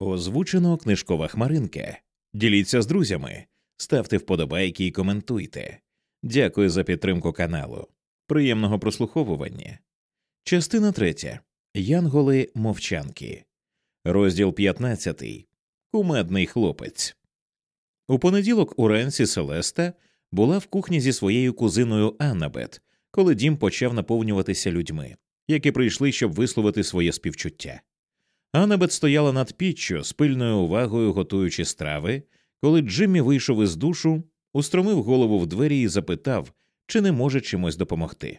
Озвучено книжкова хмаринка. Діліться з друзями, ставте вподобайки і коментуйте. Дякую за підтримку каналу. Приємного прослуховування. Частина третя. Янголи мовчанки. Розділ 15. Кумедний хлопець. У понеділок уранці Селеста була в кухні зі своєю кузиною Аннабет, коли дім почав наповнюватися людьми, які прийшли, щоб висловити своє співчуття. Аннабет стояла над піччю з пильною увагою, готуючи страви, коли Джиммі вийшов із душу, устромив голову в двері і запитав, чи не може чимось допомогти.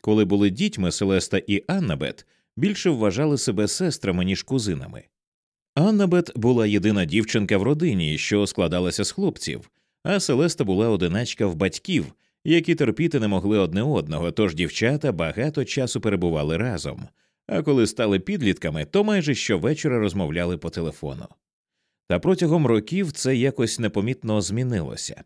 Коли були дітьми, Селеста і Аннабет більше вважали себе сестрами, ніж кузинами. Аннабет була єдина дівчинка в родині, що складалася з хлопців, а Селеста була одиначка в батьків, які терпіти не могли одне одного, тож дівчата багато часу перебували разом, а коли стали підлітками, то майже щовечора розмовляли по телефону. Та протягом років це якось непомітно змінилося.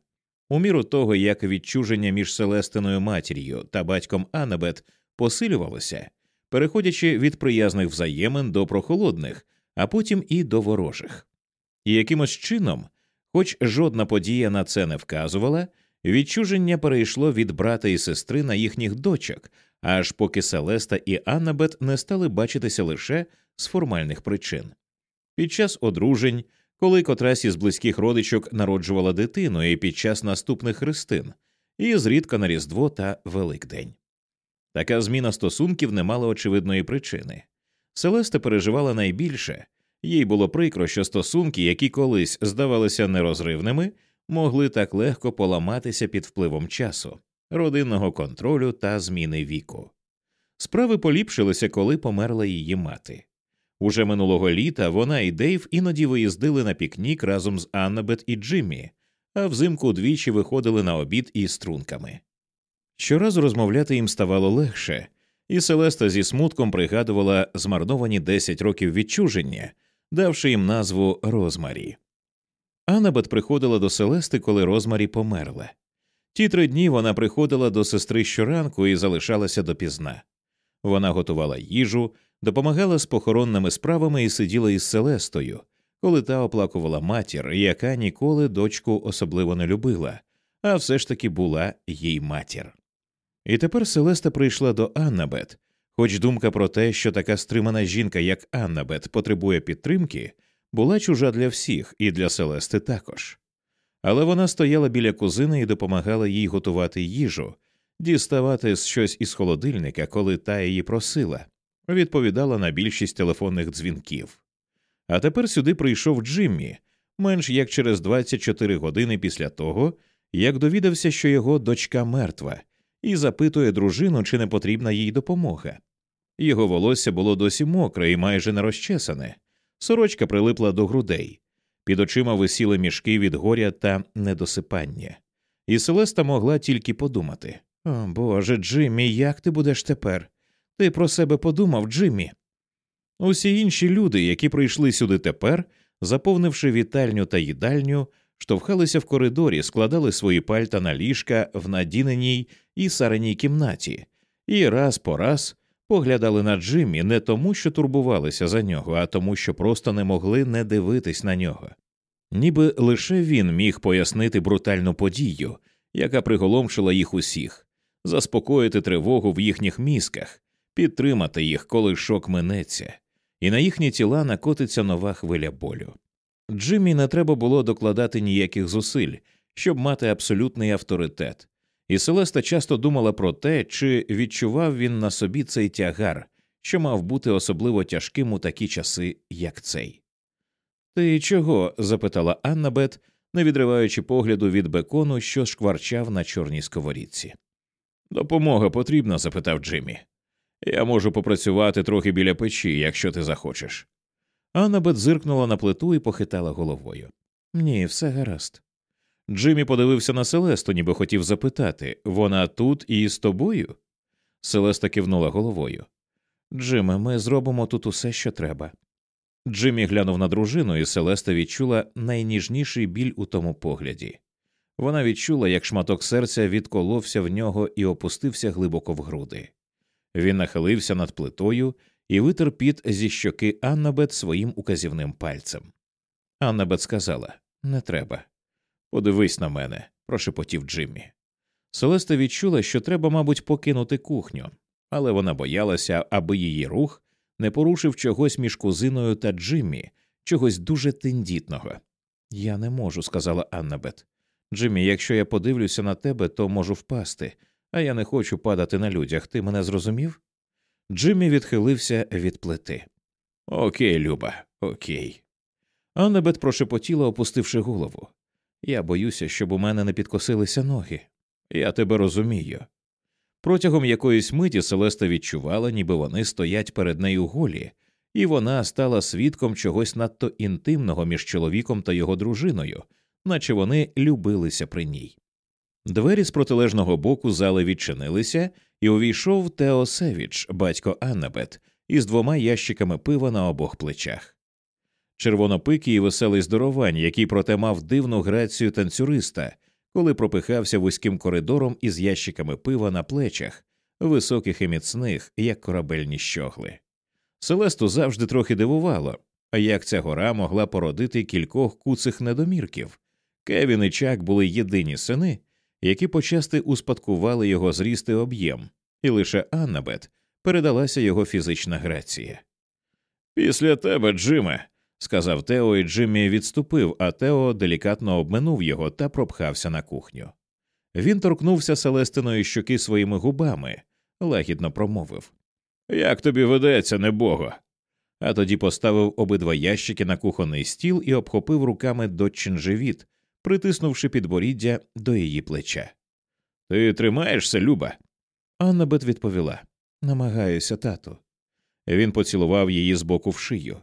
У міру того, як відчуження між Селестиною матір'ю та батьком Аннабет посилювалося, переходячи від приязних взаємин до прохолодних, а потім і до ворожих. І якимось чином, хоч жодна подія на це не вказувала, відчуження перейшло від брата і сестри на їхніх дочок, аж поки Селеста і Аннабет не стали бачитися лише з формальних причин. Під час одружень, коли котрась із близьких родичок народжувала дитину, і під час наступних хрестин, і зрідка на Різдво та Великдень. Така зміна стосунків не мала очевидної причини. Селеста переживала найбільше, їй було прикро, що стосунки, які колись здавалися нерозривними, могли так легко поламатися під впливом часу, родинного контролю та зміни віку. Справи поліпшилися, коли померла її мати. Уже минулого літа вона і Дейв іноді виїздили на пікнік разом з Аннабет і Джиммі, а взимку двічі виходили на обід із струнками. Щоразу розмовляти їм ставало легше, і Селеста зі смутком пригадувала змарновані 10 років відчуження, давши їм назву Розмарі. Аннабет приходила до Селести, коли Розмарі померла. Ті три дні вона приходила до сестри щоранку і залишалася допізна. Вона готувала їжу, допомагала з похоронними справами і сиділа із Селестою, коли та оплакувала матір, яка ніколи дочку особливо не любила, а все ж таки була їй матір. І тепер Селеста прийшла до Аннабет, хоч думка про те, що така стримана жінка, як Аннабет, потребує підтримки, була чужа для всіх і для Селести також. Але вона стояла біля кузини і допомагала їй готувати їжу, діставати щось із холодильника, коли та її просила, відповідала на більшість телефонних дзвінків. А тепер сюди прийшов Джиммі, менш як через 24 години після того, як довідався, що його дочка мертва, і запитує дружину, чи не потрібна їй допомога. Його волосся було досі мокре і майже не розчесане, сорочка прилипла до грудей, під очима висіли мішки від горя та недосипання, і Селеста могла тільки подумати О Боже, Джиммі, як ти будеш тепер? Ти про себе подумав, Джиммі. Усі інші люди, які прийшли сюди тепер, заповнивши вітальню та їдальню, штовхалися в коридорі, складали свої пальта на ліжка в надіненій і сареній кімнаті, і раз по раз поглядали на Джиммі не тому, що турбувалися за нього, а тому, що просто не могли не дивитись на нього. Ніби лише він міг пояснити брутальну подію, яка приголомшила їх усіх, заспокоїти тривогу в їхніх мізках, підтримати їх, коли шок минеться, і на їхні тіла накотиться нова хвиля болю. Джиммі не треба було докладати ніяких зусиль, щоб мати абсолютний авторитет, і Селеста часто думала про те, чи відчував він на собі цей тягар, що мав бути особливо тяжким у такі часи, як цей. Ти чого? запитала Аннабет, не відриваючи погляду від бекону, що шкварчав на чорній сковорідці. Допомога потрібна? запитав Джиммі. Я можу попрацювати трохи біля печі, якщо ти захочеш. Аннабет зиркнула на плиту і похитала головою. Ні, все гаразд. Джиммі подивився на Селесту, ніби хотів запитати вона тут і з тобою? Селеста кивнула головою. Джиме, ми зробимо тут усе, що треба. Джиммі глянув на дружину, і Селеста відчула найніжніший біль у тому погляді. Вона відчула, як шматок серця відколовся в нього і опустився глибоко в груди. Він нахилився над плитою і витер піт зі щоки Аннабет своїм указівним пальцем. Аннабет сказала Не треба. Подивись на мене, прошепотів Джиммі. Селеста відчула, що треба, мабуть, покинути кухню, але вона боялася, аби її рух не порушив чогось між кузиною та Джиммі, чогось дуже тендітного. Я не можу, сказала Аннабет. Джиммі, якщо я подивлюся на тебе, то можу впасти, а я не хочу падати на людях. Ти мене зрозумів? Джиммі відхилився від плити. Окей, Люба, окей. Аннабет прошепотіла, опустивши голову. Я боюся, щоб у мене не підкосилися ноги. Я тебе розумію. Протягом якоїсь миті Селеста відчувала, ніби вони стоять перед нею голі, і вона стала свідком чогось надто інтимного між чоловіком та його дружиною, наче вони любилися при ній. Двері з протилежного боку зали відчинилися, і увійшов Тео Севіч, батько Аннабет, із двома ящиками пива на обох плечах. Червонопикий і веселий здоровань, який проте мав дивну грацію танцюриста, коли пропихався вузьким коридором із ящиками пива на плечах, високих і міцних, як корабельні щогли. Селесту завжди трохи дивувало, як ця гора могла породити кількох куцих недомірків. Кевін і Чак були єдині сини, які почасти успадкували його зріст і об'єм, і лише Аннабет передалася його фізична грація. Після тебе, Джиме, сказав Тео, і Джиммі відступив, а Тео делікатно обминув його та пропхався на кухню. Він торкнувся Селестиної щоки своїми губами, лагідно промовив Як тобі ведеться, небого? А тоді поставив обидва ящики на кухонний стіл і обхопив руками доччин живіт, притиснувши підборіддя до її плеча. Ти тримаєшся, Люба? Анна Бет відповіла Намагаюся, тату. Він поцілував її з боку в шию.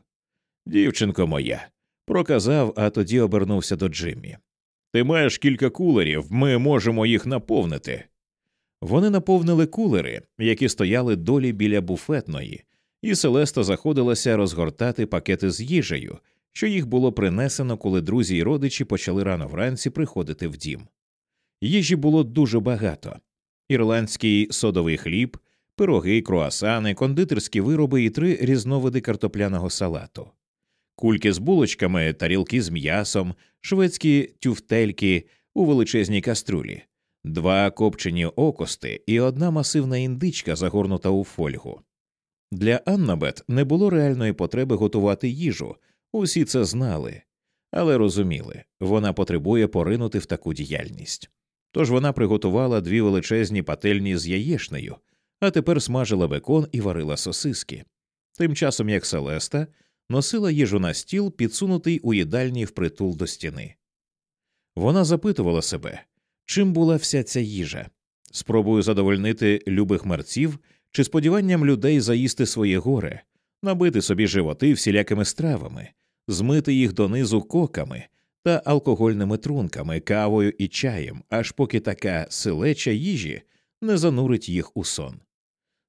Дівчинко моя, проказав, а тоді обернувся до Джиммі. Ти маєш кілька кулерів, ми можемо їх наповнити. Вони наповнили кулери, які стояли долі біля буфетної, і Селеста заходилася розгортати пакети з їжею, що їх було принесено, коли друзі й родичі почали рано вранці приходити в дім. Їжі було дуже багато ірландський содовий хліб, пироги, круасани, кондитерські вироби і три різновиди картопляного салату кульки з булочками, тарілки з м'ясом, шведські тюфтельки у величезній каструлі, два копчені окости і одна масивна індичка, загорнута у фольгу. Для Аннабет не було реальної потреби готувати їжу, усі це знали, але розуміли, вона потребує поринути в таку діяльність. Тож вона приготувала дві величезні пательні з яєшнею, а тепер смажила бекон і варила сосиски. Тим часом як Селеста носила їжу на стіл, підсунутий у їдальні впритул до стіни. Вона запитувала себе, чим була вся ця їжа, спробою задовольнити любих мерців чи сподіванням людей заїсти своє горе, набити собі животи всілякими стравами, змити їх донизу коками та алкогольними трунками, кавою і чаєм, аж поки така силеча їжі не занурить їх у сон.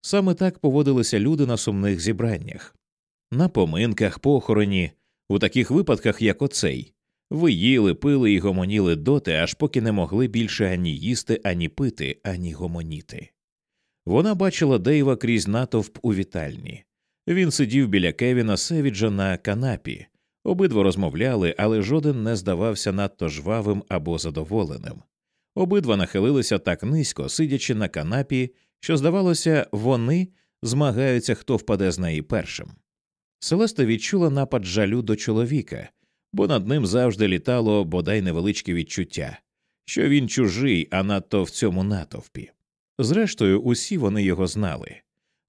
Саме так поводилися люди на сумних зібраннях на поминках, похороні, у таких випадках, як оцей, ви їли, пили і гомоніли доти, аж поки не могли більше ані їсти, ані пити, ані гомоніти. Вона бачила Дейва крізь натовп у вітальні. Він сидів біля Кевіна Севіджа на канапі, обидва розмовляли, але жоден не здавався надто жвавим або задоволеним. Обидва нахилилися так низько, сидячи на канапі, що, здавалося, вони змагаються, хто впаде з неї першим. Селеста відчула напад жалю до чоловіка, бо над ним завжди літало бодай невеличке відчуття, що він чужий, а надто в цьому натовпі. Зрештою, усі вони його знали,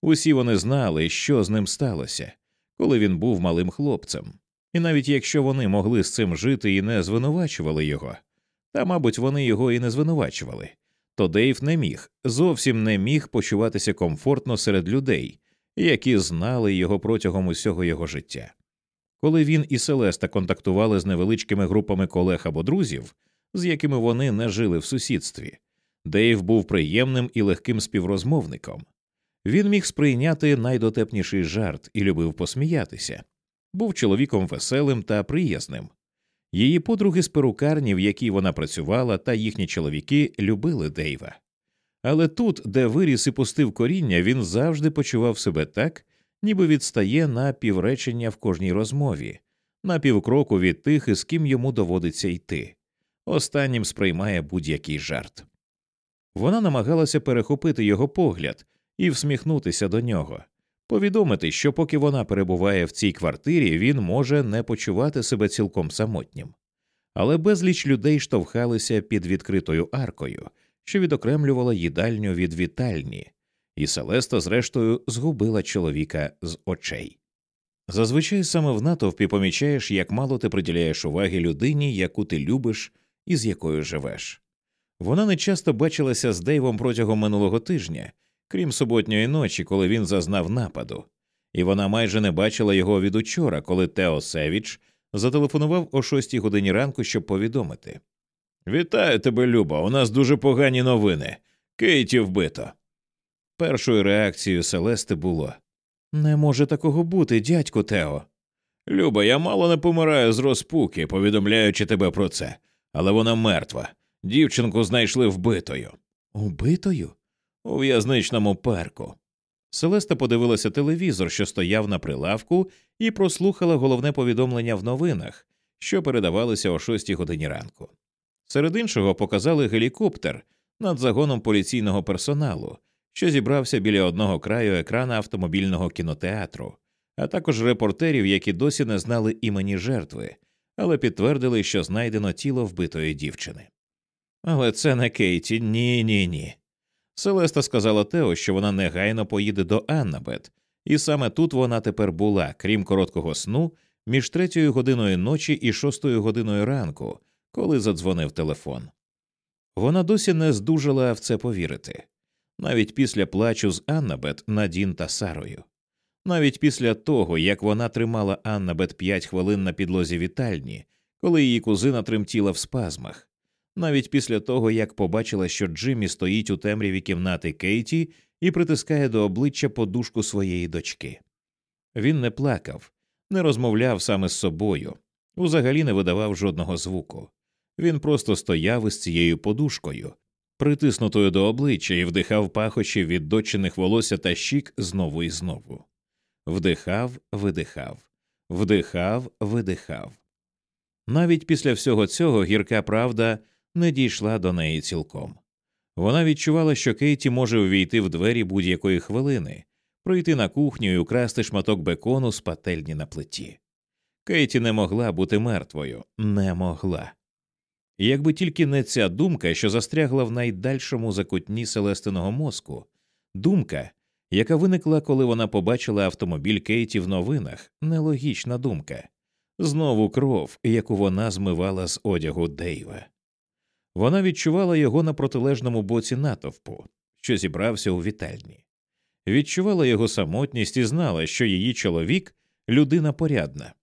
усі вони знали, що з ним сталося, коли він був малим хлопцем, і навіть якщо вони могли з цим жити і не звинувачували його, та, мабуть, вони його і не звинувачували, то Дейв не міг, зовсім не міг почуватися комфортно серед людей які знали його протягом усього його життя. Коли він і Селеста контактували з невеличкими групами колег або друзів, з якими вони не жили в сусідстві, Дейв був приємним і легким співрозмовником. Він міг сприйняти найдотепніший жарт і любив посміятися, був чоловіком веселим та приязним. Її подруги з перукарні, в якій вона працювала, та їхні чоловіки любили Дейва. Але тут, де виріс і пустив коріння, він завжди почував себе так, ніби відстає на півречення в кожній розмові, на півкроку від тих, із ким йому доводиться йти. Останнім сприймає будь-який жарт. Вона намагалася перехопити його погляд і всміхнутися до нього, повідомити, що поки вона перебуває в цій квартирі, він може не почувати себе цілком самотнім. Але безліч людей штовхалися під відкритою аркою, що відокремлювала їдальню від вітальні, і Селеста, зрештою, згубила чоловіка з очей. Зазвичай саме в натовпі помічаєш, як мало ти приділяєш уваги людині, яку ти любиш і з якою живеш. Вона не часто бачилася з Дейвом протягом минулого тижня, крім суботньої ночі, коли він зазнав нападу, і вона майже не бачила його від учора, коли Тео Севіч зателефонував о шостій годині ранку, щоб повідомити Вітаю тебе, Люба. У нас дуже погані новини. Кейті вбито. Першою реакцією Селести було Не може такого бути, дядько Тео. Люба, я мало не помираю з розпуки, повідомляючи тебе про це, але вона мертва. Дівчинку знайшли вбитою. Убитою? У в'язничному парку. Селеста подивилася телевізор, що стояв на прилавку, і прослухала головне повідомлення в новинах, що передавалися о шостій годині ранку. Серед іншого показали гелікоптер над загоном поліційного персоналу, що зібрався біля одного краю екрана автомобільного кінотеатру, а також репортерів, які досі не знали імені жертви, але підтвердили, що знайдено тіло вбитої дівчини. Але це не Кейті, ні, ні, ні. Селеста сказала Тео, що вона негайно поїде до Аннабет, і саме тут вона тепер була, крім короткого сну, між третьою годиною ночі і шостою годиною ранку, коли задзвонив телефон. Вона досі не здужала в це повірити, навіть після плачу з Аннабет Надін та Сарою. Навіть після того, як вона тримала Аннабет п'ять хвилин на підлозі вітальні, коли її кузина тремтіла в спазмах, навіть після того, як побачила, що Джиммі стоїть у темряві кімнати Кейті і притискає до обличчя подушку своєї дочки. Він не плакав, не розмовляв саме з собою, узагалі не видавав жодного звуку. Він просто стояв із цією подушкою, притиснутою до обличчя, і вдихав пахощі від дочиних волосся та щік знову і знову. Вдихав, видихав, вдихав, видихав. Навіть після всього цього гірка правда не дійшла до неї цілком. Вона відчувала, що Кейті може увійти в двері будь-якої хвилини, пройти на кухню і украсти шматок бекону з пательні на плиті. Кейті не могла бути мертвою, не могла. Якби тільки не ця думка, що застрягла в найдальшому закутні селестиного мозку, думка, яка виникла, коли вона побачила автомобіль Кейті в новинах, нелогічна думка знову кров, яку вона змивала з одягу Дейва. Вона відчувала його на протилежному боці натовпу, що зібрався у вітальні, відчувала його самотність і знала, що її чоловік людина порядна.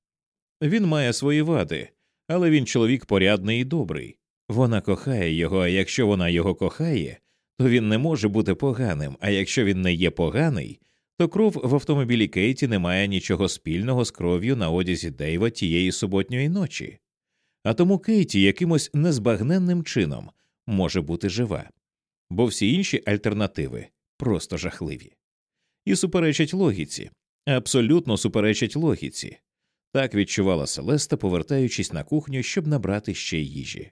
Він має свої вади, але він чоловік порядний і добрий. Вона кохає його, а якщо вона його кохає, то він не може бути поганим, а якщо він не є поганий, то кров в автомобілі Кейті не має нічого спільного з кров'ю на одязі Дейва тієї суботньої ночі а тому Кейті якимось незбагненним чином може бути жива, бо всі інші альтернативи просто жахливі. І суперечать логіці, абсолютно суперечать логіці. Так відчувала Селеста, повертаючись на кухню, щоб набрати ще їжі.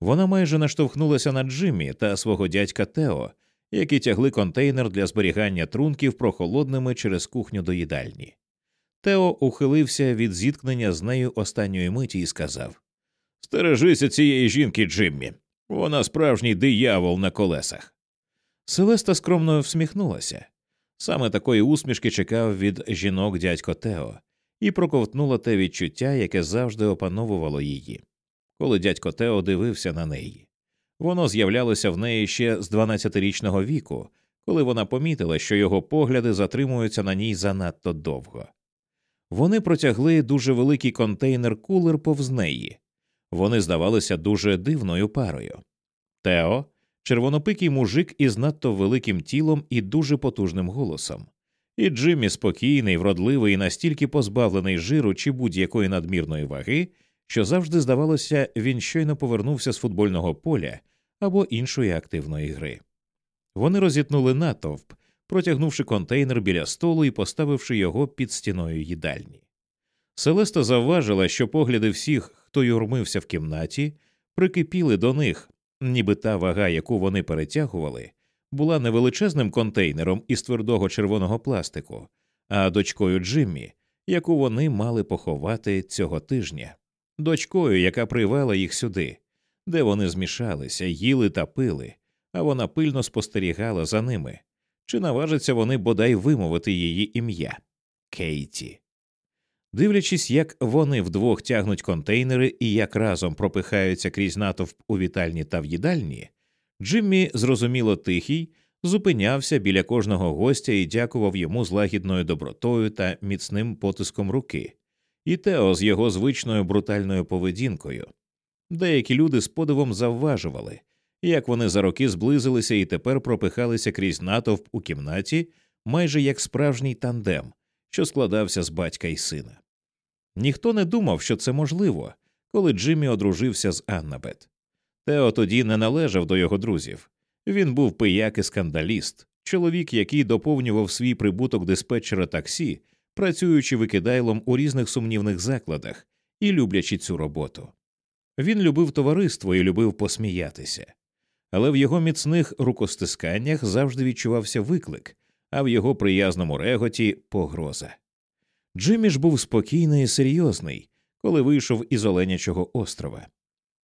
Вона майже наштовхнулася на Джиммі та свого дядька Тео, які тягли контейнер для зберігання трунків прохолодними через кухню до їдальні. Тео ухилився від зіткнення з нею останньої миті і сказав Стережися цієї жінки, Джиммі. Вона справжній диявол на колесах. Селеста скромно всміхнулася. Саме такої усмішки чекав від жінок дядько Тео, і проковтнула те відчуття, яке завжди опановувало її. Коли дядько Тео дивився на неї. Воно з'являлося в неї ще з 12-річного віку, коли вона помітила, що його погляди затримуються на ній занадто довго. Вони протягли дуже великий контейнер кулер повз неї, вони здавалися дуже дивною парою. Тео, червонопикий мужик із надто великим тілом і дуже потужним голосом, і Джиммі спокійний, вродливий і настільки позбавлений жиру чи будь-якої надмірної ваги, що завжди здавалося, він щойно повернувся з футбольного поля або іншої активної гри. Вони розітнули натовп, протягнувши контейнер біля столу і поставивши його під стіною їдальні. Селеста завважила, що погляди всіх, хто юрмився в кімнаті, прикипіли до них, ніби та вага, яку вони перетягували, була не величезним контейнером із твердого червоного пластику, а дочкою Джиммі, яку вони мали поховати цього тижня, дочкою, яка привела їх сюди, де вони змішалися, їли та пили, а вона пильно спостерігала за ними. Чи наважаться вони бодай вимовити її ім'я Кейті. Дивлячись, як вони вдвох тягнуть контейнери і як разом пропихаються крізь натовп у вітальні та в їдальні, Джиммі, зрозуміло тихий, зупинявся біля кожного гостя і дякував йому з лагідною добротою та міцним потиском руки, і Тео з його звичною брутальною поведінкою. Деякі люди з подивом завважували, як вони за роки зблизилися і тепер пропихалися крізь натовп у кімнаті, майже як справжній тандем, що складався з батька і сина. Ніхто не думав, що це можливо, коли Джиммі одружився з Аннабет. Тео тоді не належав до його друзів. Він був пияк і скандаліст, чоловік, який доповнював свій прибуток диспетчера таксі, працюючи викидайлом у різних сумнівних закладах і люблячи цю роботу. Він любив товариство і любив посміятися, але в його міцних рукостисканнях завжди відчувався виклик, а в його приязному реготі погроза. Джиммі ж був спокійний і серйозний, коли вийшов із Оленячого острова.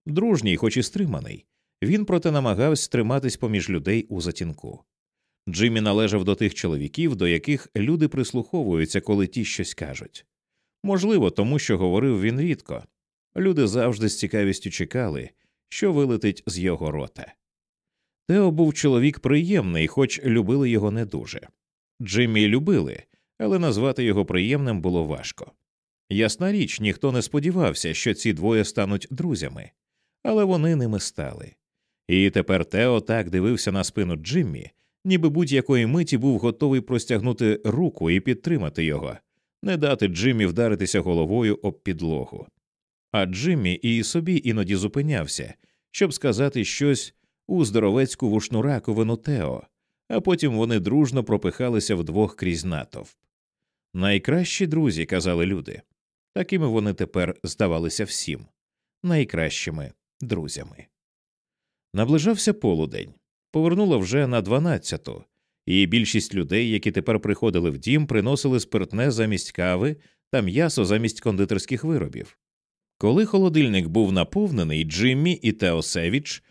Дружній, хоч і стриманий, він проте намагався триматись поміж людей у затінку. Джиммі належав до тих чоловіків, до яких люди прислуховуються, коли ті щось кажуть. Можливо, тому що говорив він рідко. Люди завжди з цікавістю чекали, що вилетить з його рота. Тео був чоловік приємний, хоч любили його не дуже. Джиммі любили, але назвати його приємним було важко. Ясна річ, ніхто не сподівався, що ці двоє стануть друзями, але вони ними стали. І тепер Тео так дивився на спину Джиммі, ніби будь-якої миті був готовий простягнути руку і підтримати його, не дати Джиммі вдаритися головою об підлогу. А Джиммі і собі іноді зупинявся, щоб сказати щось у здоровецьку вушну раковину Тео, а потім вони дружно пропихалися вдвох крізь натовп. Найкращі друзі, казали люди, такими вони тепер здавалися всім, найкращими друзями. Наближався полудень, повернула вже на дванадцяту, і більшість людей, які тепер приходили в дім, приносили спиртне замість кави та м'ясо замість кондитерських виробів. Коли холодильник був наповнений, Джиммі і Тео Севіч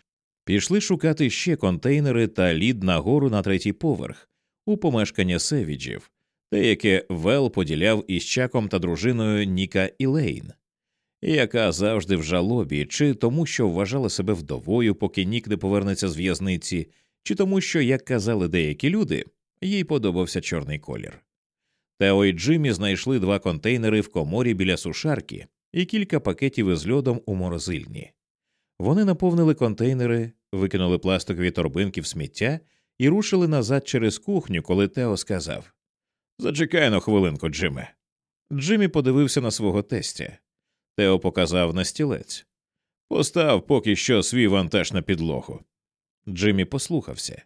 пішли шукати ще контейнери та лід нагору на третій поверх у помешкання Севіджів, те, яке Вел поділяв із чаком та дружиною Ніка Ілейн яка завжди в жалобі, чи тому, що вважала себе вдовою, поки Нік не повернеться з в'язниці, чи тому, що, як казали деякі люди, їй подобався чорний колір. Тео і Джиммі знайшли два контейнери в коморі біля сушарки і кілька пакетів із льодом у морозильні. Вони наповнили контейнери, викинули пластикові торбинки в сміття і рушили назад через кухню, коли Тео сказав Зачекай на хвилинку, Джиме. Джиммі подивився на свого тестя. Тео показав на стілець. Постав поки що свій вантаж на підлогу. Джиммі послухався.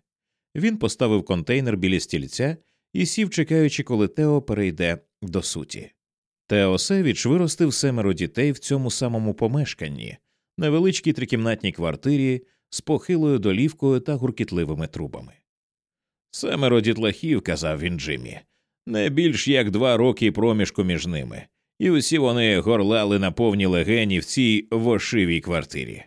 Він поставив контейнер біля стільця і сів, чекаючи, коли Тео перейде до суті. Тео Севіч виростив семеро дітей в цьому самому помешканні, невеличкій трикімнатній квартирі з похилою долівкою та гуркітливими трубами. Семеро дітлахів, казав він Джиммі, не більш як два роки проміжку між ними і усі вони горлали на повні легені в цій вошивій квартирі.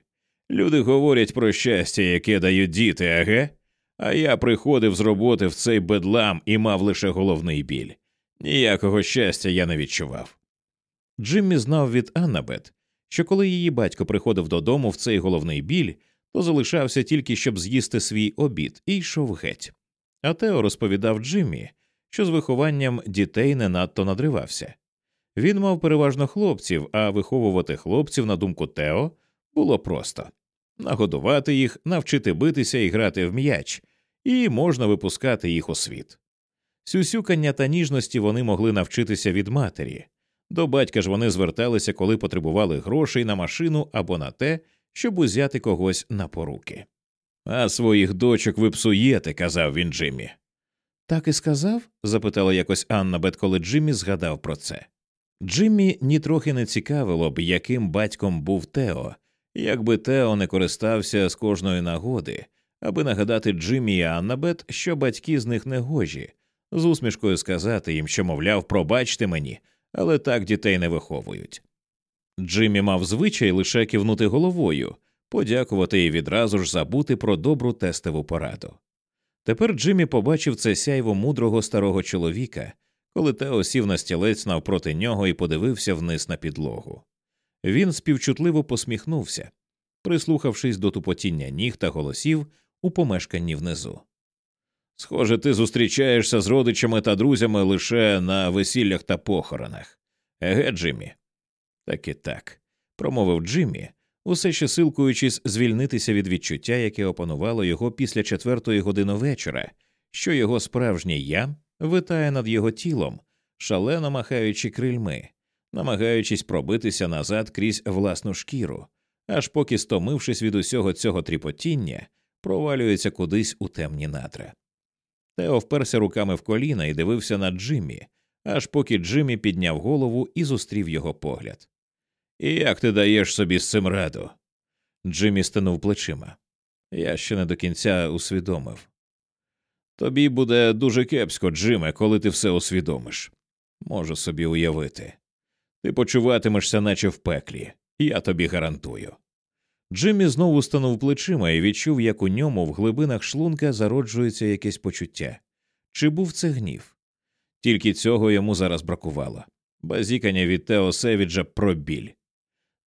Люди говорять про щастя, яке дають діти, аге? А я приходив з роботи в цей бедлам і мав лише головний біль. Ніякого щастя я не відчував. Джиммі знав від Аннабет, що коли її батько приходив додому в цей головний біль, то залишався тільки щоб з'їсти свій обід і йшов геть. А Тео розповідав Джиммі, що з вихованням дітей не надто надривався. Він мав переважно хлопців, а виховувати хлопців, на думку Тео, було просто нагодувати їх, навчити битися і грати в м'яч, і можна випускати їх у світ. Сюсюкання та ніжності вони могли навчитися від матері. До батька ж вони зверталися, коли потребували грошей на машину або на те, щоб узяти когось на поруки. А своїх дочок ви псуєте, казав він Джиммі. так і сказав? запитала якось Анна Бет, коли Джиммі згадав про це. Джиммі нітрохи не цікавило б, яким батьком був Тео, якби Тео не користався з кожної нагоди, аби нагадати Джиммі і Аннабет, що батьки з них не гожі, з усмішкою сказати їм, що, мовляв, пробачте мені, але так дітей не виховують. Джиммі мав звичай лише кивнути головою, подякувати і відразу ж забути про добру тестову пораду. Тепер Джиммі побачив це сяйво мудрого старого чоловіка, коли Тео сів на стілець навпроти нього і подивився вниз на підлогу. Він співчутливо посміхнувся, прислухавшись до тупотіння ніг та голосів у помешканні внизу. Схоже, ти зустрічаєшся з родичами та друзями лише на весіллях та похоронах. Еге, Джиммі? Так і так, промовив Джиммі, усе ще силкуючись звільнитися від відчуття, яке опанувало його після четвертої години вечора, що його справжнє я витає над його тілом, шалено махаючи крильми, намагаючись пробитися назад крізь власну шкіру, аж поки, стомившись від усього цього тріпотіння, провалюється кудись у темні натра. Тео вперся руками в коліна і дивився на Джиммі, аж поки Джиммі підняв голову і зустрів його погляд. І як ти даєш собі з цим раду? Джиммі стинув плечима. Я ще не до кінця усвідомив. Тобі буде дуже кепсько, Джиме, коли ти все усвідомиш. Можу собі уявити. Ти почуватимешся, наче в пеклі, я тобі гарантую. Джиммі знову станув плечима і відчув, як у ньому в глибинах шлунка зароджується якесь почуття. Чи був це гнів? Тільки цього йому зараз бракувало базікання від Тео Севіджа про біль.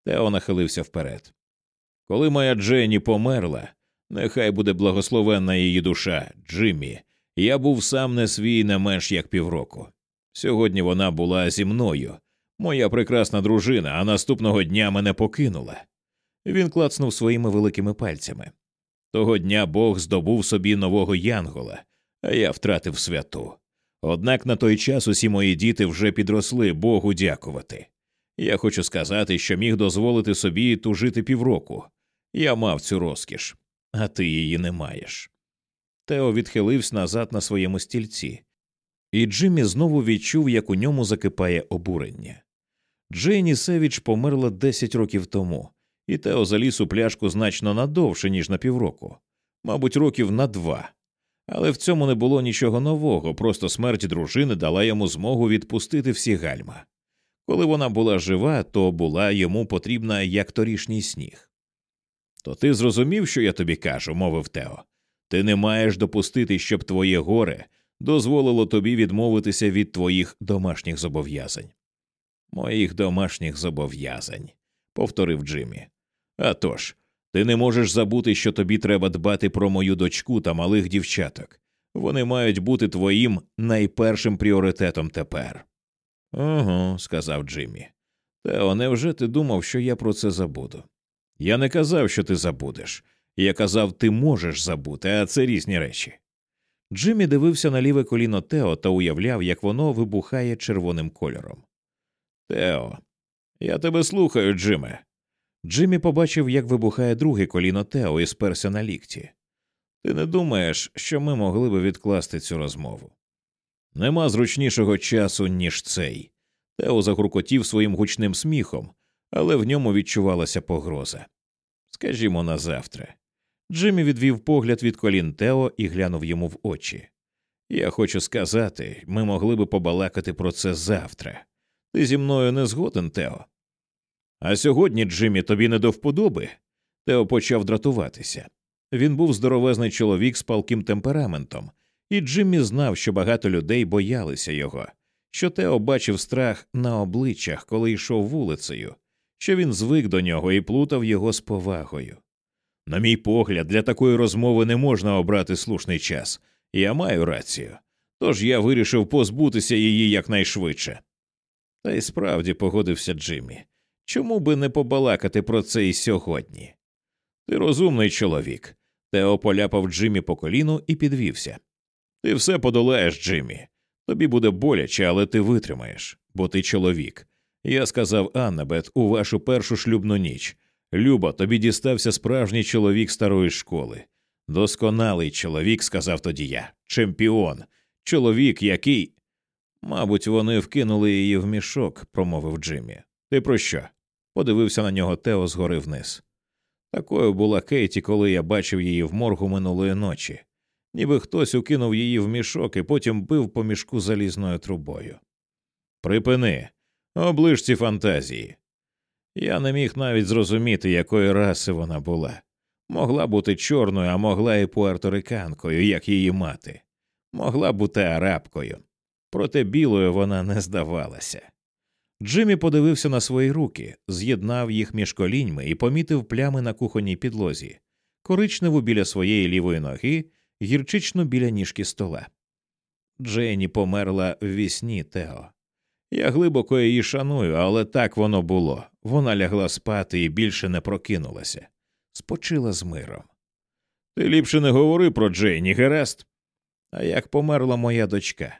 Тео нахилився вперед. Коли моя Дженні померла, нехай буде благословенна її душа, Джиммі, я був сам не свій не менш як півроку. Сьогодні вона була зі мною, моя прекрасна дружина, а наступного дня мене покинула. Він клацнув своїми великими пальцями. Того дня Бог здобув собі нового янгола, а я втратив святу. Однак на той час усі мої діти вже підросли Богу дякувати. Я хочу сказати, що міг дозволити собі тужити півроку. Я мав цю розкіш, а ти її не маєш. Тео відхилився назад на своєму стільці, і Джиммі знову відчув, як у ньому закипає обурення. Джейні Севіч померла десять років тому, і Тео заліз у пляшку значно надовше, ніж на півроку, мабуть, років на два. Але в цьому не було нічого нового, просто смерть дружини дала йому змогу відпустити всі гальма. Коли вона була жива, то була йому потрібна як торішній сніг. То ти зрозумів, що я тобі кажу, мовив Тео. Ти не маєш допустити, щоб твоє горе дозволило тобі відмовитися від твоїх домашніх зобов'язань. Моїх домашніх зобов'язань, повторив Джиммі. «А тож, ти не можеш забути, що тобі треба дбати про мою дочку та малих дівчаток. Вони мають бути твоїм найпершим пріоритетом тепер. Ого, сказав Джиммі. Тео, невже ти думав, що я про це забуду? Я не казав, що ти забудеш. Я казав, ти можеш забути, а це різні речі. Джиммі дивився на ліве коліно Тео та уявляв, як воно вибухає червоним кольором. Тео, я тебе слухаю, Джиме. Джиммі побачив, як вибухає друге коліно Тео і сперся на лікті. Ти не думаєш, що ми могли би відкласти цю розмову? Нема зручнішого часу, ніж цей. Тео загуркотів своїм гучним сміхом, але в ньому відчувалася погроза. Скажімо на завтра. Джиммі відвів погляд від колін Тео і глянув йому в очі. Я хочу сказати, ми могли би побалакати про це завтра. Ти зі мною не згоден, Тео. А сьогодні, Джиммі, тобі не до вподоби. Тео почав дратуватися. Він був здоровезний чоловік з палким темпераментом, і Джиммі знав, що багато людей боялися його, що Тео бачив страх на обличчях, коли йшов вулицею, що він звик до нього і плутав його з повагою. На мій погляд, для такої розмови не можна обрати слушний час, я маю рацію, тож я вирішив позбутися її якнайшвидше. Та й справді погодився Джиммі. Чому би не побалакати про це і сьогодні? Ти розумний чоловік. Тео поляпав Джиммі по коліну і підвівся. Ти все подолаєш, Джиммі. Тобі буде боляче, але ти витримаєш, бо ти чоловік. Я сказав Аннабет у вашу першу шлюбну ніч. Люба, тобі дістався справжній чоловік старої школи. Досконалий чоловік, сказав тоді я, чемпіон, Чоловік, який. Мабуть, вони вкинули її в мішок, промовив Джиммі. Ти про що? Подивився на нього Тео згори вниз. Такою була Кейті, коли я бачив її в моргу минулої ночі, ніби хтось укинув її в мішок і потім бив по мішку залізною трубою. Припини, оближ ці фантазії. Я не міг навіть зрозуміти, якої раси вона була. Могла бути чорною, а могла і пуерториканкою, як її мати, могла бути арабкою, проте білою вона не здавалася. Джиммі подивився на свої руки, з'єднав їх між коліньми і помітив плями на кухонній підлозі, коричневу біля своєї лівої ноги, гірчичну біля ніжки стола. Дженні померла в вісні, Тео. Я глибоко її шаную, але так воно було. Вона лягла спати і більше не прокинулася, спочила з миром. Ти ліпше не говори про Джейні, Герест. А як померла моя дочка?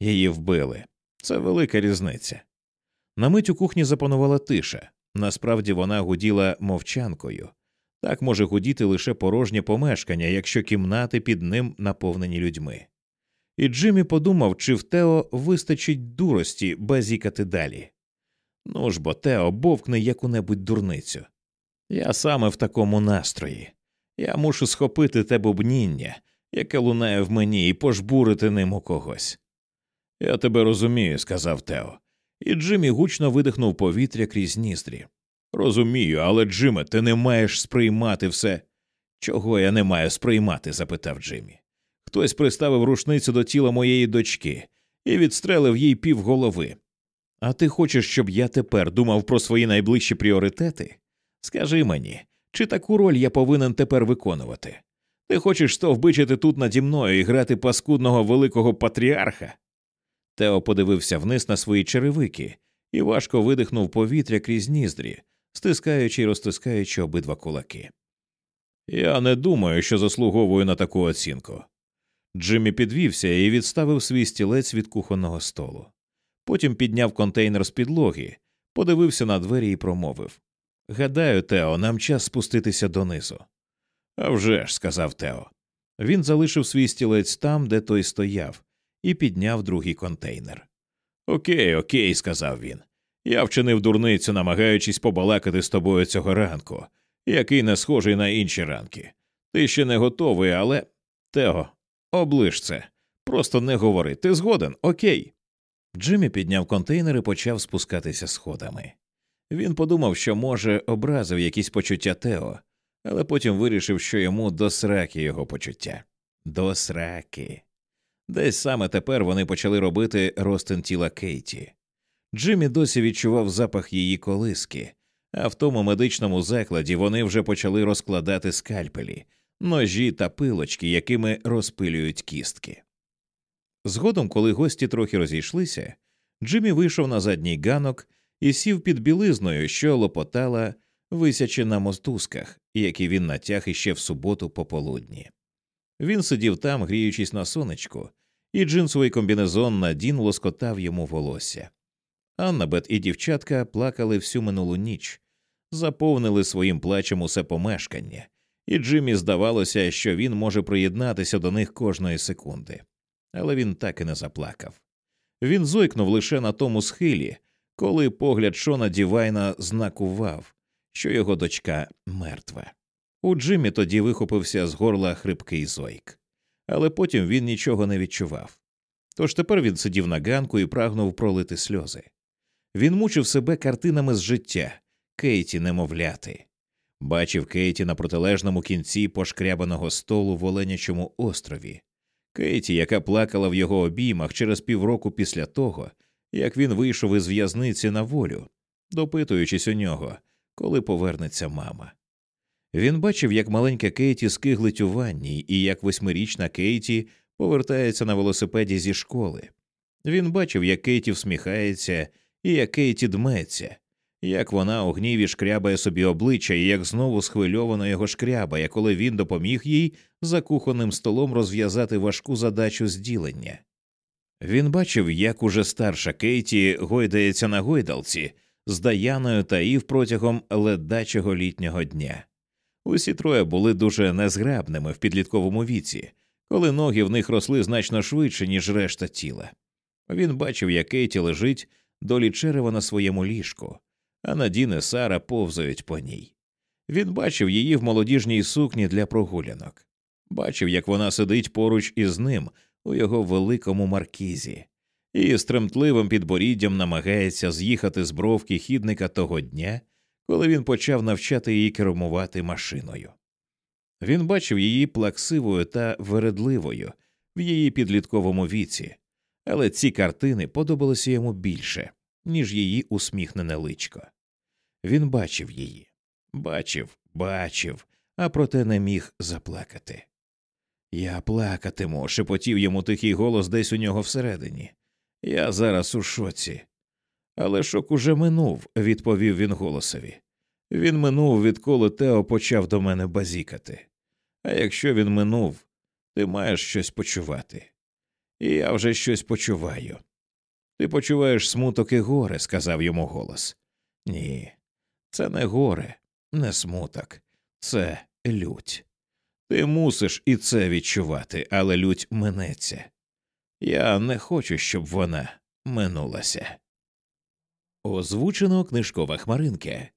Її вбили. Це велика різниця. На мить у кухні запанувала тиша. Насправді вона гуділа мовчанкою. Так може гудіти лише порожнє помешкання, якщо кімнати під ним наповнені людьми. І Джиммі подумав, чи в Тео вистачить дурості базікати далі. Ну ж бо Тео бовкне яку небудь дурницю. Я саме в такому настрої. Я мушу схопити те бубніння, яке лунає в мені, і пожбурити ним у когось. Я тебе розумію, сказав Тео і Джиммі гучно видихнув повітря крізь ніздрі. Розумію, але, Джиме, ти не маєш сприймати все. Чого я не маю сприймати? запитав Джиммі. Хтось приставив рушницю до тіла моєї дочки і відстрелив їй півголови. А ти хочеш, щоб я тепер думав про свої найближчі пріоритети? Скажи мені, чи таку роль я повинен тепер виконувати? Ти хочеш стовбичити тут наді мною і грати паскудного великого патріарха? Тео подивився вниз на свої черевики і важко видихнув повітря крізь ніздрі, стискаючи й розтискаючи обидва кулаки. Я не думаю, що заслуговую на таку оцінку. Джиммі підвівся і відставив свій стілець від кухонного столу. Потім підняв контейнер з підлоги, подивився на двері і промовив Гадаю, Тео, нам час спуститися донизу. «А вже ж», – сказав Тео. Він залишив свій стілець там, де той стояв, і підняв другий контейнер. Окей, окей, сказав він. Я вчинив дурницю, намагаючись побалакати з тобою цього ранку, який не схожий на інші ранки. Ти ще не готовий, але. Тео, оближ це. Просто не говори. Ти згоден, окей. Джиммі підняв контейнер і почав спускатися сходами. Він подумав, що, може, образив якісь почуття Тео, але потім вирішив, що йому до сраки його почуття. До сраки. Десь саме тепер вони почали робити ростин тіла Кейті. Джиммі досі відчував запах її колиски, а в тому медичному закладі вони вже почали розкладати скальпелі, ножі та пилочки, якими розпилюють кістки. Згодом, коли гості трохи розійшлися, Джиммі вийшов на задній ганок і сів під білизною, що лопотала, висячи на мостузках, які він натяг іще в суботу пополудні. Він сидів там, гріючись на сонечку, і джинсовий комбінезон Надін лоскотав йому волосся. Аннабет і дівчатка плакали всю минулу ніч, заповнили своїм плачем усе помешкання, і Джиммі здавалося, що він може приєднатися до них кожної секунди. Але він так і не заплакав. Він зойкнув лише на тому схилі, коли погляд Шона Дівайна знакував, що його дочка мертва. У Джиммі тоді вихопився з горла хрипкий зойк, але потім він нічого не відчував. Тож тепер він сидів на ганку і прагнув пролити сльози. Він мучив себе картинами з життя, Кейті немовляти, бачив Кейті на протилежному кінці пошкрябаного столу в Оленячому острові, Кейті, яка плакала в його обіймах через півроку після того, як він вийшов із в'язниці на волю, допитуючись у нього, коли повернеться мама. Він бачив, як маленька Кейті скиглить у ванні, і як восьмирічна Кейті повертається на велосипеді зі школи. Він бачив, як Кейті всміхається, і як Кейті дметься, як вона у гніві шкрябає собі обличчя, і як знову схвильовано його шкрябає, коли він допоміг їй за кухонним столом розв'язати важку задачу зділення. Він бачив, як уже старша Кейті гойдається на гойдалці з Даяною та Ів протягом ледачого літнього дня. Усі троє були дуже незграбними в підлітковому віці, коли ноги в них росли значно швидше, ніж решта тіла. Він бачив, як Кейті лежить долі черева на своєму ліжку, а Надіне Сара повзають по ній. Він бачив її в молодіжній сукні для прогулянок, бачив, як вона сидить поруч із ним у його великому маркізі, і з тремтливим підборіддям намагається з'їхати з бровки хідника того дня, коли він почав навчати її кермувати машиною. Він бачив її плаксивою та вередливою в її підлітковому віці, але ці картини подобалися йому більше, ніж її усміхнене личко. Він бачив її, бачив, бачив, а проте не міг заплакати. Я плакатиму, шепотів йому тихий голос десь у нього всередині. Я зараз у шоці. Але шок уже минув, відповів він голосові. Він минув, відколи Тео почав до мене базікати. А якщо він минув, ти маєш щось почувати. І я вже щось почуваю. Ти почуваєш смуток і горе, сказав йому голос. Ні, це не горе, не смуток, це лють. Ти мусиш і це відчувати, але лють минеться. Я не хочу, щоб вона минулася. Озвучено книжкова хмаринка.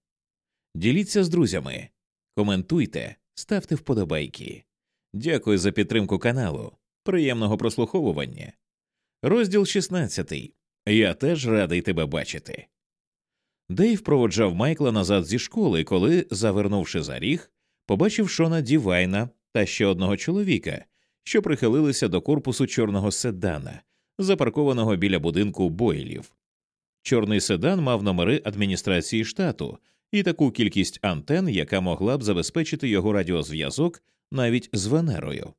Діліться з друзями, коментуйте, ставте вподобайки. Дякую за підтримку каналу. Приємного прослуховування. Розділ 16. Я теж радий тебе бачити. Дейв проводжав Майкла назад зі школи, коли, завернувши за ріг, побачив Шона Дівайна та ще одного чоловіка, що прихилилися до корпусу чорного седана, запаркованого біля будинку Бойлів. Чорний седан мав номери адміністрації штату і таку кількість антен, яка могла б забезпечити його радіозв'язок навіть з Венерою.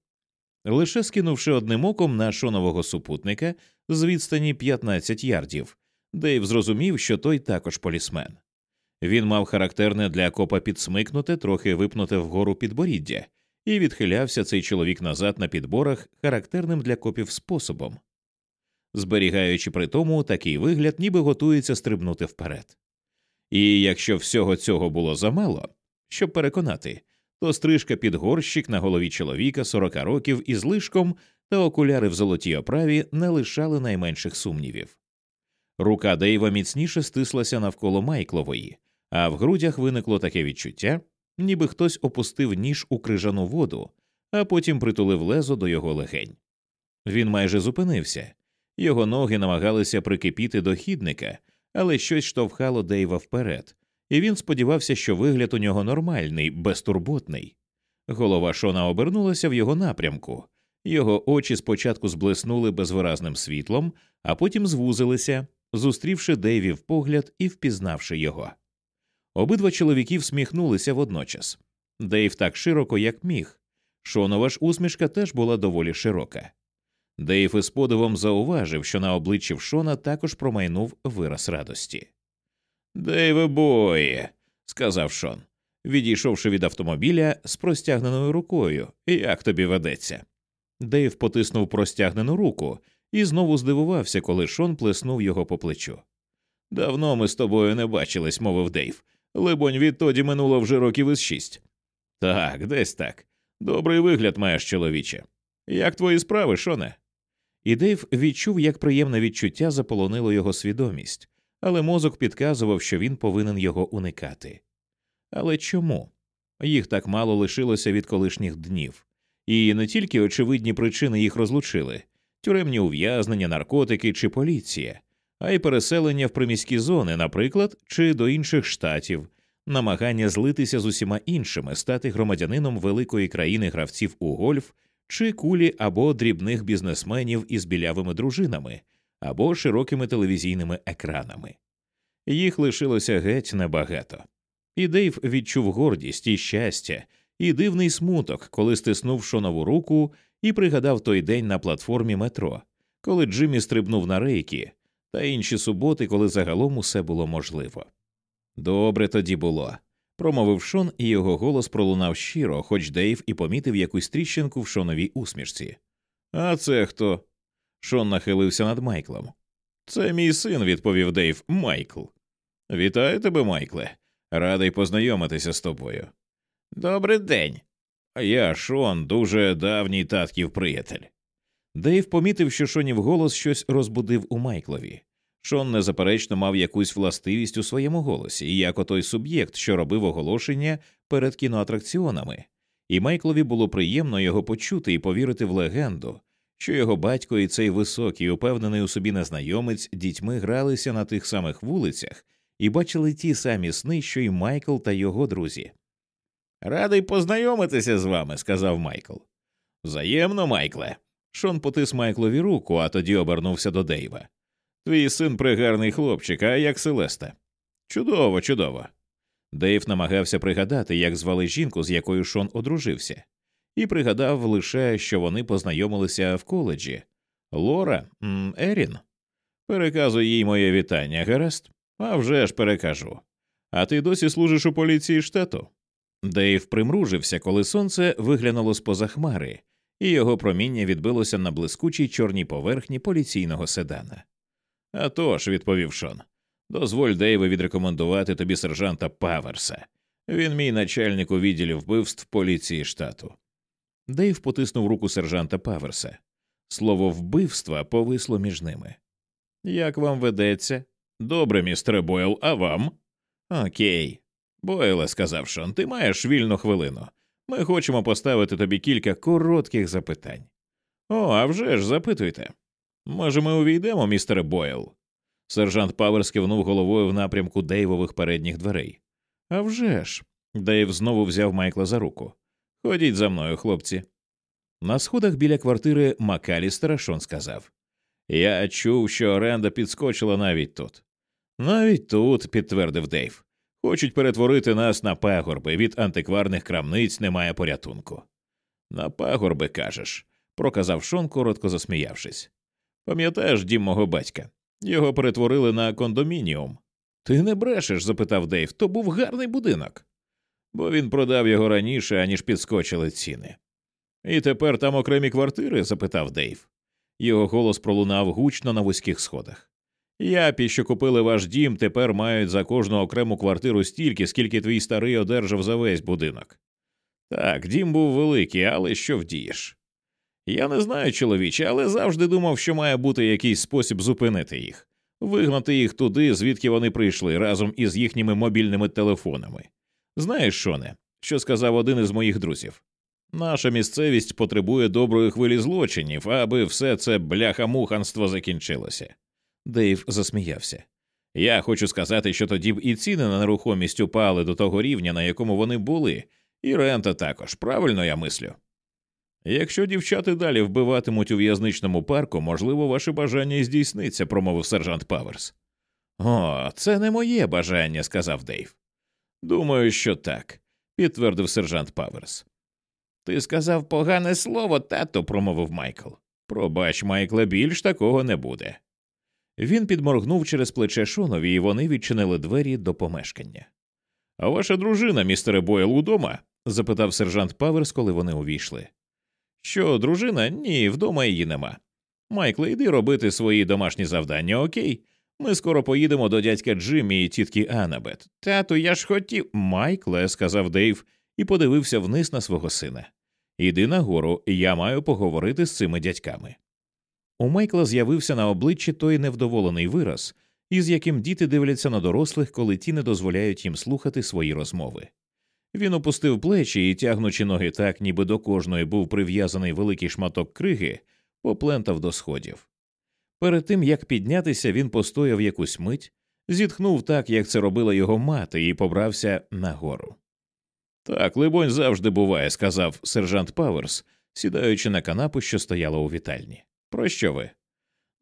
Лише скинувши одним оком на шонового супутника з відстані 15 ярдів, Дейв зрозумів, що той також полісмен. Він мав характерне для копа підсмикнуте, трохи випнуте вгору підборіддя, і відхилявся цей чоловік назад на підборах характерним для копів способом, зберігаючи при тому такий вигляд, ніби готується стрибнути вперед. І якщо всього цього було замало, щоб переконати, то стрижка під горщик на голові чоловіка 40 років із лишком та окуляри в золотій оправі не лишали найменших сумнівів. Рука Дейва міцніше стислася навколо Майклової, а в грудях виникло таке відчуття, ніби хтось опустив ніж у крижану воду, а потім притулив лезо до його легень. Він майже зупинився, його ноги намагалися прикипіти до хідника, але щось штовхало Дейва вперед, і він сподівався, що вигляд у нього нормальний, безтурботний. Голова Шона обернулася в його напрямку, його очі спочатку зблиснули безвиразним світлом, а потім звузилися, зустрівши Дейвів погляд і впізнавши його. Обидва чоловіки всміхнулися водночас. Дейв так широко, як міг. Шонова ж усмішка теж була доволі широка. Дейв із подивом зауважив, що на обличчі Шона також промайнув вираз радості. Дейве бої, сказав Шон, відійшовши від автомобіля з простягненою рукою. Як тобі ведеться? Дейв потиснув простягнену руку і знову здивувався, коли Шон плеснув його по плечу. Давно ми з тобою не бачились, мовив Дейв. Либонь, відтоді минуло вже років із шість. Так, десь так. Добрий вигляд маєш, чоловіче. Як твої справи, Шоне? І Дейв відчув, як приємне відчуття заполонило його свідомість, але мозок підказував, що він повинен його уникати. Але чому? Їх так мало лишилося від колишніх днів, і не тільки очевидні причини їх розлучили тюремні ув'язнення, наркотики чи поліція, а й переселення в приміські зони, наприклад, чи до інших штатів, намагання злитися з усіма іншими, стати громадянином великої країни гравців у гольф, чи кулі або дрібних бізнесменів із білявими дружинами, або широкими телевізійними екранами. Їх лишилося геть небагато. І Дейв відчув гордість і щастя, і дивний смуток, коли стиснув шонову руку і пригадав той день на платформі метро, коли Джиммі стрибнув на рейки, та інші суботи, коли загалом усе було можливо. Добре тоді було, промовив Шон, і його голос пролунав щиро, хоч Дейв і помітив якусь тріщинку в шоновій усмішці. А це хто? Шон нахилився над Майклом. Це мій син, відповів Дейв Майкл. Вітаю тебе, Майкле. Радий познайомитися з тобою. Добрий день. А я Шон, дуже давній татків приятель. Дейв помітив, що Шонів голос щось розбудив у Майклові. Шон незаперечно мав якусь властивість у своєму голосі, як отой суб'єкт, що робив оголошення перед кіноатракціонами, і Майклові було приємно його почути і повірити в легенду, що його батько і цей високий, упевнений у собі незнайомець дітьми гралися на тих самих вулицях і бачили ті самі сни, що й Майкл та його друзі. Радий познайомитися з вами, сказав Майкл. Взаємно, Майкле. Шон потис Майклові руку, а тоді обернувся до Дейва. Твій син пригарний хлопчик, а як Селеста. Чудово, чудово. Дейв намагався пригадати, як звали жінку, з якою Шон одружився, і пригадав лише, що вони познайомилися в коледжі. Лора Ерін. Переказуй їй моє вітання, гаразд? «А вже ж перекажу. А ти досі служиш у поліції штату? Дейв примружився, коли сонце виглянуло з поза хмари, і його проміння відбилося на блискучій чорній поверхні поліційного седана. «А тож», – відповів Шон, дозволь Дейве відрекомендувати тобі сержанта Паверса. Він мій начальник у відділі вбивств поліції штату. Дейв потиснув руку сержанта Паверса. Слово вбивства повисло між ними. Як вам ведеться? Добре, містере Бойл, а вам? Окей. Бойле, сказав Шон, ти маєш вільну хвилину. Ми хочемо поставити тобі кілька коротких запитань. О, а вже ж, запитуйте. Може, ми увійдемо, містере Бойл? Сержант Паверс кивнув головою в напрямку Дейвових передніх дверей. «А вже ж!» Дейв знову взяв Майкла за руку. Ходіть за мною, хлопці. На сходах біля квартири Макалістера Шон сказав Я чув, що оренда підскочила навіть тут. Навіть тут, підтвердив Дейв. Хочуть перетворити нас на пагорби, від антикварних крамниць немає порятунку. На пагорби, кажеш, проказав Шон, коротко засміявшись. Пам'ятаєш дім мого батька? Його перетворили на кондомініум. Ти не брешеш? запитав Дейв. То був гарний будинок. Бо він продав його раніше, аніж підскочили ціни. І тепер там окремі квартири? запитав Дейв. Його голос пролунав гучно на вузьких сходах. Япі, що купили ваш дім, тепер мають за кожну окрему квартиру стільки, скільки твій старий одержав за весь будинок. Так, дім був великий, але що вдієш? Я не знаю, чоловіче, але завжди думав, що має бути якийсь спосіб зупинити їх, вигнати їх туди, звідки вони прийшли, разом із їхніми мобільними телефонами. Знаєш, Шоне, що сказав один із моїх друзів? Наша місцевість потребує доброї хвилі злочинів, аби все це бляха-муханство закінчилося. Дейв засміявся. Я хочу сказати, що тоді б і ціни на нерухомість упали до того рівня, на якому вони були, і рента також. Правильно я мислю. Якщо дівчата далі вбиватимуть у в'язничному парку, можливо, ваше бажання і здійсниться, промовив сержант Паверс. О, це не моє бажання, сказав Дейв. Думаю, що так, підтвердив сержант Паверс. Ти сказав погане слово, тато, промовив Майкл. Пробач, Майкле, більш такого не буде. Він підморгнув через плече Шонові, і вони відчинили двері до помешкання. А ваша дружина, містере Бойл, удома? запитав сержант Паверс, коли вони увійшли. Що, дружина? Ні, вдома її нема. Майкле, йди робити свої домашні завдання, окей? Ми скоро поїдемо до дядька Джиммі і тітки Анабет. Тату, я ж хотів. Майкле, сказав Дейв і подивився вниз на свого сина. Іди нагору, я маю поговорити з цими дядьками. У Майкла з'явився на обличчі той невдоволений вираз, із яким діти дивляться на дорослих, коли ті не дозволяють їм слухати свої розмови. Він опустив плечі і, тягнучи ноги так, ніби до кожної був прив'язаний великий шматок криги, поплентав до сходів. Перед тим як піднятися, він постояв якусь мить, зітхнув так, як це робила його мати, і побрався нагору. Так, либонь, завжди буває, сказав сержант Паверс, сідаючи на канапу, що стояла у вітальні. Про що ви?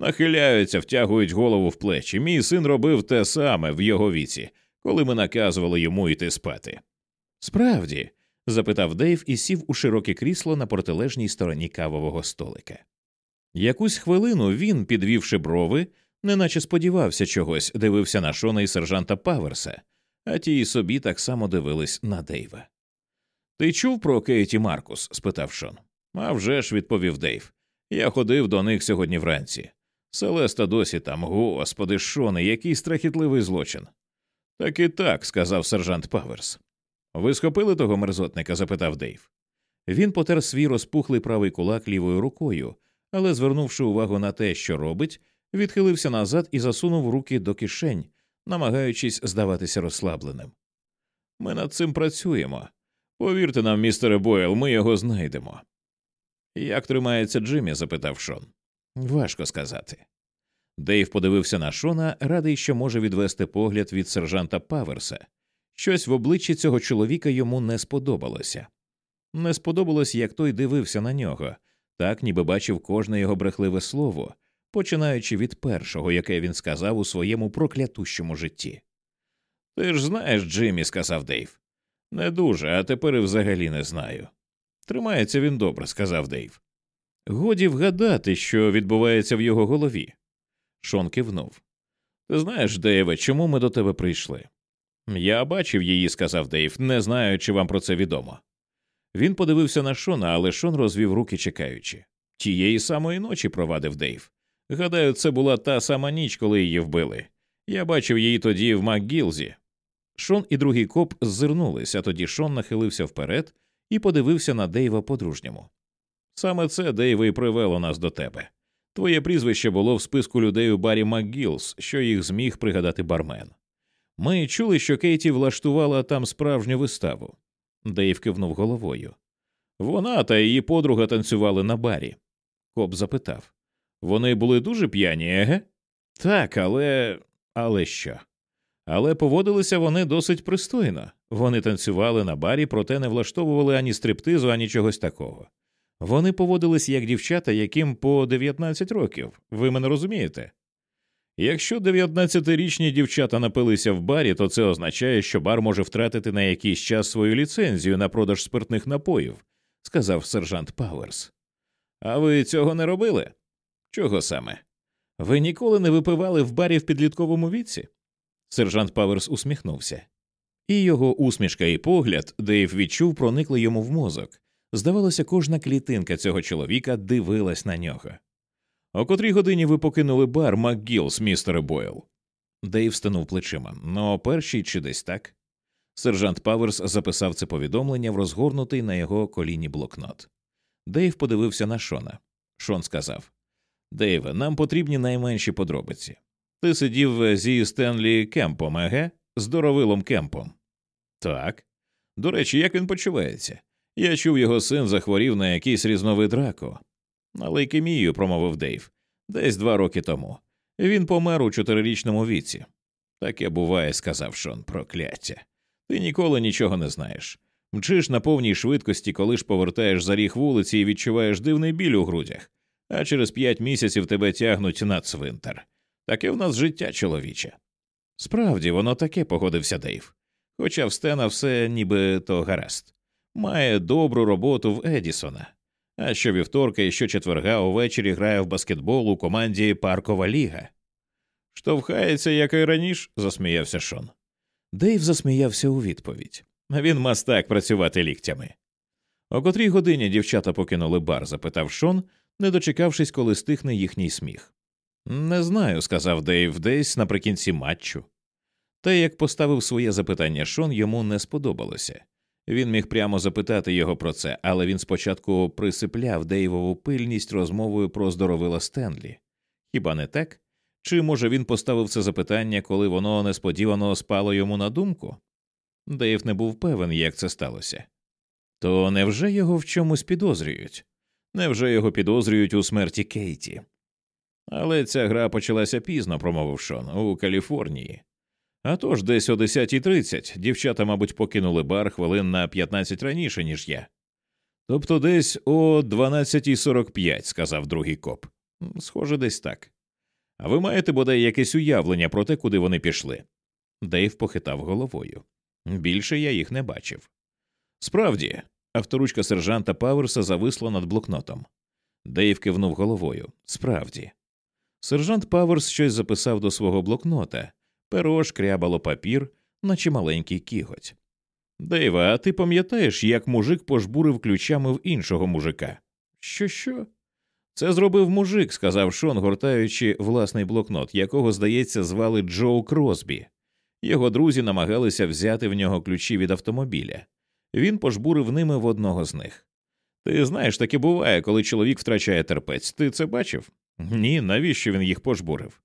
Нахиляються, втягують голову в плечі. Мій син робив те саме в його віці, коли ми наказували йому йти спати. Справді? запитав Дейв і сів у широке крісло на протилежній стороні кавового столика. Якусь хвилину він, підвівши брови, неначе сподівався чогось, дивився на Шона і сержанта Паверса, а ті й собі так само дивились на Дейва. Ти чув про Кейті Маркус? спитав Шон. «А вже ж», – відповів Дейв. Я ходив до них сьогодні вранці. Селеста досі там, господи, Шоне, який страхітливий злочин. Так і так, сказав сержант Паверс. Ви схопили того мерзотника? запитав Дейв. Він потер свій розпухлий правий кулак лівою рукою, але, звернувши увагу на те, що робить, відхилився назад і засунув руки до кишень, намагаючись здаватися розслабленим. Ми над цим працюємо. Повірте нам, містере Бойл, ми його знайдемо. Як тримається Джиммі? запитав Шон. Важко сказати. Дейв подивився на Шона, радий, що може відвести погляд від сержанта Паверса. Щось в обличчі цього чоловіка йому не сподобалося. Не сподобалось, як той дивився на нього, так ніби бачив кожне його брехливе слово, починаючи від першого, яке він сказав у своєму проклятущому житті. Ти ж знаєш, Джиммі, сказав Дейв. Не дуже, а тепер і взагалі не знаю. Тримається він добре, сказав Дейв. Годі вгадати, що відбувається в його голові. Шон кивнув. Ти знаєш, Дейве, чому ми до тебе прийшли? Я бачив її, сказав Дейв, не знаю, чи вам про це відомо. Він подивився на Шона, але Шон розвів руки, чекаючи. Тієї самої ночі провадив Дейв. Гадаю, це була та сама ніч, коли її вбили. Я бачив її тоді в МакГілзі. Шон і другий коп ззирнулись, а тоді Шон нахилився вперед і подивився на Дейва по-дружньому. Саме це, Дейве, і привело нас до тебе. Твоє прізвище було в списку людей у барі МакГілз, що їх зміг пригадати бармен. Ми чули, що Кейті влаштувала там справжню виставу. Дейв кивнув головою. Вона та її подруга танцювали на барі. Коп запитав вони були дуже п'яні, еге? Так, але. але що? Але поводилися вони досить пристойно. Вони танцювали на барі, проте не влаштовували ані стриптизу, ані чогось такого. Вони поводились як дівчата, яким по 19 років. Ви мене розумієте? Якщо 19-річні дівчата напилися в барі, то це означає, що бар може втратити на якийсь час свою ліцензію на продаж спиртних напоїв, сказав сержант Пауерс. А ви цього не робили? Чого саме? Ви ніколи не випивали в барі в підлітковому віці? Сержант Паверс усміхнувся, і його усмішка і погляд, Дейв відчув, проникли йому в мозок. Здавалося, кожна клітинка цього чоловіка дивилась на нього. О котрій годині ви покинули бар МакГілс, містере Бойл? Дейв стенув плечима. Ну, о першій чи десь так? Сержант Паверс записав це повідомлення в розгорнутий на його коліні блокнот. Дейв подивився на Шона. Шон сказав Дейве, нам потрібні найменші подробиці. Ти сидів зі Стенлі Кемпом, еге? Здоровилом Кемпом. Так. До речі, як він почувається? Я чув, його син захворів на якийсь різновид раку. На лейкемію, промовив Дейв, десь два роки тому. Він помер у чотирирічному віці. Таке буває, сказав Шон, прокляття. Ти ніколи нічого не знаєш. Мчиш на повній швидкості, коли ж повертаєш за ріг вулиці і відчуваєш дивний біль у грудях, а через п'ять місяців тебе тягнуть на цвинтар. Таке в нас життя чоловіче. Справді, воно таке, погодився Дейв. Хоча в Стена все ніби то гаразд. Має добру роботу в Едісона. А що вівторка і що четверга увечері грає в баскетбол у команді Паркова Ліга. Штовхається, як і раніше, засміявся Шон. Дейв засміявся у відповідь. Він мастак працювати ліктями. О котрій годині дівчата покинули бар? запитав Шон, не дочекавшись, коли стихне їхній сміх. Не знаю, сказав Дейв десь наприкінці матчу. Те, як поставив своє запитання Шон, йому не сподобалося. Він міг прямо запитати його про це, але він спочатку присипляв Дейвову пильність розмовою про здоровила Стенлі. Хіба не так? Чи може він поставив це запитання, коли воно несподівано спало йому на думку? Дейв не був певен, як це сталося. То невже його в чомусь підозрюють? Невже його підозрюють у смерті Кейті? Але ця гра почалася пізно, промовив Шон, у Каліфорнії. А тож десь о 10.30 дівчата, мабуть, покинули бар хвилин на 15 раніше, ніж я. Тобто десь о 12.45, сказав другий коп. Схоже, десь так. А ви маєте бодай якесь уявлення про те, куди вони пішли? Дейв похитав головою. Більше я їх не бачив. Справді, авторучка сержанта Паверса зависла над блокнотом. Дейв кивнув головою. Справді. Сержант Паверс щось записав до свого блокнота, перо шкрябало папір, наче маленький кіготь. Дейва, а ти пам'ятаєш, як мужик пожбурив ключами в іншого мужика? Що, що? Це зробив мужик, сказав Шон, гортаючи власний блокнот, якого, здається, звали Джоу Кросбі. Його друзі намагалися взяти в нього ключі від автомобіля. Він пожбурив ними в одного з них. Ти знаєш, таке буває, коли чоловік втрачає терпець. Ти це бачив? Ні, навіщо він їх пожбурив?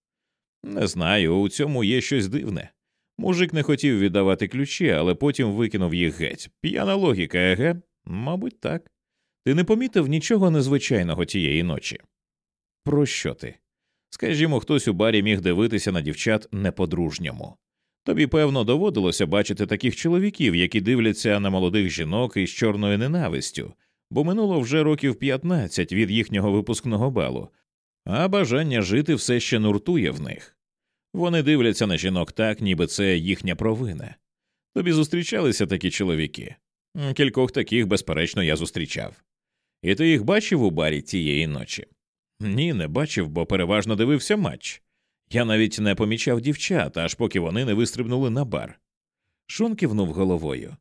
Не знаю, у цьому є щось дивне. Мужик не хотів віддавати ключі, але потім викинув їх геть. П'яна логіка, еге? Мабуть, так. Ти не помітив нічого незвичайного тієї ночі. Про що ти? Скажімо, хтось у барі міг дивитися на дівчат не по-дружньому. Тобі, певно, доводилося бачити таких чоловіків, які дивляться на молодих жінок із чорною ненавистю, бо минуло вже років 15 від їхнього випускного балу, а бажання жити все ще нуртує в них. Вони дивляться на жінок так, ніби це їхня провина. Тобі зустрічалися такі чоловіки. Кількох таких, безперечно, я зустрічав. І ти їх бачив у барі тієї ночі? Ні, не бачив, бо переважно дивився матч. Я навіть не помічав дівчат, аж поки вони не вистрибнули на бар. Шон кивнув головою.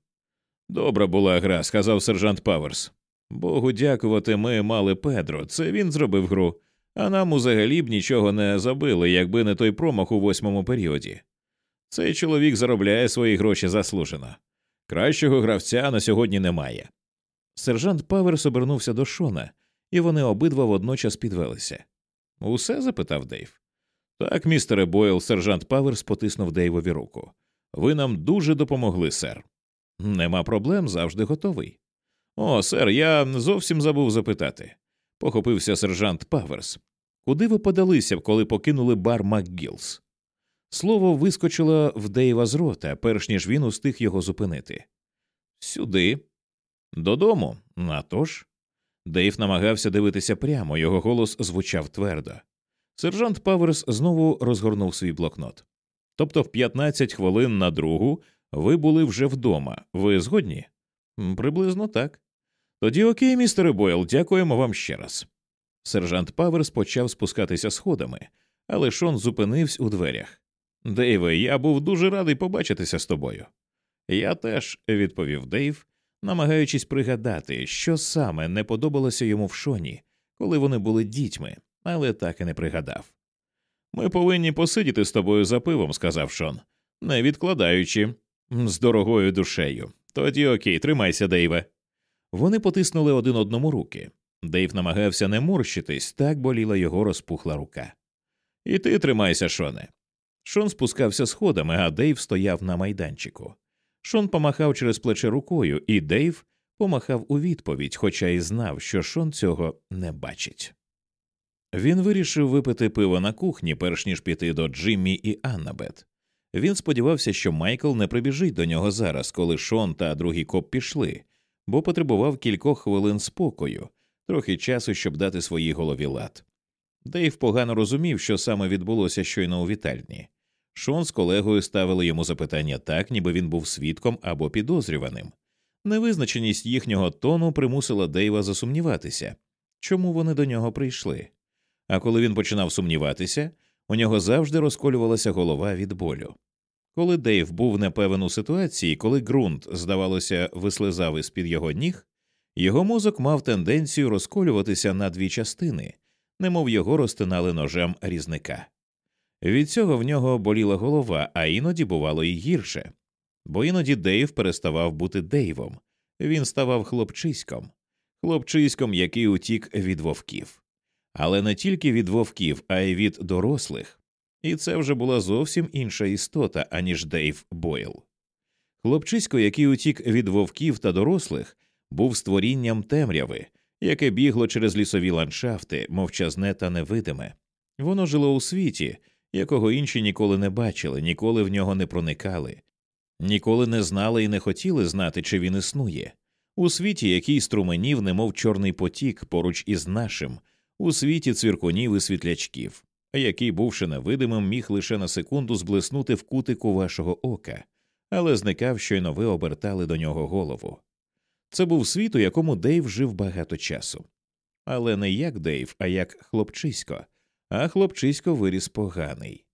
Добра була гра, сказав сержант Паверс. Богу дякувати, ми мали Педро. Це він зробив гру, а нам узагалі б нічого не забили, якби не той промах у восьмому періоді. Цей чоловік заробляє свої гроші заслужено. Кращого гравця на сьогодні немає. Сержант Паверс обернувся до Шона, і вони обидва водночас підвелися. Усе? запитав Дейв. Так, містере Бойл, сержант Паверс потиснув Дейвові руку. Ви нам дуже допомогли, сер. Нема проблем, завжди готовий. О, сер, я зовсім забув запитати. Похопився сержант Паверс. Куди ви подалися, коли покинули бар МакГілс? Слово вискочило в Дейва з рота, перш ніж він устиг його зупинити. Сюди. Додому. «А тож?» Дейв намагався дивитися прямо, його голос звучав твердо. Сержант Паверс знову розгорнув свій блокнот. Тобто, в 15 хвилин на другу ви були вже вдома. Ви згодні? Приблизно так. Тоді окей, містере Бойл, дякуємо вам ще раз. Сержант Паверс почав спускатися сходами, але Шон зупинився у дверях. Дейве, я був дуже радий побачитися з тобою. Я теж, відповів Дейв, намагаючись пригадати, що саме не подобалося йому в Шоні, коли вони були дітьми, але так і не пригадав. Ми повинні посидіти з тобою за пивом, сказав Шон, не відкладаючи, з дорогою душею. Тоді окей, тримайся, Дейве. Вони потиснули один одному руки. Дейв намагався не морщитись, так боліла його розпухла рука. І ти тримайся, Шоне. Шон спускався сходами, а Дейв стояв на майданчику. Шон помахав через плече рукою, і Дейв помахав у відповідь, хоча й знав, що Шон цього не бачить. Він вирішив випити пиво на кухні, перш ніж піти до Джиммі і Аннабет. Він сподівався, що Майкл не прибіжить до нього зараз, коли Шон та другий коп пішли, бо потребував кількох хвилин спокою, трохи часу, щоб дати своїй голові лад. Дейв погано розумів, що саме відбулося щойно у вітальні. Шон з колегою ставили йому запитання так, ніби він був свідком або підозрюваним. Невизначеність їхнього тону примусила Дейва засумніватися, чому вони до нього прийшли. А коли він починав сумніватися, у нього завжди розколювалася голова від болю. Коли Дейв був непевен у ситуації, коли ґрунт, здавалося, вислизав із під його ніг, його мозок мав тенденцію розколюватися на дві частини, немов його розтинали ножем різника. Від цього в нього боліла голова, а іноді бувало і гірше, бо іноді Дейв переставав бути Дейвом, він ставав хлопчиськом, хлопчиськом, який утік від вовків, але не тільки від вовків, а й від дорослих. І це вже була зовсім інша істота, аніж Дейв Бойл. Хлопчисько, який утік від вовків та дорослих, був створінням темряви, яке бігло через лісові ландшафти, мовчазне та невидиме. Воно жило у світі, якого інші ніколи не бачили, ніколи в нього не проникали, ніколи не знали і не хотіли знати, чи він існує, у світі, який струменів, немов чорний потік поруч із нашим, у світі цвіркунів і світлячків, який, бувши невидимим, міг лише на секунду зблиснути в кутику вашого ока, але зникав, щойно ви обертали до нього голову. Це був світ, у якому Дейв жив багато часу. Але не як Дейв, а як хлопчисько, а хлопчисько виріс поганий.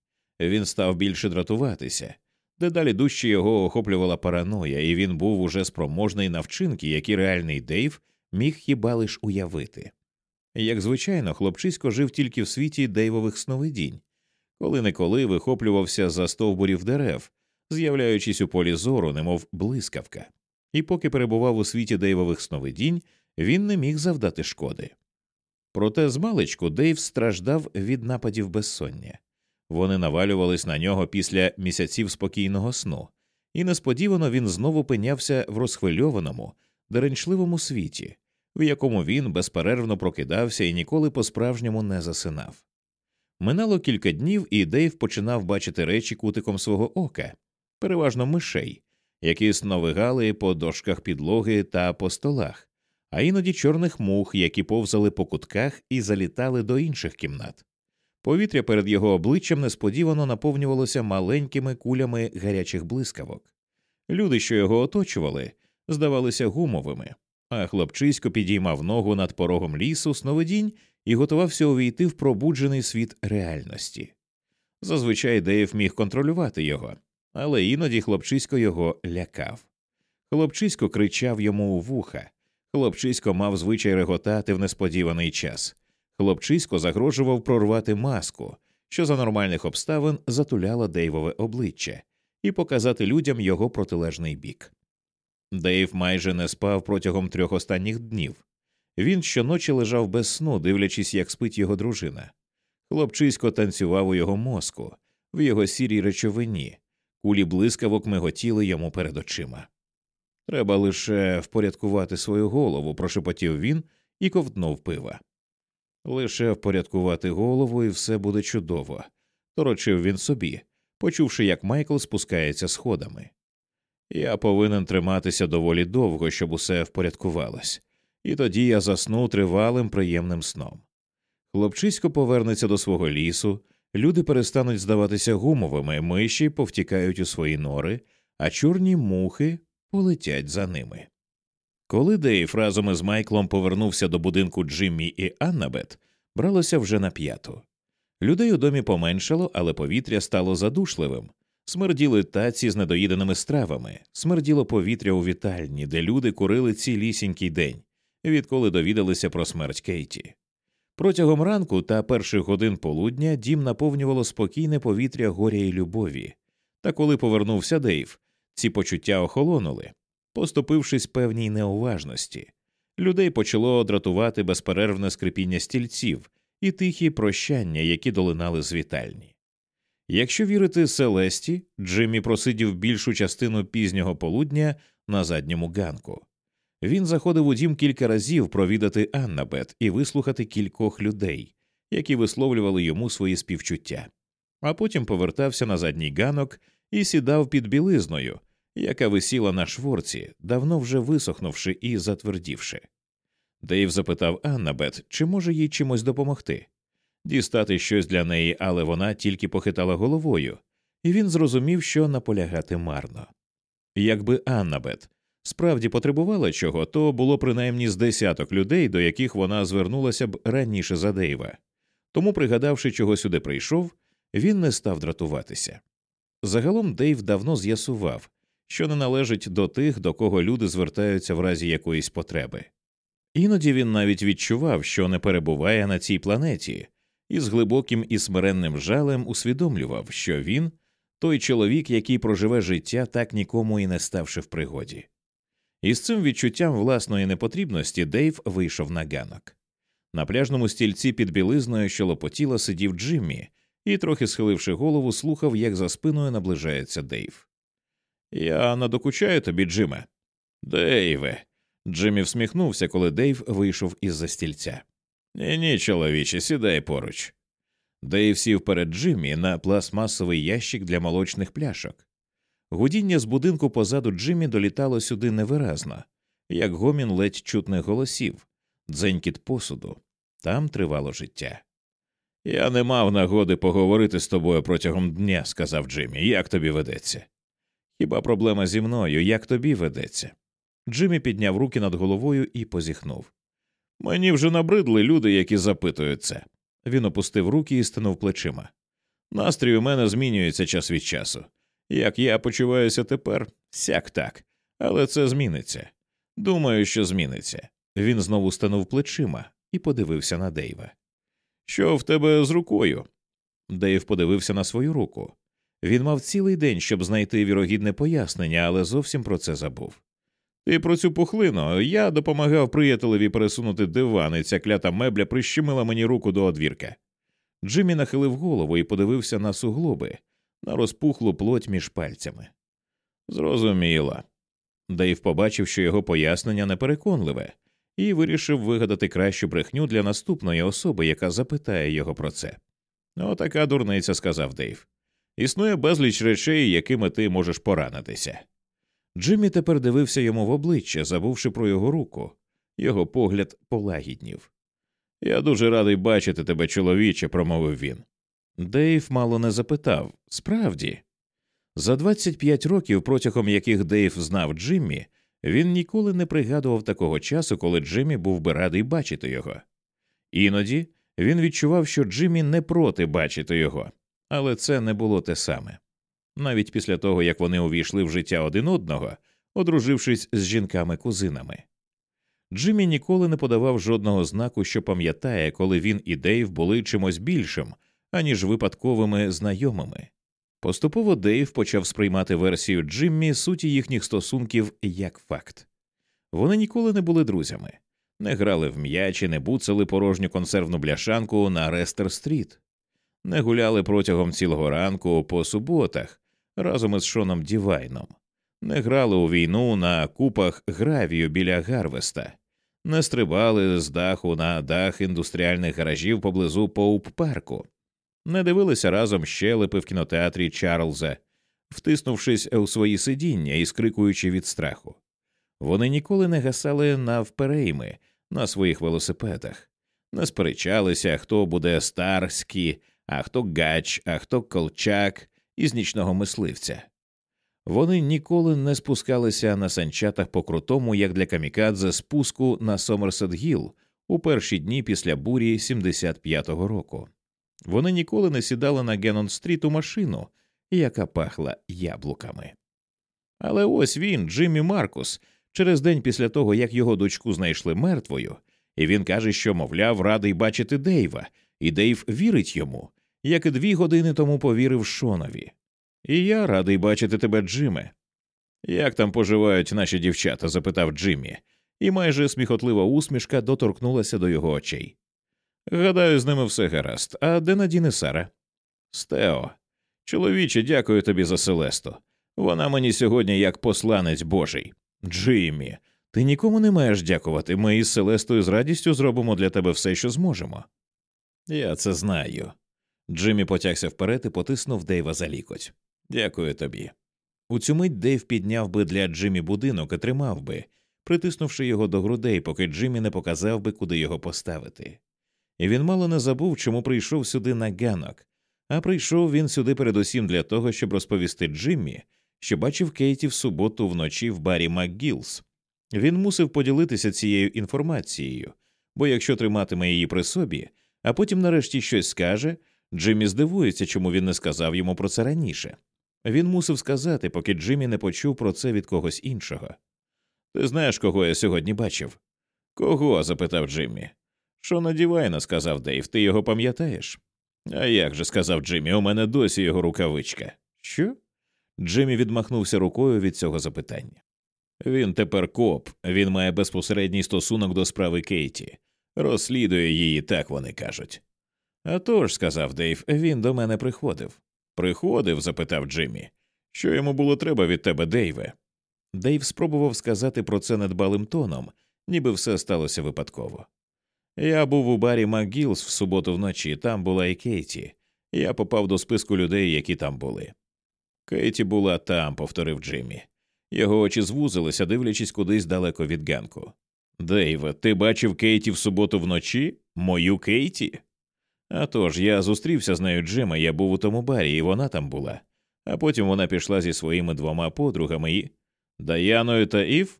Він став більше дратуватися, дедалі дужче його охоплювала параноя, і він був уже спроможний на вчинки, які реальний Дейв міг хіба лиш уявити. Як звичайно, хлопчисько жив тільки в світі Дейвових сновидінь, коли неколи вихоплювався за стовбурів дерев, з'являючись у полі зору, немов блискавка. І поки перебував у світі Дейвових сновидінь, він не міг завдати шкоди. Проте змалечку Дейв страждав від нападів безсоння. Вони навалювались на нього після місяців спокійного сну, і несподівано він знову пинявся в розхвильованому, деренчливому світі, в якому він безперервно прокидався і ніколи по справжньому не засинав. Минало кілька днів, і Дейв починав бачити речі кутиком свого ока, переважно мишей, які сновигали по дошках підлоги та по столах, а іноді чорних мух, які повзали по кутках і залітали до інших кімнат. Повітря перед його обличчям несподівано наповнювалося маленькими кулями гарячих блискавок. Люди, що його оточували, здавалися гумовими, а хлопчисько підіймав ногу над порогом лісу сновидінь і готувався увійти в пробуджений світ реальності. Зазвичай Дейв міг контролювати його, але іноді хлопчисько його лякав. Хлопчисько кричав йому у вуха, хлопчисько мав звичай реготати в несподіваний час. Хлопчисько загрожував прорвати маску, що за нормальних обставин затуляла Дейвове обличчя, і показати людям його протилежний бік. Дейв майже не спав протягом трьох останніх днів. Він щоночі лежав без сну, дивлячись, як спить його дружина. Хлопчисько танцював у його мозку, в його сірій речовині, кулі блискавок миготіли йому перед очима. Треба лише впорядкувати свою голову, прошепотів він і ковтнув пива. Лише впорядкувати голову, і все буде чудово, торочив він собі, почувши, як Майкл спускається сходами. Я повинен триматися доволі довго, щоб усе впорядкувалось, і тоді я засну тривалим приємним сном. Хлопчисько повернеться до свого лісу, люди перестануть здаватися гумовими, миші повтікають у свої нори, а чорні мухи полетять за ними. Коли Дейв разом із Майклом повернувся до будинку Джиммі і Аннабет, бралося вже на п'яту. Людей у домі поменшало, але повітря стало задушливим. Смерділи таці з недоїденими стравами, смерділо повітря у вітальні, де люди курили цілісінький день, відколи довідалися про смерть Кейті. Протягом ранку та перших годин полудня дім наповнювало спокійне повітря горя і любові. Та коли повернувся Дейв, ці почуття охолонули, поступившись певній неуважності. Людей почало дратувати безперервне скрипіння стільців і тихі прощання, які долинали з вітальні. Якщо вірити Селесті, Джиммі просидів більшу частину пізнього полудня на задньому ганку. Він заходив у дім кілька разів провідати Аннабет і вислухати кількох людей, які висловлювали йому свої співчуття, а потім повертався на задній ганок і сідав під білизною, яка висіла на шворці, давно вже висохнувши і затвердівши. Дейв запитав Аннабет, чи може їй чимось допомогти, дістати щось для неї, але вона тільки похитала головою, і він зрозумів, що наполягати марно. Якби Аннабет справді потребувала чого, то було принаймні з десяток людей, до яких вона звернулася б раніше за Дейва. Тому, пригадавши, чого сюди прийшов, він не став дратуватися. Загалом Дейв давно з'ясував, що не належить до тих, до кого люди звертаються в разі якоїсь потреби. Іноді він навіть відчував, що не перебуває на цій планеті, і з глибоким і смиренним жалем усвідомлював, що він той чоловік, який проживе життя, так нікому і не ставши в пригоді. І з цим відчуттям власної непотрібності Дейв вийшов на ганок. На пляжному стільці під білизною, що лопотіла, сидів Джиммі і, трохи схиливши голову, слухав, як за спиною наближається Дейв. Я надокучаю тобі, Джиме. Дейве. Джиммі всміхнувся, коли Дейв вийшов із за стільця. Ні, ні, чоловіче, сідай поруч. Дейв сів перед Джиммі на пластмасовий ящик для молочних пляшок. Гудіння з будинку позаду Джиммі долітало сюди невиразно, як гомін ледь чутних голосів, дзенькіт посуду. Там тривало життя. Я не мав нагоди поговорити з тобою протягом дня, сказав Джиммі. Як тобі ведеться? Хіба проблема зі мною, як тобі ведеться? Джиммі підняв руки над головою і позіхнув. Мені вже набридли люди, які запитують це. Він опустив руки і стинув плечима. Настрій у мене змінюється час від часу. Як я почуваюся тепер, сяк так, але це зміниться. Думаю, що зміниться. Він знову станув плечима і подивився на Дейва. Що в тебе з рукою? Дейв подивився на свою руку. Він мав цілий день, щоб знайти вірогідне пояснення, але зовсім про це забув. Ти про цю пухлину я допомагав приятелеві пересунути диван, і ця клята мебля прищемила мені руку до одвірка. Джиммі нахилив голову і подивився на суглоби, на розпухлу плоть між пальцями. Зрозуміло. Дейв побачив, що його пояснення непереконливе, і вирішив вигадати кращу брехню для наступної особи, яка запитає його про це. Отака дурниця, сказав Дейв. Існує безліч речей, якими ти можеш поранитися. Джиммі тепер дивився йому в обличчя, забувши про його руку. Його погляд полагіднів. Я дуже радий бачити тебе, чоловіче, промовив він. Дейв мало не запитав справді. За 25 років, протягом яких Дейв знав Джиммі, він ніколи не пригадував такого часу, коли Джиммі був би радий бачити його. Іноді він відчував, що Джиммі не проти бачити його, але це не було те саме. Навіть після того, як вони увійшли в життя один одного, одружившись з жінками-кузинами. Джиммі ніколи не подавав жодного знаку, що пам'ятає, коли він і Дейв були чимось більшим, аніж випадковими знайомими. Поступово Дейв почав сприймати версію Джиммі суті їхніх стосунків як факт. Вони ніколи не були друзями, не грали в м'ячі, не буцали порожню консервну бляшанку на Рестер Стріт, не гуляли протягом цілого ранку по суботах разом із Шоном Дівайном, не грали у війну на купах гравію біля Гарвеста, не стрибали з даху на дах індустріальних гаражів поблизу Поуп парку. Не дивилися разом щелепи в кінотеатрі Чарльза, втиснувшись у свої сидіння і скрикуючи від страху. Вони ніколи не гасали навперейми на своїх велосипедах, не сперечалися, хто буде старський, а хто гач, а хто колчак із нічного мисливця. Вони ніколи не спускалися на санчатах по крутому, як для камікадзе, спуску на Сомерсет Гіл у перші дні після бурі 75-го року. Вони ніколи не сідали на Геннон стріт у машину, яка пахла яблуками. Але ось він, Джиммі Маркус, через день після того, як його дочку знайшли мертвою, і він каже, що, мовляв, радий бачити Дейва, і Дейв вірить йому, як і дві години тому повірив Шонові. І я радий бачити тебе, Джиме. Як там поживають наші дівчата? запитав Джиммі, і майже сміхотлива усмішка доторкнулася до його очей. Гадаю, з ними все гаразд. А де Надін і Сара? Стео. Чоловіче, дякую тобі за Селесту. Вона мені сьогодні як посланець Божий. Джиммі, ти нікому не маєш дякувати. Ми із Селестою з радістю зробимо для тебе все, що зможемо. Я це знаю. Джиммі потягся вперед і потиснув Дейва за лікоть. Дякую тобі. У цю мить Дейв підняв би для Джиммі будинок і тримав би, притиснувши його до грудей, поки Джиммі не показав би, куди його поставити і він мало не забув, чому прийшов сюди на ганок, а прийшов він сюди передусім для того, щоб розповісти Джиммі, що бачив Кейті в суботу вночі в барі МакГілс. Він мусив поділитися цією інформацією, бо якщо триматиме її при собі, а потім нарешті щось скаже, Джиммі здивується, чому він не сказав йому про це раніше. Він мусив сказати, поки Джиммі не почув про це від когось іншого. Ти знаєш, кого я сьогодні бачив? Кого? запитав Джиммі. Шона Дівайна, сказав Дейв, ти його пам'ятаєш? А як же, сказав Джиммі, у мене досі його рукавичка. Що? Джиммі відмахнувся рукою від цього запитання. Він тепер коп, він має безпосередній стосунок до справи Кейті, розслідує її, так вони кажуть. «А тож», – сказав Дейв, він до мене приходив. Приходив? запитав Джиммі. Що йому було треба від тебе, Дейве? Дейв спробував сказати про це недбалим тоном, ніби все сталося випадково. Я був у барі МакГілс в суботу вночі, там була і Кейті. Я попав до списку людей, які там були. Кейті була там, повторив Джиммі. Його очі звузилися, дивлячись кудись далеко від ганку. Дейве, ти бачив Кейті в суботу вночі? Мою Кейті? А тож, я зустрівся з нею Джима, я був у тому барі, і вона там була. А потім вона пішла зі своїми двома подругами і. Даяною та Ів?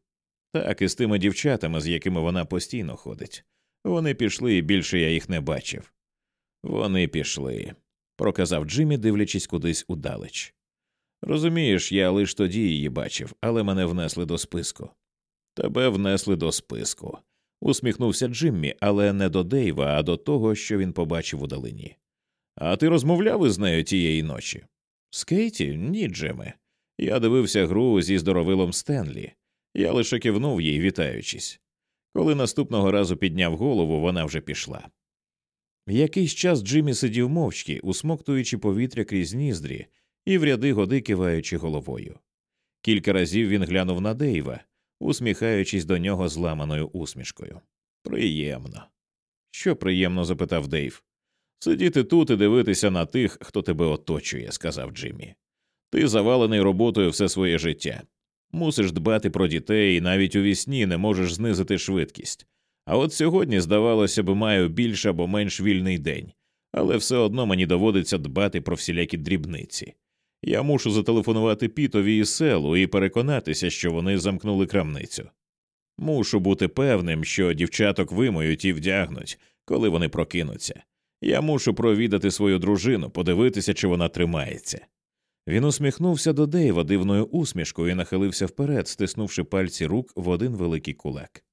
Так, і з тими дівчатами, з якими вона постійно ходить. Вони пішли, і більше я їх не бачив. Вони пішли, проказав Джиммі, дивлячись кудись удалеч. Розумієш, я лиш тоді її бачив, але мене внесли до списку. Тебе внесли до списку, усміхнувся Джиммі, але не до Дейва, а до того, що він побачив удалині. А ти розмовляв із нею тієї ночі? З Кейті? Ні, Джиме. Я дивився гру зі здоровилом Стенлі. Я лише кивнув їй, вітаючись. Коли наступного разу підняв голову, вона вже пішла. Якийсь час Джиммі сидів мовчки, усмоктуючи повітря крізь ніздрі і в ряди годи киваючи головою. Кілька разів він глянув на Дейва, усміхаючись до нього зламаною усмішкою. Приємно. Що приємно? запитав Дейв. Сидіти тут і дивитися на тих, хто тебе оточує, сказав Джиммі. Ти завалений роботою все своє життя. Мусиш дбати про дітей і навіть у вісні не можеш знизити швидкість. А от сьогодні, здавалося б, маю більш або менш вільний день, але все одно мені доводиться дбати про всілякі дрібниці. Я мушу зателефонувати пітові і селу і переконатися, що вони замкнули крамницю. Мушу бути певним, що дівчаток вимоють і вдягнуть, коли вони прокинуться. Я мушу провідати свою дружину, подивитися, чи вона тримається. Він усміхнувся до Дейва дивною усмішкою і нахилився вперед, стиснувши пальці рук в один великий кулак.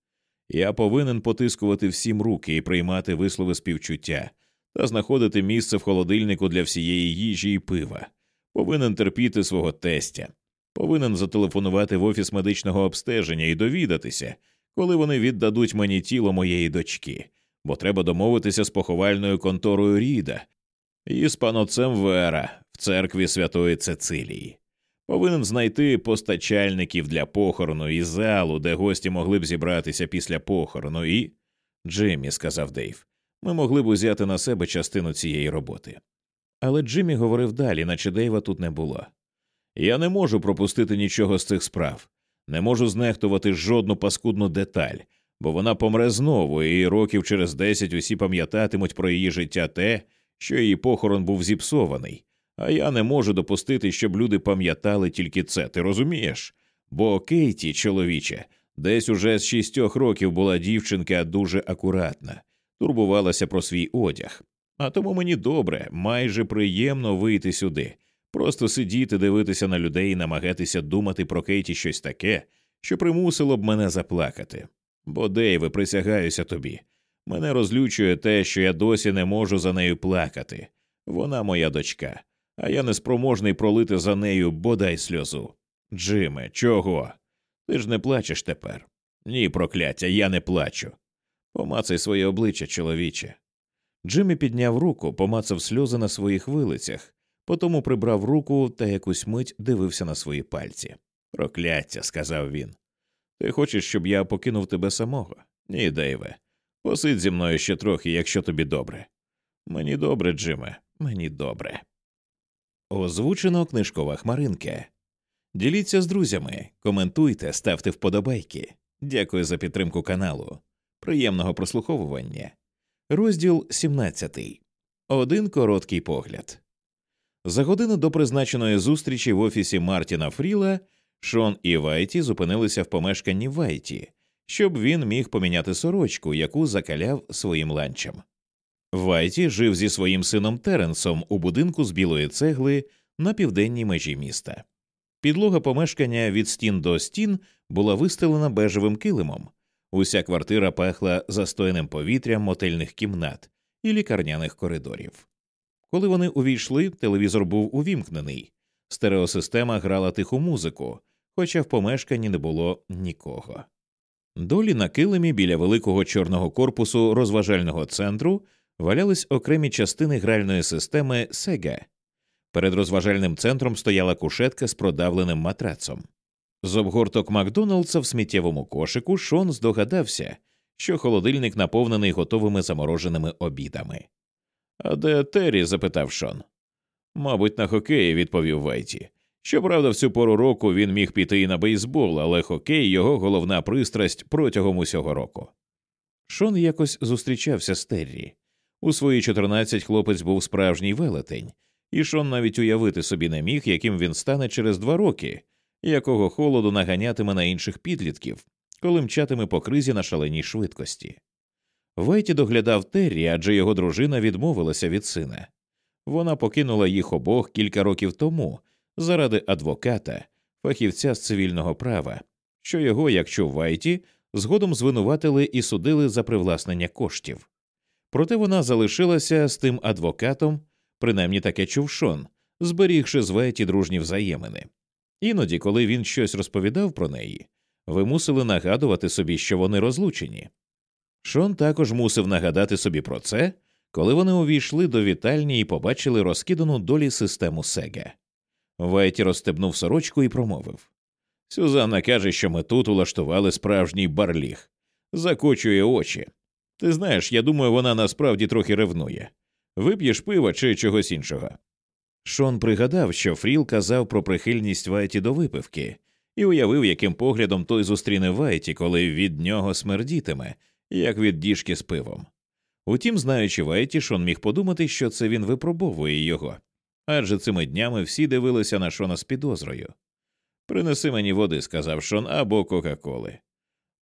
Я повинен потискувати всім руки і приймати вислови співчуття та знаходити місце в холодильнику для всієї їжі і пива, повинен терпіти свого тестя, повинен зателефонувати в офіс медичного обстеження і довідатися, коли вони віддадуть мені тіло моєї дочки, бо треба домовитися з поховальною конторою Ріда і з паноцем Вера в церкві Святої Цецилії. Повинен знайти постачальників для похорону і залу, де гості могли б зібратися після похорону, і. Джиммі, сказав Дейв, ми могли б узяти на себе частину цієї роботи. Але Джиммі говорив далі, наче Дейва тут не було. Я не можу пропустити нічого з цих справ, не можу знехтувати жодну паскудну деталь, бо вона помре знову, і років через десять усі пам'ятатимуть про її життя те, що її похорон був зіпсований, а я не можу допустити, щоб люди пам'ятали тільки це, ти розумієш? Бо Кейті, чоловіче, десь уже з шістьох років була дівчинка дуже акуратна, турбувалася про свій одяг. А тому мені добре, майже приємно вийти сюди, просто сидіти, дивитися на людей і намагатися думати про Кейті щось таке, що примусило б мене заплакати. Бо, Дейве, присягаюся тобі. Мене розлючує те, що я досі не можу за нею плакати. Вона моя дочка, а я неспроможний пролити за нею бодай сльозу. Джиме, чого? Ти ж не плачеш тепер? Ні, прокляття, я не плачу. Помацай своє обличчя, чоловіче. Джиммі підняв руку, помацав сльози на своїх вилицях, потому прибрав руку та якусь мить дивився на свої пальці. Прокляття, сказав він. Ти хочеш, щоб я покинув тебе самого? Ні, Дейве. Посидь зі мною ще трохи, якщо тобі добре. Мені добре, Джиме, мені добре. Озвучено книжкова хмаринка. Діліться з друзями, коментуйте, ставте вподобайки. Дякую за підтримку каналу. Приємного прослуховування. Розділ 17. Один короткий погляд. За годину до призначеної зустрічі в офісі Мартіна Фріла Шон і Вайті зупинилися в помешканні Вайті, щоб він міг поміняти сорочку, яку закаляв своїм ланчем. Вайті жив зі своїм сином Теренсом у будинку з білої цегли на південній межі міста. Підлога помешкання від стін до стін була вистелена бежевим килимом. Уся квартира пахла застояним повітрям мотельних кімнат і лікарняних коридорів. Коли вони увійшли, телевізор був увімкнений, стереосистема грала тиху музику, хоча в помешканні не було нікого. Долі на килимі біля великого чорного корпусу розважального центру валялись окремі частини гральної системи Sega. Перед розважальним центром стояла кушетка з продавленим матрацом. З обгорток Макдоналдса в сміттєвому кошику Шон здогадався, що холодильник наповнений готовими замороженими обідами. А де Террі? запитав Шон. Мабуть, на хокеї, відповів Вайті. Щоправда, в цю пору року він міг піти і на бейсбол, але хокей його головна пристрасть протягом усього року. Шон якось зустрічався з Террі. У свої 14 хлопець був справжній велетень, і Шон навіть уявити собі не міг, яким він стане через два роки, якого холоду наганятиме на інших підлітків, коли мчатиме по кризі на шаленій швидкості. Вайті доглядав Террі, адже його дружина відмовилася від сина. Вона покинула їх обох кілька років тому заради адвоката, фахівця з цивільного права, що його, як чув Вайті, згодом звинуватили і судили за привласнення коштів. Проте вона залишилася з тим адвокатом, принаймні таке чув Шон, зберігши з Вайті дружні взаємини. Іноді, коли він щось розповідав про неї, Ви мусили нагадувати собі, що вони розлучені. Шон також мусив нагадати собі про це, коли вони увійшли до вітальні і побачили розкидану долі систему Сега. Вайті розстебнув сорочку і промовив Сюзанна каже, що ми тут улаштували справжній барліг, закочує очі. Ти знаєш, я думаю, вона насправді трохи ревнує. Вип'єш пива чи чогось іншого. Шон пригадав, що Фріл казав про прихильність Вайті до випивки, і уявив, яким поглядом той зустріне Вайті, коли від нього смердітиме, як від діжки з пивом. Утім, знаючи Вайті, Шон міг подумати, що це він випробовує його, адже цими днями всі дивилися на Шона з підозрою. Принеси мені води, сказав Шон, або Кока-Коли.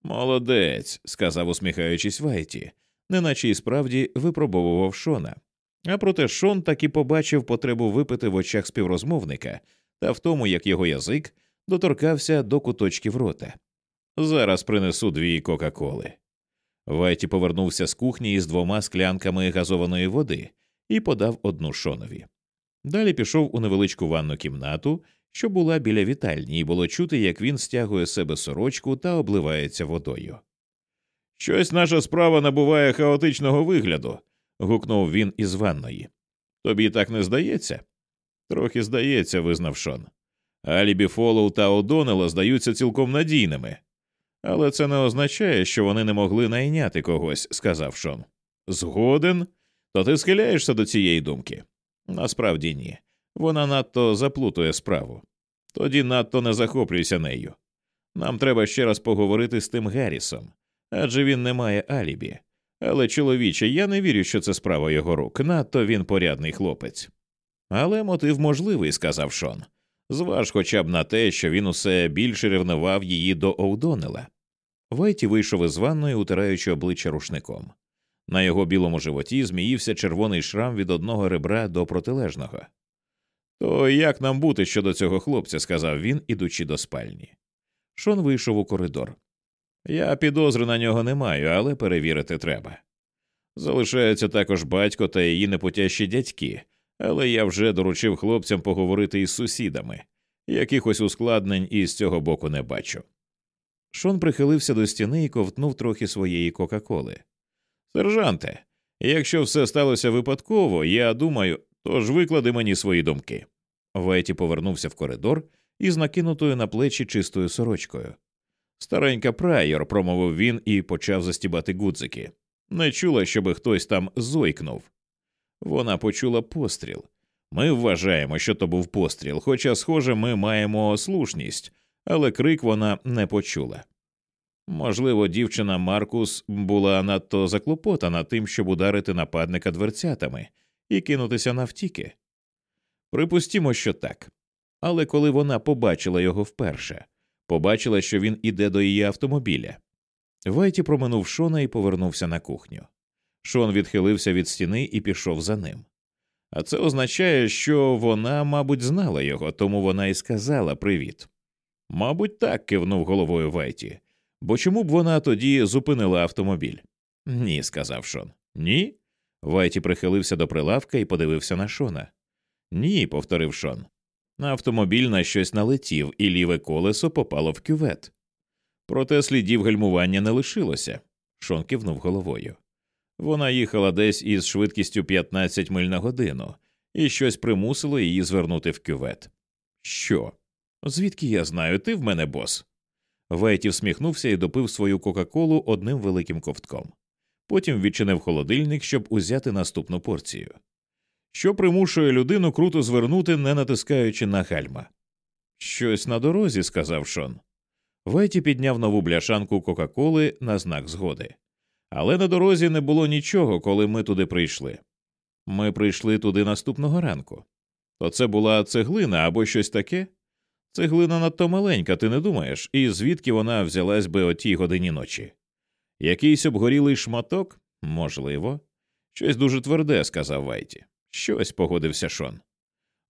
Молодець, сказав, усміхаючись Вайті, неначе і справді випробовував Шона. А проте Шон таки побачив потребу випити в очах співрозмовника та в тому, як його язик доторкався до куточків рота. Зараз принесу дві Кока-Коли. Вайті повернувся з кухні із двома склянками газованої води і подав одну шонові. Далі пішов у невеличку ванну кімнату, що була біля вітальні, і було чути, як він стягує себе сорочку та обливається водою. Щось наша справа набуває хаотичного вигляду. Гукнув він із ванної. Тобі так не здається? Трохи здається, визнав Шон. Алібі Фолоу та Одонела здаються цілком надійними. Але це не означає, що вони не могли найняти когось, сказав Шон. Згоден? То ти схиляєшся до цієї думки? Насправді ні. Вона надто заплутує справу. Тоді надто не захоплюйся нею. Нам треба ще раз поговорити з тим Гаррісом, адже він не має алібі. Але, чоловіче, я не вірю, що це справа його рук, надто він порядний хлопець. Але мотив можливий, сказав Шон. Зваж хоча б на те, що він усе більше ревнував її до Оудонела. Вайті вийшов із ванної, утираючи обличчя рушником. На його білому животі зміївся червоний шрам від одного ребра до протилежного. То як нам бути щодо цього хлопця? сказав він, ідучи до спальні. Шон вийшов у коридор. Я підозри на нього не маю, але перевірити треба. Залишаються також батько та її непотящі дядьки, але я вже доручив хлопцям поговорити із сусідами. Якихось ускладнень із цього боку не бачу. Шон прихилився до стіни і ковтнув трохи своєї Кока-Коли. Сержанте, якщо все сталося випадково, я думаю, тож виклади мені свої думки. Веті повернувся в коридор із накинутою на плечі чистою сорочкою. Старенька прайор, промовив він і почав застібати гудзики. Не чула, щоби хтось там зойкнув. Вона почула постріл. Ми вважаємо, що то був постріл, хоча, схоже, ми маємо слушність, але крик вона не почула. Можливо, дівчина Маркус була надто заклопотана тим, щоб ударити нападника дверцятами і кинутися навтіки. Припустімо, що так. Але коли вона побачила його вперше, побачила, що він іде до її автомобіля. Вайті проминув Шона і повернувся на кухню. Шон відхилився від стіни і пішов за ним. А це означає, що вона, мабуть, знала його, тому вона і сказала привіт. Мабуть, так кивнув головою Вайті. Бо чому б вона тоді зупинила автомобіль? Ні, сказав Шон. Ні. Вайті прихилився до прилавка і подивився на Шона. Ні, повторив Шон. Автомобіль на щось налетів, і ліве колесо попало в кювет. Проте слідів гальмування не лишилося. Шон кивнув головою. Вона їхала десь із швидкістю 15 миль на годину, і щось примусило її звернути в кювет. Що? Звідки я знаю, ти в мене бос? Вейті всміхнувся і допив свою Кока-Колу одним великим ковтком. Потім відчинив холодильник, щоб узяти наступну порцію. Що примушує людину круто звернути, не натискаючи на гальма. Щось на дорозі, сказав Шон. Вейті підняв нову бляшанку Кока-Коли на знак згоди. Але на дорозі не було нічого, коли ми туди прийшли. Ми прийшли туди наступного ранку. То це була цеглина або щось таке? Цеглина надто маленька, ти не думаєш, і звідки вона взялась би о тій годині ночі? Якийсь обгорілий шматок? Можливо. Щось дуже тверде, сказав Вайті. Щось погодився Шон.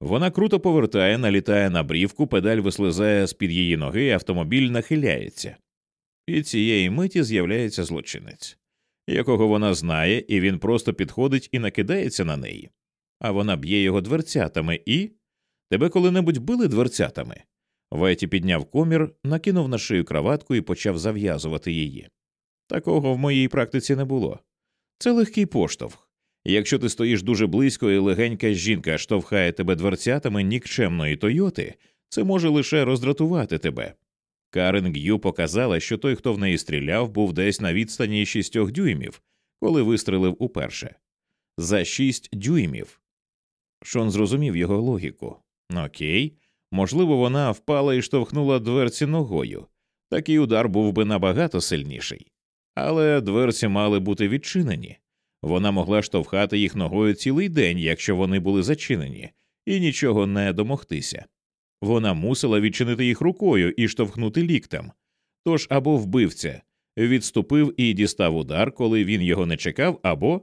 Вона круто повертає, налітає на брівку, педаль вислизає з під її ноги, автомобіль нахиляється. І цієї миті з'являється злочинець, якого вона знає, і він просто підходить і накидається на неї. А вона б'є його дверцятами і. Тебе коли-небудь били дверцятами? Вайті підняв комір, накинув на шию краватку і почав зав'язувати її. Такого в моїй практиці не було. Це легкий поштовх. Якщо ти стоїш дуже близько і легенька жінка штовхає тебе дверцятами нікчемної Тойоти, це може лише роздратувати тебе. Карен Г'ю показала, що той, хто в неї стріляв, був десь на відстані шістьох дюймів, коли вистрелив уперше. За шість дюймів. Шон зрозумів його логіку. Окей, можливо, вона впала і штовхнула дверці ногою. Такий удар був би набагато сильніший. Але дверці мали бути відчинені. Вона могла штовхати їх ногою цілий день, якщо вони були зачинені, і нічого не домогтися. Вона мусила відчинити їх рукою і штовхнути ліктем. Тож або вбивця відступив і дістав удар, коли він його не чекав, або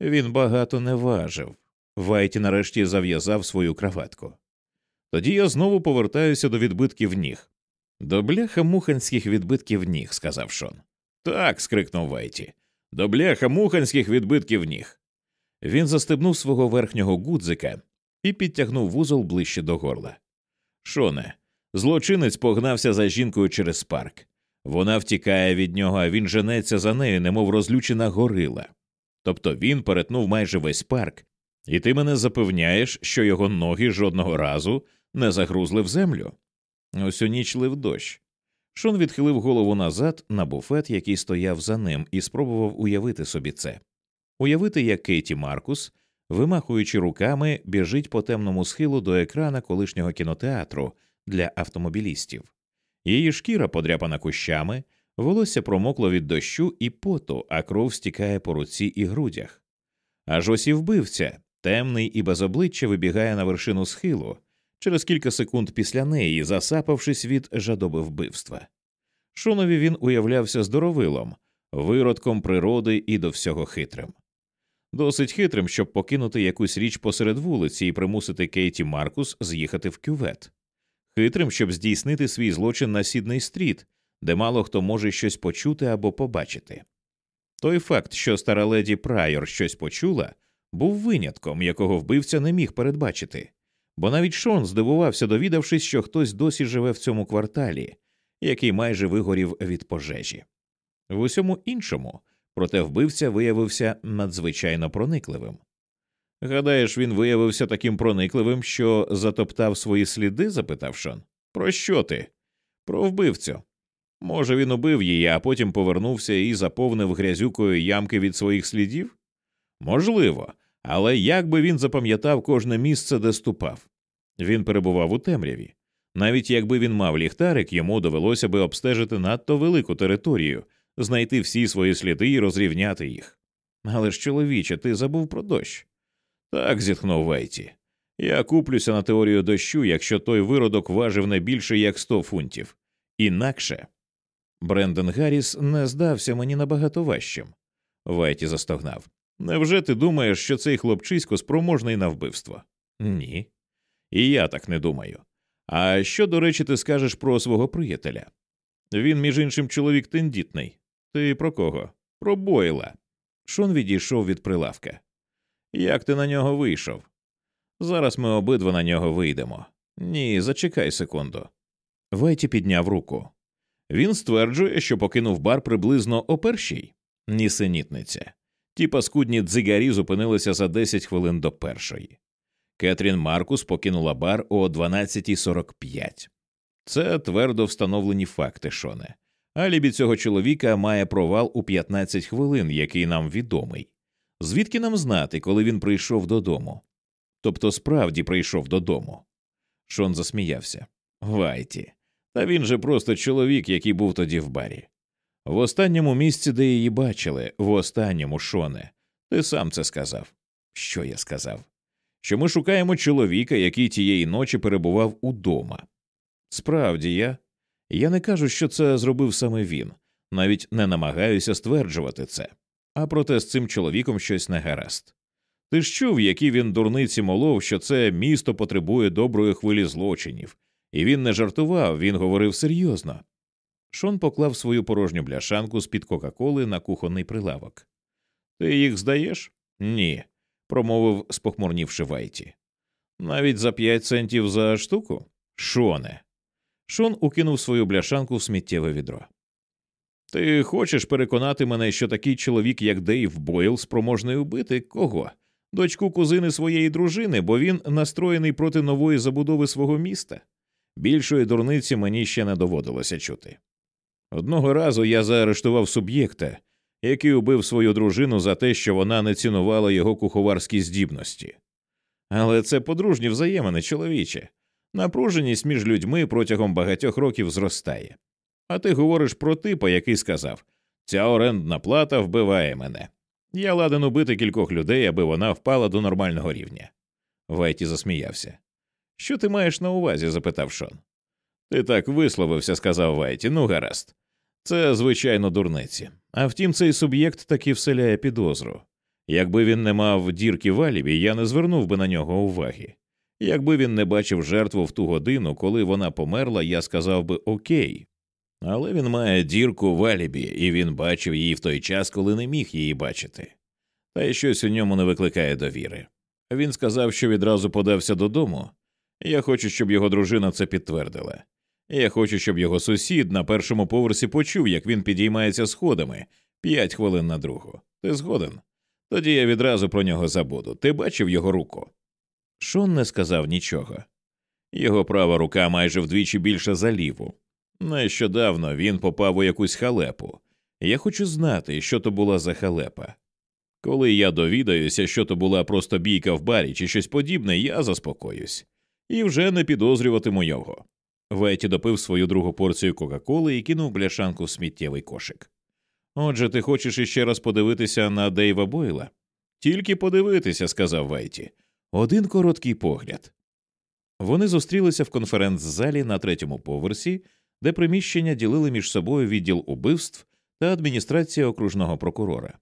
він багато не важив. Вайті нарешті зав'язав свою краватку. Тоді я знову повертаюся до відбитків ніг. До бляха муханських відбитків ніг, сказав Шон. Так. скрикнув Вайті. До бляха муханських відбитків ніг. Він застебнув свого верхнього гудзика і підтягнув вузол ближче до горла. Шоне, злочинець погнався за жінкою через парк. Вона втікає від нього, а він женеться за нею, немов розлючена горила. Тобто він перетнув майже весь парк, і ти мене запевняєш, що його ноги жодного разу не загрузли в землю. Ось у ніч лив дощ. Шон відхилив голову назад на буфет, який стояв за ним, і спробував уявити собі це. Уявити, як Кейті Маркус, вимахуючи руками, біжить по темному схилу до екрана колишнього кінотеатру для автомобілістів. Її шкіра подряпана кущами, волосся промокло від дощу і поту, а кров стікає по руці і грудях. Аж ось і вбивця, темний і без обличчя вибігає на вершину схилу через кілька секунд після неї, засапавшись від жадоби вбивства. Шонові він уявлявся здоровилом, виродком природи і до всього хитрим. Досить хитрим, щоб покинути якусь річ посеред вулиці і примусити Кейті Маркус з'їхати в кювет, хитрим, щоб здійснити свій злочин на Сідний стріт, де мало хто може щось почути або побачити. Той факт, що стара леді Прайор щось почула, був винятком, якого вбивця не міг передбачити, бо навіть Шон здивувався, довідавшись, що хтось досі живе в цьому кварталі, який майже вигорів від пожежі. В усьому іншому, проте вбивця виявився надзвичайно проникливим. Гадаєш, він виявився таким проникливим, що затоптав свої сліди? запитав Шон. Про що ти? Про вбивцю. Може, він убив її, а потім повернувся і заповнив грязюкою ямки від своїх слідів? Можливо, але як би він запам'ятав кожне місце, де ступав? Він перебував у темряві. Навіть якби він мав ліхтарик, йому довелося би обстежити надто велику територію, знайти всі свої сліди і розрівняти їх. Але ж, чоловіче, ти забув про дощ. Так, зітхнув Вайті. Я куплюся на теорію дощу, якщо той виродок важив не більше як сто фунтів. Інакше. Брендон Гарріс не здався мені набагато важчим. Вайті застогнав. Невже ти думаєш, що цей хлопчисько спроможний на вбивство? Ні. І я так не думаю. А що, до речі, ти скажеш про свого приятеля? Він, між іншим, чоловік тендітний. Ти про кого? Про Бойла. Шон відійшов від прилавка. Як ти на нього вийшов? Зараз ми обидва на нього вийдемо. Ні, зачекай секунду. Вайті підняв руку. Він стверджує, що покинув бар приблизно о першій. Нісенітниця. Ті паскудні дзигарі зупинилися за 10 хвилин до першої. Кетрін Маркус покинула бар о 12.45. Це твердо встановлені факти, Шоне. Алібі цього чоловіка має провал у 15 хвилин, який нам відомий. Звідки нам знати, коли він прийшов додому? Тобто справді прийшов додому. Шон засміявся. Вайті. Та він же просто чоловік, який був тоді в барі. В останньому місці, де її бачили, в останньому шоне, ти сам це сказав. Що я сказав? Що ми шукаємо чоловіка, який тієї ночі перебував удома. Справді я. Я не кажу, що це зробив саме він, навіть не намагаюся стверджувати це, а проте з цим чоловіком щось не гаразд. Ти ж чув, які він дурниці молов, що це місто потребує доброї хвилі злочинів, і він не жартував, він говорив серйозно. Шон поклав свою порожню бляшанку з під Кока-Коли на кухонний прилавок. Ти їх здаєш? Ні, промовив спохмурнівши Вайті. Навіть за п'ять центів за штуку? Шоне. Шон укинув свою бляшанку в сміттєве відро. Ти хочеш переконати мене, що такий чоловік, як Дейв Бойл, спроможний убити кого? Дочку кузини своєї дружини, бо він настроєний проти нової забудови свого міста. Більшої дурниці мені ще не доводилося чути. Одного разу я заарештував суб'єкта, який убив свою дружину за те, що вона не цінувала його куховарські здібності. Але це подружні взаємини, чоловіче. Напруженість між людьми протягом багатьох років зростає. А ти говориш про типа, який сказав ця орендна плата вбиває мене. Я ладен убити кількох людей, аби вона впала до нормального рівня. Вайті засміявся. Що ти маєш на увазі? запитав Шон. Ти так висловився, сказав Вайті. Ну, гаразд. Це, звичайно, дурниці. А втім, цей суб'єкт таки вселяє підозру. Якби він не мав дірки в алібі, я не звернув би на нього уваги. Якби він не бачив жертву в ту годину, коли вона померла, я сказав би окей. Але він має дірку в алібі, і він бачив її в той час, коли не міг її бачити. Та й щось у ньому не викликає довіри. Він сказав, що відразу подався додому. Я хочу, щоб його дружина це підтвердила. Я хочу, щоб його сусід на першому поверсі почув, як він підіймається сходами п'ять хвилин на другу. Ти згоден? Тоді я відразу про нього забуду. Ти бачив його руку? Шон не сказав нічого. Його права рука майже вдвічі більша за ліву. Нещодавно він попав у якусь халепу. Я хочу знати, що то була за халепа. Коли я довідаюся, що то була просто бійка в барі чи щось подібне, я заспокоюсь і вже не підозрюватиму його. Веті допив свою другу порцію Кока-Коли і кинув бляшанку в сміттєвий кошик. Отже, ти хочеш іще раз подивитися на Дейва Бойла? Тільки подивитися, сказав Вайті. Один короткий погляд. Вони зустрілися в конференц-залі на третьому поверсі, де приміщення ділили між собою відділ убивств та адміністрація окружного прокурора.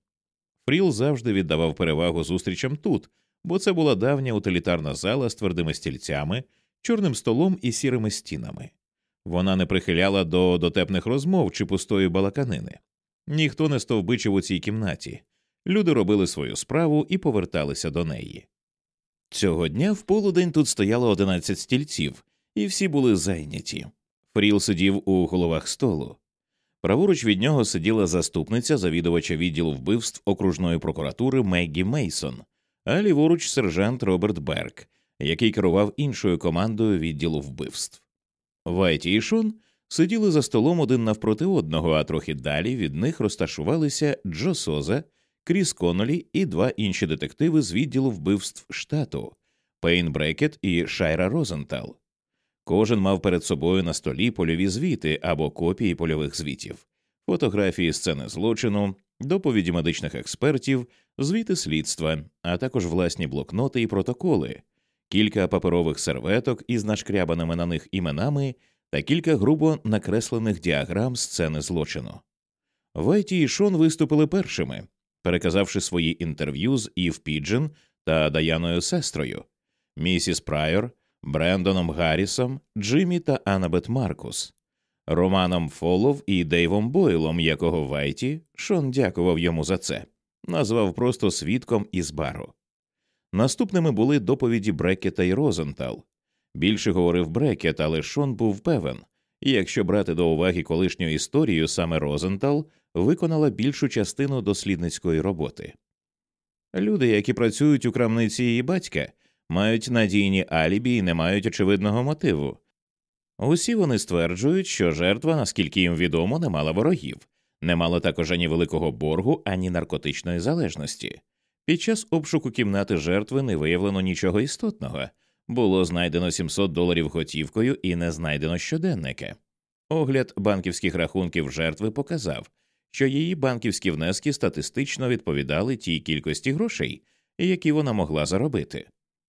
Фріл завжди віддавав перевагу зустрічам тут, бо це була давня утилітарна зала з твердими стільцями, чорним столом і сірими стінами. Вона не прихиляла до дотепних розмов чи пустої балаканини. Ніхто не стовбичив у цій кімнаті. Люди робили свою справу і поверталися до неї. Цього дня в полудень тут стояло одинадцять стільців, і всі були зайняті. Фріл сидів у головах столу. Праворуч від нього сиділа заступниця завідувача відділу вбивств окружної прокуратури Меггі Мейсон, а ліворуч сержант Роберт Берг, який керував іншою командою відділу вбивств. Вайті і Шон сиділи за столом один навпроти одного, а трохи далі від них розташувалися Джо Соза, Кріс Конолі і два інші детективи з відділу вбивств штату Пейн Брекет і Шайра Розентал. Кожен мав перед собою на столі польові звіти або копії польових звітів, фотографії сцени злочину, доповіді медичних експертів, звіти слідства, а також власні блокноти і протоколи, кілька паперових серветок із нашкрябаними на них іменами та кілька грубо накреслених діаграм сцени злочину. Вайті і Шон виступили першими, переказавши свої інтерв'ю з Ів Піджен та Даяною сестрою, місіс Прайор, Брендоном Гаррісом, Джиммі та Анабет Маркус, Романом Фолов і Дейвом Бойлом, якого Вайті Шон дякував йому за це, назвав просто свідком із бару. Наступними були доповіді Брекета і Розентал. Більше говорив Брекет, але Шон був певен, і якщо брати до уваги колишню історію, саме Розентал виконала більшу частину дослідницької роботи. Люди, які працюють у крамниці її батька, мають надійні алібі і не мають очевидного мотиву. Усі вони стверджують, що жертва, наскільки їм відомо, не мала ворогів, не мала також ані великого боргу, ані наркотичної залежності. Під час обшуку кімнати жертви не виявлено нічого істотного, було знайдено 700 доларів готівкою і не знайдено щоденника. Огляд банківських рахунків жертви показав, що її банківські внески статистично відповідали тій кількості грошей, які вона могла заробити.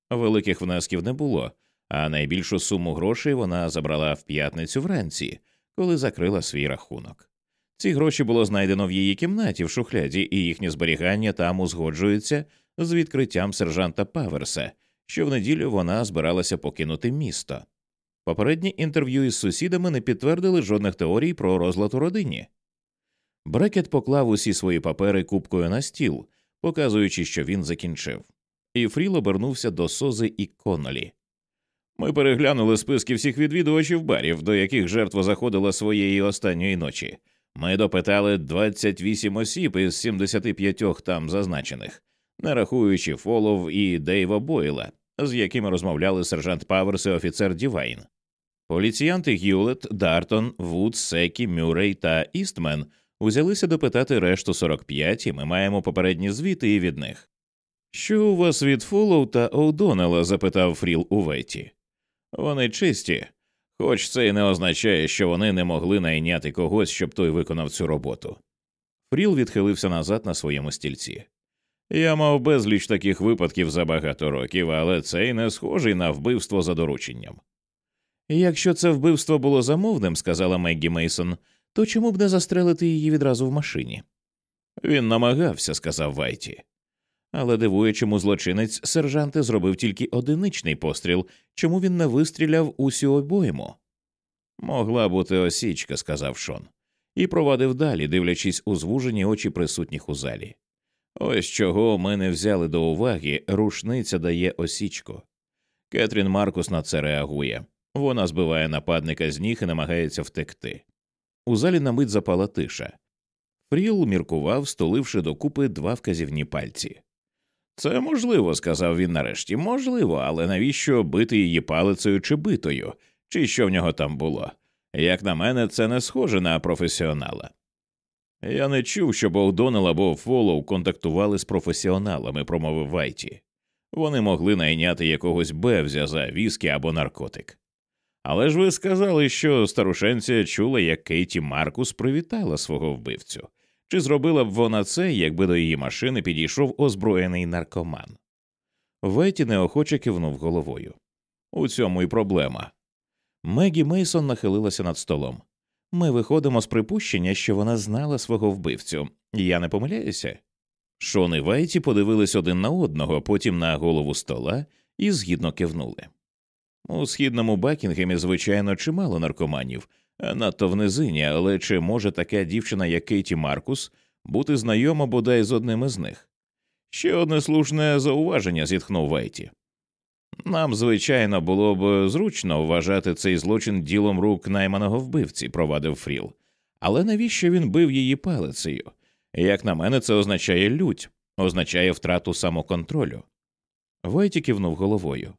Великих внесків не було, а найбільшу суму грошей вона забрала в п'ятницю вранці, коли закрила свій рахунок. Ці гроші було знайдено в її кімнаті в шухляді, і їхнє зберігання там узгоджується з відкриттям сержанта Паверса, що в неділю вона збиралася покинути місто. Попередні інтерв'ю із сусідами не підтвердили жодних теорій про розлад у родині. Брекет поклав усі свої папери купкою на стіл, показуючи, що він закінчив, і Фріл обернувся до Сози і Коннолі. Ми переглянули списки всіх відвідувачів барів, до яких жертва заходила своєї останньої ночі. Ми допитали 28 осіб із 75 там зазначених, не рахуючи Фолов і Дейва Бойла, з якими розмовляли сержант Паверс і офіцер Дівайн. Поліціянти Гюлет, Дартон, Вуд, Секі, Мюррей та Істмен узялися допитати решту 45, і ми маємо попередні звіти і від них. Що у вас від Фолоу та О'Доннелла?» – запитав Фріл у Вайті. Вони чисті, хоч це й не означає, що вони не могли найняти когось, щоб той виконав цю роботу. Фріл відхилився назад на своєму стільці. Я мав безліч таких випадків за багато років, але цей не схожий на вбивство за дорученням. Якщо це вбивство було замовним, сказала Меггі Мейсон, то чому б не застрелити її відразу в машині? Він намагався, сказав Вайті. Але дивує, чому злочинець сержанти зробив тільки одиничний постріл, чому він не вистріляв усю обойму? Могла бути осічка, сказав Шон, і провадив далі, дивлячись у звужені очі присутніх у залі. Ось чого ми не взяли до уваги, рушниця дає осічку. Кетрін Маркус на це реагує. Вона збиває нападника з ніг і намагається втекти. У залі на мить запала тиша. Фріл міркував, стуливши докупи два вказівні пальці. Це можливо, сказав він нарешті. Можливо, але навіщо бити її палицею чи битою, чи що в нього там було? Як на мене, це не схоже на професіонала. Я не чув, щоб О'Доннелл або Фоллоу контактували з професіоналами, промовив Вайті. Вони могли найняти якогось бевзя за віскі або наркотик. Але ж ви сказали, що старушенця чула, як Кейті Маркус привітала свого вбивцю. Чи зробила б вона це, якби до її машини підійшов озброєний наркоман? Веті неохоче кивнув головою. У цьому і проблема. Мегі Мейсон нахилилася над столом. Ми виходимо з припущення, що вона знала свого вбивцю. Я не помиляюся. Шон і Вайті подивились один на одного, потім на голову стола і згідно кивнули. У східному Бакінгемі, звичайно, чимало наркоманів, надто в низині, але чи може така дівчина, як Кейті Маркус, бути знайома бодай з одним із них? Ще одне слушне зауваження, зітхнув Вайті. Нам, звичайно, було б зручно вважати цей злочин ділом рук найманого вбивці, провадив Фріл. Але навіщо він бив її палицею? Як на мене, це означає лють, означає втрату самоконтролю. Вайті кивнув головою.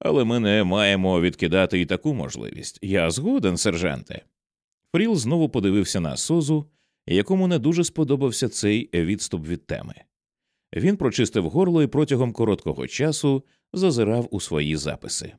Але ми не маємо відкидати і таку можливість. Я згоден, сержанте. Фріл знову подивився на Созу, якому не дуже сподобався цей відступ від теми. Він прочистив горло і протягом короткого часу зазирав у свої записи.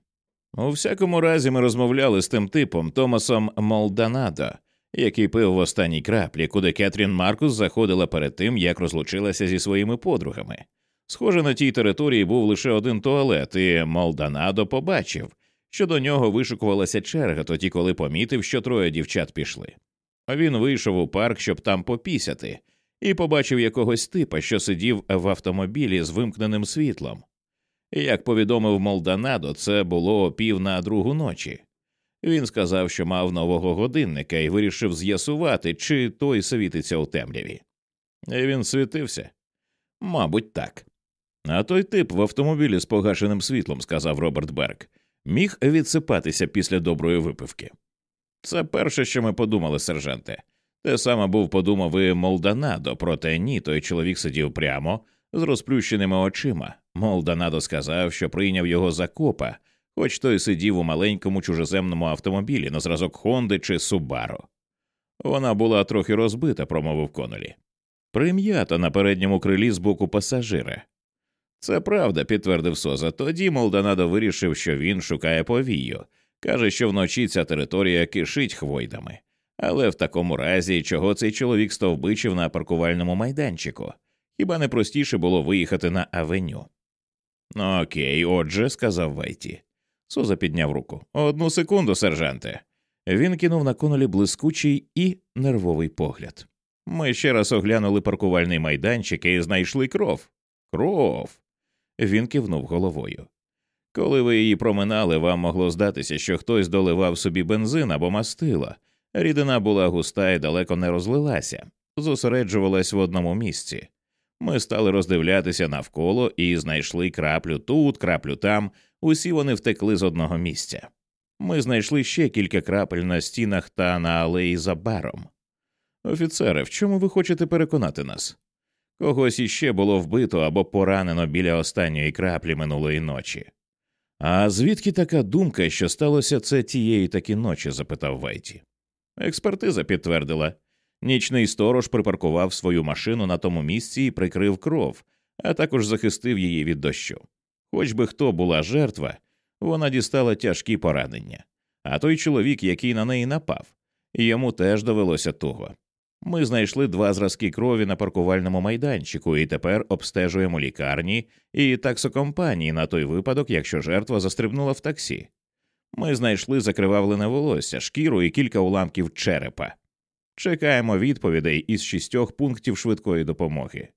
У всякому разі, ми розмовляли з тим типом Томасом Молданадо, який пив в останній краплі, куди Кетрін Маркус заходила перед тим, як розлучилася зі своїми подругами. Схоже, на тій території був лише один туалет, і Молданадо побачив, що до нього вишукувалася черга тоді, коли помітив, що троє дівчат пішли. Він вийшов у парк, щоб там попісяти, і побачив якогось типа, що сидів в автомобілі з вимкненим світлом. Як повідомив Молданадо, це було пів на другу ночі. Він сказав, що мав нового годинника і вирішив з'ясувати, чи той світиться у темряві. І Він світився. Мабуть, так. А той тип в автомобілі з погашеним світлом, сказав Роберт Берг, міг відсипатися після доброї випивки. Це перше, що ми подумали, сержанте. Те саме був подумав і Молданадо, проте ні, той чоловік сидів прямо з розплющеними очима. Молданадо сказав, що прийняв його за копа, хоч той сидів у маленькому чужеземному автомобілі на зразок Хонди чи Субаро. Вона була трохи розбита, промовив Конолі. Прим'ята на передньому крилі з боку пасажира. Це правда, підтвердив Соза. Тоді Молданадо вирішив, що він шукає повію. Каже, що вночі ця територія кишить хвойдами. Але в такому разі, чого цей чоловік стовбичив на паркувальному майданчику? Хіба не простіше було виїхати на авеню? Окей, отже, сказав Вайті. Соза підняв руку. Одну секунду, сержанте. Він кинув на конолі блискучий і нервовий погляд. Ми ще раз оглянули паркувальний майданчик і знайшли кров. Кров. Він кивнув головою. Коли ви її проминали, вам могло здатися, що хтось доливав собі бензин або мастила. Рідина була густа і далеко не розлилася, зосереджувалась в одному місці. Ми стали роздивлятися навколо і знайшли краплю тут, краплю там, Усі вони втекли з одного місця. Ми знайшли ще кілька крапель на стінах та на алеї за баром. Офіцере, в чому ви хочете переконати нас? Когось іще було вбито або поранено біля останньої краплі минулої ночі. А звідки така думка, що сталося це тієї таки ночі? запитав Вайті. Експертиза підтвердила. Нічний сторож припаркував свою машину на тому місці і прикрив кров, а також захистив її від дощу. Хоч би хто була жертва, вона дістала тяжкі поранення, а той чоловік, який на неї напав, йому теж довелося туго. Ми знайшли два зразки крові на паркувальному майданчику і тепер обстежуємо лікарні і таксокомпанії на той випадок, якщо жертва застрибнула в таксі. Ми знайшли закривавлене волосся, шкіру і кілька уламків черепа. Чекаємо відповідей із шістьох пунктів швидкої допомоги.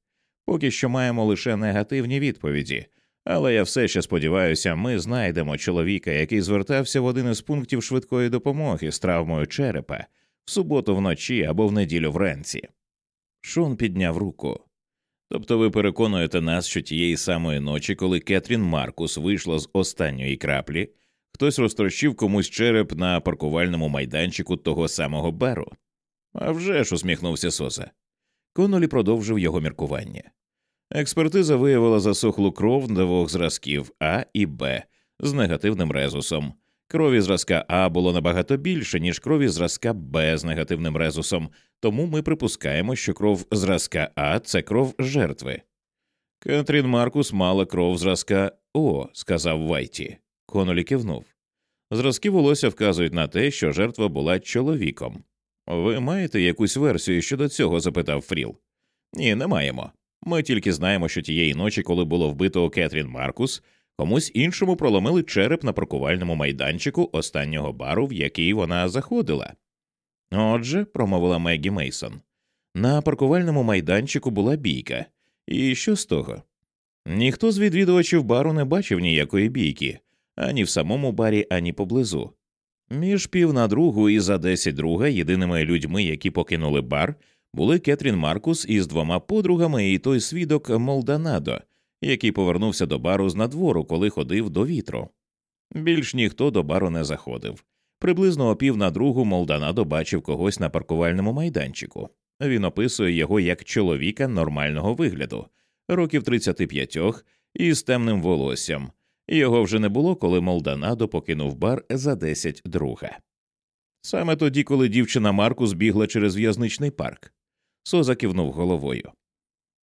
Поки що маємо лише негативні відповіді, але я все ще сподіваюся, ми знайдемо чоловіка, який звертався в один із пунктів швидкої допомоги з травмою черепа в суботу вночі або в неділю вранці. Шон підняв руку. Тобто ви переконуєте нас, що тієї самої ночі, коли Кетрін Маркус вийшла з останньої краплі, хтось розтрощив комусь череп на паркувальному майданчику того самого бару? «А вже ж», – усміхнувся Соза. Конолі продовжив його міркування. Експертиза виявила засохлу кров двох зразків А і Б з негативним резусом. Крові зразка А було набагато більше, ніж крові зразка Б з негативним резусом, тому ми припускаємо, що кров зразка А це кров жертви. Кетрін Маркус мала кров зразка О, сказав Вайті. Конолі кивнув. Зразки волосся вказують на те, що жертва була чоловіком. Ви маєте якусь версію щодо цього? запитав Фріл. Ні, не маємо. Ми тільки знаємо, що тієї ночі, коли було вбито Кетрін Маркус, комусь іншому проломили череп на паркувальному майданчику останнього бару, в який вона заходила. Отже, промовила Мегі Мейсон, на паркувальному майданчику була бійка. І що з того? Ніхто з відвідувачів бару не бачив ніякої бійки ані в самому барі, ані поблизу. Між пів на другу і за десять друга єдиними людьми, які покинули бар, були Кетрін Маркус із двома подругами і той свідок Молданадо, який повернувся до бару з надвору, коли ходив до вітру. Більш ніхто до бару не заходив. Приблизно о пів на другу Молданадо бачив когось на паркувальному майданчику. Він описує його як чоловіка нормального вигляду, років 35 із темним волоссям. Його вже не було, коли Молданадо покинув бар за десять друга. Саме тоді, коли дівчина Маркус бігла через в'язничний парк. Соза кивнув головою.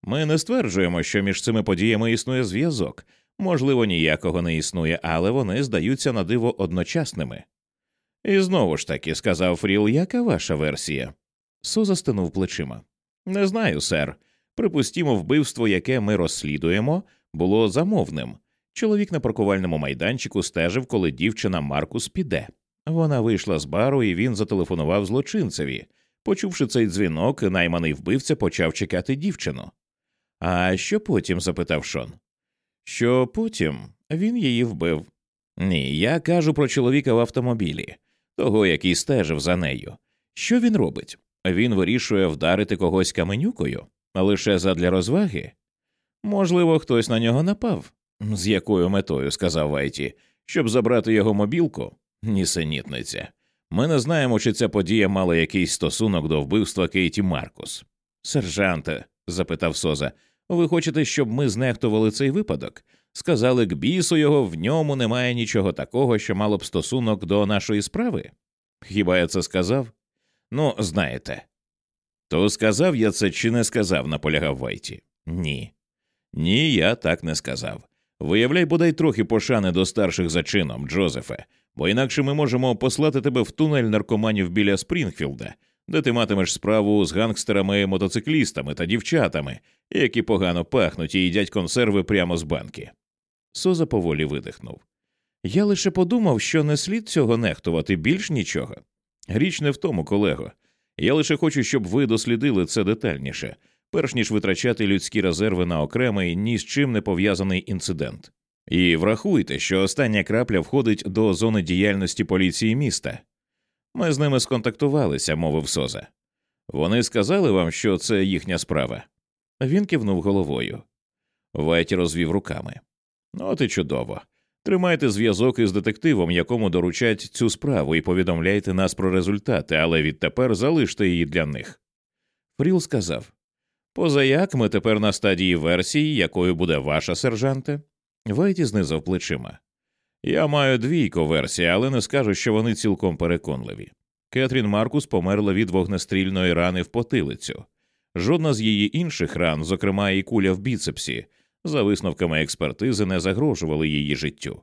Ми не стверджуємо, що між цими подіями існує зв'язок. Можливо, ніякого не існує, але вони здаються на диво одночасними. І знову ж таки, сказав Фріл, яка ваша версія? Соза стинув плечима. Не знаю, сер. Припустімо, вбивство, яке ми розслідуємо, було замовним. Чоловік на паркувальному майданчику стежив, коли дівчина Маркус піде. Вона вийшла з бару, і він зателефонував злочинцеві. Почувши цей дзвінок, найманий вбивця почав чекати дівчину. А що потім? запитав Шон. Що потім він її вбив. Ні, я кажу про чоловіка в автомобілі, того, який стежив за нею. Що він робить? Він вирішує вдарити когось каменюкою лише задля розваги? Можливо, хтось на нього напав. З якою метою, сказав Вайті, щоб забрати його мобілку? Нісенітниця. Ми не знаємо, чи ця подія мала якийсь стосунок до вбивства Кейті Маркус. Сержанте, запитав Соза, ви хочете, щоб ми знехтували цей випадок? Сказали к бісу його, в ньому немає нічого такого, що мало б стосунок до нашої справи? Хіба я це сказав? Ну, знаєте. То сказав я це чи не сказав, наполягав Вайті. Ні. Ні, я так не сказав. Виявляй, бодай трохи пошани до старших за чином, Джозефе, бо інакше ми можемо послати тебе в тунель наркоманів біля Спрінгфілда, де ти матимеш справу з гангстерами, мотоциклістами та дівчатами, які погано пахнуть і їдять консерви прямо з банки. Соза поволі видихнув. Я лише подумав, що не слід цього нехтувати більш нічого. Річ не в тому, колего. Я лише хочу, щоб ви дослідили це детальніше, перш ніж витрачати людські резерви на окремий ні з чим не пов'язаний інцидент. І врахуйте, що остання крапля входить до зони діяльності поліції міста. Ми з ними сконтактувалися, мовив Соза. Вони сказали вам, що це їхня справа. Він кивнув головою. Вайті розвів руками. От і чудово. Тримайте зв'язок із детективом, якому доручать цю справу, і повідомляйте нас про результати, але відтепер залиште її для них. Фріл сказав Позаяк ми тепер на стадії версії, якою буде ваша сержанте. Вайті знизав плечима. Я маю двійко версій, але не скажу, що вони цілком переконливі. Кетрін Маркус померла від вогнестрільної рани в потилицю. Жодна з її інших ран, зокрема і куля в біцепсі, за висновками експертизи, не загрожували її життю.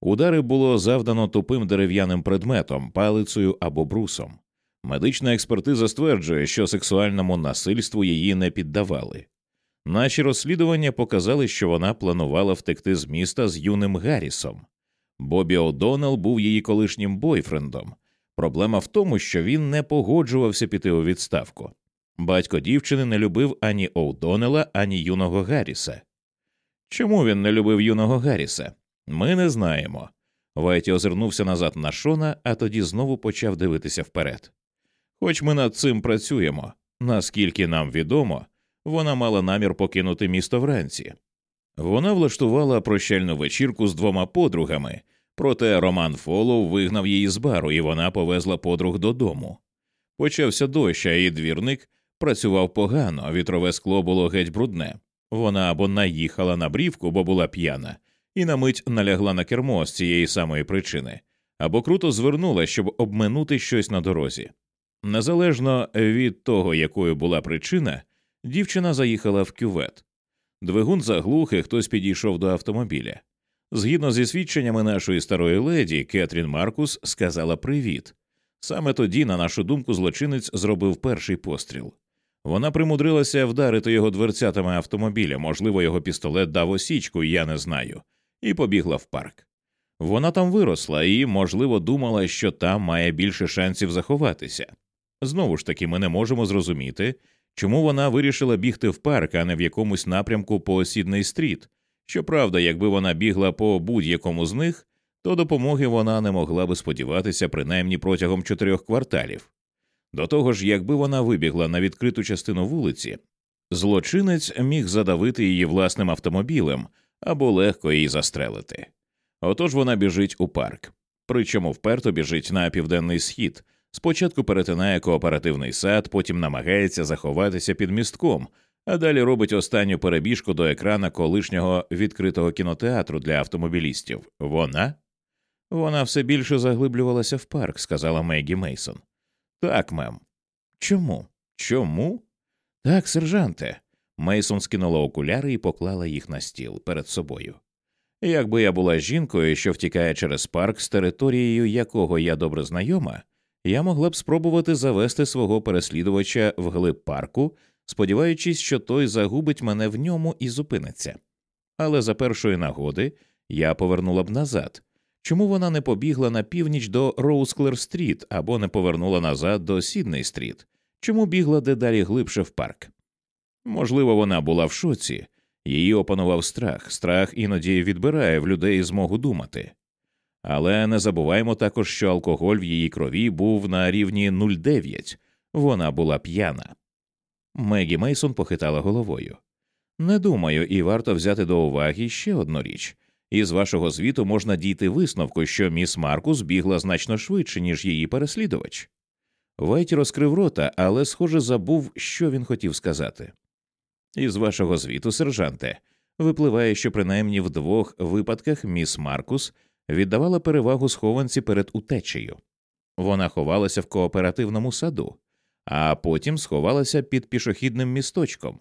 Удари було завдано тупим дерев'яним предметом, палицею або брусом. Медична експертиза стверджує, що сексуальному насильству її не піддавали. Наші розслідування показали, що вона планувала втекти з міста з юним Гаррісом. Бобі О'Доннелл був її колишнім бойфрендом. Проблема в тому, що він не погоджувався піти у відставку. Батько дівчини не любив ані О'Доннелла, ані юного Гарріса. Чому він не любив юного Гарріса? Ми не знаємо. Вайті озирнувся назад на Шона, а тоді знову почав дивитися вперед. Хоч ми над цим працюємо, наскільки нам відомо, вона мала намір покинути місто вранці. Вона влаштувала прощальну вечірку з двома подругами, проте Роман Фолов вигнав її з бару, і вона повезла подруг додому. Почався дощ, а її двірник працював погано, вітрове скло було геть брудне. Вона або наїхала на брівку, бо була п'яна, і на мить налягла на кермо з цієї самої причини, або круто звернула, щоб обминути щось на дорозі. Незалежно від того, якою була причина, дівчина заїхала в кювет. Двигун заглух, і хтось підійшов до автомобіля. Згідно зі свідченнями нашої старої леді, Кетрін Маркус сказала привіт. Саме тоді, на нашу думку, злочинець зробив перший постріл. Вона примудрилася вдарити його дверцятами автомобіля, можливо, його пістолет дав осічку, я не знаю, і побігла в парк. Вона там виросла і, можливо, думала, що там має більше шансів заховатися. Знову ж таки, ми не можемо зрозуміти, чому вона вирішила бігти в парк, а не в якомусь напрямку по Сідней стріт. Щоправда, якби вона бігла по будь-якому з них, то допомоги вона не могла би сподіватися принаймні протягом чотирьох кварталів. До того ж, якби вона вибігла на відкриту частину вулиці, злочинець міг задавити її власним автомобілем або легко її застрелити. Отож вона біжить у парк, причому вперто біжить на південний схід, спочатку перетинає кооперативний сад, потім намагається заховатися під містком, а далі робить останню перебіжку до екрана колишнього відкритого кінотеатру для автомобілістів. Вона? Вона все більше заглиблювалася в парк, сказала Мегі Мейсон. Так, мем. Чому? Чому? Так, сержанте. Мейсон скинула окуляри і поклала їх на стіл перед собою. Якби я була жінкою, що втікає через парк з територією якого я добре знайома, я могла б спробувати завести свого переслідувача в глиб парку, сподіваючись, що той загубить мене в ньому і зупиниться. Але за першої нагоди я повернула б назад. Чому вона не побігла на північ до Роузклер Стріт або не повернула назад до Сідней Стріт? Чому бігла дедалі глибше в парк? Можливо, вона була в шоці, її опанував страх, страх іноді відбирає в людей змогу думати. Але не забуваймо також, що алкоголь в її крові був на рівні 0,9. вона була п'яна. Мегі Мейсон похитала головою. Не думаю, і варто взяти до уваги ще одну річ. Із вашого звіту можна дійти висновку, що міс Маркус бігла значно швидше, ніж її переслідувач. Вайті розкрив рота, але, схоже, забув, що він хотів сказати. Із вашого звіту, сержанте, випливає, що принаймні в двох випадках міс Маркус віддавала перевагу схованці перед утечею. Вона ховалася в кооперативному саду, а потім сховалася під пішохідним місточком.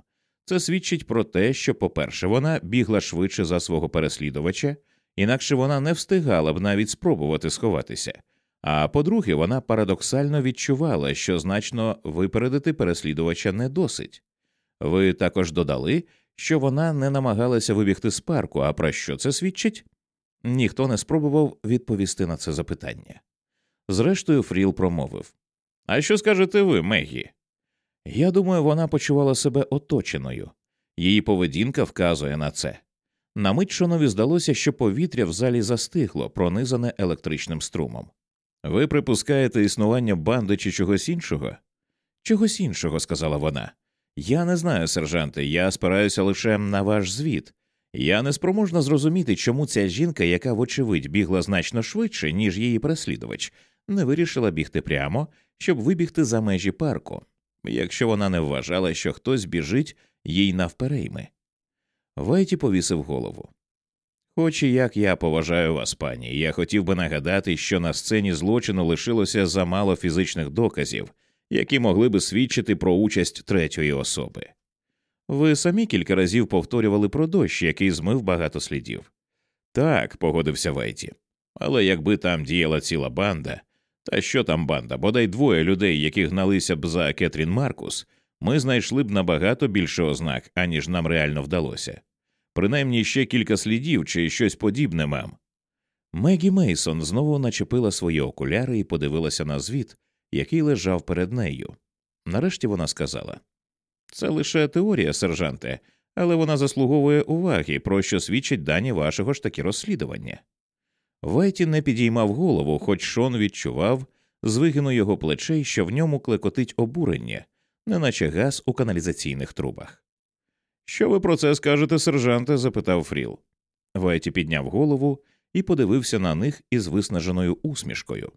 Це свідчить про те, що, по-перше, вона бігла швидше за свого переслідувача, інакше вона не встигала б навіть спробувати сховатися. А по-друге, вона парадоксально відчувала, що значно випередити переслідувача не досить. Ви також додали, що вона не намагалася вибігти з парку, а про що це свідчить? Ніхто не спробував відповісти на це запитання. Зрештою, Фріл промовив А що скажете ви, Мегі? Я думаю, вона почувала себе оточеною. Її поведінка вказує на це. На мить Шонові здалося, що повітря в залі застигло, пронизане електричним струмом. Ви припускаєте існування банди чи чогось іншого? Чогось іншого, сказала вона. Я не знаю, сержанте, я спираюся лише на ваш звіт. Я не спроможна зрозуміти, чому ця жінка, яка, вочевидь, бігла значно швидше, ніж її переслідувач, не вирішила бігти прямо, щоб вибігти за межі парку, якщо вона не вважала, що хтось біжить їй навперейми. Вайті повісив голову. Хоч і як я поважаю вас, пані, я хотів би нагадати, що на сцені злочину лишилося замало фізичних доказів, які могли би свідчити про участь третьої особи. Ви самі кілька разів повторювали про дощ, який змив багато слідів. Так, погодився Вайті. Але якби там діяла ціла банда, та що там банда, бодай двоє людей, які гналися б за Кетрін Маркус, ми знайшли б набагато більше ознак, аніж нам реально вдалося. Принаймні ще кілька слідів чи щось подібне, мем. Мегі Мейсон знову начепила свої окуляри і подивилася на звіт, який лежав перед нею. Нарешті вона сказала це лише теорія, сержанте, але вона заслуговує уваги, про що свідчать дані вашого ж таки розслідування. Вайті не підіймав голову, хоч Шон відчував з вигину його плечей, що в ньому клекотить обурення, неначе газ у каналізаційних трубах. Що ви про це скажете, сержанте? запитав Фріл. Вайті підняв голову і подивився на них із виснаженою усмішкою.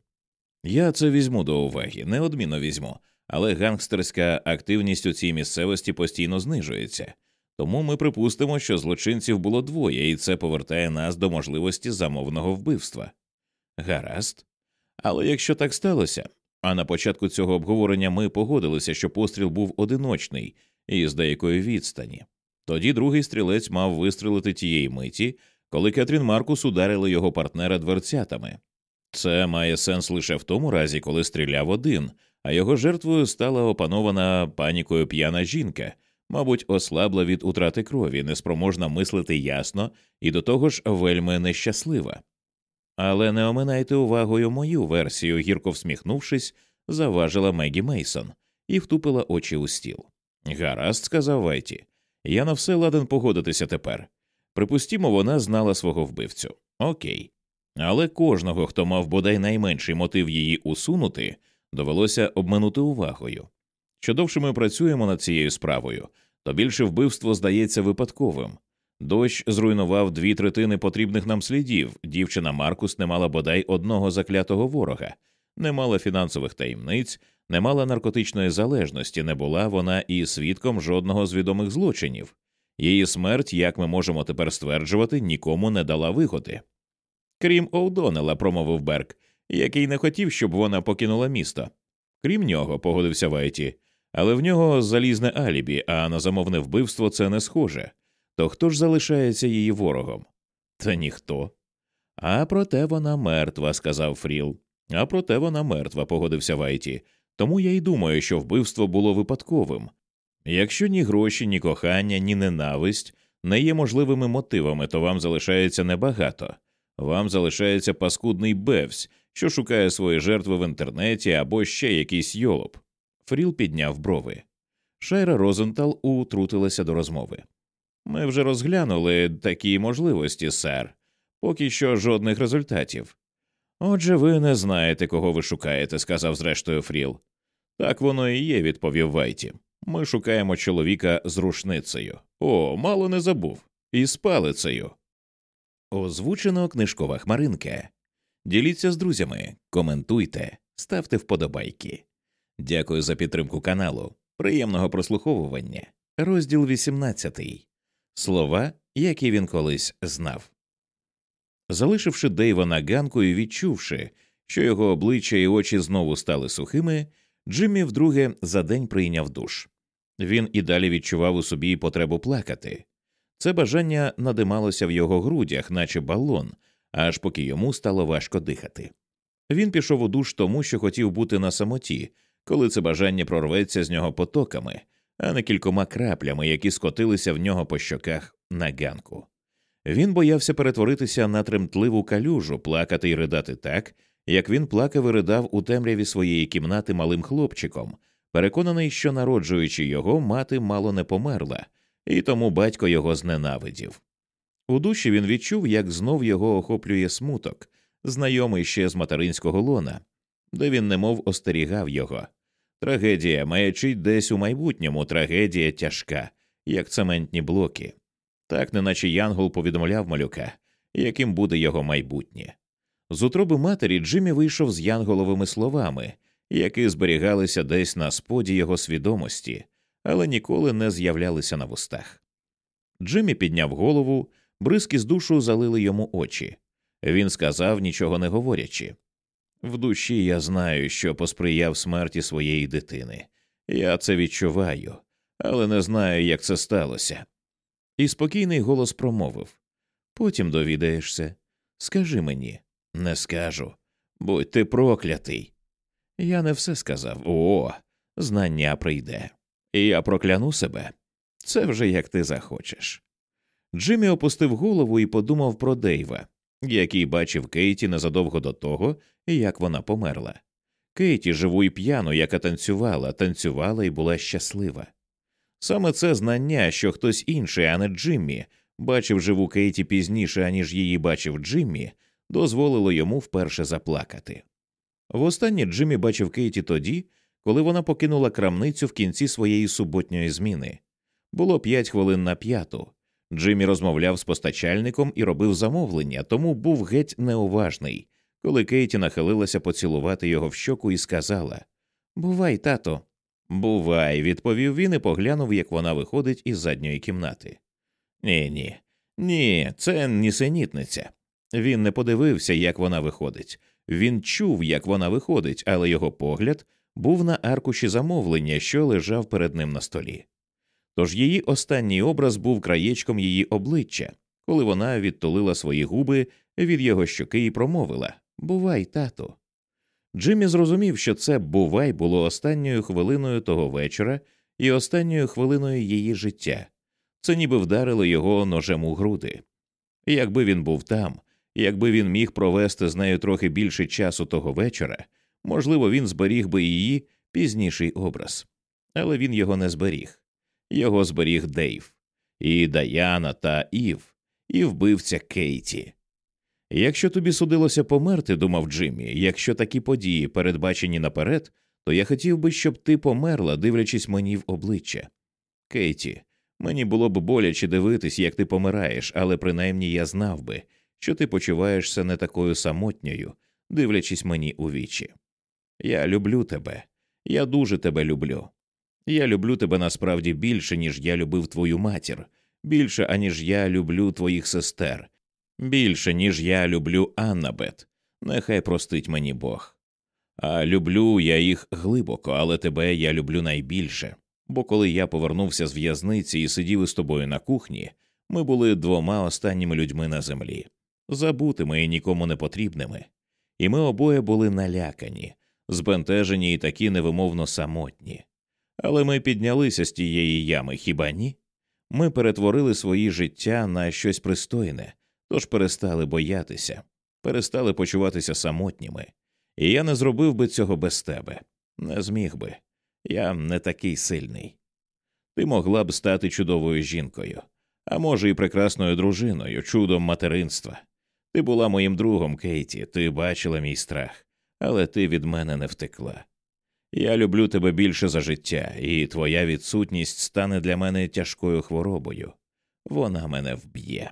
Я це візьму до уваги, неодмінно візьму, але гангстерська активність у цій місцевості постійно знижується, тому ми припустимо, що злочинців було двоє, і це повертає нас до можливості замовного вбивства. Гаразд. Але якщо так сталося, а на початку цього обговорення ми погодилися, що постріл був одиночний і з деякої відстані, тоді другий стрілець мав вистрілити тієї миті, коли Кетрін Маркус ударила його партнера дверцятами. Це має сенс лише в тому разі, коли стріляв один, а його жертвою стала опанована панікою п'яна жінка, мабуть, ослабла від утрати крові, неспроможна мислити ясно і до того ж вельми нещаслива. Але не оминайте увагою мою версію, гірко всміхнувшись, заважила Мегі Мейсон і втупила очі у стіл. Гаразд, сказав Вайті, я на все ладен погодитися тепер. Припустімо, вона знала свого вбивцю. Окей. Але кожного, хто мав бодай найменший мотив її усунути, довелося обминути увагою. Що довше ми працюємо над цією справою, то більше вбивство здається випадковим. Дощ зруйнував дві третини потрібних нам слідів. Дівчина Маркус не мала бодай одного заклятого ворога, не мала фінансових таємниць, не мала наркотичної залежності, не була вона і свідком жодного з відомих злочинів. Її смерть, як ми можемо тепер стверджувати, нікому не дала вигоди. Крім Оудонела, промовив Берг, який не хотів, щоб вона покинула місто. Крім нього, погодився Вайті, але в нього залізне алібі, а на замовне вбивство це не схоже. То хто ж залишається її ворогом? Та ніхто. А проте вона мертва, сказав Фріл. А проте вона мертва, погодився Вайті. Тому я й думаю, що вбивство було випадковим. Якщо ні гроші, ні кохання, ні ненависть не є можливими мотивами, то вам залишається небагато. Вам залишається паскудний бевсь, що шукає свої жертви в інтернеті або ще якийсь йолоп. Фріл підняв брови. Шайра Розентал утрутилася до розмови. Ми вже розглянули такі можливості, сер, поки що жодних результатів. Отже, ви не знаєте, кого ви шукаєте, сказав зрештою Фріл. Так воно і є, відповів Вайті. Ми шукаємо чоловіка з рушницею. О, мало не забув. І з палицею. Озвучено книжкова хмаринка. Діліться з друзями, коментуйте, ставте вподобайки. Дякую за підтримку каналу. Приємного прослуховування. Розділ 18. Слова, які він колись знав. Залишивши Дейва на ганку і відчувши, що його обличчя і очі знову стали сухими, Джиммі вдруге за день прийняв душ. Він і далі відчував у собі потребу плакати. Це бажання надималося в його грудях, наче балон, аж поки йому стало важко дихати. Він пішов у душ тому, що хотів бути на самоті, коли це бажання прорветься з нього потоками, а не кількома краплями, які скотилися в нього по щоках на ганку. Він боявся перетворитися на тремтливу калюжу, плакати і ридати так, як він плакав і ридав у темряві своєї кімнати малим хлопчиком, переконаний, що, народжуючи його, мати мало не померла, і тому батько його зненавидів. У душі він відчув, як знов його охоплює смуток, знайомий ще з материнського лона, де він немов остерігав його. Трагедія маячить десь у майбутньому, трагедія тяжка, як цементні блоки. так неначе Янгол повідомляв малюка, яким буде його майбутнє. З утроби матері Джиммі вийшов з янголовими словами, які зберігалися десь на споді його свідомості, але ніколи не з'являлися на вустах. Джиммі підняв голову, бризки з душу залили йому очі. Він сказав, нічого не говорячи. В душі я знаю, що посприяв смерті своєї дитини. Я це відчуваю, але не знаю, як це сталося. І спокійний голос промовив Потім довідаєшся. Скажи мені, не скажу. Будь ти проклятий. Я не все сказав. О, знання прийде. І я прокляну себе. Це вже як ти захочеш. Джиммі опустив голову і подумав про Дейва, який бачив Кейті незадовго до того, як вона померла. Кейті живу і п'яну, яка танцювала, танцювала і була щаслива. Саме це знання, що хтось інший, а не Джиммі, бачив живу Кейті пізніше, аніж її бачив Джиммі, дозволило йому вперше заплакати. Востаннє Джиммі бачив Кейті тоді, коли вона покинула крамницю в кінці своєї суботньої зміни. Було п'ять хвилин на п'яту. Джиммі розмовляв з постачальником і робив замовлення, тому був геть неуважний, коли Кейті нахилилася поцілувати його в щоку і сказала Бувай, тато. Бувай, відповів він і поглянув, як вона виходить із задньої кімнати. Ні, ні, ні, це нісенітниця. Він не подивився, як вона виходить. Він чув, як вона виходить, але його погляд був на аркуші замовлення, що лежав перед ним на столі. Тож її останній образ був краєчком її обличчя, коли вона відтулила свої губи від його щоки і промовила Бувай, тату. Джиммі зрозумів, що це бувай було останньою хвилиною того вечора і останньою хвилиною її життя. Це ніби вдарило його ножем у груди. Якби він був там, якби він міг провести з нею трохи більше часу того вечора, можливо, він зберіг би її пізніший образ, але він його не зберіг. Його зберіг Дейв, і Даяна та Ів, і вбивця Кейті. Якщо тобі судилося померти, думав Джиммі, якщо такі події передбачені наперед, то я хотів би, щоб ти померла, дивлячись мені в обличчя. Кейті, мені було б боляче дивитись, як ти помираєш, але принаймні я знав би, що ти почуваєшся не такою самотньою, дивлячись мені у вічі. Я люблю тебе, я дуже тебе люблю. Я люблю тебе насправді більше, ніж я любив твою матір, більше, аніж я люблю твоїх сестер, більше, ніж я люблю Аннабет. Нехай простить мені Бог. А люблю я їх глибоко, але тебе я люблю найбільше. Бо коли я повернувся з в'язниці і сидів із тобою на кухні, ми були двома останніми людьми на землі, забутими і нікому не потрібними, і ми обоє були налякані, збентежені і такі невимовно самотні. Але ми піднялися з тієї ями, хіба ні? Ми перетворили свої життя на щось пристойне, тож перестали боятися, перестали почуватися самотніми, і я не зробив би цього без тебе, не зміг би. Я не такий сильний. Ти могла б стати чудовою жінкою, а може, і прекрасною дружиною, чудом материнства. Ти була моїм другом, Кейті, ти бачила мій страх, але ти від мене не втекла. Я люблю тебе більше за життя, і твоя відсутність стане для мене тяжкою хворобою. Вона мене вб'є.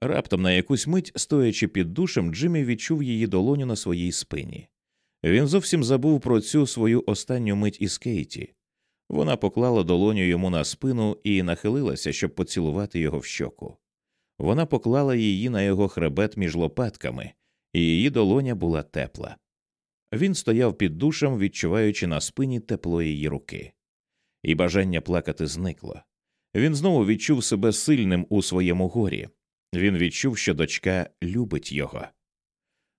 Раптом на якусь мить, стоячи під душем, Джиммі відчув її долоню на своїй спині. Він зовсім забув про цю свою останню мить із Кейті. Вона поклала долоню йому на спину і нахилилася, щоб поцілувати його в щоку. Вона поклала її на його хребет між лопатками, і її долоня була тепла. Він стояв під душем, відчуваючи на спині тепло її руки, і бажання плакати зникло. Він знову відчув себе сильним у своєму горі. Він відчув, що дочка любить його.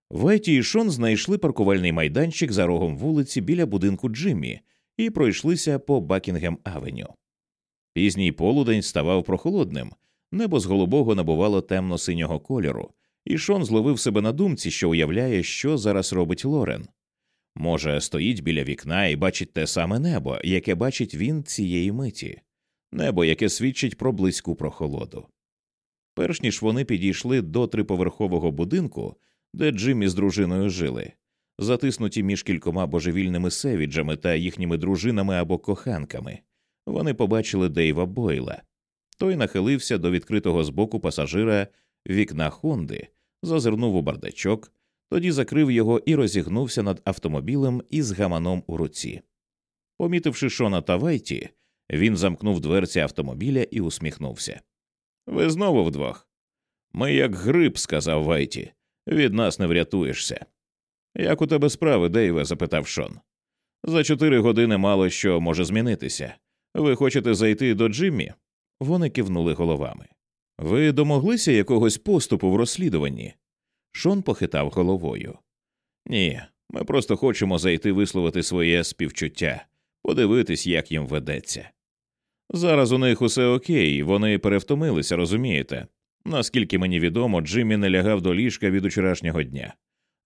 Вайті і Шон знайшли паркувальний майданчик за рогом вулиці біля будинку Джиммі і пройшлися по Бакінгем Авеню. Пізній полудень ставав прохолодним, небо з голубого набувало темно синього кольору, і Шон зловив себе на думці, що уявляє, що зараз робить Лорен. Може, стоїть біля вікна і бачить те саме небо, яке бачить він цієї миті, небо, яке свідчить про близьку прохолоду. Перш ніж вони підійшли до триповерхового будинку, де Джиммі з дружиною жили, затиснуті між кількома божевільними севіджами та їхніми дружинами або коханками, вони побачили Дейва Бойла. Той нахилився до відкритого збоку пасажира вікна Хонди, зазирнув у бардачок, тоді закрив його і розігнувся над автомобілем із гаманом у руці. Помітивши Шона та Вайті, він замкнув дверці автомобіля і усміхнувся. Ви знову вдвох. Ми як гриб, сказав Вайті. Від нас не врятуєшся. Як у тебе справи, Дейве? запитав Шон. За чотири години мало що може змінитися. Ви хочете зайти до Джиммі? Вони кивнули головами. Ви домоглися якогось поступу в розслідуванні? Шон похитав головою. Ні, ми просто хочемо зайти висловити своє співчуття, подивитись, як їм ведеться. Зараз у них усе окей, вони перевтомилися, розумієте? Наскільки мені відомо, Джиммі не лягав до ліжка від учорашнього дня.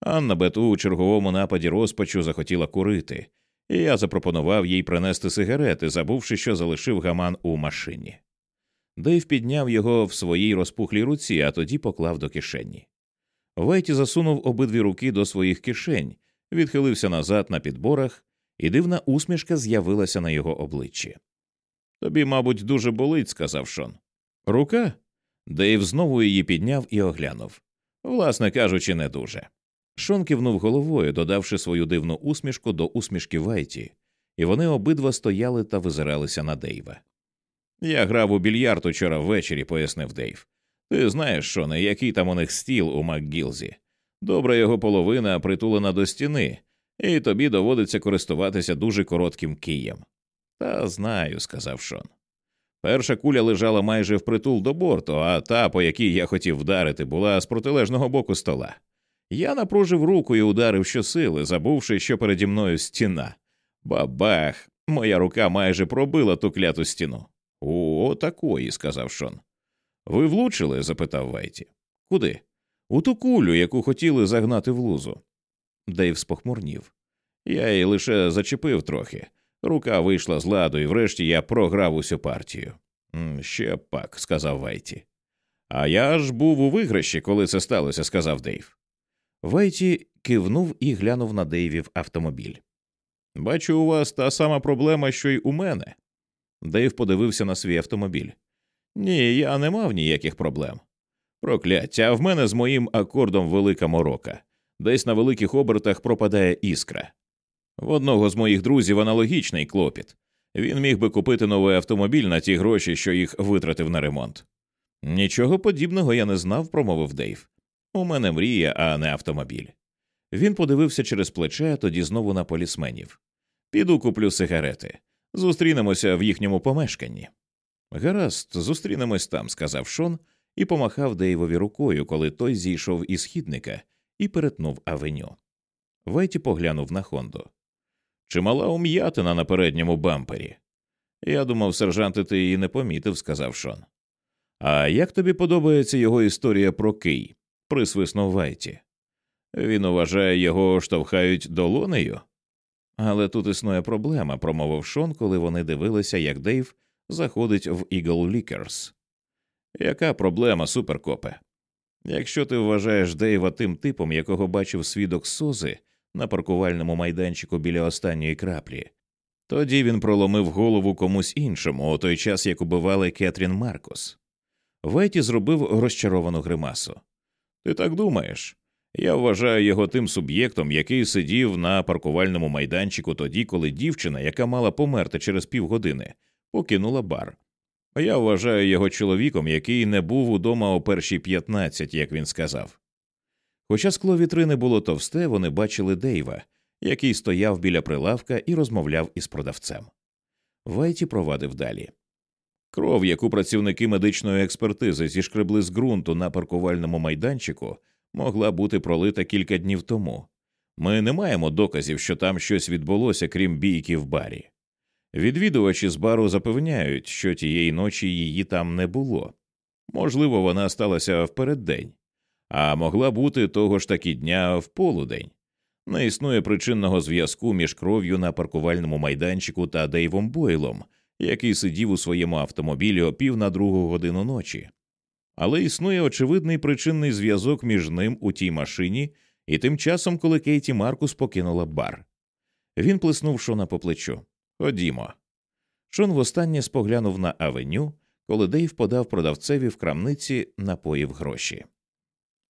Анна Бету у черговому нападі розпачу захотіла курити, і я запропонував їй принести сигарети, забувши, що залишив гаман у машині. Дейв підняв його в своїй розпухлій руці, а тоді поклав до кишені. Вайті засунув обидві руки до своїх кишень, відхилився назад на підборах, і дивна усмішка з'явилася на його обличчі. Тобі, мабуть, дуже болить, сказав Шон. Рука? Дейв знову її підняв і оглянув. Власне кажучи, не дуже. Шон кивнув головою, додавши свою дивну усмішку до усмішки Вайті, і вони обидва стояли та визиралися на Дейва. Я грав у більярд учора ввечері, пояснив Дейв. Ти знаєш, Шоне, який там у них стіл у Макгілзі. Добра його половина притулена до стіни, і тобі доводиться користуватися дуже коротким києм. Та знаю, сказав Шон. Перша куля лежала майже впритул до борту, а та, по якій я хотів вдарити, була з протилежного боку стола. Я напружив руку і ударив щосили, забувши, що переді мною стіна. Бабах! Моя рука майже пробила ту кляту стіну. О, такої, сказав Шон. Ви влучили? запитав Вайті. Куди? У ту кулю, яку хотіли загнати в лузу. Дейв спохмурнів. Я її лише зачепив трохи. Рука вийшла з ладу, і врешті я програв усю партію. Ще пак, сказав Вайті. А я ж був у виграші, коли це сталося, сказав Дейв. Вайті кивнув і глянув на Дейвів автомобіль. Бачу, у вас та сама проблема, що й у мене. Дейв подивився на свій автомобіль. Ні, я не мав ніяких проблем. Прокляття, в мене з моїм акордом велика морока. Десь на великих обертах пропадає іскра. В одного з моїх друзів аналогічний клопіт. Він міг би купити новий автомобіль на ті гроші, що їх витратив на ремонт. Нічого подібного я не знав, промовив Дейв. У мене мрія, а не автомобіль. Він подивився через плече, тоді знову на полісменів. Піду куплю сигарети. Зустрінемося в їхньому помешканні. Гаразд, зустрінемось там, сказав Шон і помахав Дейвові рукою, коли той зійшов із хідника і перетнув авеню. Вайті поглянув на Хонду. Чимала ум'ятина на передньому бампері. Я думав, сержанти, ти її не помітив, сказав Шон. А як тобі подобається його історія про Кий? присвиснув Вайті. Він вважає, його штовхають долонею. Але тут існує проблема, промовив Шон, коли вони дивилися, як Дейв заходить в Eagle Liquors. Яка проблема, суперкопе? Якщо ти вважаєш Дейва тим типом, якого бачив свідок Сози на паркувальному майданчику біля останньої краплі, тоді він проломив голову комусь іншому у той час, як убивали Кетрін Маркос. Вайті зробив розчаровану гримасу. Ти так думаєш? Я вважаю його тим суб'єктом, який сидів на паркувальному майданчику тоді, коли дівчина, яка мала померти через півгодини, покинула бар. Я вважаю його чоловіком, який не був удома о першій п'ятнадцять, як він сказав. Хоча скло вітрини було товсте, вони бачили Дейва, який стояв біля прилавка і розмовляв із продавцем. Вайті провадив далі. Кров, яку працівники медичної експертизи зішкребли з ґрунту на паркувальному майданчику, могла бути пролита кілька днів тому. Ми не маємо доказів, що там щось відбулося, крім бійки в барі. Відвідувачі з бару запевняють, що тієї ночі її там не було. Можливо, вона сталася в переддень, а могла бути того ж таки дня в полудень. Не існує причинного зв'язку між кров'ю на паркувальному майданчику та Дейвом Бойлом, який сидів у своєму автомобілі о пів на другу годину ночі. Але існує очевидний причинний зв'язок між ним у тій машині і тим часом, коли Кейті Маркус покинула бар. Він плеснув Шона по плечу. Ходімо. Шон востаннє споглянув на авеню, коли Дейв подав продавцеві в крамниці напоїв гроші.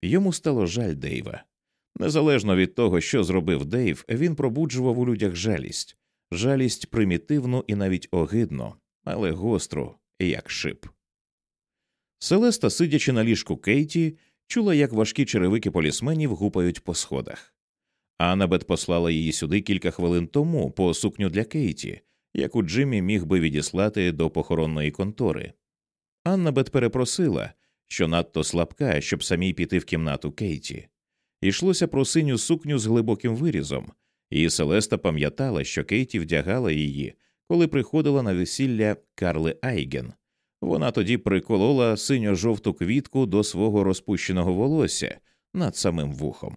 Йому стало жаль Дейва. Незалежно від того, що зробив Дейв, він пробуджував у людях жалість, жалість примітивну і навіть огидну, але гостру, як шип. Селеста, сидячи на ліжку Кейті, чула, як важкі черевики полісменів гупають по сходах. Аннабет послала її сюди кілька хвилин тому по сукню для Кейті, яку Джиммі міг би відіслати до похоронної контори. Аннабет перепросила, що надто слабка, щоб самій піти в кімнату Кейті. Йшлося про синю сукню з глибоким вирізом, і Селеста пам'ятала, що Кейті вдягала її, коли приходила на весілля Карли Айген. Вона тоді приколола синьо-жовту квітку до свого розпущеного волосся над самим вухом.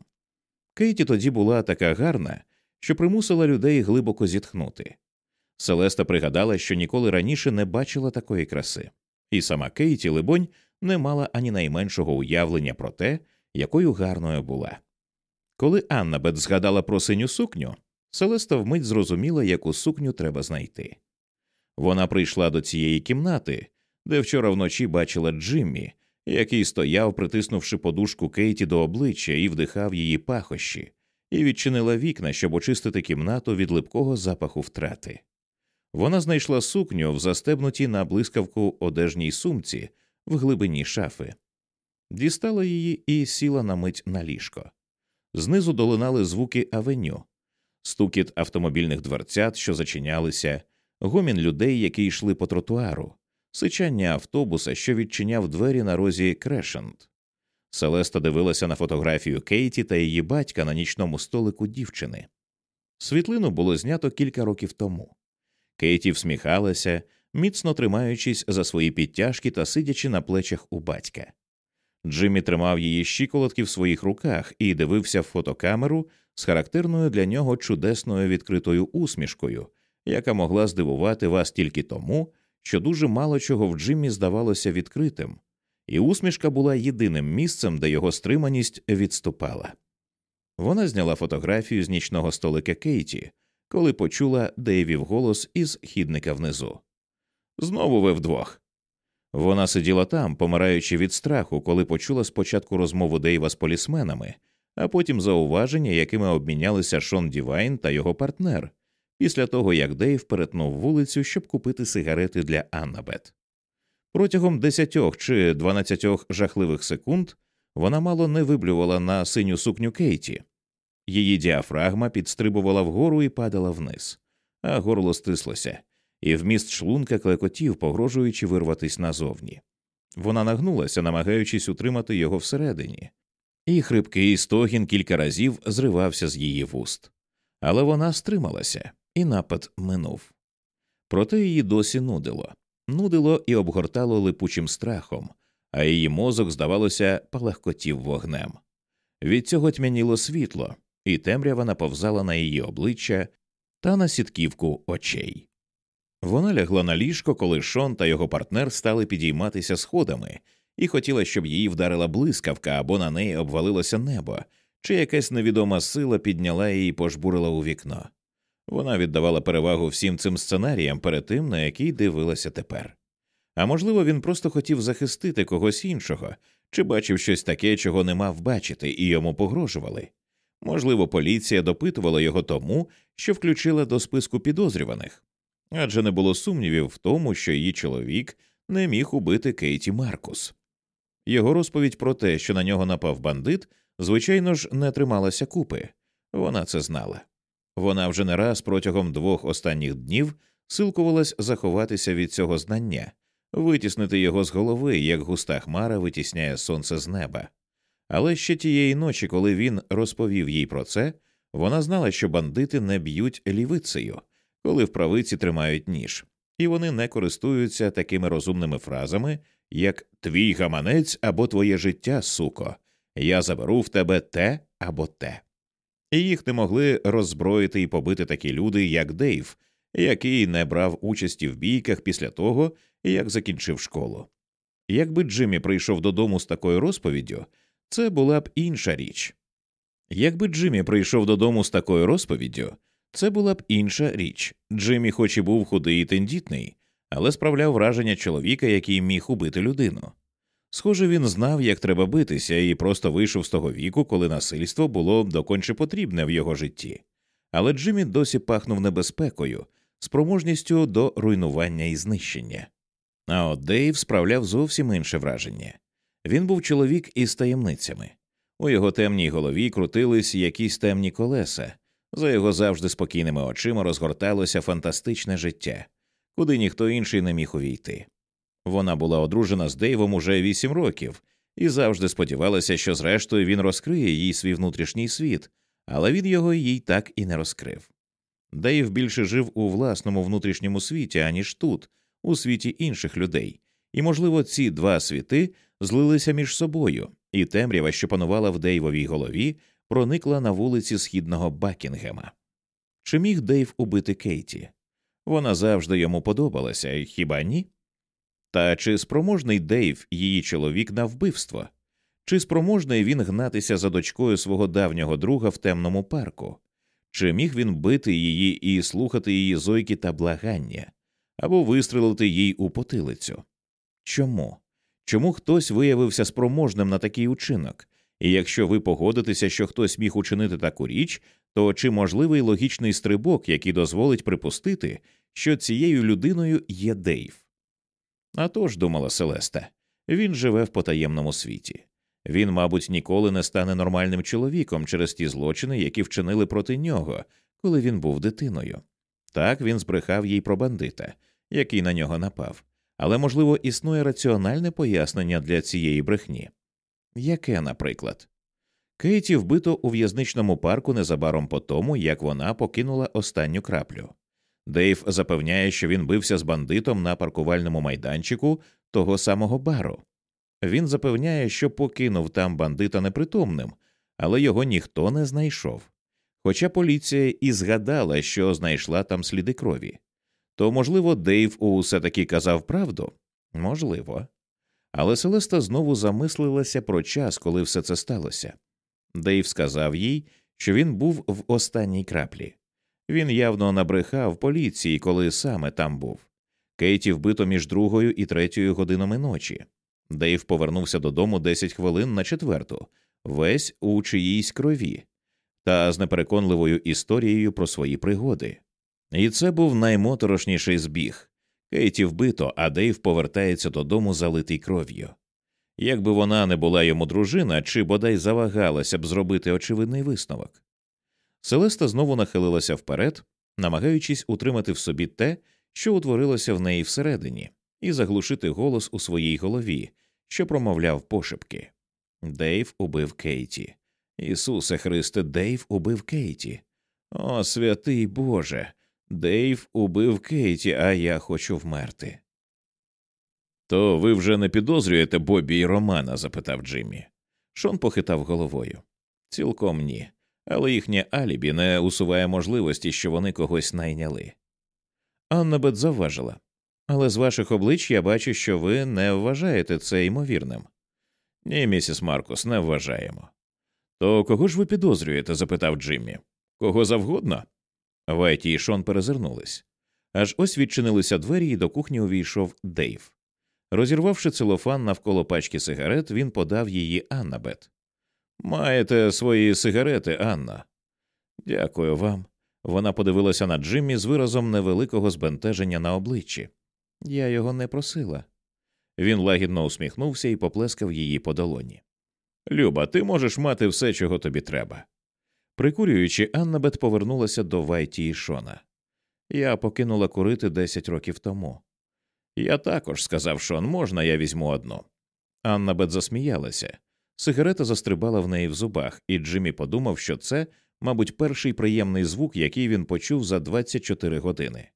Кейті тоді була така гарна, що примусила людей глибоко зітхнути. Селеста пригадала, що ніколи раніше не бачила такої краси, і сама Кейті, либонь, не мала ані найменшого уявлення про те, якою гарною була. Коли Аннабет згадала про синю сукню, Селеста вмить зрозуміла, яку сукню треба знайти. Вона прийшла до цієї кімнати, де вчора вночі бачила Джиммі, який стояв, притиснувши подушку Кейті до обличчя і вдихав її пахощі, і відчинила вікна, щоб очистити кімнату від липкого запаху втрати. Вона знайшла сукню в застебнутій на блискавку одежній сумці в глибині шафи, дістала її і сіла на мить на ліжко. Знизу долинали звуки авеню, стукіт автомобільних дверцят, що зачинялися, гомін людей, які йшли по тротуару, сичання автобуса, що відчиняв двері на розі Крешент. Селеста дивилася на фотографію Кейті та її батька на нічному столику дівчини. Світлину було знято кілька років тому. Кейті всміхалася, міцно тримаючись за свої підтяжки та сидячи на плечах у батька. Джиммі тримав її щиколотки в своїх руках і дивився в фотокамеру з характерною для нього чудесною відкритою усмішкою, яка могла здивувати вас тільки тому, що дуже мало чого в Джиммі здавалося відкритим, і усмішка була єдиним місцем, де його стриманість відступала. Вона зняла фотографію з нічного столика Кейті, коли почула Дейвів голос із хідника внизу. Знову ви вдвох. Вона сиділа там, помираючи від страху, коли почула спочатку розмову Дейва з полісменами, а потім зауваження, якими обмінялися Шон Дівайн та його партнер, після того як Дейв перетнув вулицю, щоб купити сигарети для Аннабет. Протягом десятьох чи дванадцятьох жахливих секунд вона мало не виблювала на синю сукню Кейті. Її діафрагма підстрибувала вгору і падала вниз, а горло стислося, і вміст шлунка клекотів, погрожуючи вирватись назовні. Вона нагнулася, намагаючись утримати його всередині, і хрипкий стогін кілька разів зривався з її вуст. Але вона стрималася, і напад минув. Проте її досі нудило, нудило і обгортало липучим страхом, а її мозок, здавалося, палахкотів вогнем. Від цього тьмяніло світло, і темрява наповзала на її обличчя та на сітківку очей. Вона лягла на ліжко, коли Шон та його партнер стали підійматися сходами, і хотіла, щоб її вдарила блискавка або на неї обвалилося небо, чи якась невідома сила підняла її і пожбурила у вікно. Вона віддавала перевагу всім цим сценаріям перед тим, на який дивилася тепер. А можливо, він просто хотів захистити когось іншого, чи бачив щось таке, чого не мав бачити, і йому погрожували. Можливо, поліція допитувала його тому, що включила до списку підозрюваних, адже не було сумнівів в тому, що її чоловік не міг убити Кейті Маркус. Його розповідь про те, що на нього напав бандит, звичайно ж, не трималася купи. Вона це знала. Вона вже не раз протягом двох останніх днів силкувалась заховатися від цього знання, витіснити його з голови, як густа хмара витісняє сонце з неба. Але ще тієї ночі, коли він розповів їй про це, вона знала, що бандити не б'ють лівицею, коли в правиці тримають ніж, і вони не користуються такими розумними фразами, як твій гаманець або твоє життя, суко, я заберу в тебе те або те. І їх не могли роззброїти і побити такі люди, як Дейв, який не брав участі в бійках після того, як закінчив школу. Якби Джиммі прийшов додому з такою розповіддю, це була б інша річ. Якби Джиммі прийшов додому з такою розповіддю, це була б інша річ. Джиммі, хоч і був худий і тендітний, але справляв враження чоловіка, який міг убити людину. Схоже, він знав, як треба битися, і просто вийшов з того віку, коли насильство було доконче потрібне в його житті. Але Джиммі досі пахнув небезпекою, спроможністю до руйнування і знищення. А от Дейв справляв зовсім інше враження. Він був чоловік із таємницями. У його темній голові крутились якісь темні колеса, за його завжди спокійними очима розгорталося фантастичне життя, куди ніхто інший не міг увійти. Вона була одружена з Дейвом уже вісім років і завжди сподівалася, що зрештою він розкриє їй свій внутрішній світ, але він його їй так і не розкрив. Дейв більше жив у власному внутрішньому світі, аніж тут, у світі інших людей, і, можливо, ці два світи злилися між собою, і темрява, що панувала в Дейвовій голові, проникла на вулиці східного Бакінгема. Чи міг Дейв убити Кейті? Вона завжди йому подобалася, хіба ні? Та чи спроможний Дейв, її чоловік, на вбивство? Чи спроможний він гнатися за дочкою свого давнього друга в темному парку? Чи міг він бити її і слухати її зойки та благання, або вистрелити їй у потилицю? Чому? Чому хтось виявився спроможним на такий учинок? І якщо ви погодитеся, що хтось міг учинити таку річ, то чи можливий логічний стрибок, який дозволить припустити, що цією людиною є Дейв? А тож, думала Селеста, він живе в потаємному світі. Він, мабуть, ніколи не стане нормальним чоловіком через ті злочини, які вчинили проти нього, коли він був дитиною. Так він збрехав їй про бандита, який на нього напав. Але, можливо, існує раціональне пояснення для цієї брехні. Яке, наприклад, Кейті вбито у в'язничному парку незабаром по тому, як вона покинула останню краплю. Дейв запевняє, що він бився з бандитом на паркувальному майданчику того самого бару. Він запевняє, що покинув там бандита непритомним, але його ніхто не знайшов. Хоча поліція і згадала, що знайшла там сліди крові. То, можливо, Дейв усе таки казав правду? Можливо. Але Селеста знову замислилася про час, коли все це сталося. Дейв сказав їй, що він був в останній краплі. Він явно набрехав поліції, коли саме там був. Кейті вбито між другою і третьою годинами ночі. Дейв повернувся додому 10 хвилин на четверту, весь у чиїйсь крові, та з непереконливою історією про свої пригоди. І це був наймоторошніший збіг. Кейті вбито, а Дейв повертається додому, залитий кров'ю. Якби вона не була йому дружина, чи бодай завагалася б зробити очевидний висновок. Селеста знову нахилилася вперед, намагаючись утримати в собі те, що утворилося в неї всередині, і заглушити голос у своїй голові, що промовляв пошепки. Дейв убив Кейті. Ісусе Христе, Дейв убив Кейті. О, святий Боже. Дейв убив Кейті, а я хочу вмерти. То ви вже не підозрюєте Бобі і Романа? запитав Джиммі. Шон похитав головою. Цілком ні, але їхнє алібі не усуває можливості, що вони когось найняли. Анна Бет завважила. Але з ваших облич я бачу, що ви не вважаєте це ймовірним. Ні, місіс Маркус, не вважаємо. То кого ж ви підозрюєте? запитав Джиммі. Кого завгодно? Вайті і Шон перезирнулись. Аж ось відчинилися двері, і до кухні увійшов Дейв. Розірвавши целофан навколо пачки сигарет, він подав її Аннабет. Маєте свої сигарети, Анна. Дякую вам. Вона подивилася на Джиммі з виразом невеликого збентеження на обличчі. Я його не просила. Він лагідно усміхнувся і поплескав її по долоні. Люба, ти можеш мати все, чого тобі треба. Прикурюючи, Аннабет повернулася до Вайті і Шона. Я покинула курити десять років тому. Я також, сказав Шон, можна, я візьму одну. Аннабет засміялася. Сигарета застрибала в неї в зубах, і Джиммі подумав, що це, мабуть, перший приємний звук, який він почув за 24 години.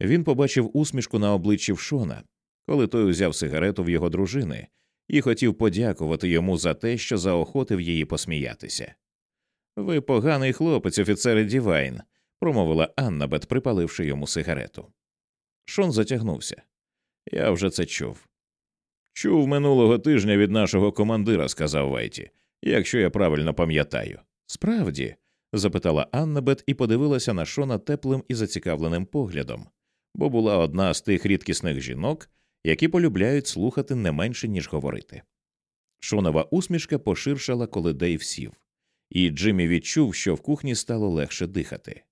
Він побачив усмішку на обличчі Шона, коли той узяв сигарету в його дружини, і хотів подякувати йому за те, що заохотив її посміятися. Ви поганий хлопець, офіцери Дівайн, промовила Аннабет, припаливши йому сигарету. Шон затягнувся. Я вже це чув. Чув минулого тижня від нашого командира, сказав Вайті, якщо я правильно пам'ятаю. Справді? запитала Аннабет і подивилася на Шона теплим і зацікавленим поглядом, бо була одна з тих рідкісних жінок, які полюбляють слухати не менше, ніж говорити. Шонова усмішка поширшала, коли Дейв сів, і Джиммі відчув, що в кухні стало легше дихати.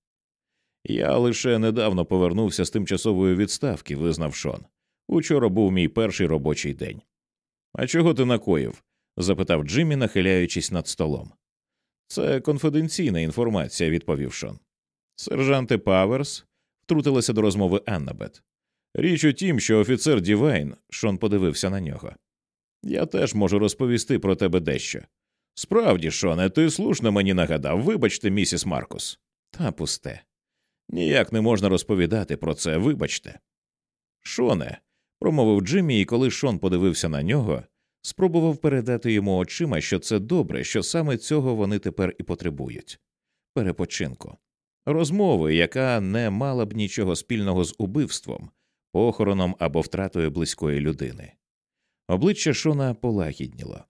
Я лише недавно повернувся з тимчасової відставки, визнав Шон. Учора був мій перший робочий день. А чого ти накоїв? запитав Джиммі, нахиляючись над столом. Це конфіденційна інформація, відповів Шон. Сержанте Паверс втрутилася до розмови Аннабет. Річ у тім, що офіцер Дівайн, Шон подивився на нього. Я теж можу розповісти про тебе дещо. Справді, Шоне, ти слушно мені нагадав, вибачте, місіс Маркус. Та пусте. Ніяк не можна розповідати про це, вибачте. Шоне, промовив Джиммі, і коли Шон подивився на нього, спробував передати йому очима, що це добре, що саме цього вони тепер і потребують перепочинку, розмови, яка не мала б нічого спільного з убивством, похороном або втратою близької людини. Обличчя Шона полагідніло.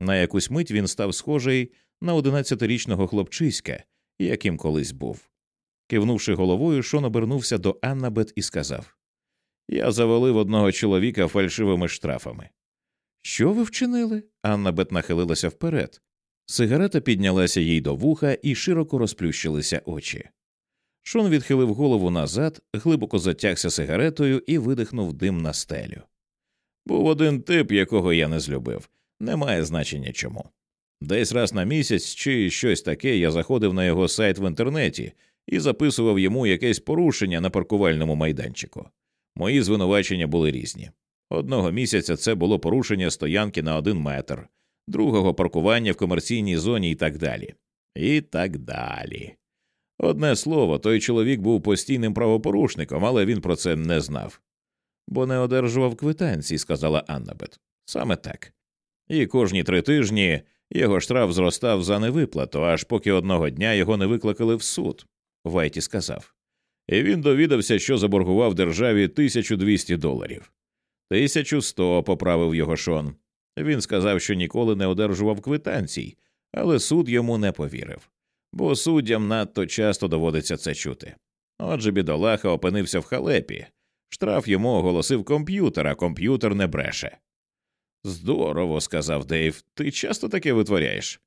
На якусь мить він став схожий на одинадцятирічного хлопчиська, яким колись був. Кивнувши головою, Шон обернувся до Аннабет і сказав Я завалив одного чоловіка фальшивими штрафами. Що ви вчинили? Аннабет нахилилася вперед. Сигарета піднялася їй до вуха і широко розплющилися очі. Шон відхилив голову назад, глибоко затягся сигаретою і видихнув дим на стелю. Був один тип, якого я не злюбив, немає значення чому. Десь раз на місяць чи щось таке я заходив на його сайт в інтернеті і записував йому якесь порушення на паркувальному майданчику. Мої звинувачення були різні. Одного місяця це було порушення стоянки на один метр, другого паркування в комерційній зоні і так далі. І так далі. Одне слово, той чоловік був постійним правопорушником, але він про це не знав. Бо не одержував квитанцій, сказала Аннабет. Саме так. І кожні три тижні його штраф зростав за невиплату, аж поки одного дня його не викликали в суд, Вайті сказав. І він довідався, що заборгував державі 1200 доларів. Тисячу сто, поправив його Шон. Він сказав, що ніколи не одержував квитанцій, але суд йому не повірив, бо суддям надто часто доводиться це чути. Отже, бідолаха опинився в халепі. Штраф йому оголосив комп'ютер, а комп'ютер не бреше. Здорово, сказав Дейв. Ти часто таке витворяєш?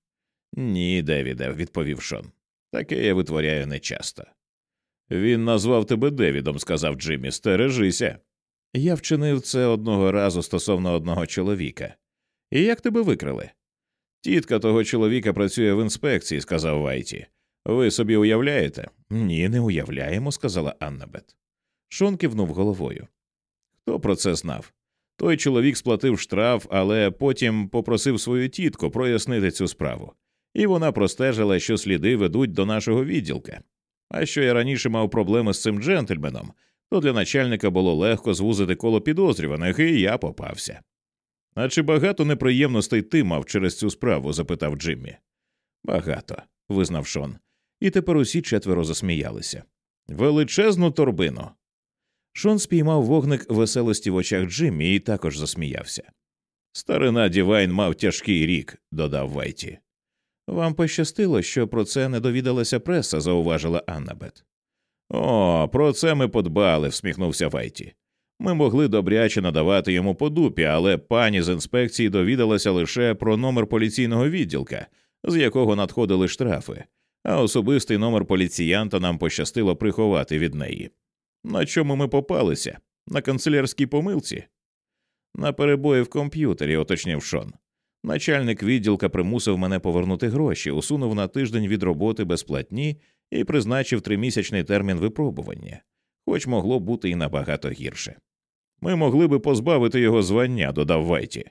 Ні, Девіде, відповів Шон. Таке я витворяю нечасто. Він назвав тебе Девідом, сказав Джиммі, стережися. Я вчинив це одного разу стосовно одного чоловіка. І як тебе викрили? Тітка того чоловіка працює в інспекції, сказав Вайті. Ви собі уявляєте? Ні, не уявляємо, сказала Аннабет. Шон кивнув головою. Хто про це знав? Той чоловік сплатив штраф, але потім попросив свою тітку прояснити цю справу, і вона простежила, що сліди ведуть до нашого відділка. А що я раніше мав проблеми з цим джентльменом, то для начальника було легко звузити коло підозрюваних, і я попався. А чи багато неприємностей ти мав через цю справу? запитав Джиммі. Багато, визнав Шон, і тепер усі четверо засміялися. Величезну торбину. Шон спіймав вогник веселості в очах Джиммі і також засміявся. Старина Дівайн мав тяжкий рік, додав Вайті. Вам пощастило, що про це не довідалася преса, зауважила Аннабет. О, про це ми подбали, всміхнувся Вайті. Ми могли добряче надавати йому по дупі, але пані з інспекції довідалася лише про номер поліційного відділка, з якого надходили штрафи, а особистий номер поліціянта нам пощастило приховати від неї. На чому ми попалися? На канцелярській помилці? На перебої в комп'ютері, уточнив Шон. Начальник відділка примусив мене повернути гроші, усунув на тиждень від роботи безплатні і призначив тримісячний термін випробування, хоч могло бути і набагато гірше. Ми могли би позбавити його звання, додав Вайті.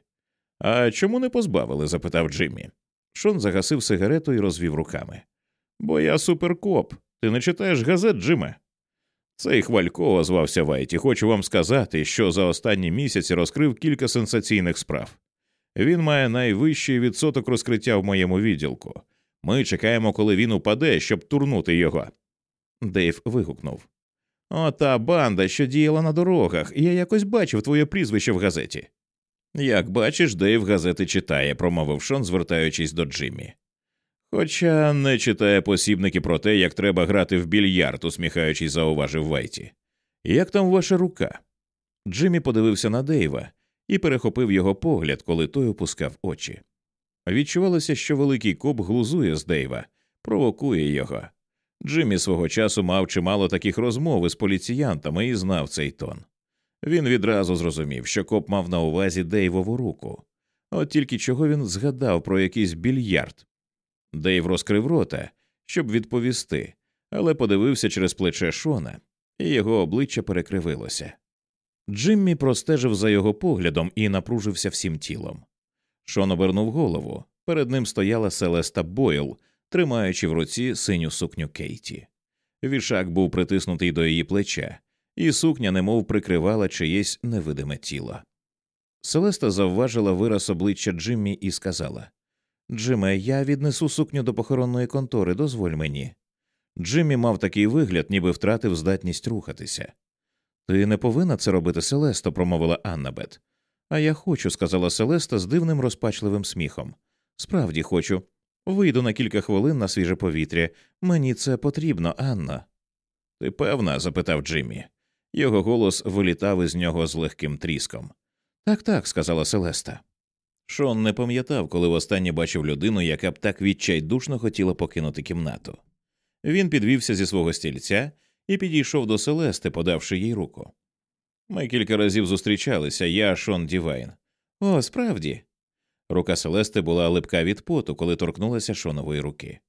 А чому не позбавили? запитав Джиммі. Шон загасив сигарету і розвів руками. Бо я суперкоп. Ти не читаєш газет, Джиме? Цей хвалько озвався Вайті. Хочу вам сказати, що за останні місяці розкрив кілька сенсаційних справ. Він має найвищий відсоток розкриття в моєму відділку. Ми чекаємо, коли він упаде, щоб турнути його. Дейв вигукнув. Ота банда, що діяла на дорогах, я якось бачив твоє прізвище в газеті. Як бачиш, Дейв газети читає, промовив Шон, звертаючись до Джиммі. Хоча не читає посібники про те, як треба грати в більярд, усміхаючись, зауважив Вайті. Як там ваша рука? Джиммі подивився на Дейва і перехопив його погляд, коли той опускав очі. Відчувалося, що великий коп глузує з Дейва, провокує його. Джиммі свого часу мав чимало таких розмов із поліціянтами і знав цей тон. Він відразу зрозумів, що коп мав на увазі Дейвову руку. От тільки чого він згадав про якийсь більярд. Дейв розкрив рота, щоб відповісти, але подивився через плече Шона, і його обличчя перекривилося. Джиммі простежив за його поглядом і напружився всім тілом. Шон обернув голову. Перед ним стояла Селеста Бойл, тримаючи в руці синю сукню Кейті. Вішак був притиснутий до її плеча, і сукня немов прикривала чиєсь невидиме тіло. Селеста завважила вираз обличчя Джиммі і сказала Джиме, я віднесу сукню до похоронної контори, дозволь мені. Джиммі мав такий вигляд, ніби втратив здатність рухатися. Ти не повинна це робити, Селесто, промовила Аннабет. А я хочу, сказала Селеста з дивним розпачливим сміхом. Справді хочу. Вийду на кілька хвилин на свіже повітря. Мені це потрібно, Анна. Ти певна? запитав Джиммі. Його голос вилітав із нього з легким тріском. Так, так, сказала Селеста. Шон не пам'ятав, коли востаннє бачив людину, яка б так відчайдушно хотіла покинути кімнату. Він підвівся зі свого стільця і підійшов до Селести, подавши їй руку. Ми кілька разів зустрічалися, я Шон Дівайн. О, справді. Рука Селести була липка від поту, коли торкнулася Шонової руки.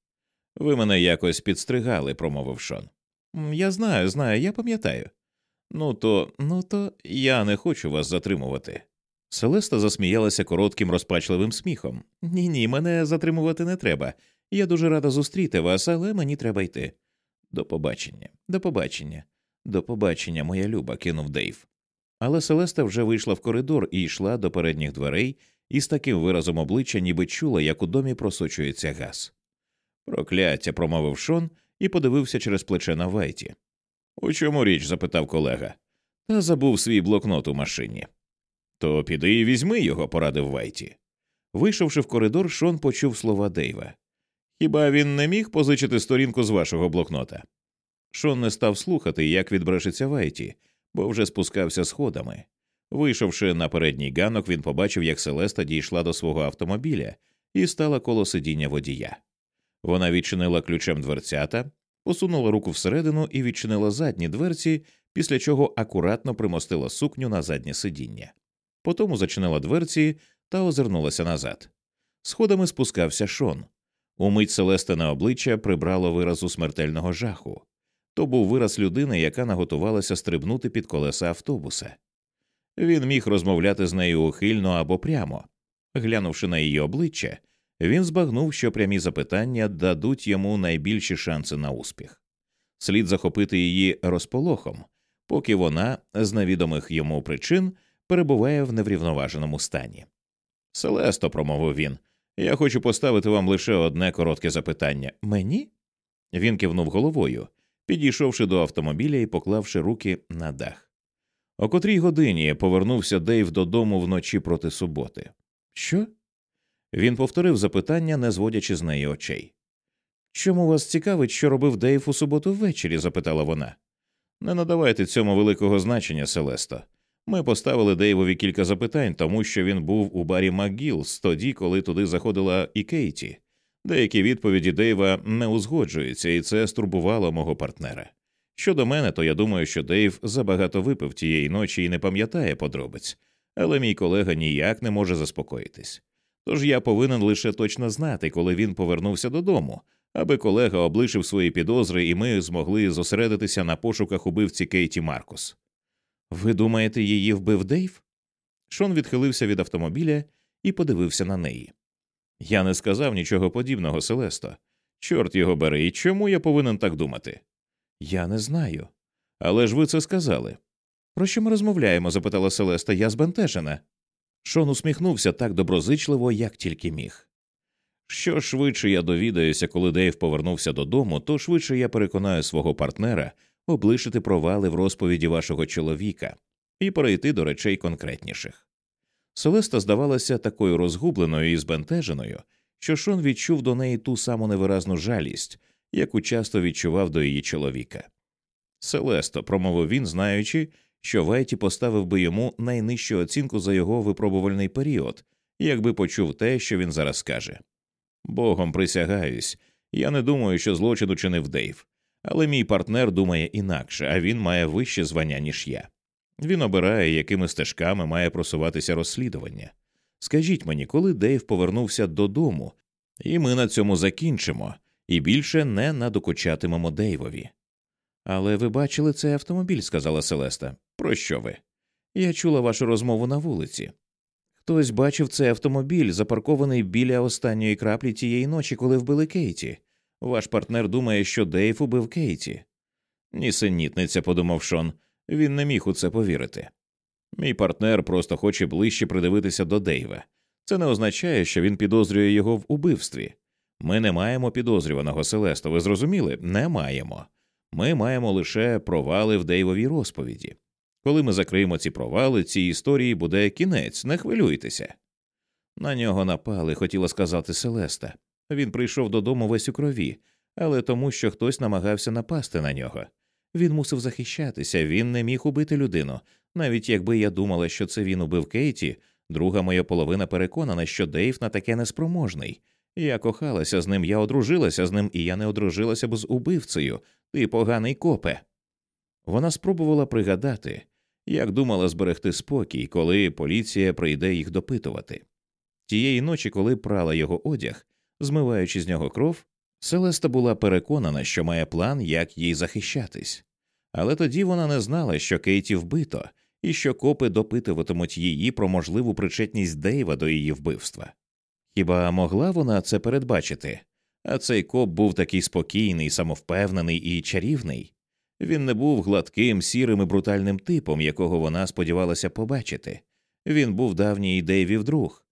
Ви мене якось підстригали, промовив Шон. Я знаю, знаю, я пам'ятаю. Ну то, ну то я не хочу вас затримувати. Селеста засміялася коротким розпачливим сміхом. Ні, ні, мене затримувати не треба. Я дуже рада зустріти вас, але мені треба йти. До побачення, до побачення, до побачення, моя люба, кинув Дейв. Але Селеста вже вийшла в коридор і йшла до передніх дверей із таким виразом обличчя, ніби чула, як у домі просочується газ. Прокляття, промовив Шон і подивився через плече на Вайті. У чому річ? запитав колега. Та забув свій блокнот у машині. То піди і візьми його, порадив Вайті. Вийшовши в коридор, Шон почув слова Дейва. Хіба він не міг позичити сторінку з вашого блокнота? Шон не став слухати, як відбрешеться Вайті, бо вже спускався сходами. Вийшовши на передній ганок, він побачив, як Селеста дійшла до свого автомобіля і стала коло сидіння водія. Вона відчинила ключем дверцята, посунула руку всередину і відчинила задні дверці, після чого акуратно примостила сукню на заднє сидіння. Потім зачинила дверці та озирнулася назад. Сходами спускався Шон. Умить Селестине обличчя прибрало виразу смертельного жаху. То був вираз людини, яка наготувалася стрибнути під колеса автобуса. Він міг розмовляти з нею ухильно або прямо. Глянувши на її обличчя, він збагнув, що прямі запитання дадуть йому найбільші шанси на успіх. Слід захопити її розполохом, поки вона, з невідомих йому причин, перебуває в неврівноваженому стані. Селесто, промовив він, я хочу поставити вам лише одне коротке запитання. Мені? Він кивнув головою, підійшовши до автомобіля і поклавши руки на дах. О котрій годині повернувся Дейв додому вночі проти суботи. Що? Він повторив запитання, не зводячи з неї очей. Чому вас цікавить, що робив Дейв у суботу ввечері? запитала вона. Не надавайте цьому великого значення, Селесто. Ми поставили Дейвові кілька запитань, тому що він був у барі МакГілс тоді, коли туди заходила і Кейті. Деякі відповіді Дейва не узгоджуються, і це стурбувало мого партнера. Щодо мене, то я думаю, що Дейв забагато випив тієї ночі і не пам'ятає подробиць, але мій колега ніяк не може заспокоїтись. Тож я повинен лише точно знати, коли він повернувся додому, аби колега облишив свої підозри, і ми змогли зосередитися на пошуках убивці Кейті Маркус. Ви думаєте, її вбив Дейв? Шон відхилився від автомобіля і подивився на неї. Я не сказав нічого подібного, Селесто. Чорт його бери, і чому я повинен так думати? Я не знаю. Але ж ви це сказали. Про що ми розмовляємо? запитала Селеста, я збентежена. Шон усміхнувся так доброзичливо, як тільки міг. Що швидше я довідаюся, коли Дейв повернувся додому, то швидше я переконаю свого партнера облишити провали в розповіді вашого чоловіка і перейти до речей конкретніших. Селеста здавалася такою розгубленою і збентеженою, що Шон відчув до неї ту саму невиразну жалість, яку часто відчував до її чоловіка. Селесто, промовив він, знаючи, що Вайті поставив би йому найнижчу оцінку за його випробувальний період, якби почув те, що він зараз скаже. Богом присягаюсь, я не думаю, що злочин учинив Дейв, але мій партнер думає інакше, а він має вище звання, ніж я. Він обирає, якими стежками має просуватися розслідування. Скажіть мені, коли Дейв повернувся додому, і ми на цьому закінчимо, і більше не надокучатимемо Дейвові. Але ви бачили цей автомобіль, сказала Селеста. Про що ви? Я чула вашу розмову на вулиці. Хтось бачив цей автомобіль, запаркований біля останньої краплі тієї ночі, коли вбили Кейті. Ваш партнер думає, що Дейв убив Кейті. Нісенітниця, подумав Шон, він не міг у це повірити. Мій партнер просто хоче ближче придивитися до Дейва. Це не означає, що він підозрює його в убивстві. Ми не маємо підозрюваного Селесто, ви зрозуміли? Не маємо. Ми маємо лише провали в Дейвовій розповіді. Коли ми закриємо ці провали, цій історії буде кінець, не хвилюйтеся. На нього напали, хотіла сказати Селеста. Він прийшов додому весь у крові, але тому, що хтось намагався напасти на нього. Він мусив захищатися, він не міг убити людину. Навіть якби я думала, що це він убив Кейті, друга моя половина переконана, що Дейв на таке неспроможний. Я кохалася з ним, я одружилася з ним, і я не одружилася б з убивцею, ти поганий копе. Вона спробувала пригадати, як думала зберегти спокій, коли поліція прийде їх допитувати. Тієї ночі, коли прала його одяг, змиваючи з нього кров, Селеста була переконана, що має план, як їй захищатись, але тоді вона не знала, що Кейті вбито, і що копи допитуватимуть її про можливу причетність Дейва до її вбивства. Хіба могла вона це передбачити? А цей коп був такий спокійний, самовпевнений і чарівний. Він не був гладким, сірим і брутальним типом, якого вона сподівалася побачити. Він був давній Дейвів друг.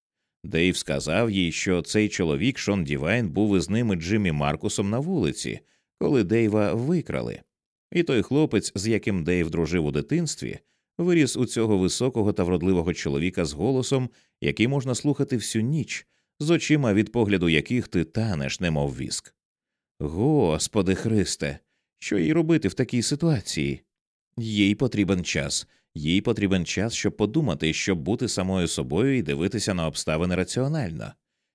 Дейв сказав їй, що цей чоловік Шон Дівайн був із ним і Джиммі Маркусом на вулиці, коли Дейва викрали. І той хлопець, з яким Дейв дружив у дитинстві, виріс у цього високого та вродливого чоловіка з голосом, який можна слухати всю ніч, з очима, від погляду яких ти танеш, немов віск. Господи Христе, що їй робити в такій ситуації? Їй потрібен час, їй потрібен час, щоб подумати, щоб бути самою собою і дивитися на обставини раціонально.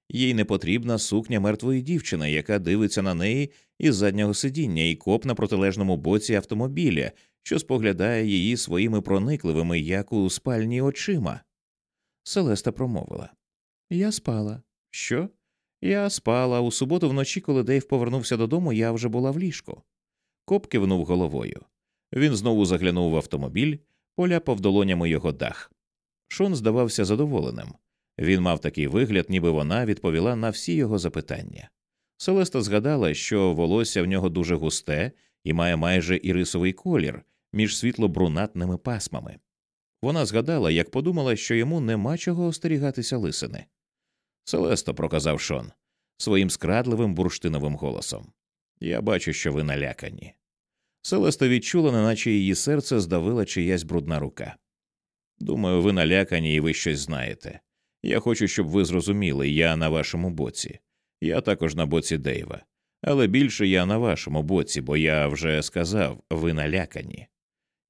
Їй не потрібна сукня мертвої дівчини, яка дивиться на неї із заднього сидіння і коп на протилежному боці автомобіля, що споглядає її своїми проникливими, як у спальні очима. Селеста промовила Я спала. Що? Я спала у суботу вночі, коли Дейв повернувся додому, я вже була в ліжку. Коп кивнув головою. Він знову заглянув в автомобіль, поляпав долонями його дах. Шон здавався задоволеним. Він мав такий вигляд, ніби вона відповіла на всі його запитання. Селеста згадала, що волосся в нього дуже густе і має майже ірисовий колір між світло-брунатними пасмами. Вона згадала, як подумала, що йому нема чого остерігатися лисини. Селесто, проказав Шон своїм скрадливим бурштиновим голосом. Я бачу, що ви налякані. Селеста відчула, неначе її серце здавила чиясь брудна рука. Думаю, ви налякані і ви щось знаєте. Я хочу, щоб ви зрозуміли, я на вашому боці. Я також на боці Дейва. Але більше я на вашому боці, бо я вже сказав, ви налякані.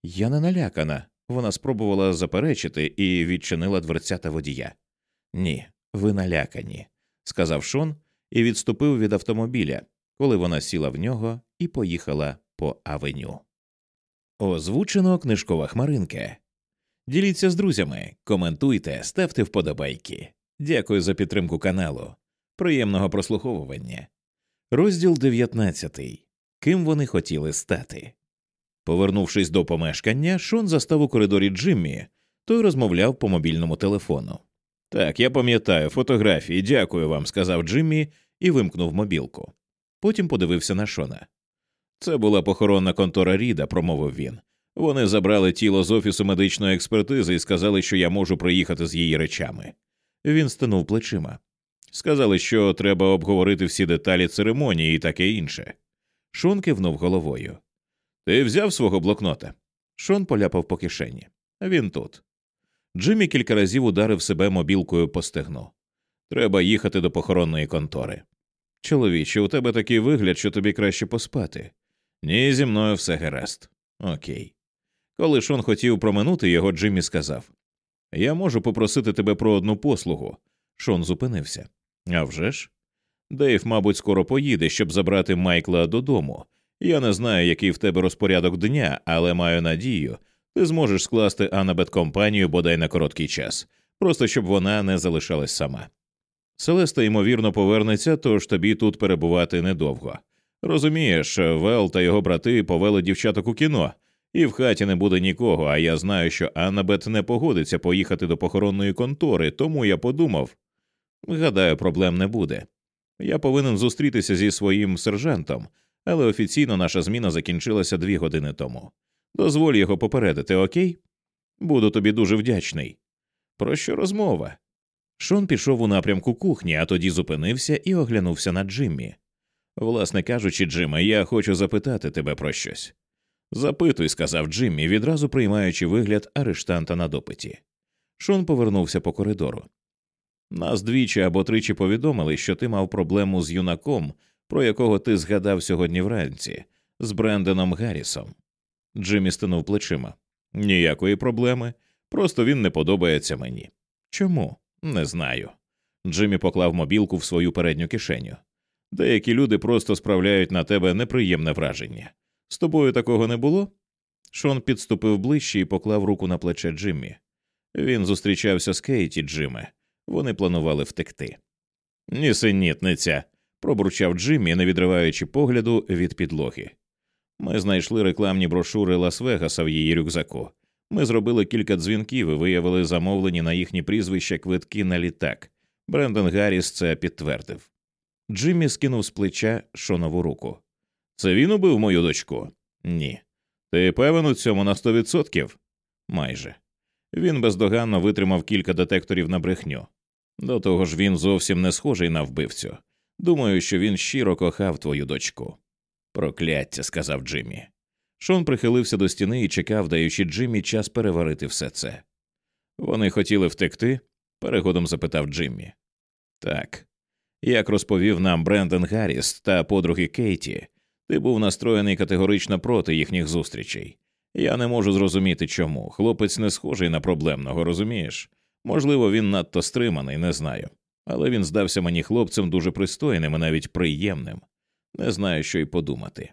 Я не налякана. Вона спробувала заперечити і відчинила дверцята водія. Ні, ви налякані, сказав Шон і відступив від автомобіля, коли вона сіла в нього і поїхала по авеню. Озвучено книжкова хмаринка. Діліться з друзями, коментуйте, ставте вподобайки. Дякую за підтримку каналу. Приємного прослуховування. Розділ 19. Ким вони хотіли стати. Повернувшись до помешкання, Шон застав у коридорі Джиммі, той розмовляв по мобільному телефону. Так, я пам'ятаю фотографії, дякую вам, сказав Джиммі і вимкнув мобілку. Потім подивився на Шона. Це була похоронна контора Ріда, промовив він. Вони забрали тіло з офісу медичної експертизи і сказали, що я можу приїхати з її речами. Він стинув плечима. Сказали, що треба обговорити всі деталі церемонії і таке інше. Шон кивнув головою. Ти взяв свого блокнота? Шон поляпав по кишені. Він тут. Джиммі кілька разів ударив себе мобілкою по стегну. Треба їхати до похоронної контори. Чоловіче, у тебе такий вигляд, що тобі краще поспати. Ні, зі мною все гаразд. Окей. Коли Шон хотів проминути його, Джиммі сказав Я можу попросити тебе про одну послугу. Шон зупинився. «А вже ж? Дейв, мабуть, скоро поїде, щоб забрати Майкла додому. Я не знаю, який в тебе розпорядок дня, але маю надію, ти зможеш скласти Анабет компанію бодай на короткий час, просто щоб вона не залишалась сама. Селеста, ймовірно, повернеться, тож тобі тут перебувати недовго. Розумієш, Вел та його брати повели дівчаток у кіно, і в хаті не буде нікого, а я знаю, що Аннабет не погодиться поїхати до похоронної контори, тому я подумав гадаю, проблем не буде. Я повинен зустрітися зі своїм сержантом, але офіційно наша зміна закінчилася дві години тому. Дозволь його попередити, окей? Буду тобі дуже вдячний. Про що розмова? Шон пішов у напрямку кухні, а тоді зупинився і оглянувся на Джиммі. Власне кажучи, Джиме, я хочу запитати тебе про щось. Запитуй, сказав Джиммі, відразу приймаючи вигляд арештанта на допиті. Шон повернувся по коридору. Нас двічі або тричі повідомили, що ти мав проблему з юнаком, про якого ти згадав сьогодні вранці, з Бренденом Гаррісом. Джиммі стинув плечима. Ніякої проблеми, просто він не подобається мені. Чому? Не знаю. Джиммі поклав мобілку в свою передню кишеню. Деякі люди просто справляють на тебе неприємне враження. З тобою такого не було? Шон підступив ближче і поклав руку на плече Джиммі. Він зустрічався з Кейті Джиме. Вони планували втекти. Нісенітниця, пробурчав Джиммі, не відриваючи погляду від підлоги. Ми знайшли рекламні брошури Лас-Вегаса в її рюкзаку. Ми зробили кілька дзвінків і виявили замовлені на їхні прізвища квитки на літак. Брендон Гарріс це підтвердив. Джиммі скинув з плеча шонову руку. Це він убив мою дочку? Ні. Ти певен у цьому на сто відсотків? Майже. Він бездоганно витримав кілька детекторів на брехню. До того ж, він зовсім не схожий на вбивцю. Думаю, що він щиро кохав твою дочку. Прокляття, сказав Джиммі. Шон прихилився до стіни і чекав, даючи Джиммі час переварити все це. Вони хотіли втекти? перегодом запитав Джиммі. Так. Як розповів нам Брендон Гарріс та подруги Кейті, ти був настроєний категорично проти їхніх зустрічей. Я не можу зрозуміти чому. Хлопець не схожий на проблемного, розумієш? Можливо, він надто стриманий, не знаю. Але він здався мені хлопцем дуже пристойним і навіть приємним. Не знаю, що й подумати.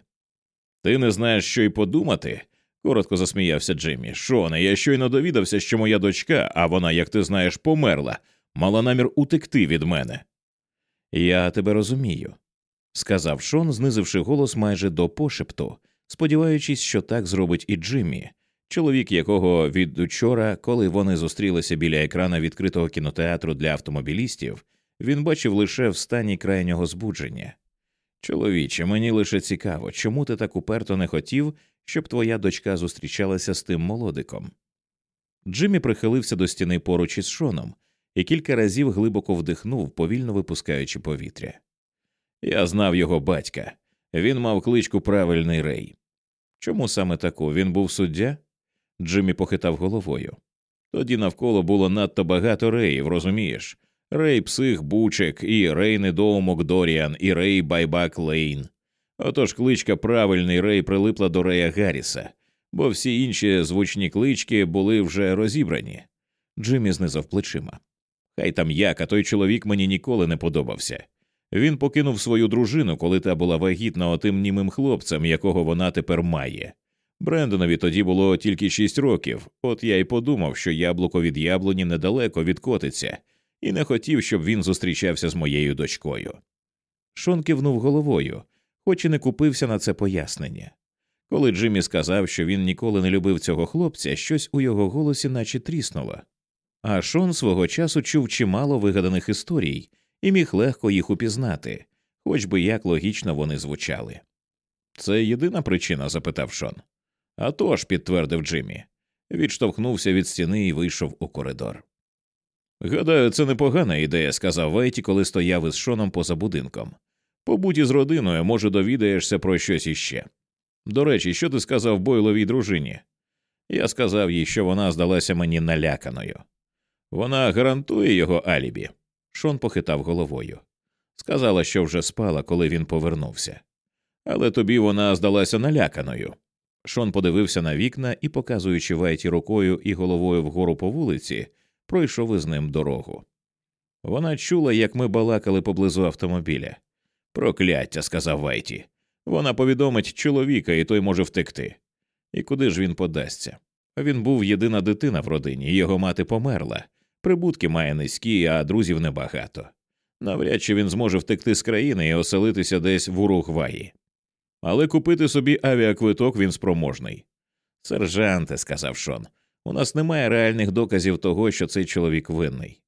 Ти не знаєш, що й подумати? коротко засміявся Джиммі. Шоне, я щойно довідався, що моя дочка, а вона, як ти знаєш, померла, мала намір утекти від мене. Я тебе розумію, сказав Шон, знизивши голос майже до пошепту, сподіваючись, що так зробить і Джиммі, чоловік якого від учора, коли вони зустрілися біля екрана відкритого кінотеатру для автомобілістів, він бачив лише в стані крайнього збудження. Чоловіче, мені лише цікаво, чому ти так уперто не хотів, щоб твоя дочка зустрічалася з тим молодиком. Джиммі прихилився до стіни поруч із Шоном і кілька разів глибоко вдихнув, повільно випускаючи повітря. Я знав його батька. Він мав кличку Правильний Рей. Чому саме таку? Він був суддя? Джиммі похитав головою. Тоді навколо було надто багато реїв, розумієш? Рей Псих Бучек, і Рей Недоумок Доріан, і Рей Байбак Лейн. Отож кличка Правильний Рей прилипла до Рея Гарріса, бо всі інші звучні клички були вже розібрані. Джиммі знизав плечима. Хай там як, а той чоловік мені ніколи не подобався. Він покинув свою дружину, коли та була вагітна отим німим хлопцем, якого вона тепер має. Брендонові тоді було тільки шість років, от я й подумав, що яблуко від яблуні недалеко відкотиться, і не хотів, щоб він зустрічався з моєю дочкою. Шон кивнув головою, хоч і не купився на це пояснення. Коли Джиммі сказав, що він ніколи не любив цього хлопця, щось у його голосі наче тріснуло. А Шон свого часу чув чимало вигаданих історій і міг легко їх упізнати, хоч би як логічно вони звучали. Це єдина причина? запитав Шон. «А тож», – підтвердив Джиммі. Відштовхнувся від стіни і вийшов у коридор. Гадаю, це непогана ідея, сказав Вейті, коли стояв із Шоном поза будинком. Побудь із родиною, може, довідаєшся про щось іще. До речі, що ти сказав Бойловій дружині? Я сказав їй, що вона здалася мені наляканою. Вона гарантує його алібі. Шон похитав головою. Сказала, що вже спала, коли він повернувся. Але тобі вона здалася наляканою. Шон подивився на вікна і, показуючи Вайті рукою і головою вгору по вулиці, пройшов із ним дорогу. Вона чула, як ми балакали поблизу автомобіля. Прокляття, сказав Вайті. Вона повідомить чоловіка, і той може втекти. І куди ж він подасться? Він був єдина дитина в родині, його мати померла, прибутки має низькі, а друзів небагато. Навряд чи він зможе втекти з країни і оселитися десь в Уругваї. Але купити собі авіаквиток він спроможний. Сержанте, сказав Шон, у нас немає реальних доказів того, що цей чоловік винний.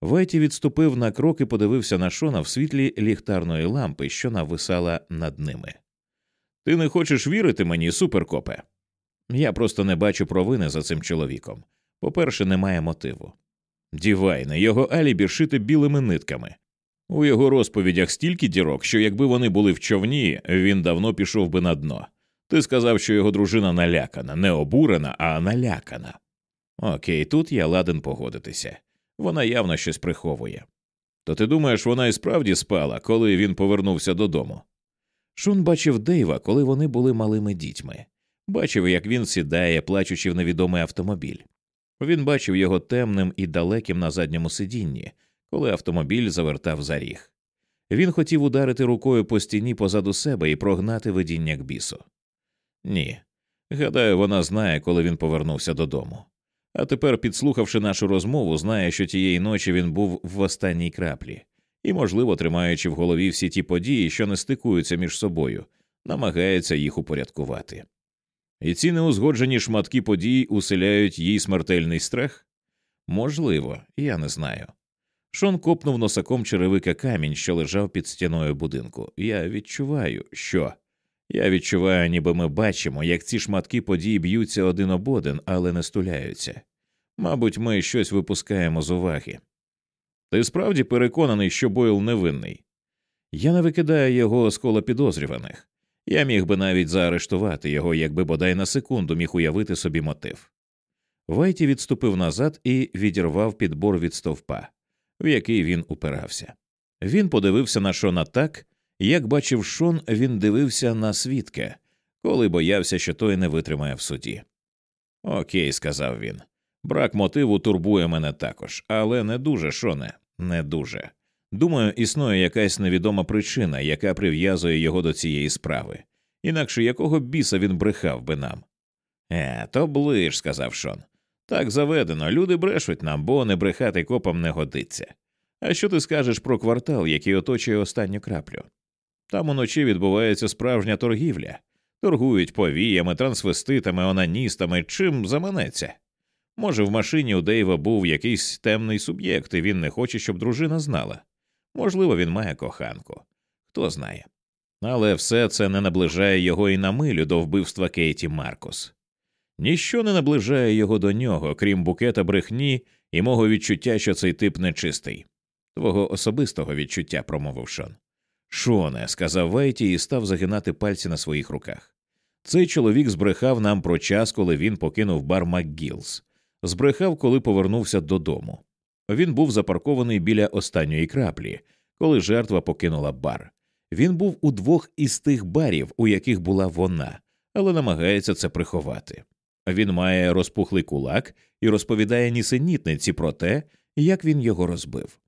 Веті відступив на крок і подивився на Шона в світлі ліхтарної лампи, що нависала над ними. Ти не хочеш вірити мені, суперкопе? Я просто не бачу провини за цим чоловіком. По перше, немає мотиву. Дівайне, його алібі шити білими нитками. У його розповідях стільки дірок, що якби вони були в човні, він давно пішов би на дно. Ти сказав, що його дружина налякана, не обурена, а налякана. Окей, тут я ладен погодитися. Вона явно щось приховує. То ти думаєш, вона і справді спала, коли він повернувся додому? Шун бачив Дейва, коли вони були малими дітьми, бачив, як він сідає, плачучи в невідомий автомобіль. Він бачив його темним і далеким на задньому сидінні, коли автомобіль завертав за ріг. Він хотів ударити рукою по стіні позаду себе і прогнати видіння к бісу. Ні. Гадаю, вона знає, коли він повернувся додому. А тепер, підслухавши нашу розмову, знає, що тієї ночі він був в останній краплі, і, можливо, тримаючи в голові всі ті події, що не стикуються між собою, намагається їх упорядкувати. І ці неузгоджені шматки подій уселяють їй смертельний страх? Можливо, я не знаю. Шон копнув носаком черевика камінь, що лежав під стіною будинку. Я відчуваю, що. Я відчуваю, ніби ми бачимо, як ці шматки подій б'ються один об один, але не стуляються. Мабуть, ми щось випускаємо з уваги. Ти справді переконаний, що Бойл невинний? Я не викидаю його з кола підозрюваних. Я міг би навіть заарештувати його, якби бодай на секунду міг уявити собі мотив. Вайті відступив назад і відірвав підбор від стовпа, в який він упирався. Він подивився на Шона так, як бачив Шон, він дивився на свідка, коли боявся, що той не витримає в суді. Окей, сказав він. Брак мотиву турбує мене також, але не дуже, Шоне, не дуже. Думаю, існує якась невідома причина, яка прив'язує його до цієї справи, інакше якого біса він брехав би нам. Е, то ближ, сказав Шон. Так заведено, люди брешуть нам, бо не брехати копам не годиться. А що ти скажеш про квартал, який оточує останню краплю? Там уночі відбувається справжня торгівля, торгують повіями, трансвеститами, онаністами, чим заманеться. Може, в машині у Дейва був якийсь темний суб'єкт, і він не хоче, щоб дружина знала. Можливо, він має коханку, хто знає. Але все це не наближає його і на милю до вбивства Кейті Маркус. Ніщо не наближає його до нього, крім букета брехні і мого відчуття, що цей тип нечистий. Твого особистого відчуття, промовив Шон. Шоне, сказав Вейті і став загинати пальці на своїх руках. Цей чоловік збрехав нам про час, коли він покинув бар МакГілз. збрехав, коли повернувся додому. Він був запаркований біля останньої краплі, коли жертва покинула бар. Він був у двох із тих барів, у яких була вона, але намагається це приховати. Він має розпухлий кулак і розповідає нісенітниці про те, як він його розбив.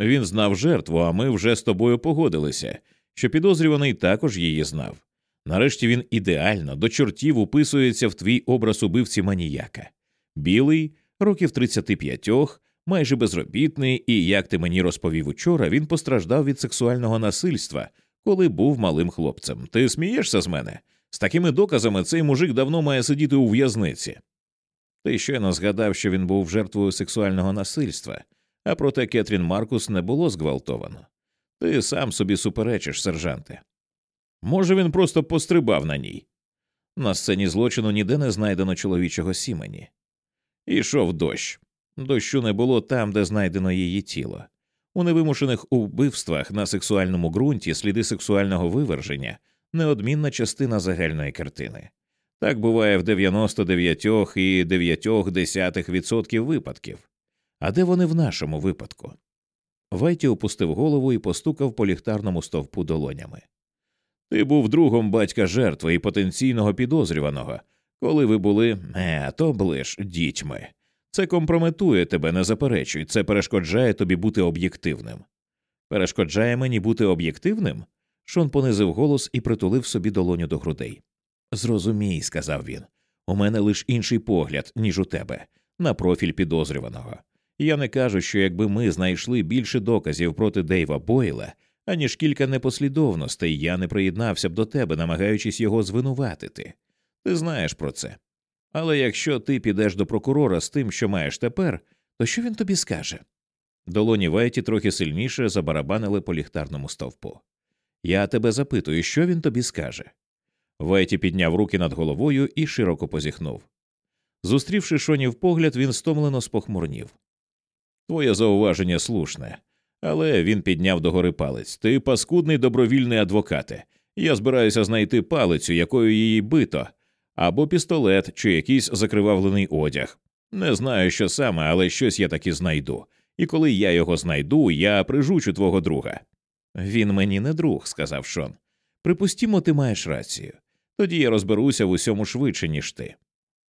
Він знав жертву, а ми вже з тобою погодилися, що підозрюваний також її знав. Нарешті він ідеально до чортів уписується в твій образ убивці маніяка. Білий, років 35, майже безробітний, і, як ти мені розповів учора, він постраждав від сексуального насильства, коли був малим хлопцем. Ти смієшся з мене? З такими доказами цей мужик давно має сидіти у в'язниці. Ти щойно згадав, що він був жертвою сексуального насильства, а проте Кетрін Маркус не було зґвалтовано. Ти сам собі суперечиш, сержанте. Може, він просто пострибав на ній. На сцені злочину ніде не знайдено чоловічого сімені. Ішов дощ. Дощу не було там, де знайдено її тіло. У невимушених убивствах на сексуальному ґрунті сліди сексуального виверження неодмінна частина загальної картини. Так буває в 99,9% випадків. А де вони в нашому випадку? Вайті опустив голову і постукав по ліхтарному стовпу долонями. Ти був другом батька жертви і потенційного підозрюваного, коли ви були не то ближ дітьми. Це компрометує тебе, не заперечуй, це перешкоджає тобі бути об'єктивним. Перешкоджає мені бути об'єктивним? Шон понизив голос і притулив собі долоню до грудей. Зрозумій, сказав він, у мене лише інший погляд, ніж у тебе, на профіль підозрюваного. Я не кажу, що якби ми знайшли більше доказів проти Дейва Бойла, аніж кілька непослідовностей, я не приєднався б до тебе, намагаючись його звинуватити. Ти знаєш про це. Але якщо ти підеш до прокурора з тим, що маєш тепер, то що він тобі скаже? Долоні Вайті трохи сильніше забарабанили по ліхтарному стовпу. Я тебе запитую, що він тобі скаже. Вайті підняв руки над головою і широко позіхнув. Зустрівши шонів погляд, він стомлено спохмурнів. Твоє зауваження слушне, але він підняв догори палець. Ти паскудний добровільний адвокате. Я збираюся знайти палицю, якою її бито, або пістолет, чи якийсь закривавлений одяг. Не знаю, що саме, але щось я таки знайду. І коли я його знайду, я прижучу твого друга. Він мені не друг, сказав Шон. Припустімо, ти маєш рацію. Тоді я розберуся в усьому швидше, ніж ти.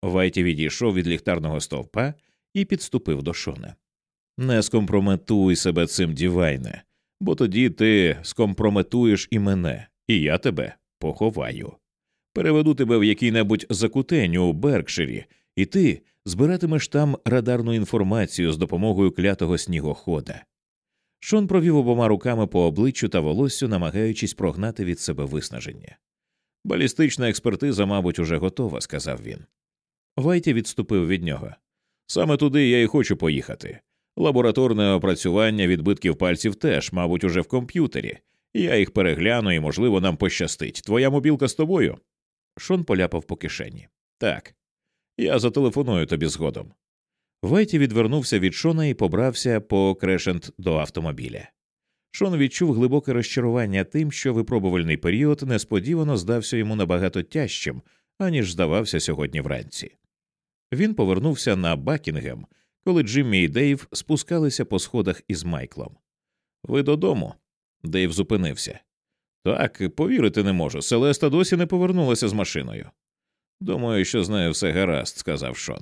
Вайті відійшов від ліхтарного стовпа і підступив до Шона. Не скомпрометуй себе цим, дівайне, бо тоді ти скомпрометуєш і мене, і я тебе поховаю. Переведу тебе в який небудь закутень у Беркширі, і ти збиратимеш там радарну інформацію з допомогою клятого снігохода. Шон провів обома руками по обличчю та волоссю, намагаючись прогнати від себе виснаження. Балістична експертиза, мабуть, уже готова, сказав він. Вайті відступив від нього. Саме туди я і хочу поїхати. Лабораторне опрацювання відбитків пальців теж, мабуть, уже в комп'ютері. Я їх перегляну і, можливо, нам пощастить. Твоя мобілка з тобою? Шон поляпав по кишені. Так. Я зателефоную тобі згодом. Вайті відвернувся від Шона і побрався по крешент до автомобіля. Шон відчув глибоке розчарування тим, що випробувальний період несподівано здався йому набагато тяжчим, аніж здавався сьогодні вранці. Він повернувся на Бакінгем, коли Джиммі і Дейв спускалися по сходах із Майклом. Ви додому. Дейв зупинився. Так, повірити не можу. Селеста досі не повернулася з машиною. Думаю, що з нею все гаразд, сказав Шон.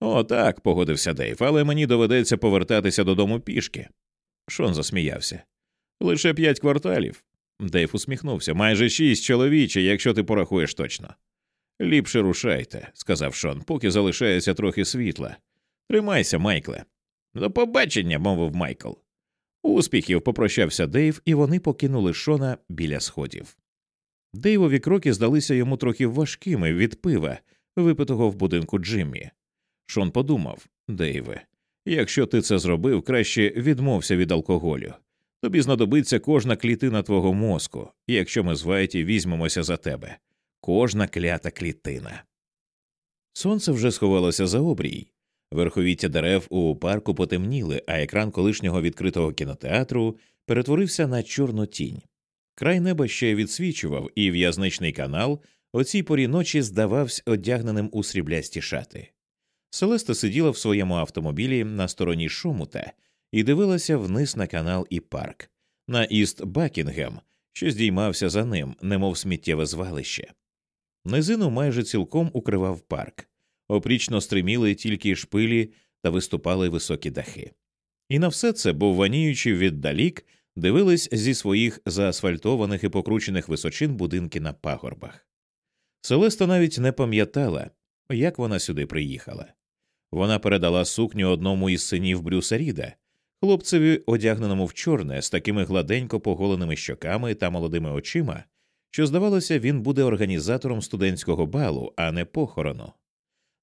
О, так, погодився Дейв, але мені доведеться повертатися додому пішки. Шон засміявся. Лише п'ять кварталів. Дейв усміхнувся. Майже шість чоловіче, якщо ти порахуєш точно. Ліпше рушайте, сказав Шон, поки залишається трохи світла. Тримайся, Майкле. До побачення, мовив Майкл. Успіхів попрощався Дейв, і вони покинули Шона біля сходів. Дейвові кроки здалися йому трохи важкими від пива, випитого в будинку Джиммі. Шон подумав Дейве, якщо ти це зробив, краще відмовся від алкоголю. Тобі знадобиться кожна клітина твого мозку, якщо ми з Вайті візьмемося за тебе. Кожна клята клітина. Сонце вже сховалося за обрій. Верховіття дерев у парку потемніли, а екран колишнього відкритого кінотеатру перетворився на чорну тінь. Край неба ще відсвічував, і в'язничний канал о цій порі ночі здавався одягненим у сріблясті шати. Селеста сиділа в своєму автомобілі на стороні Шомута і дивилася вниз на канал і парк, на Іст Бакінгем, що здіймався за ним, немов сміттєве звалище. Низину майже цілком укривав парк, опрічно стриміли тільки шпилі та виступали високі дахи. І на все це, бо ваніючи віддалік, дивились зі своїх заасфальтованих і покручених височин будинки на пагорбах. Селеста навіть не пам'ятала, як вона сюди приїхала. Вона передала сукню одному із синів Брюса Ріда, хлопцеві, одягненому в чорне, з такими гладенько поголеними щоками та молодими очима, що, здавалося, він буде організатором студентського балу, а не похорону.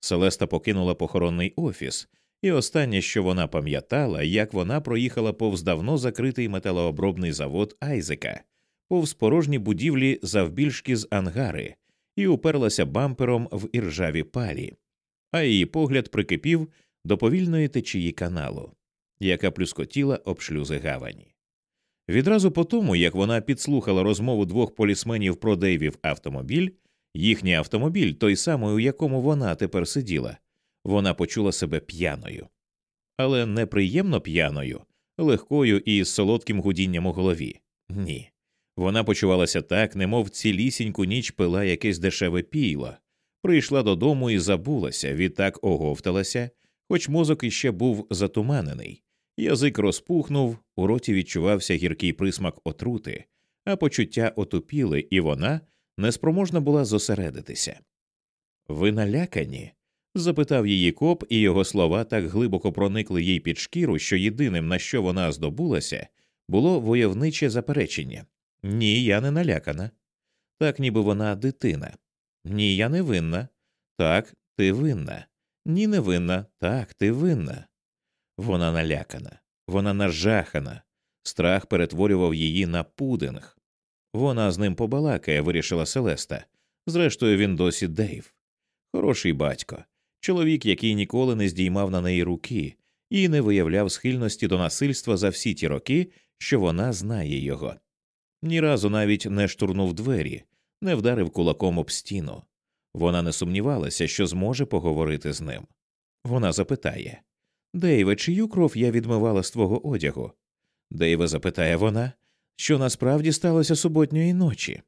Селеста покинула похоронний офіс, і останнє, що вона пам'ятала, як вона проїхала повз давно закритий металообробний завод Айзека, повз порожні будівлі завбільшки з ангари, і уперлася бампером в іржаві палі, а її погляд прикипів до повільної течії каналу, яка плюскотіла об шлюзи гавані. Відразу по тому, як вона підслухала розмову двох полісменів про Дейвів автомобіль, їхній автомобіль, той самий, у якому вона тепер сиділа, вона почула себе п'яною, але неприємно п'яною, легкою і з солодким гудінням у голові. Ні. Вона почувалася так, немов цілісіньку ніч пила якесь дешеве пійло, прийшла додому і забулася, відтак оговталася, хоч мозок іще був затуманений. Язик розпухнув, у роті відчувався гіркий присмак отрути, а почуття отупіли, і вона неспроможна була зосередитися. Ви налякані? запитав її коп, і його слова так глибоко проникли їй під шкіру, що єдиним, на що вона здобулася, було войовниче заперечення Ні, я не налякана. Так, ніби вона дитина. Ні, я не винна. Так, ти винна. Ні, не винна. Так, ти винна. Вона налякана, вона нажахана. Страх перетворював її на пудинг. Вона з ним побалакає, вирішила Селеста. Зрештою, він досі Дейв. Хороший батько, чоловік, який ніколи не здіймав на неї руки і не виявляв схильності до насильства за всі ті роки, що вона знає його. Ні разу навіть не штурнув двері, не вдарив кулаком об стіну. Вона не сумнівалася, що зможе поговорити з ним. Вона запитає Дейве, чию кров я відмивала з твого одягу? Дейве запитає вона, що насправді сталося суботньої ночі.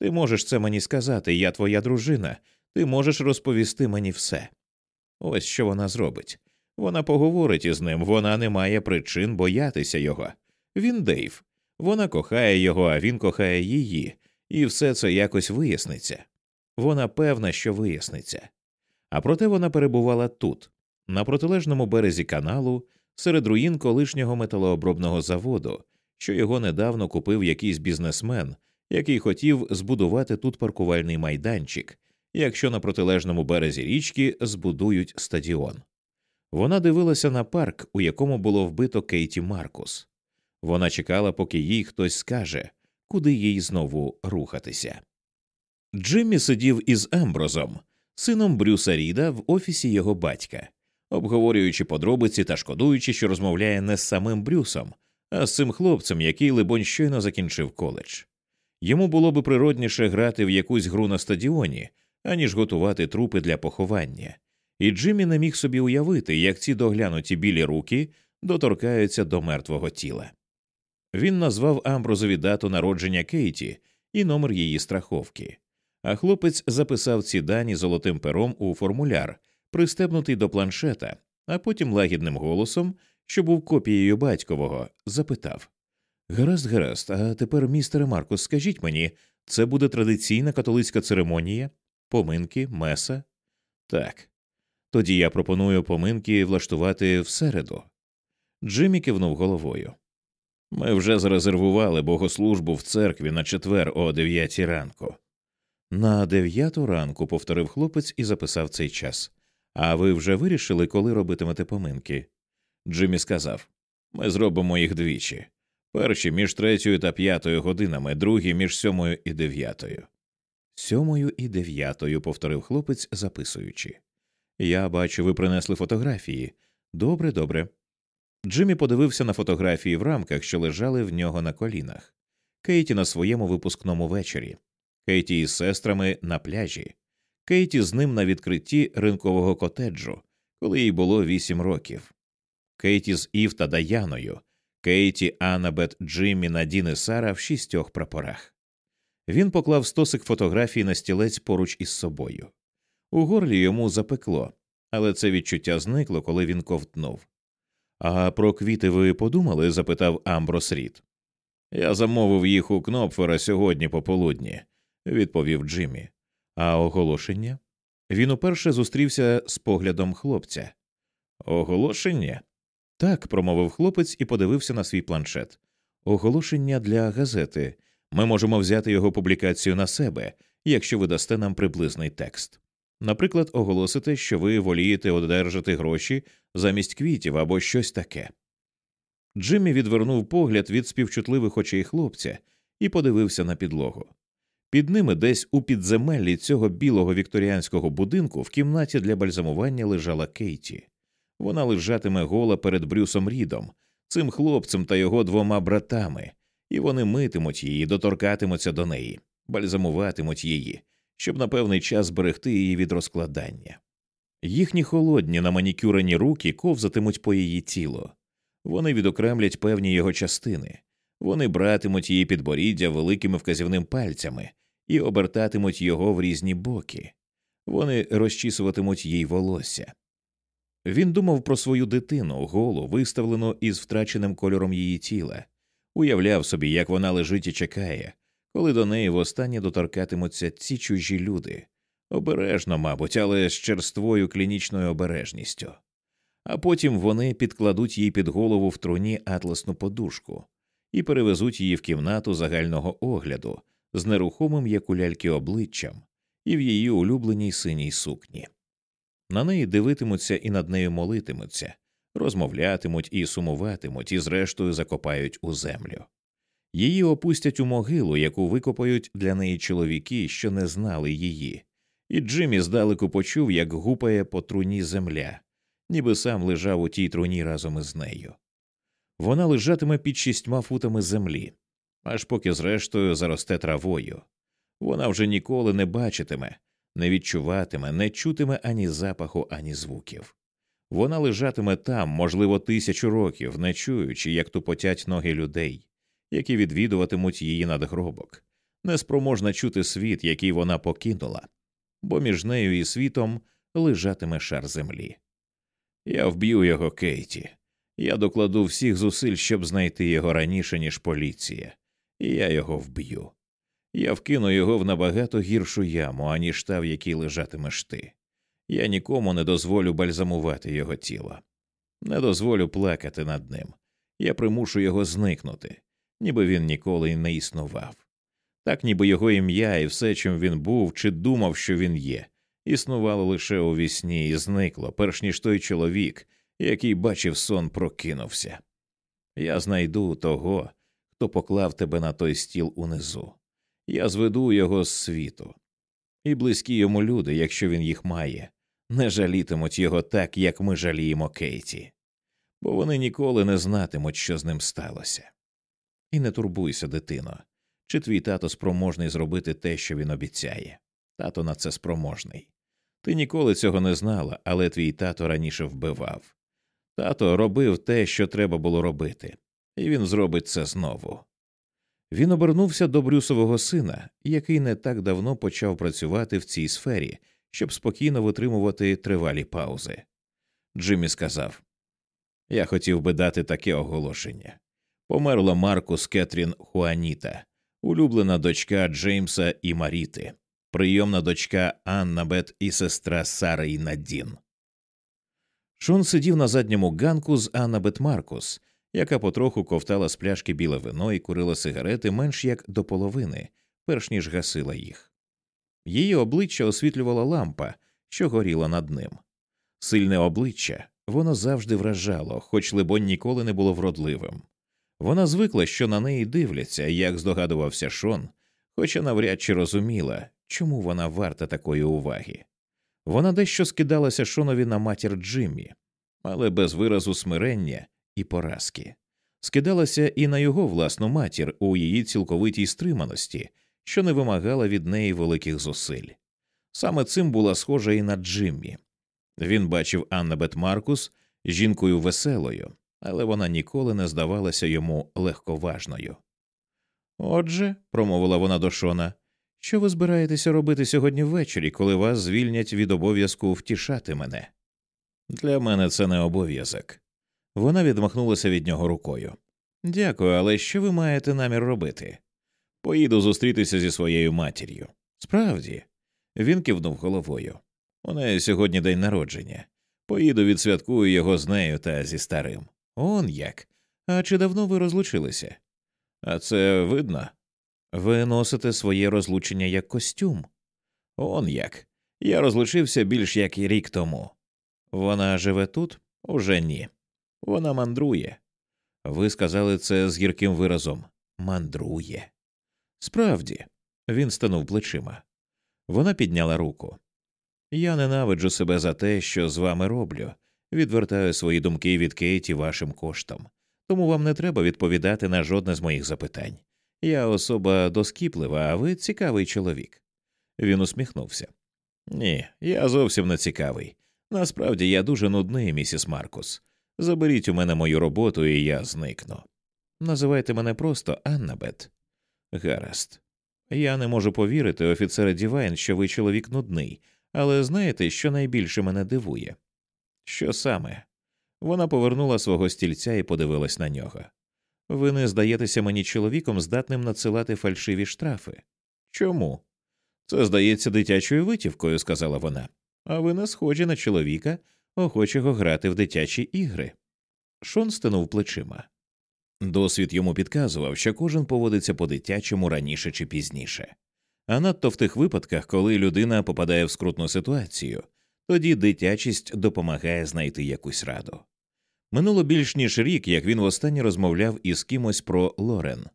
Ти можеш це мені сказати, я твоя дружина, ти можеш розповісти мені все. Ось що вона зробить. Вона поговорить із ним, вона не має причин боятися його. Він Дейв. Вона кохає його, а він кохає її, і все це якось виясниться. Вона певна, що виясниться. А проте вона перебувала тут, на протилежному березі каналу, серед руїн колишнього металообробного заводу, що його недавно купив якийсь бізнесмен, який хотів збудувати тут паркувальний майданчик, якщо на протилежному березі річки збудують стадіон. Вона дивилася на парк, у якому було вбито Кейті Маркус. Вона чекала, поки їй хтось скаже, куди їй знову рухатися. Джиммі сидів із Емброзом, сином Брюса Ріда, в офісі його батька, обговорюючи подробиці та шкодуючи, що розмовляє не з самим Брюсом, а з цим хлопцем, який, либонь, щойно закінчив коледж. Йому було би природніше грати в якусь гру на стадіоні, аніж готувати трупи для поховання, і Джиммі не міг собі уявити, як ці доглянуті білі руки доторкаються до мертвого тіла. Він назвав Амброзові дату народження Кейті і номер її страховки, а хлопець записав ці дані золотим пером у формуляр, пристебнутий до планшета, а потім лагідним голосом, що був копією батькового, запитав Гаразд, гаразд, а тепер, містере Маркус, скажіть мені, це буде традиційна католицька церемонія, поминки, меса? Так. Тоді я пропоную поминки влаштувати всереду. Джиммі кивнув головою. Ми вже зарезервували богослужбу в церкві на четвер о дев'ятій ранку. На дев'яту ранку, повторив хлопець і записав цей час. А ви вже вирішили, коли робитимете поминки? Джиммі сказав ми зробимо їх двічі. Перші між третьою та п'ятою годинами, другі між сьомою і дев'ятою. Сьомою і дев'ятою, повторив хлопець, записуючи. Я бачу, ви принесли фотографії. Добре, добре. Джиммі подивився на фотографії в рамках, що лежали в нього на колінах. Кейті на своєму випускному вечорі, Кейті із сестрами на пляжі, Кейті з ним на відкритті ринкового котеджу, коли їй було вісім років, Кейті з Ів та Даяною, Кейті, Аннабет, Джиммі, Надін і Сара в шістьох прапорах. Він поклав стосик фотографій на стілець поруч із собою. У горлі йому запекло, але це відчуття зникло, коли він ковтнув. А про квіти ви подумали? запитав Амброс Рід. Я замовив їх у Кнопфера сьогодні пополудні, відповів Джиммі. А оголошення? Він уперше зустрівся з поглядом хлопця. Оголошення? Так, промовив хлопець і подивився на свій планшет. Оголошення для газети. Ми можемо взяти його публікацію на себе, якщо ви дасте нам приблизний текст. Наприклад, оголосите, що ви волієте одержати гроші замість квітів або щось таке. Джиммі відвернув погляд від співчутливих очей хлопця і подивився на підлогу. Під ними десь у підземеллі цього білого вікторіанського будинку в кімнаті для бальзамування лежала Кейті. Вона лежатиме гола перед Брюсом Рідом, цим хлопцем та його двома братами, і вони митимуть її, доторкатимуться до неї, бальзамуватимуть її, щоб на певний час зберегти її від розкладання. Їхні холодні на манікюрені руки ковзатимуть по її тілу, вони відокремлять певні його частини, Вони братимуть її підборіддя великими вказівним пальцями і обертатимуть його в різні боки. Вони розчісуватимуть їй волосся. Він думав про свою дитину, голу, виставлену із втраченим кольором її тіла, уявляв собі, як вона лежить і чекає, коли до неї востаннє доторкатимуться ці чужі люди, обережно, мабуть, але з черствою клінічною обережністю. А потім вони підкладуть їй під голову в труні атласну подушку і перевезуть її в кімнату загального огляду з нерухомим як у ляльки обличчям і в її улюбленій синій сукні. На неї дивитимуться і над нею молитимуться, розмовлятимуть і сумуватимуть, і зрештою закопають у землю. Її опустять у могилу, яку викопають для неї чоловіки, що не знали її, і Джиммі здалеку почув, як гупає по труні земля, ніби сам лежав у тій труні разом із нею. Вона лежатиме під шістьма футами землі, аж поки зрештою заросте травою. Вона вже ніколи не бачитиме, не відчуватиме, не чутиме ані запаху, ані звуків. Вона лежатиме там, можливо, тисячу років, не чуючи, як тупотять ноги людей, які відвідуватимуть її надгробок, неспроможна чути світ, який вона покинула, бо між нею і світом лежатиме шар землі. Я вб'ю його, Кейті. Я докладу всіх зусиль, щоб знайти його раніше, ніж поліція, і я його вб'ю. Я вкину його в набагато гіршу яму, аніж та, в якій лежатимеш ти. Я нікому не дозволю бальзамувати його тіло, не дозволю плакати над ним. Я примушу його зникнути, ніби він ніколи й не існував. Так, ніби його ім'я і все, чим він був, чи думав, що він є, існувало лише у вісні і зникло, перш ніж той чоловік, який бачив сон, прокинувся. Я знайду того, хто поклав тебе на той стіл унизу. Я зведу його з світу. І близькі йому люди, якщо він їх має, не жалітимуть його так, як ми жаліємо Кейті, бо вони ніколи не знатимуть, що з ним сталося. І не турбуйся, дитино, чи твій тато спроможний зробити те, що він обіцяє. Тато на це спроможний. Ти ніколи цього не знала, але твій тато раніше вбивав. Тато робив те, що треба було робити, і він зробить це знову. Він обернувся до Брюсового сина, який не так давно почав працювати в цій сфері, щоб спокійно витримувати тривалі паузи. Джиммі сказав Я хотів би дати таке оголошення. Померла Маркус Кетрін Хуаніта, улюблена дочка Джеймса і Маріти, прийомна дочка Анна Бет і сестра Сари і Надін. Шон сидів на задньому ганку з Анна Бет Маркус, яка потроху ковтала з пляшки біле вино і курила сигарети менш як до половини, перш ніж гасила їх. Її обличчя освітлювала лампа, що горіла над ним. Сильне обличчя воно завжди вражало, хоч, либонь, ніколи не було вродливим. Вона звикла, що на неї дивляться, як здогадувався Шон, хоча навряд чи розуміла, чому вона варта такої уваги. Вона дещо скидалася Шонові на матір Джиммі, але без виразу смирення і поразки, скидалася і на його власну матір у її цілковитій стриманості, що не вимагала від неї великих зусиль. Саме цим була схожа і на Джиммі. Він бачив Аннабет Маркус жінкою веселою, але вона ніколи не здавалася йому легковажною. Отже, промовила вона до Шона, що ви збираєтеся робити сьогодні ввечері, коли вас звільнять від обов'язку втішати мене? Для мене це не обов'язок. Вона відмахнулася від нього рукою. Дякую, але що ви маєте намір робити? Поїду зустрітися зі своєю матір'ю. Справді, він кивнув головою. У неї сьогодні день народження. Поїду відсвяткую його з нею та зі старим. Он як. А чи давно ви розлучилися? А це видно. Ви носите своє розлучення як костюм. Он як. Я розлучився більш як рік тому. Вона живе тут? Уже ні. Вона мандрує. Ви сказали це з гірким виразом мандрує. Справді, він станув плечима. Вона підняла руку. Я ненавиджу себе за те, що з вами роблю, відвертаю свої думки від Кейті вашим коштом, тому вам не треба відповідати на жодне з моїх запитань. Я особа доскіплива, а ви цікавий чоловік. Він усміхнувся. Ні, я зовсім не цікавий. Насправді я дуже нудний, місіс Маркус. Заберіть у мене мою роботу, і я зникну. Називайте мене просто Аннабет. Гаразд. Я не можу повірити, офіцере Дівайн, що ви чоловік нудний, але знаєте, що найбільше мене дивує? Що саме? Вона повернула свого стільця і подивилась на нього. Ви не здаєтеся мені чоловіком, здатним надсилати фальшиві штрафи. Чому? Це здається дитячою витівкою, сказала вона. А ви не схожі на чоловіка, охочого грати в дитячі ігри. Шон стинув плечима. Досвід йому підказував, що кожен поводиться по дитячому раніше чи пізніше. А надто в тих випадках, коли людина попадає в скрутну ситуацію, тоді дитячість допомагає знайти якусь раду. Минуло більш ніж рік, як він востаннє розмовляв із кимось про Лорен,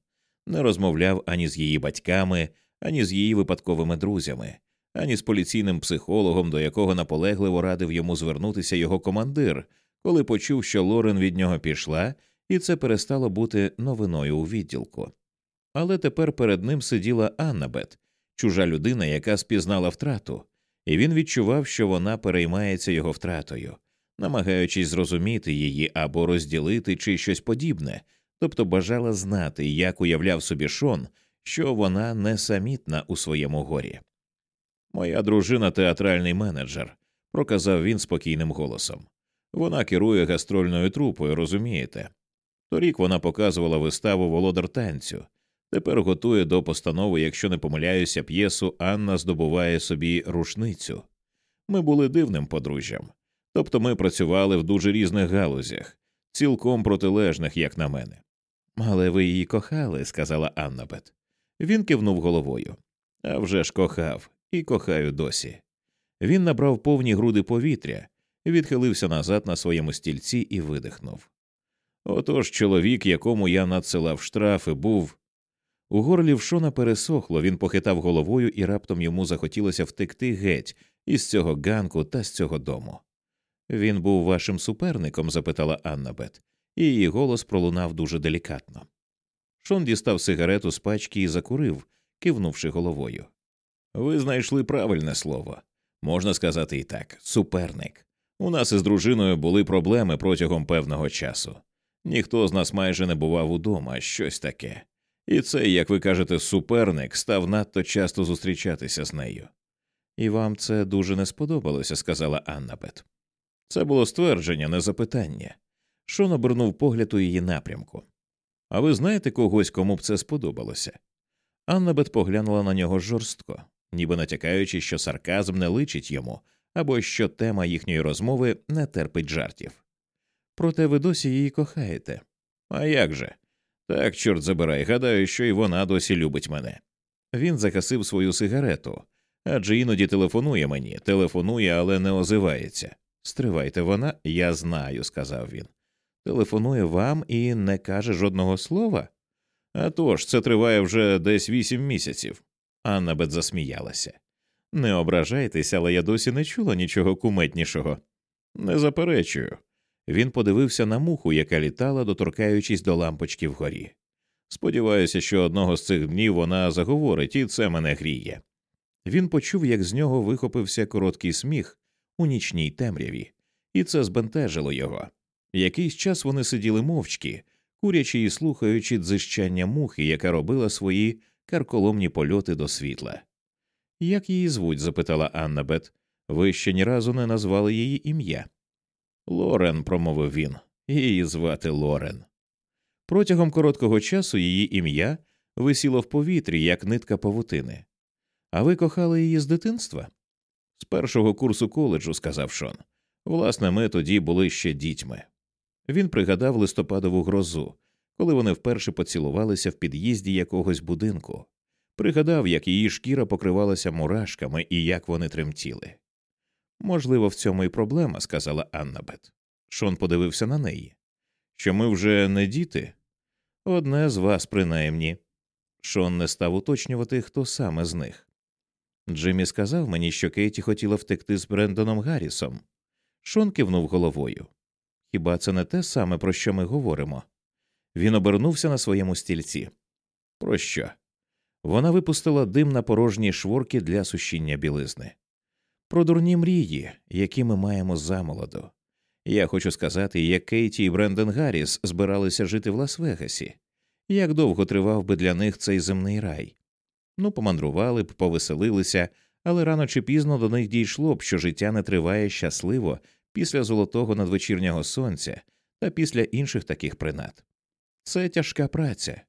не розмовляв ані з її батьками, ані з її випадковими друзями, ані з поліційним психологом, до якого наполегливо радив йому звернутися його командир, коли почув, що Лорен від нього пішла, і це перестало бути новиною у відділку. Але тепер перед ним сиділа Аннабет, чужа людина, яка спізнала втрату, і він відчував, що вона переймається його втратою, намагаючись зрозуміти її або розділити чи щось подібне, тобто бажала знати, як уявляв собі Шон, що вона не самітна у своєму горі. Моя дружина театральний менеджер, проказав він спокійним голосом. Вона керує гастрольною трупою, розумієте? Торік вона показувала виставу володар танцю, тепер готує до постанови, якщо не помиляюся, п'єсу Анна здобуває собі рушницю. Ми були дивним подружжям, тобто ми працювали в дуже різних галузях, цілком протилежних, як на мене. Але ви її кохали, сказала Аннабет. Він кивнув головою. «А вже ж кохав, і кохаю досі. Він набрав повні груди повітря, відхилився назад на своєму стільці і видихнув. Отож чоловік, якому я надсилав штрафи, був. У горлі в Шона пересохло, він похитав головою, і раптом йому захотілося втекти геть із цього ганку та з цього дому. Він був вашим суперником? запитала Аннабет, і її голос пролунав дуже делікатно. Шон дістав сигарету з пачки і закурив, кивнувши головою. Ви знайшли правильне слово. Можна сказати і так суперник. У нас із дружиною були проблеми протягом певного часу. Ніхто з нас майже не бував удома, щось таке. І цей, як ви кажете, суперник став надто часто зустрічатися з нею. І вам це дуже не сподобалося, сказала Аннабет. Це було ствердження, не запитання. Шон обернув погляд у її напрямку. А ви знаєте когось, кому б це сподобалося? Аннабет поглянула на нього жорстко, ніби натякаючи, що сарказм не личить йому, або що тема їхньої розмови не терпить жартів. Проте ви досі її кохаєте. А як же? Так, чорт забирай, гадаю, що і вона досі любить мене. Він закасив свою сигарету, адже іноді телефонує мені, телефонує, але не озивається. Стривайте вона, я знаю, сказав він. Телефонує вам і не каже жодного слова? «А тож, це триває вже десь вісім місяців. Анна Бет засміялася. Не ображайтесь, але я досі не чула нічого куметнішого. Не заперечую. Він подивився на муху, яка літала, доторкаючись до лампочки вгорі. Сподіваюся, що одного з цих днів вона заговорить, і це мене гріє. Він почув, як з нього вихопився короткий сміх у нічній темряві, і це збентежило його. Якийсь час вони сиділи мовчки, курячи і слухаючи дзищання мухи, яка робила свої карколомні польоти до світла. Як її звуть? запитала Аннабет. Ви ще ні разу не назвали її ім'я. Лорен, промовив він, її звати Лорен. Протягом короткого часу її ім'я висіло в повітрі, як нитка павутини. А ви кохали її з дитинства? З першого курсу коледжу, сказав Шон. Власне, ми тоді були ще дітьми. Він пригадав листопадову грозу, коли вони вперше поцілувалися в під'їзді якогось будинку, пригадав, як її шкіра покривалася мурашками і як вони тремтіли. Можливо, в цьому і проблема, сказала Аннабет. Шон подивився на неї. Що ми вже не діти? Одне з вас, принаймні. Шон не став уточнювати, хто саме з них. Джиммі сказав мені, що Кейті хотіла втекти з Брендоном Гаррісом. Шон кивнув головою. Хіба це не те саме, про що ми говоримо? Він обернувся на своєму стільці. Про що? Вона випустила дим на порожні шворки для сушіння білизни. Про дурні мрії, які ми маємо замолоду. Я хочу сказати, як Кейті і Брендон Гарріс збиралися жити в Лас-Вегасі. як довго тривав би для них цей земний рай. Ну, помандрували б, повеселилися, але рано чи пізно до них дійшло б, що життя не триває щасливо після золотого надвечірнього сонця та після інших таких принад. Це тяжка праця.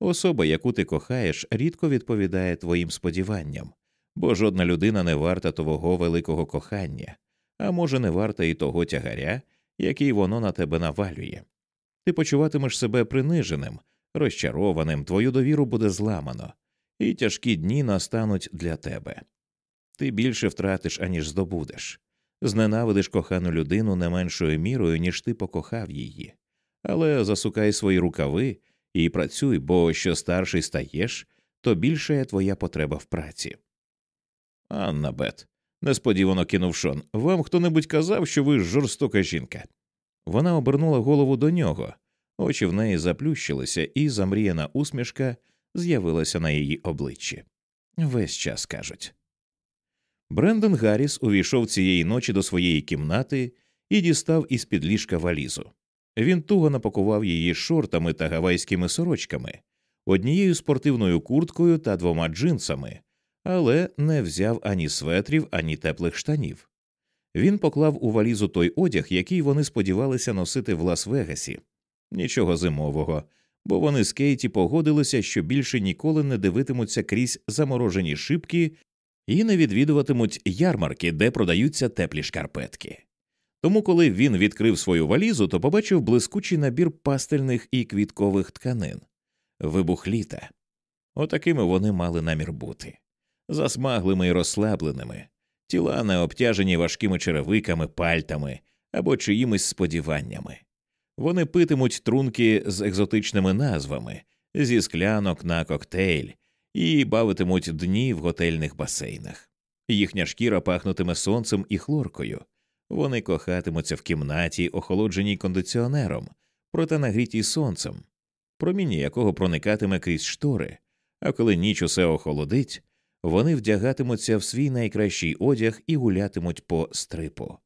Особа, яку ти кохаєш, рідко відповідає твоїм сподіванням, бо жодна людина не варта твого великого кохання, а може, не варта і того тягаря, який воно на тебе навалює. Ти почуватимеш себе приниженим, розчарованим, твою довіру буде зламано, і тяжкі дні настануть для тебе. Ти більше втратиш, аніж здобудеш, зненавидиш кохану людину не меншою мірою, ніж ти покохав її, але засукай свої рукави і працюй, бо що старший стаєш, то більше твоя потреба в праці. Анна Бет, несподівано кинув Шон, вам хто небудь казав, що ви жорстока жінка. Вона обернула голову до нього, очі в неї заплющилися, і замріяна усмішка з'явилася на її обличчі. Весь час кажуть. Брендон Гарріс увійшов цієї ночі до своєї кімнати і дістав із під ліжка валізу. Він туго напакував її шортами та гавайськими сорочками, однією спортивною курткою та двома джинсами, але не взяв ані светрів, ані теплих штанів. Він поклав у валізу той одяг, який вони сподівалися носити в Лас-Вегасі. Нічого зимового, бо вони з Кейті погодилися, що більше ніколи не дивитимуться крізь заморожені шибки і не відвідуватимуть ярмарки, де продаються теплі шкарпетки. Тому, коли він відкрив свою валізу, то побачив блискучий набір пастельних і квіткових тканин, вибух літа. Отакими вони мали намір бути засмаглими і розслабленими, тіла не обтяжені важкими черевиками, пальтами або чиїмись сподіваннями. Вони питимуть трунки з екзотичними назвами зі склянок на коктейль і бавитимуть дні в готельних басейнах. Їхня шкіра пахнутиме сонцем і хлоркою. Вони кохатимуться в кімнаті, охолодженій кондиціонером, проте нагрітій сонцем, проміння якого проникатиме крізь штори, а коли ніч усе охолодить, вони вдягатимуться в свій найкращий одяг і гулятимуть по стрипу.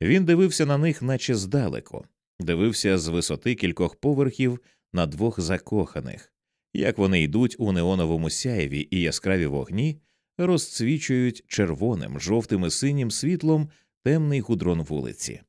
Він дивився на них, наче здалеку, дивився з висоти кількох поверхів на двох закоханих, як вони йдуть у неоновому сяєві і яскраві вогні розцвічують червоним, жовтим і синім світлом темний гудрон вулиці.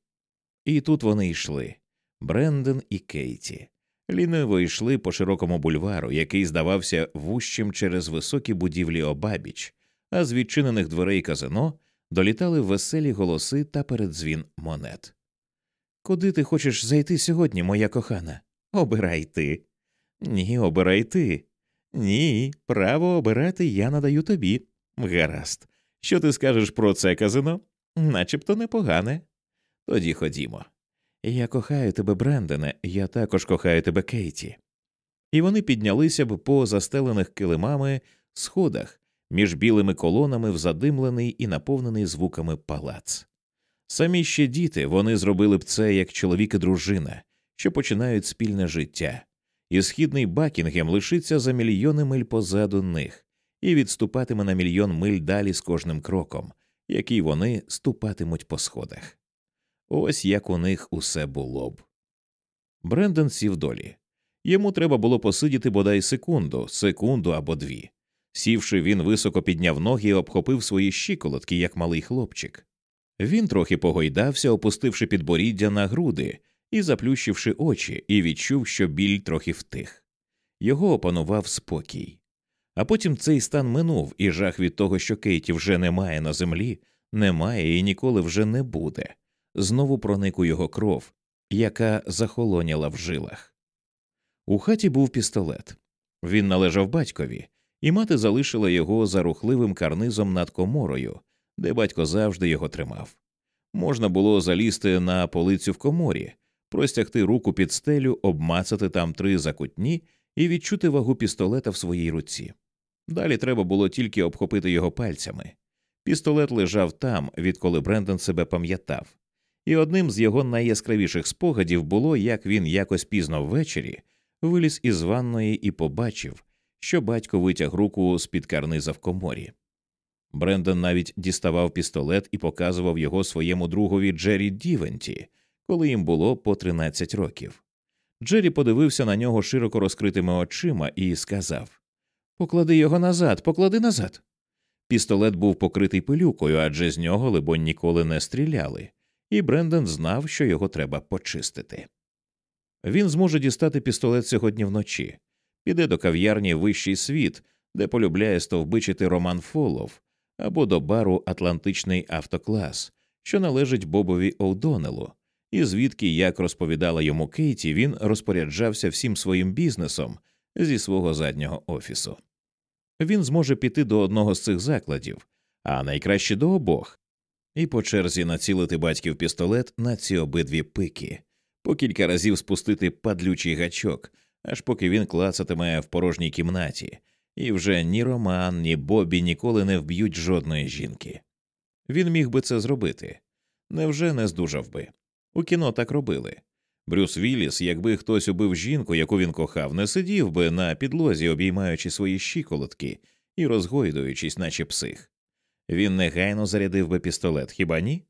І тут вони йшли Бренден і Кейті. Ліниво йшли по широкому бульвару, який здавався вущим через високі будівлі обабіч, а з відчинених дверей казино долітали веселі голоси та передзвін монет. Куди ти хочеш зайти сьогодні, моя кохана? Обирай ти. Ні, обирай ти. Ні, право обирати я надаю тобі. Гаразд. Що ти скажеш про це казино? Начебто непогане. Тоді ходімо. Я кохаю тебе, Брендене, я також кохаю тебе, Кейті. І вони піднялися б по застелених килимами сходах між білими колонами в задимлений і наповнений звуками палац. Самі ще діти вони зробили б це як чоловік і дружина, що починають спільне життя, і східний Бакінгем лишиться за мільйони миль позаду них і відступатиме на мільйон миль далі з кожним кроком, який вони ступатимуть по сходах. Ось як у них усе було б. Брендон сів долі. Йому треба було посидіти бодай секунду, секунду або дві. Сівши, він високо підняв ноги і обхопив свої щиколотки, як малий хлопчик. Він трохи погойдався, опустивши підборіддя на груди і заплющивши очі, і відчув, що біль трохи втих. Його опанував спокій. А потім цей стан минув, і жах від того, що Кейті вже немає на землі, немає і ніколи вже не буде знову проник у його кров, яка захолоняла в жилах. У хаті був пістолет. Він належав батькові, і мати залишила його за рухливим карнизом над коморою, де батько завжди його тримав. Можна було залізти на полицю в коморі, простягти руку під стелю, обмацати там три закутні і відчути вагу пістолета в своїй руці. Далі треба було тільки обхопити його пальцями. Пістолет лежав там, відколи Брендон себе пам'ятав, і одним з його найяскравіших спогадів було, як він якось пізно ввечері виліз із ванної і побачив, що батько витяг руку з під карниза в коморі. Брендон навіть діставав пістолет і показував його своєму другові Джері Дівенті, коли їм було по 13 років. Джері подивився на нього широко розкритими очима і сказав Поклади його назад, поклади назад. Пістолет був покритий пилюкою, адже з нього, либонь, ніколи не стріляли, і Брендон знав, що його треба почистити. Він зможе дістати пістолет сьогодні вночі, піде до кав'ярні Вищий світ, де полюбляє стовбичити Роман Фолов, або до бару Атлантичний автоклас, що належить Бобові Оудонелу, і звідки, як розповідала йому Кейті, він розпоряджався всім своїм бізнесом зі свого заднього офісу. Він зможе піти до одного з цих закладів, а найкраще до обох, і по черзі націлити батьків пістолет на ці обидві пики, по кілька разів спустити падлючий гачок, аж поки він клацатиме в порожній кімнаті, і вже ні Роман, ні Бобі ніколи не вб'ють жодної жінки. Він міг би це зробити. Невже не здужав би? У кіно так робили. Брюс Вілліс, якби хтось убив жінку, яку він кохав, не сидів би на підлозі, обіймаючи свої щиколотки і розгойдуючись, наче псих. Він негайно зарядив би пістолет, хіба ні?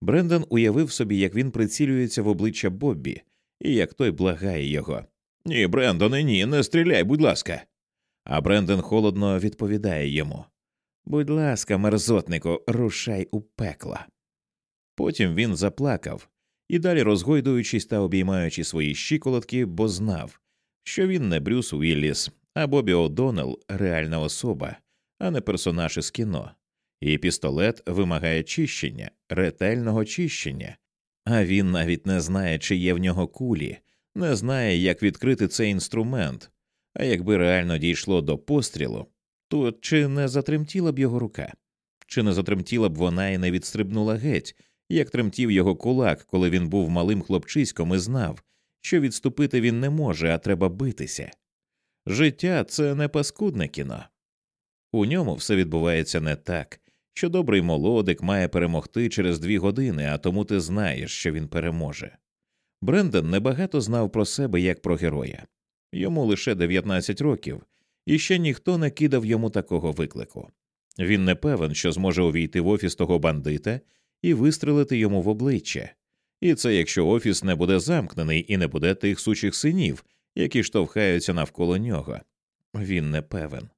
Брендон уявив собі, як він прицілюється в обличчя Боббі, і як той благає його. Ні, Брендоне, ні, не стріляй, будь ласка. А Брендон холодно відповідає йому Будь ласка, мерзотнику, рушай у пекло. Потім він заплакав і далі розгойдуючись та обіймаючи свої щиколотки, бо знав, що він не Брюс Уілліс, а Бобі О'Доннелл – реальна особа, а не персонаж із кіно, і пістолет вимагає чищення, ретельного чищення, а він навіть не знає, чи є в нього кулі, не знає, як відкрити цей інструмент. А якби реально дійшло до пострілу, то чи не затремтіла б його рука, чи не затремтіла б вона і не відстрибнула геть, як тремтів його кулак, коли він був малим хлопчиськом і знав, що відступити він не може, а треба битися. Життя це не паскудне кіно. У ньому все відбувається не так, що добрий молодик має перемогти через дві години, а тому ти знаєш, що він переможе. Брендон небагато знав про себе як про героя йому лише 19 років, і ще ніхто не кидав йому такого виклику. Він не певен, що зможе увійти в офіс того бандита і вистрелити йому в обличчя. І це якщо офіс не буде замкнений і не буде тих сучих синів, які штовхаються навколо нього. Він не певен.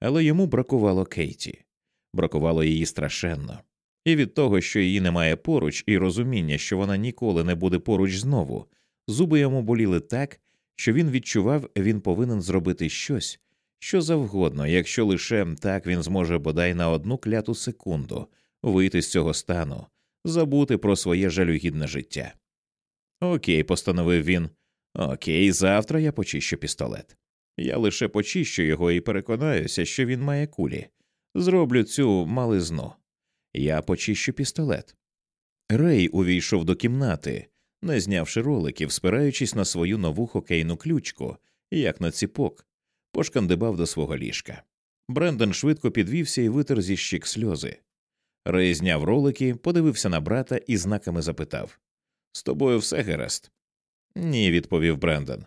Але йому бракувало Кейті, бракувало її страшенно. І від того, що її немає поруч, і розуміння, що вона ніколи не буде поруч знову, зуби йому боліли так, що він відчував, він повинен зробити щось, що завгодно, якщо лише так він зможе бодай на одну кляту секунду вийти з цього стану, забути про своє жалюгідне життя. Окей, постановив він. Окей, завтра я почищу пістолет. Я лише почищу його і переконаюся, що він має кулі. Зроблю цю мализну. Я почищу пістолет. Рей увійшов до кімнати, не знявши роликів, спираючись на свою нову хокейну ключку, як на ціпок, пошкандибав до свого ліжка. Брендон швидко підвівся і витер зі щік сльози. Рей зняв ролики, подивився на брата і знаками запитав З тобою все гаразд? Ні, відповів Брендон.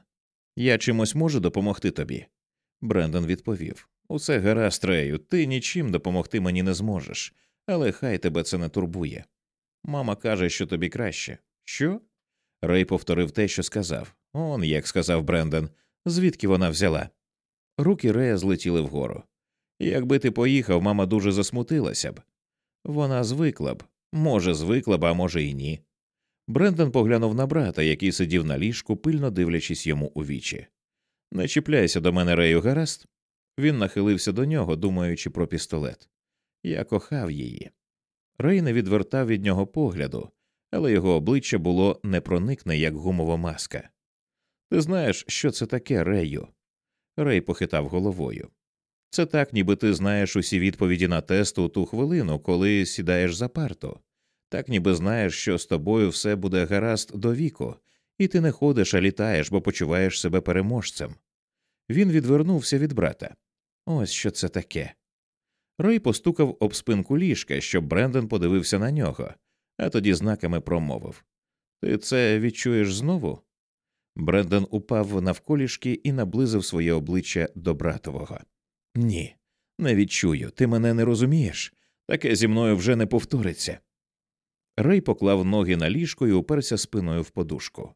Я чимось можу допомогти тобі. Брендон відповів Усе гаразд, Рею, ти нічим допомогти мені не зможеш, але хай тебе це не турбує. Мама каже, що тобі краще. Що? Рей повторив те, що сказав. Он, як сказав Брендон, звідки вона взяла. Руки Рея злетіли вгору. Якби ти поїхав, мама дуже засмутилася б. Вона звикла б, може, звикла б, а може, і ні. Брендон поглянув на брата, який сидів на ліжку, пильно дивлячись йому у вічі. Не чіпляйся до мене, Рею, гаразд. Він нахилився до нього, думаючи про пістолет. Я кохав її. Рей не відвертав від нього погляду, але його обличчя було непроникне, як гумова маска. Ти знаєш, що це таке, Рею? Рей похитав головою. Це так, ніби ти знаєш усі відповіді на тест у ту хвилину, коли сідаєш за парту, так ніби знаєш, що з тобою все буде гаразд до віку, і ти не ходиш, а літаєш, бо почуваєш себе переможцем. Він відвернувся від брата. Ось що це таке. Рой постукав об спинку ліжка, щоб Брендон подивився на нього, а тоді знаками промовив Ти це відчуєш знову? Брендон упав навколішки і наблизив своє обличчя до братового. Ні, не відчую, ти мене не розумієш. Таке зі мною вже не повториться. Рей поклав ноги на ліжко і уперся спиною в подушку.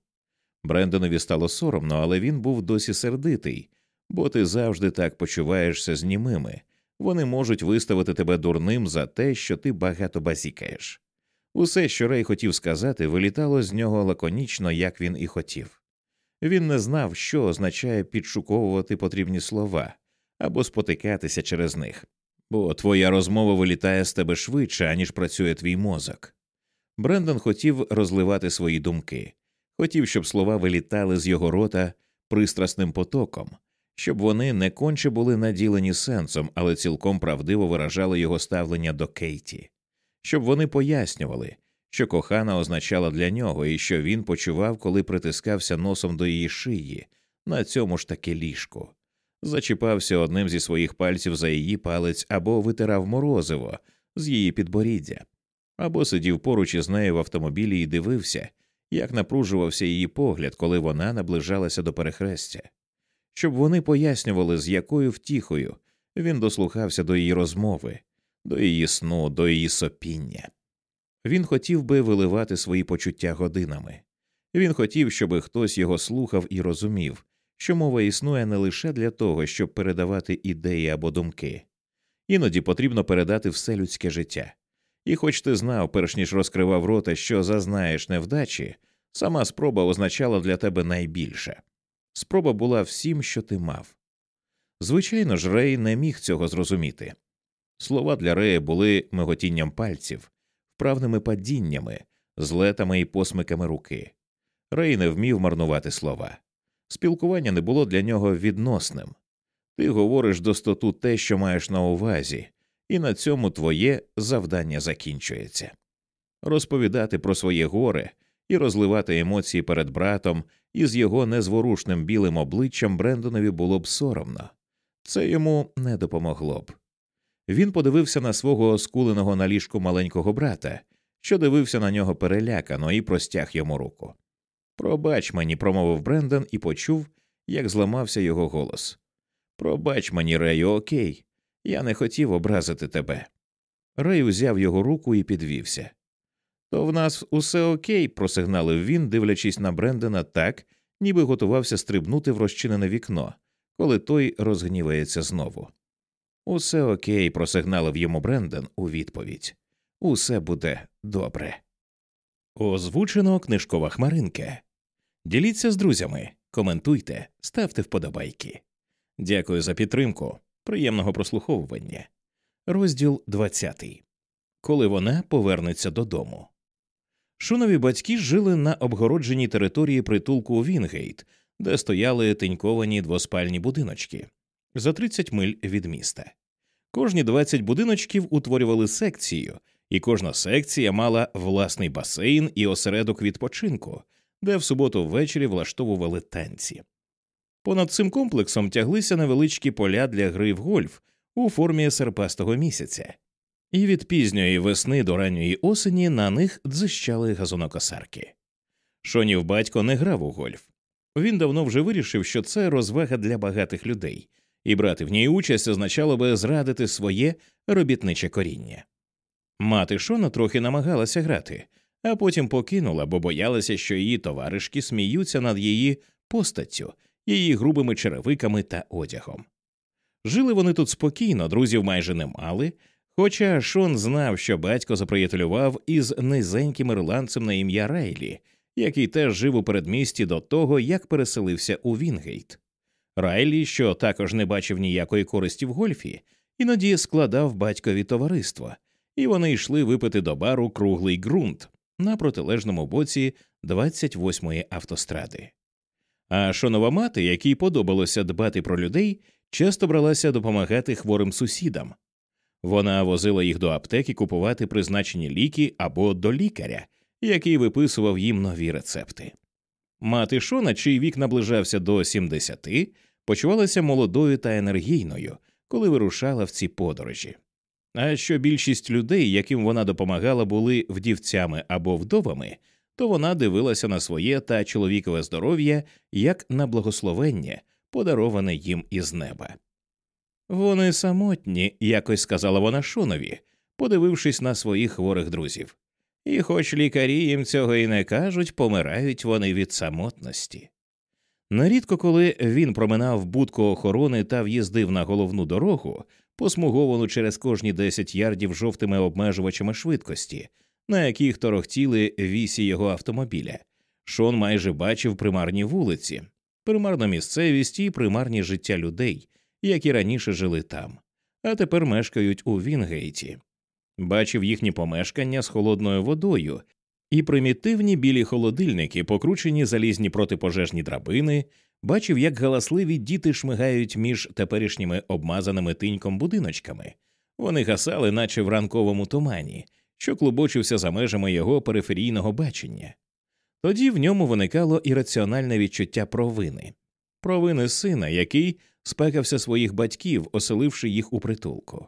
Брендонові стало соромно, але він був досі сердитий, бо ти завжди так почуваєшся з німими. Вони можуть виставити тебе дурним за те, що ти багато базікаєш. Усе, що Рей хотів сказати, вилітало з нього лаконічно, як він і хотів. Він не знав, що означає підшуковувати потрібні слова або спотикатися через них, бо твоя розмова вилітає з тебе швидше, аніж працює твій мозок. Брендон хотів розливати свої думки, хотів, щоб слова вилітали з його рота пристрасним потоком, щоб вони не конче були наділені сенсом, але цілком правдиво виражали його ставлення до Кейті, щоб вони пояснювали, що кохана означала для нього і що він почував, коли притискався носом до її шиї на цьому ж таки ліжку, зачіпався одним зі своїх пальців за її палець або витирав морозиво з її підборіддя, або сидів поруч із нею в автомобілі і дивився, як напружувався її погляд, коли вона наближалася до перехрестя, щоб вони пояснювали, з якою втіхою він дослухався до її розмови, до її сну, до її сопіння. Він хотів би виливати свої почуття годинами. Він хотів, щоб хтось його слухав і розумів, що мова існує не лише для того, щоб передавати ідеї або думки. Іноді потрібно передати все людське життя. І хоч ти знав, перш ніж розкривав рота, що зазнаєш невдачі, сама спроба означала для тебе найбільше спроба була всім, що ти мав. Звичайно ж, Рей не міг цього зрозуміти. Слова для Рея були миготінням пальців, вправними падіннями, злетами і посмиками руки. Рей не вмів марнувати слова. Спілкування не було для нього відносним. Ти говориш достоту те, що маєш на увазі, і на цьому твоє завдання закінчується. Розповідати про своє горе і розливати емоції перед братом із його незворушним білим обличчям Брендонові було б соромно. Це йому не допомогло б. Він подивився на свого скуленого на ліжку маленького брата, що дивився на нього перелякано і простяг йому руку. Пробач мені, промовив Брендон і почув, як зламався його голос. Пробач мені, Рею, окей, я не хотів образити тебе. Рей узяв його руку і підвівся. То в нас усе окей, просигналив він, дивлячись на Брендона так, ніби готувався стрибнути в розчинене вікно, коли той розгнівається знову. Усе окей, просигналив йому Брендон у відповідь. Усе буде добре. Озвучено книжкова хмаринка. Діліться з друзями, коментуйте, ставте вподобайки. Дякую за підтримку. Приємного прослуховування. Розділ 20. Коли вона повернеться додому. Шунові батьки жили на обгородженій території притулку Вінгейт, де стояли тиньковані двоспальні будиночки за 30 миль від міста. Кожні 20 будиночків утворювали секцію, і кожна секція мала власний басейн і осередок відпочинку, де в суботу ввечері влаштовували танці. Понад цим комплексом тяглися невеличкі поля для гри в гольф у формі серпастого місяця, і від пізньої весни до ранньої осені на них дзищали газонокосарки. Шонів батько не грав у гольф. Він давно вже вирішив, що це розвага для багатих людей, і брати в ній участь означало би зрадити своє робітниче коріння. Мати Шона трохи намагалася грати, а потім покинула, бо боялася, що її товаришки сміються над її постаттю, її грубими черевиками та одягом. Жили вони тут спокійно, друзів майже не мали, хоча Шон знав, що батько заприятелював із низеньким ірландцем на ім'я Райлі, який теж жив у передмісті до того, як переселився у Вінгейт. Райлі, що також не бачив ніякої користі в гольфі, іноді складав батькові товариство, і вони йшли випити до бару круглий ґрунт на протилежному боці 28-ї автостради. А шонова мати, якій подобалося дбати про людей, часто бралася допомагати хворим сусідам. Вона возила їх до аптеки купувати призначені ліки або до лікаря, який виписував їм нові рецепти. Мати Шона, чий вік наближався до 70, почувалася молодою та енергійною, коли вирушала в ці подорожі. А що більшість людей, яким вона допомагала, були вдівцями або вдовами, то вона дивилася на своє та чоловікове здоров'я як на благословення, подароване їм із неба. Вони самотні, якось сказала вона Шонові, подивившись на своїх хворих друзів. і, хоч лікарі їм цього і не кажуть, помирають вони від самотності. Нарідко, коли він проминав будку охорони та в'їздив на головну дорогу, посмуговану через кожні 10 ярдів жовтими обмежувачами швидкості, на яких торохтіли вісі його автомобіля, Шон майже бачив примарні вулиці, примарну місцевість і примарні життя людей, які раніше жили там, а тепер мешкають у Вінгейті. Бачив їхні помешкання з холодною водою і примітивні білі холодильники, покручені залізні протипожежні драбини, бачив, як галасливі діти шмигають між теперішніми обмазаними тиньком будиночками. Вони гасали, наче в ранковому тумані, що клубочився за межами його периферійного бачення. Тоді в ньому виникало ірраціональне відчуття провини, провини сина, який спекався своїх батьків, оселивши їх у притулку.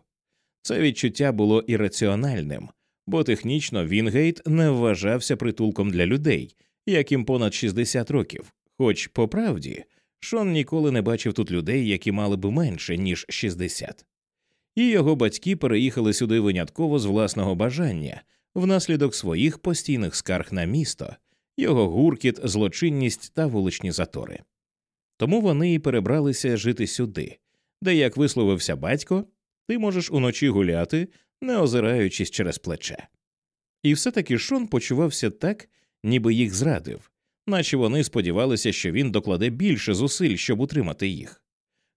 Це відчуття було ірраціональним, бо технічно Вінгейт не вважався притулком для людей, яким понад 60 років, хоч по правді Шон ніколи не бачив тут людей, які мали б менше, ніж 60. І його батьки переїхали сюди винятково з власного бажання внаслідок своїх постійних скарг на місто, його гуркіт, злочинність та вуличні затори. Тому вони і перебралися жити сюди, де, як висловився батько, ти можеш уночі гуляти, не озираючись через плече. І все таки Шон почувався так, ніби їх зрадив, наче вони сподівалися, що він докладе більше зусиль, щоб утримати їх.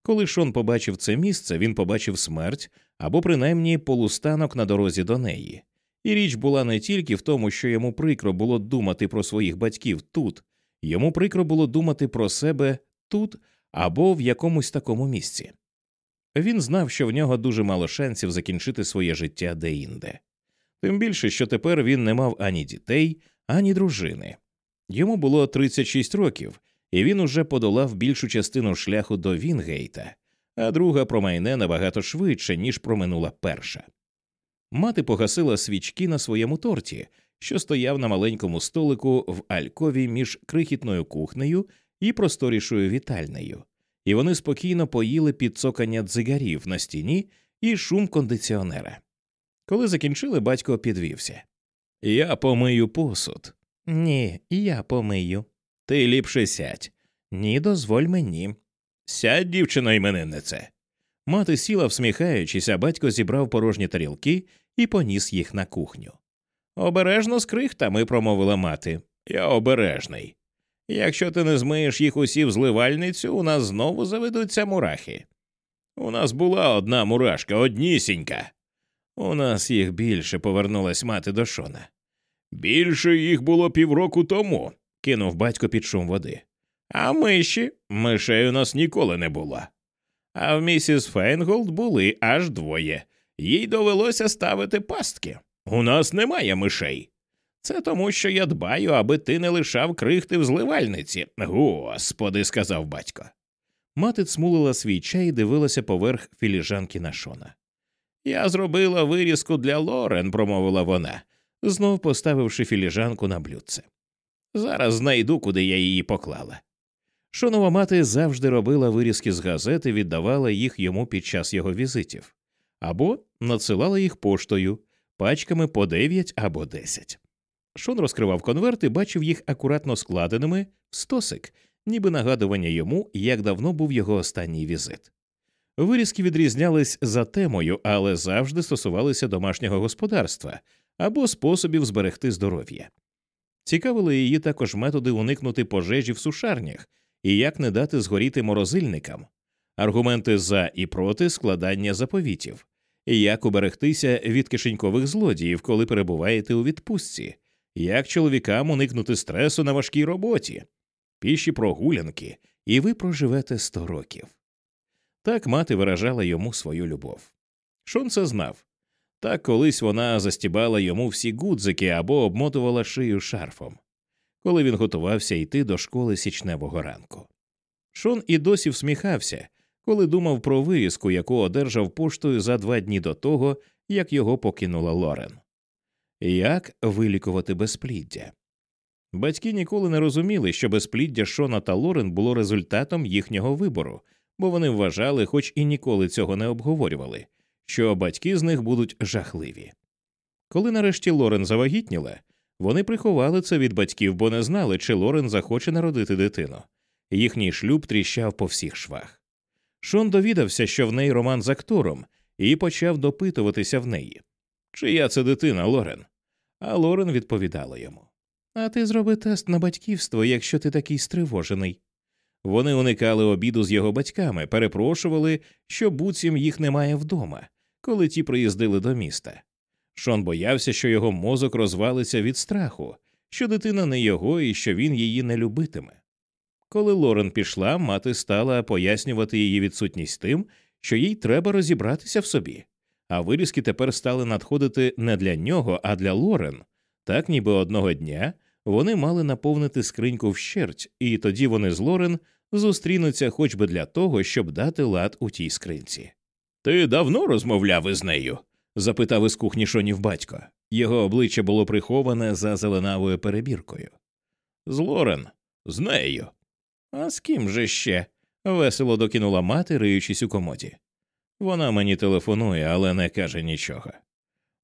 Коли Шон побачив це місце, він побачив смерть або принаймні полустанок на дорозі до неї. І річ була не тільки в тому, що йому прикро було думати про своїх батьків тут, йому прикро було думати про себе тут або в якомусь такому місці. Він знав, що в нього дуже мало шансів закінчити своє життя деінде. Тим більше, що тепер він не мав ані дітей, ані дружини. Йому було 36 років, і він уже подолав більшу частину шляху до Вінгейта, а друга промайне набагато швидше, ніж проминула перша. Мати погасила свічки на своєму торті, що стояв на маленькому столику в алькові між крихітною кухнею і просторішою вітальнею, і вони спокійно поїли під цокання дзигарів на стіні і шум кондиціонера. Коли закінчили, батько підвівся. Я помию посуд. Ні, я помию. Ти ліпше сядь. Ні, дозволь мені. Сядь, дівчино імениннице. Мати сіла, всміхаючись, а батько зібрав порожні тарілки і поніс їх на кухню. Обережно з крихтами, промовила мати. Я обережний. Якщо ти не змиєш їх усі в зливальницю, у нас знову заведуться мурахи. У нас була одна мурашка, однісінька. У нас їх більше повернулась мати до Шона. Більше їх було півроку тому, кинув батько під шум води. А миші мишей у нас ніколи не було. А в місіс Фейнголд були аж двоє. Їй довелося ставити пастки. У нас немає мишей. Це тому, що я дбаю, аби ти не лишав крихти в зливальниці. Господи, сказав батько. Мати цмулила свій чай і дивилася поверх філіжанки на Шона. Я зробила вирізку для Лорен, промовила вона, знов поставивши філіжанку на блюдце. Зараз знайду, куди я її поклала. Шонова мати завжди робила вирізки з газети, віддавала їх йому під час його візитів, або надсилала їх поштою, пачками по дев'ять або десять. Шон розкривав конверт і бачив їх акуратно складеними в стосик, ніби нагадування йому, як давно був його останній візит. Вирізки відрізнялись за темою, але завжди стосувалися домашнього господарства або способів зберегти здоров'я. Цікавили її також методи уникнути пожежі в сушарнях і як не дати згоріти морозильникам, аргументи за і проти складання заповітів, як уберегтися від кишенькових злодіїв, коли перебуваєте у відпустці, як чоловікам уникнути стресу на важкій роботі, піші прогулянки, і ви проживете сто років. Так мати виражала йому свою любов. Шон це знав. Так колись вона застібала йому всі гудзики або обмотувала шию шарфом, коли він готувався йти до школи січневого ранку. Шон і досі всміхався, коли думав про вирізку, яку одержав поштою за два дні до того, як його покинула Лорен. Як вилікувати безпліддя? Батьки ніколи не розуміли, що безпліддя Шона та Лорен було результатом їхнього вибору, бо вони вважали, хоч і ніколи цього не обговорювали, що батьки з них будуть жахливі. Коли нарешті Лорен завагітніла, Вони приховали це від батьків, бо не знали, чи Лорен захоче народити дитину. Їхній шлюб тріщав по всіх швах. Шон довідався, що в неї роман з актором, і почав допитуватися в неї. Чия це дитина, Лорен? А Лорен відповідала йому А ти зроби тест на батьківство, якщо ти такий стривожений. Вони уникали обіду з його батьками, перепрошували, що буцім їх немає вдома, коли ті приїздили до міста. Шон боявся, що його мозок розвалиться від страху, що дитина не його і що він її не любитиме. Коли Лорен пішла, мати стала пояснювати її відсутність тим, що їй треба розібратися в собі, а вирізки тепер стали надходити не для нього, а для Лорен, так ніби одного дня вони мали наповнити скриньку вщерть, і тоді вони з Лорен зустрінуться хоч би для того, щоб дати лад у тій скринці. Ти давно розмовляв із нею? запитав із кухні Шонів батько. Його обличчя було приховане за зеленавою перебіркою. З Лорен, з нею. А з ким же ще? весело докинула мати, риючись у комоді. Вона мені телефонує, але не каже нічого.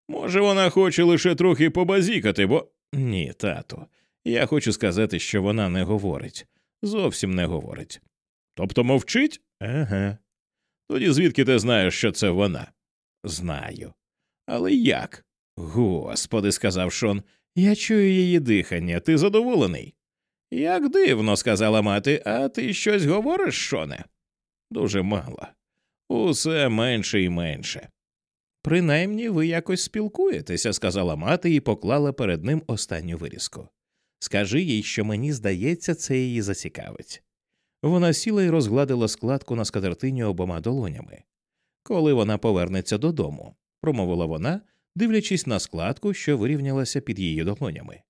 Може, вона хоче лише трохи побазікати, бо. Ні, тату. Я хочу сказати, що вона не говорить, зовсім не говорить. Тобто мовчить? Ага. Тоді звідки ти знаєш, що це вона? Знаю. Але як? Господи, сказав Шон, я чую її дихання. Ти задоволений? Як дивно, сказала мати, а ти щось говориш, Шоне? Дуже мало. Усе менше і менше. Принаймні ви якось спілкуєтеся, сказала мати і поклала перед ним останню вирізку. Скажи їй, що мені здається, це її зацікавить. Вона сіла і розгладила складку на скатертині обома долонями. Коли вона повернеться додому, промовила вона, дивлячись на складку, що вирівнялася під її долонями.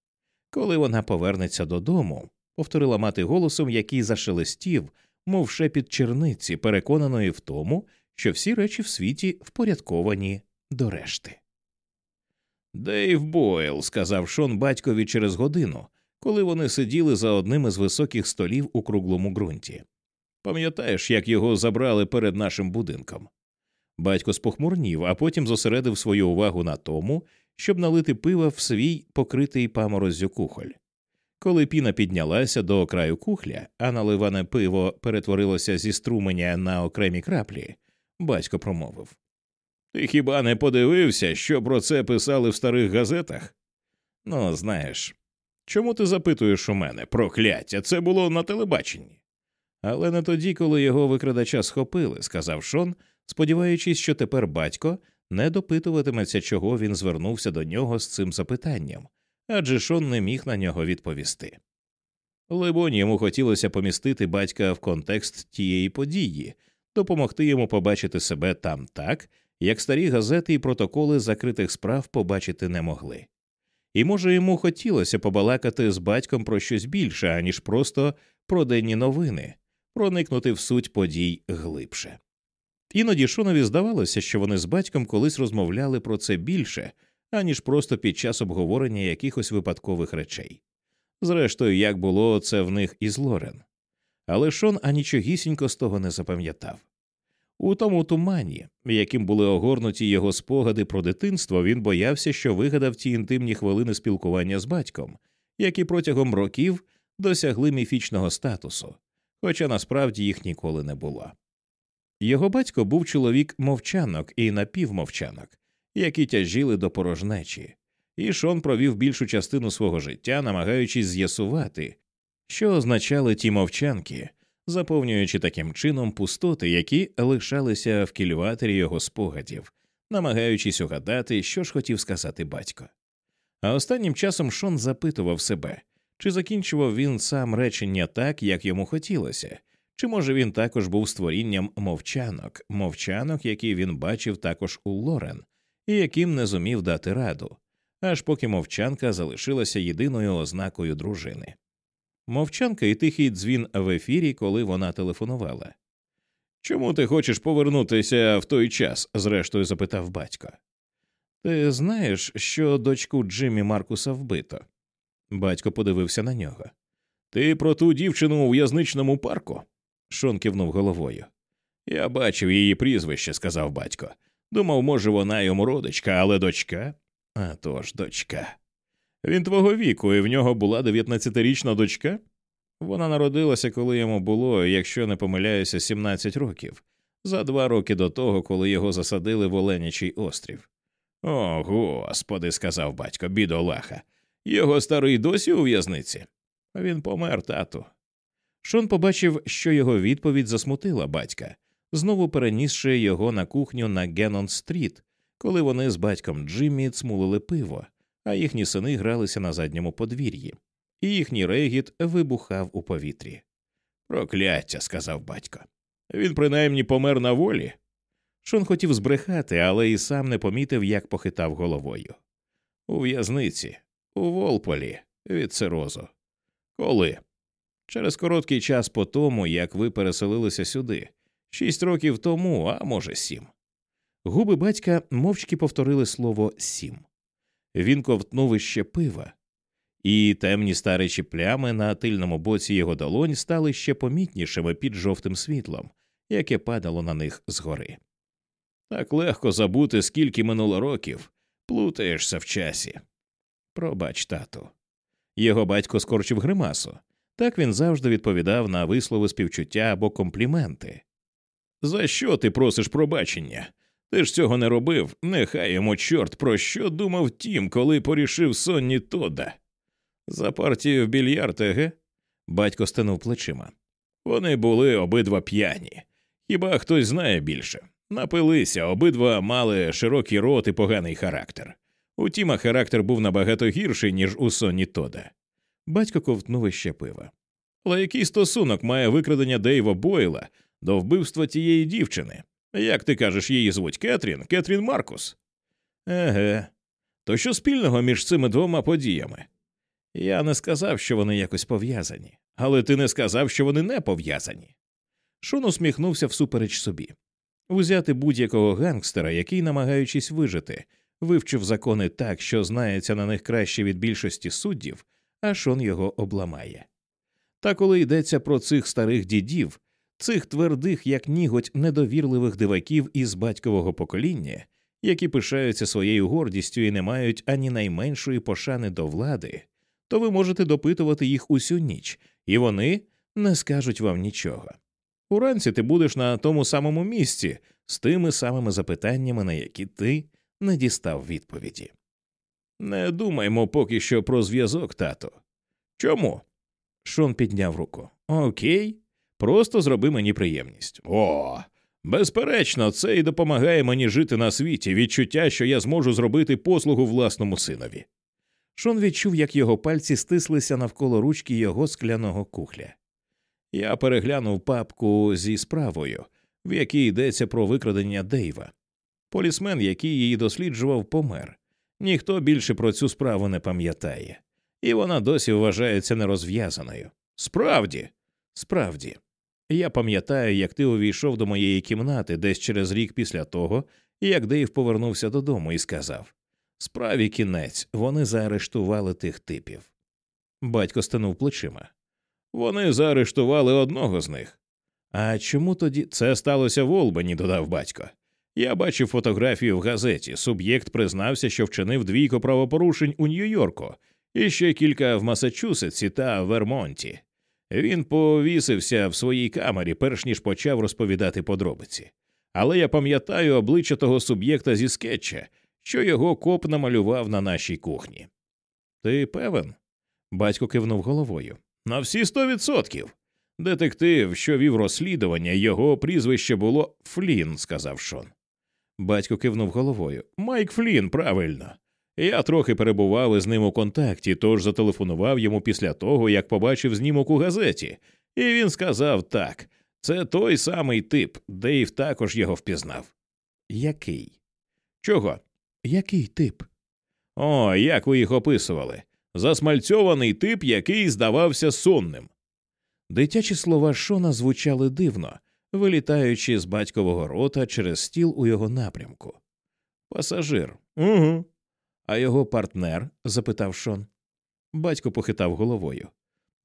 Коли вона повернеться додому, повторила мати голосом, який зашелестів, мов шепіт черниці, переконаної в тому, що всі речі в світі впорядковані до решти. Дейв Бойл, сказав Шон батькові через годину, коли вони сиділи за одним із високих столів у круглому ґрунті. Пам'ятаєш, як його забрали перед нашим будинком? Батько спохмурнів, а потім зосередив свою увагу на тому, щоб налити пива в свій покритий памороззю кухоль. Коли піна піднялася до краю кухля, а наливане пиво перетворилося зі струменя на окремі краплі, батько промовив Ти хіба не подивився, що про це писали в старих газетах? Ну, знаєш, чому ти запитуєш у мене прокляття? Це було на телебаченні. Але не тоді, коли його викрадача схопили, сказав Шон, сподіваючись, що тепер батько не допитуватиметься, чого він звернувся до нього з цим запитанням, адже Шон не міг на нього відповісти. Либонь, йому хотілося помістити батька в контекст тієї події, допомогти йому побачити себе там так, як старі газети і протоколи закритих справ побачити не могли. І, може, йому хотілося побалакати з батьком про щось більше, аніж просто про денні новини, проникнути в суть подій глибше. Іноді Шонові здавалося, що вони з батьком колись розмовляли про це більше, аніж просто під час обговорення якихось випадкових речей. Зрештою, як було це в них із Лорен. Але Шон анічогісінько з того не запам'ятав. У тому тумані, яким були огорнуті його спогади про дитинство, він боявся, що вигадав ті інтимні хвилини спілкування з батьком, які протягом років досягли міфічного статусу, хоча насправді їх ніколи не було. Його батько був чоловік мовчанок і напівмовчанок, які тяжіли до порожнечі, і Шон провів більшу частину свого життя, намагаючись з'ясувати, що означали ті мовчанки, заповнюючи таким чином пустоти, які лишалися в кільватері його спогадів, намагаючись угадати, що ж хотів сказати батько. А останнім часом Шон запитував себе, чи закінчував він сам речення так, як йому хотілося. Чи може він також був створінням мовчанок, мовчанок, які він бачив також у Лорен, і яким не зумів дати раду, аж поки мовчанка залишилася єдиною ознакою дружини. Мовчанка і тихий дзвін в ефірі, коли вона телефонувала. Чому ти хочеш повернутися в той час? зрештою запитав батько. Ти знаєш, що дочку Джиммі Маркуса вбито? Батько подивився на нього. Ти про ту дівчину у в'язничному парку? Шон кивнув головою. Я бачив її прізвище, сказав батько. Думав, може, вона йому родичка, але дочка? А тож, дочка. Він твого віку, і в нього була 19-річна дочка? Вона народилася, коли йому було, якщо не помиляюся, 17 років, за два роки до того, коли його засадили в Оленячий острів. О, господи, сказав батько, бідолаха. Його старий досі у в'язниці. Він помер, тату. Шон побачив, що його відповідь засмутила батька, знову перенісши його на кухню на Геннон Стріт, коли вони з батьком Джиммі цмулили пиво, а їхні сини гралися на задньому подвір'ї, і їхній регіт вибухав у повітрі. Прокляття, сказав батько. Він принаймні помер на волі. Шон хотів збрехати, але і сам не помітив, як похитав головою. У в'язниці, у Волполі, від цирозу. Коли? Через короткий час по тому, як ви переселилися сюди, шість років тому, а може, сім. Губи батька мовчки повторили слово сім. Він ковтнув іще пива, і темні старечі плями на тильному боці його долонь стали ще помітнішими під жовтим світлом, яке падало на них згори. Так легко забути, скільки минуло років, плутаєшся в часі. Пробач, тату. Його батько скорчив гримасу. Так він завжди відповідав на вислови співчуття або компліменти. За що ти просиш пробачення? Ти ж цього не робив, нехай йому чорт про що думав тім, коли порішив сонні Тодда. За партію в більярд, еге? Батько стенув плечима. Вони були обидва п'яні. Хіба хтось знає більше? Напилися, обидва мали широкий рот і поганий характер. Утім, а характер був набагато гірший, ніж у Сонні Тода. Батько ковтнув іще пива. Але який стосунок має викрадення Дейва Бойла до вбивства тієї дівчини? Як ти кажеш, її звуть Кетрін, Кетрін Маркус? Еге. То що спільного між цими двома подіями? Я не сказав, що вони якось пов'язані, але ти не сказав, що вони не пов'язані. Шон усміхнувся всупереч собі. Узяти будь-якого гангстера, який, намагаючись вижити, вивчив закони так, що знається на них краще від більшості суддів, а Шон його обламає. Та коли йдеться про цих старих дідів, цих твердих, як ніготь, недовірливих диваків із батькового покоління, які пишаються своєю гордістю і не мають ані найменшої пошани до влади, то ви можете допитувати їх усю ніч, і вони не скажуть вам нічого. Уранці ти будеш на тому самому місці з тими самими запитаннями, на які ти не дістав відповіді. Не думаймо поки що про зв'язок, тато. Чому? Шон підняв руку. Окей, просто зроби мені приємність. О, безперечно, це і допомагає мені жити на світі, відчуття, що я зможу зробити послугу власному синові. Шон відчув, як його пальці стислися навколо ручки його скляного кухля. Я переглянув папку зі справою, в якій йдеться про викрадення Дейва. Полісмен, який її досліджував, помер. Ніхто більше про цю справу не пам'ятає, і вона досі вважається нерозв'язаною. Справді, справді, я пам'ятаю, як ти увійшов до моєї кімнати десь через рік після того, як Дейв повернувся додому і сказав Справі кінець, вони заарештували тих типів. Батько стенув плечима. Вони заарештували одного з них. А чому тоді це сталося в Олбані? додав батько. Я бачив фотографію в газеті. Суб'єкт признався, що вчинив двійко правопорушень у Нью-Йорку, і ще кілька в Масачусетсі та Вермонті. Він повісився в своїй камері, перш ніж почав розповідати подробиці. Але я пам'ятаю обличчя того суб'єкта зі скетча, що його коп намалював на нашій кухні. Ти певен? Батько кивнув головою. На всі сто відсотків. Детектив, що вів розслідування, його прізвище було Флін, сказав Шон. Батько кивнув головою. Майк Флін, правильно. Я трохи перебував із ним у контакті, тож зателефонував йому після того, як побачив знімок у газеті, і він сказав так це той самий тип, Дейв також його впізнав. Який? Чого? Який тип? О, як ви їх описували. Засмальцьований тип, який здавався сонним. Дитячі слова Шона звучали дивно, вилітаючи з батькового рота через стіл у його напрямку. Пасажир. Угу. А його партнер? запитав Шон. Батько похитав головою.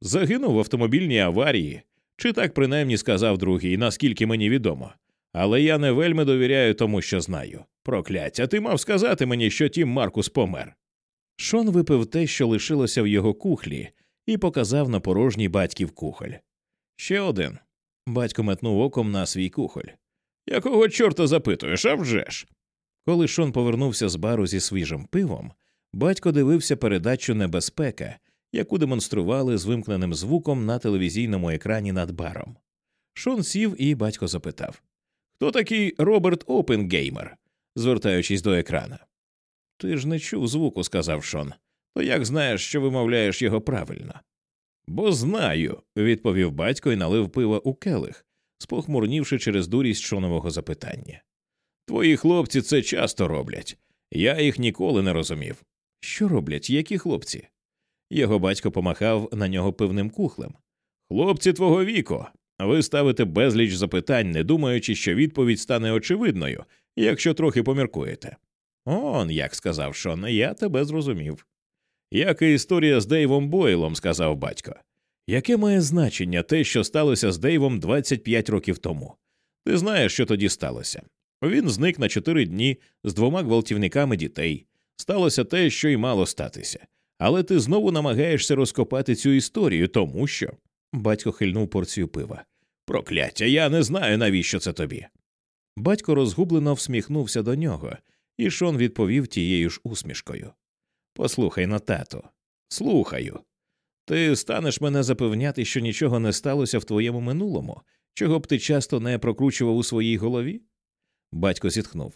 Загинув в автомобільній аварії, чи так принаймні сказав другий, наскільки мені відомо. Але я не вельми довіряю тому, що знаю. Прокляття, ти мав сказати мені, що тім Маркус помер. Шон випив те, що лишилося в його кухлі, і показав на порожній батьків кухоль. Ще один. Батько метнув оком на свій кухоль. Якого чорта запитуєш, а вже ж?» Коли Шон повернувся з бару зі свіжим пивом, батько дивився передачу Небезпека, яку демонстрували з вимкненим звуком на телевізійному екрані над баром. Шон сів і батько запитав Хто такий Роберт Опенгеймер? звертаючись до екрана. Ти ж не чув звуку, сказав Шон. То як знаєш, що вимовляєш його правильно? Бо знаю, відповів батько і налив пива у келих, спохмурнівши через дурість шонового запитання. Твої хлопці це часто роблять. Я їх ніколи не розумів. Що роблять, які хлопці? Його батько помахав на нього пивним кухлем. Хлопці твого віку. Ви ставите безліч запитань, не думаючи, що відповідь стане очевидною, якщо трохи поміркуєте. Он, як сказав Шон, я тебе зрозумів. Як і історія з Дейвом Бойлом, сказав батько. Яке має значення те, що сталося з Дейвом 25 років тому? Ти знаєш, що тоді сталося? Він зник на чотири дні з двома гвалтівниками дітей. Сталося те, що й мало статися. Але ти знову намагаєшся розкопати цю історію, тому що. Батько хильнув порцію пива. Прокляття, я не знаю, навіщо це тобі. Батько розгублено всміхнувся до нього, і Шон відповів тією ж усмішкою. Послухай на тато, слухаю. Ти станеш мене запевняти, що нічого не сталося в твоєму минулому, чого б ти часто не прокручував у своїй голові? Батько зітхнув.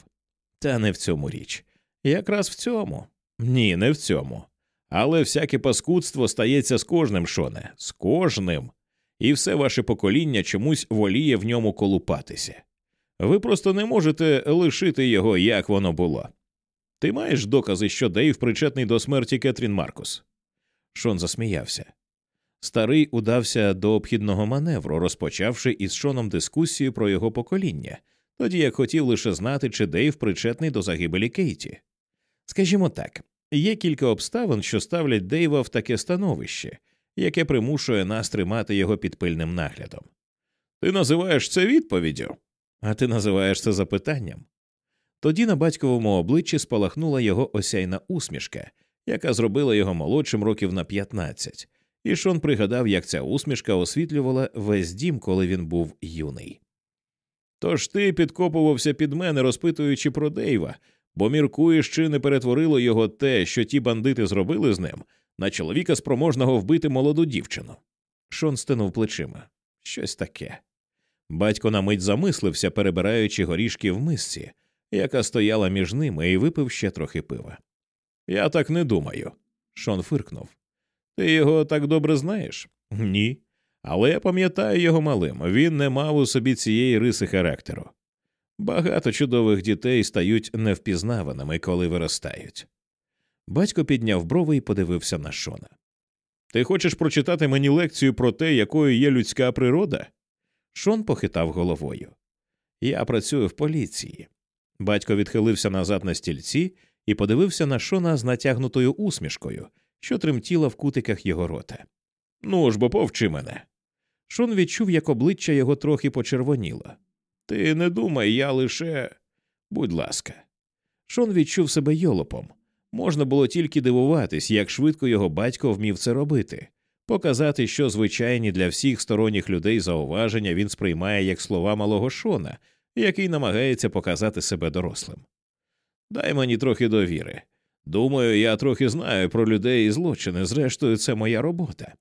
Та не в цьому річ. Якраз в цьому. Ні, не в цьому. Але всяке паскудство стається з кожним, шоне, з кожним, і все ваше покоління чомусь воліє в ньому колупатися. Ви просто не можете лишити його, як воно було. Ти маєш докази, що Дейв причетний до смерті Кетрін Маркус? Шон засміявся. Старий удався до обхідного маневру, розпочавши із Шоном дискусію про його покоління, тоді як хотів лише знати, чи Дейв причетний до загибелі Кейті. Скажімо так, є кілька обставин, що ставлять Дейва в таке становище, яке примушує нас тримати його під пильним наглядом. Ти називаєш це відповіддю, а ти називаєш це запитанням. Тоді на батьковому обличчі спалахнула його осяйна усмішка, яка зробила його молодшим років на 15, і Шон пригадав, як ця усмішка освітлювала весь дім, коли він був юний. Тож ти підкопувався під мене, розпитуючи про Дейва, бо міркуєш, чи не перетворило його те, що ті бандити зробили з ним, на чоловіка спроможного вбити молоду дівчину. Шон стинув плечима. Щось таке. Батько на мить замислився, перебираючи горішки в мисці, яка стояла між ними, і випив ще трохи пива. Я так не думаю. Шон фиркнув. Ти його так добре знаєш? Ні. Але я пам'ятаю його малим. Він не мав у собі цієї риси характеру. Багато чудових дітей стають невпізнаваними, коли виростають. Батько підняв брови і подивився на Шона. Ти хочеш прочитати мені лекцію про те, якою є людська природа? Шон похитав головою. Я працюю в поліції. Батько відхилився назад на стільці і подивився на Шона з натягнутою усмішкою, що тремтіла в кутиках його рота. Ну ж бо повчи мене. Шон відчув, як обличчя його трохи почервоніло. Ти не думай, я лише. Будь ласка. Шон відчув себе йолопом. Можна було тільки дивуватись, як швидко його батько вмів це робити, показати, що звичайні для всіх сторонніх людей зауваження він сприймає як слова малого Шона, який намагається показати себе дорослим. Дай мені трохи довіри. Думаю, я трохи знаю про людей і злочини, зрештою, це моя робота.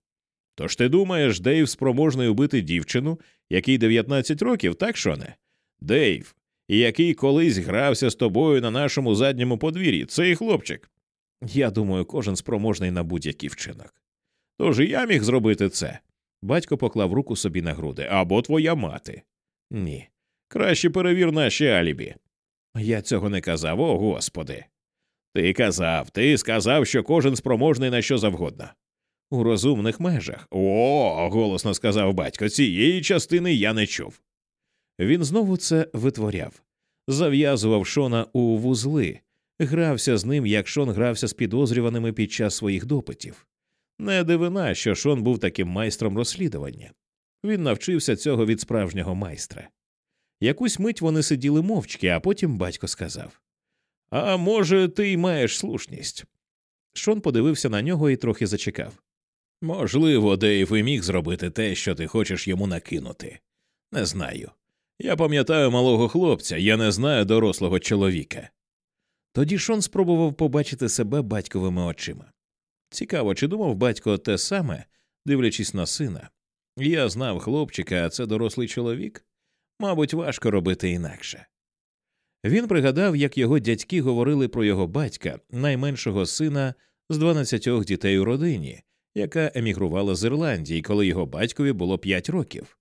Тож ти думаєш, Дейв спроможний убити дівчину, який 19 років, так Шоне? Дейв, який колись грався з тобою на нашому задньому подвір'ї, цей хлопчик. Я думаю, кожен спроможний на будь-який вчинок. Тож і я міг зробити це. Батько поклав руку собі на груди або твоя мати. Ні. Краще перевір наші алібі. Я цього не казав, о господи. Ти казав, ти сказав, що кожен спроможний на що завгодно. У розумних межах. О, голосно сказав батько, цієї частини я не чув. Він знову це витворяв, зав'язував Шона у вузли, грався з ним, як Шон грався з підозрюваними під час своїх допитів. Не дивина, що Шон був таким майстром розслідування. Він навчився цього від справжнього майстра. Якусь мить вони сиділи мовчки, а потім батько сказав А може, ти й маєш слушність. Шон подивився на нього і трохи зачекав. Можливо, Дейв і міг зробити те, що ти хочеш йому накинути. Не знаю. Я пам'ятаю малого хлопця, я не знаю дорослого чоловіка. Тоді Шон спробував побачити себе батьковими очима. Цікаво, чи думав батько те саме, дивлячись на сина. Я знав хлопчика, а це дорослий чоловік. Мабуть, важко робити інакше. Він пригадав, як його дядьки говорили про його батька, найменшого сина з 12 дітей у родині, яка емігрувала з Ірландії, коли його батькові було 5 років.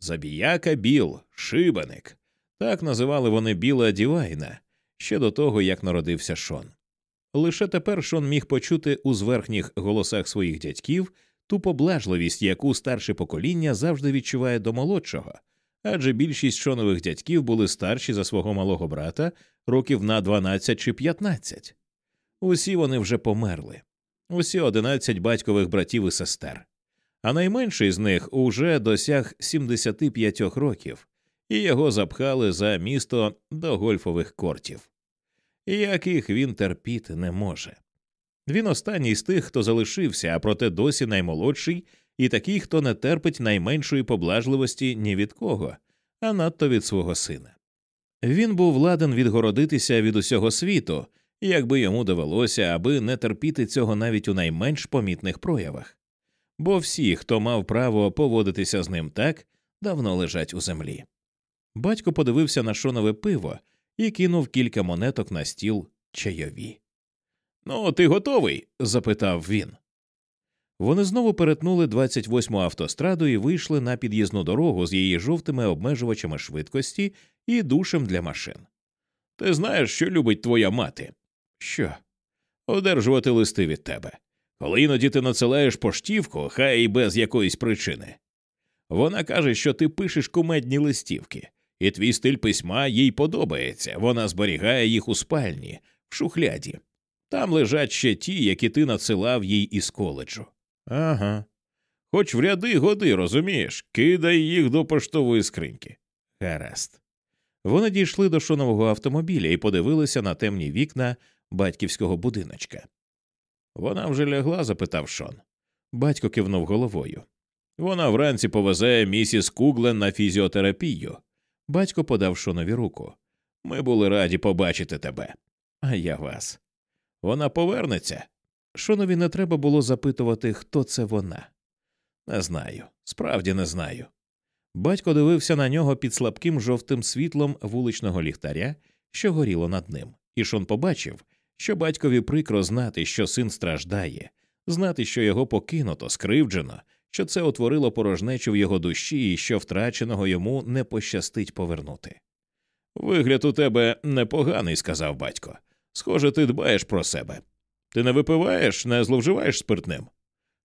Забіяка Біл, шибаник. Так називали вони Біла Дівайна ще до того, як народився Шон. Лише тепер Шон міг почути у зверхніх голосах своїх дядьків ту поблажливість, яку старше покоління завжди відчуває до молодшого, адже більшість шонових дядьків були старші за свого малого брата років на 12 чи 15. Усі вони вже померли, усі 11 батькових братів і сестер. А найменший з них уже досяг 75 років, і його запхали за місто до гольфових кортів. Яких він терпіти не може. Він останній з тих, хто залишився, а проте досі наймолодший, і такий, хто не терпить найменшої поблажливості ні від кого, а надто від свого сина. Він був ладен відгородитися від усього світу, якби йому довелося, аби не терпіти цього навіть у найменш помітних проявах. Бо всі, хто мав право поводитися з ним так, давно лежать у землі. Батько подивився на шонове пиво і кинув кілька монеток на стіл чайові. Ну, ти готовий? запитав він. Вони знову перетнули 28-му автостраду і вийшли на під'їзну дорогу з її жовтими обмежувачами швидкості і душем для машин. Ти знаєш, що любить твоя мати? Що? Одержувати листи від тебе. Коли іноді ти надсилаєш поштівку, хай і без якоїсь причини. Вона каже, що ти пишеш кумедні листівки, і твій стиль письма їй подобається. Вона зберігає їх у спальні, в шухляді. Там лежать ще ті, які ти надсилав їй із коледжу. Ага. Хоч в ряди годи, розумієш, кидай їх до поштової скриньки. Гаразд. Вони дійшли до шонового автомобіля і подивилися на темні вікна батьківського будиночка. Вона вже лягла? запитав Шон. Батько кивнув головою. Вона вранці повезе місіс Куглен на фізіотерапію. Батько подав Шонові руку. Ми були раді побачити тебе. А я вас. Вона повернеться. Шонові не треба було запитувати, хто це вона. Не знаю, справді не знаю. Батько дивився на нього під слабким жовтим світлом вуличного ліхтаря, що горіло над ним, і Шон побачив, що батькові прикро знати, що син страждає, знати, що його покинуто, скривджено, що це утворило порожнечу в його душі і що втраченого йому не пощастить повернути. Вигляд у тебе непоганий, сказав батько. Схоже, ти дбаєш про себе. Ти не випиваєш, не зловживаєш спиртним.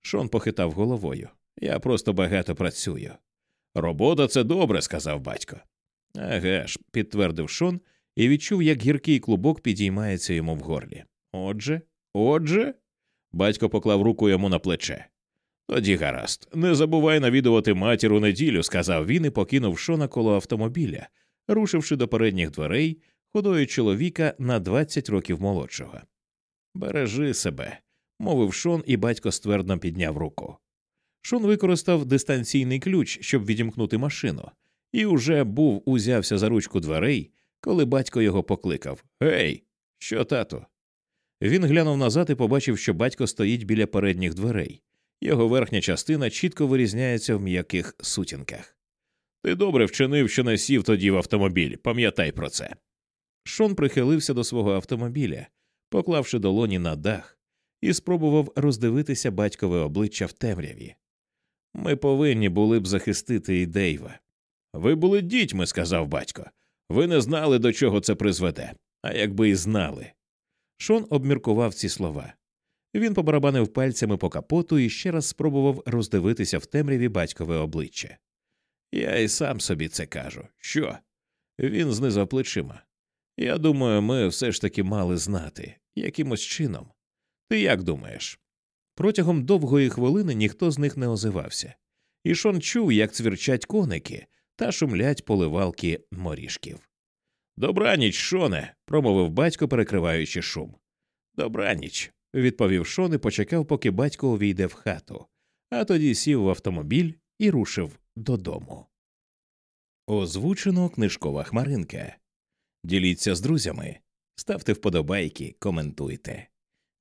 Шон похитав головою. Я просто багато працюю. Робота це добре, сказав батько. Еге ж, підтвердив Шон і відчув, як гіркий клубок підіймається йому в горлі. Отже, отже, батько поклав руку йому на плече. Тоді гаразд, не забувай навідувати матір у неділю, сказав він і покинув Шона коло автомобіля, рушивши до передніх дверей ходою чоловіка на 20 років молодшого. Бережи себе, мовив Шон, і батько ствердно підняв руку. Шон використав дистанційний ключ, щоб відімкнути машину, і уже був узявся за ручку дверей, коли батько його покликав Гей, що тато? Він глянув назад і побачив, що батько стоїть біля передніх дверей. Його верхня частина чітко вирізняється в м'яких сутінках. Ти добре вчинив, що не сів тоді в автомобіль, пам'ятай про це. Шон прихилився до свого автомобіля, поклавши долоні на дах, і спробував роздивитися батькове обличчя в темряві. Ми повинні були б захистити і Дейва. Ви були дітьми, сказав батько. Ви не знали, до чого це призведе, а якби і знали. Шон обміркував ці слова. Він побарабанив пальцями по капоту і ще раз спробував роздивитися в темряві батькове обличчя. Я і сам собі це кажу. Що? Він знизав плечима. Я думаю, ми все ж таки мали знати якимось чином. Ти як думаєш? Протягом довгої хвилини ніхто з них не озивався, і Шон чув, як цвірчать коники та шумлять поливалки морішків. Добраніч, Шоне, промовив батько, перекриваючи шум. Добраніч. відповів Шон і почекав, поки батько увійде в хату, а тоді сів в автомобіль і рушив додому. Озвучено книжкова хмаринка. Діліться з друзями, ставте вподобайки, коментуйте.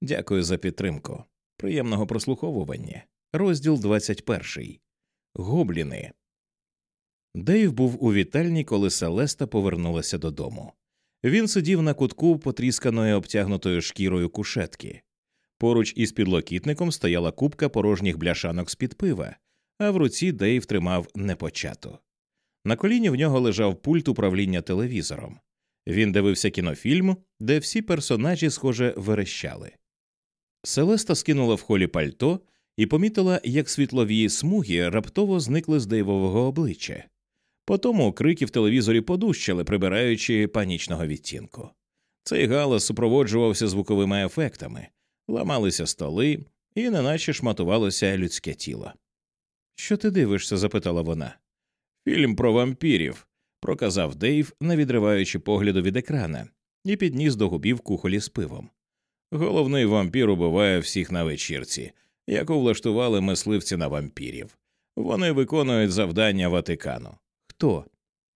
Дякую за підтримку. Приємного прослуховування. Розділ 21. Гобліни. Дейв був у вітальні, коли Селеста повернулася додому. Він сидів на кутку потрісканої обтягнутою шкірою кушетки. Поруч із підлокітником стояла купка порожніх бляшанок з під пива, а в руці Дейв тримав непочату. На коліні в нього лежав пульт управління телевізором. Він дивився кінофільм, де всі персонажі, схоже, верещали. Селеста скинула в холі пальто і помітила, як світлові смуги раптово зникли з Дейвового обличчя. Потому крики в телевізорі подущали, прибираючи панічного відтінку. Цей галас супроводжувався звуковими ефектами, ламалися столи і неначе шматувалося людське тіло. Що ти дивишся? запитала вона. Фільм про вампірів, проказав Дейв, не відриваючи погляду від екрана, і підніс до губів кухолі з пивом. Головний вампір убиває всіх на вечірці, яку влаштували мисливці на вампірів. Вони виконують завдання Ватикану. Хто?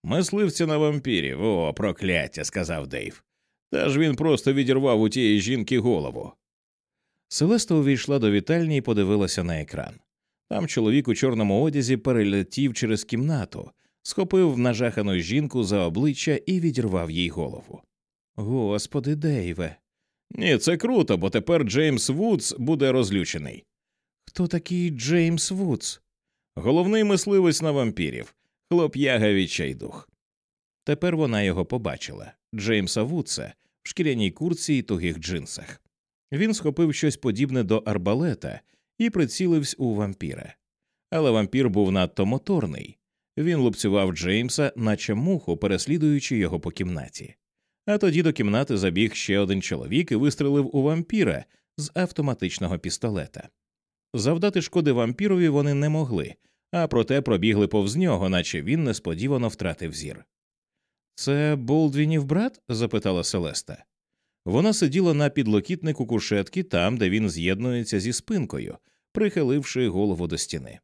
Мисливці на вампірів. О, прокляття, сказав Дейв. Та ж він просто відірвав у тієї жінки голову. Селеста увійшла до вітальні і подивилася на екран. Там чоловік у чорному одязі перелетів через кімнату, схопив нажахану жінку за обличчя і відірвав їй голову. Господи, Дейве. Ні, це круто, бо тепер Джеймс Вудс буде розлючений. Хто такий Джеймс Вудс? Головний мисливець на вампірів, хлоп'яга відчайдух. Тепер вона його побачила Джеймса Вудса в шкіряній курці і тугих джинсах. Він схопив щось подібне до арбалета і прицілився у вампіра. Але вампір був надто моторний. Він лупцював Джеймса, наче муху, переслідуючи його по кімнаті. А тоді до кімнати забіг ще один чоловік і вистрелив у вампіра з автоматичного пістолета. Завдати шкоди вампірові вони не могли, а проте пробігли повз нього, наче він несподівано втратив зір. Це Болдвінів брат? запитала Селеста. Вона сиділа на підлокітнику кушетки там, де він з'єднується зі спинкою, прихиливши голову до стіни.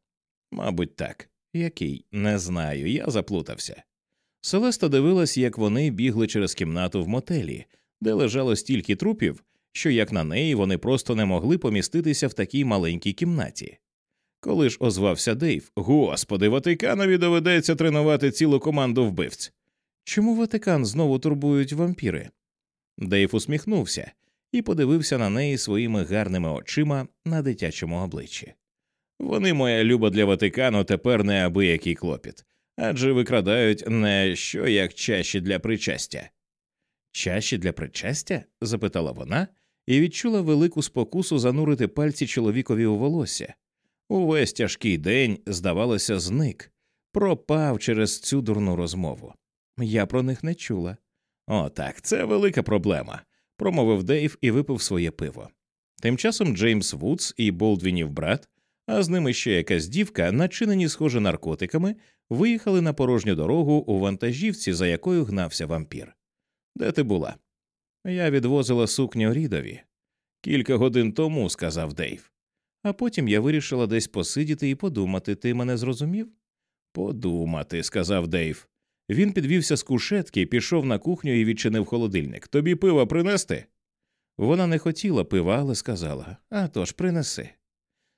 Мабуть, так. Який? Не знаю, я заплутався. Селеста дивилась, як вони бігли через кімнату в мотелі, де лежало стільки трупів, що, як на неї, вони просто не могли поміститися в такій маленькій кімнаті. Коли ж озвався Дейв, господи, Ватиканові доведеться тренувати цілу команду вбивць. Чому Ватикан знову турбують вампіри? Дейв усміхнувся і подивився на неї своїми гарними очима на дитячому обличчі. Вони, моя люба для Ватикану, тепер неабиякий клопіт, адже викрадають не що як чаші для причастя. Чаші для причастя? запитала вона і відчула велику спокусу занурити пальці чоловікові у волосся. Увесь тяжкий день, здавалося, зник, пропав через цю дурну розмову. Я про них не чула. О, так, це велика проблема, промовив Дейв і випив своє пиво. Тим часом Джеймс Вудс і Болдвінів брат, а з ними ще якась дівка, начинені, схоже, наркотиками, виїхали на порожню дорогу у вантажівці, за якою гнався вампір. Де ти була? Я відвозила сукню Рідові. Кілька годин тому, сказав Дейв. А потім я вирішила десь посидіти і подумати, ти мене зрозумів? Подумати, сказав Дейв. Він підвівся з кушетки, пішов на кухню і відчинив холодильник. Тобі пива принести? Вона не хотіла пива, але сказала «А тож, принеси.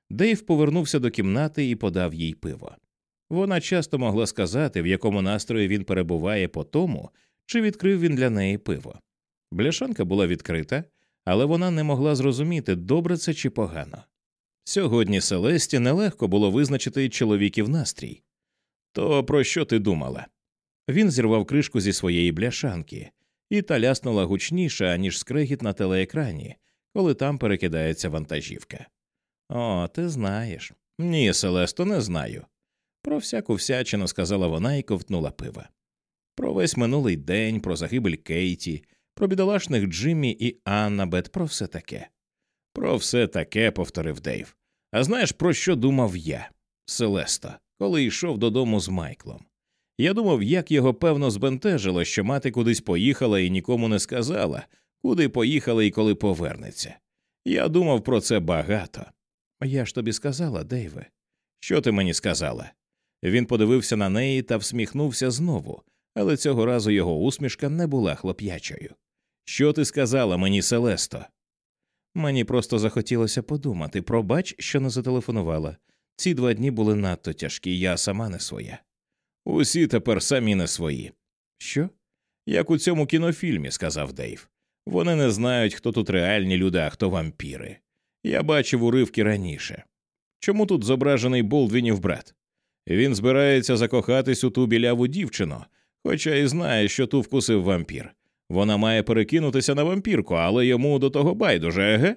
Дейв повернувся до кімнати і подав їй пиво. Вона часто могла сказати, в якому настрої він перебуває по тому, чи відкрив він для неї пиво. Бляшанка була відкрита, але вона не могла зрозуміти, добре це чи погано. Сьогодні Селесті нелегко було визначити чоловіків настрій. То про що ти думала? Він зірвав кришку зі своєї бляшанки, і та ляснула гучніше, ніж скрегіт на телеекрані, коли там перекидається вантажівка. О, ти знаєш. Ні, Селесто, не знаю. Про всяку всячину сказала вона і ковтнула пива. Про весь минулий день, про загибель Кейті, про бідолашних Джиммі і Аннабет, про все таке. Про все таке, повторив Дейв. А знаєш, про що думав я, Селесто, коли йшов додому з Майклом? Я думав, як його певно збентежило, що мати кудись поїхала і нікому не сказала, куди поїхала і коли повернеться. Я думав про це багато. Я ж тобі сказала, Дейве. Що ти мені сказала? Він подивився на неї та всміхнувся знову, але цього разу його усмішка не була хлоп'ячою. Що ти сказала мені, Селесто? Мені просто захотілося подумати. Пробач, що не зателефонувала. Ці два дні були надто тяжкі, я сама не своя. Усі тепер самі не свої. Що? Як у цьому кінофільмі, сказав Дейв. Вони не знають, хто тут реальні люди, а хто вампіри. Я бачив уривки раніше. Чому тут зображений Болдвінів брат? Він збирається закохатись у ту біляву дівчину, хоча і знає, що ту вкусив вампір. Вона має перекинутися на вампірку, але йому до того байдуже, еге?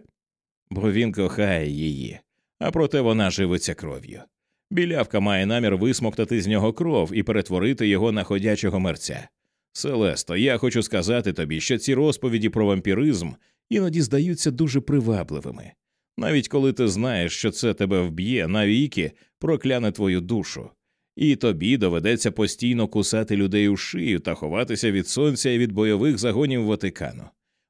Бо він кохає її, а проте вона живиться кров'ю. Білявка має намір висмоктати з нього кров і перетворити його на ходячого мерця. Селесто, я хочу сказати тобі, що ці розповіді про вампіризм іноді здаються дуже привабливими. Навіть коли ти знаєш, що це тебе вб'є навіки, прокляне твою душу, і тобі доведеться постійно кусати людей у шию та ховатися від сонця і від бойових загонів Ватикану.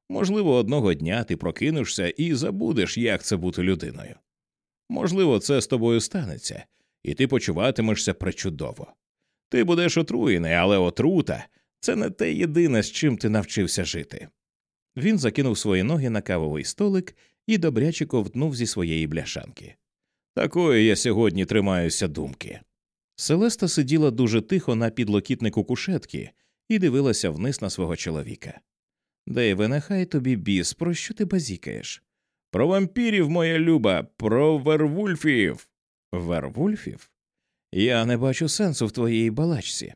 Можливо, одного дня ти прокинешся і забудеш, як це бути людиною. Можливо, це з тобою станеться, і ти почуватимешся пречудово. Ти будеш отруєний, але отрута це не те єдине, з чим ти навчився жити. Він закинув свої ноги на кавовий столик і добряче ковтнув зі своєї бляшанки. Такої я сьогодні тримаюся думки. Селеста сиділа дуже тихо на підлокітнику кушетки і дивилася вниз на свого чоловіка. Дейве, нехай тобі біс, про що ти базікаєш? Про вампірів, моя люба, про вервульфів. Вервульфів? Я не бачу сенсу в твоїй балачці.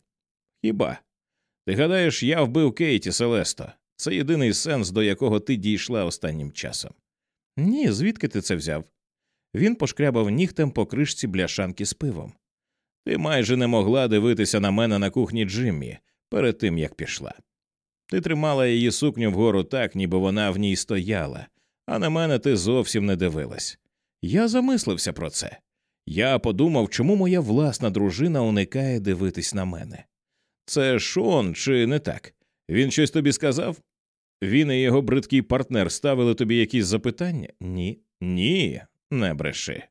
Хіба? Ти гадаєш, я вбив Кейті Селесто? Це єдиний сенс, до якого ти дійшла останнім часом. Ні, звідки ти це взяв? Він пошкрябав нігтем по кришці бляшанки з пивом. Ти майже не могла дивитися на мене на кухні Джиммі перед тим як пішла. Ти тримала її сукню вгору так, ніби вона в ній стояла, а на мене ти зовсім не дивилась. Я замислився про це. Я подумав, чому моя власна дружина уникає дивитись на мене. Це Шон, чи не так? Він щось тобі сказав? Він і його бридкий партнер ставили тобі якісь запитання? Ні, ні, не бреши.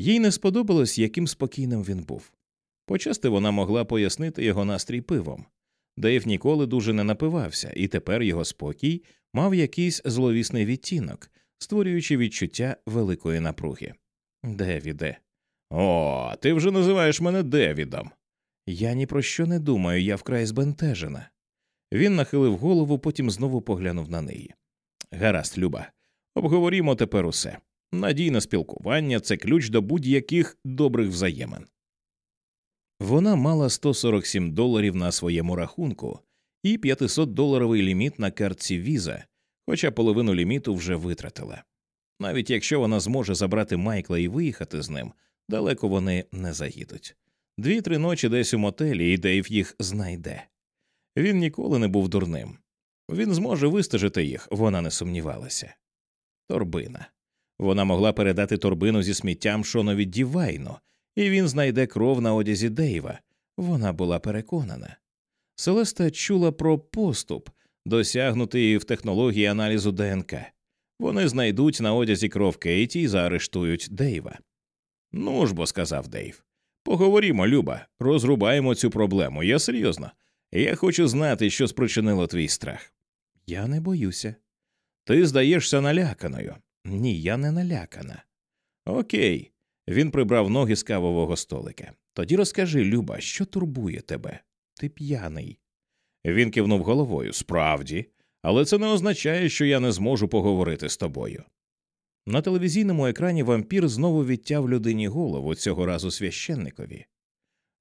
Їй не сподобалось, яким спокійним він був. Почасти вона могла пояснити його настрій пивом. Дейв ніколи дуже не напивався, і тепер його спокій мав якийсь зловісний відтінок, створюючи відчуття великої напруги. Девіде. О, ти вже називаєш мене Девідом. Я ні про що не думаю, я вкрай збентежена. Він нахилив голову, потім знову поглянув на неї. Гаразд, Люба, обговорімо тепер усе. Надійне спілкування це ключ до будь-яких добрих взаємин. Вона мала 147 доларів на своєму рахунку і 500 доларовий ліміт на картці Віза, хоча половину ліміту вже витратила. Навіть якщо вона зможе забрати Майкла і виїхати з ним, далеко вони не заїдуть. Дві-три ночі десь у мотелі, і Дейв їх знайде. Він ніколи не був дурним. Він зможе вистежити їх, вона не сумнівалася. Торбина. Вона могла передати торбину зі сміттям Шонові Дівайно, і він знайде кров на одязі Дейва. Вона була переконана. Селеста чула про поступ, досягнутий в технології аналізу ДНК. Вони знайдуть на одязі кров Кейті і заарештують Дейва. Ну ж бо, сказав Дейв. Поговоримо, Люба, розрубаємо цю проблему. Я серйозно. Я хочу знати, що спричинило твій страх. Я не боюся. Ти здаєшся наляканою. Ні, я не налякана. Окей. Він прибрав ноги з кавового столика. Тоді розкажи, Люба, що турбує тебе? Ти п'яний. Він кивнув головою. Справді, але це не означає, що я не зможу поговорити з тобою. На телевізійному екрані вампір знову відтяв людині голову цього разу священникові.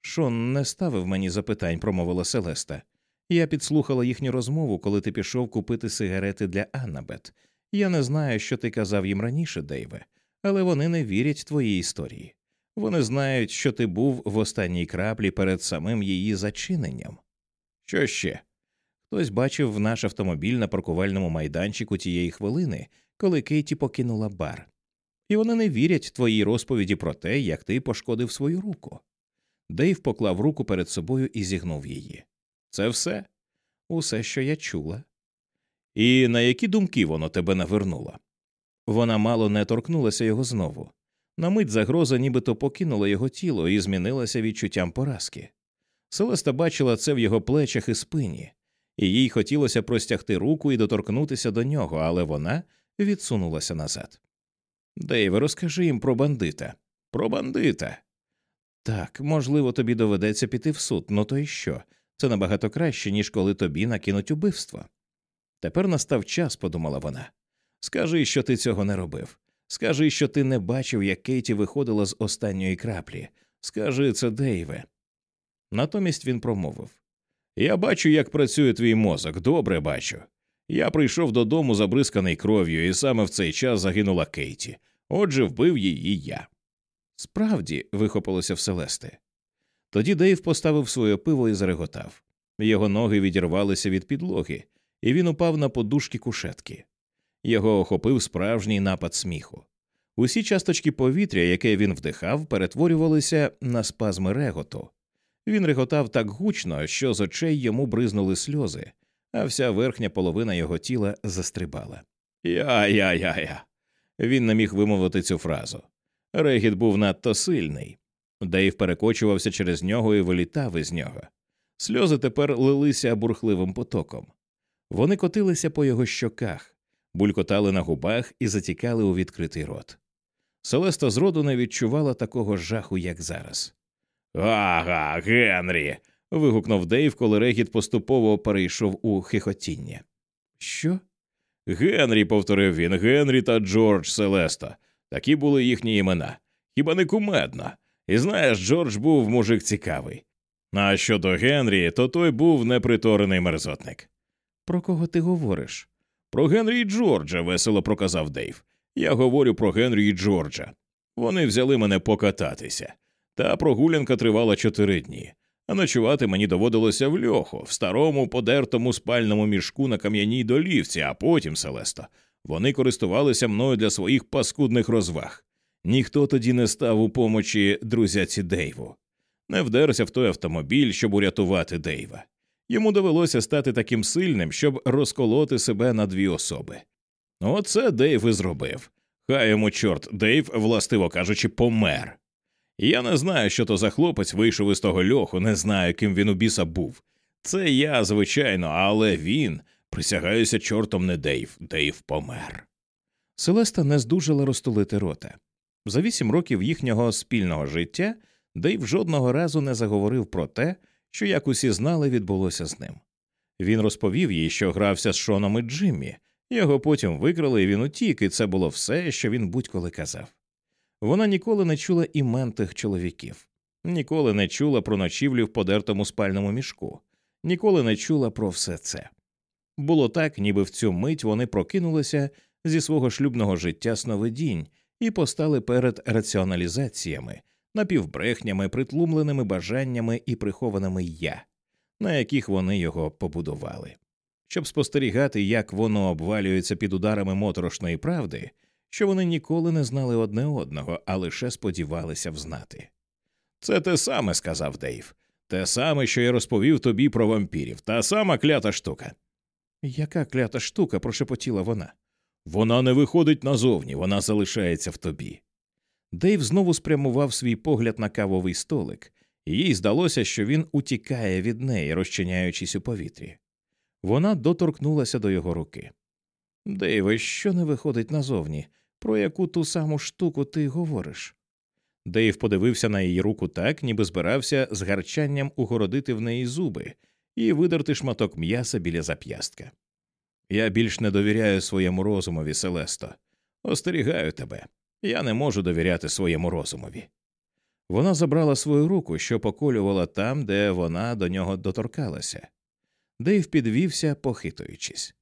Шон не ставив мені запитань, промовила Селеста. Я підслухала їхню розмову, коли ти пішов купити сигарети для Аннабет. Я не знаю, що ти казав їм раніше, Дейве, але вони не вірять твоїй історії. Вони знають, що ти був в останній краплі перед самим її зачиненням. Що ще? Хтось бачив наш автомобіль на паркувальному майданчику тієї хвилини, коли Кейті покинула бар. І вони не вірять твоїй розповіді про те, як ти пошкодив свою руку. Дейв поклав руку перед собою і зігнув її. Це все? Усе, що я чула. І на які думки воно тебе навернуло? Вона мало не торкнулася його знову. На мить загроза нібито покинула його тіло і змінилася відчуттям поразки. Селеста бачила це в його плечах і спині, і їй хотілося простягти руку і доторкнутися до нього, але вона відсунулася назад. Дейве, розкажи їм про бандита. Про бандита. Так, можливо, тобі доведеться піти в суд, ну то й що? Це набагато краще, ніж коли тобі накинуть убивство. Тепер настав час, подумала вона. Скажи, що ти цього не робив. Скажи, що ти не бачив, як Кейті виходила з останньої краплі. Скажи це, Дейве. Натомість він промовив Я бачу, як працює твій мозок, добре бачу. Я прийшов додому забризканий кров'ю, і саме в цей час загинула Кейті. Отже, вбив її я. Справді, вихопилося в Селести. Тоді Дейв поставив своє пиво і зареготав. Його ноги відірвалися від підлоги, і він упав на подушки кушетки. Його охопив справжній напад сміху. Усі часточки повітря, яке він вдихав, перетворювалися на спазми реготу. Він реготав так гучно, що з очей йому бризнули сльози, а вся верхня половина його тіла застрибала. Я я я я. Він не міг вимовити цю фразу. Регіт був надто сильний. Дейв перекочувався через нього і вилітав із нього. Сльози тепер лилися бурхливим потоком. Вони котилися по його щоках, булькотали на губах і затікали у відкритий рот. Селеста зроду не відчувала такого жаху, як зараз. Ага, Генрі. вигукнув Дейв, коли регіт поступово перейшов у хихотіння. Що? Генрі, повторив він, Генрі та Джордж Селеста. Такі були їхні імена. Хіба не кумедно? І знаєш, Джордж був мужик цікавий. А щодо Генрі, то той був неприторений мерзотник. Про кого ти говориш? Про Генрі і Джорджа, весело проказав Дейв. Я говорю про Генрі і Джорджа. Вони взяли мене покататися. Та прогулянка тривала чотири дні, а ночувати мені доводилося в льоху, в старому подертому спальному мішку на кам'яній долівці, а потім, Селесто, вони користувалися мною для своїх паскудних розваг. Ніхто тоді не став у помочі друзяці Дейву, не вдерся в той автомобіль, щоб урятувати Дейва. Йому довелося стати таким сильним, щоб розколоти себе на дві особи. Оце Дейв і зробив. Хай йому чорт Дейв, властиво кажучи, помер. Я не знаю, що то за хлопець вийшов із того льоху, не знаю, ким він у біса був. Це я, звичайно, але він, присягаюся, чортом не Дейв, Дейв помер. Селеста не здужала розтулити рота. За вісім років їхнього спільного життя Дейв жодного разу не заговорив про те, що, як усі знали, відбулося з ним. Він розповів їй, що грався з Шоном і Джиммі, його потім викрали, і він утік, і це було все, що він будь-коли казав. Вона ніколи не чула імен тих чоловіків, ніколи не чула про ночівлю в подертому спальному мішку, ніколи не чула про все це. Було так, ніби в цю мить вони прокинулися зі свого шлюбного життя сновидінь і постали перед раціоналізаціями, напівбрехнями, притлумленими бажаннями і прихованими я, на яких вони його побудували. Щоб спостерігати, як воно обвалюється під ударами моторошної правди, що вони ніколи не знали одне одного, а лише сподівалися взнати. Це те саме, сказав Дейв, те саме, що я розповів тобі про вампірів, та сама клята штука. Яка клята штука? прошепотіла вона. Вона не виходить назовні, вона залишається в тобі. Дейв знову спрямував свій погляд на кавовий столик, їй здалося, що він утікає від неї, розчиняючись у повітрі. Вона доторкнулася до його руки. Дейве, що не виходить назовні, про яку ту саму штуку ти говориш? Дейв подивився на її руку так, ніби збирався з гарчанням угородити в неї зуби і видерти шматок м'яса біля зап'ястка. Я більш не довіряю своєму розумові, Селесто. Остерігаю тебе. Я не можу довіряти своєму розумові. Вона забрала свою руку, що поколювала там, де вона до нього доторкалася. Дейв підвівся, похитуючись.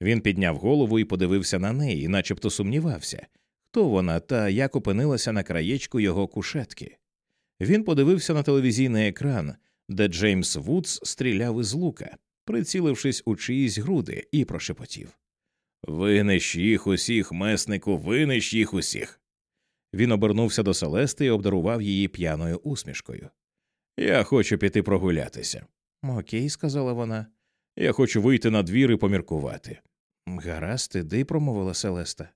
Він підняв голову і подивився на неї, начебто сумнівався, хто вона та як опинилася на краєчку його кушетки. Він подивився на телевізійний екран, де Джеймс Вудс стріляв із лука, прицілившись у чиїсь груди, і прошепотів Винищ їх усіх, меснику, винищ їх усіх. Він обернувся до Селести і обдарував її п'яною усмішкою. Я хочу піти прогулятися. Окей, сказала вона. Я хочу вийти на двір і поміркувати. Гаразд, іди, промовила Селеста.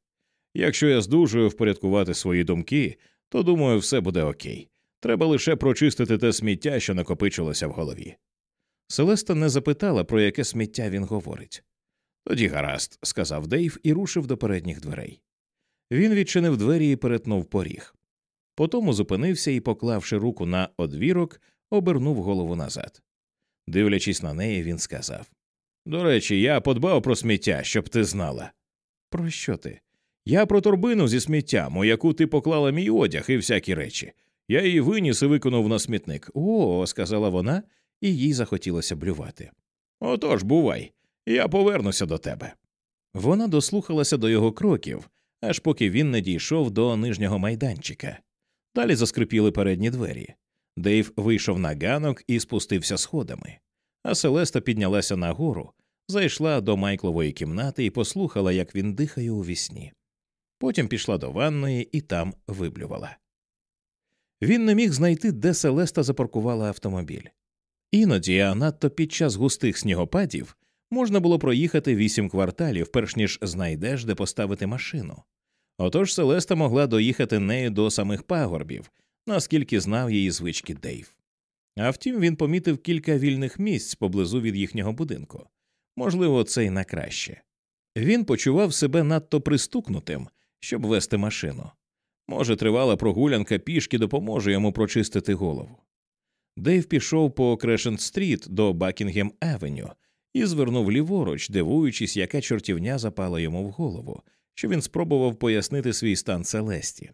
Якщо я здужую впорядкувати свої думки, то думаю, все буде окей. Треба лише прочистити те сміття, що накопичилося в голові. Селеста не запитала, про яке сміття він говорить. Тоді гаразд, сказав Дейв і рушив до передніх дверей. Він відчинив двері і перетнув поріг. Потому зупинився і, поклавши руку на одвірок, обернув голову назад. Дивлячись на неї, він сказав До речі, я подбав про сміття, щоб ти знала. Про що ти? Я про торбину зі сміттям, у яку ти поклала мій одяг і всякі речі. Я її виніс і виконав на смітник. О, сказала вона, і їй захотілося блювати. Отож, бувай, я повернуся до тебе. Вона дослухалася до його кроків, аж поки він не дійшов до нижнього майданчика. Далі заскрипіли передні двері. Дейв вийшов на ганок і спустився сходами, а Селеста піднялася нагору, зайшла до Майклової кімнати і послухала, як він дихає у вісні. Потім пішла до ванної і там виблювала. Він не міг знайти, де Селеста запаркувала автомобіль. Іноді, а надто під час густих снігопадів, можна було проїхати вісім кварталів, перш ніж знайдеш, де поставити машину. Отож Селеста могла доїхати нею до самих пагорбів, наскільки знав її звички Дейв. А втім, він помітив кілька вільних місць поблизу від їхнього будинку. Можливо, це й на краще. Він почував себе надто пристукнутим, щоб вести машину. Може, тривала прогулянка пішки допоможе йому прочистити голову. Дейв пішов по Крешент стріт до Бакінгем Евеню і звернув ліворуч, дивуючись, яка чортівня запала йому в голову, що він спробував пояснити свій стан Селесті.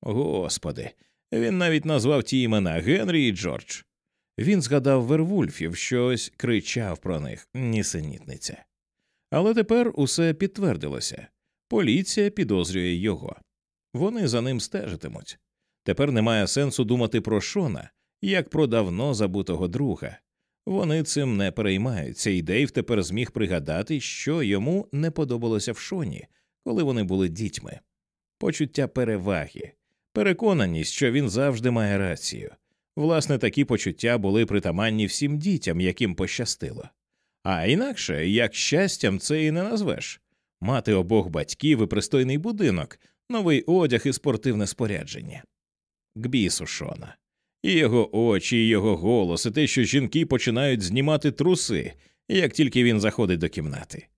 Господи, він навіть назвав ті імена Генрі і Джордж. Він згадав Вервульфів, щось кричав про них, нісенітниця. Але тепер усе підтвердилося поліція підозрює його. Вони за ним стежитимуть. Тепер немає сенсу думати про Шона, як про давно забутого друга. Вони цим не переймаються, і Дейв тепер зміг пригадати, що йому не подобалося в Шоні, коли вони були дітьми. Почуття переваги, переконаність, що він завжди має рацію. Власне, такі почуття були притаманні всім дітям, яким пощастило. А інакше, як щастям, це і не назвеш мати обох батьків і пристойний будинок, новий одяг і спортивне спорядження. Гбісу Шона. І його очі, і його голос, і те, що жінки починають знімати труси, як тільки він заходить до кімнати.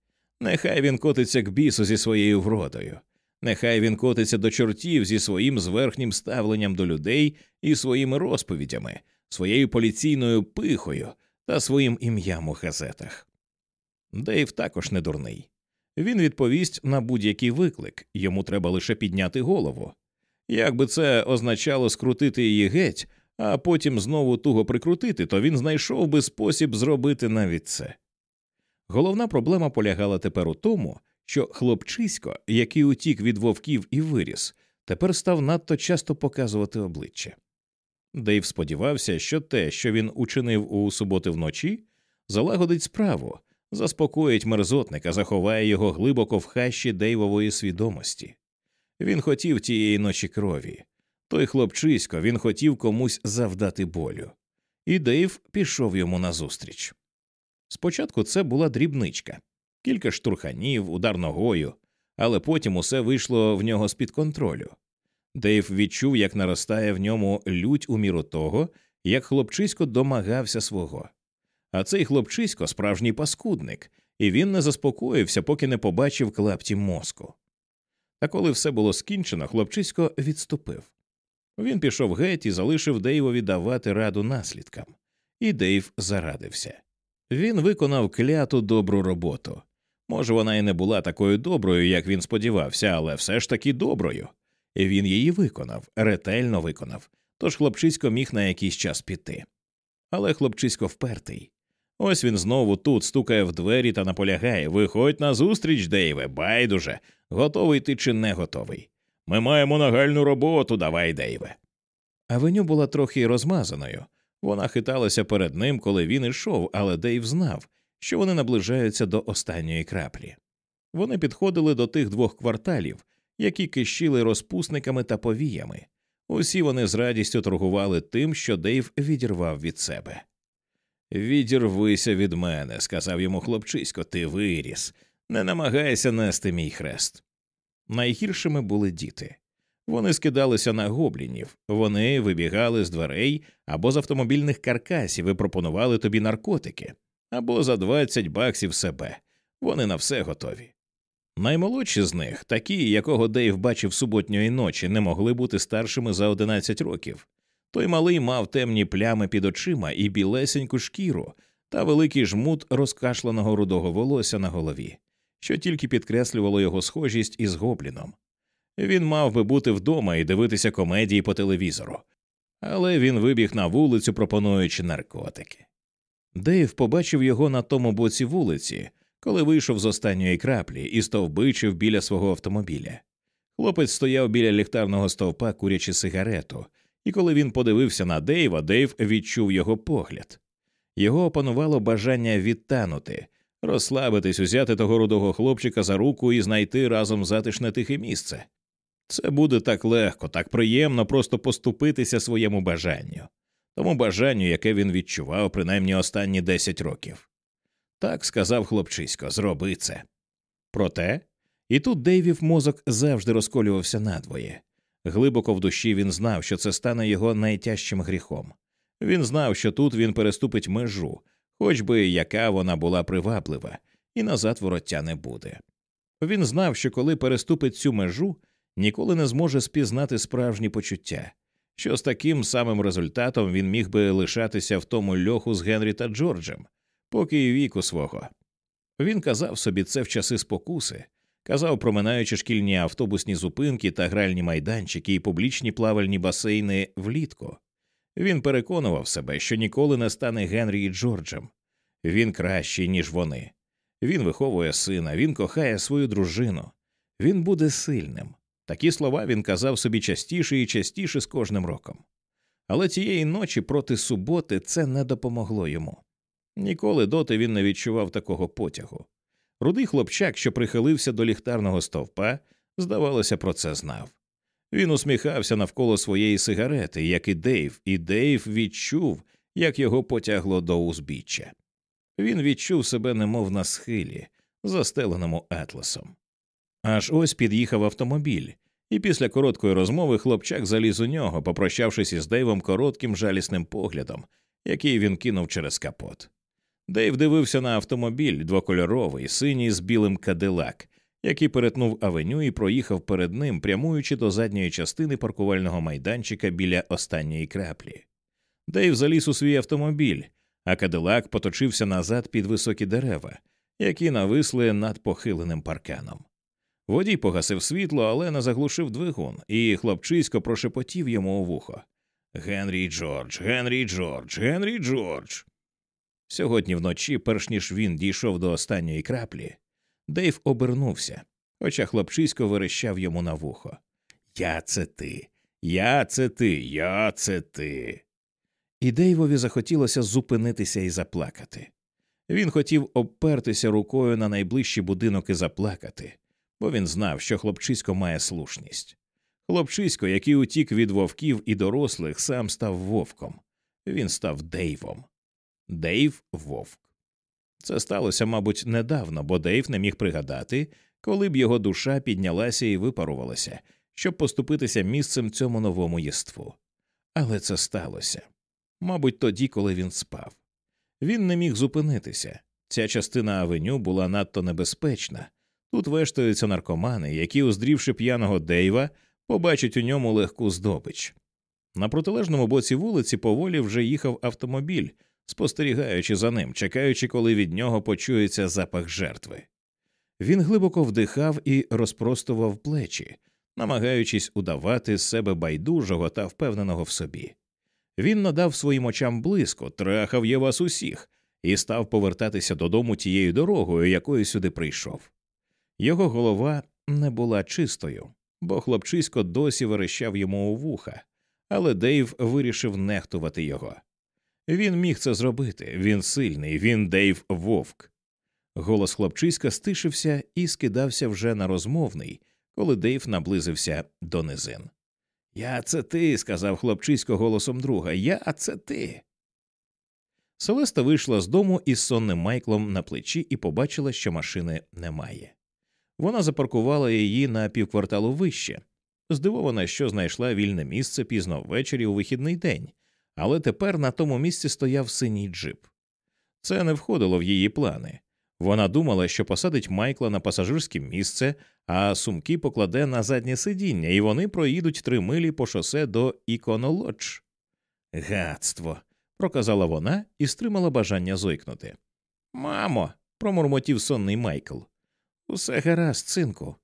Нехай він котиться к бісу зі своєю вродою, нехай він котиться до чортів зі своїм зверхнім ставленням до людей і своїми розповідями, своєю поліційною пихою та своїм ім'ям у газетах. Дейв також не дурний. Він відповість на будь-який виклик, йому треба лише підняти голову. Як би це означало скрутити її геть, а потім знову туго прикрутити, то він знайшов би спосіб зробити навіть це. Головна проблема полягала тепер у тому, що хлопчисько, який утік від вовків і виріс, тепер став надто часто показувати обличчя. Дейв сподівався, що те, що він учинив у суботи вночі, залагодить справу, заспокоїть мерзотника, заховає його глибоко в хащі Дейвової свідомості. Він хотів тієї ночі крові. Той хлопчисько він хотів комусь завдати болю, і Дейв пішов йому назустріч. Спочатку це була дрібничка, кілька штурханів, удар ногою, але потім усе вийшло в нього з під контролю. Дейв відчув, як наростає в ньому лють у міру того, як хлопчисько домагався свого. А цей хлопчисько справжній паскудник, і він не заспокоївся, поки не побачив клапті мозку. Та коли все було скінчено, хлопчисько відступив. Він пішов геть і залишив Дейвові давати раду наслідкам, і Дейв зарадився. Він виконав кляту добру роботу. Може, вона і не була такою доброю, як він сподівався, але все ж таки доброю. Він її виконав, ретельно виконав, тож хлопчисько міг на якийсь час піти. Але хлопчисько впертий. Ось він знову тут стукає в двері та наполягає Виходь на зустріч, Дейве, байдуже, готовий ти чи не готовий. Ми маємо нагальну роботу, давай, Дейве. Авеню була трохи розмазаною. Вона хиталася перед ним, коли він ішов, але Дейв знав, що вони наближаються до останньої краплі. Вони підходили до тих двох кварталів, які кищили розпусниками та повіями. Усі вони з радістю торгували тим, що Дейв відірвав від себе. Відірвися від мене, сказав йому хлопчисько, ти виріс, не намагайся нести мій хрест. Найгіршими були діти. Вони скидалися на гоблінів, вони вибігали з дверей або з автомобільних каркасів і пропонували тобі наркотики, або за 20 баксів себе. Вони на все готові. Наймолодші з них, такі, якого Дейв бачив суботньої ночі, не могли бути старшими за 11 років. Той малий мав темні плями під очима і білесеньку шкіру та великий жмут розкашленого рудого волосся на голові, що тільки підкреслювало його схожість із гобліном. Він мав би бути вдома і дивитися комедії по телевізору, але він вибіг на вулицю, пропонуючи наркотики. Дейв побачив його на тому боці вулиці, коли вийшов з останньої краплі і стовбичив біля свого автомобіля. Хлопець стояв біля ліхтарного стовпа, курячи сигарету, і коли він подивився на Дейва, Дейв відчув його погляд. Його опанувало бажання відтанути, розслабитись, узяти того рудого хлопчика за руку і знайти разом затишне тихе місце. Це буде так легко, так приємно просто поступитися своєму бажанню, тому бажанню, яке він відчував принаймні останні десять років. Так сказав хлопчисько, зроби це. Проте, і тут Дейвів мозок завжди розколювався надвоє. Глибоко в душі він знав, що це стане його найтяжчим гріхом. Він знав, що тут він переступить межу, хоч би яка вона була приваблива, і назад вороття не буде. Він знав, що коли переступить цю межу, ніколи не зможе спізнати справжні почуття, що з таким самим результатом він міг би лишатися в тому льоху з Генрі та Джорджем, поки й віку свого. Він казав собі це в часи спокуси, казав, проминаючи шкільні автобусні зупинки та гральні майданчики і публічні плавальні басейни влітку. Він переконував себе, що ніколи не стане Генрі і Джорджем. Він кращий, ніж вони. Він виховує сина, він кохає свою дружину, він буде сильним. Такі слова він казав собі частіше і частіше з кожним роком. Але тієї ночі проти суботи це не допомогло йому. Ніколи доти він не відчував такого потягу. Рудий хлопчак, що прихилився до ліхтарного стовпа, здавалося, про це знав. Він усміхався навколо своєї сигарети, як і Дейв, і Дейв відчув, як його потягло до узбіччя. Він відчув себе немов на схилі, застеленому атласом. Аж ось під'їхав автомобіль, і після короткої розмови хлопчак заліз у нього, попрощавшись із Дейвом коротким жалісним поглядом, який він кинув через капот. Дейв дивився на автомобіль двокольоровий, синій з білим кадилак, який перетнув авеню і проїхав перед ним, прямуючи до задньої частини паркувального майданчика біля останньої краплі. Дейв заліз у свій автомобіль, а кадилак поточився назад під високі дерева, які нависли над похиленим парканом. Водій погасив світло, але не заглушив двигун, і хлопчисько прошепотів йому у вухо Генрі Джордж, Генрі Джордж, Генрі Джордж. Сьогодні вночі, перш ніж він дійшов до останньої краплі, Дейв обернувся, хоча хлопчисько верещав йому на вухо. Я це ти, я це ти, я це ти. І Дейвові захотілося зупинитися і заплакати. Він хотів обпертися рукою на найближчий будинок і заплакати, бо він знав, що хлопчисько має слушність. Хлопчисько, який утік від вовків і дорослих, сам став вовком. Він став Дейвом. Дейв вовк. Це сталося, мабуть, недавно, бо Дейв не міг пригадати, коли б його душа піднялася і випарувалася, щоб поступитися місцем цьому новому єству. Але це сталося. Мабуть, тоді, коли він спав. Він не міг зупинитися. Ця частина авеню була надто небезпечна. Тут вештаються наркомани, які, уздрівши п'яного Дейва, побачать у ньому легку здобич. На протилежному боці вулиці поволі вже їхав автомобіль, спостерігаючи за ним, чекаючи, коли від нього почується запах жертви. Він глибоко вдихав і розпростував плечі, намагаючись удавати з себе байдужого та впевненого в собі. Він надав своїм очам блиску, трахав я вас усіх, і став повертатися додому тією дорогою, якою сюди прийшов. Його голова не була чистою, бо хлопчисько досі верещав йому у вуха, але Дейв вирішив нехтувати його. Він міг це зробити, він сильний, він Дейв вовк. Голос хлопчиська стишився і скидався вже на розмовний, коли Дейв наблизився до низин. Я це ти, сказав хлопчисько голосом друга. Я це ти. Селеста вийшла з дому із сонним Майклом на плечі і побачила, що машини немає. Вона запаркувала її на півкварталу вище, здивована, що знайшла вільне місце пізно ввечері у вихідний день, але тепер на тому місці стояв синій джип. Це не входило в її плани. Вона думала, що посадить Майкла на пасажирське місце, а сумки покладе на заднє сидіння, і вони проїдуть три милі по шосе до Іконолодж. Гадство. проказала вона і стримала бажання зойкнути. Мамо, промурмотів сонний Майкл. Усе гаразд, синку.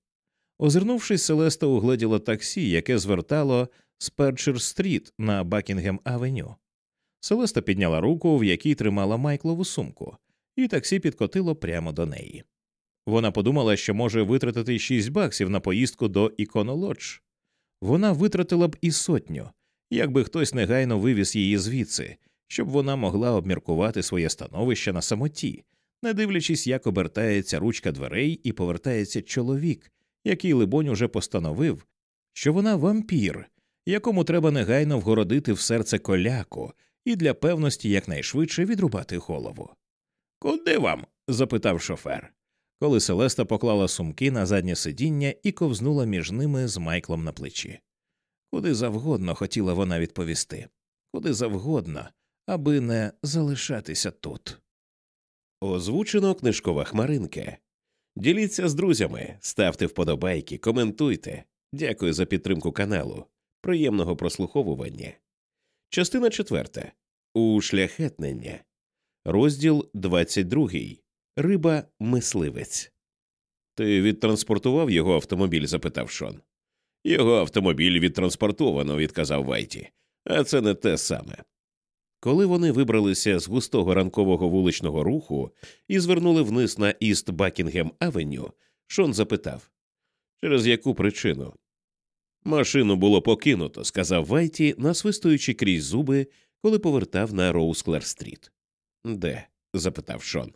Озирнувшись, Селеста угледіла таксі, яке звертало з Перчер Стріт на Бакінгем Авеню. Селеста підняла руку, в якій тримала Майклову сумку, і таксі підкотило прямо до неї. Вона подумала, що може витратити шість баксів на поїздку до Іконолодж. Вона витратила б і сотню, якби хтось негайно вивіз її звідси, щоб вона могла обміркувати своє становище на самоті, не дивлячись, як обертається ручка дверей і повертається чоловік, який, либонь, уже постановив, що вона вампір, якому треба негайно вгородити в серце коляку і для певності якнайшвидше відрубати голову. Куди вам? запитав шофер, коли Селеста поклала сумки на заднє сидіння і ковзнула між ними з Майклом на плечі. Куди завгодно хотіла вона відповісти, куди завгодно, аби не залишатися тут. Озвучено книжкова хмаринка. Діліться з друзями, ставте вподобайки, коментуйте. Дякую за підтримку каналу. Приємного прослуховування. Частина четверта. Ушляхетнення. Розділ 22. Риба мисливець. Ти відтранспортував його автомобіль? запитав Шон. Його автомобіль відтранспортовано, відказав Вайті, а це не те саме. Коли вони вибралися з густого ранкового вуличного руху і звернули вниз на Іст Бакінгем Авеню, Шон запитав через яку причину? Машину було покинуто, сказав Вайті, насвистуючи крізь зуби, коли повертав на Роусклер стріт. Де? запитав Шон.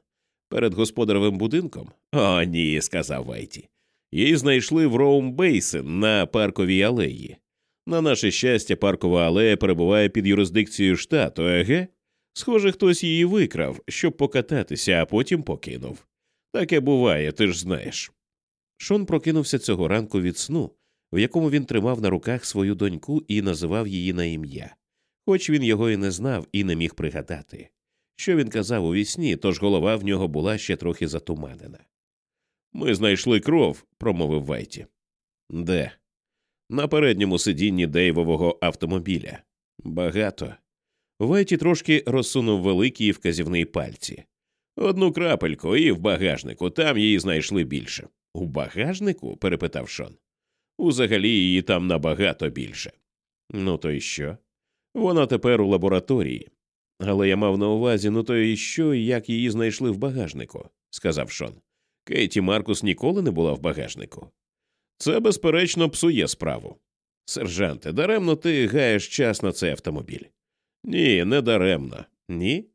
Перед господаревим будинком? О, ні, сказав Вайті. Її знайшли в Роум Бейсен на парковій алеї. На наше щастя, паркова алея перебуває під юрисдикцією штату, еге? Схоже, хтось її викрав, щоб покататися, а потім покинув. Таке буває, ти ж знаєш. Шон прокинувся цього ранку від сну, в якому він тримав на руках свою доньку і називав її на ім'я, хоч він його і не знав і не міг пригадати. Що він казав у вісні, тож голова в нього була ще трохи затуманена. Ми знайшли кров, промовив Вайті. Де? На передньому сидінні Дейвового автомобіля. Багато. Вайті трошки розсунув великий вказівний пальці. Одну крапельку і в багажнику, там її знайшли більше. У багажнику? перепитав Шон. Узагалі її там набагато більше. Ну то й що? Вона тепер у лабораторії. Але я мав на увазі, ну то і що, як її знайшли в багажнику, сказав Шон. Кейті Маркус ніколи не була в багажнику. Це, безперечно, псує справу. Сержанте, даремно ти гаєш час на цей автомобіль. Ні, не даремно. Ні.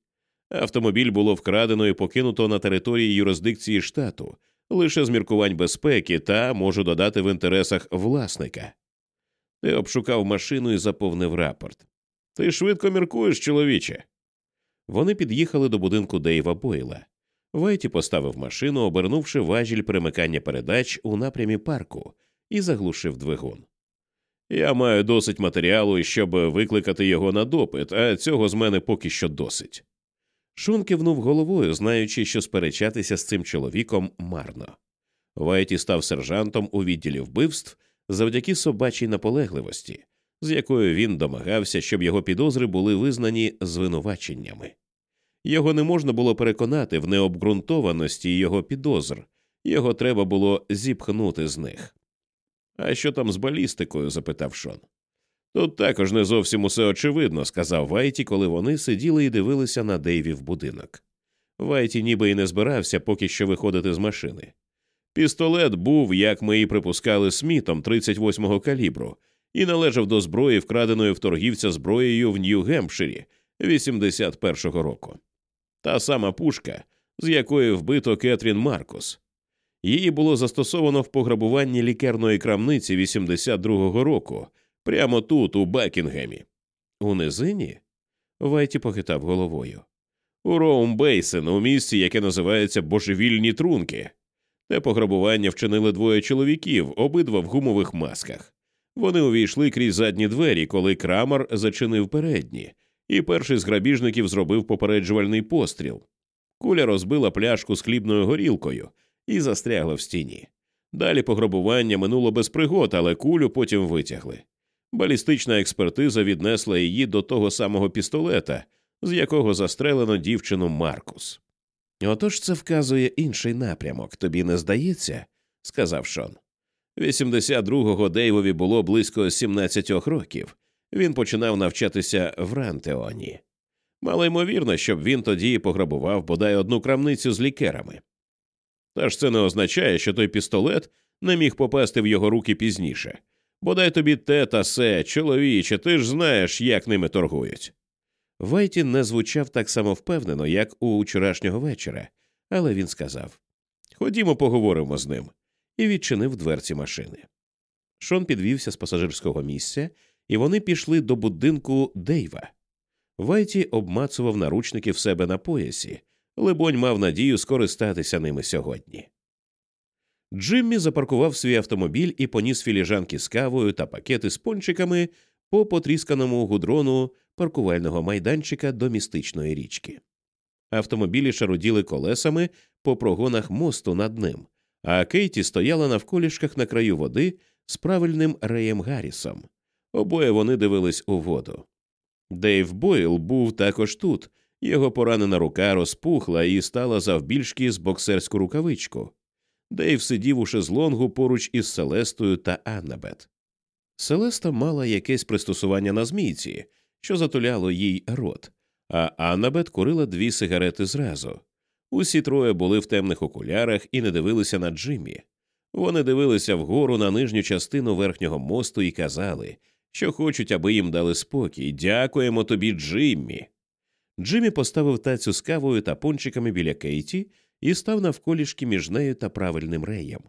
Автомобіль було вкрадено і покинуто на території юрисдикції штату, лише з міркувань безпеки та можу додати в інтересах власника. Ти обшукав машину і заповнив рапорт. Ти швидко міркуєш, чоловіче. Вони під'їхали до будинку Дейва Бойла. Вайті поставив машину, обернувши важіль перемикання передач у напрямі парку, і заглушив двигун. Я маю досить матеріалу, щоб викликати його на допит, а цього з мене поки що досить. Шон кивнув головою, знаючи, що сперечатися з цим чоловіком марно. Вайті став сержантом у відділі вбивств завдяки собачій наполегливості, з якою він домагався, щоб його підозри були визнані звинуваченнями. Його не можна було переконати в необґрунтованості його підозр, його треба було зіпхнути з них. А що там з балістикою? запитав Шон. Тут також не зовсім усе очевидно, сказав Вайті, коли вони сиділи і дивилися на Дейвів будинок. Вайті ніби й не збирався поки що виходити з машини. Пістолет був, як ми і припускали, смітом 38-го калібру, і належав до зброї, вкраденої в торгівця зброєю в Нью-Гемпширі 81-го року. Та сама пушка, з якої вбито Кетрін Маркус. Її було застосовано в пограбуванні лікарної крамниці 82-го року, прямо тут, у Бекінгемі. У низині? Вайті похитав головою. У Роум Бейсен, у місці, яке називається Божевільні трунки. Те пограбування вчинили двоє чоловіків, обидва в гумових масках. Вони увійшли крізь задні двері, коли крамар зачинив передні, і перший з грабіжників зробив попереджувальний постріл. Куля розбила пляшку з хлібною горілкою і застрягла в стіні. Далі пограбування минуло без пригод, але кулю потім витягли. Балістична експертиза віднесла її до того самого пістолета, з якого застрелено дівчину Маркус. Отож це вказує інший напрямок, тобі не здається, сказав Шон. 82-го Дейвові було близько 17 років. Він починав навчатися в Рантеоні. Мало ймовірно, щоб він тоді пограбував бодай одну крамницю з лікерами. Та ж це не означає, що той пістолет не міг попасти в його руки пізніше. Бодай тобі те та се, чоловіче, ти ж знаєш, як ними торгують. Вайті не звучав так само впевнено, як у вчорашнього вечора, але він сказав Ходімо, поговоримо з ним, і відчинив дверці машини. Шон підвівся з пасажирського місця, і вони пішли до будинку Дейва. Вайті обмацував наручники в себе на поясі, либонь мав надію скористатися ними сьогодні. Джиммі запаркував свій автомобіль і поніс філіжанки з кавою та пакети з пончиками по потрісканому гудрону паркувального майданчика до містичної річки. Автомобілі шаруділи колесами по прогонах мосту над ним, а Кейті стояла на вколішках на краю води з правильним Реєм Гаррісом. Обоє вони дивились у воду. Дейв Бойл був також тут, його поранена рука розпухла і стала завбільшки з боксерську рукавичку. Дейв сидів у шезлонгу поруч із Селестою та Аннабет. Селеста мала якесь пристосування на змійці, що затуляло їй рот, а Аннабет курила дві сигарети зразу. Усі троє були в темних окулярах і не дивилися на Джиммі. Вони дивилися вгору на нижню частину верхнього мосту і казали, що хочуть, аби їм дали спокій. Дякуємо тобі, Джиммі. Джиммі поставив тацю з кавою та пончиками біля Кейті і став навколішки між нею та правильним реєм.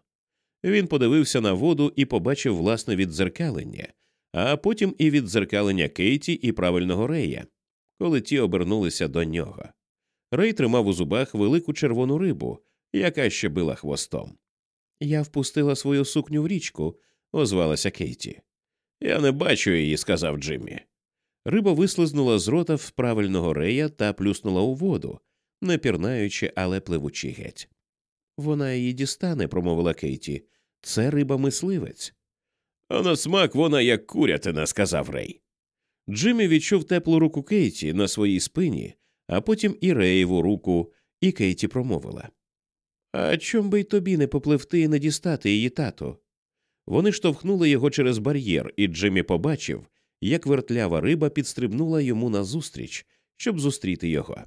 Він подивився на воду і побачив власне віддзеркалення, а потім і віддзеркалення Кейті і правильного рея, коли ті обернулися до нього. Рей тримав у зубах велику червону рибу, яка ще била хвостом. Я впустила свою сукню в річку, озвалася Кейті. Я не бачу її, сказав Джиммі. Риба вислизнула з рота в правильного рея та плюснула у воду, не пірнаючи, але пливучи геть. Вона її дістане, промовила Кейті. Це риба мисливець. А на смак вона як курятина, сказав Рей. Джиммі відчув теплу руку Кейті на своїй спині, а потім і Реєву руку, і Кейті промовила А чом би й тобі не попливти і не дістати її тату? Вони штовхнули його через бар'єр, і Джиммі побачив, як вертлява риба підстрибнула йому назустріч, щоб зустріти його.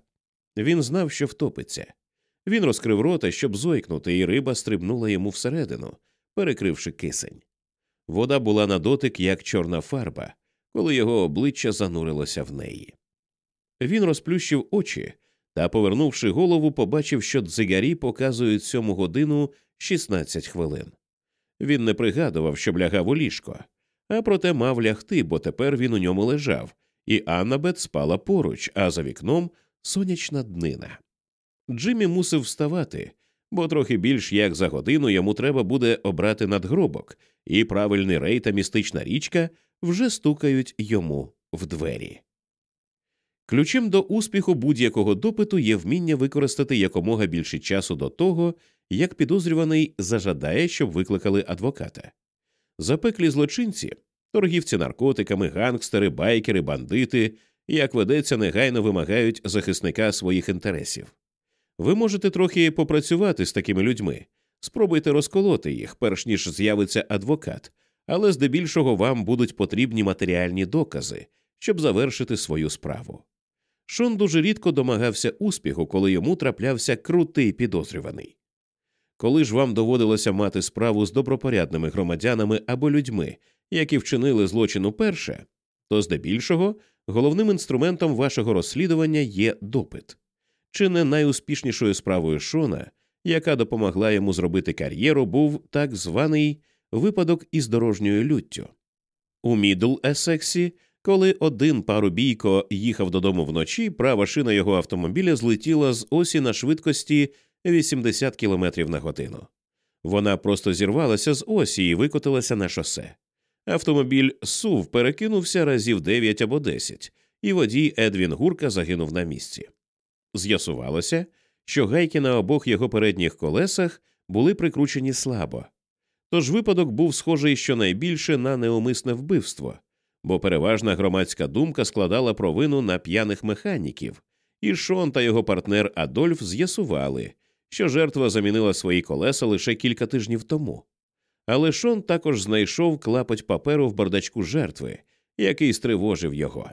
Він знав, що втопиться. Він розкрив рота, щоб зойкнути, і риба стрибнула йому всередину, перекривши кисень. Вода була на дотик, як чорна фарба, коли його обличчя занурилося в неї. Він розплющив очі та, повернувши голову, побачив, що дзигарі показують сьому годину 16 хвилин. Він не пригадував, щоб лягав у ліжко, а проте мав лягти, бо тепер він у ньому лежав, і Аннабет спала поруч, а за вікном сонячна днина. Джиммі мусив вставати, бо трохи більш як за годину йому треба буде обрати надгробок, і правильний рей та містична річка вже стукають йому в двері. Ключем до успіху будь-якого допиту є вміння використати якомога більше часу до того, як підозрюваний зажадає, щоб викликали адвоката. Запеклі злочинці, торгівці наркотиками, гангстери, байкери, бандити, як ведеться, негайно вимагають захисника своїх інтересів. Ви можете трохи попрацювати з такими людьми, спробуйте розколоти їх, перш ніж з'явиться адвокат, але здебільшого вам будуть потрібні матеріальні докази, щоб завершити свою справу. Шон дуже рідко домагався успіху, коли йому траплявся крутий підозрюваний. Коли ж вам доводилося мати справу з добропорядними громадянами або людьми, які вчинили злочин уперше, то здебільшого головним інструментом вашого розслідування є допит. Чи не найуспішнішою справою Шона, яка допомогла йому зробити кар'єру, був так званий випадок із дорожньою люттю. У Мідл Есексі, коли один парубійко їхав додому вночі, права шина його автомобіля злетіла з осі на швидкості 80 км на годину. Вона просто зірвалася з осі і викотилася на шосе. Автомобіль сув перекинувся разів дев'ять або десять, і водій Едвін Гурка загинув на місці. З'ясувалося, що гайки на обох його передніх колесах були прикручені слабо. Тож випадок був схожий щонайбільше на неумисне вбивство, бо переважна громадська думка складала провину на п'яних механіків, і Шон та його партнер Адольф з'ясували, що жертва замінила свої колеса лише кілька тижнів тому. Але Шон також знайшов клапоть паперу в бардачку жертви, який стривожив його.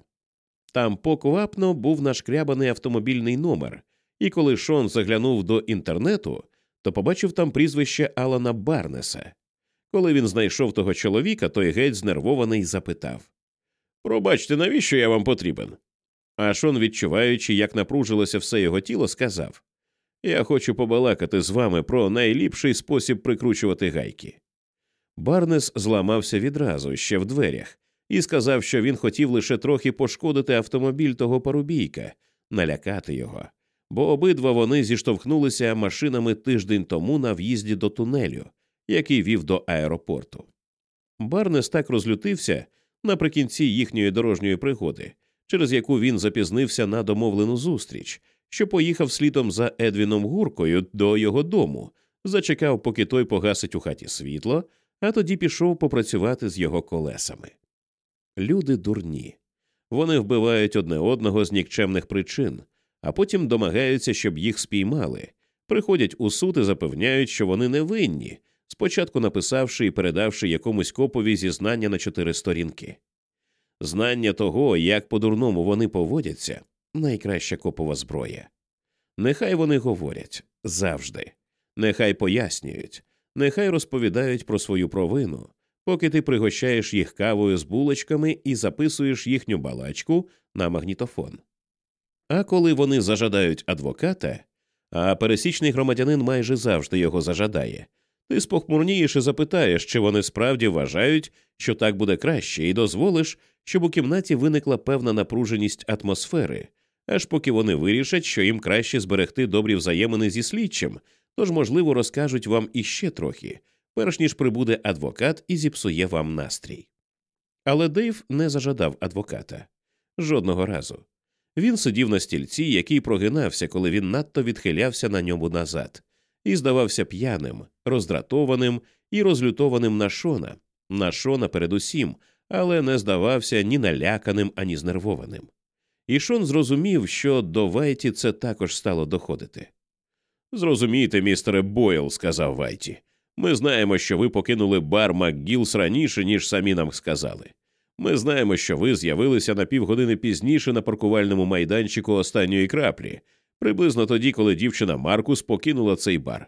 Там поквапно був нашкрябаний автомобільний номер, і коли Шон заглянув до інтернету, то побачив там прізвище Алана Барнеса. Коли він знайшов того чоловіка, той геть знервований запитав Пробачте, навіщо я вам потрібен? А Шон, відчуваючи, як напружилося все його тіло, сказав Я хочу побалакати з вами про найліпший спосіб прикручувати гайки. Барнес зламався відразу ще в дверях і сказав, що він хотів лише трохи пошкодити автомобіль того парубійка, налякати його, бо обидва вони зіштовхнулися машинами тиждень тому на в'їзді до тунелю, який вів до аеропорту. Барнес так розлютився наприкінці їхньої дорожньої пригоди, через яку він запізнився на домовлену зустріч, що поїхав слідом за Едвіном Гуркою до його дому, зачекав, поки той погасить у хаті світло, а тоді пішов попрацювати з його колесами. Люди дурні. Вони вбивають одне одного з нікчемних причин, а потім домагаються, щоб їх спіймали, приходять у суд і запевняють, що вони невинні, спочатку написавши і передавши якомусь копові зізнання на чотири сторінки. Знання того, як по дурному вони поводяться, найкраща копова зброя. Нехай вони говорять завжди, нехай пояснюють, нехай розповідають про свою провину, поки ти пригощаєш їх кавою з булочками і записуєш їхню балачку на магнітофон. А коли вони зажадають адвоката, а пересічний громадянин майже завжди його зажадає, ти спохмурнієш і запитаєш, чи вони справді вважають, що так буде краще, і дозволиш, щоб у кімнаті виникла певна напруженість атмосфери, аж поки вони вирішать, що їм краще зберегти добрі взаємини зі слідчим, тож, можливо, розкажуть вам іще трохи, перш ніж прибуде адвокат і зіпсує вам настрій. Але Дейв не зажадав адвоката жодного разу. Він сидів на стільці, який прогинався, коли він надто відхилявся на ньому назад, і здавався п'яним, роздратованим і розлютованим на шона, на шона передусім, але не здавався ні наляканим, ані знервованим. І Шон зрозумів, що до Вайті це також стало доходити. Зрозумійте, містере Бойл, сказав Вайті. Ми знаємо, що ви покинули бар МакГілс раніше, ніж самі нам сказали. Ми знаємо, що ви з'явилися на півгодини пізніше на паркувальному майданчику останньої краплі, приблизно тоді, коли дівчина Маркус покинула цей бар.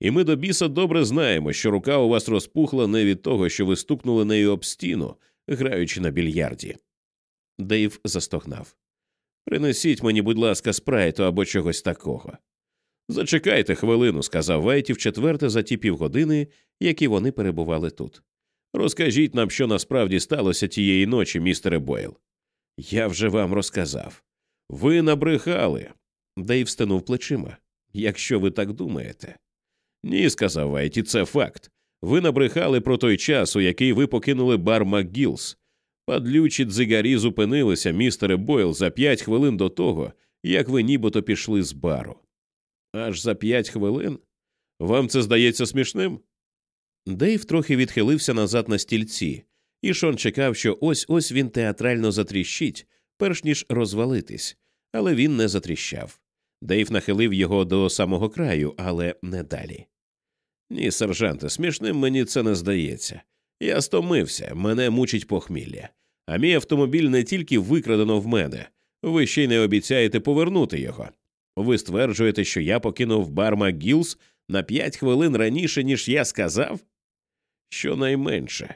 І ми до біса добре знаємо, що рука у вас розпухла не від того, що ви стукнули нею об стіну, граючи на більярді. Дейв застогнав. Принесіть мені, будь ласка, спрайту або чогось такого. Зачекайте хвилину, сказав Вайті вчетверте за ті півгодини, які вони перебували тут. Розкажіть нам, що насправді сталося тієї ночі, містере Бойл. Я вже вам розказав. Ви набрехали. Дейв стенув плечима. Якщо ви так думаєте. Ні, сказав Вайті, це факт. Ви набрехали про той час, у який ви покинули бар МакГілс. Падлючі дзигарі зупинилися, містере Бойл, за п'ять хвилин до того, як ви нібито пішли з бару. Аж за п'ять хвилин? Вам це здається смішним? Дейв трохи відхилився назад на стільці, і Шон чекав, що ось ось він театрально затріщить, перш ніж розвалитись, але він не затріщав. Дейв нахилив його до самого краю, але не далі. Ні, сержанте, смішним мені це не здається. Я стомився, мене мучить похмілля. А мій автомобіль не тільки викрадено в мене, ви ще й не обіцяєте повернути його. Ви стверджуєте, що я покинув бар МакГілс на п'ять хвилин раніше, ніж я сказав? Щонайменше.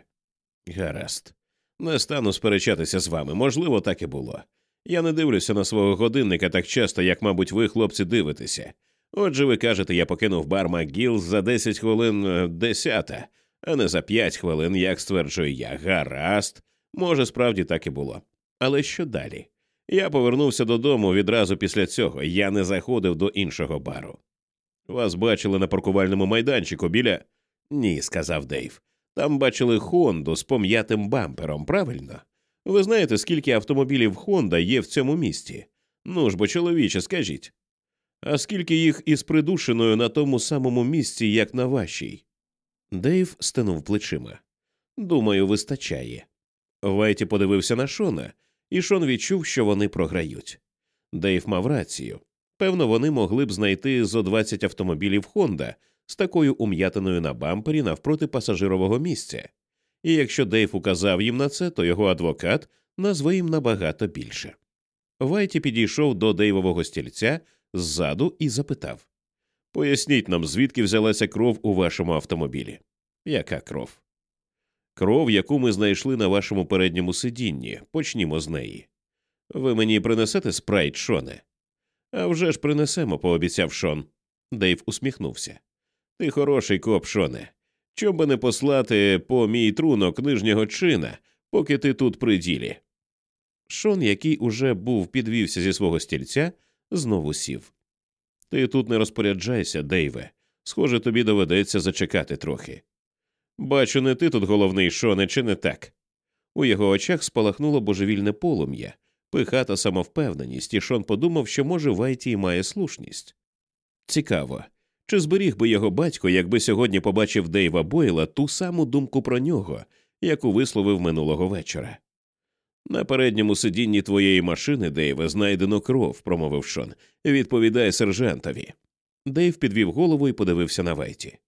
Гаразд. Не стану сперечатися з вами, можливо, так і було. Я не дивлюся на свого годинника так часто, як, мабуть, ви, хлопці, дивитеся. Отже, ви кажете, я покинув бар МакГілс за 10 хвилин е, десята, а не за 5 хвилин, як стверджую я. Гаразд. Може, справді так і було. Але що далі? Я повернувся додому відразу після цього, я не заходив до іншого бару. Вас бачили на паркувальному майданчику біля. Ні, сказав Дейв. Там бачили Хонду з пом'ятим бампером, правильно? Ви знаєте, скільки автомобілів Хонда є в цьому місті? Ну ж бо, чоловіче, скажіть. А скільки їх із придушеною на тому самому місці, як на вашій? Дейв стенув плечима. Думаю, вистачає. Вайті подивився на Шона, і Шон відчув, що вони програють. Дейв мав рацію. Певно, вони могли б знайти зо 20 автомобілів Хонда з такою ум'ятиною на бампері навпроти пасажирового місця. І якщо Дейв указав їм на це, то його адвокат назве їм набагато більше. Вайті підійшов до Дейвового стільця ззаду і запитав Поясніть нам, звідки взялася кров у вашому автомобілі? Яка кров? Кров, яку ми знайшли на вашому передньому сидінні. Почнімо з неї. Ви мені принесете спрайт, Шоне? «А вже ж принесемо, пообіцяв Шон. Дейв усміхнувся. Ти хороший коп, Шоне. Чом би не послати по мій трунок нижнього чина, поки ти тут при ділі. Шон, який уже був підвівся зі свого стільця, знову сів. Ти тут не розпоряджайся, Дейве. Схоже, тобі доведеться зачекати трохи. Бачу, не ти тут головний Шоне, чи не так? У його очах спалахнуло божевільне полум'я, пихата самовпевненість, і Шон подумав, що, може, Вайті має слушність. Цікаво, чи зберіг би його батько, якби сьогодні побачив Дейва Бойла ту саму думку про нього, яку висловив минулого вечора. На передньому сидінні твоєї машини, Дейве, знайдено кров, промовив Шон. Відповідає сержантові. Дейв підвів голову і подивився на Вайті.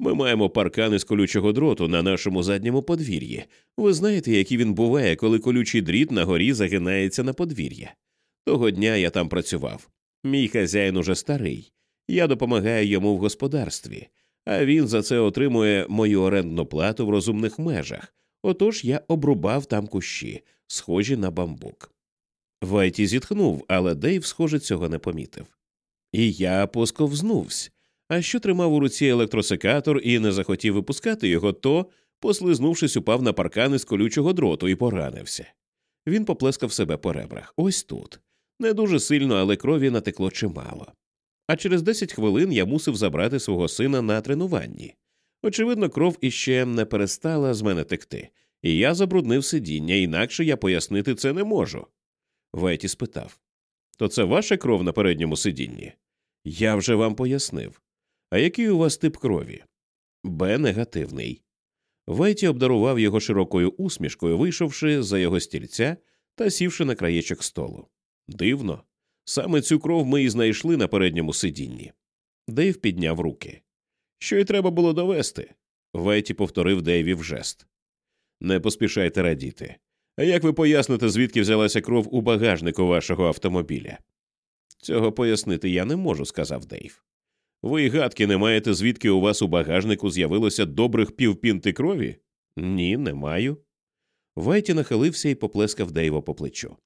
Ми маємо паркан із колючого дроту на нашому задньому подвір'ї. Ви знаєте, який він буває, коли колючий дріт на горі загинається на подвір'я. Того дня я там працював. Мій хазяїн уже старий. Я допомагаю йому в господарстві, а він за це отримує мою орендну плату в розумних межах. Отож я обрубав там кущі, схожі на бамбук. Вайті зітхнув, але Дейв, схоже, цього не помітив. І я посковзнувся. А що тримав у руці електросекатор і не захотів випускати його, то, послизнувшись, упав на паркан із колючого дроту і поранився. Він поплескав себе по ребрах. Ось тут. Не дуже сильно, але крові натекло чимало. А через 10 хвилин я мусив забрати свого сина на тренуванні. Очевидно, кров іще не перестала з мене текти, і я забруднив сидіння, інакше я пояснити це не можу. Веті спитав То це ваша кров на передньому сидінні? Я вже вам пояснив. А який у вас тип крові? Б негативний. Веті обдарував його широкою усмішкою, вийшовши за його стільця та сівши на краєчок столу. Дивно. Саме цю кров ми і знайшли на передньому сидінні. Дейв підняв руки. Що й треба було довести. Веті повторив Дейвів жест. Не поспішайте радіти. А як ви поясните, звідки взялася кров у багажнику вашого автомобіля? Цього пояснити я не можу, сказав Дейв. Ви й гадки не маєте, звідки у вас у багажнику з'явилося добрих півпінти крові? Ні, не маю. Вайті нахилився і поплескав Дейва по плечу.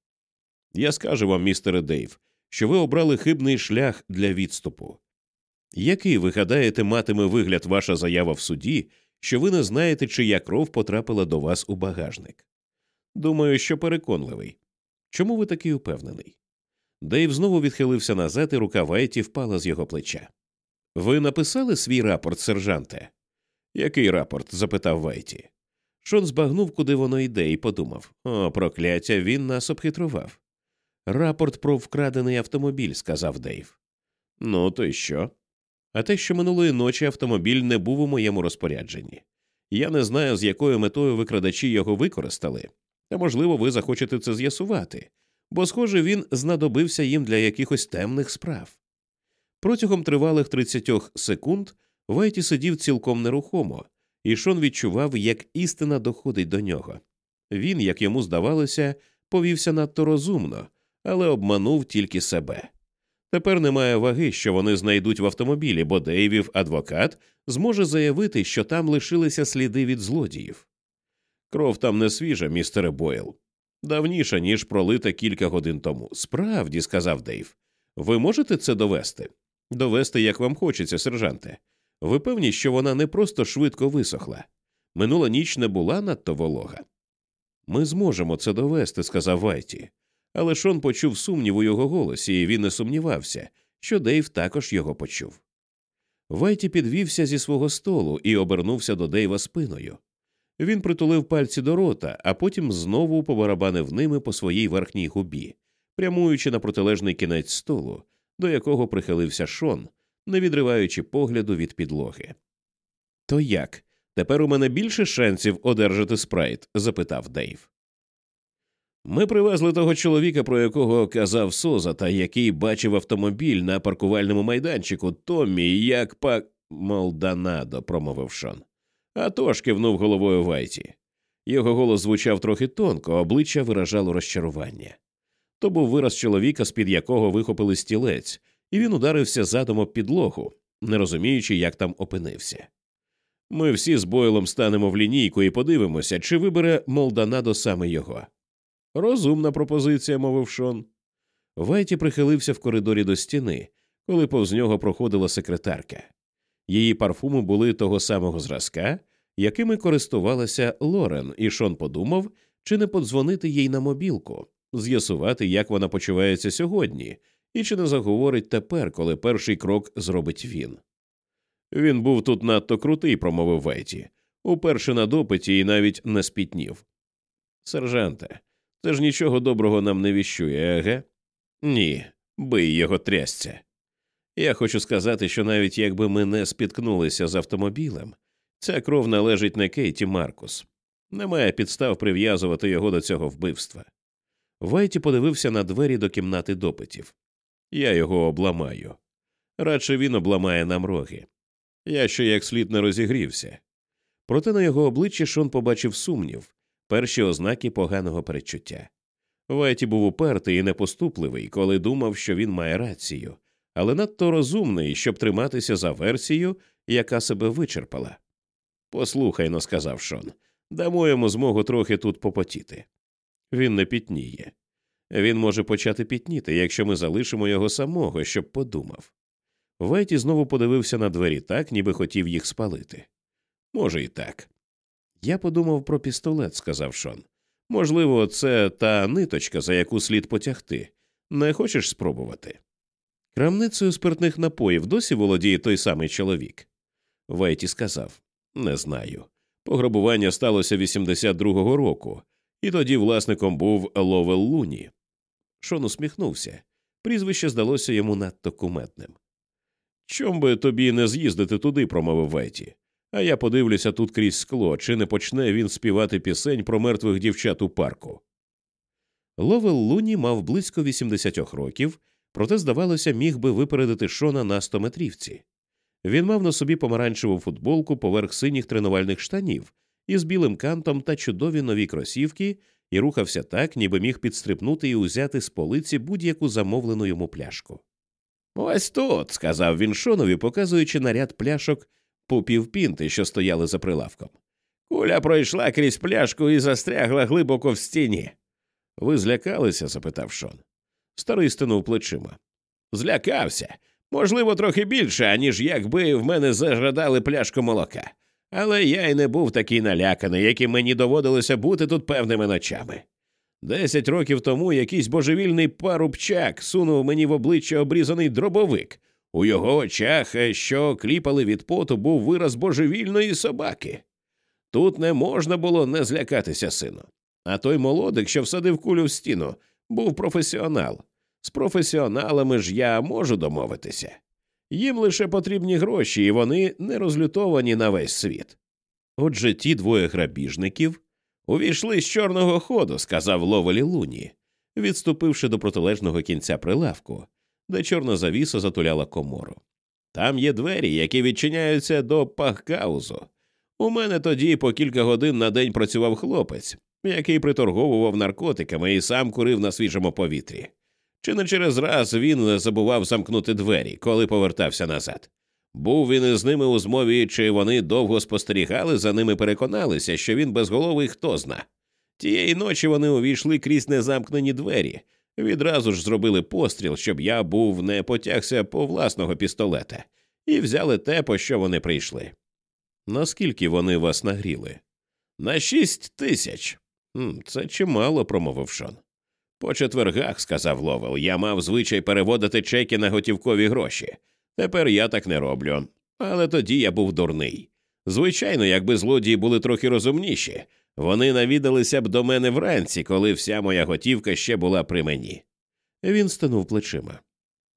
Я скажу вам, містере Дейв, що ви обрали хибний шлях для відступу. Який, ви гадаєте, матиме вигляд ваша заява в суді, що ви не знаєте, чия кров потрапила до вас у багажник? Думаю, що переконливий. Чому ви такий упевнений? Дейв знову відхилився назад, і рука Вайті впала з його плеча. Ви написали свій рапорт, сержанте? Який рапорт? запитав Вайті. Шон збагнув, куди воно йде, і подумав о, прокляття, він нас обхитрував. Рапорт про вкрадений автомобіль, сказав Дейв. Ну, то й що? А те, що минулої ночі автомобіль не був у моєму розпорядженні. Я не знаю, з якою метою викрадачі його використали, та, можливо, ви захочете це з'ясувати, бо, схоже, він знадобився їм для якихось темних справ. Протягом тривалих 30 секунд Вайті сидів цілком нерухомо, і Шон відчував, як істина доходить до нього. Він, як йому здавалося, повівся надто розумно, але обманув тільки себе. Тепер немає ваги, що вони знайдуть в автомобілі, бо Дейвів адвокат зможе заявити, що там лишилися сліди від злодіїв. Кров там не свіжа, містере Бойл. Давніша, ніж пролита кілька годин тому. Справді, сказав Дейв. Ви можете це довести? Довести, як вам хочеться, сержанте. Ви певні, що вона не просто швидко висохла. Минула ніч не була надто волога. Ми зможемо це довести, сказав Вайті. Але Шон почув сумнів у його голосі, і він не сумнівався, що Дейв також його почув. Вайті підвівся зі свого столу і обернувся до Дейва спиною. Він притулив пальці до рота, а потім знову побарабанив ними по своїй верхній губі, прямуючи на протилежний кінець столу, до якого прихилився Шон, не відриваючи погляду від підлоги. То як? Тепер у мене більше шансів одержати спрайт? запитав Дейв. Ми привезли того чоловіка, про якого казав Соза, та який бачив автомобіль на паркувальному майданчику Томмі, як па. Молданадо, промовив Шон. А тож кивнув головою Вайті. Його голос звучав трохи тонко, обличчя виражало розчарування. То був вираз чоловіка, з під якого вихопили стілець, і він ударився задом об підлогу, не розуміючи, як там опинився. Ми всі з Бойлом станемо в лінійку і подивимося, чи вибере Молданадо саме його. Розумна пропозиція, мовив Шон. Вайті прихилився в коридорі до стіни, коли повз нього проходила секретарка. Її парфуми були того самого зразка, якими користувалася Лорен, і Шон подумав, чи не подзвонити їй на мобілку, з'ясувати, як вона почувається сьогодні, і чи не заговорить тепер, коли перший крок зробить він. Він був тут надто крутий, промовив Вайті, уперше на допиті і навіть не спітнів. Сержанте, це ж нічого доброго нам не віщує, еге? Ні, бий його трясця. Я хочу сказати, що навіть якби ми не спіткнулися з автомобілем, ця кров належить не Кейті Маркус. Немає підстав прив'язувати його до цього вбивства. Вайті подивився на двері до кімнати допитів. Я його обламаю. Радше він обламає нам роги. Я ще як слід не розігрівся. Проте на його обличчі Шон побачив сумнів, перші ознаки поганого передчуття. Вайті був упертий і непоступливий, коли думав, що він має рацію, але надто розумний, щоб триматися за версію, яка себе вичерпала. Послухайно, сказав Шон, дамо йому змогу трохи тут попотіти. Він не пітніє. Він може почати пітніти, якщо ми залишимо його самого, щоб подумав. Вайті знову подивився на двері так, ніби хотів їх спалити. Може, і так. Я подумав про пістолет, сказав Шон. Можливо, це та ниточка, за яку слід потягти. Не хочеш спробувати? Крамницею спиртних напоїв досі володіє той самий чоловік. Вайті сказав Не знаю. Пограбування сталося 82-го року, і тоді власником був Ловел Луні. Шон усміхнувся. Прізвище здалося йому надто куметним. Чом би тобі не з'їздити туди, промовив Вайті. А я подивлюся тут крізь скло, чи не почне він співати пісень про мертвих дівчат у парку. Ловел Луні мав близько 80 років, проте, здавалося, міг би випередити Шона на стометрівці. Він мав на собі помаранчеву футболку поверх синіх тренувальних штанів із білим кантом та чудові нові кросівки, і рухався так, ніби міг підстрибнути і узяти з полиці будь-яку замовлену йому пляшку. Ось тут, сказав він Шонові, показуючи наряд пляшок по півпінти, що стояли за прилавком. Куля пройшла крізь пляшку і застрягла глибоко в стіні. Ви злякалися? запитав Шон. Старий стинув плечима. Злякався. Можливо, трохи більше, аніж якби в мене зажрадали пляшку молока. Але я й не був такий наляканий, яким мені доводилося бути тут певними ночами. Десять років тому якийсь божевільний парубчак сунув мені в обличчя обрізаний дробовик. У його очах, що кліпали від поту, був вираз божевільної собаки. Тут не можна було не злякатися сину. А той молодик, що всадив кулю в стіну, був професіонал. З професіоналами ж я можу домовитися. Їм лише потрібні гроші, і вони не розлютовані на весь світ. Отже, ті двоє грабіжників увійшли з чорного ходу, сказав Ловелі Луні, відступивши до протилежного кінця прилавку, де чорна завіса затуляла комору. Там є двері, які відчиняються до пахкаузу. У мене тоді по кілька годин на день працював хлопець, який приторговував наркотиками і сам курив на свіжому повітрі. Чи не через раз він забував замкнути двері, коли повертався назад? Був він із ними у змові, чи вони довго спостерігали, за ними переконалися, що він безголовий хто зна. Тієї ночі вони увійшли крізь незамкнені двері, відразу ж зробили постріл, щоб я був не потягся по власного пістолета, і взяли те, по що вони прийшли. Наскільки вони вас нагріли? На шість тисяч. Це чимало, промовив Шон. По четвергах, сказав Ловел, я мав звичай переводити чеки на готівкові гроші. Тепер я так не роблю. Але тоді я був дурний. Звичайно, якби злодії були трохи розумніші, вони навідалися б до мене вранці, коли вся моя готівка ще була при мені. Він стинув плечима.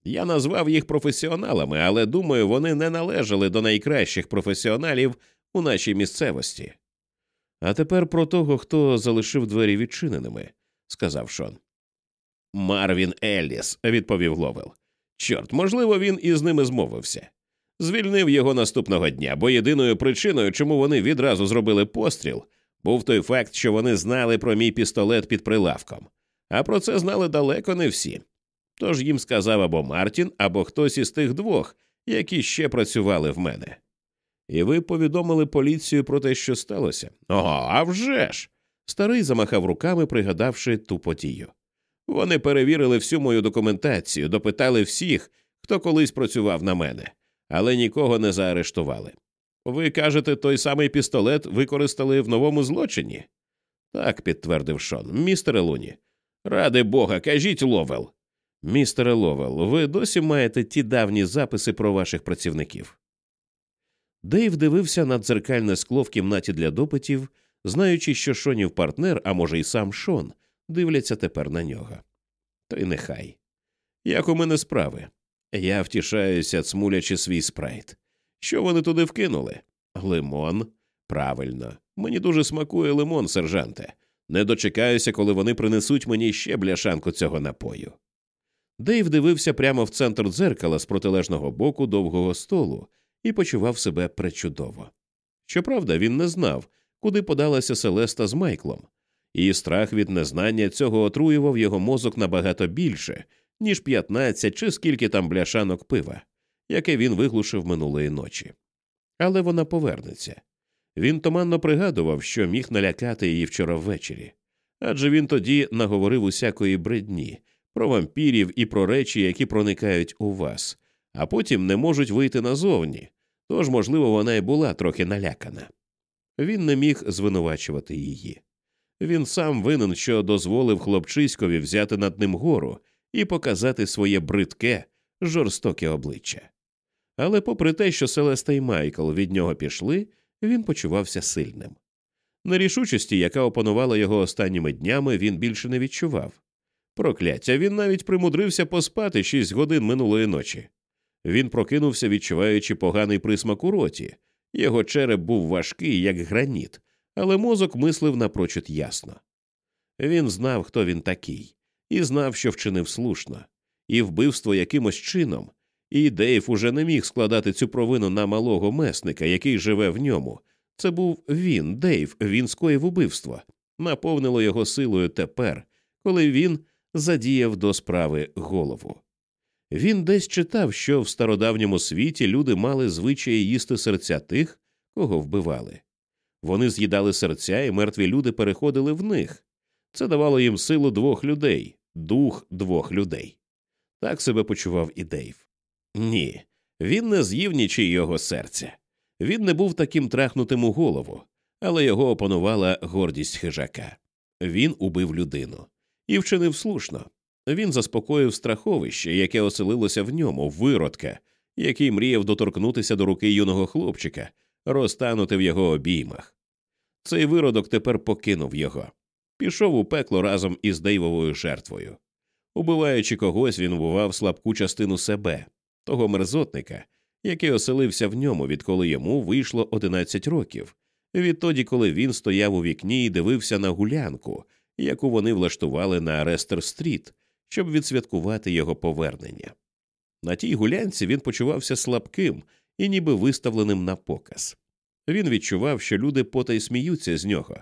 Я назвав їх професіоналами, але думаю, вони не належали до найкращих професіоналів у нашій місцевості. А тепер про того, хто залишив двері відчиненими, сказав Шон. Марвін Елліс, відповів Ловел. Чорт, можливо, він із ними змовився. Звільнив його наступного дня, бо єдиною причиною, чому вони відразу зробили постріл, був той факт, що вони знали про мій пістолет під прилавком, а про це знали далеко не всі. Тож їм сказав або Мартін, або хтось із тих двох, які ще працювали в мене. І ви повідомили поліцію про те, що сталося? Ого, а вже ж!» Старий замахав руками, пригадавши ту подію. Вони перевірили всю мою документацію, допитали всіх, хто колись працював на мене, але нікого не заарештували. Ви кажете, той самий пістолет використали в новому злочині? Так, підтвердив Шон. Містере Луні. Ради Бога, кажіть Ловел. Містере Ловел, ви досі маєте ті давні записи про ваших працівників. Дейв дивився на дзеркальне скло в кімнаті для допитів, знаючи, що Шонів партнер, а може, й сам Шон, дивляться тепер на нього. То й нехай. Як у мене справи? Я втішаюся, цмулячи свій спрайт. Що вони туди вкинули? Лимон. Правильно. Мені дуже смакує лимон, сержанте. Не дочекаюся, коли вони принесуть мені ще бляшанку цього напою. Дейв дивився прямо в центр дзеркала з протилежного боку довгого столу і почував себе пречудово. Щоправда, він не знав, куди подалася Селеста з Майклом, і страх від незнання цього отруював його мозок набагато більше, ніж 15 чи скільки там бляшанок пива, яке він виглушив минулої ночі. Але вона повернеться. Він туманно пригадував, що міг налякати її вчора ввечері, адже він тоді наговорив усякої бредні про вампірів і про речі, які проникають у вас, а потім не можуть вийти назовні, тож, можливо, вона й була трохи налякана. Він не міг звинувачувати її. Він сам винен, що дозволив хлопчиськові взяти над ним гору і показати своє бридке, жорстоке обличчя. Але, попри те, що Селеста і Майкл від нього пішли, він почувався сильним. Нерішучості, яка опанувала його останніми днями, він більше не відчував. Прокляття він навіть примудрився поспати шість годин минулої ночі. Він прокинувся, відчуваючи поганий присмак у роті. Його череп був важкий, як граніт, але мозок мислив напрочуд ясно. Він знав, хто він такий, і знав, що вчинив слушно, і вбивство якимось чином, і Дейв уже не міг складати цю провину на малого месника, який живе в ньому. Це був він, Дейв, він скоїв убивство, наповнило його силою тепер, коли він задіяв до справи голову. Він десь читав, що в стародавньому світі люди мали звичаї їсти серця тих, кого вбивали. Вони з'їдали серця, і мертві люди переходили в них. Це давало їм силу двох людей, дух двох людей. Так себе почував і Дейв. Ні, він не з'їв нічий його серця. Він не був таким трахнутим у голову, але його опанувала гордість хижака. Він убив людину і вчинив слушно. Він заспокоїв страховище, яке оселилося в ньому, виродка, який мріяв доторкнутися до руки юного хлопчика, розтанути в його обіймах. Цей виродок тепер покинув його, пішов у пекло разом із Дейвовою жертвою. Убиваючи когось, він убивав слабку частину себе, того мерзотника, який оселився в ньому, відколи йому вийшло 11 років, відтоді, коли він стояв у вікні і дивився на гулянку, яку вони влаштували на Арестер Стріт, щоб відсвяткувати його повернення. На тій гулянці він почувався слабким і ніби виставленим на показ. Він відчував, що люди потай сміються з нього.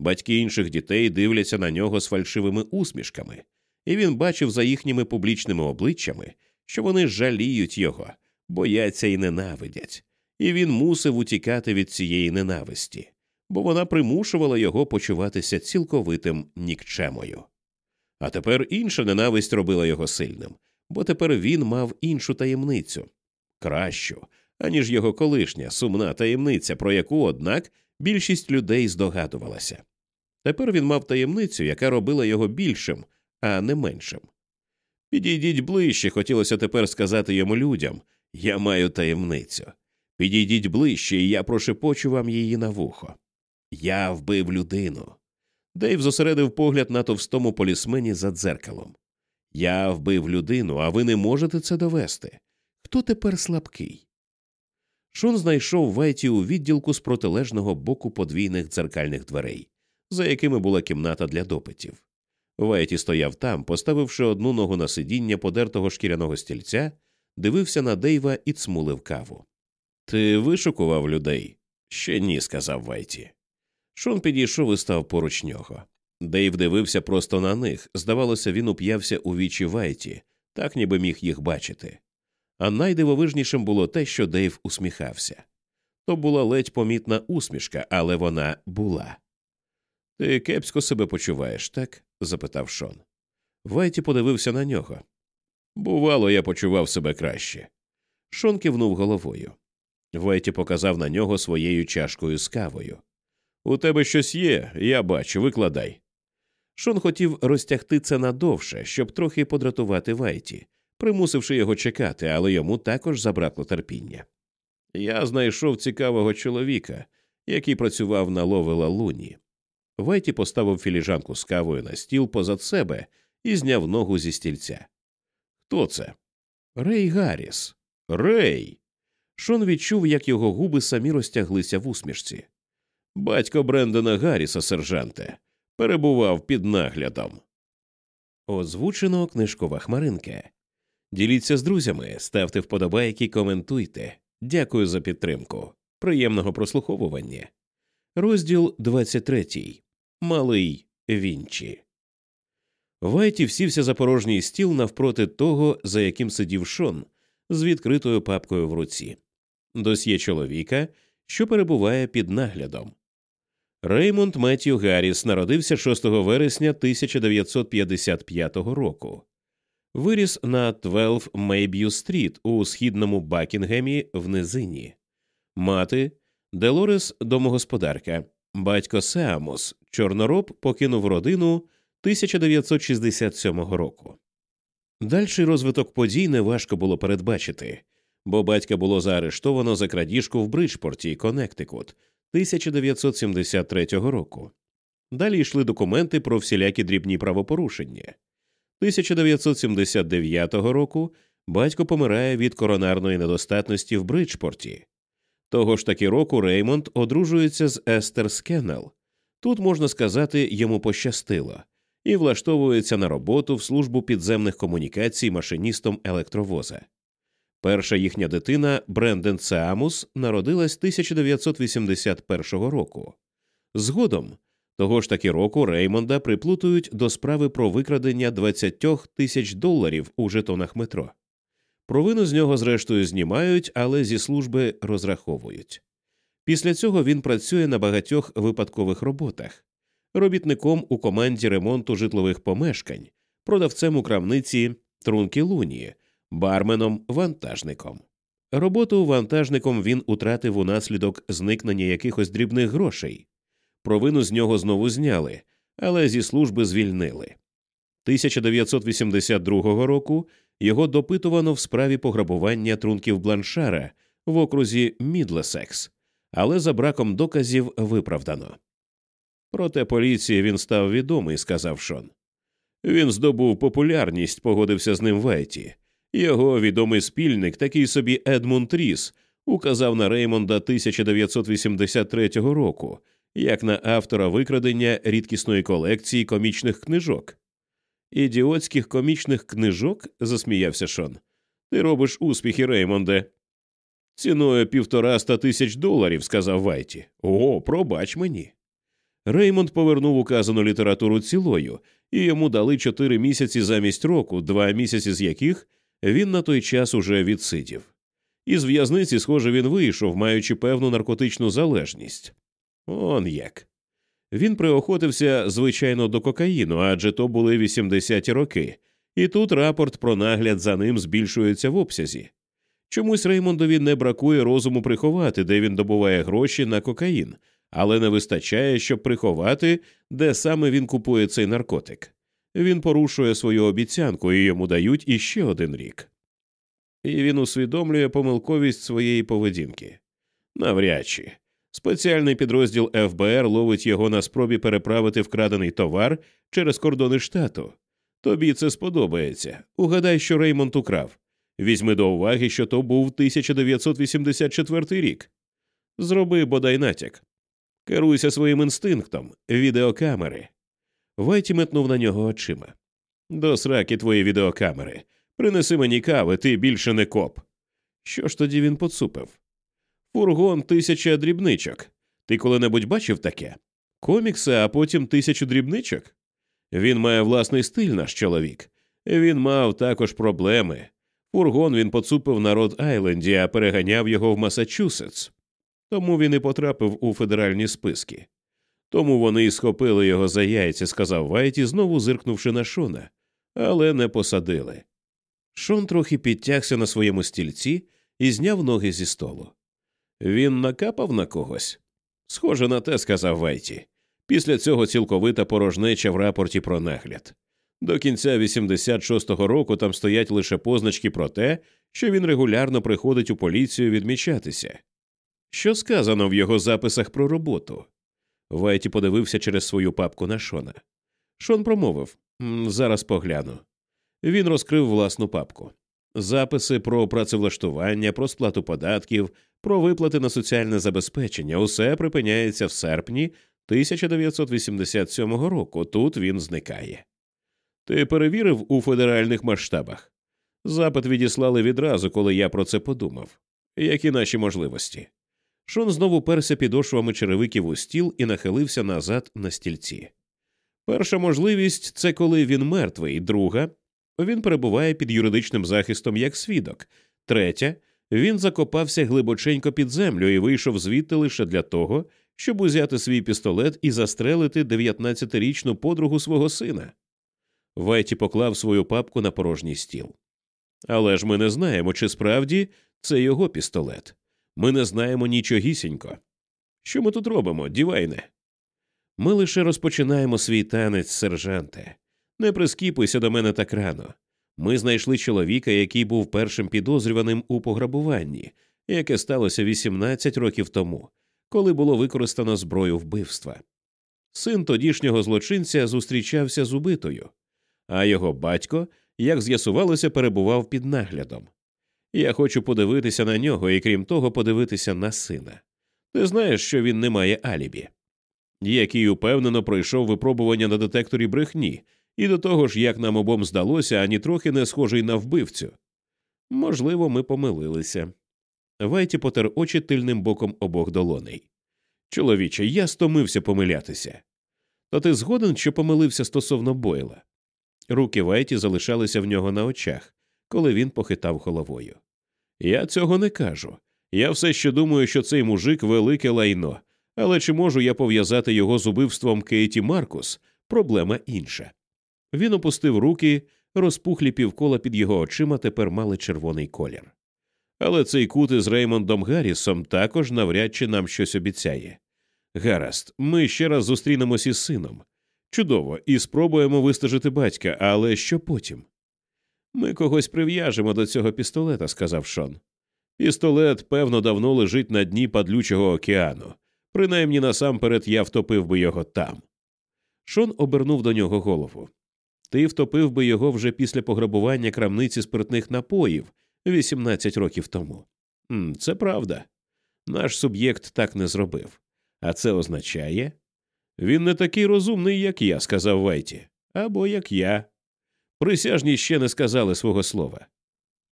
Батьки інших дітей дивляться на нього з фальшивими усмішками, і він бачив за їхніми публічними обличчями, що вони жаліють його, бояться і ненавидять, і він мусив утікати від цієї ненависті, бо вона примушувала його почуватися цілковитим нікчемою. А тепер інша ненависть робила його сильним, бо тепер він мав іншу таємницю кращу, аніж його колишня сумна таємниця, про яку, однак, більшість людей здогадувалася. Тепер він мав таємницю, яка робила його більшим, а не меншим. Підійдіть ближче, хотілося тепер сказати йому людям я маю таємницю. Підійдіть ближче, і я прошепочу вам її на вухо. Я вбив людину. Дейв зосередив погляд на товстому полісмені за дзеркалом. Я вбив людину, а ви не можете це довести. Хто тепер слабкий? Шон знайшов Вайті у відділку з протилежного боку подвійних дзеркальних дверей, за якими була кімната для допитів. Вайті стояв там, поставивши одну ногу на сидіння подертого шкіряного стільця, дивився на Дейва і цмулив каву. Ти вишукував людей? Ще ні, сказав Вайті. Шон підійшов і став поруч нього. Дейв дивився просто на них. Здавалося, він уп'явся у вічі Вайті, так ніби міг їх бачити. А найдивовижнішим було те, що Дейв усміхався. То була ледь помітна усмішка, але вона була. Ти кепсько себе почуваєш, так? запитав Шон. Вайті подивився на нього. Бувало, я почував себе краще. Шон кивнув головою. Вайті показав на нього своєю чашкою з кавою. У тебе щось є, я бачу, викладай. Шон хотів розтягти це надовше, щоб трохи подратувати Вайті, примусивши його чекати, але йому також забракло терпіння. Я знайшов цікавого чоловіка, який працював на ловела луні. Вайті поставив філіжанку з кавою на стіл позад себе і зняв ногу зі стільця. Хто це? Рей Гарріс. Рей. Шон відчув, як його губи самі розтяглися в усмішці. Батько Брендона Гарріса, сержанте, перебував під наглядом. Озвучено книжкова хмаринка. Діліться з друзями, ставте вподобайки, коментуйте. Дякую за підтримку. Приємного прослуховування. Розділ 23. Малий Вінчі. Вайті всівся за порожній стіл навпроти того, за яким сидів Шон, з відкритою папкою в руці. Досьє чоловіка, що перебуває під наглядом. Реймонд Меттью Гарріс народився 6 вересня 1955 року. Виріс на 12 Мейб'ю Стріт у східному Бакінгемі в низині. Мати Делорес домогосподарка, батько Сеамос, чорнороб покинув родину 1967 року. Дальший розвиток подій неважко було передбачити, бо батька було заарештовано за крадіжку в Бриджпорті, Коннектикут 1973 року. Далі йшли документи про всілякі дрібні правопорушення. 1979 року батько помирає від коронарної недостатності в Бриджпорті. Того ж таки року Реймонд одружується з Естер Скеннел. Тут можна сказати, йому пощастило, і влаштовується на роботу в службу підземних комунікацій машиністом електровоза. Перша їхня дитина Бренден Цеамус народилась 1981 року. Згодом того ж таки року Реймонда приплутують до справи про викрадення 20 тисяч доларів у жетонах метро. Провину з нього, зрештою, знімають, але зі служби розраховують. Після цього він працює на багатьох випадкових роботах робітником у команді ремонту житлових помешкань, продавцем у крамниці Трунки Луні, барменом вантажником. Роботу вантажником він утратив унаслідок зникнення якихось дрібних грошей. Провину з нього знову зняли, але зі служби звільнили. 1982 року його допитувано в справі пограбування трунків бланшара в окрузі Мідлесекс, але за браком доказів виправдано. Проте поліції він став відомий, сказав Шон. Він здобув популярність, погодився з ним Вайті. Його відомий спільник, такий собі Едмунд Ріс, указав на Реймонда 1983 року як на автора викрадення рідкісної колекції комічних книжок. Ідіотських комічних книжок? засміявся Шон. Ти робиш успіхи, Реймонде. Ціною півтораста тисяч доларів, сказав Вайті. О, пробач мені. Реймонд повернув указану літературу цілою, і йому дали чотири місяці замість року, два місяці з яких він на той час уже відсидів. Із в'язниці, схоже, він вийшов, маючи певну наркотичну залежність. Он як. Він приохотився, звичайно, до кокаїну, адже то були 80-ті роки, і тут рапорт про нагляд за ним збільшується в обсязі. Чомусь Реймондові не бракує розуму приховати, де він добуває гроші на кокаїн, але не вистачає, щоб приховати, де саме він купує цей наркотик. Він порушує свою обіцянку і йому дають іще один рік. І він усвідомлює помилковість своєї поведінки. Навряд чи. Спеціальний підрозділ ФБР ловить його на спробі переправити вкрадений товар через кордони штату. Тобі це сподобається. Угадай, що Реймонд украв. Візьми до уваги, що то був 1984 рік. Зроби бодай натяк. Керуйся своїм інстинктом, відеокамери. Вайті метнув на нього очима. До сраки твої відеокамери. Принеси мені кави, ти більше не коп. Що ж тоді він поцупив? Фургон тисяча дрібничок. Ти коли-небудь бачив таке? Комікси, а потім тисячу дрібничок? Він має власний стиль, наш чоловік. Він мав також проблеми. Фургон він поцупив на Род Айленді, а переганяв його в Масачусетс. Тому він і потрапив у федеральні списки. Тому вони і схопили його за яйця, сказав Вайті, знову зиркнувши на Шона, але не посадили. Шон трохи підтягся на своєму стільці і зняв ноги зі столу. Він накапав на когось. Схоже на те, сказав Вайті. Після цього цілковита порожнеча в рапорті про нагляд. До кінця 86-го року там стоять лише позначки про те, що він регулярно приходить у поліцію відмічатися. Що сказано в його записах про роботу? Вайті подивився через свою папку на Шона. Шон промовив зараз погляну. Він розкрив власну папку. Записи про працевлаштування, про сплату податків, про виплати на соціальне забезпечення усе припиняється в серпні 1987 року. Тут він зникає. Ти перевірив у федеральних масштабах. Запит відіслали відразу, коли я про це подумав. Які наші можливості? Шон знову перся підошвами черевиків у стіл і нахилився назад на стільці. Перша можливість це коли він мертвий, друга він перебуває під юридичним захистом як свідок, третя він закопався глибоченько під землю і вийшов звідти лише для того, щоб узяти свій пістолет і застрелити 19-річну подругу свого сина. Вайті поклав свою папку на порожній стіл. Але ж ми не знаємо, чи справді це його пістолет. Ми не знаємо нічогісінько. Що ми тут робимо, дівайне? Ми лише розпочинаємо свій танець, сержанте. Не прискіпуйся до мене так рано. Ми знайшли чоловіка, який був першим підозрюваним у пограбуванні, яке сталося 18 років тому, коли було використано зброю вбивства. Син тодішнього злочинця зустрічався з убитою, а його батько, як з'ясувалося, перебував під наглядом. Я хочу подивитися на нього і, крім того, подивитися на сина. Ти знаєш, що він не має алібі, який упевнено пройшов випробування на детекторі брехні, і до того ж, як нам обом здалося, ані трохи не схожий на вбивцю. Можливо, ми помилилися. Вайті потер очі тильним боком обох долоней. Чоловіче, я стомився помилятися. То ти згоден, що помилився стосовно Бойла? Руки Вайті залишалися в нього на очах, коли він похитав головою. Я цього не кажу. Я все ще думаю, що цей мужик велике лайно, але чи можу я пов'язати його з убивством Кейті Маркус, проблема інша. Він опустив руки, розпухлі півкола під його очима тепер мали червоний колір. Але цей кут із Реймондом Гаррісом також навряд чи нам щось обіцяє. Гаразд, ми ще раз зустрінемось із сином. Чудово, і спробуємо вистежити батька, але що потім? Ми когось прив'яжемо до цього пістолета, сказав Шон. Пістолет, певно, давно лежить на дні падлючого океану. Принаймні насамперед я втопив би його там. Шон обернув до нього голову. Ти втопив би його вже після пограбування крамниці спиртних напоїв 18 років тому. Це правда. Наш суб'єкт так не зробив. А це означає. Він не такий розумний, як я, сказав Вайті, або як я. Присяжні ще не сказали свого слова.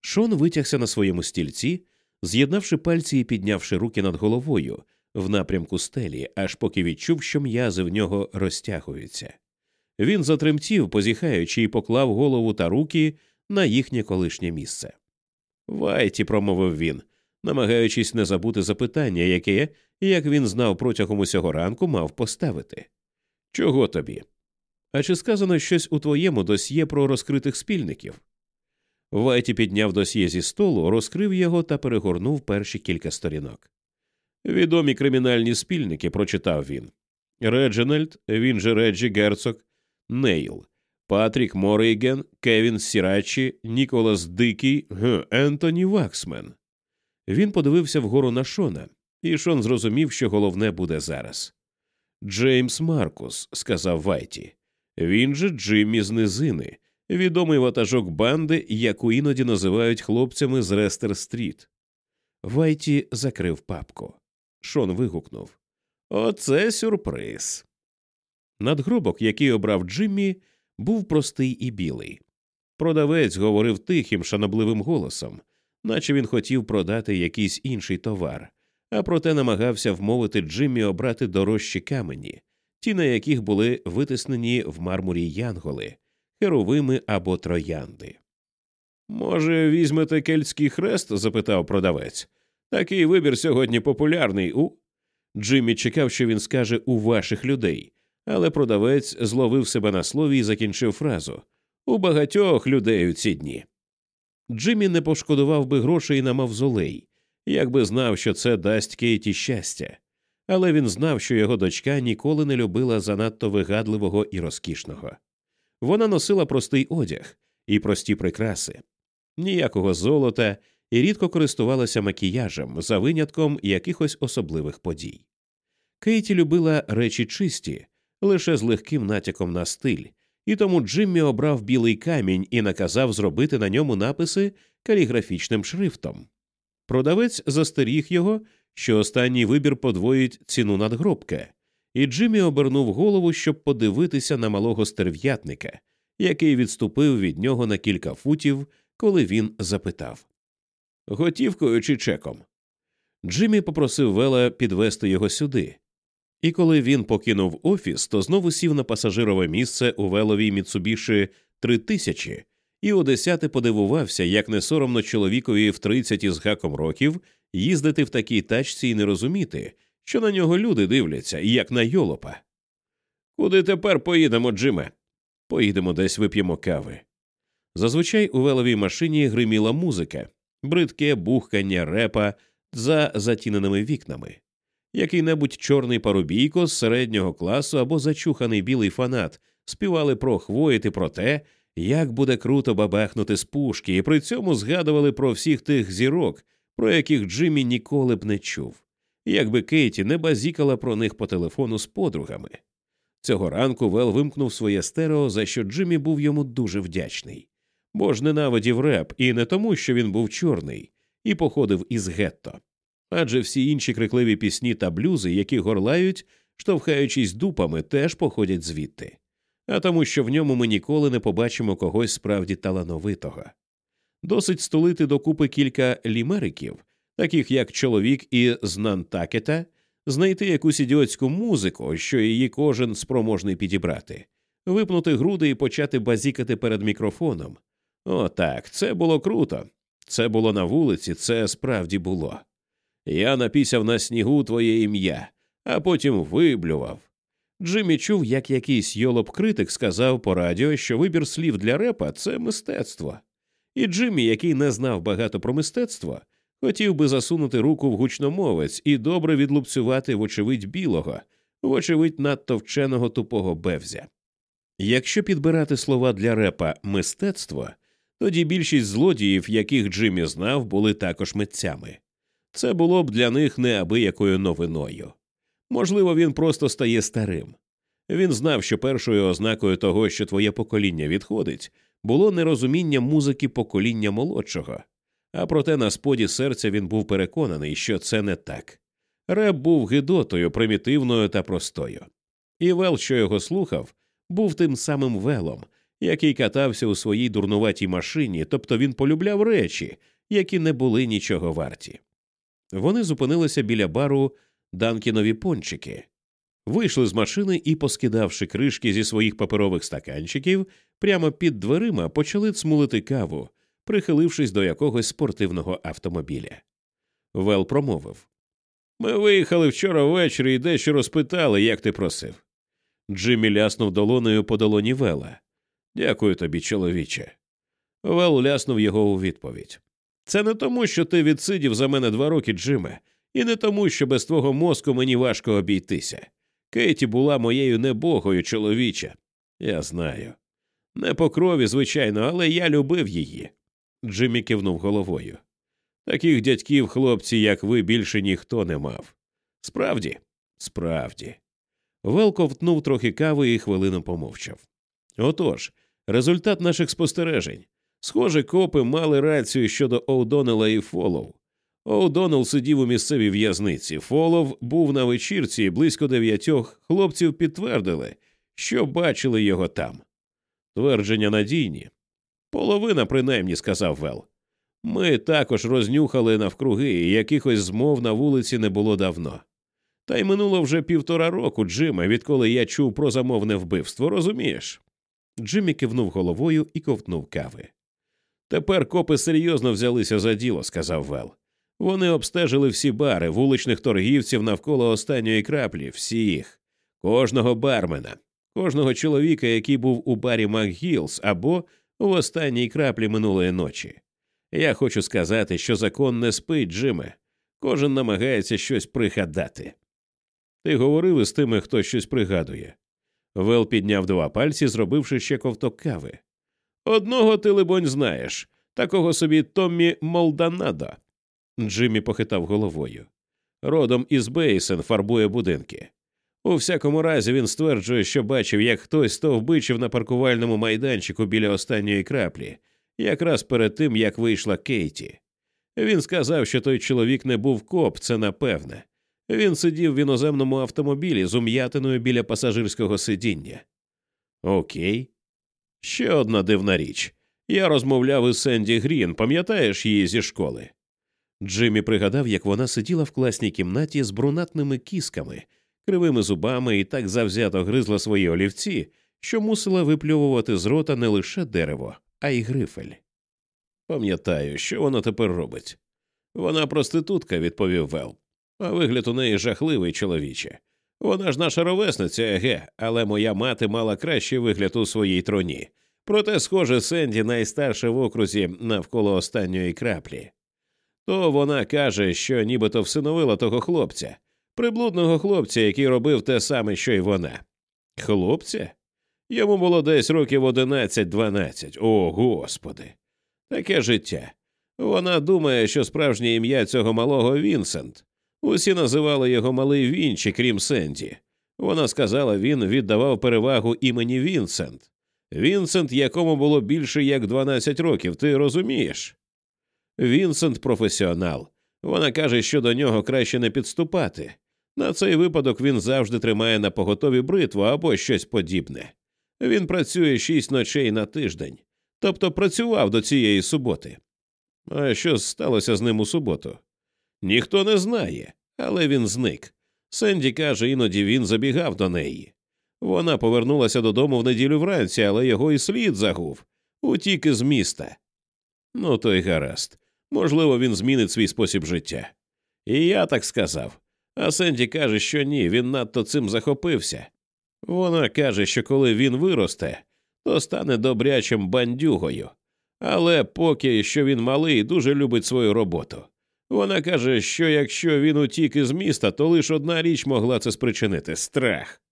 Шон витягся на своєму стільці, з'єднавши пальці і піднявши руки над головою в напрямку стелі, аж поки відчув, що м'язи в нього розтягуються. Він затремтів, позіхаючи, і поклав голову та руки на їхнє колишнє місце. Вайті, промовив він, намагаючись не забути запитання, яке, як він знав протягом усього ранку, мав поставити. Чого тобі? А чи сказано щось у твоєму досьє про розкритих спільників? Вайті підняв досьє зі столу, розкрив його та перегорнув перші кілька сторінок. Відомі кримінальні спільники, прочитав він. Реджинальд, він же Реджі Герцог, Нейл, Патрік Морейген, Кевін Сірачі, Ніколас Дикий, Г. Ентоні Ваксмен. Він подивився вгору на Шона, І Шон зрозумів, що головне буде зараз. Джеймс Маркус, сказав Вайті. Він же Джиммі з низини, відомий ватажок банди, яку іноді називають хлопцями з Рестер Стріт. Вайті закрив папку. Шон вигукнув Оце сюрприз. Надгробок, який обрав Джиммі, був простий і білий. Продавець говорив тихим, шанобливим голосом, наче він хотів продати якийсь інший товар, а проте намагався вмовити Джиммі обрати дорожчі камені, ті, на яких були витиснені в мармурі янголи, херовими або троянди. Може, візьмете кельтський хрест? запитав продавець. Такий вибір сьогодні популярний у. Джиммі чекав, що він скаже у ваших людей, але продавець зловив себе на слові і закінчив фразу у багатьох людей у ці дні. Джиммі не пошкодував би грошей на мавзолей, якби знав, що це дасть Кейті щастя, але він знав, що його дочка ніколи не любила занадто вигадливого і розкішного. Вона носила простий одяг і прості прикраси, ніякого золота і рідко користувалася макіяжем за винятком якихось особливих подій. Кейті любила речі чисті, лише з легким натяком на стиль, і тому Джиммі обрав білий камінь і наказав зробити на ньому написи каліграфічним шрифтом. Продавець застеріг його, що останній вибір подвоїть ціну надгробка, і Джиммі обернув голову, щоб подивитися на малого стерв'ятника, який відступив від нього на кілька футів, коли він запитав Готівкою чи чеком? Джиммі попросив Вела підвести його сюди, і коли він покинув офіс, то знову сів на пасажирове місце у веловій Міцубіші 3000 і у десяте подивувався, як не соромно чоловікові в 30 із гаком років їздити в такій тачці і не розуміти, що на нього люди дивляться, як на йолопа. Куди тепер поїдемо, Джиме? Поїдемо десь вип'ємо кави. Зазвичай у веловій машині гриміла музика, бридке бухкання репа за затіненими вікнами. Який небудь чорний парубійко з середнього класу або зачуханий білий фанат співали про хвоїти про те, як буде круто бабахнути з пушки, і при цьому згадували про всіх тих зірок, про яких Джиммі ніколи б не чув, якби Кейті не базікала про них по телефону з подругами. Цього ранку Вел вимкнув своє стерео, за що Джиммі був йому дуже вдячний, бо ж ненавидів реп, і не тому, що він був чорний і походив із гетто. Адже всі інші крикливі пісні та блюзи, які горлають, штовхаючись дупами, теж походять звідти а тому, що в ньому ми ніколи не побачимо когось справді талановитого. Досить столити докупи кілька лімериків, таких як чоловік із Нантакета, знайти якусь ідіотську музику, що її кожен спроможний підібрати, випнути груди і почати базікати перед мікрофоном. О, так, це було круто. Це було на вулиці, це справді було. Я напісяв на снігу твоє ім'я, а потім виблював. Джиммі чув, як якийсь йолоп критик сказав по радіо, що вибір слів для репа це мистецтво. І Джиммі, який не знав багато про мистецтво, хотів би засунути руку в гучномовець і добре відлупцювати, вочевидь, білого, вочевидь, надто вченого тупого бевзя. Якщо підбирати слова для репа мистецтво, тоді більшість злодіїв, яких Джиммі знав, були також митцями. Це було б для них неабиякою новиною. Можливо, він просто стає старим. Він знав, що першою ознакою того, що твоє покоління відходить, було нерозуміння музики покоління молодшого, а проте на споді серця він був переконаний, що це не так. Реп був гидотою, примітивною та простою. І Вел, що його слухав, був тим самим велом, який катався у своїй дурнуватій машині, тобто він полюбляв речі, які не були нічого варті. Вони зупинилися біля бару данкінові пончики, вийшли з машини і, поскидавши кришки зі своїх паперових стаканчиків, прямо під дверима почали цмулити каву, прихилившись до якогось спортивного автомобіля. Вел промовив Ми виїхали вчора ввечері і дещо розпитали, як ти просив. Джиммі ляснув долоною по долоні Вела. Дякую тобі, чоловіче. Вел ляснув його у відповідь. Це не тому, що ти відсидів за мене два роки, Джиме, і не тому, що без твого мозку мені важко обійтися. Кейті була моєю небогою, чоловіче. Я знаю. Не по крові, звичайно, але я любив її. Джиммі кивнув головою. Таких дядьків, хлопці, як ви, більше ніхто не мав. Справді, справді. Вел ковтнув трохи кави і хвилину помовчав. Отож, результат наших спостережень. Схоже, копи мали рацію щодо Оудонела і Фолов. Оудонел сидів у місцевій в'язниці. Фолов був на вечірці, і близько дев'ятьох хлопців підтвердили, що бачили його там. Твердження надійні. Половина, принаймні, сказав Вел. Ми також рознюхали навкруги, і якихось змов на вулиці не було давно. Та й минуло вже півтора року, Джиме, відколи я чув про замовне вбивство, розумієш? Джиммі кивнув головою і ковтнув кави. Тепер копи серйозно взялися за діло, сказав Вел. Вони обстежили всі бари, вуличних торгівців навколо останньої краплі, всіх, кожного бармена, кожного чоловіка, який був у барі Макгілс або в останній краплі минулої ночі. Я хочу сказати, що закон не спить, Джиме. Кожен намагається щось пригадати. Ти говорив із тими, хто щось пригадує. Вел підняв два пальці, зробивши ще ковток кави. Одного ти, либонь, знаєш, такого собі Томмі Молданадо. Джиммі похитав головою. Родом із Бейсен фарбує будинки. У всякому разі, він стверджує, що бачив, як хтось стовбичив на паркувальному майданчику біля останньої краплі, якраз перед тим як вийшла Кейті. Він сказав, що той чоловік не був коп, це напевне. Він сидів в іноземному автомобілі з ум'ятиною біля пасажирського сидіння. Окей. Ще одна дивна річ. Я розмовляв із Сенді Грін, пам'ятаєш її зі школи? Джиммі пригадав, як вона сиділа в класній кімнаті з брунатними кісками, кривими зубами і так завзято гризла свої олівці, що мусила випльовувати з рота не лише дерево, а й грифель. Пам'ятаю, що вона тепер робить. Вона проститутка, відповів Вел. А вигляд у неї жахливий чоловіче. Вона ж наша ровесниця, еге, але моя мати мала кращий вигляд у своїй троні. Проте, схоже, Сенді найстарша в окрузі навколо останньої краплі. То вона каже, що нібито всиновила того хлопця, приблудного хлопця, який робив те саме, що й вона. Хлопця? Йому було десь років одинадцять дванадцять. О, господи. Таке життя. Вона думає, що справжнє ім'я цього малого Вінсент. Усі називали його малий Вінчі, крім Сенді. Вона сказала, він віддавав перевагу імені Вінсент. Вінсент, якому було більше як 12 років, ти розумієш? Вінсент професіонал. Вона каже, що до нього краще не підступати. На цей випадок він завжди тримає на поготові бритву або щось подібне. Він працює шість ночей на тиждень, тобто працював до цієї суботи. А що сталося з ним у суботу? Ніхто не знає, але він зник. Сенді каже, іноді він забігав до неї. Вона повернулася додому в неділю вранці, але його і слід загув, утік із міста. Ну, то й гаразд. Можливо, він змінить свій спосіб життя. І я так сказав. А Сенді каже, що ні, він надто цим захопився. Вона каже, що коли він виросте, то стане добрячим бандюгою. Але поки що він малий, дуже любить свою роботу. Вона каже, що якщо він утік із міста, то лише одна річ могла це спричинити страх.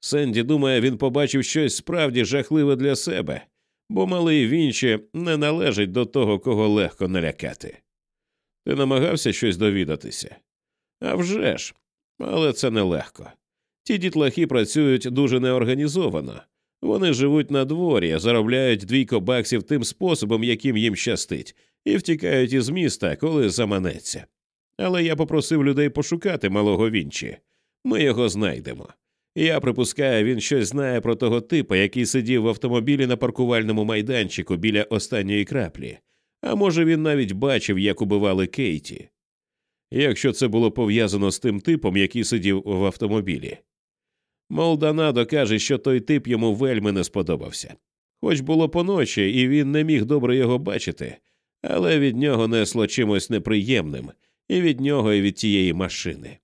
Сенді думає, він побачив щось справді жахливе для себе, бо малий Вінчі не належить до того, кого легко налякати. Ти намагався щось довідатися? «А вже ж, але це нелегко. Ті дітлахи працюють дуже неорганізовано. Вони живуть на дворі, заробляють двійко баксів тим способом, яким їм щастить, і втікають із міста, коли заманеться. Але я попросив людей пошукати малого Вінчі. Ми його знайдемо. Я припускаю, він щось знає про того типа, який сидів в автомобілі на паркувальному майданчику біля останньої краплі, а може, він навіть бачив, як убивали Кейті. Якщо це було пов'язано з тим типом, який сидів в автомобілі. Молданадо каже, що той тип йому вельми не сподобався. Хоч було поночі, і він не міг добре його бачити, але від нього несло чимось неприємним, і від нього, і від тієї машини.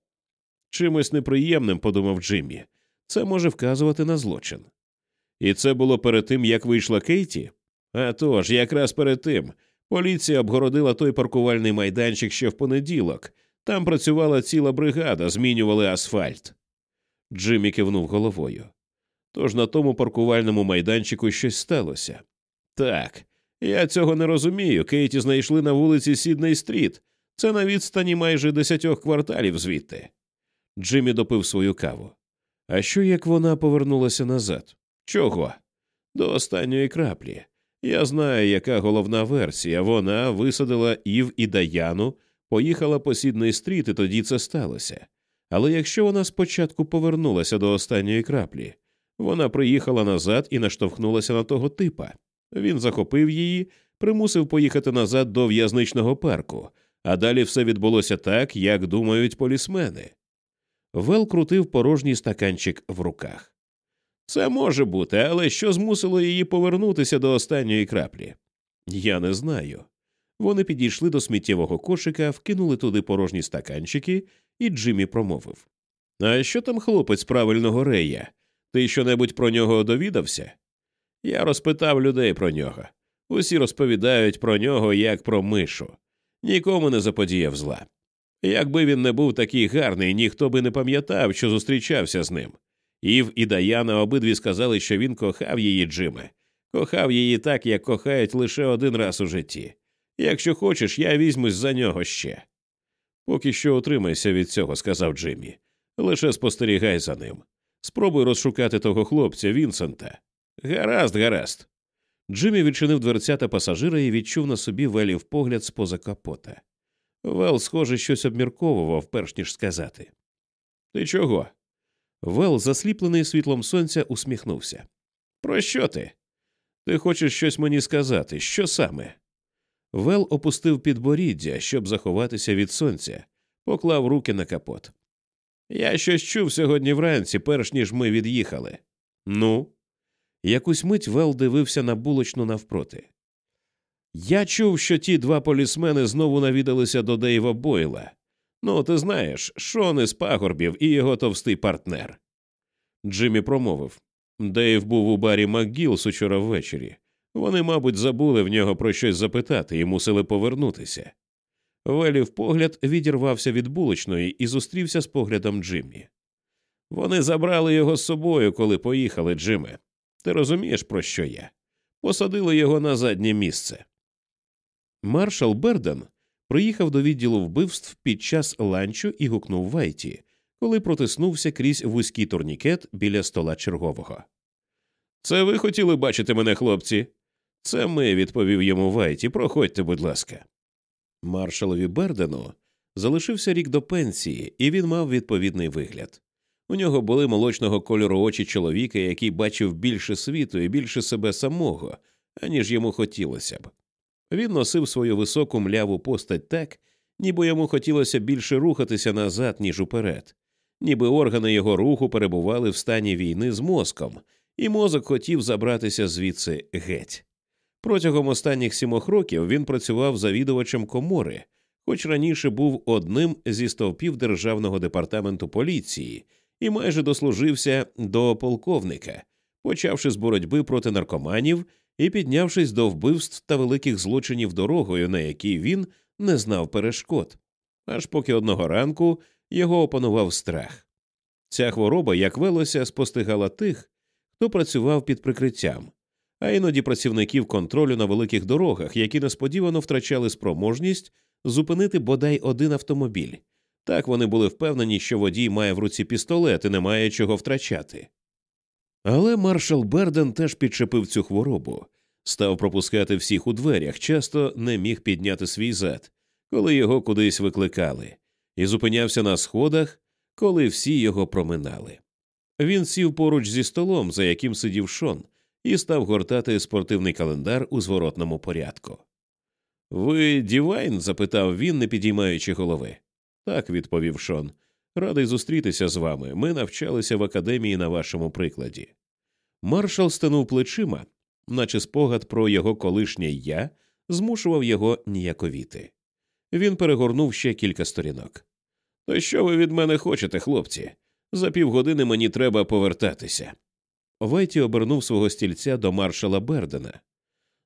Чимось неприємним, подумав Джиммі, це може вказувати на злочин. І це було перед тим, як вийшла Кейті? А тож, якраз перед тим, поліція обгородила той паркувальний майданчик ще в понеділок. Там працювала ціла бригада, змінювали асфальт. Джиммі кивнув головою. Тож на тому паркувальному майданчику щось сталося. Так, я цього не розумію. Кейті знайшли на вулиці Сідней Стріт, Це на відстані майже десятьох кварталів звідти. Джиммі допив свою каву. А що як вона повернулася назад? Чого? До останньої краплі. Я знаю, яка головна версія. Вона висадила Ів і Даяну, поїхала по Сідний стріт, і тоді це сталося. Але якщо вона спочатку повернулася до останньої краплі, вона приїхала назад і наштовхнулася на того типа. Він захопив її, примусив поїхати назад до в'язничного парку, а далі все відбулося так, як думають полісмени. Вел крутив порожній стаканчик в руках. Це може бути, але що змусило її повернутися до останньої краплі? Я не знаю. Вони підійшли до сміттєвого кошика, вкинули туди порожні стаканчики, і Джиммі промовив А що там хлопець правильного рея? Ти щонебудь про нього довідався? Я розпитав людей про нього. Усі розповідають про нього як про мишу. Нікому не заподіяв зла. Якби він не був такий гарний, ніхто би не пам'ятав, що зустрічався з ним. Ів і Даяна обидві сказали, що він кохав її Джиме, кохав її так, як кохають лише один раз у житті. Якщо хочеш, я візьмусь за нього ще. Поки що утримайся від цього, сказав Джиммі. Лише спостерігай за ним. Спробуй розшукати того хлопця Вінсента. Гаразд, гаразд. Джиммі відчинив дверцята пасажира і відчув на собі велів погляд з поза капота. Вел, схоже, щось обмірковував, перш ніж сказати. Ти чого? Вел, засліплений світлом сонця, усміхнувся. Про що ти? Ти хочеш щось мені сказати? Що саме? Вел опустив підборіддя, щоб заховатися від сонця, поклав руки на капот. Я щось чув сьогодні вранці, перш ніж ми від'їхали. Ну, якусь мить Вел дивився на булочну навпроти. Я чув, що ті два полісмени знову навідалися до Дейва Бойла. Ну, ти знаєш, Шон із пагорбів і його товстий партнер. Джиммі промовив Дейв був у барі МакГілс учора ввечері. Вони, мабуть, забули в нього про щось запитати і мусили повернутися. Велів погляд відірвався від булочної і зустрівся з поглядом Джиммі. Вони забрали його з собою, коли поїхали, Джиме. Ти розумієш, про що я? Посадили його на заднє місце. Маршал Берден приїхав до відділу вбивств під час ланчу і гукнув Вайті, коли протиснувся крізь вузький турнікет біля стола чергового. Це ви хотіли бачити мене, хлопці? Це ми, відповів йому Вайті. Проходьте, будь ласка. Маршалові Бердену залишився рік до пенсії, і він мав відповідний вигляд. У нього були молочного кольору очі чоловіка, який бачив більше світу і більше себе самого, аніж йому хотілося б. Він носив свою високу мляву постать так, ніби йому хотілося більше рухатися назад, ніж уперед, ніби органи його руху перебували в стані війни з мозком, і мозок хотів забратися звідси геть. Протягом останніх сімох років він працював завідувачем комори, хоч раніше був одним зі стовпів державного департаменту поліції і майже дослужився до полковника, почавши з боротьби проти наркоманів і піднявшись до вбивств та великих злочинів дорогою, на якій він не знав перешкод, аж поки одного ранку його опанував страх. Ця хвороба, як велося, спостигала тих, хто працював під прикриттям, а іноді працівників контролю на великих дорогах, які несподівано втрачали спроможність зупинити бодай один автомобіль. Так вони були впевнені, що водій має в руці пістолет і не має чого втрачати. Але маршал Берден теж підчепив цю хворобу, став пропускати всіх у дверях, часто не міг підняти свій зад, коли його кудись викликали, і зупинявся на сходах, коли всі його проминали. Він сів поруч зі столом, за яким сидів Шон, і став гортати спортивний календар у зворотному порядку. Ви Дівайн? запитав він, не підіймаючи голови. Так, відповів Шон. Радий зустрітися з вами. Ми навчалися в академії на вашому прикладі. Маршал стенув плечима, наче спогад про його колишнє я змушував його ніяковіти. Він перегорнув ще кілька сторінок. То що ви від мене хочете, хлопці? За півгодини мені треба повертатися. Вайті обернув свого стільця до маршала Бердена.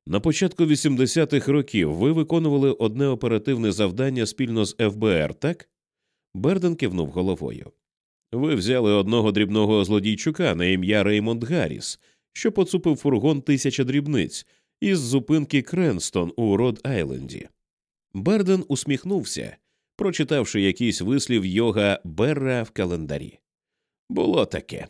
На початку 80-х років ви виконували одне оперативне завдання спільно з ФБР, так? Берден кивнув головою. Ви взяли одного дрібного злодійчука на ім'я Реймонд Гарріс, що поцупив фургон тисяча дрібниць із зупинки Кренстон у Род Айленді. Берден усміхнувся, прочитавши якийсь вислів Йогі Берра в календарі. Було таке.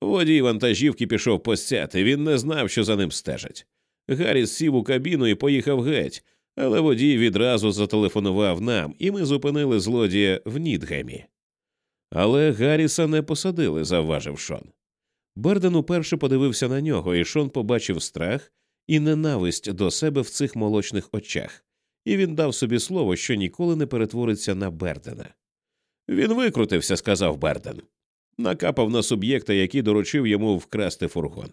Водій вантажівки пішов постяти, він не знав, що за ним стежать. Гарріс сів у кабіну і поїхав геть, але водій відразу зателефонував нам, і ми зупинили злодія в Нідгемі. Але Гарріса не посадили, завважив Шон. Берден уперше подивився на нього, і Шон побачив страх і ненависть до себе в цих молочних очах, і він дав собі слово, що ніколи не перетвориться на Бердена. Він викрутився, сказав Берден. Накапав на суб'єкта, який доручив йому вкрасти фургон.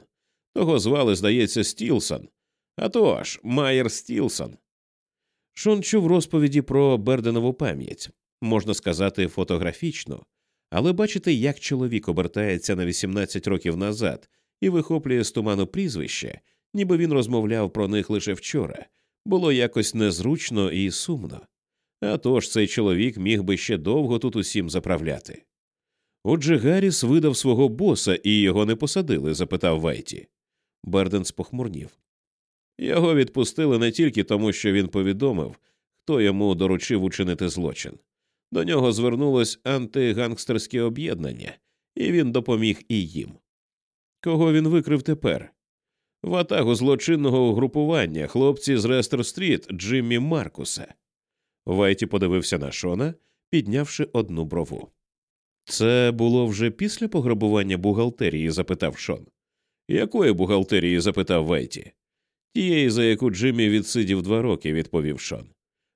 Того звали, здається, Стілсон. А то ж, Майер Стілсон. Шон чув розповіді про Берденову пам'ять, можна сказати, фотографічно, але бачити, як чоловік обертається на 18 років назад і вихоплює з туману прізвище, ніби він розмовляв про них лише вчора, було якось незручно і сумно. А тож цей чоловік міг би ще довго тут усім заправляти. Отже, Гарріс видав свого боса і його не посадили? запитав Вайті. Берден спохмурнів. Його відпустили не тільки тому, що він повідомив, хто йому доручив учинити злочин. До нього звернулось антигангстерське об'єднання, і він допоміг і їм. Кого він викрив тепер? Ватагу злочинного угрупування, хлопці з Рестер Стріт, Джиммі Маркуса. Вайті подивився на Шона, піднявши одну брову. Це було вже після пограбування бухгалтерії? запитав Шон. Якої бухгалтерії? запитав Вайті. Тієї, за яку Джиммі відсидів два роки, відповів Шон.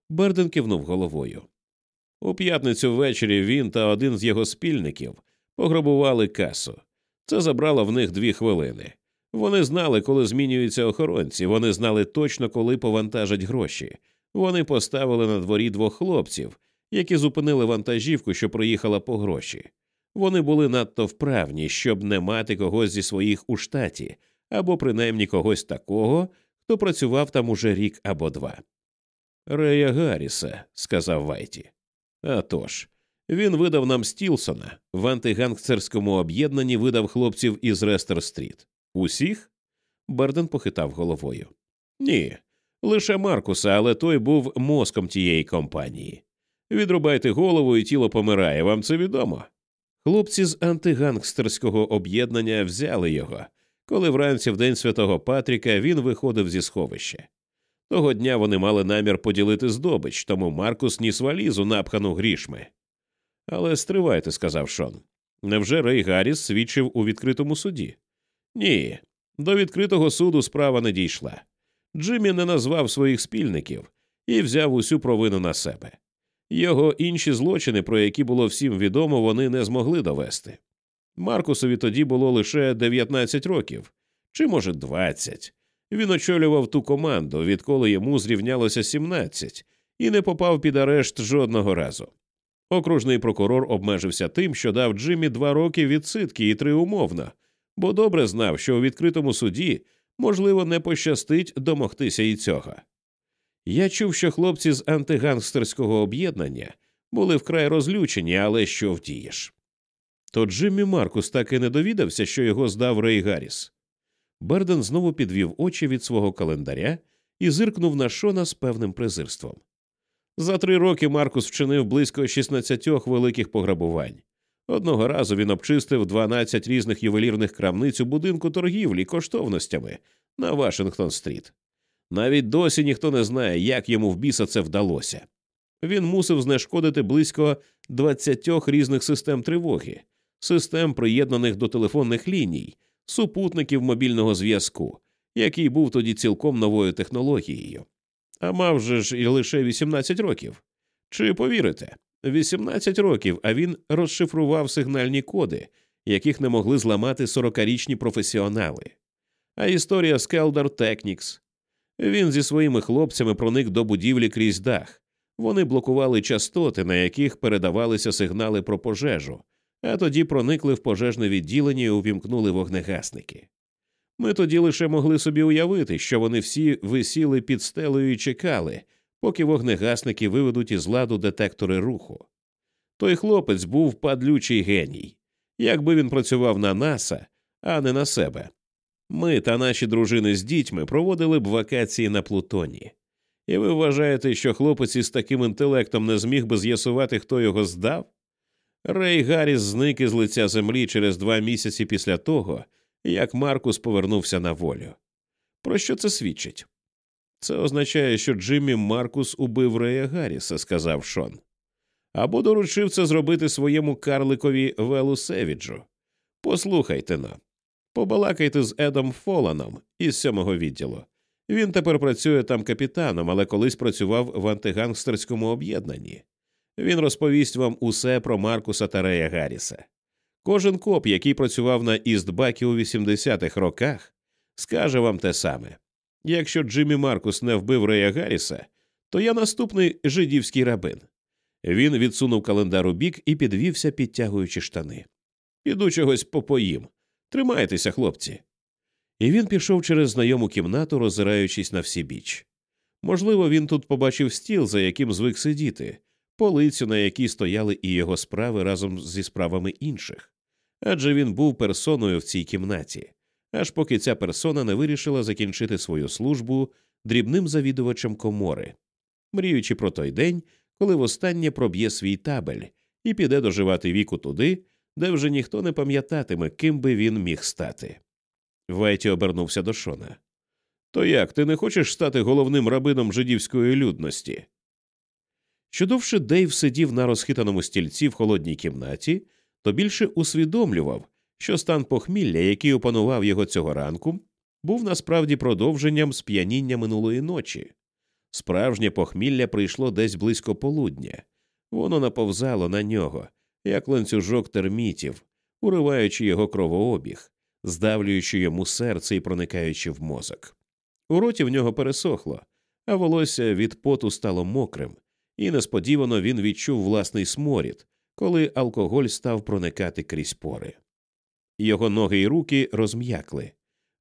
Берден кивнув головою. У п'ятницю ввечері він та один з його спільників пограбували касу. Це забрало в них дві хвилини. Вони знали, коли змінюються охоронці, вони знали точно, коли повантажать гроші. Вони поставили на дворі двох хлопців, які зупинили вантажівку, що проїхала по гроші. Вони були надто вправні, щоб не мати когось зі своїх у штаті, або принаймні когось такого, хто працював там уже рік або два. Рея Гарріса, сказав Вайті. «А тож, він видав нам Стілсона, в антигангстерському об'єднанні видав хлопців із Рестер Стріт. Усіх? Берден похитав головою. Ні, лише Маркуса, але той був мозком тієї компанії. Відрубайте голову і тіло помирає, вам це відомо. Хлопці з антигангстерського об'єднання взяли його, коли вранці в день святого Патріка він виходив зі сховища. Того дня вони мали намір поділити здобич, тому Маркус ніс валізу, напхану грішми. Але стривайте, сказав Шон. Невже Рей Гарріс свідчив у відкритому суді? Ні, до відкритого суду справа не дійшла. Джиммі не назвав своїх спільників і взяв усю провину на себе. Його інші злочини, про які було всім відомо, вони не змогли довести. Маркусові тоді було лише 19 років, чи, може, 20. Він очолював ту команду, відколи йому зрівнялося 17, і не попав під арешт жодного разу. Окружний прокурор обмежився тим, що дав Джиммі два роки відсидки і три умовно, бо добре знав, що у відкритому суді можливо не пощастить домогтися і цього. Я чув, що хлопці з антигангстерського об'єднання були вкрай розлючені, але що вдієш. То Джиммі Маркус так і не довідався, що його здав Рей Гарріс. Берден знову підвів очі від свого календаря і зиркнув на Шона з певним презирством. За три роки Маркус вчинив близько 16 великих пограбувань. Одного разу він обчистив 12 різних ювелірних крамниць у будинку торгівлі коштовностями на Вашингтон Стріт. Навіть досі ніхто не знає, як йому в біса це вдалося. Він мусив знешкодити близько 20 різних систем тривоги, систем, приєднаних до телефонних ліній, супутників мобільного зв'язку, який був тоді цілком новою технологією. А мав же ж і лише 18 років. Чи повірите? 18 років, а він розшифрував сигнальні коди, яких не могли зламати 40-річні професіонали. А історія Скелдер Technics. Він зі своїми хлопцями проник до будівлі крізь дах. Вони блокували частоти, на яких передавалися сигнали про пожежу, а тоді проникли в пожежне відділення і увімкнули вогнегасники. Ми тоді лише могли собі уявити, що вони всі висіли під стелею і чекали, поки вогнегасники виведуть із ладу детектори руху. Той хлопець був падлючий геній. Якби він працював на НАСА, а не на себе. Ми та наші дружини з дітьми проводили б вакації на Плутоні. І ви вважаєте, що хлопець із таким інтелектом не зміг би з'ясувати, хто його здав? Рей Гарріс зник із лиця землі через два місяці після того, як Маркус повернувся на волю. Про що це свідчить? Це означає, що Джиммі Маркус убив Рея Гарріса, сказав Шон. Або доручив це зробити своєму карликові Велу Севіджу. Послухайте но. Побалакайте з Едом Фоланом із сьомого відділу. Він тепер працює там капітаном, але колись працював в антигангстерському об'єднанні. Він розповість вам усе про Маркуса та Рея Гарріса. Кожен коп, який працював на Істбакі у 80-х роках, скаже вам те саме. Якщо Джиммі Маркус не вбив Рея Гарріса, то я наступний жидівський рабин. Він відсунув календар у бік і підвівся, підтягуючи штани. Піду чогось попоїм. Тримайтеся, хлопці. І він пішов через знайому кімнату, роззираючись на всі біч. Можливо, він тут побачив стіл, за яким звик сидіти, полицю, на якій стояли і його справи разом зі справами інших. Адже він був персоною в цій кімнаті, аж поки ця персона не вирішила закінчити свою службу дрібним завідувачем комори, мріючи про той день, коли востаннє проб'є свій табель і піде доживати віку туди, де вже ніхто не пам'ятатиме, ким би він міг стати. Вайті обернувся до Шона. То як, ти не хочеш стати головним рабином жидівської людності? Що довше Дейв сидів на розхитаному стільці в холодній кімнаті, то більше усвідомлював, що стан похмілля, який опанував його цього ранку, був насправді продовженням сп'яніння минулої ночі. Справжнє похмілля прийшло десь близько полудня, воно наповзало на нього, як ланцюжок термітів, уриваючи його кровообіг, здавлюючи йому серце і проникаючи в мозок. У роті в нього пересохло, а волосся від поту стало мокрим, і несподівано він відчув власний сморід, коли алкоголь став проникати крізь пори. Його ноги й руки розм'якли,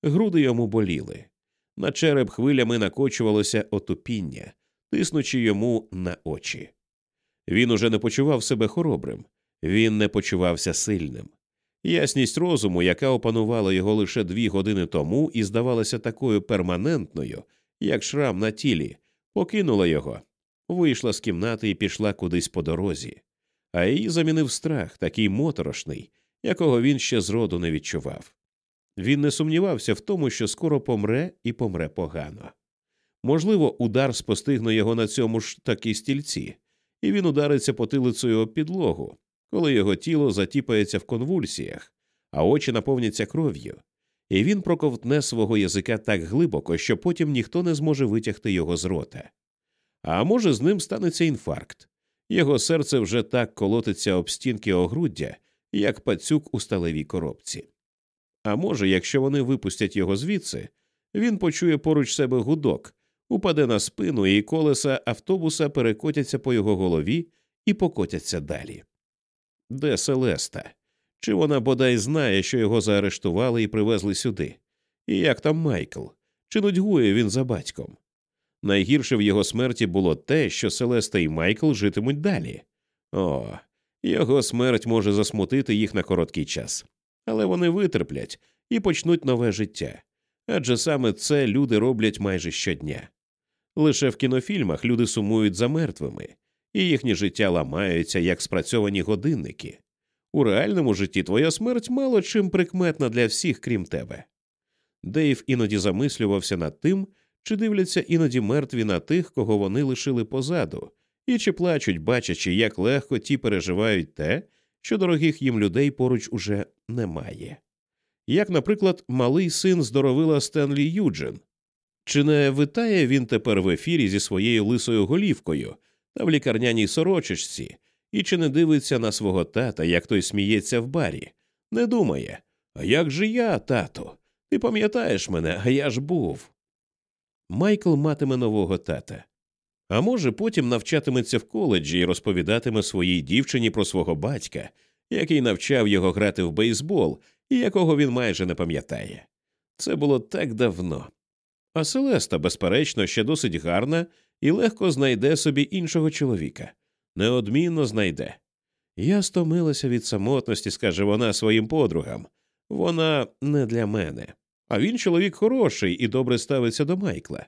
груди йому боліли. На череп хвилями накочувалося отупіння, тиснучи йому на очі. Він уже не почував себе хоробрим, він не почувався сильним. Ясність розуму, яка опанувала його лише дві години тому і здавалася такою перманентною, як шрам на тілі, покинула його, вийшла з кімнати і пішла кудись по дорозі, а її замінив страх, такий моторошний, якого він ще зроду не відчував. Він не сумнівався в тому, що скоро помре і помре погано. Можливо, удар спостигне його на цьому ж таки стільці, і він удариться потилицею об підлогу, коли його тіло затіпається в конвульсіях, а очі наповняться кров'ю, і він проковтне свого язика так глибоко, що потім ніхто не зможе витягти його з рота. А може, з ним станеться інфаркт. Його серце вже так колотиться об стінки огруддя, як пацюк у сталевій коробці. А може, якщо вони випустять його звідси, він почує поруч себе гудок, упаде на спину, і колеса автобуса перекотяться по його голові і покотяться далі. Де Селеста? Чи вона бодай знає, що його заарештували і привезли сюди? І як там Майкл? Чи нудьгує він за батьком? Найгірше в його смерті було те, що Селеста і Майкл житимуть далі. О, його смерть може засмутити їх на короткий час, але вони витерплять і почнуть нове життя. Адже саме це люди роблять майже щодня. Лише в кінофільмах люди сумують за мертвими, і їхнє життя ламаються як спрацьовані годинники. У реальному житті твоя смерть мало чим прикметна для всіх, крім тебе. Дейв іноді замислювався над тим, чи дивляться іноді мертві на тих, кого вони лишили позаду, і чи плачуть, бачачи, як легко ті переживають те, що дорогих їм людей поруч уже немає. Як, наприклад, малий син здоровила Стенлі Юджин. Чи не витає він тепер в ефірі зі своєю лисою голівкою та в лікарняній сорочечці, і чи не дивиться на свого тата, як той сміється в барі, не думає А як же я, тато? Ти пам'ятаєш мене, а я ж був. Майкл матиме нового тата. А може, потім навчатиметься в коледжі і розповідатиме своїй дівчині про свого батька, який навчав його грати в бейсбол і якого він майже не пам'ятає. Це було так давно. А Селеста, безперечно, ще досить гарна і легко знайде собі іншого чоловіка, неодмінно знайде. Я стомилася від самотності, скаже вона своїм подругам. Вона не для мене. А він чоловік хороший і добре ставиться до Майкла.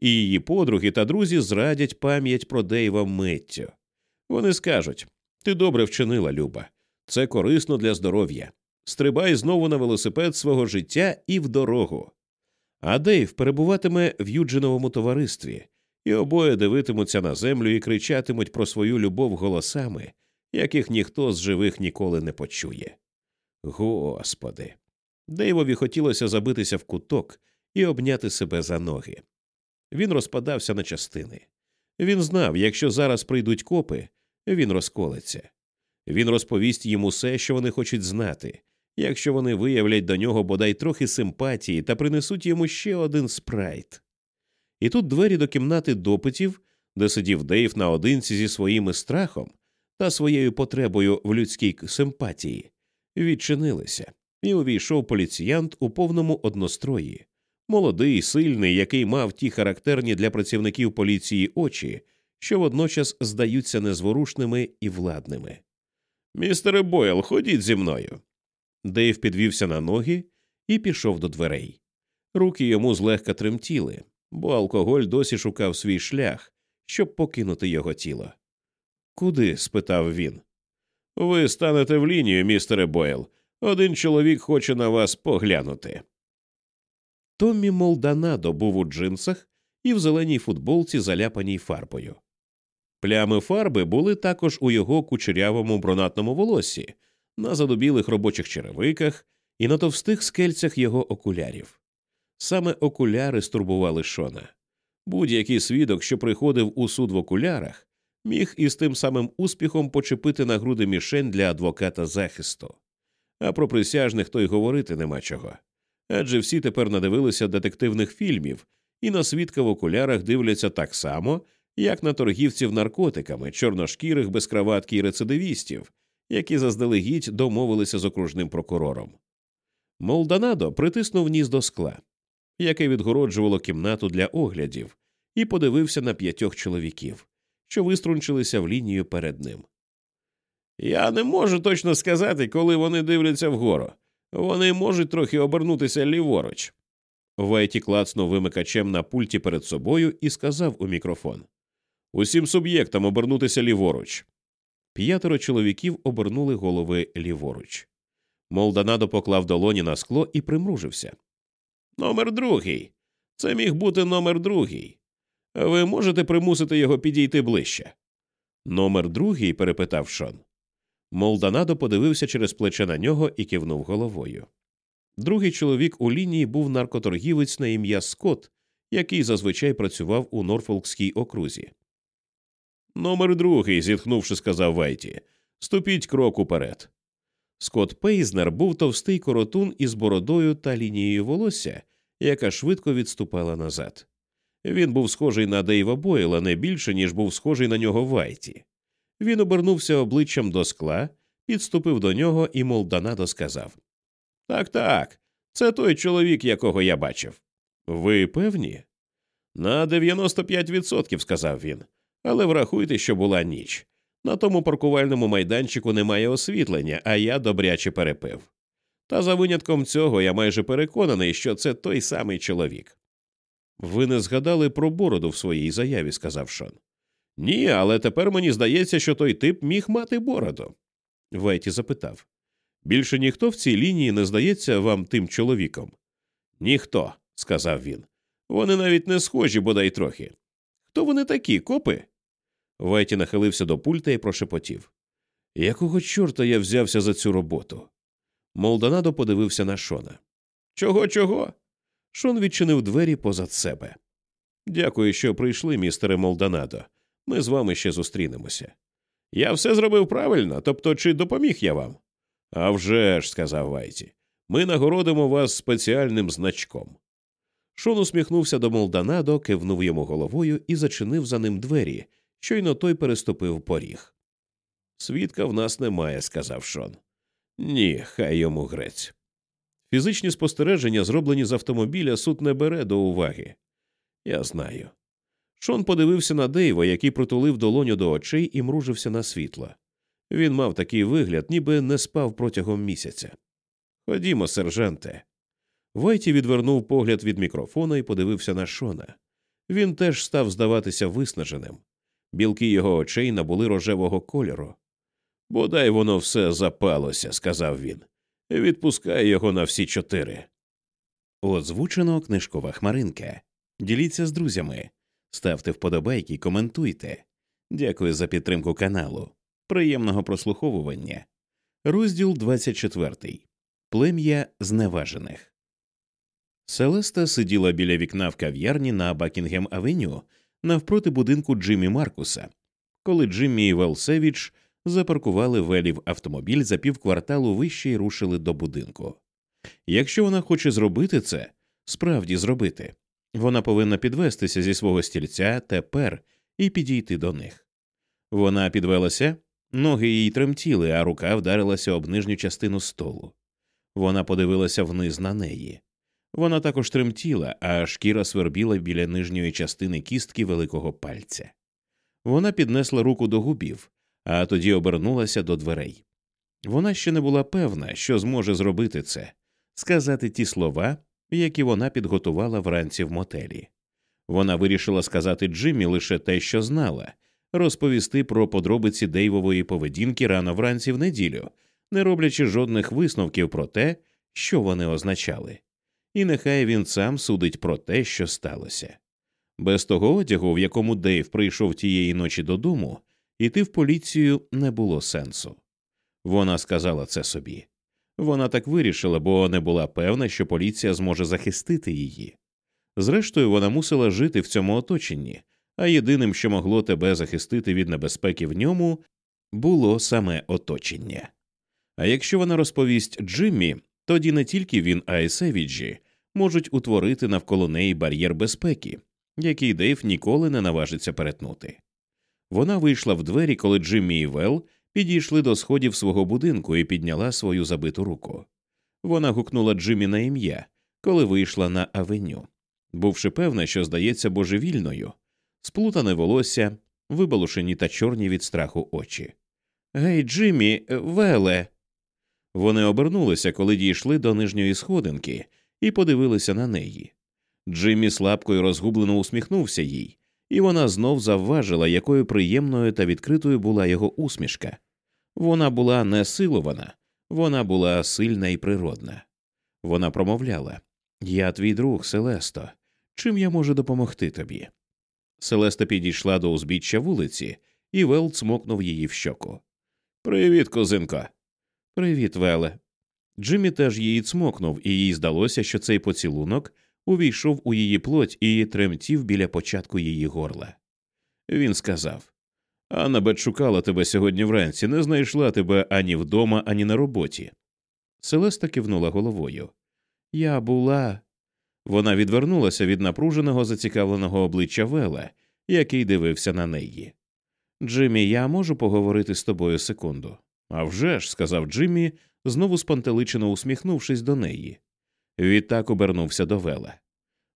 і її подруги та друзі зрадять пам'ять про Дейва миттю. Вони скажуть ти добре вчинила, Люба, це корисно для здоров'я. Стрибай знову на велосипед свого життя і в дорогу. А Дейв перебуватиме в Юджиновому товаристві, і обоє дивитимуться на землю і кричатимуть про свою любов голосами, яких ніхто з живих ніколи не почує. Господи. Дейвові хотілося забитися в куток і обняти себе за ноги. Він розпадався на частини. Він знав, якщо зараз прийдуть копи, він розколеться. Він розповість їм усе, що вони хочуть знати, якщо вони виявлять до нього бодай трохи симпатії та принесуть йому ще один спрайт. І тут двері до кімнати допитів, де сидів Дейв наодинці зі своїм страхом та своєю потребою в людській симпатії, відчинилися, і увійшов поліціянт у повному однострої, молодий, сильний, який мав ті характерні для працівників поліції очі, що водночас здаються незворушними і владними. Містере Бойл, ходіть зі мною. Дейв підвівся на ноги і пішов до дверей. Руки йому злегка тремтіли, бо алкоголь досі шукав свій шлях, щоб покинути його тіло. Куди? спитав він. Ви станете в лінію, містере Бойл. Один чоловік хоче на вас поглянути. Томмі Молданадо був у джинсах і в зеленій футболці, заляпаній фарбою. Плями фарби були також у його кучерявому бронатному волоссі, на задубілих робочих черевиках і на товстих скельцях його окулярів. Саме окуляри стурбували Шона. Будь-який свідок, що приходив у суд в окулярах, міг із тим самим успіхом почепити на груди мішень для адвоката захисту. А про присяжних то й говорити нема чого. Адже всі тепер надивилися детективних фільмів і на свідка в окулярах дивляться так само, як на торгівців наркотиками, чорношкірих без краватки і рецидивістів, які заздалегідь домовилися з окружним прокурором. Молданадо притиснув ніс до скла, яке відгороджувало кімнату для оглядів, і подивився на п'ятьох чоловіків, що виструнчилися в лінію перед ним. Я не можу точно сказати, коли вони дивляться вгору. Вони можуть трохи обернутися ліворуч. Вайті клацнув вимикачем на пульті перед собою і сказав у мікрофон Усім суб'єктам обернутися ліворуч. П'ятеро чоловіків обернули голови ліворуч. Молданадо поклав долоні на скло і примружився. Номер другий. Це міг бути номер другий. Ви можете примусити його підійти ближче. Номер другий? перепитав Шон. Молданадо подивився через плече на нього і кивнув головою. Другий чоловік у лінії був наркоторгівець на ім'я Скотт, який зазвичай працював у Норфолкській окрузі. Номер другий, зітхнувши, сказав Вайті. Ступіть крок уперед. Скотт Пейзнер був товстий коротун із бородою та лінією волосся, яка швидко відступала назад. Він був схожий на Дейва Бойла не більше, ніж був схожий на нього Вайті. Він обернувся обличчям до скла, підступив до нього, і Молданадо сказав Так, так, це той чоловік, якого я бачив. Ви певні? На 95%, сказав він. Але врахуйте, що була ніч. На тому паркувальному майданчику немає освітлення, а я добряче перепив. Та за винятком цього я майже переконаний, що це той самий чоловік. Ви не згадали про бороду в своїй заяві, сказав Шон. Ні, але тепер мені здається, що той тип міг мати бороду. Вайті запитав. Більше ніхто в цій лінії не здається вам тим чоловіком? Ніхто, сказав він. Вони навіть не схожі, бодай трохи. Хто вони такі, копи? Вайті нахилився до пульта і прошепотів. Якого чорта я взявся за цю роботу? Молдонадо подивився на Шона. Чого, чого? Шон відчинив двері позад себе. Дякую, що прийшли, містере Молдонадо. Ми з вами ще зустрінемося. Я все зробив правильно, тобто чи допоміг я вам? «А вже ж», – сказав Вайті, ми нагородимо вас спеціальним значком. Шон усміхнувся до Молдонадо, кивнув йому головою і зачинив за ним двері, щойно той переступив поріг. Свідка в нас немає, сказав Шон. Ні, хай йому грець. Фізичні спостереження, зроблені з автомобіля, суд не бере до уваги. Я знаю. Шон подивився на Дейва, який притулив долоню до очей і мружився на світло. Він мав такий вигляд, ніби не спав протягом місяця. Ходімо, сержанте. Вайті відвернув погляд від мікрофона і подивився на Шона. Він теж став здаватися виснаженим. Білки його очей набули рожевого кольору. Бодай воно все запалося, сказав він. Відпускай його на всі чотири. Озвучено книжкова хмаринка. Діліться з друзями, ставте вподобайки, коментуйте. Дякую за підтримку каналу. Приємного прослуховування. Розділ 24. Плем'я зневажених. Селеста сиділа біля вікна в кав'ярні на Бакінгем Авеню навпроти будинку Джиммі Маркуса, коли Джиммі і Велсевіч запаркували велів автомобіль за півкварталу вище і рушили до будинку. Якщо вона хоче зробити це, справді зробити, вона повинна підвестися зі свого стільця тепер і підійти до них. Вона підвелася, ноги їй тремтіли, а рука вдарилася об нижню частину столу. Вона подивилася вниз на неї. Вона також тремтіла, а шкіра свербіла біля нижньої частини кістки великого пальця. Вона піднесла руку до губів, а тоді обернулася до дверей. Вона ще не була певна, що зможе зробити це, сказати ті слова, які вона підготувала вранці в мотелі. Вона вирішила сказати Джиммі лише те, що знала, розповісти про подробиці Дейвової поведінки рано вранці в неділю, не роблячи жодних висновків про те, що вони означали. І нехай він сам судить про те, що сталося. Без того одягу, в якому Дейв прийшов тієї ночі додому, іти в поліцію не було сенсу. Вона сказала це собі. Вона так вирішила, бо не була певна, що поліція зможе захистити її. Зрештою, вона мусила жити в цьому оточенні, а єдиним, що могло тебе захистити від небезпеки в ньому, було саме оточення. А якщо вона розповість Джиммі, тоді не тільки він, а й Севіджі можуть утворити навколо неї бар'єр безпеки, який Дейв ніколи не наважиться перетнути. Вона вийшла в двері, коли Джиммі і Вэл підійшли до сходів свого будинку і підняла свою забиту руку. Вона гукнула Джиммі на ім'я, коли вийшла на авеню, бувши певна, що здається божевільною, сплутане волосся, вибалушені та чорні від страху очі. Гей, Джиммі, Веле. Вони обернулися, коли дійшли до нижньої сходинки, і подивилися на неї. Джиммі слабко і розгублено усміхнувся їй, і вона знов завважила, якою приємною та відкритою була його усмішка. Вона була не силована, вона була сильна і природна. Вона промовляла Я твій друг, Селесто. Чим я можу допомогти тобі? Селеста підійшла до узбіччя вулиці, і Вел цмокнув її в щоку. Привіт, кузинко. Привіт, Веле. Джиммі теж її цмокнув, і їй здалося, що цей поцілунок увійшов у її плоть і тремтів біля початку її горла. Він сказав Анна Бет шукала тебе сьогодні вранці, не знайшла тебе ані вдома, ані на роботі. Селеста кивнула головою. Я була. Вона відвернулася від напруженого зацікавленого обличчя Вела, який дивився на неї. Джиммі, я можу поговорити з тобою секунду. «А вже ж», – сказав Джиммі, знову спантеличено усміхнувшись до неї. Відтак обернувся до Вела.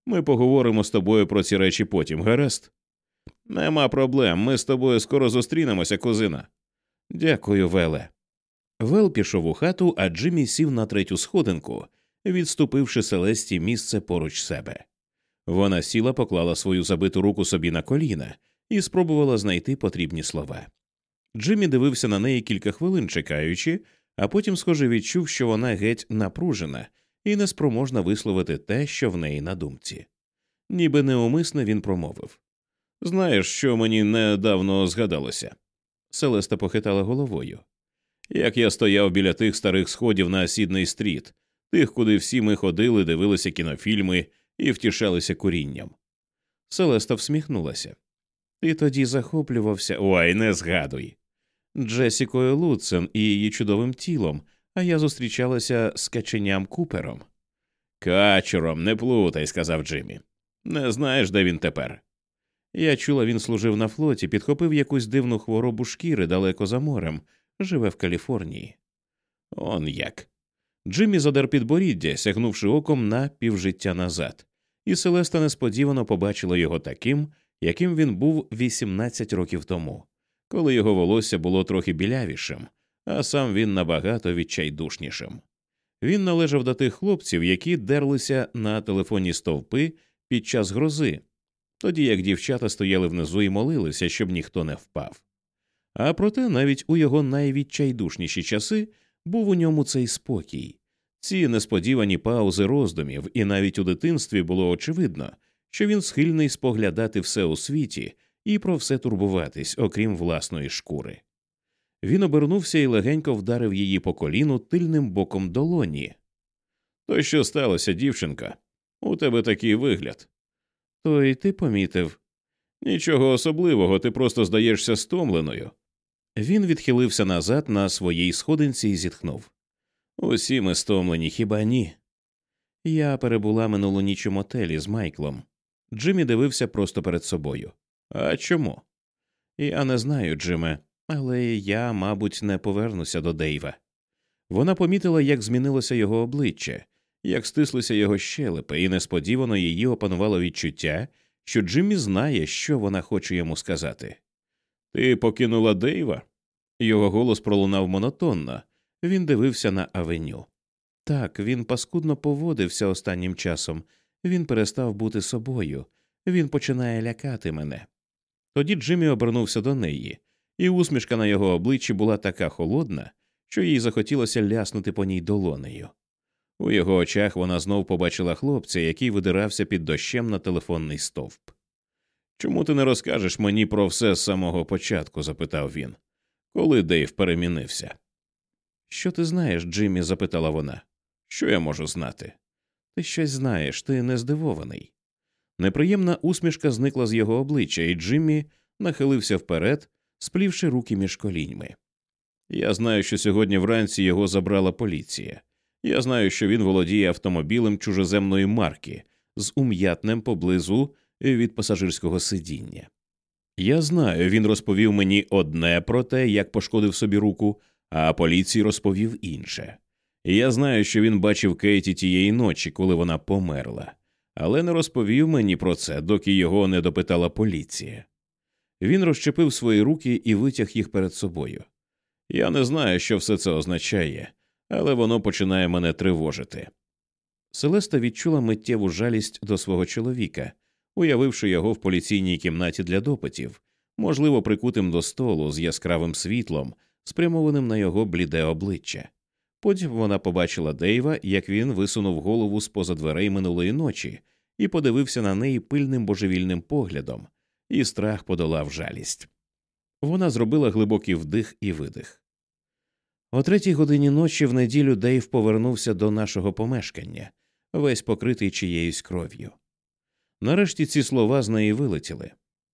Ми поговоримо з тобою про ці речі потім, гаразд? Нема проблем. Ми з тобою скоро зустрінемося, кузина. Дякую, Веле. Вел пішов у хату, а Джиммі сів на третю сходинку, відступивши Селесті місце поруч себе. Вона сіла, поклала свою забиту руку собі на коліна і спробувала знайти потрібні слова. Джиммі дивився на неї кілька хвилин, чекаючи, а потім, схоже, відчув, що вона геть напружена і неспроможна висловити те, що в неї на думці. Ніби неумисно він промовив Знаєш, що мені недавно згадалося? Селеста похитала головою. Як я стояв біля тих старих сходів на Сідний стріт, тих, куди всі ми ходили, дивилися кінофільми і втішалися курінням. Селеста всміхнулася. Ти тоді захоплювався. Ой, не згадуй. Джесікою Луцен і її чудовим тілом, а я зустрічалася з каченям Купером. Качером, не плутай, сказав Джиммі. Не знаєш, де він тепер. Я чула, він служив на флоті, підхопив якусь дивну хворобу шкіри далеко за морем, живе в Каліфорнії. Он як. Джиммі задер підборіддя, сягнувши оком на півжиття назад, і Селеста несподівано побачила його таким, яким він був 18 років тому, коли його волосся було трохи білявішим, а сам він набагато відчайдушнішим. Він належав до тих хлопців, які дерлися на телефонні стовпи під час грози, тоді як дівчата стояли внизу і молилися, щоб ніхто не впав. А проте навіть у його найвідчайдушніші часи був у ньому цей спокій, ці несподівані паузи роздумів, і навіть у дитинстві було очевидно, що він схильний споглядати все у світі і про все турбуватись, окрім власної шкури. Він обернувся і легенько вдарив її по коліну тильним боком долоні. То що сталося, дівчинка? У тебе такий вигляд. То й ти помітив. Нічого особливого, ти просто здаєшся стомленою. Він відхилився назад на своїй сходинці і зітхнув. Усі ми стомлені, хіба ні? Я перебула минулу ніч у мотелі з Майклом. Джиммі дивився просто перед собою. А чому? Я не знаю, Джиме, але я, мабуть, не повернуся до Дейва. Вона помітила, як змінилося його обличчя, як стислися його щелепи, і несподівано її опанувало відчуття, що Джиммі знає, що вона хоче йому сказати. Ти покинула Дейва? Його голос пролунав монотонно. Він дивився на авеню. Так, він паскудно поводився останнім часом, він перестав бути собою, він починає лякати мене. Тоді Джиммі обернувся до неї, і усмішка на його обличчі була така холодна, що їй захотілося ляснути по ній долонею. У його очах вона знов побачила хлопця, який видирався під дощем на телефонний стовп. Чому ти не розкажеш мені про все з самого початку? запитав він. Коли Дейв перемінився. Що ти знаєш, Джиммі? запитала вона. Що я можу знати? Ти щось знаєш, ти не здивований. Неприємна усмішка зникла з його обличчя, і Джиммі нахилився вперед, сплівши руки між коліньми. Я знаю, що сьогодні вранці його забрала поліція. Я знаю, що він володіє автомобілем чужеземної марки з ум'ятнем поблизу від пасажирського сидіння. Я знаю, він розповів мені одне про те, як пошкодив собі руку, а поліції розповів інше. Я знаю, що він бачив Кейті тієї ночі, коли вона померла, але не розповів мені про це, доки його не допитала поліція. Він розчепив свої руки і витяг їх перед собою. Я не знаю, що все це означає, але воно починає мене тривожити. Селеста відчула миттєву жалість до свого чоловіка, уявивши його в поліційній кімнаті для допитів, можливо, прикутим до столу з яскравим світлом, спрямованим на його бліде обличчя. Потім вона побачила Дейва, як він висунув голову з поза дверей минулої ночі, і подивився на неї пильним божевільним поглядом, і страх подолав жалість. Вона зробила глибокий вдих і видих. О третій годині ночі в неділю Дейв повернувся до нашого помешкання, весь покритий чиєюсь кров'ю. Нарешті ці слова з неї вилетіли.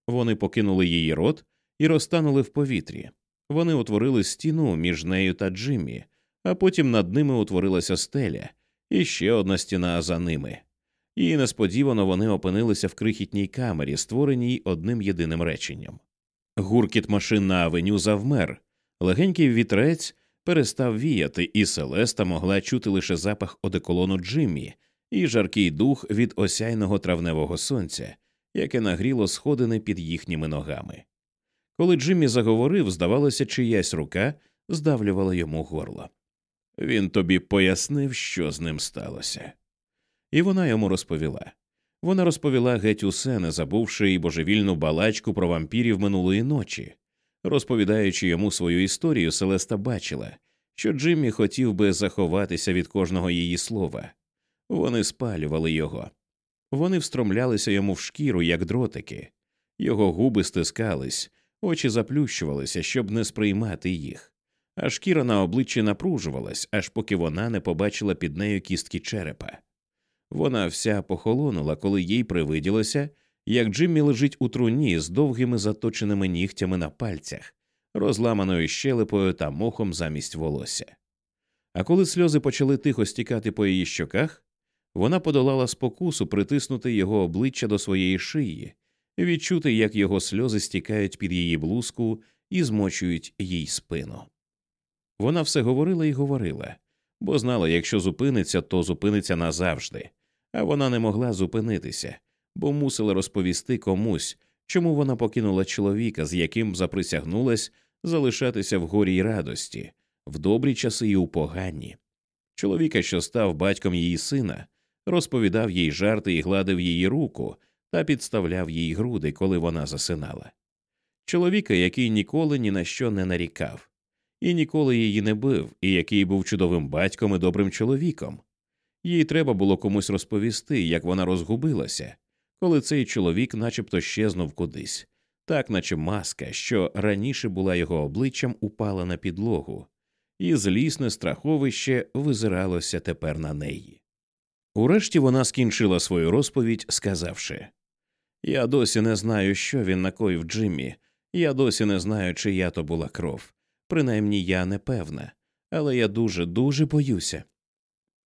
Вони покинули її рот і розтанули в повітрі. Вони утворили стіну між нею та Джиммі, а потім над ними утворилася стеля і ще одна стіна за ними. І несподівано вони опинилися в крихітній камері, створеній одним єдиним реченням. Гуркіт машин на авеню завмер, легенький вітрець перестав віяти, і Селеста могла чути лише запах одеколону Джиммі і жаркий дух від осяйного травневого сонця, яке нагріло сходини під їхніми ногами. Коли Джиммі заговорив, здавалося, чиясь рука здавлювала йому горло. Він тобі пояснив, що з ним сталося. І вона йому розповіла. Вона розповіла геть усе, не забувши і божевільну балачку про вампірів минулої ночі. Розповідаючи йому свою історію, Селеста бачила, що Джиммі хотів би заховатися від кожного її слова. Вони спалювали його. Вони встромлялися йому в шкіру, як дротики, його губи стискались, очі заплющувалися, щоб не сприймати їх, а шкіра на обличчі напружувалась, аж поки вона не побачила під нею кістки черепа. Вона вся похолонула, коли їй привиділося, як Джиммі лежить у труні з довгими заточеними нігтями на пальцях, розламаною щелепою та мохом замість волосся. А коли сльози почали тихо стікати по її щоках, вона подолала спокусу притиснути його обличчя до своєї шиї, відчути, як його сльози стікають під її блузку і змочують їй спину. Вона все говорила і говорила, бо знала, якщо зупиниться, то зупиниться назавжди, а вона не могла зупинитися, бо мусила розповісти комусь, чому вона покинула чоловіка, з яким заприсягнулась залишатися в горі й радості, в добрі часи і у погані. Чоловіка, що став батьком її сина, розповідав їй жарти і гладив її руку, та підставляв їй груди, коли вона засинала. Чоловіка, який ніколи ні на що не нарікав, і ніколи її не бив, і який був чудовим батьком і добрим чоловіком. Їй треба було комусь розповісти, як вона розгубилася, коли цей чоловік начебто щезнув кудись, так наче маска, що раніше була його обличчям, упала на підлогу, і злісне страховище визиралося тепер на неї. Урешті вона скінчила свою розповідь, сказавши Я досі не знаю, що він накоїв Джиммі, я досі не знаю, чия то була кров. Принаймні я не певна, але я дуже, дуже боюся.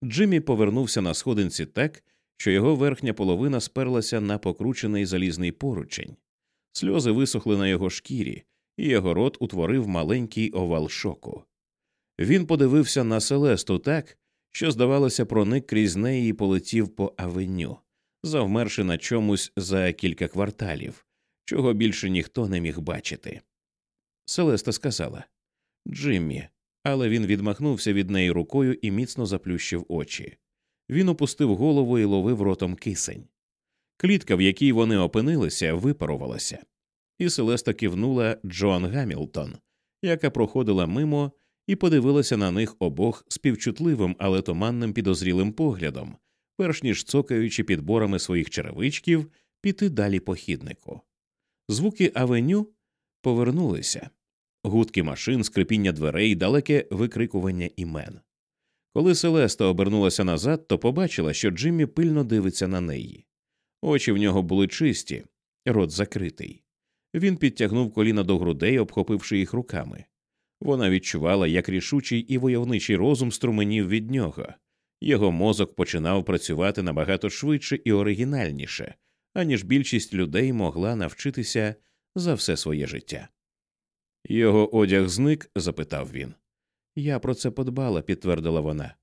Джиммі повернувся на сходинці так, що його верхня половина сперлася на покручений залізний поручень. Сльози висохли на його шкірі, і його рот утворив маленький овал шоку. Він подивився на Селесту так, що, здавалося, проник крізь неї і полетів по авеню, завмерши на чомусь за кілька кварталів, чого більше ніхто не міг бачити. Селеста сказала Джиммі, але він відмахнувся від неї рукою і міцно заплющив очі. Він опустив голову і ловив ротом кисень. Клітка, в якій вони опинилися, випарувалася, і Селеста кивнула Джоан Гамілтон, яка проходила мимо і подивилася на них обох співчутливим, але туманним підозрілим поглядом, перш ніж цокаючи підборами своїх черевичків, піти далі по хіднику. Звуки авеню повернулися гудки машин, скрипіння дверей, далеке викрикування імен. Коли Селеста обернулася назад, то побачила, що Джиммі пильно дивиться на неї. Очі в нього були чисті, рот закритий. Він підтягнув коліна до грудей, обхопивши їх руками. Вона відчувала, як рішучий і войовничий розум струменів від нього. Його мозок починав працювати набагато швидше і оригінальніше, аніж більшість людей могла навчитися за все своє життя. Його одяг зник? запитав він. Я про це подбала, підтвердила вона.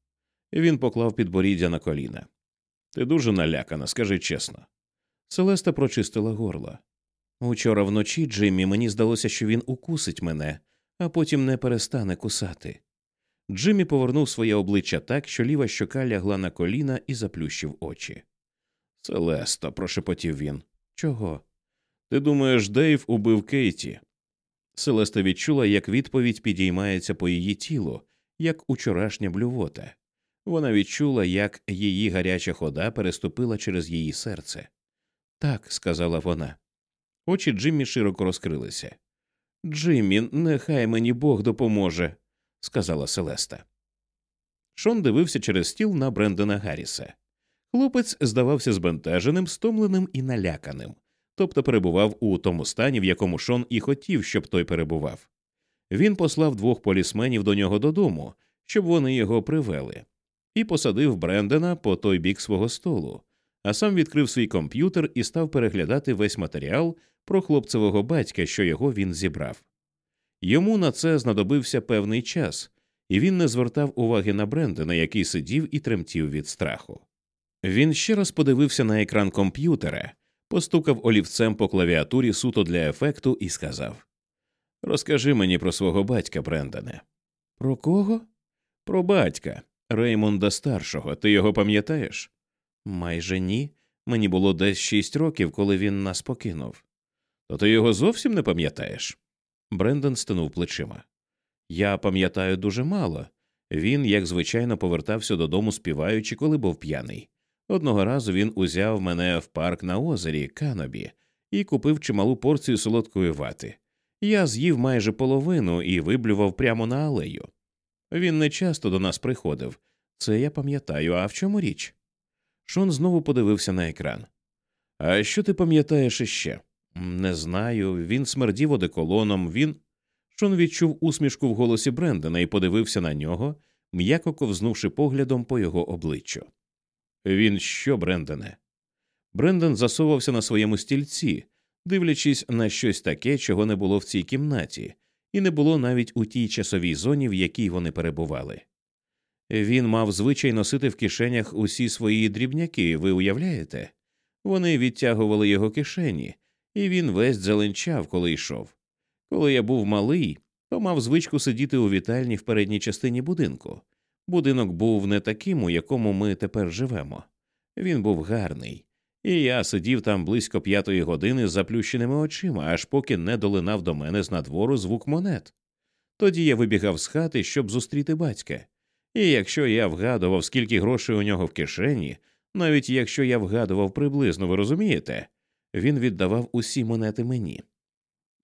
Він поклав підборіддя на коліна. Ти дуже налякана, скажи чесно. Селеста прочистила горло. Учора вночі, Джиммі, мені здалося, що він укусить мене, а потім не перестане кусати. Джиммі повернув своє обличчя так, що ліва щока лягла на коліна і заплющив очі. Селесто, прошепотів він. Чого? Ти думаєш, Дейв убив Кейті? Селеста відчула, як відповідь підіймається по її тілу, як учорашня блювота. Вона відчула, як її гаряча хода переступила через її серце. Так, сказала вона. Очі Джиммі широко розкрилися. Джиммі, нехай мені Бог допоможе, сказала Селеста. Шон дивився через стіл на Брендена Гарріса. Хлопець здавався збентеженим, стомленим і наляканим, тобто перебував у тому стані, в якому Шон і хотів, щоб той перебував. Він послав двох полісменів до нього додому, щоб вони його привели, і посадив Брендена по той бік свого столу, а сам відкрив свій комп'ютер і став переглядати весь матеріал про хлопцевого батька, що його він зібрав. Йому на це знадобився певний час, і він не звертав уваги на Брендена, який сидів і тремтів від страху. Він ще раз подивився на екран комп'ютера, постукав олівцем по клавіатурі суто для ефекту і сказав Розкажи мені про свого батька, Брендане. Про кого? Про батька, Реймонда старшого. Ти його пам'ятаєш? Майже ні. Мені було десь шість років, коли він нас покинув. То ти його зовсім не пам'ятаєш? Брендон стинув плечима. Я пам'ятаю дуже мало. Він, як звичайно, повертався додому, співаючи, коли був п'яний. Одного разу він узяв мене в парк на озері Канобі і купив чималу порцію солодкої вати. Я з'їв майже половину і виблював прямо на алею. Він не часто до нас приходив. Це я пам'ятаю, а в чому річ? Шон знову подивився на екран. А що ти пам'ятаєш іще? Не знаю. Він смердів одеколоном, він. Шон відчув усмішку в голосі Брендена і подивився на нього, м'яко ковзнувши поглядом по його обличчю. Він що, Брендене? Бренден засовався на своєму стільці, дивлячись на щось таке, чого не було в цій кімнаті, і не було навіть у тій часовій зоні, в якій вони перебували. Він мав звичай носити в кишенях усі свої дрібняки, ви уявляєте? Вони відтягували його кишені, і він весь зеленчав, коли йшов. Коли я був малий, то мав звичку сидіти у вітальні в передній частині будинку. Будинок був не таким, у якому ми тепер живемо. Він був гарний, І я сидів там близько п'ятої години з заплющеними очима, аж поки не долинав до мене з надвору звук монет. Тоді я вибігав з хати, щоб зустріти батька. І якщо я вгадував, скільки грошей у нього в кишені, навіть якщо я вгадував приблизно, ви розумієте, він віддавав усі монети мені.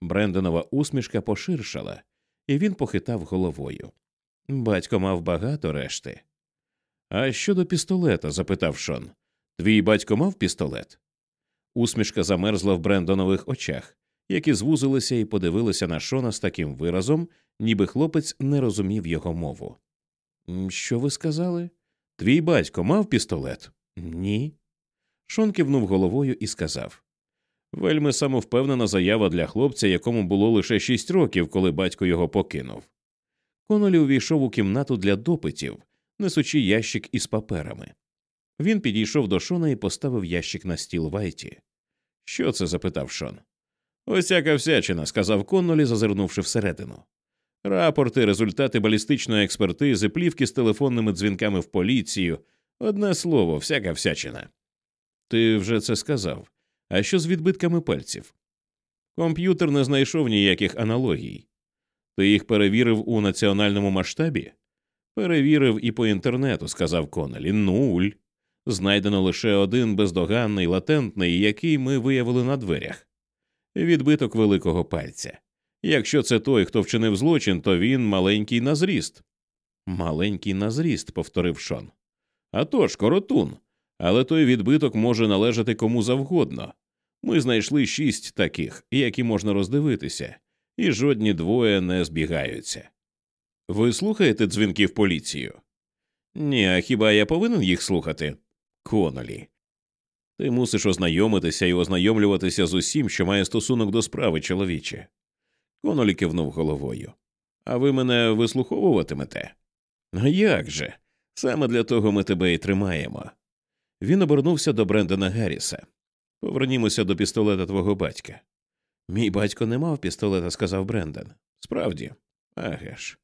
Брендонова усмішка поширшала, і він похитав головою. Батько мав багато решти. А щодо пістолета? запитав Шон. Твій батько мав пістолет? Усмішка замерзла в Брендонових очах, які звузилися і подивилися на Шона з таким виразом, ніби хлопець не розумів його мову. Що ви сказали? Твій батько мав пістолет? Ні. Шон кивнув головою і сказав Вельми самовпевнена заява для хлопця, якому було лише шість років, коли батько його покинув. Конолі увійшов у кімнату для допитів, несучи ящик із паперами. Він підійшов до Шона і поставив ящик на стіл Вайті. Що це? запитав Шон. Ось яка всячина, сказав Коннолі, зазирнувши всередину. Рапорти, результати балістичної експертизи, плівки з телефонними дзвінками в поліцію. Одне слово, всяка всячина. Ти вже це сказав. А що з відбитками пальців? Комп'ютер не знайшов ніяких аналогій. Ти їх перевірив у національному масштабі? Перевірив і по інтернету, сказав Конелі. Нуль. Знайдено лише один бездоганний, латентний, який ми виявили на дверях відбиток великого пальця. Якщо це той, хто вчинив злочин, то він маленький на зріст. Маленький на зріст, повторив Шон. «А тож, коротун. Але той відбиток може належати кому завгодно. Ми знайшли шість таких, які можна роздивитися, і жодні двоє не збігаються. Ви слухаєте дзвінки в поліцію? Ні, а хіба я повинен їх слухати? Конолі. Ти мусиш ознайомитися і ознайомлюватися з усім, що має стосунок до справи, чоловіче. Конолі кивнув головою. А ви мене вислуховуватимете? А як же? Саме для того ми тебе і тримаємо. Він обернувся до Брендона Гарріса. Повернімося до пістолета твого батька. Мій батько не мав пістолета, сказав Брендон. Справді, аге ж.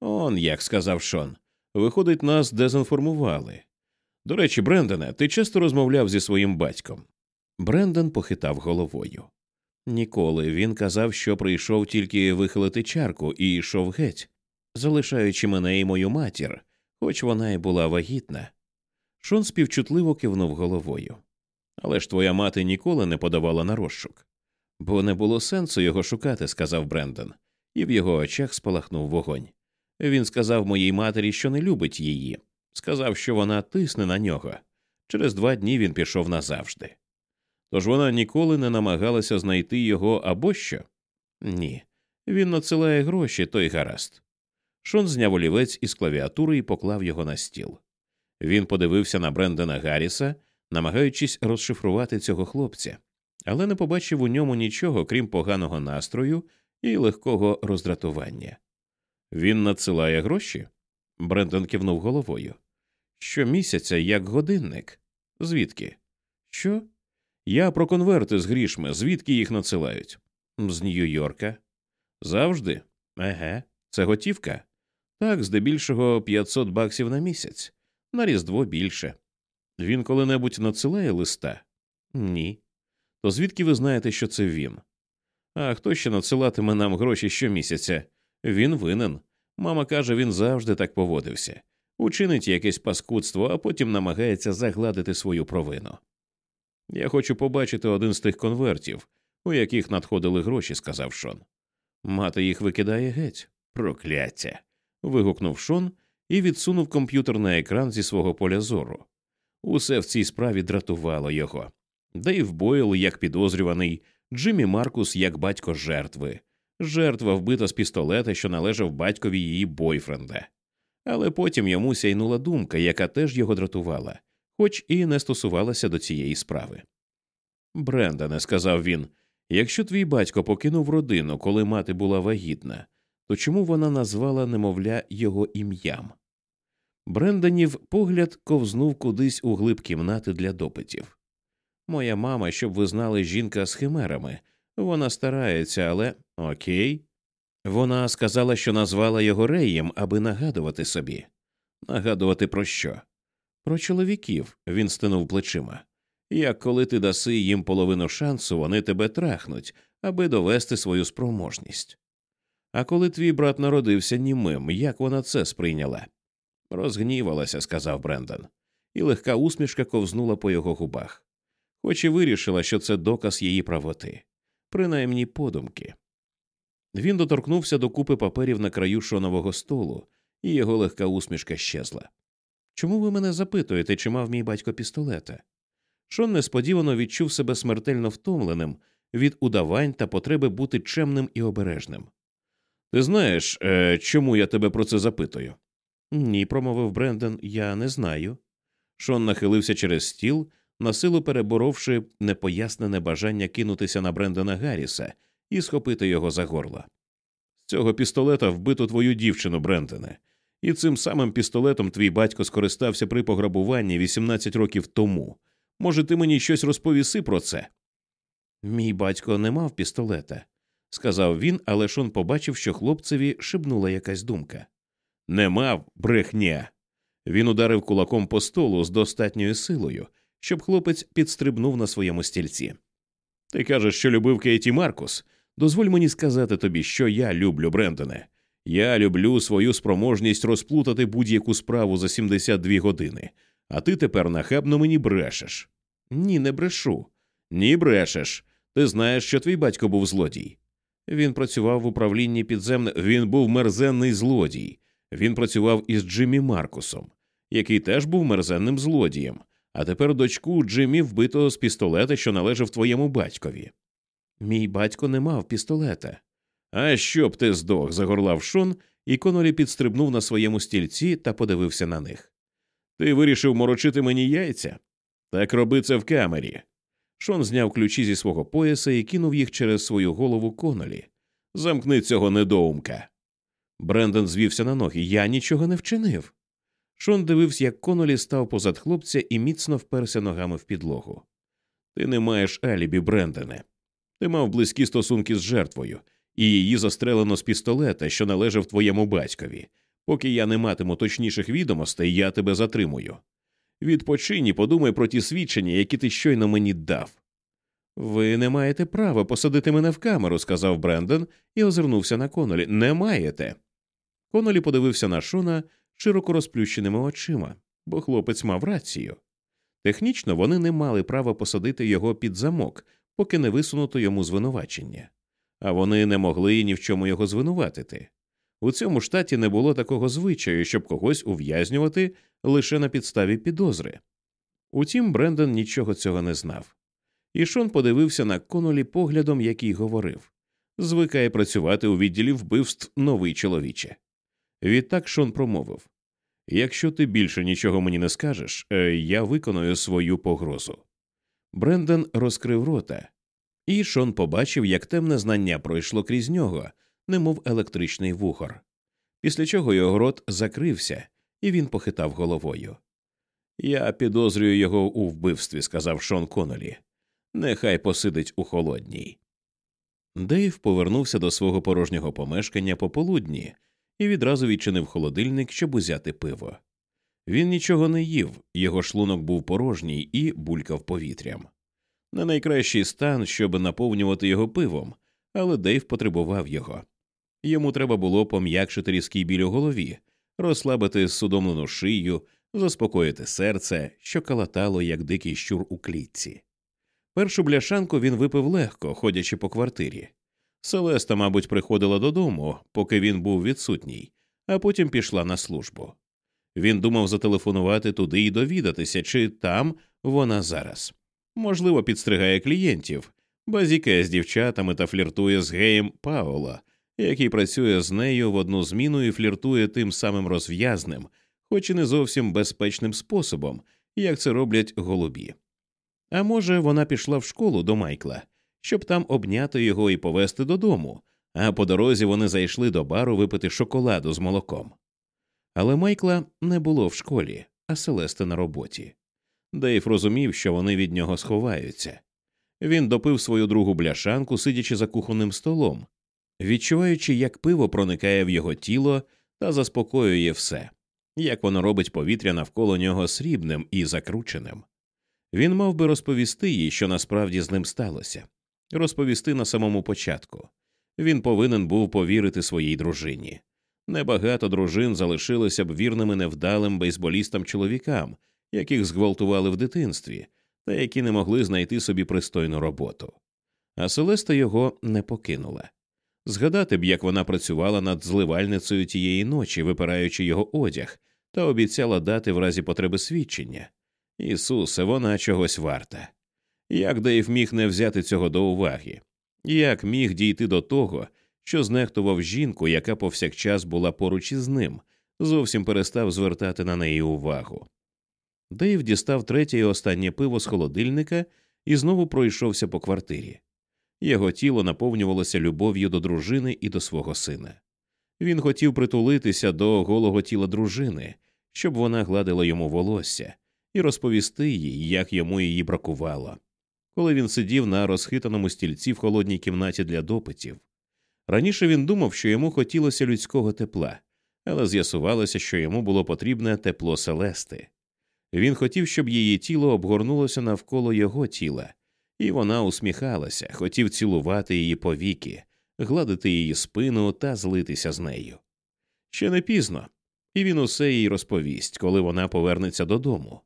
Он як сказав Шон. Виходить, нас дезінформували. До речі, Брендоне, ти часто розмовляв зі своїм батьком. Брендон похитав головою. Ніколи він казав, що прийшов тільки вихилити чарку і йшов геть, залишаючи мене і мою матір, хоч вона й була вагітна. Шон співчутливо кивнув головою. Але ж твоя мати ніколи не подавала на розшук. Бо не було сенсу його шукати, сказав Брендон, і в його очах спалахнув вогонь. Він сказав моїй матері, що не любить її, сказав, що вона тисне на нього. Через два дні він пішов назавжди. Тож вона ніколи не намагалася знайти його або що? Ні. Він надсилає гроші, той гаразд. Шон зняв олівець із клавіатури і поклав його на стіл. Він подивився на Брендона Гарріса, намагаючись розшифрувати цього хлопця, але не побачив у ньому нічого, крім поганого настрою і легкого роздратування. Він надсилає гроші? Брендон кивнув головою. Щомісяця, як годинник. Звідки? Що? Я про конверти з грішми, звідки їх надсилають? З Нью-Йорка. Завжди? Еге, це готівка. Так, здебільшого 500 баксів на місяць, на різдво більше. Він коли-небудь надсилає листа? Ні. То звідки ви знаєте, що це він? А хто ще надсилатиме нам гроші щомісяця? Він винен. Мама каже, він завжди так поводився, учинить якесь паскудство, а потім намагається загладити свою провину. Я хочу побачити один з тих конвертів, у яких надходили гроші, сказав Шон. Мати їх викидає геть. Прокляття. вигукнув Шон і відсунув комп'ютер на екран зі свого поля зору. Усе в цій справі дратувало його. Дейв Бойл як підозрюваний, Джиммі Маркус як батько жертви, жертва вбита з пістолета, що належав батькові її бойфренда. Але потім йому сяйнула думка, яка теж його дратувала, хоч і не стосувалася до цієї справи. Брендане, сказав він, якщо твій батько покинув родину, коли мати була вагітна, то чому вона назвала немовля його ім'ям? Бренданів погляд ковзнув кудись у глиб кімнати для допитів. Моя мама, щоб ви знали, жінка з химерами. Вона старається, але окей. Вона сказала, що назвала його реєм, аби нагадувати собі. Нагадувати про що? Про чоловіків, він стинув плечима. Як коли ти даси їм половину шансу, вони тебе трахнуть, аби довести свою спроможність. А коли твій брат народився німим, як вона це сприйняла? Розгнівалася, сказав Брендон, і легка усмішка ковзнула по його губах, хоч і вирішила, що це доказ її правоти, принаймні подумки. Він доторкнувся до купи паперів на краю шонового столу, і його легка усмішка щезла. Чому ви мене запитуєте, чи мав мій батько пістолета? Шон несподівано відчув себе смертельно втомленим від удавань та потреби бути чемним і обережним. Ти знаєш, е, чому я тебе про це запитую? Ні, промовив Брендон, я не знаю. Шон нахилився через стіл, насилу переборовши непояснене бажання кинутися на Брендона Гарріса і схопити його за горло. З цього пістолета вбито твою дівчину, Брендоне, і цим самим пістолетом твій батько скористався при пограбуванні 18 років тому. Може, ти мені щось розповіси про це? Мій батько не мав пістолета, сказав він, але Шон побачив, що хлопцеві шибнула якась думка. Не мав брехня. Він ударив кулаком по столу з достатньою силою, щоб хлопець підстрибнув на своєму стільці. Ти кажеш, що любив Кейті Маркус. Дозволь мені сказати тобі, що я люблю, Брендоне. Я люблю свою спроможність розплутати будь-яку справу за 72 години, а ти тепер нахабно мені брешеш. Ні, не брешу. Ні, брешеш. Ти знаєш, що твій батько був злодій. Він працював в управлінні підземне. Він був мерзенний злодій. Він працював із Джиммі Маркусом, який теж був мерзенним злодієм, а тепер дочку Джиммі вбито з пістолета, що належав твоєму батькові. Мій батько не мав пістолета. А щоб ти здох, загорлав Шон, і Конолі підстрибнув на своєму стільці та подивився на них. Ти вирішив морочити мені яйця? Так роби це в камері. Шон зняв ключі зі свого пояса і кинув їх через свою голову Конолі. Замкни цього недоумка. Брендон звівся на ноги. Я нічого не вчинив. Шон дивився, як Конолі став позад хлопця і міцно вперся ногами в підлогу. Ти не маєш алібі, Брендоне. Ти мав близькі стосунки з жертвою, і її застрелено з пістолета, що належав твоєму батькові. Поки я не матиму точніших відомостей, я тебе затримую. Відпочинь і подумай про ті свідчення, які ти щойно мені дав. Ви не маєте права посадити мене в камеру, сказав Брендон і озирнувся на Конолі. Не маєте. Конолі подивився на Шона широко розплющеними очима, бо хлопець мав рацію. Технічно вони не мали права посадити його під замок, поки не висунуто йому звинувачення, а вони не могли ні в чому його звинуватити. У цьому штаті не було такого звичаю, щоб когось ув'язнювати лише на підставі підозри. Утім, Брендон нічого цього не знав. І Шон подивився на Конолі поглядом, який говорив звикає працювати у відділі вбивств новий чоловіче. Відтак Шон промовив Якщо ти більше нічого мені не скажеш, е, я виконую свою погрозу. Брендон розкрив рота, і Шон побачив, як темне знання пройшло крізь нього, немов електричний вухор. Після чого його рот закрився, і він похитав головою. Я підозрюю його у вбивстві, сказав Шон Конолі. Нехай посидить у холодній. Дейв повернувся до свого порожнього помешкання пополудні і відразу відчинив холодильник, щоб узяти пиво. Він нічого не їв, його шлунок був порожній і булькав повітрям. Не найкращий стан, щоб наповнювати його пивом, але Дейв потребував його. Йому треба було пом'якшити різкий біль у голові, розслабити судомлену шию, заспокоїти серце, що калатало, як дикий щур у клітці. Першу бляшанку він випив легко, ходячи по квартирі. Селеста, мабуть, приходила додому, поки він був відсутній, а потім пішла на службу. Він думав зателефонувати туди і довідатися, чи там вона зараз. Можливо, підстригає клієнтів, базікає з дівчатами та фліртує з геєм Паола, який працює з нею в одну зміну і фліртує тим самим розв'язним, хоч і не зовсім безпечним способом, як це роблять голубі. А може, вона пішла в школу до Майкла, щоб там обняти його і повезти додому, а по дорозі вони зайшли до бару випити шоколаду з молоком. Але Майкла не було в школі, а Селеста на роботі. Дейв розумів, що вони від нього сховаються. Він допив свою другу бляшанку, сидячи за кухонним столом, відчуваючи, як пиво проникає в його тіло та заспокоює все, як воно робить повітря навколо нього срібним і закрученим. Він мав би розповісти їй, що насправді з ним сталося, розповісти на самому початку. Він повинен був повірити своїй дружині. Небагато дружин залишилися б вірними невдалим бейсболістам чоловікам, яких зґвалтували в дитинстві, та які не могли знайти собі пристойну роботу. А Селеста його не покинула. Згадати б, як вона працювала над зливальницею тієї ночі, випираючи його одяг, та обіцяла дати в разі потреби свідчення. Ісусе, вона чогось варта. Як Дейв міг не взяти цього до уваги? Як міг дійти до того, що знехтував жінку, яка повсякчас була поруч із ним, зовсім перестав звертати на неї увагу? Дейв дістав третє і останнє пиво з холодильника і знову пройшовся по квартирі. Його тіло наповнювалося любов'ю до дружини і до свого сина. Він хотів притулитися до голого тіла дружини, щоб вона гладила йому волосся, і розповісти їй, як йому її бракувало. Коли він сидів на розхитаному стільці в холодній кімнаті для допитів. Раніше він думав, що йому хотілося людського тепла, але з'ясувалося, що йому було потрібне тепло Селести. Він хотів, щоб її тіло обгорнулося навколо його тіла, і вона усміхалася, хотів цілувати її повіки, гладити її спину та злитися з нею. Ще не пізно, і він усе їй розповість, коли вона повернеться додому.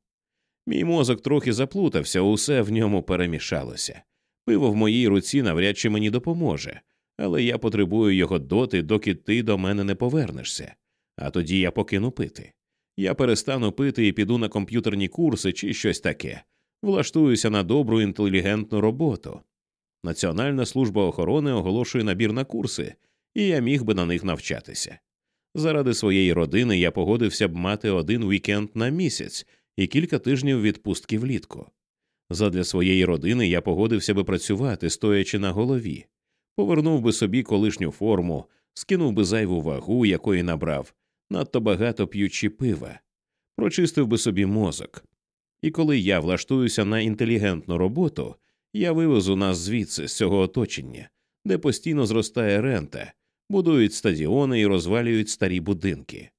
Мій мозок трохи заплутався, усе в ньому перемішалося. Пиво в моїй руці навряд чи мені допоможе, але я потребую його доти, доки ти до мене не повернешся, а тоді я покину пити. Я перестану пити і піду на комп'ютерні курси чи щось таке, влаштуюся на добру інтелігентну роботу. Національна служба охорони оголошує набір на курси, і я міг би на них навчатися. Заради своєї родини я погодився б мати один вікенд на місяць і кілька тижнів відпустки влітку. Задля своєї родини я погодився би працювати, стоячи на голові, повернув би собі колишню форму, скинув би зайву вагу, якої набрав, надто багато п'ючи пива, прочистив би собі мозок. І коли я влаштуюся на інтелігентну роботу, я вивезу нас звідси з цього оточення, де постійно зростає рента, будують стадіони і розвалюють старі будинки.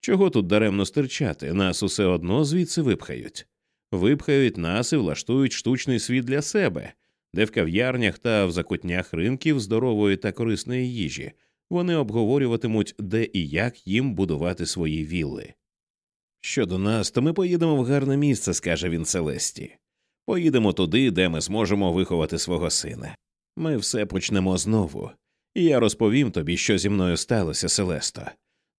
Чого тут даремно стирчати, нас усе одно звідси випхають, випхають нас і влаштують штучний світ для себе, де в кав'ярнях та в закутнях ринків здорової та корисної їжі вони обговорюватимуть, де і як їм будувати свої вілли. Щодо нас, то ми поїдемо в гарне місце, скаже він Селесті. Поїдемо туди, де ми зможемо виховати свого сина. Ми все почнемо знову, і я розповім тобі, що зі мною сталося, Селесто.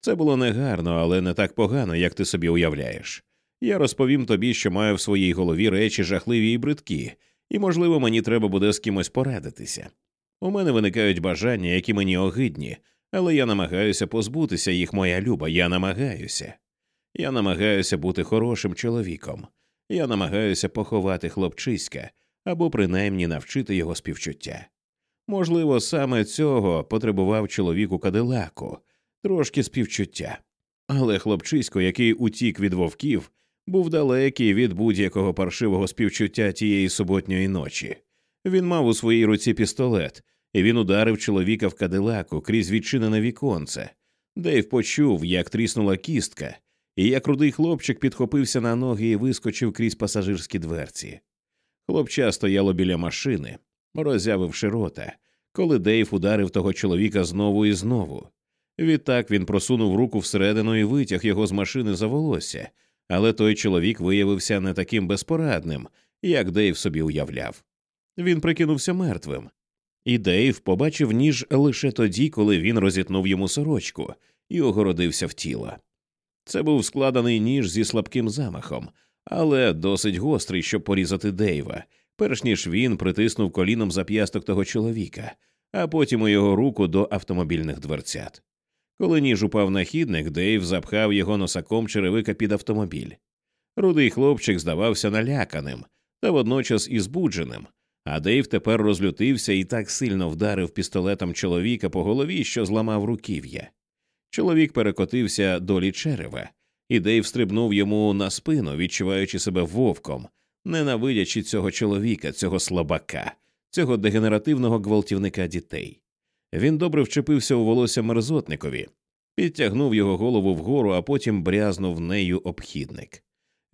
Це було негарно, але не так погано, як ти собі уявляєш. Я розповім тобі, що маю в своїй голові речі жахливі і бридкі, і, можливо, мені треба буде з кимось порадитися. У мене виникають бажання, які мені огидні, але я намагаюся позбутися їх, моя люба, я намагаюся. Я намагаюся бути хорошим чоловіком, я намагаюся поховати хлопчиська або принаймні навчити його співчуття. Можливо, саме цього потребував чоловік у кадилаку, трошки співчуття. Але хлопчисько, який утік від вовків, був далекий від будь-якого паршивого співчуття тієї суботньої ночі. Він мав у своїй руці пістолет, і він ударив чоловіка в кадилаку крізь відчинене віконце. Дейв почув, як тріснула кістка, і як рудий хлопчик підхопився на ноги і вискочив крізь пасажирські дверці. Хлопча стояло біля машини, роззявивши рота, коли Дейв ударив того чоловіка знову і знову. Відтак він просунув руку всередину і витяг його з машини за волосся, але той чоловік виявився не таким безпорадним, як Дейв собі уявляв. Він прикинувся мертвим, і Дейв побачив ніж лише тоді, коли він розітнув йому сорочку і огородився в тіло. Це був складений ніж зі слабким замахом, але досить гострий, щоб порізати Дейва, перш ніж він притиснув коліном зап'ясток того чоловіка, а потім у його руку до автомобільних дверцят. Коли ніж упав на хідник, Дейв запхав його носаком черевика під автомобіль. Рудий хлопчик здавався наляканим та водночас і збудженим, а Дейв тепер розлютився і так сильно вдарив пістолетом чоловіка по голові, що зламав руків'я. Чоловік перекотився долі черева, і Дейв стрибнув йому на спину, відчуваючи себе вовком, ненавидячи цього чоловіка, цього слабака, цього дегенеративного гвалтівника дітей. Він добре вчепився у волосся мерзотникові, підтягнув його голову вгору, а потім брязнув нею обхідник.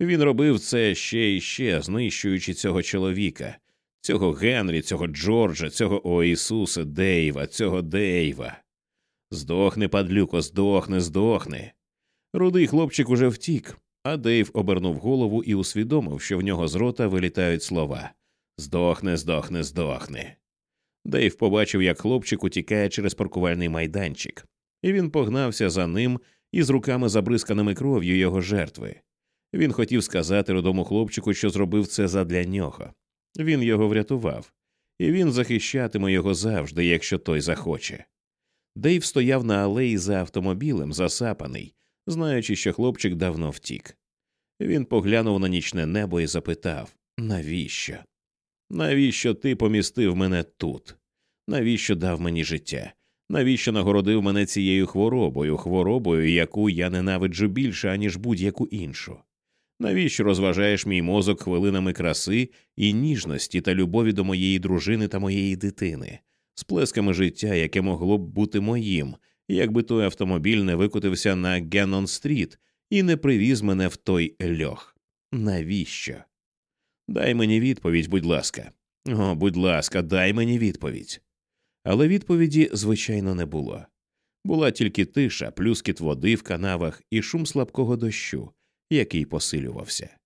Він робив це ще і ще, знищуючи цього чоловіка, цього Генрі, цього Джорджа, цього О Ісусе, Дейва, цього Дейва. Здохни, падлюко, здохни, здохни. Рудий хлопчик уже втік, а Дейв обернув голову і усвідомив, що в нього з рота вилітають слова Здохни, здохни, здохни. Дейв побачив, як хлопчик утікає через паркувальний майданчик, і він погнався за ним із руками забризканими кров'ю його жертви. Він хотів сказати родому хлопчику, що зробив це задля нього. Він його врятував, і він захищатиме його завжди, якщо той захоче. Дейв стояв на алеї за автомобілем, засапаний, знаючи, що хлопчик давно втік. Він поглянув на нічне небо і запитав навіщо? Навіщо ти помістив мене тут? Навіщо дав мені життя? Навіщо нагородив мене цією хворобою, хворобою, яку я ненавиджу більше, аніж будь-яку іншу? Навіщо розважаєш мій мозок хвилинами краси і ніжності та любові до моєї дружини та моєї дитини, сплесками життя, яке могло б бути моїм, якби той автомобіль не викотився на Геннон Стріт і не привіз мене в той льох? Навіщо? Дай мені відповідь, будь ласка. О, будь ласка, дай мені відповідь. Але відповіді, звичайно, не було. Була тільки тиша, плюскіт води в канавах і шум слабкого дощу, який посилювався.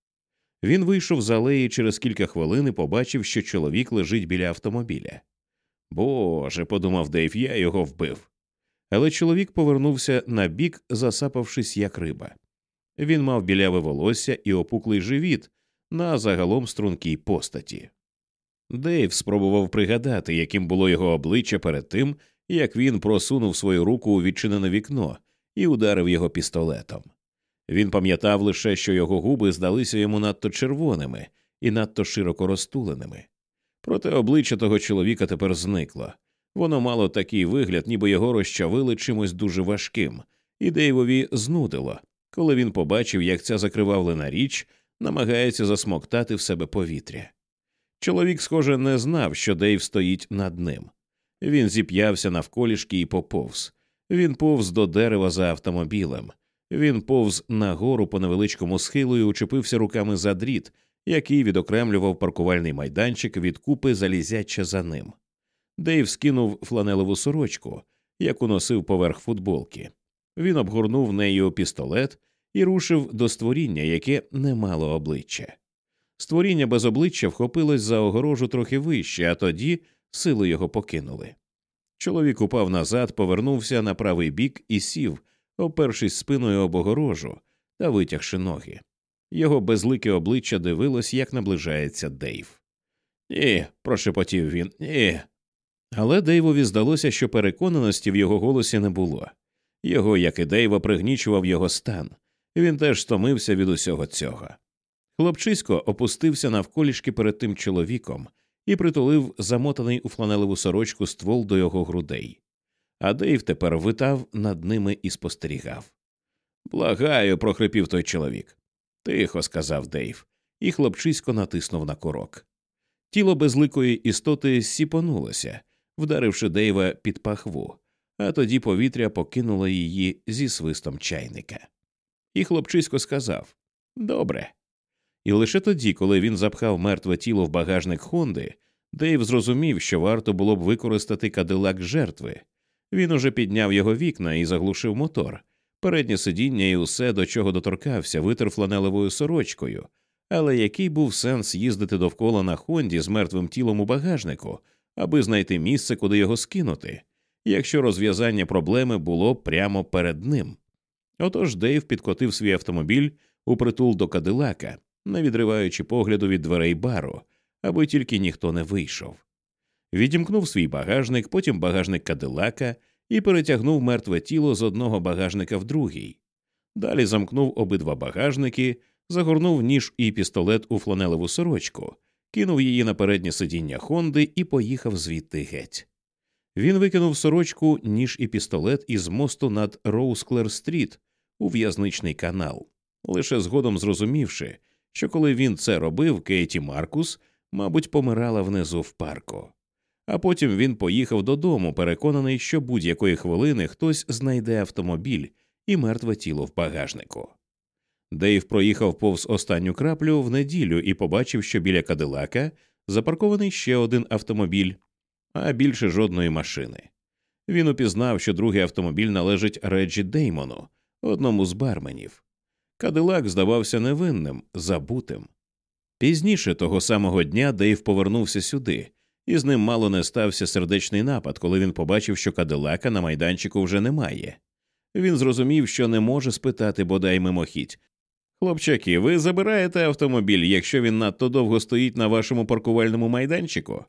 Він вийшов з алеї через кілька хвилин і побачив, що чоловік лежить біля автомобіля. Боже, подумав Дейв, я його вбив. Але чоловік повернувся на бік, засапавшись як риба. Він мав біляве волосся і опуклий живіт на загалом стрункій постаті. Дейв спробував пригадати, яким було його обличчя перед тим, як він просунув свою руку у відчинене вікно і ударив його пістолетом. Він пам'ятав лише, що його губи здалися йому надто червоними і надто широко розтуленими. Проте обличчя того чоловіка тепер зникло. Воно мало такий вигляд, ніби його розчавили чимось дуже важким, і Дейвові знудило, коли він побачив, як ця закривавлена річ намагається засмоктати в себе повітря. Чоловік, схоже, не знав, що Дейв стоїть над ним. Він зіп'явся навколішки і поповз. Він повз до дерева за автомобілем. Він повз нагору по невеличкому схилу і учепився руками за дріт, який відокремлював паркувальний майданчик від купи залізяча за ним. Дейв скинув фланелеву сорочку, яку носив поверх футболки. Він обгорнув нею пістолет і рушив до створіння, яке не мало обличчя. Створіння без обличчя вхопилось за огорожу трохи вище, а тоді сили його покинули. Чоловік упав назад, повернувся на правий бік і сів, опершись спиною об огорожу та витягши ноги. Його безлике обличчя дивилось, як наближається Дейв. Ні, прошепотів він, ні. Але Дейвові здалося, що переконаності в його голосі не було. Його, як і Дейва, пригнічував його стан. Він теж стомився від усього цього. Хлопчисько опустився навколішки перед тим чоловіком і притулив замотаний у фланелеву сорочку ствол до його грудей. А Дейв тепер витав над ними і спостерігав. Благаю, прохрипів той чоловік. Тихо, сказав Дейв, і хлопчисько натиснув на курок. Тіло безликої істоти сіпонулося, вдаривши Дейва під пахву, а тоді повітря покинуло її зі свистом чайника. І хлопчисько сказав Добре. І лише тоді, коли він запхав мертве тіло в багажник Хонди, Дейв зрозумів, що варто було б використати кадилак жертви. Він уже підняв його вікна і заглушив мотор, переднє сидіння і усе, до чого доторкався, витер фланелевою сорочкою. Але який був сенс їздити довкола на Хонді з мертвим тілом у багажнику, аби знайти місце, куди його скинути, якщо розв'язання проблеми було прямо перед ним? Отож Дейв підкотив свій автомобіль у притул до Кадилака, не відриваючи погляду від дверей бару, аби тільки ніхто не вийшов. Відімкнув свій багажник, потім багажник Кадилака і перетягнув мертве тіло з одного багажника в другий. Далі замкнув обидва багажники, загорнув ніж і пістолет у фланелеву сорочку, кинув її на переднє сидіння Хонди і поїхав звідти геть. Він викинув сорочку, ніж і пістолет із мосту над Роузклер Стріт у в'язничний канал, лише згодом зрозумівши, що коли він це робив, Кейті Маркус, мабуть, помирала внизу в парку. А потім він поїхав додому, переконаний, що будь-якої хвилини хтось знайде автомобіль і мертве тіло в багажнику. Дейв проїхав повз останню краплю в неділю і побачив, що біля Кадилака запаркований ще один автомобіль, а більше жодної машини. Він упізнав, що другий автомобіль належить Реджі Деймону, одному з барменів. Кадилак здавався невинним, забутим. Пізніше того самого дня Дейв повернувся сюди, і з ним мало не стався сердечний напад, коли він побачив, що Кадилака на майданчику вже немає. Він зрозумів, що не може спитати бодай мимохідь. Хлопчаки, ви забираєте автомобіль, якщо він надто довго стоїть на вашому паркувальному майданчику?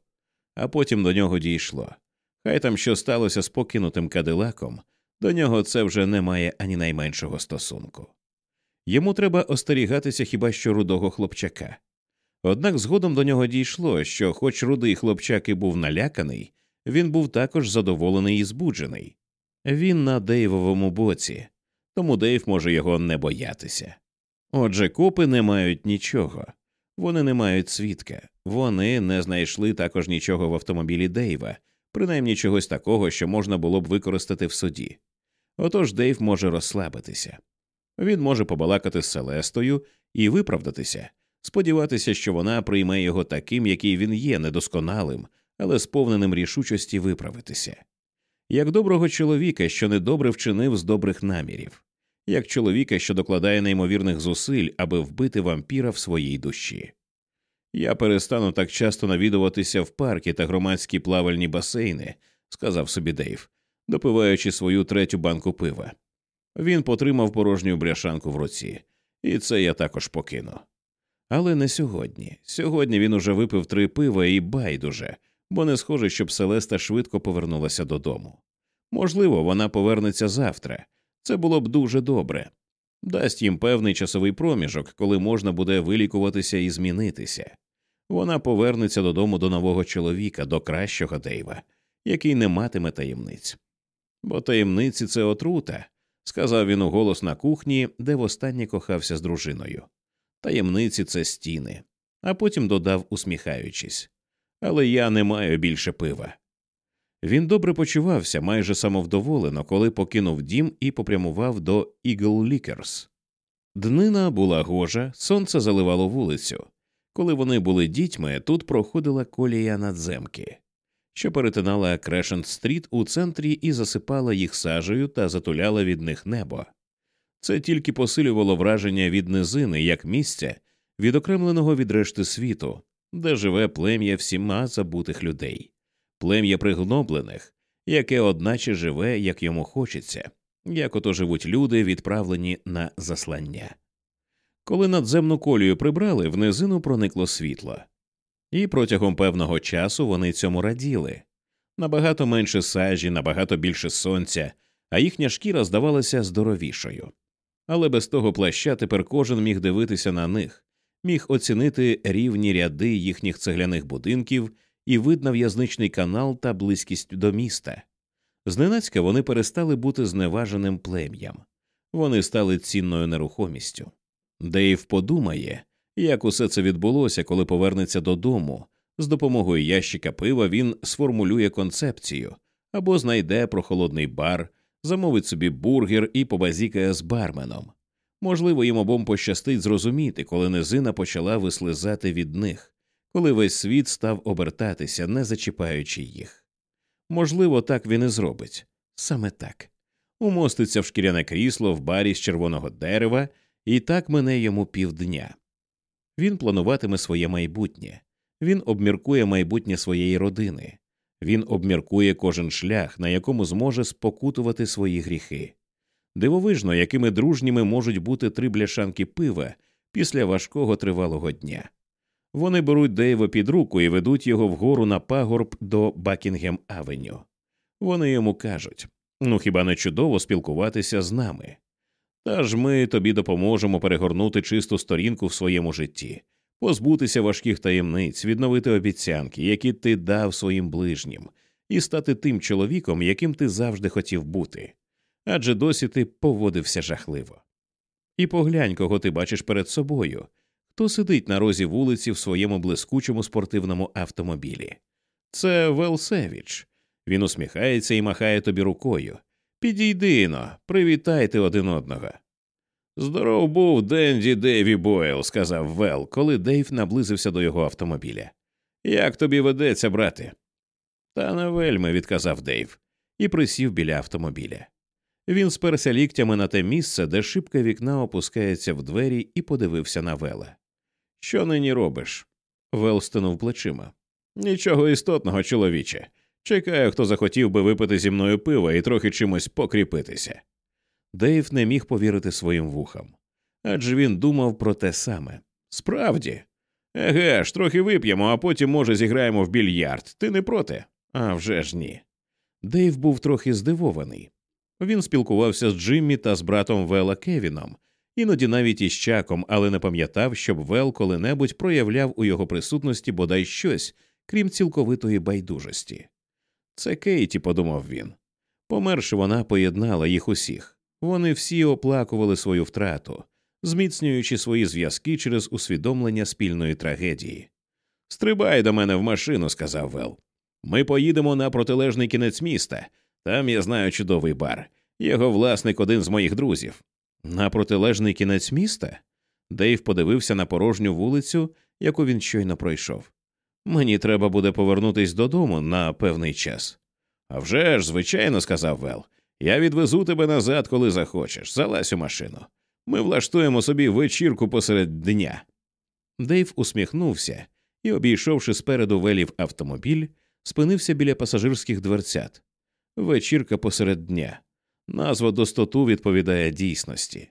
А потім до нього дійшло. Хай там що сталося з покинутим кадилаком, до нього це вже не має ані найменшого стосунку. Йому треба остерігатися хіба що рудого хлопчака. Однак згодом до нього дійшло, що, хоч рудий хлопчак і був наляканий, він був також задоволений і збуджений. Він на Дейвовому боці, тому Дейв може його не боятися. Отже, копи не мають нічого, вони не мають свідка, вони не знайшли також нічого в автомобілі Дейва, принаймні чогось такого, що можна було б використати в суді. Отож Дейв може розслабитися. Він може побалакати з Селестою і виправдатися, сподіватися, що вона прийме його таким, який він є, недосконалим, але сповненим рішучості виправитися, як доброго чоловіка, що недобре вчинив з добрих намірів, як чоловіка, що докладає неймовірних зусиль, аби вбити вампіра в своїй душі. Я перестану так часто навідуватися в парки та громадські плавальні басейни, сказав собі Дейв, допиваючи свою третю банку пива. Він потримав порожню бляшанку в руці, і це я також покину. Але не сьогодні. Сьогодні він уже випив три пива і байдуже, бо не схоже, щоб Селеста швидко повернулася додому. Можливо, вона повернеться завтра. Це було б дуже добре. Дасть їм певний часовий проміжок, коли можна буде вилікуватися і змінитися. Вона повернеться додому до нового чоловіка, до кращого Дейва, який не матиме таємниць. Бо таємниці це отрута, сказав він уголос на кухні, де востаннє кохався з дружиною. Таємниці це стіни, а потім додав, усміхаючись. Але я не маю більше пива. Він добре почувався майже самовдоволено, коли покинув дім і попрямував до Eagle Liquors. Днина була гожа, сонце заливало вулицю. Коли вони були дітьми, тут проходила колія надземки, що перетинала Крешент стріт у центрі і засипала їх сажею та затуляла від них небо. Це тільки посилювало враження від низини як місця, відокремленого від решти світу, де живе плем'я всіма забутих людей, плем'я пригноблених, яке одначе живе, як йому хочеться, як ото живуть люди, відправлені на заслання. Коли надземну колію прибрали, в низину проникло світло, і протягом певного часу вони цьому раділи набагато менше сажі, набагато більше сонця, а їхня шкіра здавалася здоровішою. Але без того плаща тепер кожен міг дивитися на них, міг оцінити рівні ряди їхніх цегляних будинків і вид на в'язничний канал та близькість до міста. Зненацька вони перестали бути зневаженим плем'ям, вони стали цінною нерухомістю. Дейв подумає, як усе це відбулося, коли повернеться додому. З допомогою ящика пива він сформулює концепцію або знайде прохолодний бар, замовить собі бургер і побазікає з барменом. Можливо, їм обом пощастить зрозуміти, коли низина почала вислизати від них, коли весь світ став обертатися, не зачіпаючи їх. Можливо, так він і зробить саме так. Умоститься в шкіряне крісло в барі з червоного дерева, і так мине йому півдня. Він плануватиме своє майбутнє, він обміркує майбутнє своєї родини, він обміркує кожен шлях, на якому зможе спокутувати свої гріхи. Дивовижно, якими дружніми можуть бути три бляшанки пива після важкого тривалого дня. Вони беруть Дейва під руку і ведуть його вгору на пагорб до Бакінгем Авеню. Вони йому кажуть ну хіба не чудово спілкуватися з нами? Та ж ми тобі допоможемо перегорнути чисту сторінку в своєму житті, позбутися важких таємниць, відновити обіцянки, які ти дав своїм ближнім, і стати тим чоловіком, яким ти завжди хотів бути. Адже досі ти поводився жахливо. І поглянь, кого ти бачиш перед собою, хто сидить на розі вулиці в своєму блискучому спортивному автомобілі. Це Велсевіч. Він усміхається і махає тобі рукою. Підійди но, привітайте один одного. Здоров був Денді Дейві Бойл, сказав Вел, коли Дейв наблизився до його автомобіля. Як тобі ведеться, брате? Та не вельми, відказав Дейв, і присів біля автомобіля. Він сперся ліктями на те місце, де шибка вікна опускається в двері, і подивився на Вела. Що нині робиш? Вел стинув плечима. Нічого істотного, чоловіче. Чекаю, хто захотів би випити зі мною пива і трохи чимось покріпитися. Дейв не міг повірити своїм вухам. Адже він думав про те саме. Справді. Еге ж, трохи вип'ємо, а потім, може, зіграємо в більярд. Ти не проти? «А вже ж ні. Дейв був трохи здивований. Він спілкувався з Джиммі та з братом Вела Кевіном, іноді навіть із Чаком, але не пам'ятав, щоб Вел коли-небудь проявляв у його присутності бодай щось, крім цілковитої байдужості. Це Кейті, подумав він. Померши, вона поєднала їх усіх. Вони всі оплакували свою втрату, зміцнюючи свої зв'язки через усвідомлення спільної трагедії. Стрибай до мене в машину, сказав Вел. Ми поїдемо на протилежний кінець міста. Там я знаю чудовий бар. Його власник один з моїх друзів. На протилежний кінець міста? Дейв подивився на порожню вулицю, яку він щойно пройшов. Мені треба буде повернутись додому на певний час. «А вже ж, звичайно, сказав Вел. Я відвезу тебе назад, коли захочеш. Залазь у машину. Ми влаштуємо собі вечірку посеред дня. Дейв усміхнувся і, обійшовши спереду велів автомобіль, спинився біля пасажирських дверцят. Вечірка посеред дня. Назва достоту відповідає дійсності.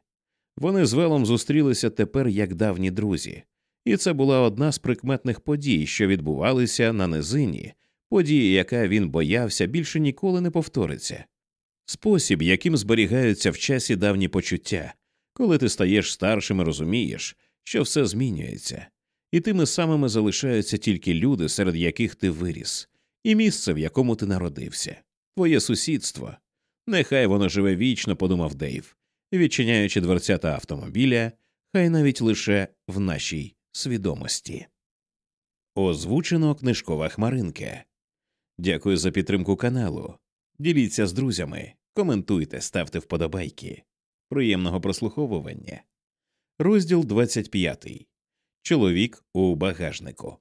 Вони з Велом зустрілися тепер як давні друзі, і це була одна з прикметних подій, що відбувалися на низині, події, яка він боявся, більше ніколи не повториться. Спосіб, яким зберігаються в часі давні почуття, коли ти стаєш старшим і розумієш, що все змінюється, і тими самими залишаються тільки люди, серед яких ти виріс, і місце, в якому ти народився, твоє сусідство. Нехай воно живе вічно, подумав Дейв, відчиняючи дверцята автомобіля, хай навіть лише в нашій свідомості. Озвучено книжкова хмаринка. Дякую за підтримку каналу. Діліться з друзями, коментуйте, ставте вподобайки. Приємного прослуховування. Розділ 25. Чоловік у багажнику.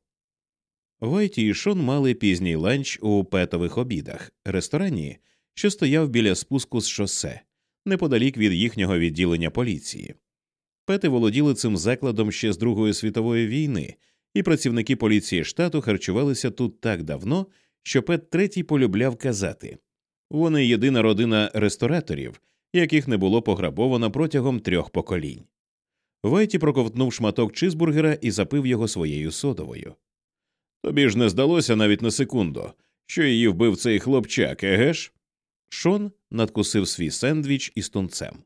Вайті і Шон мали пізній ланч у петових обідах, ресторані, що стояв біля спуску з шосе, неподалік від їхнього відділення поліції. Пети володіли цим закладом ще з Другої світової війни, і працівники поліції штату харчувалися тут так давно, що Пет третій полюбляв казати вони єдина родина рестораторів, яких не було пограбовано протягом трьох поколінь. Вайті проковтнув шматок чизбургера і запив його своєю содовою. Тобі ж не здалося навіть на секунду, що її вбив цей хлопчак, еге ж? Шон надкусив свій сендвіч із тунцем.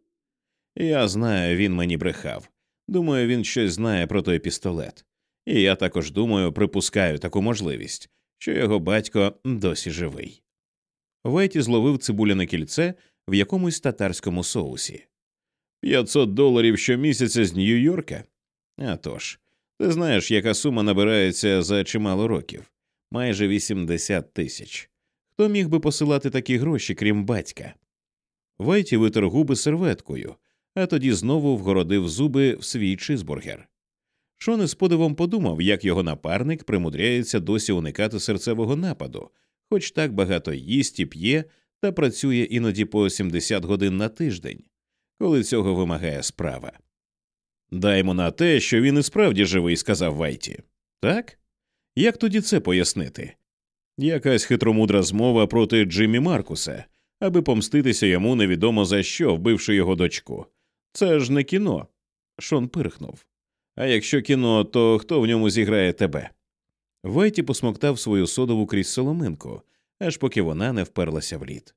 Я знаю, він мені брехав. Думаю, він щось знає про той пістолет. І я також думаю, припускаю таку можливість, що його батько досі живий. Вайті зловив цибуляне кільце в якомусь татарському соусі. П'ятсот доларів щомісяця з Нью-Йорка? А тож, ти знаєш, яка сума набирається за чимало років майже 80 тисяч. Хто міг би посилати такі гроші, крім батька? Вайті витер губи серветкою, а тоді знову вгородив зуби в свій чизбургер. Шон із подивом подумав, як його напарник примудряється досі уникати серцевого нападу, хоч так багато їсть і п'є та працює іноді по 70 годин на тиждень, коли цього вимагає справа. Даймо на те, що він і справді живий, сказав Вайті. Так? Як тоді це пояснити? Якась хитромудра змова проти Джиммі Маркуса, аби помститися йому невідомо за що, вбивши його дочку. Це ж не кіно. Шон пирхнув. А якщо кіно, то хто в ньому зіграє тебе? Вайті посмоктав свою содову крізь соломинку, аж поки вона не вперлася в лід.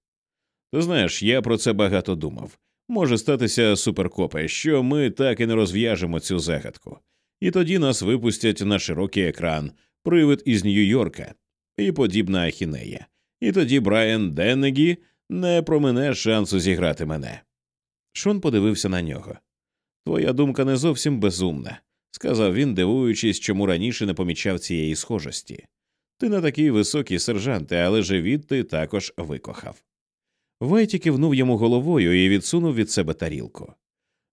Ти знаєш, я про це багато думав. Може статися суперкопи, що ми так і не розв'яжемо цю загадку, і тоді нас випустять на широкий екран, привид із Нью-Йорка і подібна ахінея. І тоді Брайан Деннегі не промине шансу зіграти мене. Шон подивився на нього. Твоя думка не зовсім безумна, сказав він, дивуючись, чому раніше не помічав цієї схожості. Ти не такий високий сержанте, але живіт ти також викохав. Вайті кивнув йому головою і відсунув від себе тарілку.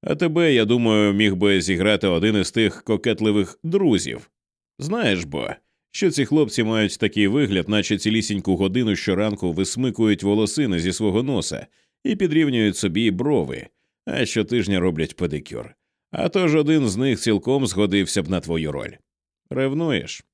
А тебе, я думаю, міг би зіграти один із тих кокетливих друзів. Знаєш бо, що ці хлопці мають такий вигляд, наче цілісіньку годину щоранку висмикують волосини зі свого носа і підрівнюють собі брови, а щотижня роблять педикюр. А тож один з них цілком згодився б на твою роль. Ревнуєш?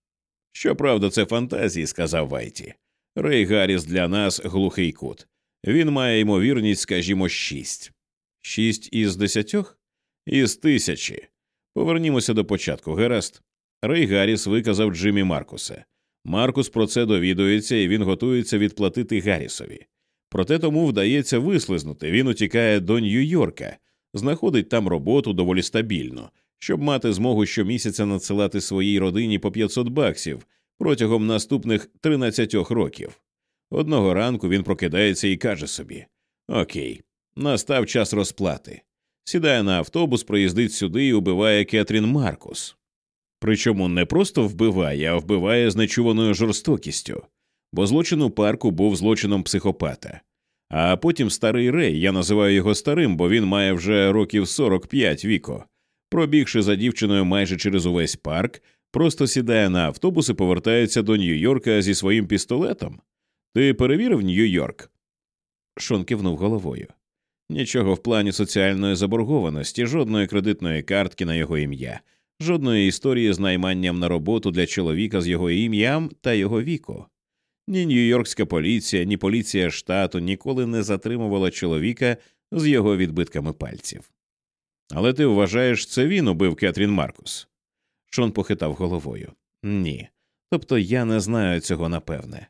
Щоправда, це фантазії, сказав Вайті. Рей Гарріс для нас глухий кут. Він має ймовірність, скажімо, шість. Шість із десятьох? Із тисячі. Повернімося до початку, Гераст. Рей Гарріс виказав Джиммі Маркуса. Маркус про це довідується і він готується відплатити Гаррісові. Проте тому вдається вислизнути. Він утікає до Нью-Йорка, знаходить там роботу доволі стабільно, щоб мати змогу щомісяця надсилати своїй родині по 500 баксів протягом наступних 13 років. Одного ранку він прокидається і каже собі: Окей, настав час розплати. Сідає на автобус, проїздить сюди і убиває Кетрін Маркус. Причому не просто вбиває, а вбиває з нечуваною жорстокістю, бо злочин у парку був злочином психопата. А потім старий Рей, я називаю його старим, бо він має вже років 45 віко, пробігши за дівчиною майже через увесь парк, просто сідає на автобус і повертається до Нью-Йорка зі своїм пістолетом. Ти перевірив Нью-Йорк? Шон кивнув головою. Нічого в плані соціальної заборгованості, жодної кредитної картки на його ім'я, жодної історії з найманням на роботу для чоловіка з його ім'ям та його віку. Ні Нью-Йоркська поліція, ні поліція штату ніколи не затримувала чоловіка з його відбитками пальців. Але ти вважаєш, це він убив Кетрін Маркус? Шон похитав головою. Ні. Тобто я не знаю цього напевне.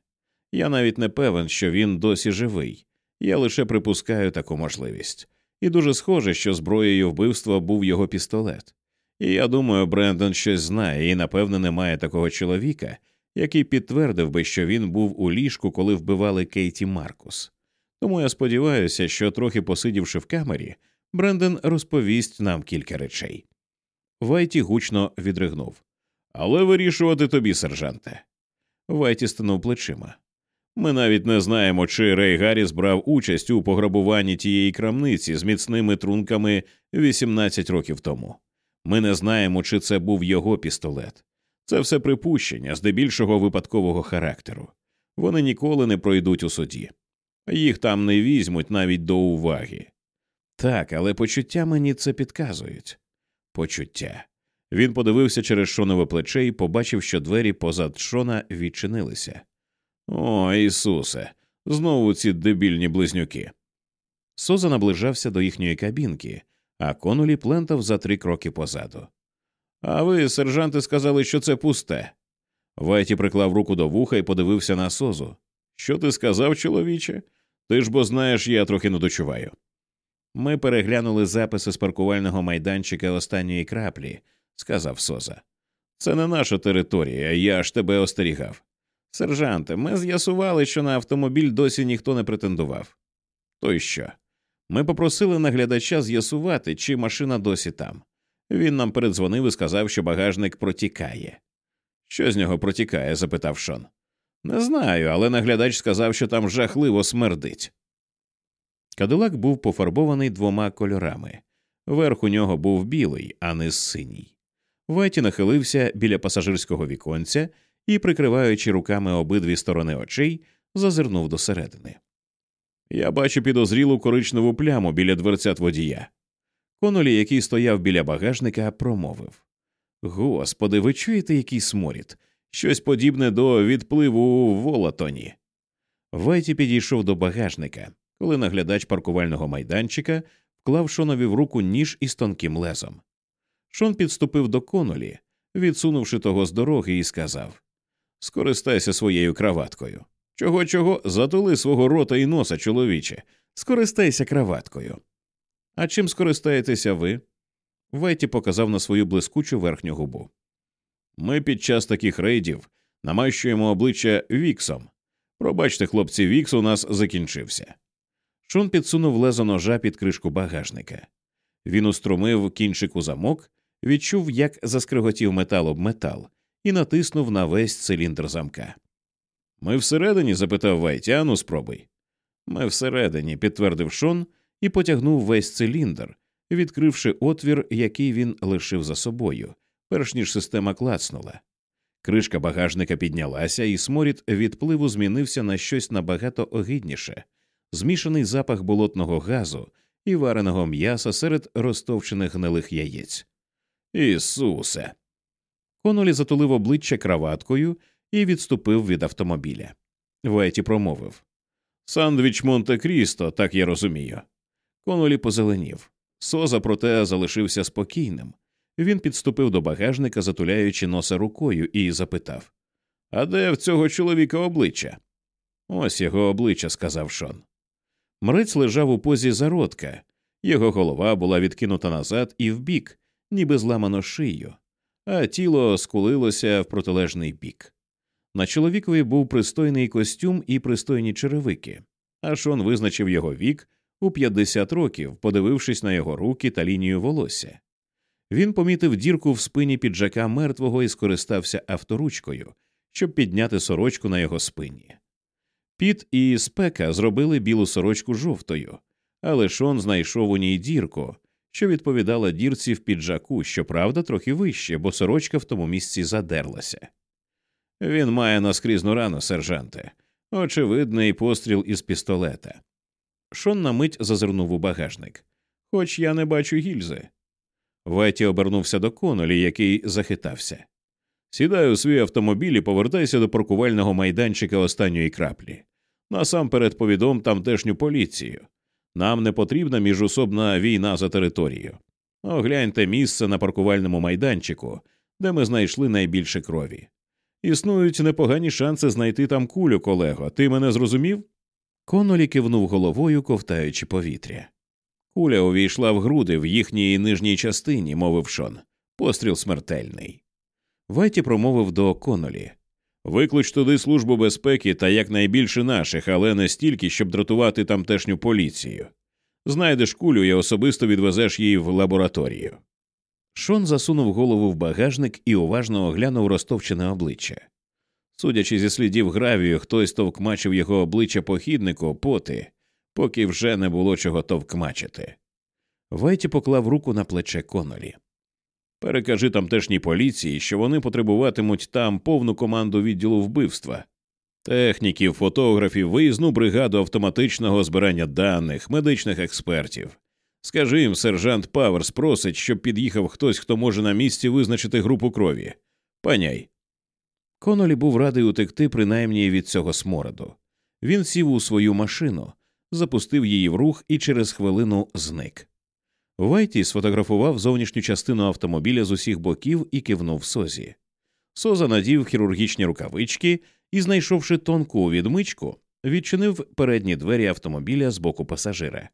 Я навіть не певен, що він досі живий. Я лише припускаю таку можливість. І дуже схоже, що зброєю вбивства був його пістолет. І я думаю, Брендон щось знає і, напевне, немає такого чоловіка, який підтвердив би, що він був у ліжку, коли вбивали Кейті Маркус. Тому я сподіваюся, що, трохи посидівши в камері, Брендон розповість нам кілька речей. Вайті гучно відригнув. Але вирішувати тобі, сержанте. Вайті стинув плечима. Ми навіть не знаємо, чи Рей Гарріс брав участь у пограбуванні тієї крамниці з міцними трунками 18 років тому. Ми не знаємо, чи це був його пістолет. Це все припущення, здебільшого випадкового характеру. Вони ніколи не пройдуть у суді. Їх там не візьмуть навіть до уваги. Так, але почуття мені це підказують. Почуття. Він подивився через шонове плече і побачив, що двері позад шона відчинилися. О, Ісусе, знову ці дебільні близнюки. Соза наближався до їхньої кабінки, а конолі плентав за три кроки позаду. А ви, сержанти, сказали, що це пусте. Вайті приклав руку до вуха і подивився на созу. Що ти сказав, чоловіче? Ти ж бо знаєш, я трохи не дочуваю. Ми переглянули записи з паркувального майданчика останньої краплі, сказав Соза. Це не наша територія, я ж тебе остерігав. Сержанте, ми з'ясували, що на автомобіль досі ніхто не претендував. То й що? Ми попросили наглядача з'ясувати, чи машина досі там. Він нам передзвонив і сказав, що багажник протікає. Що з нього протікає? запитав Шон. Не знаю, але наглядач сказав, що там жахливо смердить. Кадилак був пофарбований двома кольорами. Верх у нього був білий, а не синій. Вайті нахилився біля пасажирського віконця і, прикриваючи руками обидві сторони очей, зазирнув досередини. Я бачу підозрілу коричневу пляму біля дверцят водія. Конолі, який стояв біля багажника, промовив Господи, ви чуєте, який сморід? Щось подібне до відпливу у Волатоні. Вайті підійшов до багажника, коли наглядач паркувального майданчика вклав Шонові в руку ніж із тонким лезом. Шон підступив до конолі, відсунувши того з дороги, і сказав Скористайся своєю краваткою. Чого чого затули свого рота і носа, чоловіче, скористайся краваткою. А чим скористаєтеся ви? Вайті показав на свою блискучу верхню губу. Ми під час таких рейдів намащуємо обличчя віксом. Пробачте, хлопці, вікс у нас закінчився. Шон підсунув лезо ножа під кришку багажника. Він уструмив кінчик у замок, відчув, як заскриготів метал об метал, і натиснув на весь циліндр замка. Ми всередині? запитав Вайті, ану спробуй. Ми всередині, підтвердив Шон і потягнув весь циліндр, відкривши отвір, який він лишив за собою, перш ніж система клацнула. Кришка багажника піднялася, і сморід відпливу змінився на щось набагато огидніше змішаний запах болотного газу і вареного м'яса серед розтовчених гнилих яєць. Ісусе. Конолі затулив обличчя краваткою і відступив від автомобіля. Вайті промовив Сандвіч Монте Крісто, так я розумію. Конолі позеленів. Соза, проте, залишився спокійним. Він підступив до багажника, затуляючи носа рукою, і запитав А де в цього чоловіка обличчя? Ось його обличчя, сказав Шон. Мрець лежав у позі зародка, його голова була відкинута назад і вбік, ніби зламано шию, а тіло скулилося в протилежний бік. На чоловікові був пристойний костюм і пристойні черевики, а Шон визначив його вік у 50 років, подивившись на його руки та лінію волосся. Він помітив дірку в спині піджака мертвого і скористався авторучкою, щоб підняти сорочку на його спині. Піт і спека зробили білу сорочку жовтою, але Шон знайшов у ній дірку, що відповідала дірці в піджаку, щоправда, трохи вище, бо сорочка в тому місці задерлася. Він має наскрізну рану, сержанте, очевидний постріл із пістолета. Шон на мить зазирнув у багажник. Хоч я не бачу гільзи. Вайті обернувся до Конолі, який захитався. Сідай у свій автомобіль і повертайся до паркувального майданчика останньої краплі. Насамперед повідом тамтешню поліцію. Нам не потрібна міжособна війна за територію. Огляньте місце на паркувальному майданчику, де ми знайшли найбільше крові. Існують непогані шанси знайти там кулю, колего. Ти мене зрозумів? Конолі кивнув головою, ковтаючи повітря. Куля увійшла в груди в їхній нижній частині, мовив Шон. Постріл смертельний. Вайті промовив до Конолі. Виклич туди службу безпеки та якнайбільше наших, але не стільки, щоб дратувати тамтешню поліцію. Знайдеш кулю і особисто відвезеш її в лабораторію. Шон засунув голову в багажник і уважно оглянув розтовчене обличчя. Судячи зі слідів гравію, хтось товкмачив його обличчя похіднику поти, поки вже не було чого товкмачити. Вайті поклав руку на плече Конолі. Перекажи тамтешній поліції, що вони потребуватимуть там повну команду відділу вбивства, техніків, фотографів, виїзну бригаду автоматичного збирання даних, медичних експертів. Скажи їм, сержант Паверс просить, щоб під'їхав хтось, хто може на місці визначити групу крові. Паняй. Конолі був радий утекти принаймні від цього смороду. Він сів у свою машину, запустив її в рух і через хвилину зник. Вайті сфотографував зовнішню частину автомобіля з усіх боків і кивнув созі. Соза надів хірургічні рукавички і, знайшовши тонку відмичку, відчинив передні двері автомобіля з боку пасажира.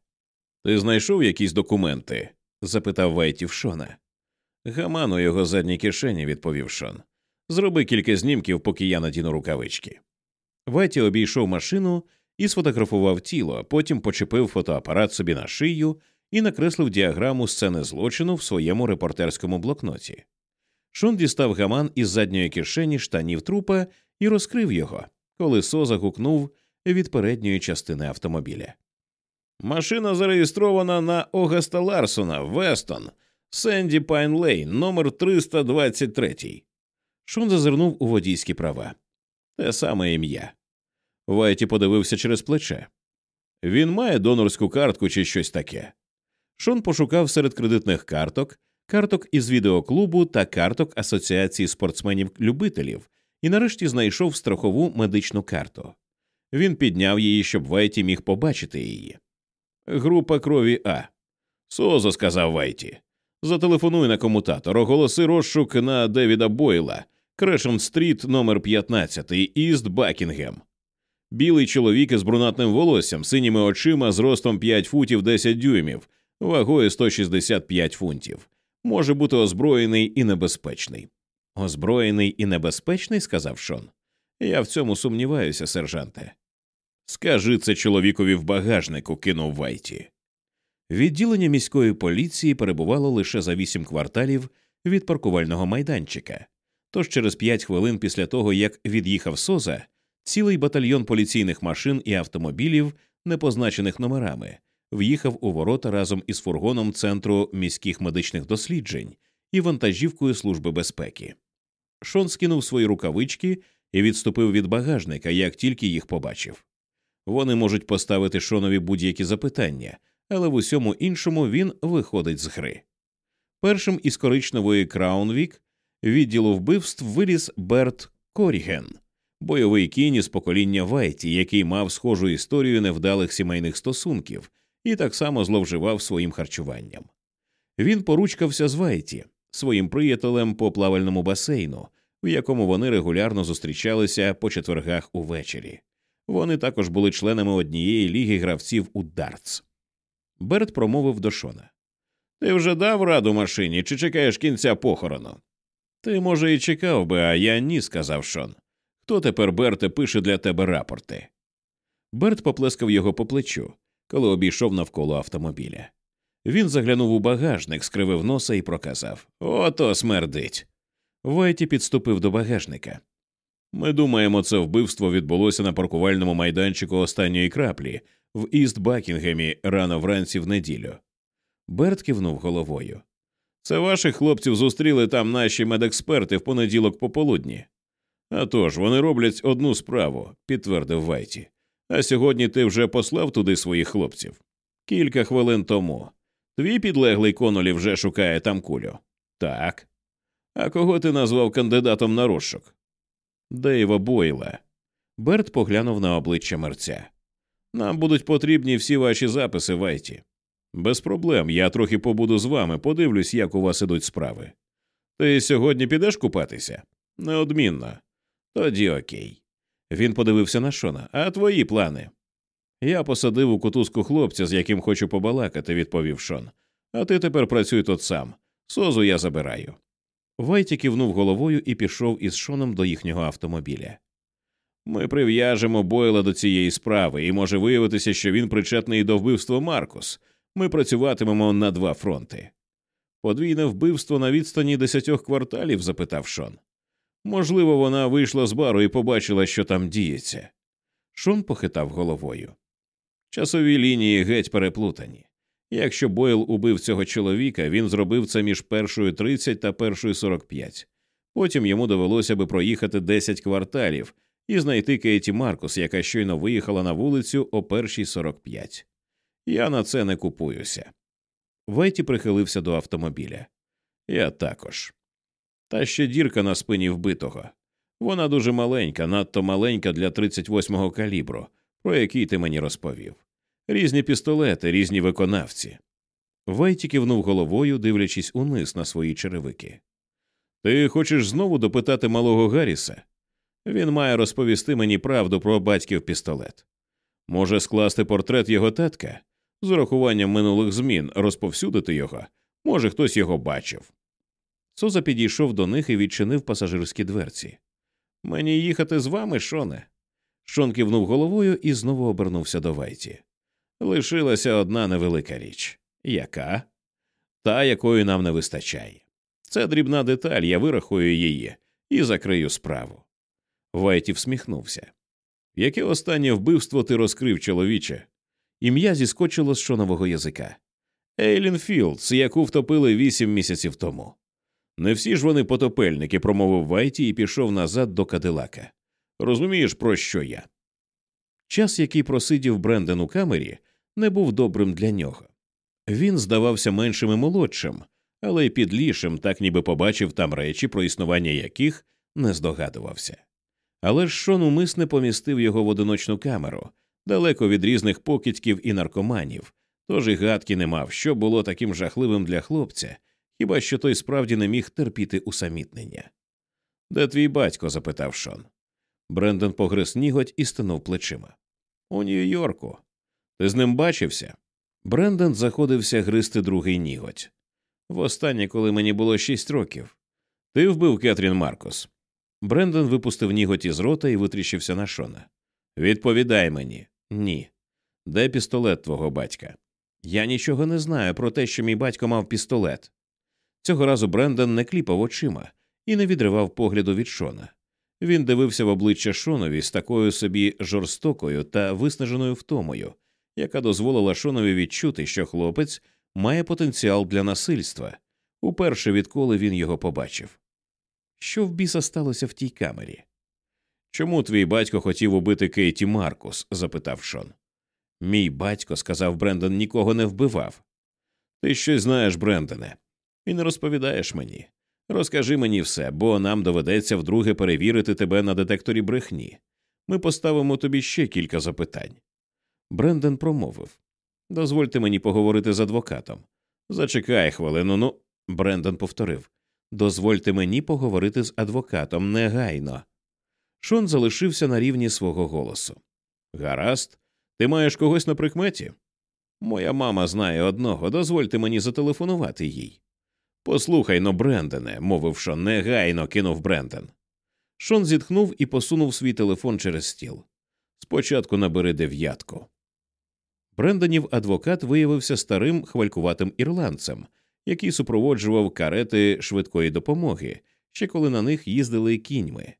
Ти знайшов якісь документи? запитав Вайті в Шона. Гаман у його задній кишені, відповів Шон. Зроби кілька знімків, поки я надіну рукавички. Вайті обійшов машину і сфотографував тіло, потім почепив фотоапарат собі на шию і накреслив діаграму сцени злочину в своєму репортерському блокноті. Шон дістав гаман із задньої кишені штанів трупа і розкрив його, коли Соуза гукнув від передньої частини автомобіля. Машина зареєстрована на Огаста Ларсона, Вестон, Сенді Пайн Лейн, номер 323. Шон зазирнув у водійські права. Те саме ім'я. Вайті подивився через плече. Він має донорську картку чи щось таке. Шон пошукав серед кредитних карток, карток із відеоклубу та карток Асоціації спортсменів-любителів і нарешті знайшов страхову медичну карту. Він підняв її, щоб Вайті міг побачити її. Група крові А. Созо, сказав Вайті. Зателефонуй на комутатор, оголоси розшук на Девіда Бойла, Крешем Стріт, номер 15 Іст Бакінгем. Білий чоловік із брунатним волоссям, синіми очима, зростом 5 футів 10 дюймів, вагою 165 фунтів. Може бути озброєний і небезпечний. Озброєний і небезпечний, сказав Шон. Я в цьому сумніваюся, сержанте. Скажи це чоловікові в багажнику, кинув Вайті. Відділення міської поліції перебувало лише за вісім кварталів від паркувального майданчика. Тож через п'ять хвилин після того, як від'їхав Соза, цілий батальйон поліційних машин і автомобілів, не позначених номерами, в'їхав у ворота разом із фургоном Центру міських медичних досліджень і вантажівкою Служби безпеки. Шон скинув свої рукавички і відступив від багажника, як тільки їх побачив. Вони можуть поставити Шонові будь-які запитання, але в усьому іншому він виходить з гри. Першим із коричневої Краунвік відділу вбивств виліз Берт Коріген, бойовий кінь із покоління Вайті, який мав схожу історію невдалих сімейних стосунків і так само зловживав своїм харчуванням. Він поручкався з Вайті, своїм приятелем по плавальному басейну, в якому вони регулярно зустрічалися по четвергах увечері. Вони також були членами однієї ліги гравців у дартс. Берт промовив до Шона. Ти вже дав раду машині чи чекаєш кінця похорону? Ти, може, і чекав би, а я ні, сказав Шон. Хто тепер, Берте, пише для тебе рапорти? Берт поплескав його по плечу, коли обійшов навколо автомобіля. Він заглянув у багажник, скривив носа і проказав Ото смердить. Вайті підступив до багажника. Ми думаємо, це вбивство відбулося на паркувальному майданчику останньої краплі в Іст Бакінгемі рано вранці в неділю. Берт кивнув головою. Це ваших хлопців зустріли там наші медексперти в понеділок пополудні. «А тож, вони роблять одну справу, підтвердив Вайті. А сьогодні ти вже послав туди своїх хлопців. Кілька хвилин тому. Твій підлеглий Конолі вже шукає там кулю. Так. А кого ти назвав кандидатом на розшук? Дейва Бойла. Берт поглянув на обличчя мерця. Нам будуть потрібні всі ваші записи, Вайті. Без проблем, я трохи побуду з вами, подивлюсь, як у вас ідуть справи. Ти сьогодні підеш купатися? Неодмінно. Тоді окей. Він подивився на Шона. А твої плани? Я посадив у кутузку хлопця, з яким хочу побалакати, відповів Шон. А ти тепер працюй тут сам. Созу я забираю. Вайті кивнув головою і пішов із Шоном до їхнього автомобіля. Ми прив'яжемо Бойла до цієї справи, і може виявитися, що він причетний до вбивства Маркус. Ми працюватимемо на два фронти. Подвійне вбивство на відстані десятьох кварталів? запитав Шон. Можливо, вона вийшла з бару і побачила, що там діється. Шон похитав головою. Часові лінії геть переплутані. Якщо Бойл убив цього чоловіка, він зробив це між першою 30 та першою 45. Потім йому довелося би проїхати 10 кварталів і знайти Кейті Маркус, яка щойно виїхала на вулицю о першій 45. Я на це не купуюся. Вайті прихилився до автомобіля. Я також. Та ще дірка на спині вбитого. Вона дуже маленька, надто маленька для 38-го калібру, про який ти мені розповів. Різні пістолети, різні виконавці. Вайті кивнув головою, дивлячись униз на свої черевики. Ти хочеш знову допитати малого Гарріса? Він має розповісти мені правду про батьків пістолет. Може скласти портрет його татка, з урахуванням минулих змін розповсюдити його, може, хтось його бачив. Соза підійшов до них і відчинив пасажирські дверці. Мені їхати з вами, Шоне. Шон кивнув головою і знову обернувся до Вайті. Лишилася одна невелика річ. Яка? Та, якої нам не вистачає. Це дрібна деталь, я вирахую її і закрию справу. Вайті всміхнувся. Яке останнє вбивство ти розкрив, чоловіче? Ім'я зіскочило з Шонового язика. Ейлін Філдс, яку втопили вісім місяців тому. Не всі ж вони потопельники, промовив Вайті і пішов назад до Кадилака. Розумієш, про що я? Час, який просидів Бренден у камері, не був добрим для нього. Він здавався меншим і молодшим, але й підлішим, так ніби побачив там речі, про існування яких не здогадувався. Але ж Шон умисне помістив його в одиночну камеру, далеко від різних покидьків і наркоманів, тож і гадки не мав, що було таким жахливим для хлопця, хіба що той справді не міг терпіти усамітнення. Де твій батько? запитав Шон. Брендон погриз ніготь і стинув плечима. У Нью-Йорку. Ти з ним бачився? Брендон заходився гризти другий ніготь. Востаннє, коли мені було шість років. Ти вбив Кетрін Маркос. Брендон випустив ніготь із рота і витріщився на Шона. Відповідай мені, ні. Де пістолет твого батька? Я нічого не знаю про те, що мій батько мав пістолет. Цього разу Брендон не кліпав очима і не відривав погляду від Шона. Він дивився в обличчя Шонові з такою собі жорстокою та виснаженою втомою, яка дозволила Шонові відчути, що хлопець має потенціал для насильства уперше відколи він його побачив. Що в біса сталося в тій камері? Чому твій батько хотів убити Кейті Маркус? запитав Шон. Мій батько, сказав Брендон, нікого не вбивав. Ти щось знаєш, Брендоне, і не розповідаєш мені. Розкажи мені все, бо нам доведеться вдруге перевірити тебе на детекторі брехні. Ми поставимо тобі ще кілька запитань. Брендон промовив Дозвольте мені поговорити з адвокатом. Зачекай хвилину, ну. Брендон повторив Дозвольте мені поговорити з адвокатом негайно. Шон залишився на рівні свого голосу. Гаразд, ти маєш когось на прикметі? Моя мама знає одного, дозвольте мені зателефонувати їй. Послухай но, Брендене, мовив Шон, негайно кинув Бренден. Шон зітхнув і посунув свій телефон через стіл. Спочатку набери дев'ятку. Брендонів адвокат виявився старим хвалькуватим ірландцем, який супроводжував карети швидкої допомоги, ще коли на них їздили кіньми.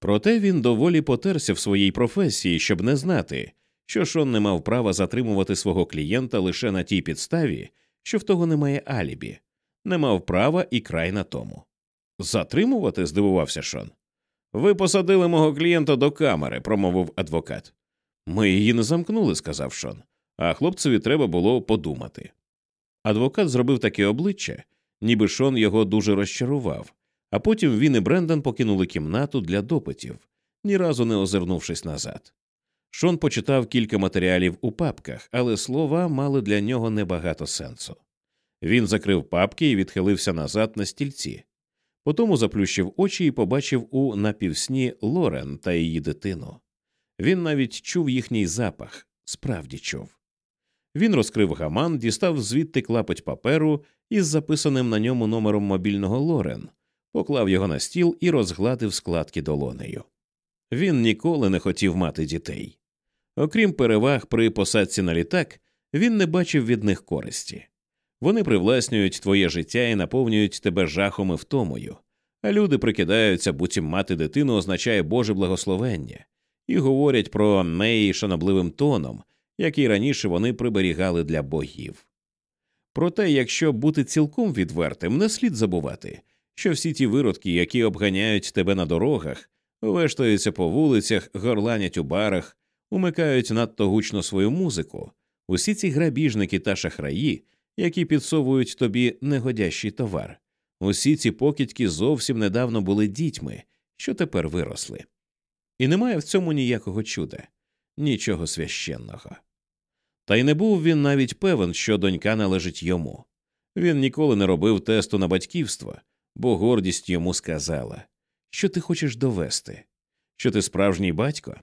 Проте він доволі потерся в своїй професії, щоб не знати, що Шон не мав права затримувати свого клієнта лише на тій підставі, що в того немає алібі, не мав права і край на тому. Затримувати? здивувався Шон. Ви посадили мого клієнта до камери, промовив адвокат. Ми її не замкнули, сказав Шон, а хлопцеві треба було подумати. Адвокат зробив таке обличчя, ніби Шон його дуже розчарував, а потім він і Брендон покинули кімнату для допитів, ні разу не озирнувшись назад. Шон почитав кілька матеріалів у папках, але слова мали для нього небагато сенсу. Він закрив папки і відхилився назад на стільці. Потому заплющив очі і побачив у напівсні Лорен та її дитину. Він навіть чув їхній запах, справді чув. Він розкрив гаман, дістав звідти клапоть паперу із записаним на ньому номером мобільного Лорен, поклав його на стіл і розгладив складки долонею. Він ніколи не хотів мати дітей. Окрім переваг при посадці на літак, він не бачив від них користі. Вони привласнюють твоє життя і наповнюють тебе жахом і втомою, а люди прикидаються, буцім мати дитину означає Боже благословення, і говорять про неї шанобливим тоном, який раніше вони приберігали для богів. Проте, якщо бути цілком відвертим, не слід забувати, що всі ті виродки, які обганяють тебе на дорогах, вештаються по вулицях, горланять у барах, умикають надто гучно свою музику, усі ці грабіжники та шахраї, які підсовують тобі негодящий товар, усі ці покидьки зовсім недавно були дітьми, що тепер виросли. І немає в цьому ніякого чуда, нічого священного. Та й не був він навіть певен, що донька належить йому. Він ніколи не робив тесту на батьківство, бо гордість йому сказала, що ти хочеш довести, що ти справжній батько.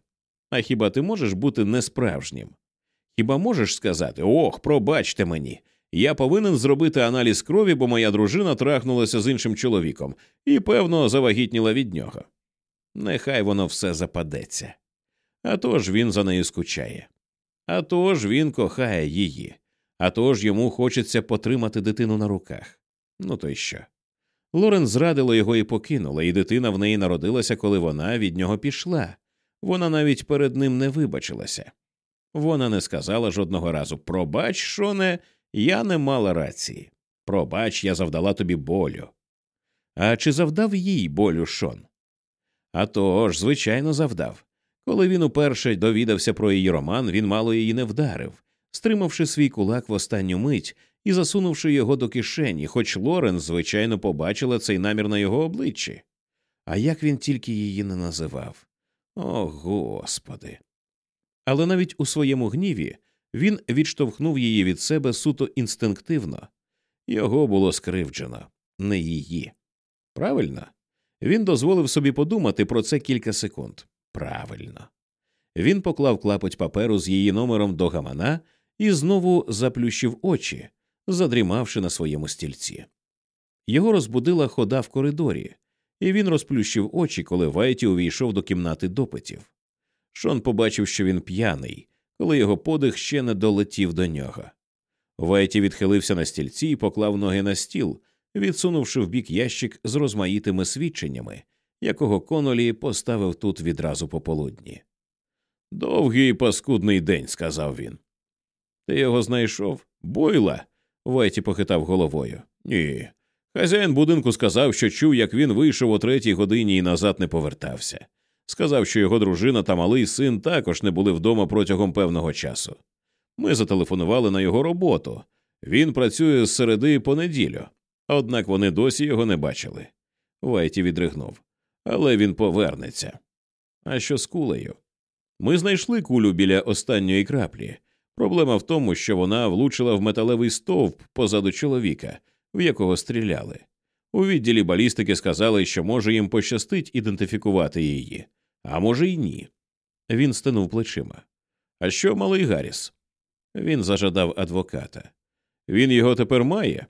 А хіба ти можеш бути несправжнім? Хіба можеш сказати Ох, пробачте мені, я повинен зробити аналіз крові, бо моя дружина трахнулася з іншим чоловіком і, певно, завагітніла від нього. Нехай воно все западеться. А тож він за нею скучає. А тож він кохає її, а тож йому хочеться потримати дитину на руках. Ну то й що? Лорен зрадила його і покинула, і дитина в неї народилася, коли вона від нього пішла. Вона навіть перед ним не вибачилася. Вона не сказала жодного разу Пробач, Шоне, я не мала рації. Пробач, я завдала тобі болю. А чи завдав їй болю Шон? А тож, звичайно, завдав. Коли він уперше довідався про її роман, він мало її не вдарив, стримавши свій кулак в останню мить і засунувши його до кишені, хоч Лорен, звичайно, побачила цей намір на його обличчі. А як він тільки її не називав? О, господи. Але навіть у своєму гніві він відштовхнув її від себе суто інстинктивно, його було скривджено, не її. Правильно? Він дозволив собі подумати про це кілька секунд. Правильно. Він поклав клапоть паперу з її номером до гамана і знову заплющив очі, задрімавши на своєму стільці. Його розбудила хода в коридорі, і він розплющив очі, коли Вайті увійшов до кімнати допитів. Шон побачив, що він п'яний, коли його подих ще не долетів до нього. Вайті відхилився на стільці і поклав ноги на стіл, відсунувши в бік ящик з розмаїтими свідченнями, якого Конолі поставив тут відразу пополудні. Довгий паскудний день, сказав він. Ти його знайшов? Бойла? Вайті похитав головою. Ні. Хазяїн будинку сказав, що чув, як він вийшов о третій годині і назад не повертався. Сказав, що його дружина та малий син також не були вдома протягом певного часу. Ми зателефонували на його роботу. Він працює з середи по неділю, однак вони досі його не бачили. Вайті відригнув. Але він повернеться. А що з кулею? Ми знайшли кулю біля останньої краплі. Проблема в тому, що вона влучила в металевий стовп позаду чоловіка, в якого стріляли. У відділі балістики сказали, що може їм пощастить ідентифікувати її, а може й ні. Він стинув плечима. А що малий Гарріс? Він зажадав адвоката. Він його тепер має.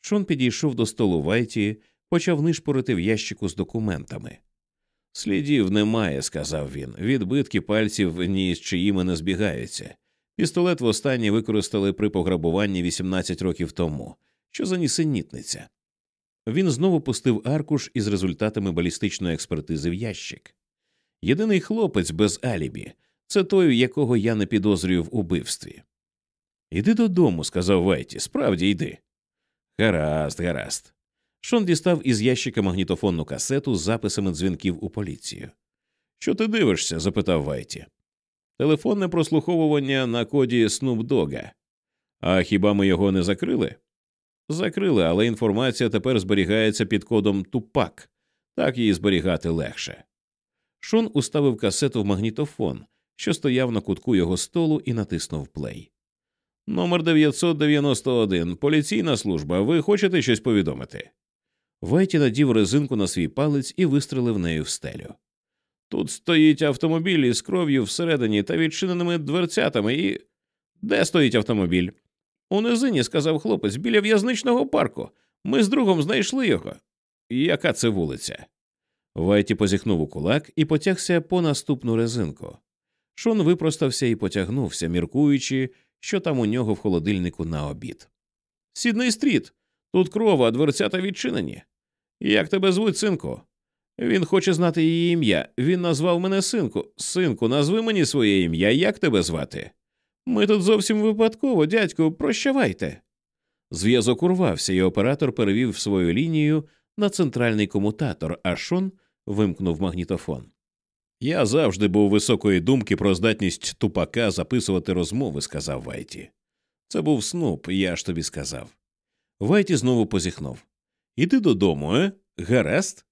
Шон підійшов до столу Вайті, почав нишпорити в ящику з документами. Слідів немає, сказав він. Відбитки пальців ні з чиїми не збігаються. Пістолет востаннє використали при пограбуванні 18 років тому, що за нісенітниця. Він знову пустив аркуш із результатами балістичної експертизи в ящик. Єдиний хлопець без алібі це той, якого я не підозрюю в убивстві. Іди додому, сказав Вайті, справді йди. Гаразд, гаразд. Шон дістав із ящика магнітофонну касету з записами дзвінків у поліцію. Що ти дивишся? запитав Вайті. Телефонне прослуховування на коді Снупдога. А хіба ми його не закрили? Закрили, але інформація тепер зберігається під кодом Тупак, так її зберігати легше. Шон уставив касету в магнітофон, що стояв на кутку його столу, і натиснув плей. Номер 991. Поліційна служба. Ви хочете щось повідомити? Вайті надів резинку на свій палець і вистрелив нею в стелю. Тут стоїть автомобіль із кров'ю всередині та відчиненими дверцятами і. Де стоїть автомобіль? У низині, сказав хлопець, біля в'язничного парку. Ми з другом знайшли його. Яка це вулиця? Вайті позіхнув у кулак і потягся по наступну резинку. Шон випростався і потягнувся, міркуючи, що там у нього в холодильнику на обід. Сідний стріт. Тут кров, а дверцята відчинені. Як тебе звуть, синку? Він хоче знати її ім'я. Він назвав мене синку. Синку, назви мені своє ім'я, як тебе звати? Ми тут зовсім випадково, дядьку, прощавайте. Зв'язок урвався, і оператор перевів свою лінію на центральний комутатор, а Шон вимкнув магнітофон. Я завжди був високої думки про здатність тупака записувати розмови, сказав Вайті. Це був снуп, я ж тобі сказав. Вайті знову позіхнув. Іди додому, е? Гаразд?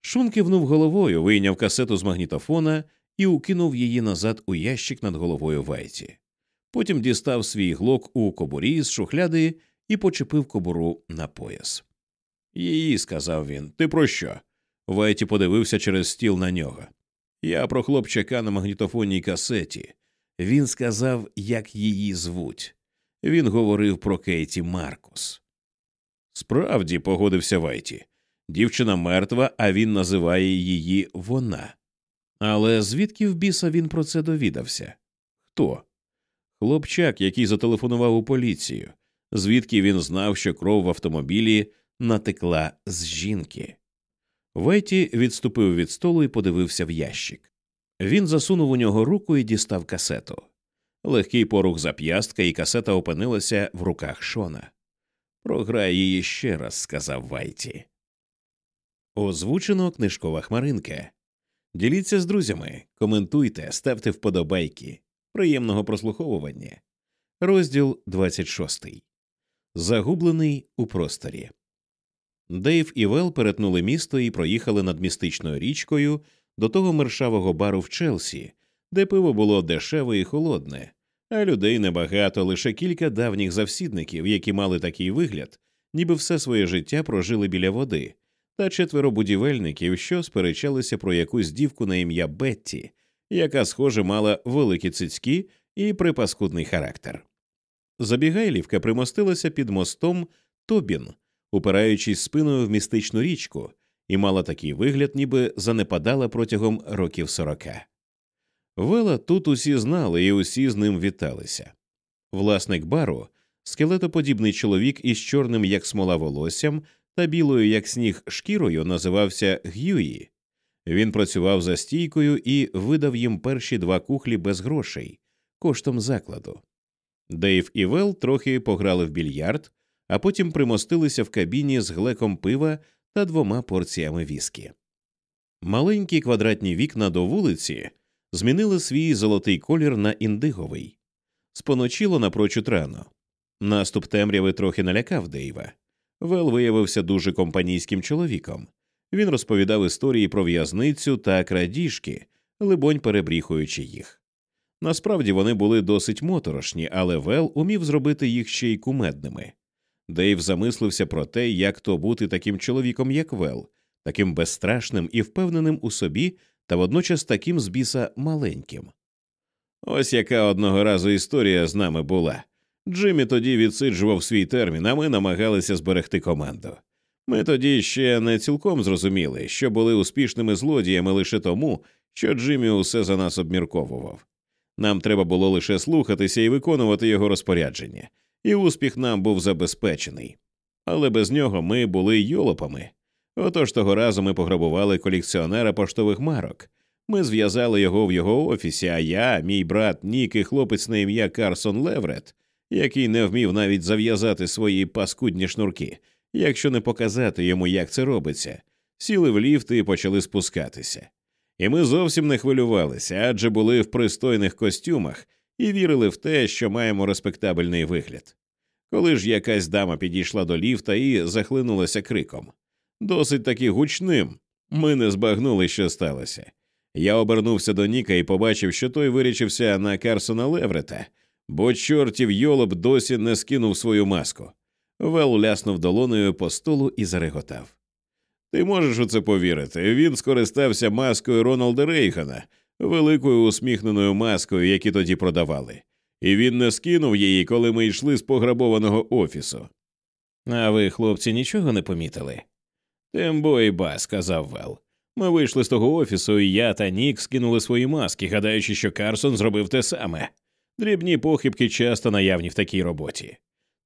Шун кивнув головою, вийняв касету з магнітофона і укинув її назад у ящик над головою Вайті. Потім дістав свій глок у кобурі з шухляди і почепив кобуру на пояс. Її, сказав він, ти про що? Вайті подивився через стіл на нього. Я про хлопчака на магнітофонній касеті. Він сказав, як її звуть. Він говорив про Кейті Маркус. Справді, погодився Вайті. Дівчина мертва, а він називає її вона. Але звідки в біса він про це довідався? Хто? Хлопчак, який зателефонував у поліцію, звідки він знав, що кров в автомобілі натекла з жінки. Веті відступив від столу і подивився в ящик. Він засунув у нього руку і дістав касету. Легкий порух зап'ястка, і касета опинилася в руках Шона. Програй її ще раз, сказав Вайті. Озвучено книжкова хмаринка. Діліться з друзями, коментуйте, ставте вподобайки. Приємного прослуховування. Розділ 26. Загублений у просторі. Дейв і Вел перетнули місто і проїхали над містичною річкою до того мершавого бару в Челсі, де пиво було дешеве і холодне, а людей небагато, лише кілька давніх завсідників, які мали такий вигляд, ніби все своє життя прожили біля води, та четверо будівельників, що сперечалися про якусь дівку на ім'я Бетті, яка, схоже, мала великі цицькі і припаскудний характер. Забігайлівка примостилася під мостом Тобін, упираючись спиною в містичну річку, і мала такий вигляд, ніби занепадала протягом років сорока. Вела тут усі знали і усі з ним віталися. Власник бару, скелетоподібний чоловік із чорним, як смола волоссям, та білою, як сніг, шкірою, називався Г'юї. Він працював за стійкою і видав їм перші два кухлі без грошей, коштом закладу. Дейв і Вел трохи пограли в більярд, а потім примостилися в кабіні з глеком пива та двома порціями віскі. Маленькі квадратні вікна до вулиці змінили свій золотий колір на індиговий, споночило напрочуд рано. Наступ темряви трохи налякав Дейва. Вел виявився дуже компанійським чоловіком. Він розповідав історії про в'язницю та крадіжки, либонь перебріхуючи їх. Насправді вони були досить моторошні, але Вел умів зробити їх ще й кумедними. Дейв замислився про те, як то бути таким чоловіком, як Вел, таким безстрашним і впевненим у собі, та водночас таким з біса маленьким. Ось яка одного разу історія з нами була. Джиммі тоді відсиджував свій термін, а ми намагалися зберегти команду. Ми тоді ще не цілком зрозуміли, що були успішними злодіями лише тому, що Джиммі усе за нас обмірковував. Нам треба було лише слухатися і виконувати його розпорядження, і успіх нам був забезпечений. Але без нього ми були йолопами. Отож того разу ми пограбували колекціонера поштових марок. Ми зв'язали його в його офісі, а я, мій брат Нік і хлопець на ім'я Карсон Леврет, який не вмів навіть зав'язати свої паскудні шнурки, якщо не показати йому, як це робиться, сіли в ліфт і почали спускатися. І ми зовсім не хвилювалися, адже були в пристойних костюмах і вірили в те, що маємо респектабельний вигляд. Коли ж якась дама підійшла до ліфта і захлинулася криком. Досить таки гучним. Ми не збагнули, що сталося. Я обернувся до Ніка і побачив, що той вирічився на Карсона Леврета, бо чортів йолоб досі не скинув свою маску. Вел ляснув долоною по столу і зареготав. Ти можеш у це повірити? Він скористався маскою Роналда Рейгана, великою усміхненою маскою, які тоді продавали, і він не скинув її, коли ми йшли з пограбованого офісу. А ви, хлопці, нічого не помітили? Тим-бо і ба, сказав Вел. Ми вийшли з того офісу, і я та Нік скинули свої маски, гадаючи, що Карсон зробив те саме. Дрібні похибки часто наявні в такій роботі.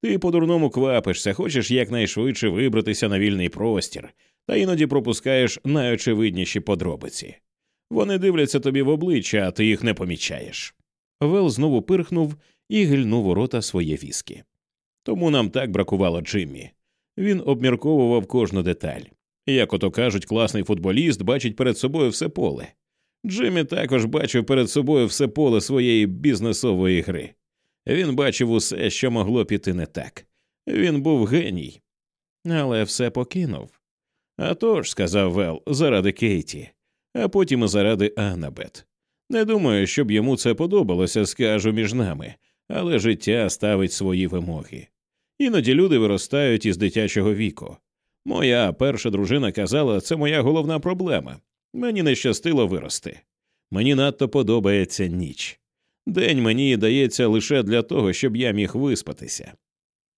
Ти по-дурному квапишся, хочеш якнайшвидше вибратися на вільний простір, та іноді пропускаєш найочевидніші подробиці. Вони дивляться тобі в обличчя, а ти їх не помічаєш. Вел знову пирхнув і гильнув у рота своє віскі. Тому нам так бракувало Джиммі. Він обмірковував кожну деталь. Як ото кажуть, класний футболіст бачить перед собою все поле. Джиммі також бачив перед собою все поле своєї бізнесової гри. Він бачив усе, що могло піти не так. Він був геній, але все покинув. «А тож», – сказав Вел, заради Кейті, а потім і заради Аннабет. Не думаю, щоб йому це подобалося, скажу між нами, але життя ставить свої вимоги. Іноді люди виростають із дитячого віку. Моя перша дружина казала, це моя головна проблема. Мені не щастило вирости. Мені надто подобається ніч. День мені дається лише для того, щоб я міг виспатися.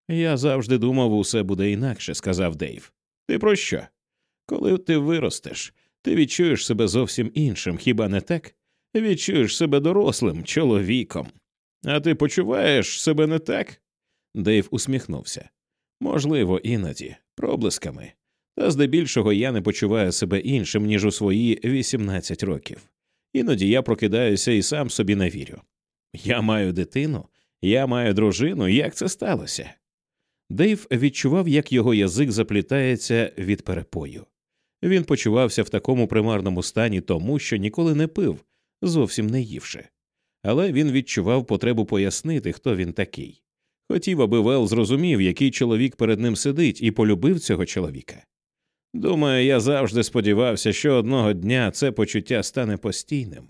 Я завжди думав, усе буде інакше, сказав Дейв. Ти про що? Коли ти виростеш, ти відчуєш себе зовсім іншим, хіба не так? Відчуєш себе дорослим чоловіком. А ти почуваєш себе не так? Дейв усміхнувся. Можливо, іноді, проблисками. Та здебільшого я не почуваю себе іншим, ніж у свої 18 років. Іноді я прокидаюся і сам собі не вірю. Я маю дитину, я маю дружину, як це сталося? Дейв відчував, як його язик заплітається від перепою. Він почувався в такому примарному стані тому, що ніколи не пив, зовсім не ївши. Але він відчував потребу пояснити, хто він такий. Хотів, аби Вел зрозумів, який чоловік перед ним сидить, і полюбив цього чоловіка. Думаю, я завжди сподівався, що одного дня це почуття стане постійним.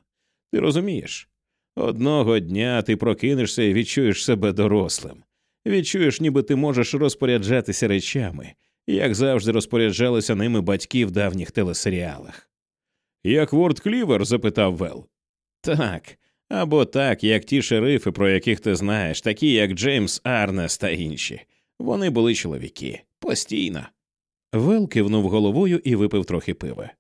Ти розумієш? Одного дня ти прокинешся і відчуєш себе дорослим, відчуєш, ніби ти можеш розпоряджатися речами, як завжди розпоряджалися ними батьки в давніх телесеріалах. Як Ворд Клівер? запитав Вел. Так, або так, як ті шерифи, про яких ти знаєш, такі як Джеймс Арнес та інші. Вони були чоловіки постійно. Вел кивнув головою і випив трохи пива.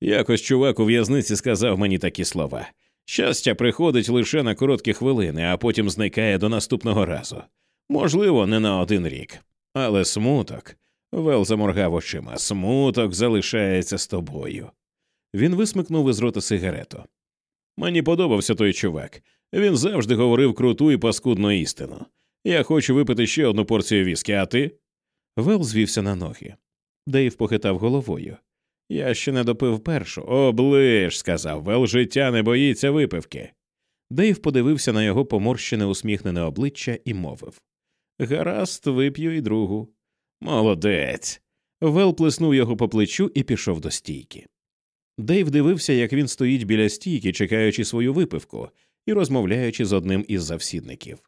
Якось чувак у в'язниці сказав мені такі слова. Щастя приходить лише на короткі хвилини, а потім зникає до наступного разу. Можливо, не на один рік. Але смуток. Вел заморгав очима. Смуток залишається з тобою. Він висмикнув із рота сигарету. Мені подобався той чувак. Він завжди говорив круту і паскудну істину. Я хочу випити ще одну порцію віскі, а ти? Вел звівся на ноги. Дейв похитав головою. Я ще не допив першу. Облиш, сказав Вел, життя не боїться випивки. Дейв подивився на його поморщене усміхнене обличчя і мовив Гаразд, вип'ю і другу. Молодець. Вел плеснув його по плечу і пішов до стійки. Дейв дивився, як він стоїть біля стійки, чекаючи свою випивку і розмовляючи з одним із завсідників.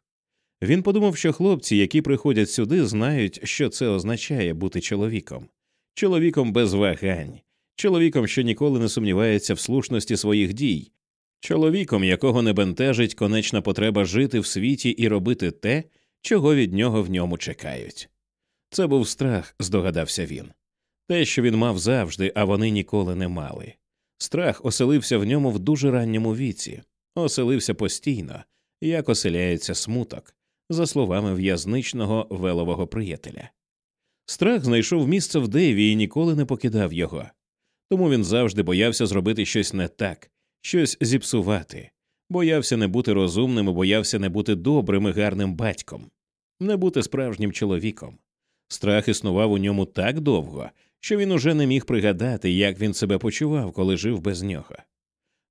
Він подумав, що хлопці, які приходять сюди, знають, що це означає бути чоловіком, чоловіком без вагань, чоловіком, що ніколи не сумнівається в слушності своїх дій, чоловіком, якого не бентежить конечна потреба жити в світі і робити те, чого від нього в ньому чекають. Це був страх, здогадався він, те, що він мав завжди, а вони ніколи не мали. Страх оселився в ньому в дуже ранньому віці, оселився постійно, як оселяється смуток, за словами в'язничного велового приятеля. Страх знайшов місце в Дейві і ніколи не покидав його, тому він завжди боявся зробити щось не так, щось зіпсувати, боявся не бути розумним і боявся не бути добрим і гарним батьком, не бути справжнім чоловіком. Страх існував у ньому так довго, що він уже не міг пригадати, як він себе почував, коли жив без нього.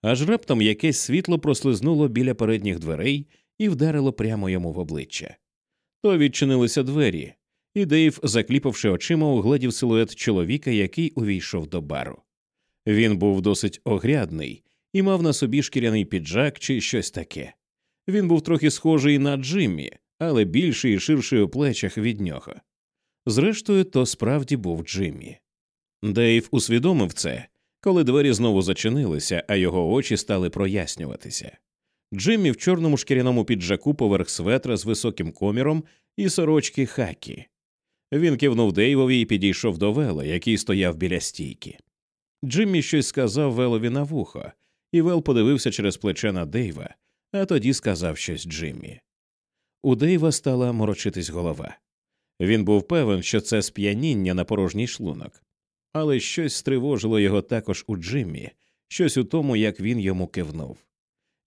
Аж раптом якесь світло прослизнуло біля передніх дверей і вдарило прямо йому в обличчя. То відчинилися двері, і Дейв, закліпавши очима, угледів силует чоловіка, який увійшов до бару. Він був досить огрядний і мав на собі шкіряний піджак чи щось таке. Він був трохи схожий на Джиммі, але більший і ширший у плечах від нього. Зрештою, то справді був Джиммі. Дейв усвідомив це, коли двері знову зачинилися, а його очі стали прояснюватися. Джиммі в чорному шкіряному піджаку поверх светра з високим коміром і сорочки хакі. Він кивнув Дейвові і підійшов до Вела, який стояв біля стійки. Джиммі щось сказав Велові на вухо, і Вел подивився через плече на Дейва, а тоді сказав щось Джиммі. У Дейва стала морочитись голова. Він був певен, що це сп'яніння на порожній шлунок, але щось стривожило його також у Джиммі, щось у тому, як він йому кивнув.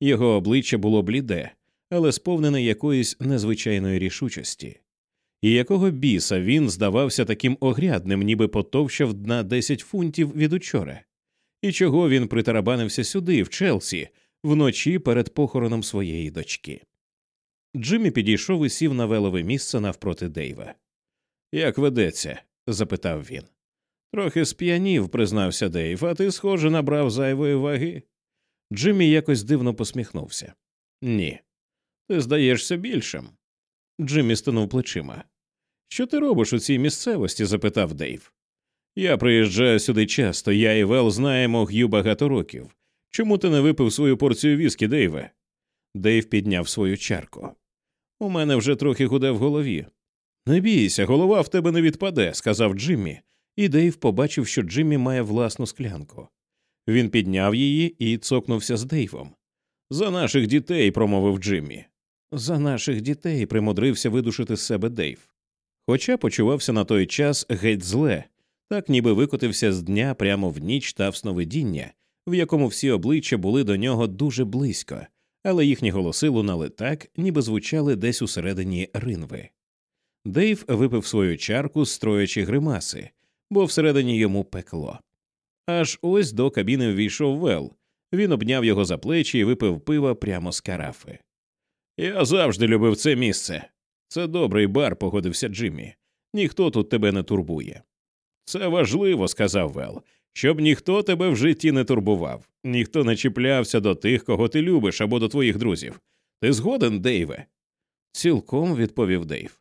Його обличчя було бліде, але сповнене якоїсь незвичайної рішучості. І якого біса він здавався таким огрядним, ніби потовщав на 10 фунтів від учора, і чого він притарабанився сюди, в Челсі, вночі перед похороном своєї дочки. Джиммі підійшов і сів на велове місце навпроти Дейва. Як ведеться? запитав він. Трохи сп'янів, признався Дейв, а ти, схоже, набрав зайвої ваги. Джиммі якось дивно посміхнувся. Ні. Ти здаєшся більшим. Джиммі стенув плечима. Що ти робиш у цій місцевості? запитав Дейв. Я приїжджаю сюди часто, я і Вел знаємо Г'ю багато років. Чому ти не випив свою порцію віскі, Дейве? Дейв підняв свою чарку. У мене вже трохи гуде в голові. Не бійся, голова в тебе не відпаде, сказав Джиммі, і Дейв побачив, що Джиммі має власну склянку. Він підняв її і цокнувся з Дейвом. За наших дітей, промовив Джиммі. За наших дітей примудрився видушити з себе Дейв. Хоча почувався на той час геть зле, так ніби викотився з дня прямо в ніч та в сновидіння, в якому всі обличчя були до нього дуже близько, але їхні голоси лунали так, ніби звучали десь усередині ринви. Дейв випив свою чарку, строячи гримаси, бо всередині йому пекло. Аж ось до кабіни ввійшов Вел. Він обняв його за плечі і випив пива прямо з карафи. Я завжди любив це місце. Це добрий бар, погодився Джиммі. Ніхто тут тебе не турбує. Це важливо, сказав Вел, щоб ніхто тебе в житті не турбував, ніхто не чіплявся до тих, кого ти любиш, або до твоїх друзів. Ти згоден, Дейве? Цілком відповів Дейв.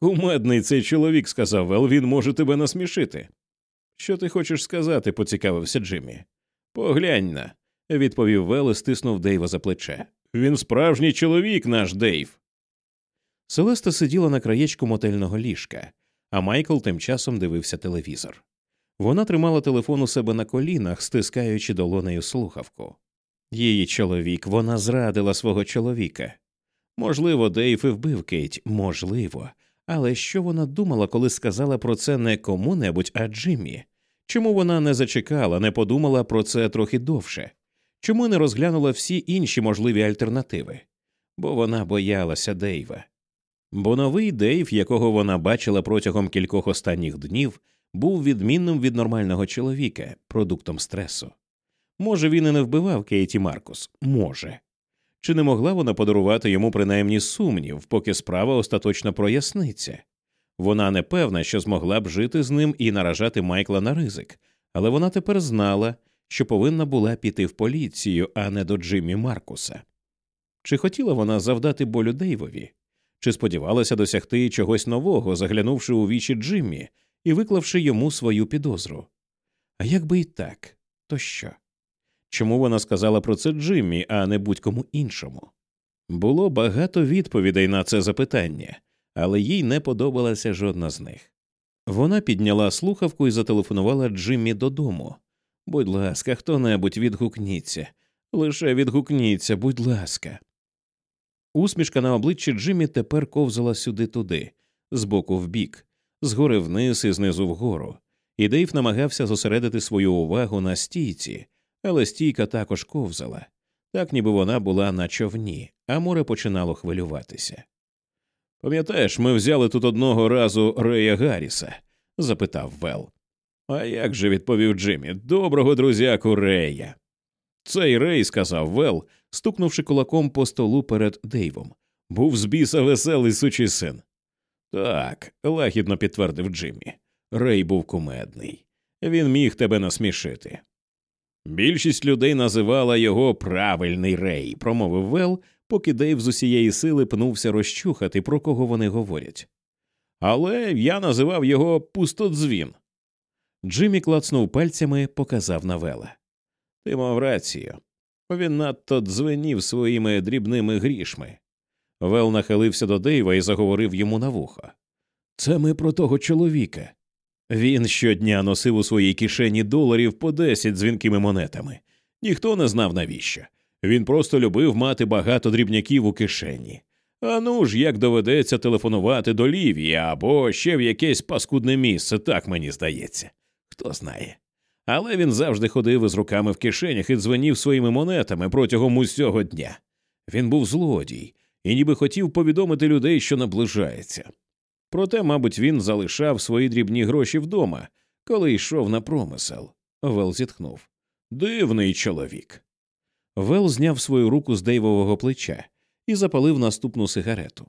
Кумедний цей чоловік, сказав Вел, він може тебе насмішити. Що ти хочеш сказати? поцікавився Джиммі. Поглянь на, відповів Вел і стиснув Дейва за плече. Він справжній чоловік, наш Дейв. Селеста сиділа на краєчку мотельного ліжка, а Майкл тим часом дивився телевізор. Вона тримала телефон у себе на колінах, стискаючи долонею слухавку. Її чоловік, вона зрадила свого чоловіка. Можливо, Дейв і вбив Кейт, можливо, але що вона думала, коли сказала про це не кому-небудь, а Джиммі? Чому вона не зачекала, не подумала про це трохи довше? Чому не розглянула всі інші можливі альтернативи? бо вона боялася Дейва. Бо новий Дейв, якого вона бачила протягом кількох останніх днів, був відмінним від нормального чоловіка, продуктом стресу. Може, він і не вбивав Кейті Маркус, може. Чи не могла вона подарувати йому принаймні сумнів, поки справа остаточно проясниться? Вона не певна, що змогла б жити з ним і наражати Майкла на ризик, але вона тепер знала, що повинна була піти в поліцію, а не до Джиммі Маркуса. Чи хотіла вона завдати болю Дейвові? Чи сподівалася досягти чогось нового, заглянувши у вічі Джиммі і виклавши йому свою підозру? А як би і так, то що? Чому вона сказала про це Джиммі, а не будь-кому іншому? Було багато відповідей на це запитання, але їй не подобалася жодна з них. Вона підняла слухавку і зателефонувала Джиммі додому. Будь ласка, хто небудь відгукніться, лише відгукніться, будь ласка. Усмішка на обличчі Джиммі тепер ковзала сюди туди, з боку в бік, згори вниз і знизу вгору, і Дейв намагався зосередити свою увагу на стійці, але стійка також ковзала, так ніби вона була на човні, а море починало хвилюватися. Пам'ятаєш, ми взяли тут одного разу Рея Гарріса? запитав Вел. А як же відповів Джиммі, доброго друзяку Рея. Цей Рей, сказав Вел, стукнувши кулаком по столу перед Дейвом. Був з біса веселий сучий син. Так, лагідно підтвердив Джиммі. Рей був кумедний. Він міг тебе насмішити. Більшість людей називала його правильний рей, промовив Вел, поки Дейв з усієї сили пнувся розчухати, про кого вони говорять. Але я називав його пустодзвін. Джиммі клацнув пальцями, показав на Вела. Ти мав рацію. Він надто дзвенів своїми дрібними грішми. Вел нахилився до Дейва і заговорив йому на вухо. Це ми про того чоловіка. Він щодня носив у своїй кишені доларів по десять дзвінкими монетами. Ніхто не знав навіщо. Він просто любив мати багато дрібняків у кишені. А ну ж, як доведеться телефонувати до Лівії або ще в якесь паскудне місце, так мені здається. Хто знає. Але він завжди ходив із руками в кишенях і дзвенів своїми монетами протягом усього дня. Він був злодій і ніби хотів повідомити людей, що наближається. Проте, мабуть, він залишав свої дрібні гроші вдома, коли йшов на промисел. Вел зітхнув. Дивний чоловік. Вел зняв свою руку з Дейвового плеча і запалив наступну сигарету.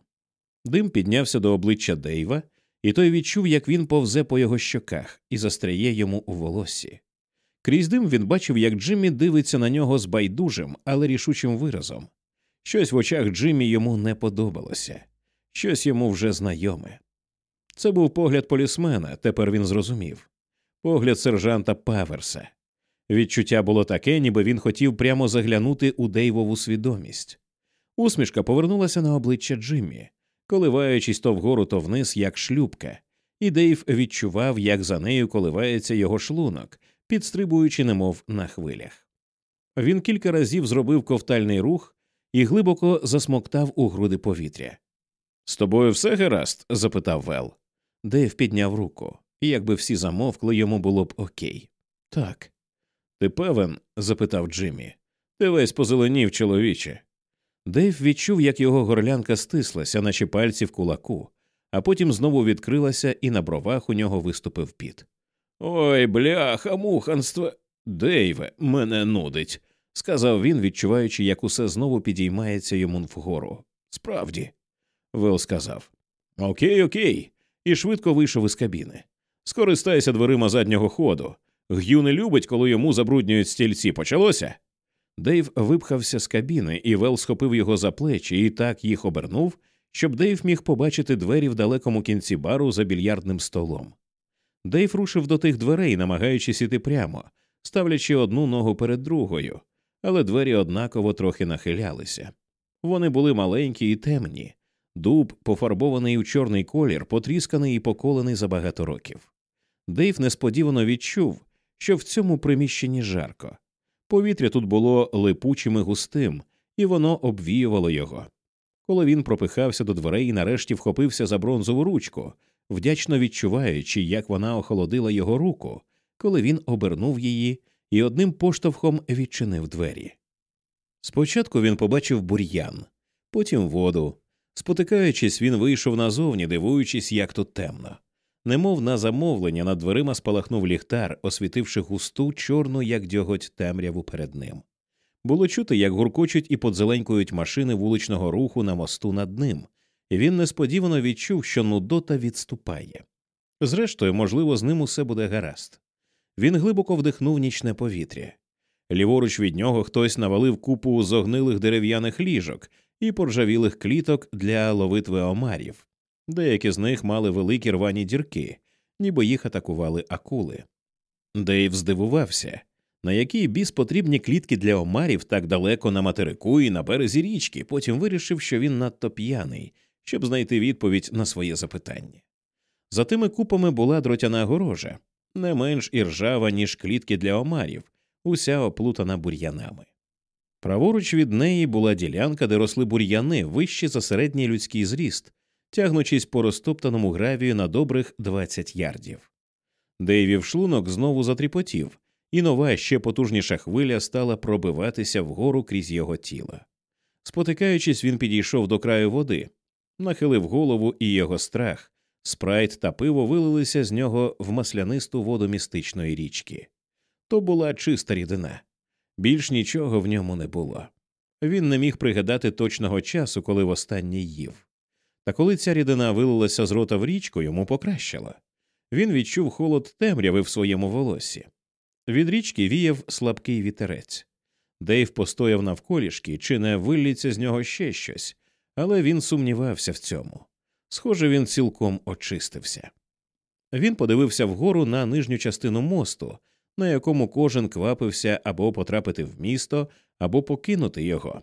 Дим піднявся до обличчя Дейва, і той відчув, як він повзе по його щоках і застряє йому у волоссі. Крізь дим він бачив, як Джиммі дивиться на нього з байдужим, але рішучим виразом. Щось в очах Джиммі йому не подобалося, щось йому вже знайоме. Це був погляд полісмена, тепер він зрозумів погляд сержанта Паверса. Відчуття було таке, ніби він хотів прямо заглянути у Дейвову свідомість. Усмішка повернулася на обличчя Джиммі, коливаючись то вгору, то вниз, як шлюбка, і Дейв відчував, як за нею коливається його шлунок, підстрибуючи, немов на хвилях. Він кілька разів зробив ковтальний рух і глибоко засмоктав у груди повітря. З тобою все гаразд? запитав Вел. Дейв підняв руку, і якби всі замовкли, йому було б окей. Так. Ти певен? запитав Джиммі. Ти весь позеленів, чоловіче. Дейв відчув, як його горлянка стислася, наче пальці в кулаку, а потім знову відкрилася, і на бровах у нього виступив піт. Ой, бляха, муханство. Дейве, мене нудить, сказав він, відчуваючи, як усе знову підіймається йому вгору. Справді, Вел сказав. Окей, окей, і швидко вийшов із кабіни. Скористайся дверима заднього ходу. Г'ю не любить, коли йому забруднюють стільці. Почалося? Дейв випхався з кабіни, і Вел схопив його за плечі і так їх обернув, щоб Дейв міг побачити двері в далекому кінці бару за більярдним столом. Дейв рушив до тих дверей, намагаючись іти прямо, ставлячи одну ногу перед другою, але двері однаково трохи нахилялися. Вони були маленькі і темні, дуб, пофарбований у чорний колір, потрісканий і поколений за багато років. Дейв несподівано відчув, що в цьому приміщенні жарко. Повітря тут було липучим і густим, і воно обвіювало його. Коли він пропихався до дверей і нарешті вхопився за бронзову ручку, вдячно відчуваючи, як вона охолодила його руку, коли він обернув її і одним поштовхом відчинив двері. Спочатку він побачив бур'ян, потім воду. Спотикаючись, він вийшов назовні, дивуючись, як тут темно. Немов на замовлення над дверима спалахнув ліхтар, освітивши густу, чорну, як дьоготь, темряву перед ним. Було чути, як гуркочуть і подзеленькують машини вуличного руху на мосту над ним, і він несподівано відчув, що Нудота відступає. Зрештою, можливо, з ним усе буде гаразд. Він глибоко вдихнув нічне повітря. Ліворуч від нього хтось навалив купу зогнилих дерев'яних ліжок і поржавілих кліток для ловитви омарів. Деякі з них мали великі рвані дірки, ніби їх атакували акули. Дейв здивувався, на який біс потрібні клітки для омарів так далеко на материку і на березі річки, потім вирішив, що він надто п'яний, щоб знайти відповідь на своє запитання. За тими купами була дротяна горожа, не менш іржава, ніж клітки для омарів, уся оплутана бур'янами. Праворуч від неї була ділянка, де росли бур'яни вищі за середній людський зріст, тягнучись по розтоптаному гравію на добрих 20 ярдів. Дейвів шлунок знову затріпотів, і нова ще потужніша хвиля стала пробиватися вгору крізь його тіло. Спотикаючись, він підійшов до краю води, нахилив голову, і його страх, спрайт та пиво вилилися з нього в маслянисту воду містичної річки. То була чиста рідина. Більш нічого в ньому не було. Він не міг пригадати точного часу, коли востаннє їв. Та коли ця рідина вилилася з рота в річку, йому покращило. Він відчув холод темряви в своєму волосі. Від річки віяв слабкий вітерець. Дейв постояв навколішки, чи не вилліться з нього ще щось, але він сумнівався в цьому. Схоже, він цілком очистився. Він подивився вгору на нижню частину мосту, на якому кожен квапився або потрапити в місто, або покинути його.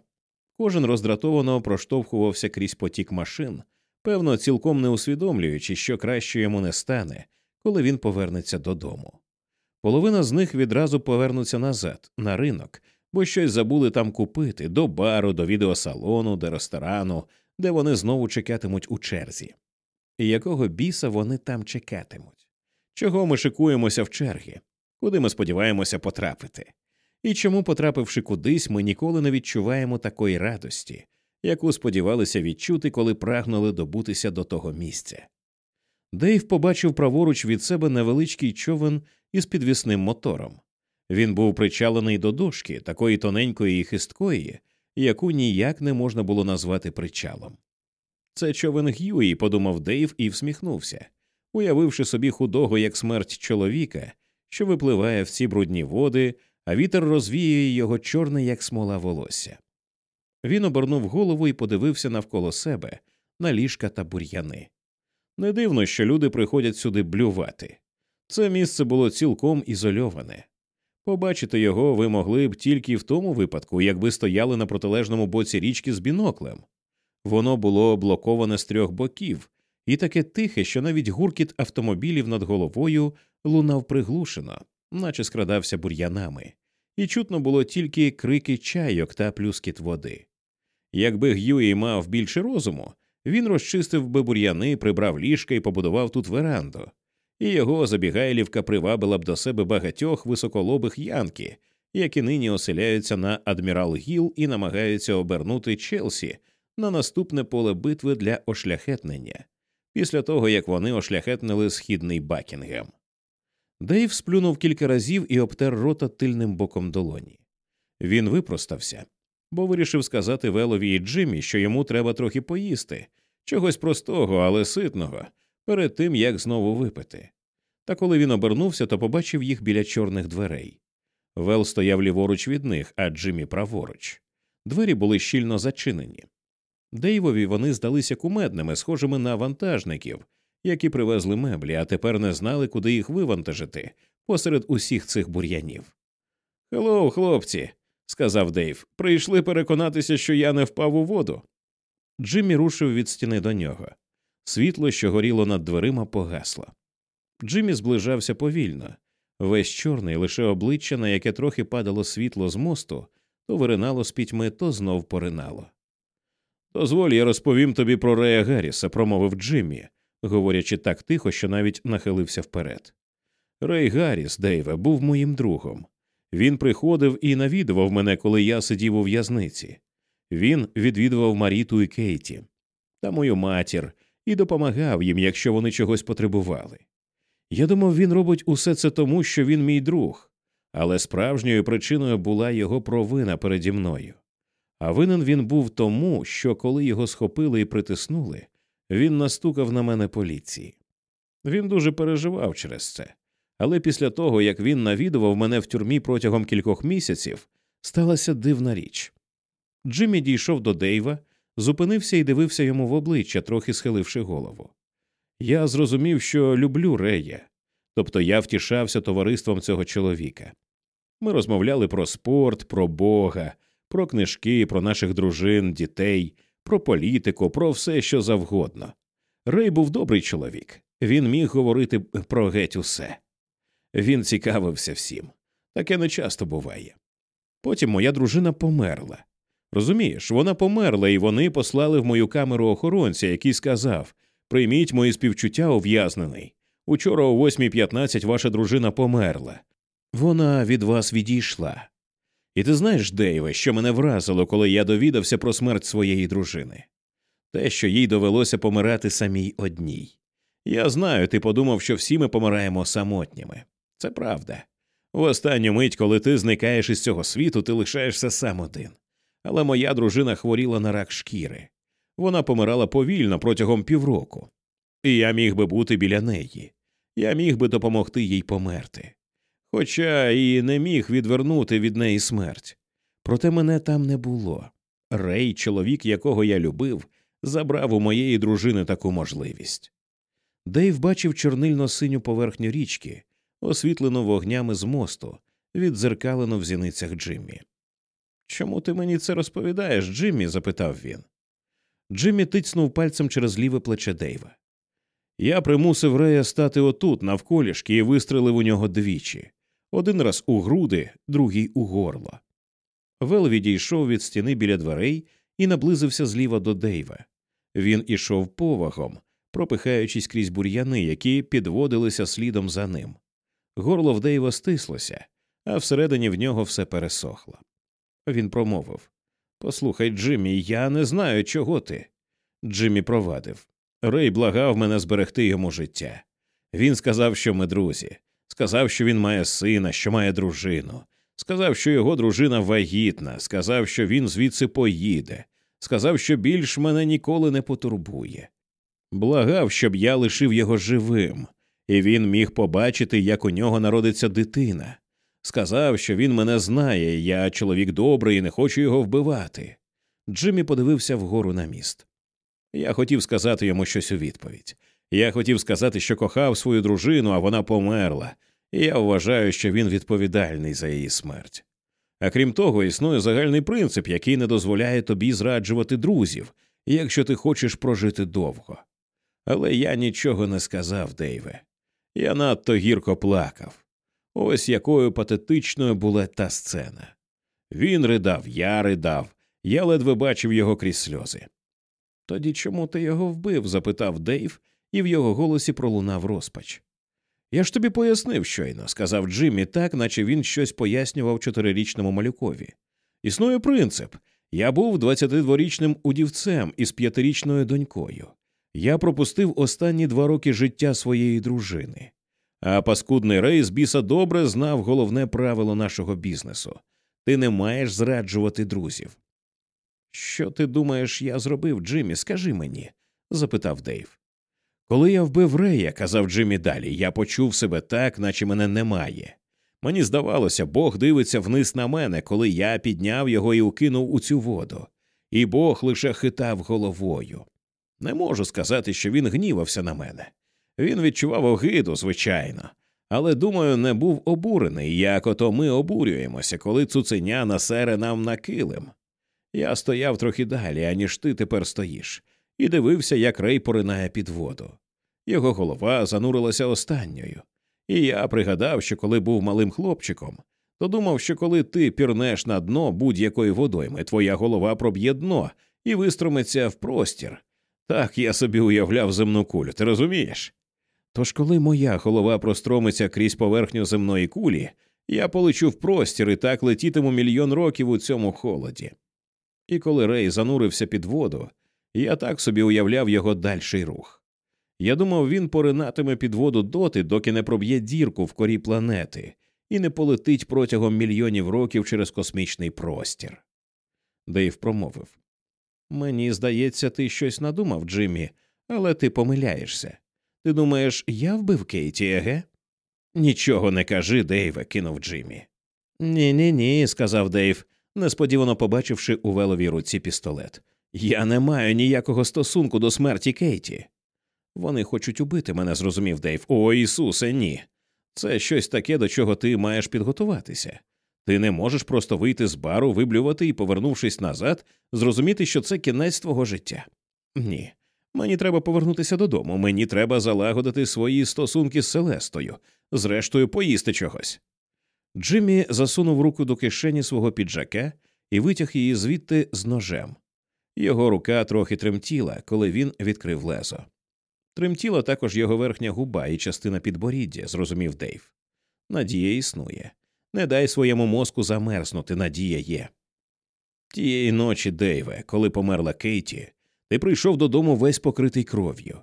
Кожен роздратовано проштовхувався крізь потік машин, певно, цілком не усвідомлюючи, що краще йому не стане, коли він повернеться додому. Половина з них відразу повернуться назад, на ринок, бо щось забули там купити до бару, до відеосалону, до ресторану, де вони знову чекатимуть у черзі. І якого біса вони там чекатимуть? Чого ми шикуємося в черги? Куди ми сподіваємося потрапити? І чому, потрапивши кудись, ми ніколи не відчуваємо такої радості, яку сподівалися відчути, коли прагнули добутися до того місця? Дейв побачив праворуч від себе невеличкий човен із підвісним мотором. Він був причалений до дошки, такої тоненької і хисткої, яку ніяк не можна було назвати причалом. Це човен Г'юї, подумав Дейв і всміхнувся, уявивши собі худого як смерть чоловіка, що випливає в ці брудні води, а вітер розвіює його чорне, як смола волосся. Він обернув голову і подивився навколо себе на ліжка та бур'яни. Не дивно, що люди приходять сюди блювати. Це місце було цілком ізольоване. Побачити його ви могли б тільки в тому випадку, якби стояли на протилежному боці річки з біноклем. Воно було блоковане з трьох боків, і таке тихе, що навіть гуркіт автомобілів над головою лунав приглушено, наче скрадався бур'янами, і чутно було тільки крики чайок та плюскіт води. Якби Г'юї мав більше розуму, він розчистив би бур'яни, прибрав ліжка і побудував тут веранду, і його забігайлівка привабила б до себе багатьох високолобих янки, які нині оселяються на Адмірал Гіл і намагаються обернути Челсі на наступне поле битви для ошляхетнення, після того як вони ошляхетнили східний Бакінгем. Дейв сплюнув кілька разів і обтер рота тильним боком долоні. Він випростався, бо вирішив сказати Велові і Джиммі, що йому треба трохи поїсти, чогось простого, але ситного, перед тим як знову випити. Та коли він обернувся, то побачив їх біля чорних дверей. Вел стояв ліворуч від них, а Джиммі праворуч. Двері були щільно зачинені. Дейвові вони здалися кумедними, схожими на вантажників, які привезли меблі, а тепер не знали, куди їх вивантажити посеред усіх цих бур'янів. Hello, хлопці, сказав Дейв, прийшли переконатися, що я не впав у воду. Джиммі рушив від стіни до нього. Світло, що горіло над дверима, погасло. Джиммі зближався повільно, весь чорний, лише обличчя, на яке трохи падало світло з мосту, то виринало з пітьми, то знов поринало. Дозволь, я розповім тобі про Рея Гарріса, промовив Джиммі, говорячи так тихо, що навіть нахилився вперед. Рей Гарріс, Дейве, був моїм другом. Він приходив і навідував мене, коли я сидів у в'язниці. Він відвідував Маріту і Кейті та мою матір і допомагав їм, якщо вони чогось потребували. Я думав, він робить усе це тому, що він мій друг, але справжньою причиною була його провина переді мною. А винен він був тому, що коли його схопили і притиснули, він настукав на мене поліції. Він дуже переживав через це. Але після того, як він навідував мене в тюрмі протягом кількох місяців, сталася дивна річ. Джиммі дійшов до Дейва, зупинився і дивився йому в обличчя, трохи схиливши голову. Я зрозумів, що люблю Рея, тобто я втішався товариством цього чоловіка. Ми розмовляли про спорт, про Бога, про книжки, про наших дружин, дітей, про політику, про все, що завгодно. Рей був добрий чоловік, він міг говорити про геть усе. Він цікавився всім. Таке не часто буває. Потім моя дружина померла. Розумієш, вона померла, і вони послали в мою камеру охоронця, який сказав Прийміть мої співчуття, ув'язнений. Учора о 8.15 ваша дружина померла. Вона від вас відійшла. І ти знаєш, Дейве, що мене вразило, коли я довідався про смерть своєї дружини? Те, що їй довелося помирати самій одній. Я знаю, ти подумав, що всі ми помираємо самотніми. Це правда. В останню мить, коли ти зникаєш із цього світу, ти лишаєшся сам один. Але моя дружина хворіла на рак шкіри. Вона помирала повільно протягом півроку, і я міг би бути біля неї. Я міг би допомогти їй померти. Хоча і не міг відвернути від неї смерть. Проте мене там не було. Рей, чоловік, якого я любив, забрав у моєї дружини таку можливість. Дейв бачив чорнильно синю поверхню річки, освітлену вогнями з мосту, віддзеркалену в зіницях Джиммі. Чому ти мені це розповідаєш, Джиммі? запитав він. Джиммі тицнув пальцем через ліве плече Дейва. Я примусив Рея стати отут, навколішки, і вистрелив у нього двічі один раз у груди, другий у горло. Вел відійшов від стіни біля дверей і наблизився зліва до Дейва. Він ішов повагом, пропихаючись крізь бур'яни, які підводилися слідом за ним. Горло в Дейва стислося, а всередині в нього все пересохло. Він промовив Послухай, Джиммі, я не знаю, чого ти. Джиммі провадив. Рей благав мене зберегти йому життя. Він сказав, що ми друзі, сказав, що він має сина, що має дружину, сказав, що його дружина вагітна, сказав, що він звідси поїде, сказав, що більш мене ніколи не потурбує. Благав, щоб я лишив його живим, і він міг побачити, як у нього народиться дитина. Сказав, що він мене знає, я чоловік добрий і не хочу його вбивати. Джиммі подивився вгору на міст. Я хотів сказати йому щось у відповідь. Я хотів сказати, що кохав свою дружину, а вона померла, і я вважаю, що він відповідальний за її смерть. А крім того, існує загальний принцип, який не дозволяє тобі зраджувати друзів, якщо ти хочеш прожити довго. Але я нічого не сказав, Дейве. Я надто гірко плакав. Ось якою патетичною була та сцена. Він ридав, я ридав, я ледве бачив його крізь сльози. Тоді чому ти його вбив? запитав Дейв, і в його голосі пролунав розпач. Я ж тобі пояснив щойно, сказав Джиммі так, наче він щось пояснював чотирирічному малюкові. Існує принцип я був 22-річним удівцем із п'ятирічною донькою. Я пропустив останні два роки життя своєї дружини. А паскудний рей з біса добре знав головне правило нашого бізнесу ти не маєш зраджувати друзів. Що ти думаєш, я зробив, Джиммі? Скажи мені? запитав Дейв. Коли я вбив Рея, казав Джиммі далі, я почув себе так, наче мене немає. Мені здавалося, Бог дивиться вниз на мене, коли я підняв його і укинув у цю воду, і Бог лише хитав головою. Не можу сказати, що він гнівався на мене. Він відчував огиду, звичайно, але, думаю, не був обурений, як ото ми обурюємося, коли цуценя насере нам на килим. Я стояв трохи далі, аніж ти тепер стоїш, і дивився, як рей поринає під воду. Його голова занурилася останньою, і я пригадав, що коли був малим хлопчиком, то думав, що коли ти пірнеш на дно будь-якої водойми, твоя голова проб'є дно і вистромиться в простір. Так я собі уявляв земну кулю, ти розумієш? Тож, коли моя голова простромиться крізь поверхню земної кулі, я полечу в простір і так летітиму мільйон років у цьому холоді. І коли Рей занурився під воду, я так собі уявляв його дальший рух. Я думав, він поринатиме під воду доти, доки не проб'є дірку в корі планети і не полетить протягом мільйонів років через космічний простір. Дейв промовив Мені здається, ти щось надумав, Джиммі, але ти помиляєшся. Ти думаєш, я вбив Кейті, еге? Нічого не кажи, Дейве, кинув Джиммі. Ні, ні, ні, сказав Дейв, несподівано побачивши у веловій руці пістолет. Я не маю ніякого стосунку до смерті Кейті. Вони хочуть убити мене, зрозумів Дейв. О, Ісусе, ні. Це щось таке, до чого ти маєш підготуватися. Ти не можеш просто вийти з бару, виблювати і, повернувшись назад, зрозуміти, що це кінець твого життя. Ні. Мені треба повернутися додому, мені треба залагодити свої стосунки з Селестою, зрештою, поїсти чогось. Джиммі засунув руку до кишені свого піджака і витяг її звідти з ножем. Його рука трохи тремтіла, коли він відкрив лезо. Тремтіла також його верхня губа і частина підборіддя, зрозумів Дейв. Надія існує. Не дай своєму мозку замерзнути, надія є. Тієї ночі, Дейве, коли померла Кейті, ти прийшов додому весь покритий кров'ю.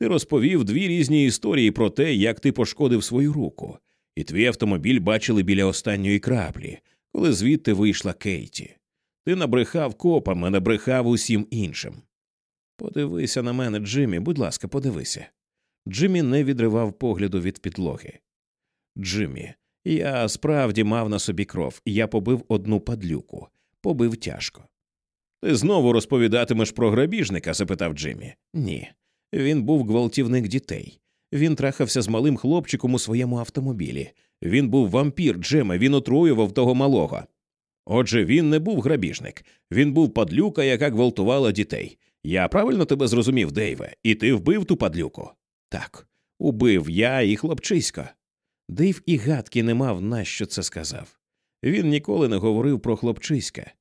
Ти розповів дві різні історії про те, як ти пошкодив свою руку, і твій автомобіль бачили біля останньої краплі, коли звідти вийшла Кейті. Ти набрехав копам, а набрехав усім іншим. Подивися на мене, Джиммі, будь ласка, подивися. Джиммі не відривав погляду від підлоги. Джиммі, я справді мав на собі кров, я побив одну падлюку, побив тяжко. Ти знову розповідатимеш про грабіжника? запитав Джиммі. Ні. Він був гвалтівник дітей. Він трахався з малим хлопчиком у своєму автомобілі. Він був вампір, Джеме, він отруював того малого. Отже, він не був грабіжник, він був падлюка, яка гвалтувала дітей. Я правильно тебе зрозумів, Дейве, і ти вбив ту падлюку? Так, убив я і хлопчисько. Дейв і гадки не мав, нащо це сказав. Він ніколи не говорив про хлопчиська.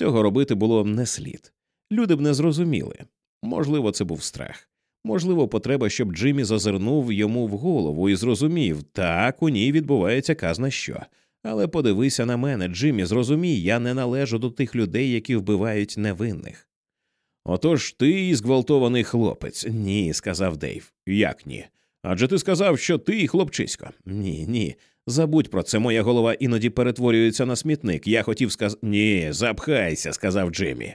Цього робити було не слід. Люди б не зрозуміли. Можливо, це був страх. Можливо, потреба, щоб Джиммі зазирнув йому в голову і зрозумів так, у ній відбувається казна що. Але подивися на мене, Джиммі, зрозумій, я не належу до тих людей, які вбивають невинних. Отож ти і зґвалтований хлопець. Ні, сказав Дейв. Як ні? Адже ти сказав, що ти хлопчисько. Ні, ні. Забудь про це, моя голова іноді перетворюється на смітник. Я хотів сказати. Ні, запхайся, сказав Джиммі.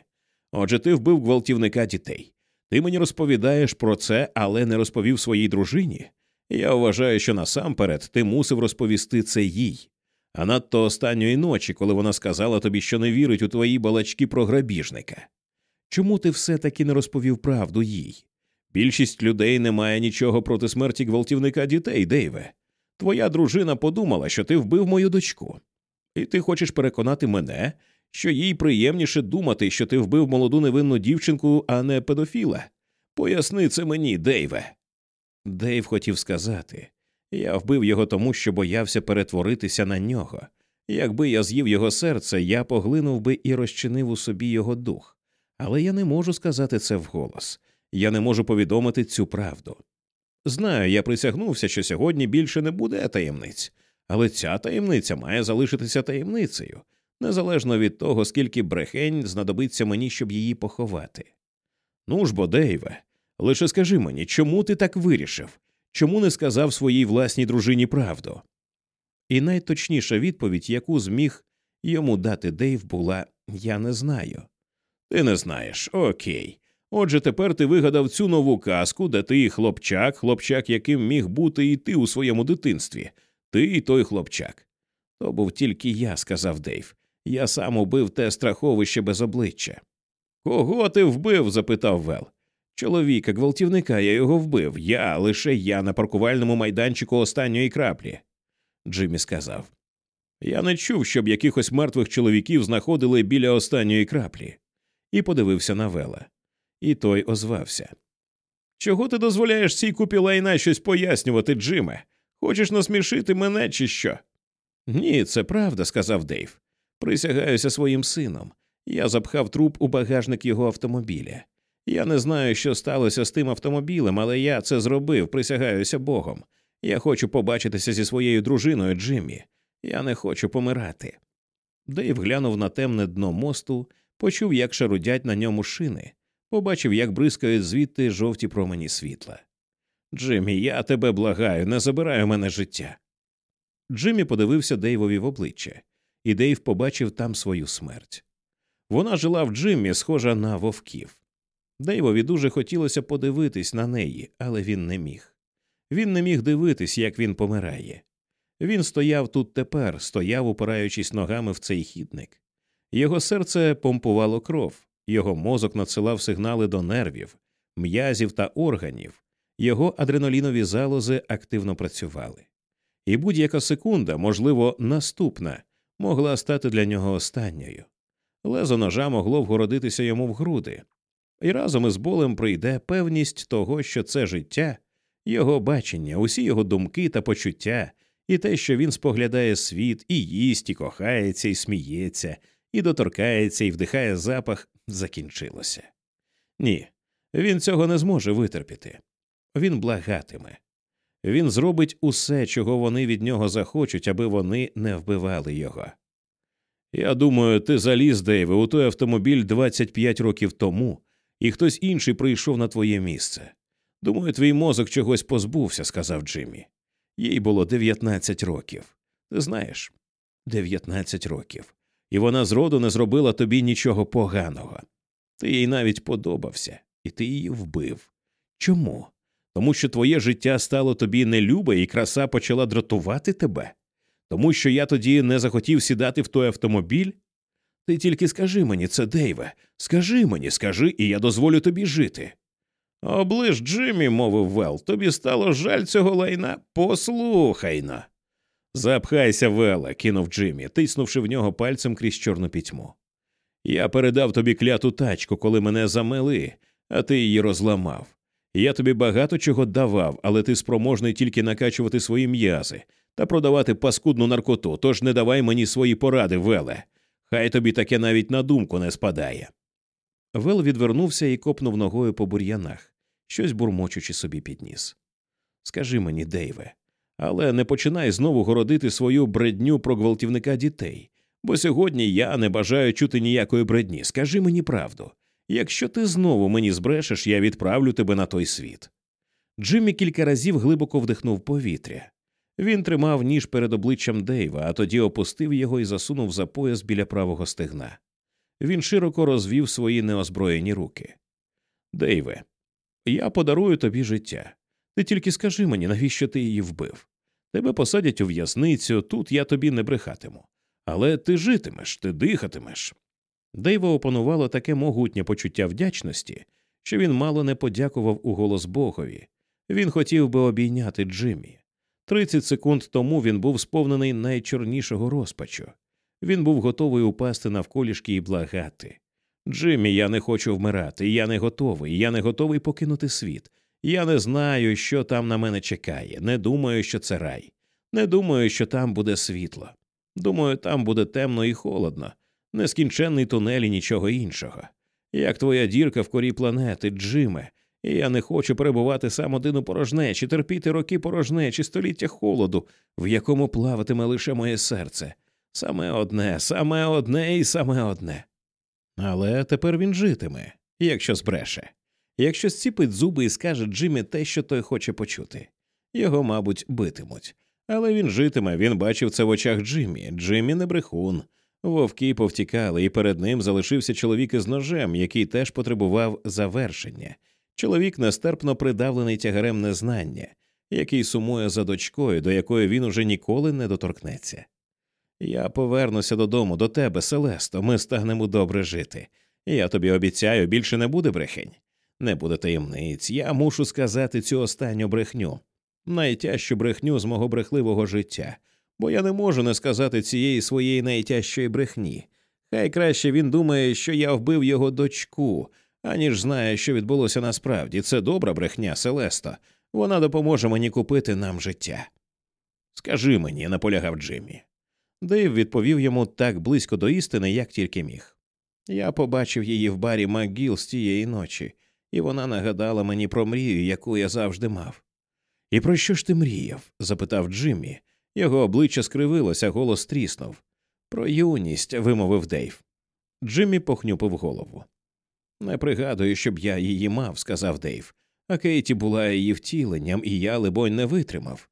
Отже, ти вбив гвалтівника дітей. Ти мені розповідаєш про це, але не розповів своїй дружині. Я вважаю, що насамперед ти мусив розповісти це їй. А надто останньої ночі, коли вона сказала тобі, що не вірить у твої балачки про грабіжника. Чому ти все таки не розповів правду їй? Більшість людей не має нічого проти смерті гвалтівника дітей, Дейве. Твоя дружина подумала, що ти вбив мою дочку, і ти хочеш переконати мене, що їй приємніше думати, що ти вбив молоду невинну дівчинку, а не педофіла. Поясни це мені, Дейве. Дейв хотів сказати я вбив його тому, що боявся перетворитися на нього. Якби я з'їв його серце, я поглинув би і розчинив у собі його дух. Але я не можу сказати це вголос. Я не можу повідомити цю правду. Знаю, я присягнувся, що сьогодні більше не буде таємниць, але ця таємниця має залишитися таємницею, незалежно від того, скільки брехень знадобиться мені, щоб її поховати. Ну ж бо, Дейве, лише скажи мені, чому ти так вирішив? Чому не сказав своїй власній дружині правду? І найточніша відповідь, яку зміг йому дати Дейв, була Я не знаю. Ти не знаєш, окей. Отже, тепер ти вигадав цю нову казку, де ти хлопчак, хлопчак, яким міг бути і ти у своєму дитинстві, ти і той хлопчак. То був тільки я, сказав Дейв. Я сам убив те страховище без обличчя. Кого ти вбив? запитав Вел. Чоловіка, гвалтівника, я його вбив. Я лише я на паркувальному майданчику останньої краплі. Джиммі сказав. Я не чув, щоб якихось мертвих чоловіків знаходили біля останньої краплі, і подивився на Вела. І той озвався. Чого ти дозволяєш цій купі лайна щось пояснювати, Джиме? Хочеш насмішити мене, чи що? Ні, це правда, сказав Дейв. Присягаюся своїм сином. Я запхав труп у багажник його автомобіля. Я не знаю, що сталося з тим автомобілем, але я це зробив, присягаюся Богом. Я хочу побачитися зі своєю дружиною Джиммі. Я не хочу помирати. Дейв глянув на темне дно мосту, почув, як шарудять на ньому шини, побачив, як бризкають звідти жовті промені світла. Джиммі, я тебе благаю, не забирай у мене життя. Джиммі подивився Дейвові в обличчя, і Дейв побачив там свою смерть. Вона жила в Джиммі, схожа на вовків. Дейвові дуже хотілося подивитись на неї, але він не міг. Він не міг дивитись, як він помирає. Він стояв тут тепер, стояв, упираючись ногами в цей хідник. Його серце помпувало кров, його мозок надсилав сигнали до нервів, м'язів та органів, його адреналінові залози активно працювали. І будь-яка секунда, можливо, наступна, могла стати для нього останньою. Лезо ножа могло вгородитися йому в груди, і разом із болем прийде певність того, що це життя, його бачення, усі його думки та почуття, і те, що він споглядає світ, і їсть, і кохається, і сміється, і доторкається, і вдихає запах, закінчилося. Ні, він цього не зможе витерпіти. Він благатиме. Він зробить усе, чого вони від нього захочуть, аби вони не вбивали його. Я думаю, ти заліз, Дейве, у той автомобіль 25 років тому, і хтось інший прийшов на твоє місце. Думаю, твій мозок чогось позбувся, сказав Джиммі. Їй було 19 років. Ти знаєш, 19 років. І вона зроду не зробила тобі нічого поганого. Ти їй навіть подобався, і ти її вбив. Чому? Тому що твоє життя стало тобі нелюбе, і краса почала дратувати тебе? Тому що я тоді не захотів сідати в той автомобіль? Ти тільки скажи мені це, Дейве, скажи мені, скажи, і я дозволю тобі жити. Оближ, Джиммі, мовив Вел, тобі стало жаль цього лайна? Послухай на. Запхайся, Веле, кинув Джиммі, тиснувши в нього пальцем крізь чорну пітьму. Я передав тобі кляту тачку, коли мене замели, а ти її розламав. Я тобі багато чого давав, але ти спроможний тільки накачувати свої м'язи та продавати паскудну наркоту, тож не давай мені свої поради, Веле. Хай тобі таке навіть на думку не спадає. Вел відвернувся і копнув ногою по бур'янах, щось бурмочучи собі підніс. Скажи мені, Дейве, але не починай знову городити свою бредню про гвалтівника дітей, бо сьогодні я не бажаю чути ніякої бредні. Скажи мені правду. Якщо ти знову мені збрешеш, я відправлю тебе на той світ. Джиммі кілька разів глибоко вдихнув повітря. Він тримав ніж перед обличчям Дейва, а тоді опустив його і засунув за пояс біля правого стегна. Він широко розвів свої неозброєні руки. Дейве, я подарую тобі життя. Ти тільки скажи мені, навіщо ти її вбив? Тебе посадять у в'язницю, тут я тобі не брехатиму. Але ти житимеш, ти дихатимеш. Дейва опанувало таке могутнє почуття вдячності, що він мало не подякував у голос Богові. Він хотів би обійняти Джиммі. Тридцять секунд тому він був сповнений найчорнішого розпачу. Він був готовий упасти навколішки і благати. Джиммі, я не хочу вмирати, я не готовий, я не готовий покинути світ. Я не знаю, що там на мене чекає, не думаю, що це рай, не думаю, що там буде світло. Думаю, там буде темно і холодно, нескінченний тунель і нічого іншого. Як твоя дірка в корі планети, Джиме, і я не хочу перебувати сам один у порожнечі, терпіти роки порожнечі, століття холоду, в якому плаватиме лише моє серце. Саме одне, саме одне і саме одне. Але тепер він житиме, якщо збреше, якщо зціпить зуби і скаже Джиммі те, що той хоче почути. Його, мабуть, битимуть. Але він житиме, він бачив це в очах Джиммі. Джиммі не брехун. Вовки повтікали, і перед ним залишився чоловік із ножем, який теж потребував завершення. Чоловік нестерпно придавлений тягарем незнання, який сумує за дочкою, до якої він уже ніколи не доторкнеться. Я повернуся додому до тебе, Селесто, ми станемо добре жити. Я тобі обіцяю, більше не буде брехень, не буде таємниць. Я мушу сказати цю останню брехню, найтяжчу брехню з мого брехливого життя, бо я не можу не сказати цієї своєї найтяжчої брехні. Хай краще він думає, що я вбив його дочку, аніж знає, що відбулося насправді. Це добра брехня, Селесто. Вона допоможе мені купити нам життя. Скажи мені, наполягав Джиммі. Дейв відповів йому так близько до істини, як тільки міг. Я побачив її в барі Макгіл з тієї ночі, і вона нагадала мені про мрію, яку я завжди мав. І про що ж ти мріяв? запитав Джиммі. Його обличчя скривилося, голос тріснув. Про юність, вимовив Дейв. Джиммі похнюпив голову. Не пригадую, щоб я її мав, сказав Дейв, а Кейті була її втіленням, і я, либонь, не витримав.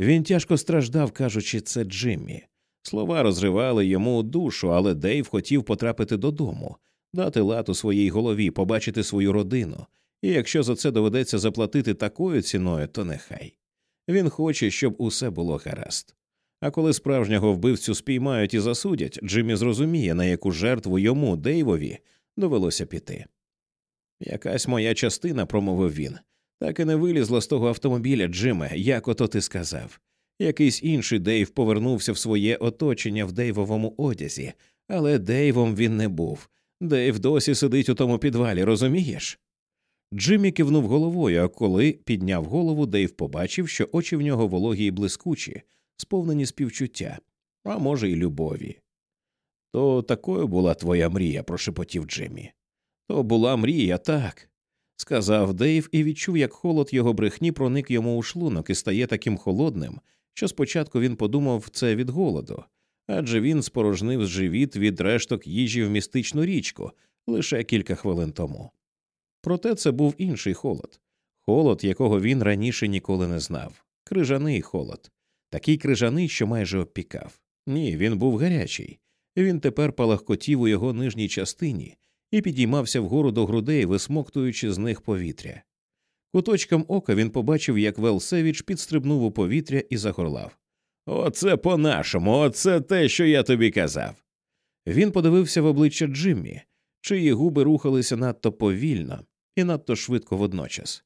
Він тяжко страждав, кажучи, це Джиммі. Слова розривали йому душу, але Дейв хотів потрапити додому, дати лад у своїй голові, побачити свою родину, і якщо за це доведеться заплатити такою ціною, то нехай. Він хоче, щоб усе було гаразд. А коли справжнього вбивцю спіймають і засудять, Джиммі зрозуміє, на яку жертву йому, Дейвові, довелося піти. Якась моя частина, промовив він, так і не вилізла з того автомобіля, Джиме, як ото ти сказав. Якийсь інший Дейв повернувся в своє оточення в Дейвовому одязі, але Дейвом він не був. Дейв досі сидить у тому підвалі, розумієш? Джиммі кивнув головою, а коли підняв голову, Дейв побачив, що очі в нього вологі й блискучі, сповнені співчуття, а може, й любові. То такою була твоя мрія, прошепотів Джиммі. То була мрія, так, сказав Дейв і відчув, як холод його брехні проник йому у шлунок і стає таким холодним, що спочатку він подумав це від голоду, адже він спорожнив живіт від решток їжі в містичну річку лише кілька хвилин тому. Проте це був інший холод, холод, якого він раніше ніколи не знав, крижаний холод, такий крижаний, що майже обпікав. Ні, він був гарячий. Він тепер палахкотів у його нижній частині і підіймався вгору до грудей, висмоктуючи з них повітря. Куточком ока він побачив, як Велсевіч підстрибнув у повітря і загорлав. Оце по нашому, оце те, що я тобі казав. Він подивився в обличчя Джиммі, чиї губи рухалися надто повільно і надто швидко водночас.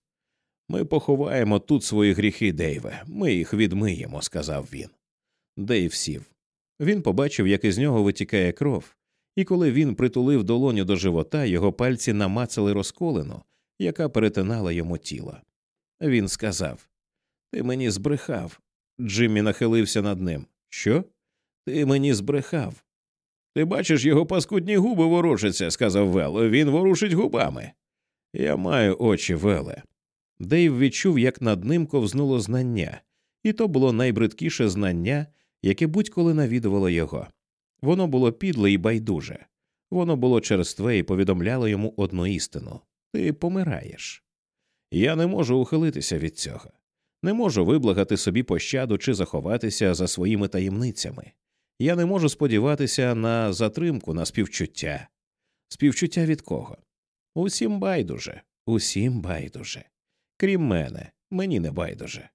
Ми поховаємо тут свої гріхи, Дейве, ми їх відмиємо, сказав він. Дейв сів. Він побачив, як із нього витікає кров, і коли він притулив долоню до живота, його пальці намацали розколину, яка перетинала йому тіло. Він сказав Ти мені збрехав. Джиммі нахилився над ним. Що? Ти мені збрехав. Ти бачиш, його паскудні губи ворушаться, сказав Вел. Він ворушить губами. Я маю очі, Веле. Дейв відчув, як над ним ковзнуло знання, і то було найбридкіше знання, яке будь-коли навідувало його. Воно було підле і байдуже, воно було черстве і повідомляло йому одну істину ти помираєш. Я не можу ухилитися від цього, не можу виблагати собі пощаду чи заховатися за своїми таємницями. Я не можу сподіватися на затримку, на співчуття. Співчуття від кого? Усім байдуже, усім байдуже. Крім мене, мені не байдуже.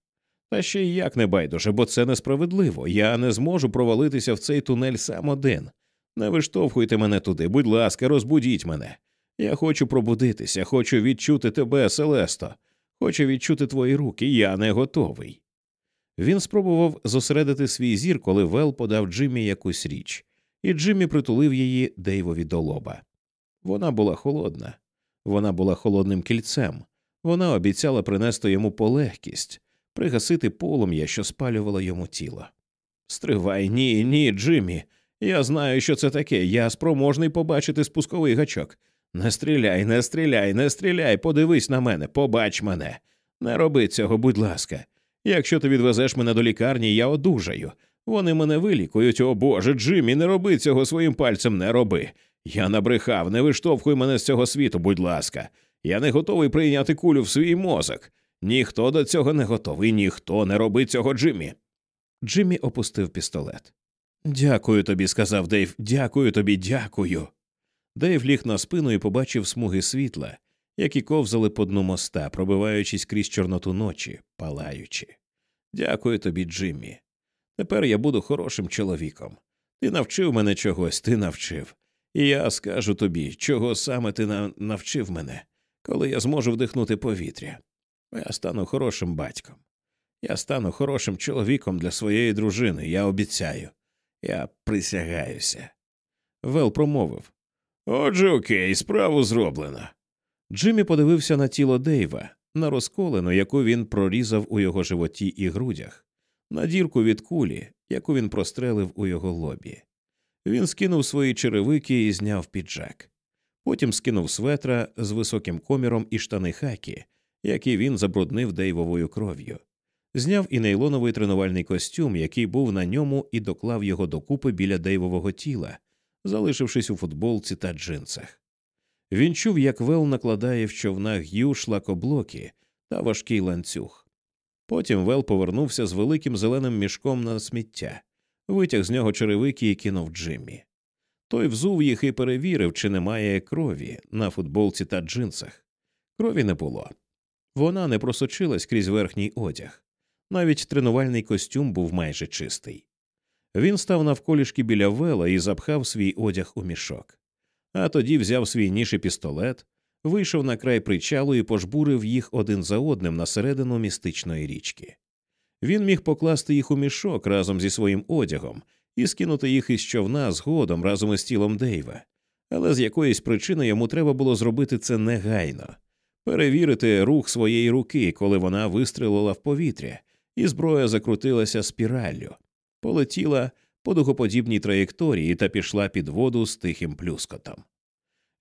Та ще й як не байдуже, бо це несправедливо. Я не зможу провалитися в цей тунель сам один. Не виштовхуйте мене туди, будь ласка, розбудіть мене. Я хочу пробудитися, хочу відчути тебе, Селесто, хочу відчути твої руки, я не готовий. Він спробував зосередити свій зір, коли Вел подав Джиммі якусь річ, і Джиммі притулив її Дейвові до лоба. Вона була холодна, вона була холодним кільцем, вона обіцяла принести йому полегкість, пригасити полум'я, що спалювало йому тіло. Стривай, ні, ні, Джиммі. Я знаю, що це таке. Я спроможний побачити спусковий гачок. Не стріляй, не стріляй, не стріляй, подивись на мене, побач мене. Не роби цього, будь ласка. Якщо ти відвезеш мене до лікарні, я одужаю. Вони мене вилікують, о Боже, Джиммі, не роби цього своїм пальцем, не роби. Я набрехав, не виштовхуй мене з цього світу, будь ласка. Я не готовий прийняти кулю в свій мозок. Ніхто до цього не готовий, ніхто не робить цього, Джиммі. Джиммі опустив пістолет. Дякую тобі, сказав Дейв. Дякую тобі, дякую. Дейв ліг на спину і побачив смуги світла, які ковзали по дну моста, пробиваючись крізь чорноту ночі, палаючи. Дякую тобі, Джиммі. Тепер я буду хорошим чоловіком. Ти навчив мене чогось, ти навчив. І я скажу тобі, чого саме ти навчив мене, коли я зможу вдихнути повітря. Я стану хорошим батьком. Я стану хорошим чоловіком для своєї дружини, я обіцяю. Я присягаюся. Вел промовив Отже, окей, справу зроблено. Джиммі подивився на тіло Дейва, на розколену, яку він прорізав у його животі і грудях, на дірку від кулі, яку він прострелив у його лобі. Він скинув свої черевики і зняв піджак. Потім скинув светра з високим коміром і штани хакі, які він забруднив Дейвовою кров'ю. Зняв і нейлоновий тренувальний костюм, який був на ньому, і доклав його докупи біля Дейвового тіла, залишившись у футболці та джинсах. Він чув, як Вел накладає в човна Г'ю шлакоблоки та важкий ланцюг. Потім Вел повернувся з великим зеленим мішком на сміття, витяг з нього черевики і кинув Джиммі. Той взув їх і перевірив, чи немає крові на футболці та джинсах. Крові не було. Вона не просочилась крізь верхній одяг. Навіть тренувальний костюм був майже чистий. Він став навколішки біля вела і запхав свій одяг у мішок. А тоді взяв свій ніж і пістолет, вийшов на край причалу і пожбурив їх один за одним на середину містичної річки. Він міг покласти їх у мішок разом зі своїм одягом і скинути їх із човна згодом разом із тілом Дейва, але з якоїсь причини йому треба було зробити це негайно, перевірити рух своєї руки, коли вона вистрілила в повітря, і зброя закрутилася спіраллю, полетіла по дугоподібній траєкторії та пішла під воду з тихим плюскотом.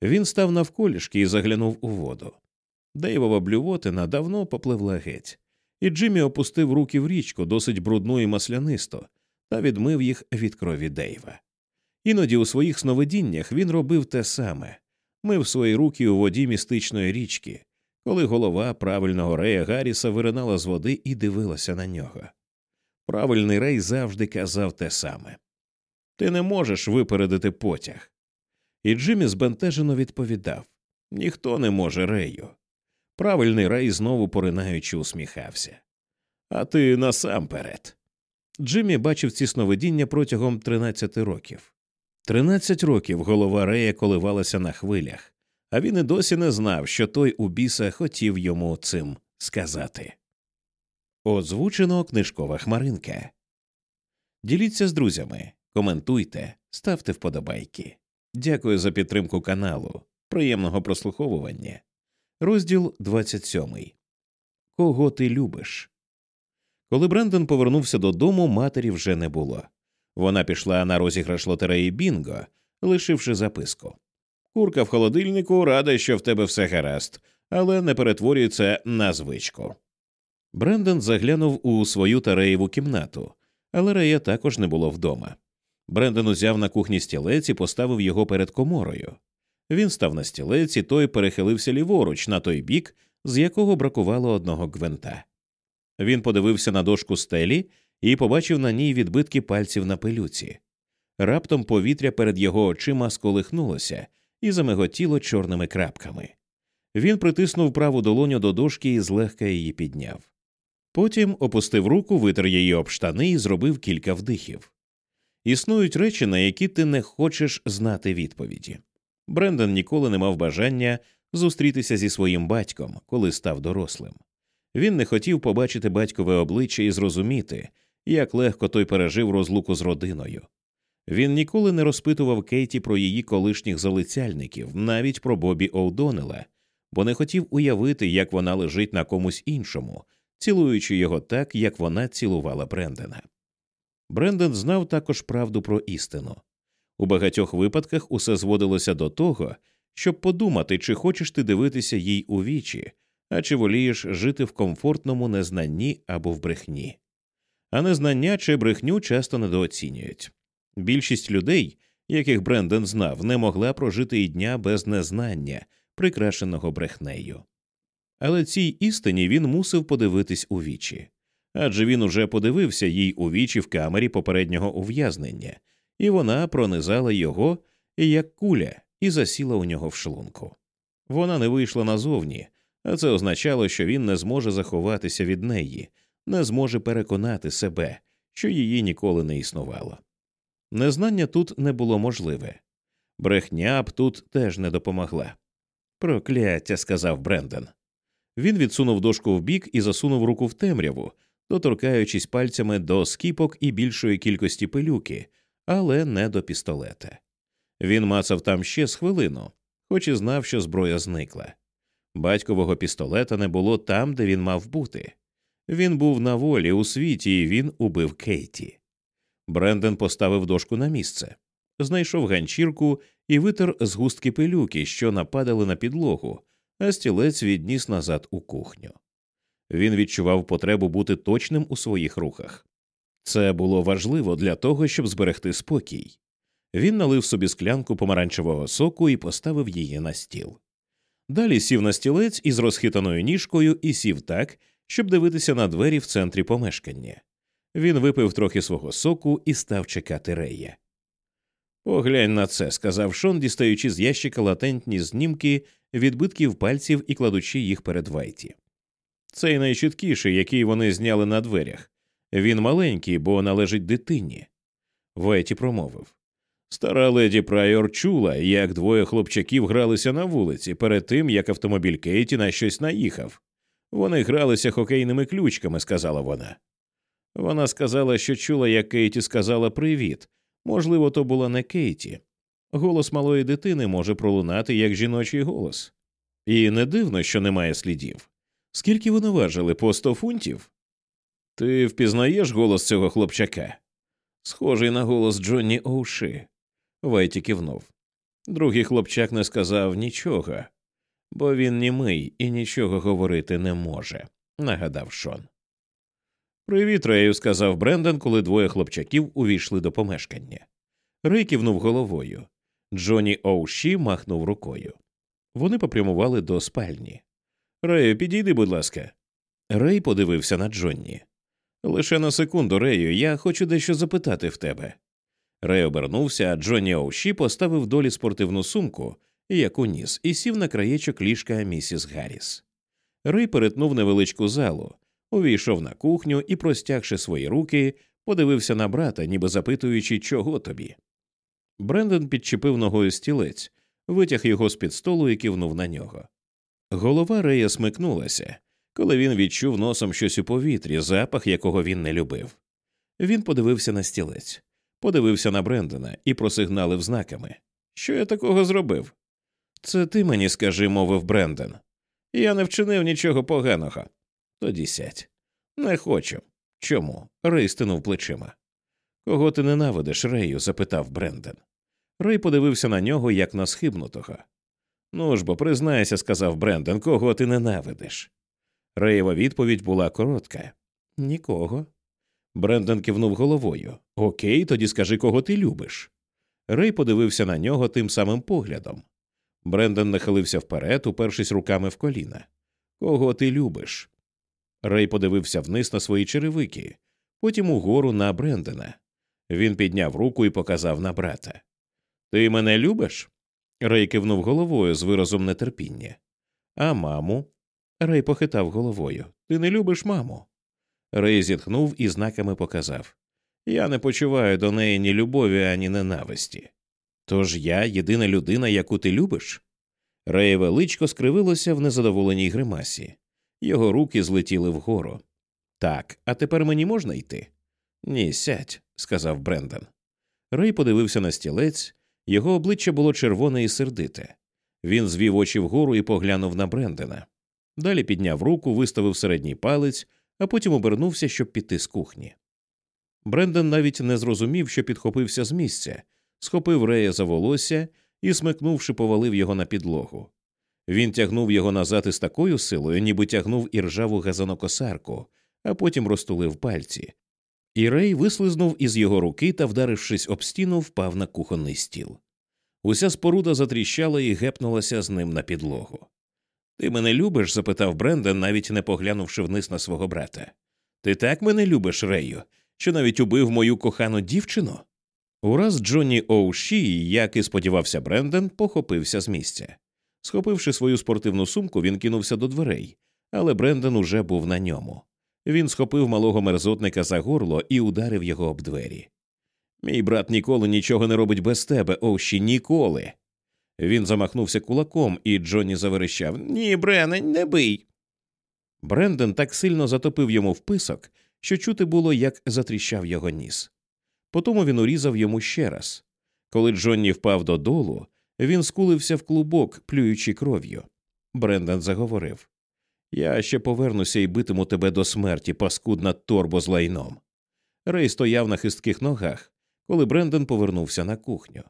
Він став навколішки і заглянув у воду. Дейвова блювотина давно попливла геть, і Джиммі опустив руки в річку досить брудну і маслянисто, та відмив їх від крові Дейва. Іноді у своїх сновидіннях він робив те саме мив свої руки у воді містичної річки, коли голова правильного Рея Гарріса виринала з води і дивилася на нього. Правильний Рей завжди казав те саме Ти не можеш випередити потяг. І Джиммі збентежено відповідав Ніхто не може Рею. Правильний Рей знову поринаючи усміхався. А ти насамперед. Джиммі бачив ці сновидіння протягом 13 років. Тринадцять років голова Рея коливалася на хвилях, а він і досі не знав, що той у біса хотів йому цим сказати. Озвучено книжкова хмаринка. Діліться з друзями, коментуйте, ставте вподобайки. Дякую за підтримку каналу. Приємного прослуховування. Розділ 27. Кого ти любиш? Коли Брендон повернувся додому, матері вже не було. Вона пішла на розіграш лотереї Бінго, лишивши записку. Курка в холодильнику рада, що в тебе все гаразд, але не перетворюється на звичку. Брендон заглянув у свою тареєву кімнату, але Рея також не було вдома. Брендон узяв на кухні стілець і поставив його перед коморою. Він став на стілець і той перехилився ліворуч на той бік, з якого бракувало одного гвинта. Він подивився на дошку стелі і побачив на ній відбитки пальців на пилюці. Раптом повітря перед його очима сколихнулося і замиготіло чорними крапками. Він притиснув праву долоню до дошки і злегка її підняв. Потім опустив руку, витер її об штани і зробив кілька вдихів. Існують речі, на які ти не хочеш знати відповіді. Брендон ніколи не мав бажання зустрітися зі своїм батьком, коли став дорослим. Він не хотів побачити батькове обличчя і зрозуміти, як легко той пережив розлуку з родиною. Він ніколи не розпитував Кейті про її колишніх залицяльників, навіть про Бобі Оудонела, бо не хотів уявити, як вона лежить на комусь іншому, цілуючи його так, як вона цілувала Брендена. Бренден знав також правду про істину. У багатьох випадках усе зводилося до того, щоб подумати, чи хочеш ти дивитися їй у вічі, а чи волієш жити в комфортному незнанні або в брехні. А незнання чи брехню часто недооцінюють. Більшість людей, яких Бренден знав, не могла прожити і дня без незнання, прикрашеного брехнею. Але цій істині він мусив подивитись у вічі адже він уже подивився їй у вічі в камері попереднього ув'язнення, і вона пронизала його як куля і засіла у нього в шлунку. Вона не вийшла назовні, а це означало, що він не зможе заховатися від неї, не зможе переконати себе, що її ніколи не існувало. Незнання тут не було можливе, брехня б тут теж не допомогла. Прокляття, сказав Бренден. Він відсунув дошку вбік і засунув руку в темряву, доторкаючись пальцями до скіпок і більшої кількості пилюки, але не до пістолета. Він мацав там ще з хвилину, хоч і знав, що зброя зникла. Батькового пістолета не було там, де він мав бути. Він був на волі у світі, і він убив Кейті. Бренден поставив дошку на місце, знайшов ганчірку і витер згустки пилюки, що нападали на підлогу, а стілець відніс назад у кухню. Він відчував потребу бути точним у своїх рухах. Це було важливо для того, щоб зберегти спокій. Він налив собі склянку помаранчевого соку і поставив її на стіл. Далі сів на стілець із розхитаною ніжкою і сів так, щоб дивитися на двері в центрі помешкання. Він випив трохи свого соку і став чекати рея. Поглянь на це, сказав Шон, дістаючи з ящика латентні знімки відбитків пальців і кладучи їх перед Вайті. Цей найчіткіший, який вони зняли на дверях. Він маленький, бо належить дитині. Вайті промовив. Стара леді Прайор чула, як двоє хлопчаків гралися на вулиці перед тим, як автомобіль Кейті на щось наїхав. Вони гралися хокейними ключками, сказала вона. Вона сказала, що чула, як Кейті сказала привіт. Можливо, то була не Кейті. Голос малої дитини може пролунати як жіночий голос. І не дивно, що немає слідів. Скільки вони важили по сто фунтів? Ти впізнаєш голос цього хлопчака? Схожий на голос Джонні Оуши. Вайті кивнув. Другий хлопчак не сказав нічого, бо він німий і нічого говорити не може, нагадав Шон. Привіт, Рею, сказав Брендон, коли двоє хлопчаків увійшли до помешкання. Рей кивнув головою. Джонні Оуші махнув рукою. Вони попрямували до спальні. Рею, підійди, будь ласка. Рей подивився на Джонні. Лише на секунду, Рею, я хочу дещо запитати в тебе. Рей обернувся, а Джонні Оуші поставив долі спортивну сумку, яку ніс, і сів на краєчок ліжка місіс Гарріс. Рей перетнув невеличку залу, увійшов на кухню і, простягши свої руки, подивився на брата, ніби запитуючи, чого тобі. Брендон підчепив ногою стілець, витяг його з під столу і кивнув на нього. Голова Рея смикнулася, коли він відчув носом щось у повітрі, запах якого він не любив. Він подивився на стілець, подивився на Брендона і просигналив знаками. Що я такого зробив? Це ти мені скажи, мовив Брендон. Я не вчинив нічого поганого. Тоді сядь. Не хочу. Чому? Рей стинув плечима. Кого ти ненавидиш, Рею? запитав Брендон. Рей подивився на нього, як на схибнутого. Ну ж бо, признайся, сказав Брендон, кого ти ненавидиш. Реєва відповідь була коротка нікого. Брендон кивнув головою. Окей, тоді скажи, кого ти любиш. Рей подивився на нього тим самим поглядом. Брендон нахилився вперед, упершись руками в коліна. Кого ти любиш? Рей подивився вниз на свої черевики, потім угору на Брендона. Він підняв руку і показав на брата. Ти мене любиш? Рей кивнув головою з виразом нетерпіння. А маму? Рей похитав головою. Ти не любиш маму? Рей зітхнув і знаками показав Я не почуваю до неї ні любові, ані ненависті. Тож я єдина людина, яку ти любиш? Рей величко скривилося в незадоволеній гримасі. Його руки злетіли вгору. Так, а тепер мені можна йти? Ні, сядь, сказав Брендон. Рей подивився на стілець, його обличчя було червоне і сердите. Він звів очі вгору і поглянув на Брендона. Далі підняв руку, виставив середній палець, а потім обернувся, щоб піти з кухні. Брендон навіть не зрозумів, що підхопився з місця, схопив Рея за волосся і, смикнувши, повалив його на підлогу. Він тягнув його назад із такою силою, ніби тягнув іржаву газонокосарку, а потім розтулив пальці. І Рей вислизнув із його руки та, вдарившись об стіну, впав на кухонний стіл. Уся споруда затріщала і гепнулася з ним на підлогу. Ти мене любиш? запитав Брендон, навіть не поглянувши вниз на свого брата. Ти так мене любиш, Рею, що навіть убив мою кохану дівчину? Ураз Джонні Оуші, як і сподівався Брендон, похопився з місця. Схопивши свою спортивну сумку, він кинувся до дверей, але Брендон уже був на ньому. Він схопив малого мерзотника за горло і ударив його об двері. Мій брат ніколи нічого не робить без тебе, Оуші, ніколи. Він замахнувся кулаком, і Джонні заверещав Ні, Брене, не бий. Брендон так сильно затопив йому в писок, що чути було, як затріщав його ніс. Потому він урізав йому ще раз. Коли Джонні впав додолу, він скулився в клубок, плюючи кров'ю. Брендон заговорив Я ще повернуся і битиму тебе до смерті, паскудна торбо з лайном. Рей стояв на хистких ногах, коли Брендон повернувся на кухню.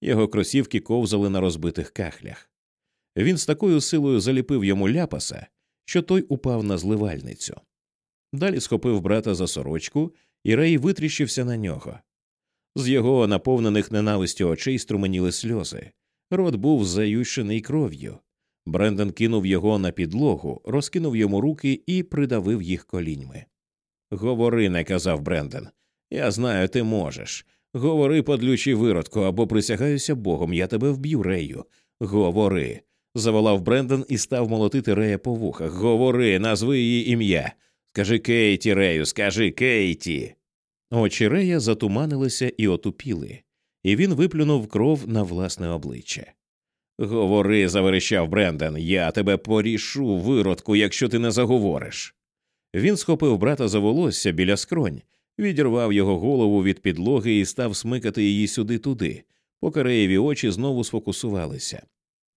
Його кросівки ковзали на розбитих кахлях. Він з такою силою заліпив йому ляпаса, що той упав на зливальницю. Далі схопив брата за сорочку, і Рей витріщився на нього. З його наповнених ненавистю очей струменіли сльози. Рот був зающений кров'ю. Брендон кинув його на підлогу, розкинув йому руки і придавив їх коліньми. Говори, не казав Брендон. Я знаю, ти можеш. Говори, подлючий виродку, або присягаюся Богом, я тебе вб'ю, Рею. Говори. заволав Брендон і став молотити Рея по вухах. Говори, назви її ім'я. Скажи Кейті, Рею, скажи Кейті. Очі Рея затуманилися і отупіли, і він виплюнув кров на власне обличчя. Говори, заверещав Брендон, я тебе порішу, виродку, якщо ти не заговориш. Він схопив брата за волосся біля скронь, відірвав його голову від підлоги і став смикати її сюди туди, поки реєві очі знову сфокусувалися.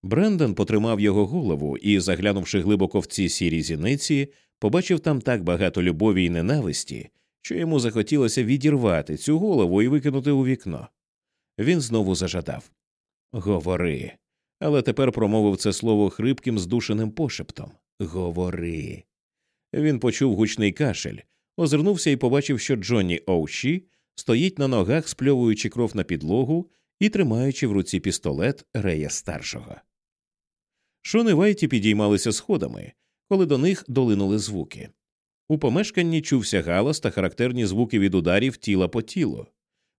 Брендон потримав його голову і, заглянувши глибоко в ці сірі зіниці, побачив там так багато любові й ненависті, що йому захотілося відірвати цю голову і викинути у вікно. Він знову зажадав Говори. Але тепер промовив це слово хрипким, здушеним пошептом Говори. Він почув гучний кашель, озирнувся і побачив, що Джонні Оуші стоїть на ногах, спльовуючи кров на підлогу і тримаючи в руці пістолет Рея старшого. Шон Вайті підіймалися сходами, коли до них долинули звуки. У помешканні чувся галас та характерні звуки від ударів тіла по тілу.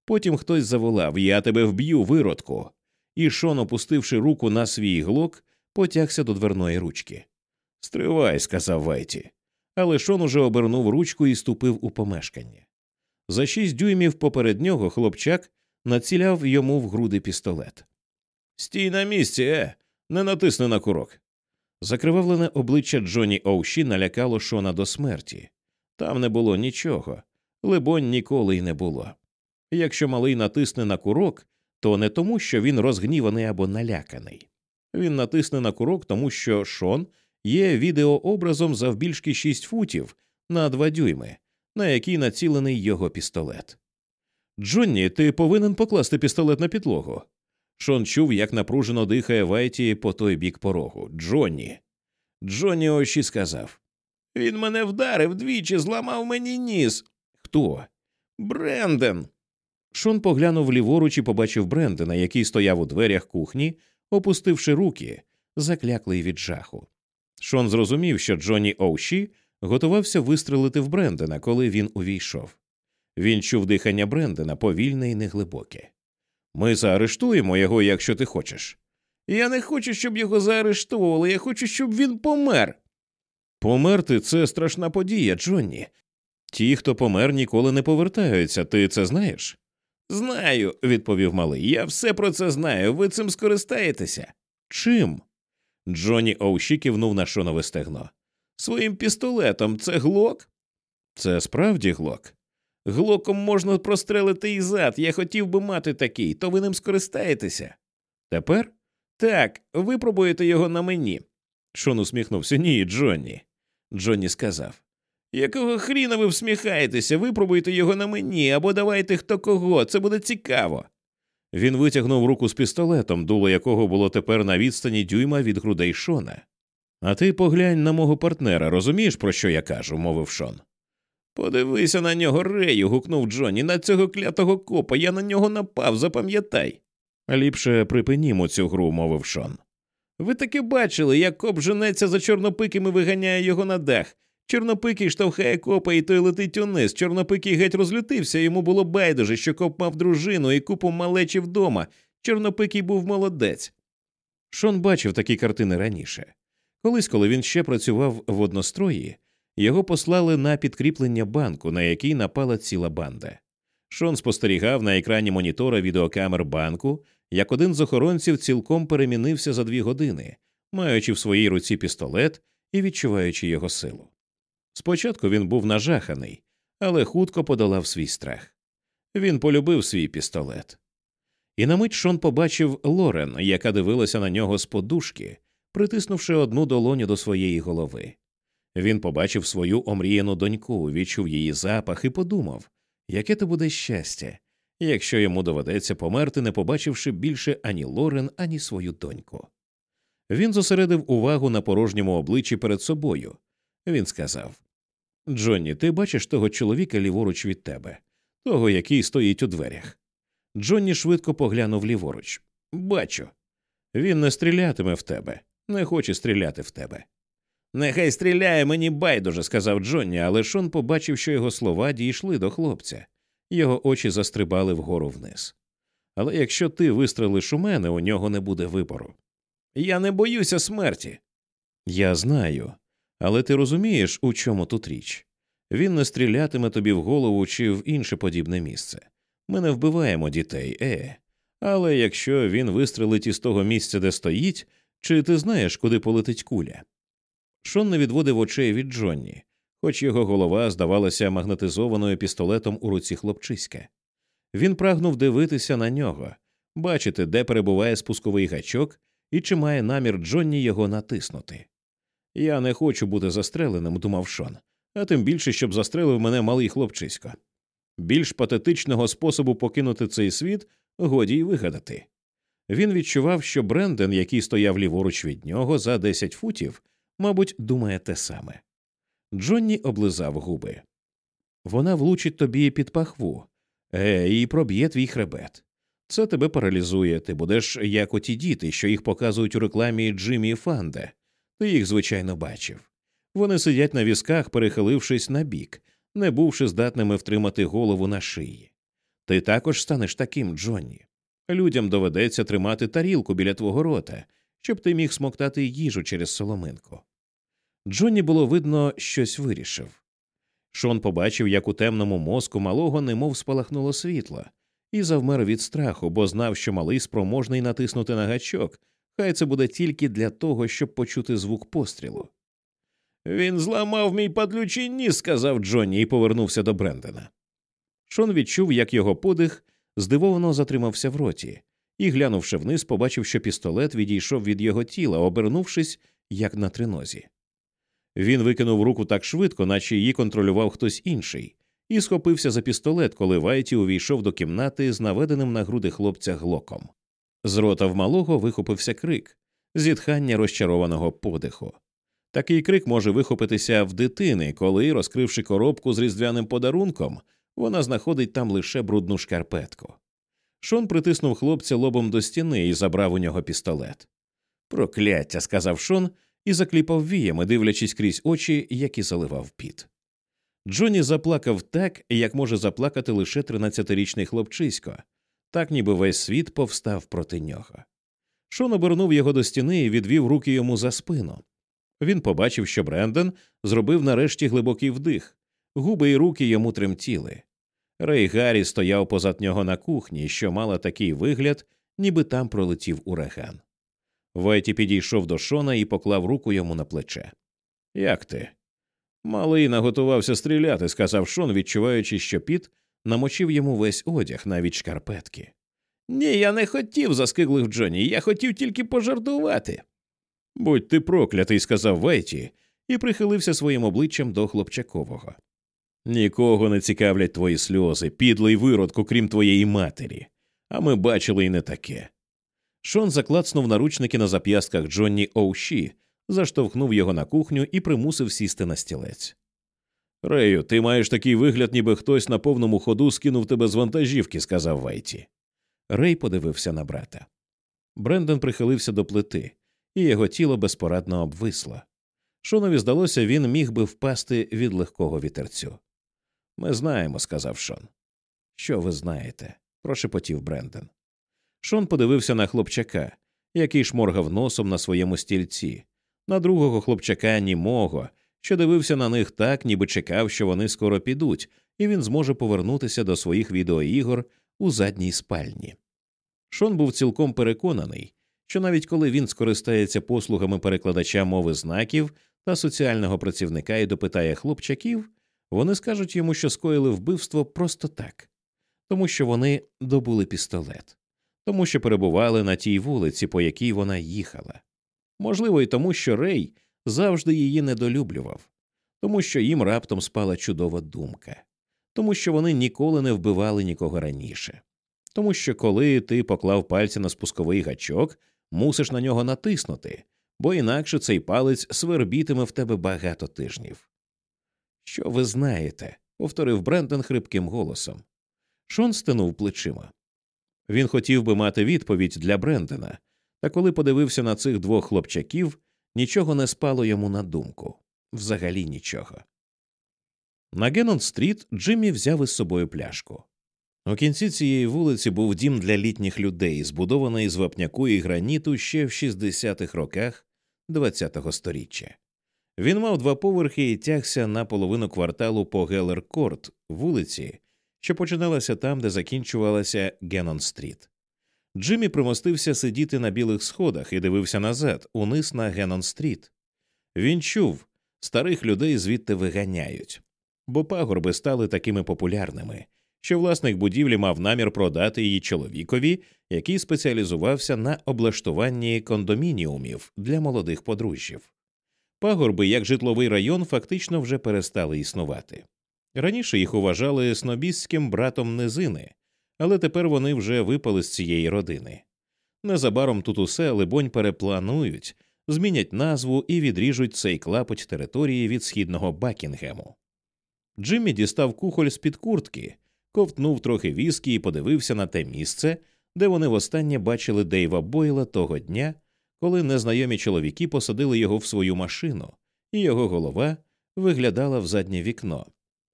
Потім хтось заволав Я тебе вб'ю, виродку. І Шон, опустивши руку на свій глок, потягся до дверної ручки. Стривай, сказав Вайті. Але Шон уже обернув ручку і ступив у помешкання. За шість дюймів поперед нього хлопчак націляв йому в груди пістолет. Стій на місці, е, не натисни на курок. Закривавлене обличчя Джоні Оуші налякало Шона до смерті. Там не було нічого, либонь, ніколи й не було. Якщо малий натисне на курок, то не тому, що він розгніваний або наляканий. Він натисне на курок, тому що Шон є відеообразом завбільшки шість футів на два дюйми, на який націлений його пістолет. Джонні, ти повинен покласти пістолет на підлогу. Шон чув, як напружено дихає Вайті по той бік порогу. Джонні. Джонні Оші сказав Він мене вдарив двічі, зламав мені ніс. Хто? Бренден. Шон поглянув ліворуч і побачив Брендена, який стояв у дверях кухні, опустивши руки, закляклий від жаху. Шон зрозумів, що Джонні Оуші готувався вистрелити в Брендена, коли він увійшов. Він чув дихання Брендена повільне і неглибоке. Ми заарештуємо його, якщо ти хочеш. Я не хочу, щоб його заарештовували, я хочу, щоб він помер. Померти це страшна подія, Джонні. Ті, хто помер, ніколи не повертаються, ти це знаєш? Знаю, відповів малий. Я все про це знаю. Ви цим скористаєтеся. Чим? Джонні Оуші кивнув на шонове стегно. Своїм пістолетом це глок? Це справді глок. Глоком можна прострелити і зад. Я хотів би мати такий, то ви ним скористаєтеся. Тепер? Так, випробуєте його на мені. Шон усміхнувся. Ні, Джонні. Джонні сказав. Якого хріна ви всміхаєтеся, випробуйте його на мені або давайте хто кого, це буде цікаво. Він витягнув руку з пістолетом, дуло якого було тепер на відстані дюйма від грудей Шона. А ти поглянь на мого партнера, розумієш, про що я кажу, мовив Шон. Подивися на нього, Рею. гукнув Джонні, на цього клятого копа, я на нього напав, запам'ятай. Ліпше припинімо цю гру, мовив Шон. Ви таки бачили, як коп женеться за чорнопиким і виганяє його на дах. Чорнопикий штовхає копа, і той летить униз. Чорнопикий геть розлютився, йому було байдуже, що коп мав дружину і купу малечі вдома. Чорнопикий був молодець. Шон бачив такі картини раніше. Колись, коли він ще працював в однострої, його послали на підкріплення банку, на який напала ціла банда. Шон спостерігав на екрані монітора відеокамер банку, як один з охоронців цілком перемінився за дві години, маючи в своїй руці пістолет і відчуваючи його силу. Спочатку він був нажаханий, але хутко подолав свій страх. Він полюбив свій пістолет. І на мить Шон побачив Лорен, яка дивилася на нього з подушки, притиснувши одну долоню до своєї голови. Він побачив свою омріяну доньку, відчув її запах і подумав, яке то буде щастя, якщо йому доведеться померти, не побачивши більше ані Лорен, ані свою доньку. Він зосередив увагу на порожньому обличчі перед собою. Він сказав Джонні, ти бачиш того чоловіка ліворуч від тебе, того, який стоїть у дверях. Джонні швидко поглянув ліворуч. Бачу. Він не стрілятиме в тебе, не хоче стріляти в тебе. Нехай стріляє мені байдуже, сказав Джонні, але Шон побачив, що його слова дійшли до хлопця, його очі застрибали вгору вниз. Але якщо ти вистрелиш у мене, у нього не буде вибору. Я не боюся смерті. Я знаю, але ти розумієш, у чому тут річ. Він не стрілятиме тобі в голову чи в інше подібне місце. Ми не вбиваємо дітей, е. Але якщо він вистрелить із того місця, де стоїть, чи ти знаєш, куди полетить куля? Шон не відводив очей від Джонні, хоч його голова здавалася магнетизованою пістолетом у руці хлопчиська. Він прагнув дивитися на нього, бачити, де перебуває спусковий гачок і чи має намір Джонні його натиснути. Я не хочу бути застреленим, думав Шон, а тим більше, щоб застрелив мене малий хлопчисько. Більш патетичного способу покинути цей світ годі й вигадати. Він відчував, що Бренден, який стояв ліворуч від нього за 10 футів, мабуть, думає те саме. Джонні облизав губи. Вона влучить тобі під пахву, е, і проб'є твій хребет. Це тебе паралізує, ти будеш як оті діти, що їх показують у рекламі Джиммі Фанда. Ти їх, звичайно, бачив. Вони сидять на візках, перехилившись на бік, не бувши здатними втримати голову на шиї. Ти також станеш таким, Джонні. Людям доведеться тримати тарілку біля твого рота, щоб ти міг смоктати їжу через соломинку. Джонні було видно, щось вирішив. Шон побачив, як у темному мозку малого немов спалахнуло світло, і завмер від страху, бо знав, що малий спроможний натиснути на гачок, хай це буде тільки для того, щоб почути звук пострілу. Він зламав мій падлючий ніс, сказав Джонні і повернувся до Брендена. Шон відчув, як його подих здивовано затримався в роті, і, глянувши вниз, побачив, що пістолет відійшов від його тіла, обернувшись, як на тринозі. Він викинув руку так швидко, наче її контролював хтось інший, і схопився за пістолет, коли Вайті увійшов до кімнати з наведеним на груди хлопця глоком. З рота в малого вихопився крик, зітхання розчарованого подиху. Такий крик може вихопитися в дитини, коли, розкривши коробку з різдвяним подарунком, вона знаходить там лише брудну шкарпетку. Шон притиснув хлопця лобом до стіни і забрав у нього пістолет. Прокляття, сказав Шон і закліпав віями, дивлячись крізь очі, які заливав піт. Джонні заплакав так, як може заплакати лише 13-річний хлопчисько, так ніби весь світ повстав проти нього. Шон обернув його до стіни і відвів руки йому за спину. Він побачив, що Брендон зробив нарешті глибокий вдих, губи й руки йому тремтіли. Рей Гаррі стояв позад нього на кухні, що мала такий вигляд, ніби там пролетів ураган. Вайті підійшов до Шона і поклав руку йому на плече. Як ти? Малий наготувався стріляти, сказав Шон, відчуваючи, що піт намочив йому весь одяг, навіть шкарпетки. Ні, я не хотів, заскиглив Джонні, я хотів тільки пожартувати. Будь ти проклятий, сказав Вайті і прихилився своїм обличчям до хлопчакового. Нікого не цікавлять твої сльози, підлий виродку, крім твоєї матері, а ми бачили й не таке. Шон заклацнув наручники на зап'ястках Джонні Оуші, заштовхнув його на кухню і примусив сісти на стілець. Рею, ти маєш такий вигляд, ніби хтось на повному ходу скинув тебе з вантажівки, сказав Вайті. Рей подивився на брата. Брендон прихилився до плити, і його тіло безпорадно обвисло. Шонові здалося, він міг би впасти від легкого вітерцю. Ми знаємо, сказав Шон. Що ви знаєте? прошепотів Брендон. Шон подивився на хлопчака, який шморгав носом на своєму стільці, на другого хлопчака німого, що дивився на них так, ніби чекав, що вони скоро підуть, і він зможе повернутися до своїх відеоігор у задній спальні. Шон був цілком переконаний, що навіть коли він скористається послугами перекладача мови знаків та соціального працівника і допитає хлопчаків, вони скажуть йому, що скоїли вбивство просто так, тому що вони добули пістолет, тому що перебували на тій вулиці, по якій вона їхала. Можливо, і тому, що Рей завжди її недолюблював, тому що їм раптом спала чудова думка, тому що вони ніколи не вбивали нікого раніше, тому що коли ти поклав пальці на спусковий гачок, мусиш на нього натиснути, бо інакше цей палець свербітиме в тебе багато тижнів. Що ви знаєте? повторив Брендон хрипким голосом. Шон стинув плечима. Він хотів би мати відповідь для Брендена, та коли подивився на цих двох хлопчаків, нічого не спало йому на думку взагалі нічого. На Геннон стріт Джиммі взяв із собою пляшку. У кінці цієї вулиці був дім для літніх людей, збудований з вапняку і граніту ще в 60-х роках ХХ століття. Він мав два поверхи і тягся на половину кварталу по Гелер Корт, вулиці, що починалася там, де закінчувалася Геннон стріт. Джиммі примостився сидіти на білих сходах і дивився назад, униз на Геннон стріт. Він чув старих людей звідти виганяють, бо пагорби стали такими популярними, що власник будівлі мав намір продати її чоловікові, який спеціалізувався на облаштуванні кондомініумів для молодих подружжів. Пагорби, як житловий район, фактично вже перестали існувати. Раніше їх вважали снобістським братом низини, але тепер вони вже випали з цієї родини. Незабаром тут усе, либонь, перепланують, змінять назву і відріжуть цей клапоть території від східного Бакінгему. Джиммі дістав кухоль з під куртки, ковтнув трохи віскі і подивився на те місце, де вони востаннє бачили Дейва Бойла того дня, коли незнайомі чоловіки посадили його в свою машину, і його голова виглядала в заднє вікно,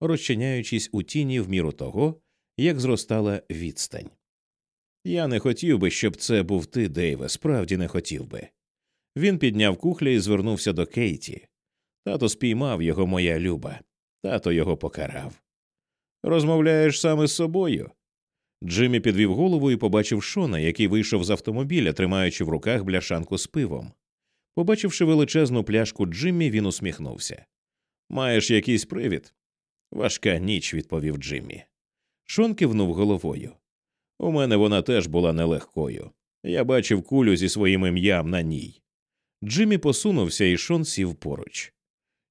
розчиняючись у тіні в міру того, як зростала відстань. Я не хотів би, щоб це був ти, Дейве, справді не хотів би. Він підняв кухля і звернувся до Кейті. Тато спіймав його, моя люба, тато його покарав. Розмовляєш саме з собою. Джиммі підвів голову і побачив Шона, який вийшов з автомобіля, тримаючи в руках бляшанку з пивом. Побачивши величезну пляшку Джиммі, він усміхнувся. Маєш якийсь привід? Важка ніч, відповів Джиммі. Шон кивнув головою. У мене вона теж була нелегкою. Я бачив кулю зі своїм ім'ям на ній. Джиммі посунувся, і Шон сів поруч.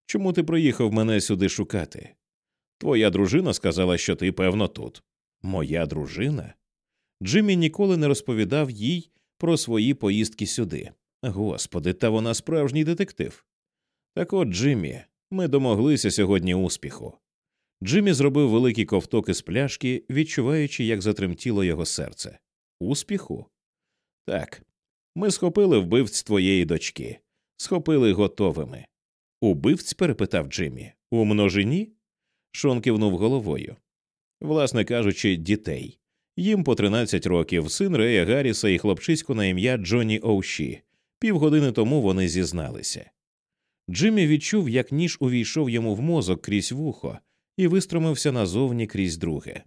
Чому ти приїхав мене сюди шукати? Твоя дружина сказала, що ти, певно, тут. Моя дружина? Джиммі ніколи не розповідав їй про свої поїздки сюди. Господи, та вона справжній детектив. Так от, Джиммі, ми домоглися сьогодні успіху. Джиммі зробив великий ковток із пляшки, відчуваючи, як затремтіло його серце. Успіху? Так. Ми схопили вбивць твоєї дочки, схопили готовими. Убивць? перепитав Джиммі. У множині? Шон кивнув головою. Власне кажучи, дітей. Їм по 13 років син Рея Гарріса і хлопчисько на ім'я Джонні Оуші. Півгодини тому вони зізналися. Джиммі відчув, як ніж увійшов йому в мозок крізь вухо і вистромився назовні крізь друге.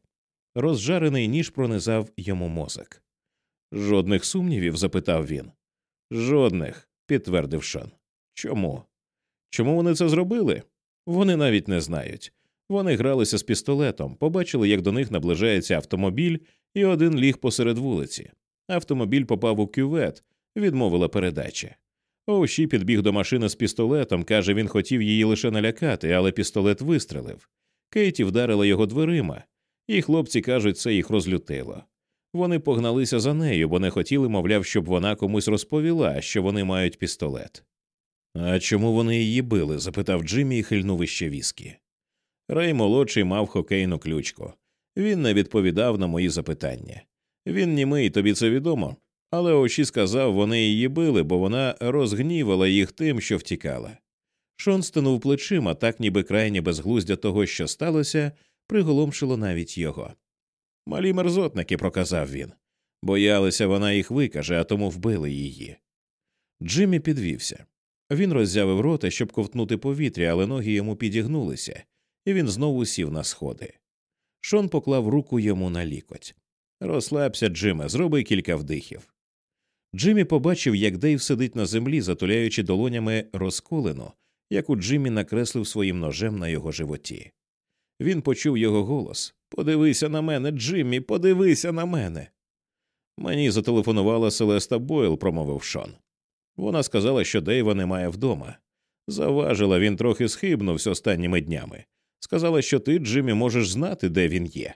Розжарений ніж пронизав йому мозок. Жодних сумнівів? запитав він. Жодних, підтвердив Шон. Чому? Чому вони це зробили? Вони навіть не знають. Вони гралися з пістолетом, побачили, як до них наближається автомобіль, і один ліг посеред вулиці. Автомобіль попав у кювет, відмовила передача. Овші підбіг до машини з пістолетом, каже, він хотів її лише налякати, але пістолет вистрелив. Кейті вдарила його дверима, і хлопці кажуть, це їх розлютило. Вони погналися за нею, бо не хотіли, мовляв, щоб вона комусь розповіла, що вони мають пістолет. А чому вони її били? запитав Джиммі і хильнув іще віскі. Рей молодший мав хокейну ключку. Він не відповідав на мої запитання. Він німий, тобі це відомо. Але очі сказав, вони її били, бо вона розгнівала їх тим, що втікала. Шон стинув плечима, так ніби крайнє безглуздя того, що сталося, приголомшило навіть його. Малі мерзотники, проказав він. Боялися, вона їх викаже, а тому вбили її. Джиммі підвівся. Він роззявив рота, щоб ковтнути повітря, але ноги йому підігнулися, і він знову сів на сходи. Шон поклав руку йому на лікоть. Розслабся, Джиме, зроби кілька вдихів. Джиммі побачив, як Дейв сидить на землі, затуляючи долонями розколену, яку Джиммі накреслив своїм ножем на його животі. Він почув його голос Подивися на мене, Джиммі, подивися на мене. Мені зателефонувала Селеста Бойл, промовив Шон. Вона сказала, що Дейва немає вдома. Заважила, він трохи схибнувся останніми днями. Сказала, що ти, Джиммі, можеш знати, де він є.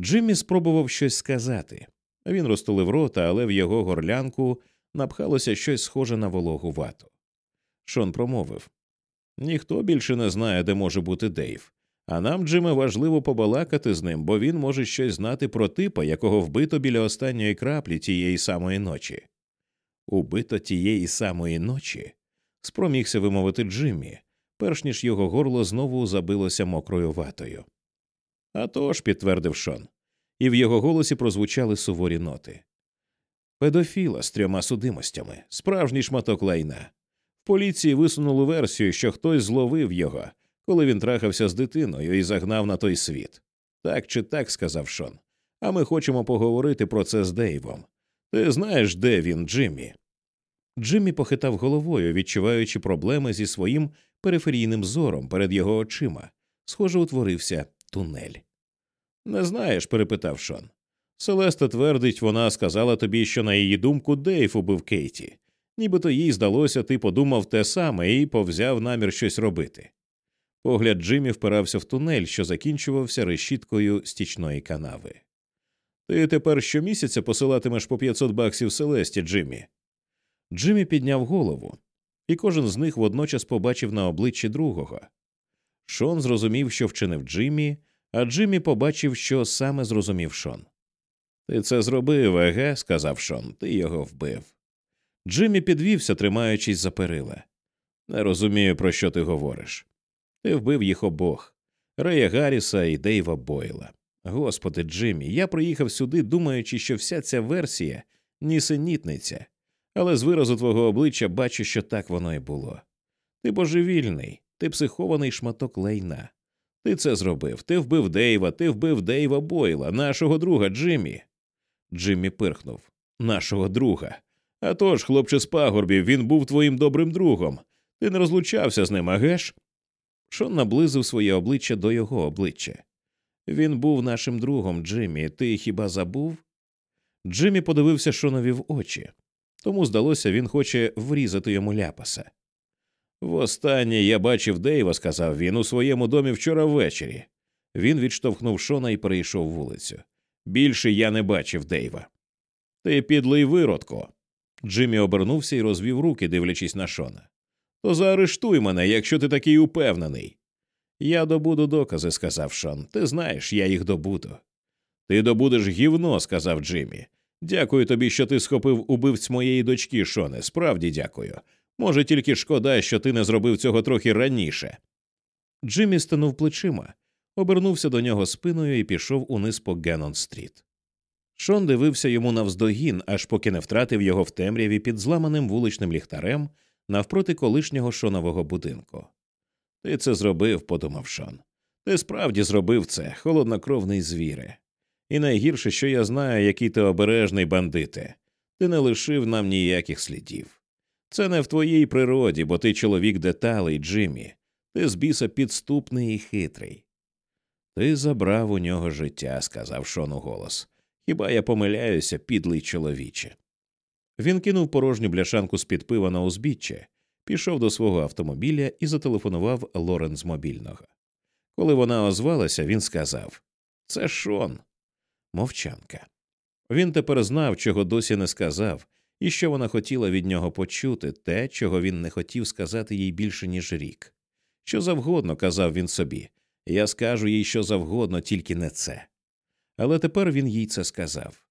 Джиммі спробував щось сказати. Він розтулив рота, але в його горлянку напхалося щось схоже на вологу вату. Шон промовив Ніхто більше не знає, де може бути Дейв, А нам, Джиме, важливо побалакати з ним, бо він може щось знати про типа, якого вбито біля останньої краплі тієї самої ночі. Убито тієї самої ночі, спромігся вимовити Джиммі, перш ніж його горло знову забилося мокрою ватою. «А тож», – підтвердив Шон, і в його голосі прозвучали суворі ноти. Педофіла з трьома судимостями, справжній шматок лайна. Поліції висунули версію, що хтось зловив його, коли він трахався з дитиною і загнав на той світ. Так чи так, сказав Шон. А ми хочемо поговорити про це з Дейвом. Ти знаєш, де він, Джиммі? Джиммі похитав головою, відчуваючи проблеми зі своїм периферійним зором перед його очима. Схоже, утворився тунель. Не знаєш? перепитав Шон. Селеста твердить, вона сказала тобі, що на її думку Дейв убив Кейті. Нібито їй здалося, ти подумав те саме і повзяв намір щось робити. Погляд Джиммі впирався в тунель, що закінчувався решіткою стічної канави. Ти тепер щомісяця посилатимеш по 500 баксів Селесті, Джиммі. Джиммі підняв голову, і кожен з них водночас побачив на обличчі другого. Шон зрозумів, що вчинив Джиммі, а Джиммі побачив, що саме зрозумів Шон. Ти це зробив, еге, сказав Шон, ти його вбив. Джиммі підвівся, тримаючись за перила. Не розумію, про що ти говориш. Ти вбив їх обох Рея Гарріса і Дейва Бойла. Господи, Джиммі, я приїхав сюди, думаючи, що вся ця версія нісенітниця, але з виразу твого обличчя бачу, що так воно і було. Ти божевільний, ти психований шматок лайна. Ти це зробив. Ти вбив Дейва, ти вбив Дейва Бойла, нашого друга Джиммі. Джиммі пирхнув. Нашого друга. А тож, хлопче з пагорбів, він був твоїм добрим другом. Ти не розлучався з ним, а геш? Шон наблизив своє обличчя до його обличчя. Він був нашим другом, Джиммі. Ти хіба забув? Джиммі подивився Шонові в очі, тому здалося, він хоче врізати йому ляпаса. Востаннє я бачив Дейва, сказав він, у своєму домі вчора ввечері. Він відштовхнув Шона і перейшов вулицю. Більше я не бачив Дейва. Ти підлий виродко. Джиммі обернувся і розвів руки, дивлячись на Шона. То заарештуй мене, якщо ти такий упевнений. Я добуду докази, сказав Шон. Ти знаєш, я їх добуду. Ти добудеш гівно, сказав Джиммі. Дякую тобі, що ти схопив убивць моєї дочки, Шоне. Справді дякую. Може, тільки шкода, що ти не зробив цього трохи раніше. Джиммі стенув плечима, обернувся до нього спиною і пішов униз по Геннон стріт. Шон дивився йому навздогін, аж поки не втратив його в темряві під зламаним вуличним ліхтарем навпроти колишнього шонового будинку. Ти це зробив, подумав Шон. Ти справді зробив це, холоднокровний звіре. І найгірше, що я знаю, який ти обережний бандите. Ти не лишив нам ніяких слідів. Це не в твоїй природі, бо ти чоловік деталей, Джиммі. Ти з біса підступний і хитрий. Ти забрав у нього життя, сказав Шон у голос. Хіба я помиляюся, підлий чоловіче. Він кинув порожню бляшанку з під пива на узбіччя, пішов до свого автомобіля і зателефонував Лорен з мобільного. Коли вона озвалася, він сказав Це Шон. Мовчанка. Він тепер знав, чого досі не сказав, і що вона хотіла від нього почути, те, чого він не хотів сказати їй більше, ніж рік. Що завгодно, казав він собі, я скажу їй що завгодно, тільки не це. Але тепер він їй це сказав.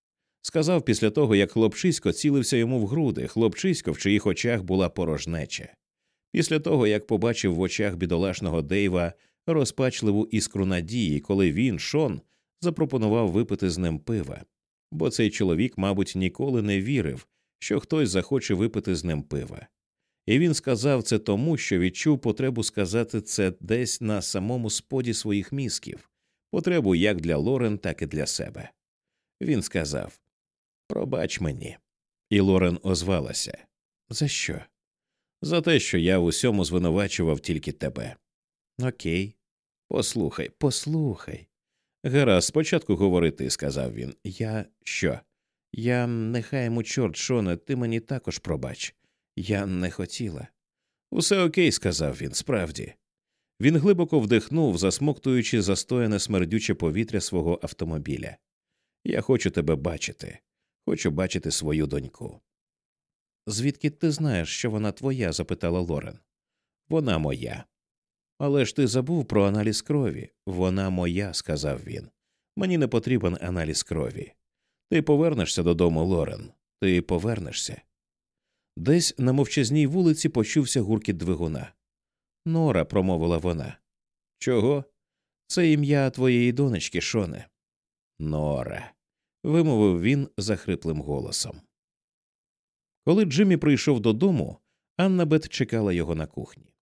Сказав після того, як хлопчисько цілився йому в груди, хлопчисько, в чиїх очах була порожнеча. Після того, як побачив в очах бідолашного Дейва розпачливу іскру надії, коли він, Шон, запропонував випити з ним пива, бо цей чоловік, мабуть, ніколи не вірив, що хтось захоче випити з ним пива. І він сказав це тому, що відчув потребу сказати це десь на самому споді своїх мізків, потребу як для Лорен, так і для себе. Він сказав Пробач мені. І Лорен озвалася. За що? За те, що я в усьому звинувачував тільки тебе. Окей. Послухай, послухай. Гаразд, спочатку говори ти, сказав він. Я що? Я нехай йому чорт, Шоне, ти мені також пробач. Я не хотіла. Усе окей, сказав він, справді. Він глибоко вдихнув, засмоктуючи застояне смердюче повітря свого автомобіля. Я хочу тебе бачити, хочу бачити свою доньку. Звідки ти знаєш, що вона твоя? запитала Лорен. Вона моя. Але ж ти забув про аналіз крові. Вона моя, сказав він. Мені не потрібен аналіз крові. Ти повернешся додому, Лорен. Ти повернешся. Десь на мовчазній вулиці почувся гуркіт двигуна. Нора, промовила вона. Чого? Це ім'я твоєї донечки, Шоне. Нора, вимовив він захриплим голосом. Коли Джиммі прийшов додому, Аннабет чекала його на кухні.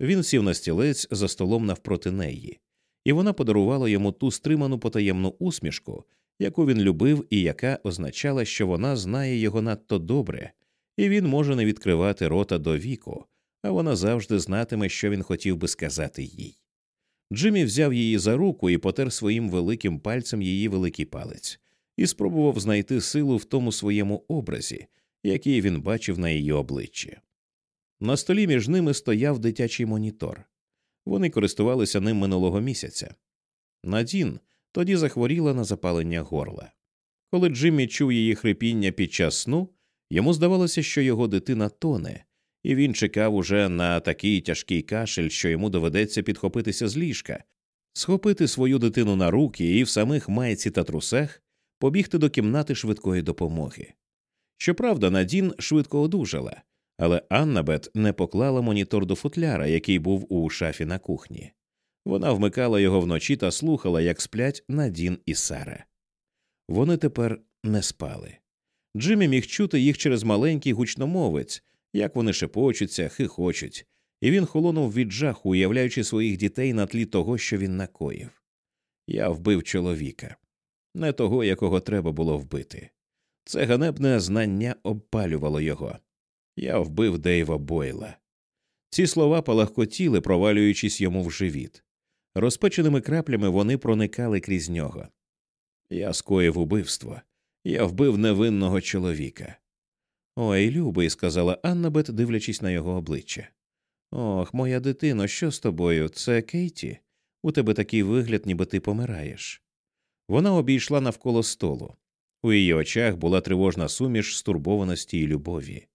Він сів на стілець за столом навпроти неї, і вона подарувала йому ту стриману потаємну усмішку, яку він любив і яка означала, що вона знає його надто добре, і він може не відкривати рота до віку, а вона завжди знатиме, що він хотів би сказати їй. Джиммі взяв її за руку і потер своїм великим пальцем її великий палець, і спробував знайти силу в тому своєму образі, який він бачив на її обличчі. На столі між ними стояв дитячий монітор. Вони користувалися ним минулого місяця. Надін тоді захворіла на запалення горла. Коли Джиммі чув її хрипіння під час сну, йому здавалося, що його дитина тоне, і він чекав уже на такий тяжкий кашель, що йому доведеться підхопитися з ліжка, схопити свою дитину на руки і в самих майці та трусах побігти до кімнати швидкої допомоги. Щоправда, Надін швидко одужала, але Аннабет не поклала монітор до футляра, який був у шафі на кухні. Вона вмикала його вночі та слухала, як сплять Надін і Сара. Вони тепер не спали. Джиммі міг чути їх через маленький гучномовець, як вони шепочуться, хихочуть, і він холонув від жаху, уявляючи своїх дітей на тлі того, що він накоїв. Я вбив чоловіка, не того, якого треба було вбити. Це ганебне знання обпалювало його. Я вбив Дейва Бойла. Ці слова палахкотіли, провалюючись йому в живіт. Розпеченими краплями вони проникали крізь нього. Я скоїв убивство, я вбив невинного чоловіка. Ой, любий, сказала Аннабет, дивлячись на його обличчя. Ох, моя дитино, що з тобою? Це Кейті? У тебе такий вигляд, ніби ти помираєш. Вона обійшла навколо столу. У її очах була тривожна суміш стурбованості і любові.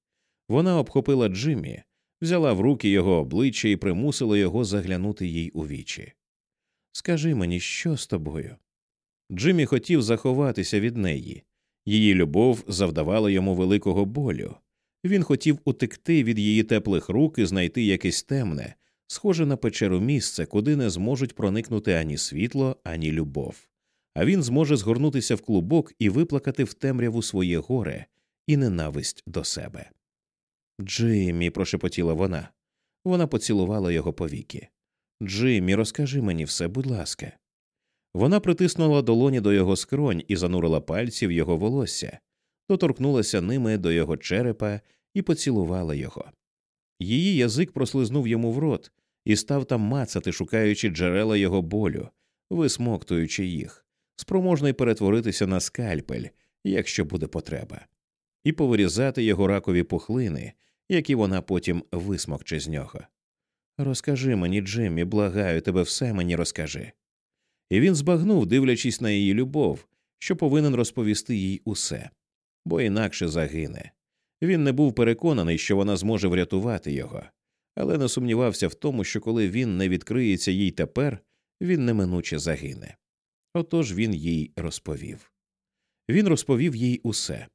Вона обхопила Джиммі, взяла в руки його обличчя і примусила його заглянути їй у вічі. Скажи мені, що з тобою? Джиммі хотів заховатися від неї. Її любов завдавала йому великого болю. Він хотів утекти від її теплих рук і знайти якесь темне, схоже на печеру місце, куди не зможуть проникнути ані світло, ані любов. А він зможе згорнутися в клубок і виплакати в темряву своє горе і ненависть до себе. Джиммі, прошепотіла вона. Вона поцілувала його повіки. Джиммі, розкажи мені все, будь ласка. Вона притиснула долоні до його скронь і занурила пальці в його волосся, доторкнулася ними до його черепа і поцілувала його. Її язик прослизнув йому в рот і став там мацати, шукаючи джерела його болю, висмоктуючи їх, спроможний перетворитися на скальпель, якщо буде потреба, і повирізати його ракові пухлини, які вона потім висмокче з нього. Розкажи мені, Джиммі, благаю тебе, все мені розкажи. І він збагнув, дивлячись на її любов, що повинен розповісти їй усе, бо інакше загине. Він не був переконаний, що вона зможе врятувати його, але не сумнівався в тому, що коли він не відкриється їй тепер, він неминуче загине. Отож він їй розповів. Він розповів їй усе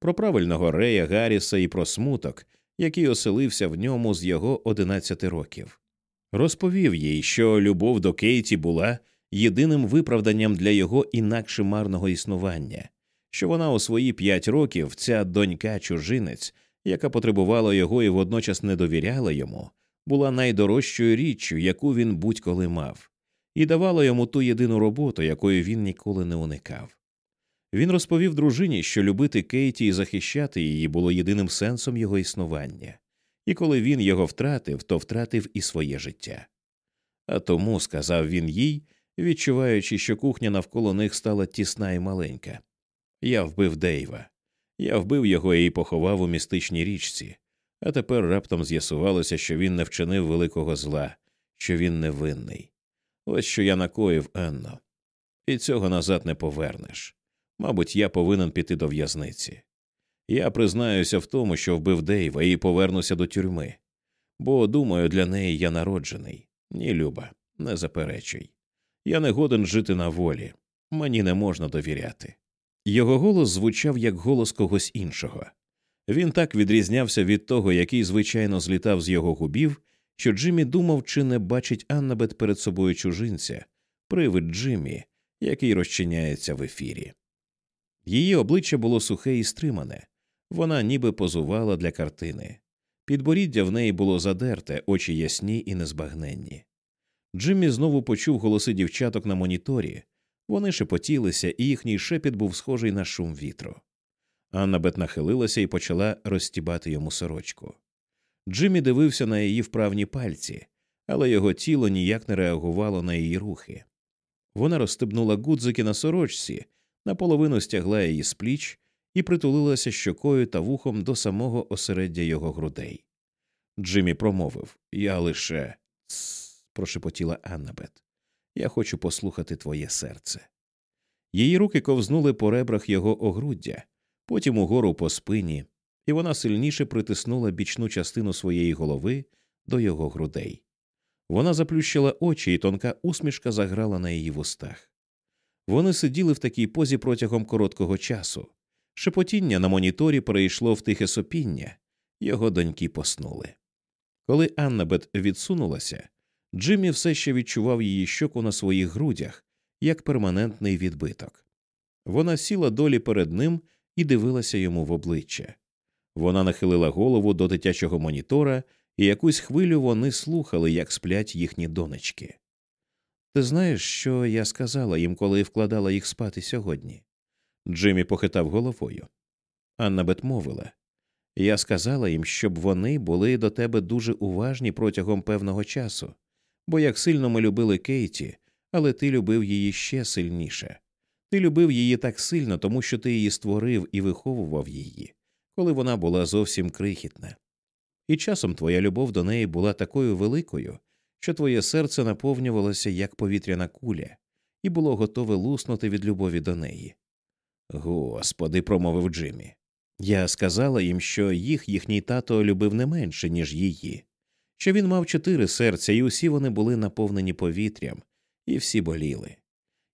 про правильного Рея Гарріса і про смуток, який оселився в ньому з його одинадцяти років. Розповів їй, що любов до Кейті була єдиним виправданням для його інакше марного існування, що вона у свої п'ять років, ця донька чужинець, яка потребувала його і водночас не довіряла йому, була найдорожчою річчю, яку він будь-коли мав, і давала йому ту єдину роботу, якої він ніколи не уникав. Він розповів дружині, що любити Кейті і захищати її було єдиним сенсом його існування, і коли він його втратив, то втратив і своє життя. А тому, сказав він їй, відчуваючи, що кухня навколо них стала тісна і маленька. Я вбив Дейва. Я вбив його і поховав у містичній річці, а тепер раптом з'ясувалося, що він не вчинив великого зла, що він невинний. Ось що я накоїв, Енно. І цього назад не повернеш. Мабуть, я повинен піти до в'язниці. Я признаюся в тому, що вбив Дейва і повернуся до тюрми, бо, думаю, для неї я народжений. Ні, Люба, не заперечуй. Я не годен жити на волі, мені не можна довіряти. Його голос звучав як голос когось іншого. Він так відрізнявся від того, який звичайно злітав з його губів, що Джиммі думав, чи не бачить Аннабет перед собою чужинця, привид Джиммі, який розчиняється в ефірі. Її обличчя було сухе і стримане, вона ніби позувала для картини. Підборіддя в неї було задерте, очі ясні і незбагненні. Джиммі знову почув голоси дівчаток на моніторі. Вони шепотілися, і їхній шепіт був схожий на шум вітру. Аннабет нахилилася і почала розтібати йому сорочку. Джиммі дивився на її вправні пальці, але його тіло ніяк не реагувало на її рухи. Вона розстебнула гудзики на сорочці, наполовину стягла її з пліч і притулилася щокою та вухом до самого осереддя його грудей. Джиммі промовив Я лише. Прошепотіла Аннабет. Я хочу послухати твоє серце. Її руки ковзнули по ребрах його огруддя, потім угору по спині, і вона сильніше притиснула бічну частину своєї голови до його грудей. Вона заплющила очі, і тонка усмішка заграла на її вустах. Вони сиділи в такій позі протягом короткого часу. Шепотіння на моніторі перейшло в тихе сопіння, його доньки поснули. Коли Аннабет відсунулася, Джиммі все ще відчував її щоку на своїх грудях, як перманентний відбиток. Вона сіла долі перед ним і дивилася йому в обличчя. Вона нахилила голову до дитячого монітора, і якусь хвилю вони слухали, як сплять їхні донечки. Ти знаєш, що я сказала їм, коли вкладала їх спати сьогодні? Джиммі похитав головою. Аннабет мовила я сказала їм, щоб вони були до тебе дуже уважні протягом певного часу, бо як сильно ми любили Кейті, але ти любив її ще сильніше. Ти любив її так сильно, тому що ти її створив і виховував її, коли вона була зовсім крихітна. І часом твоя любов до неї була такою великою, що твоє серце наповнювалося як повітряна куля, і було готове луснути від любові до неї. Господи, промовив Джиммі. Я сказала їм, що їх їхній тато любив не менше, ніж її, що він мав чотири серця, і усі вони були наповнені повітрям, і всі боліли.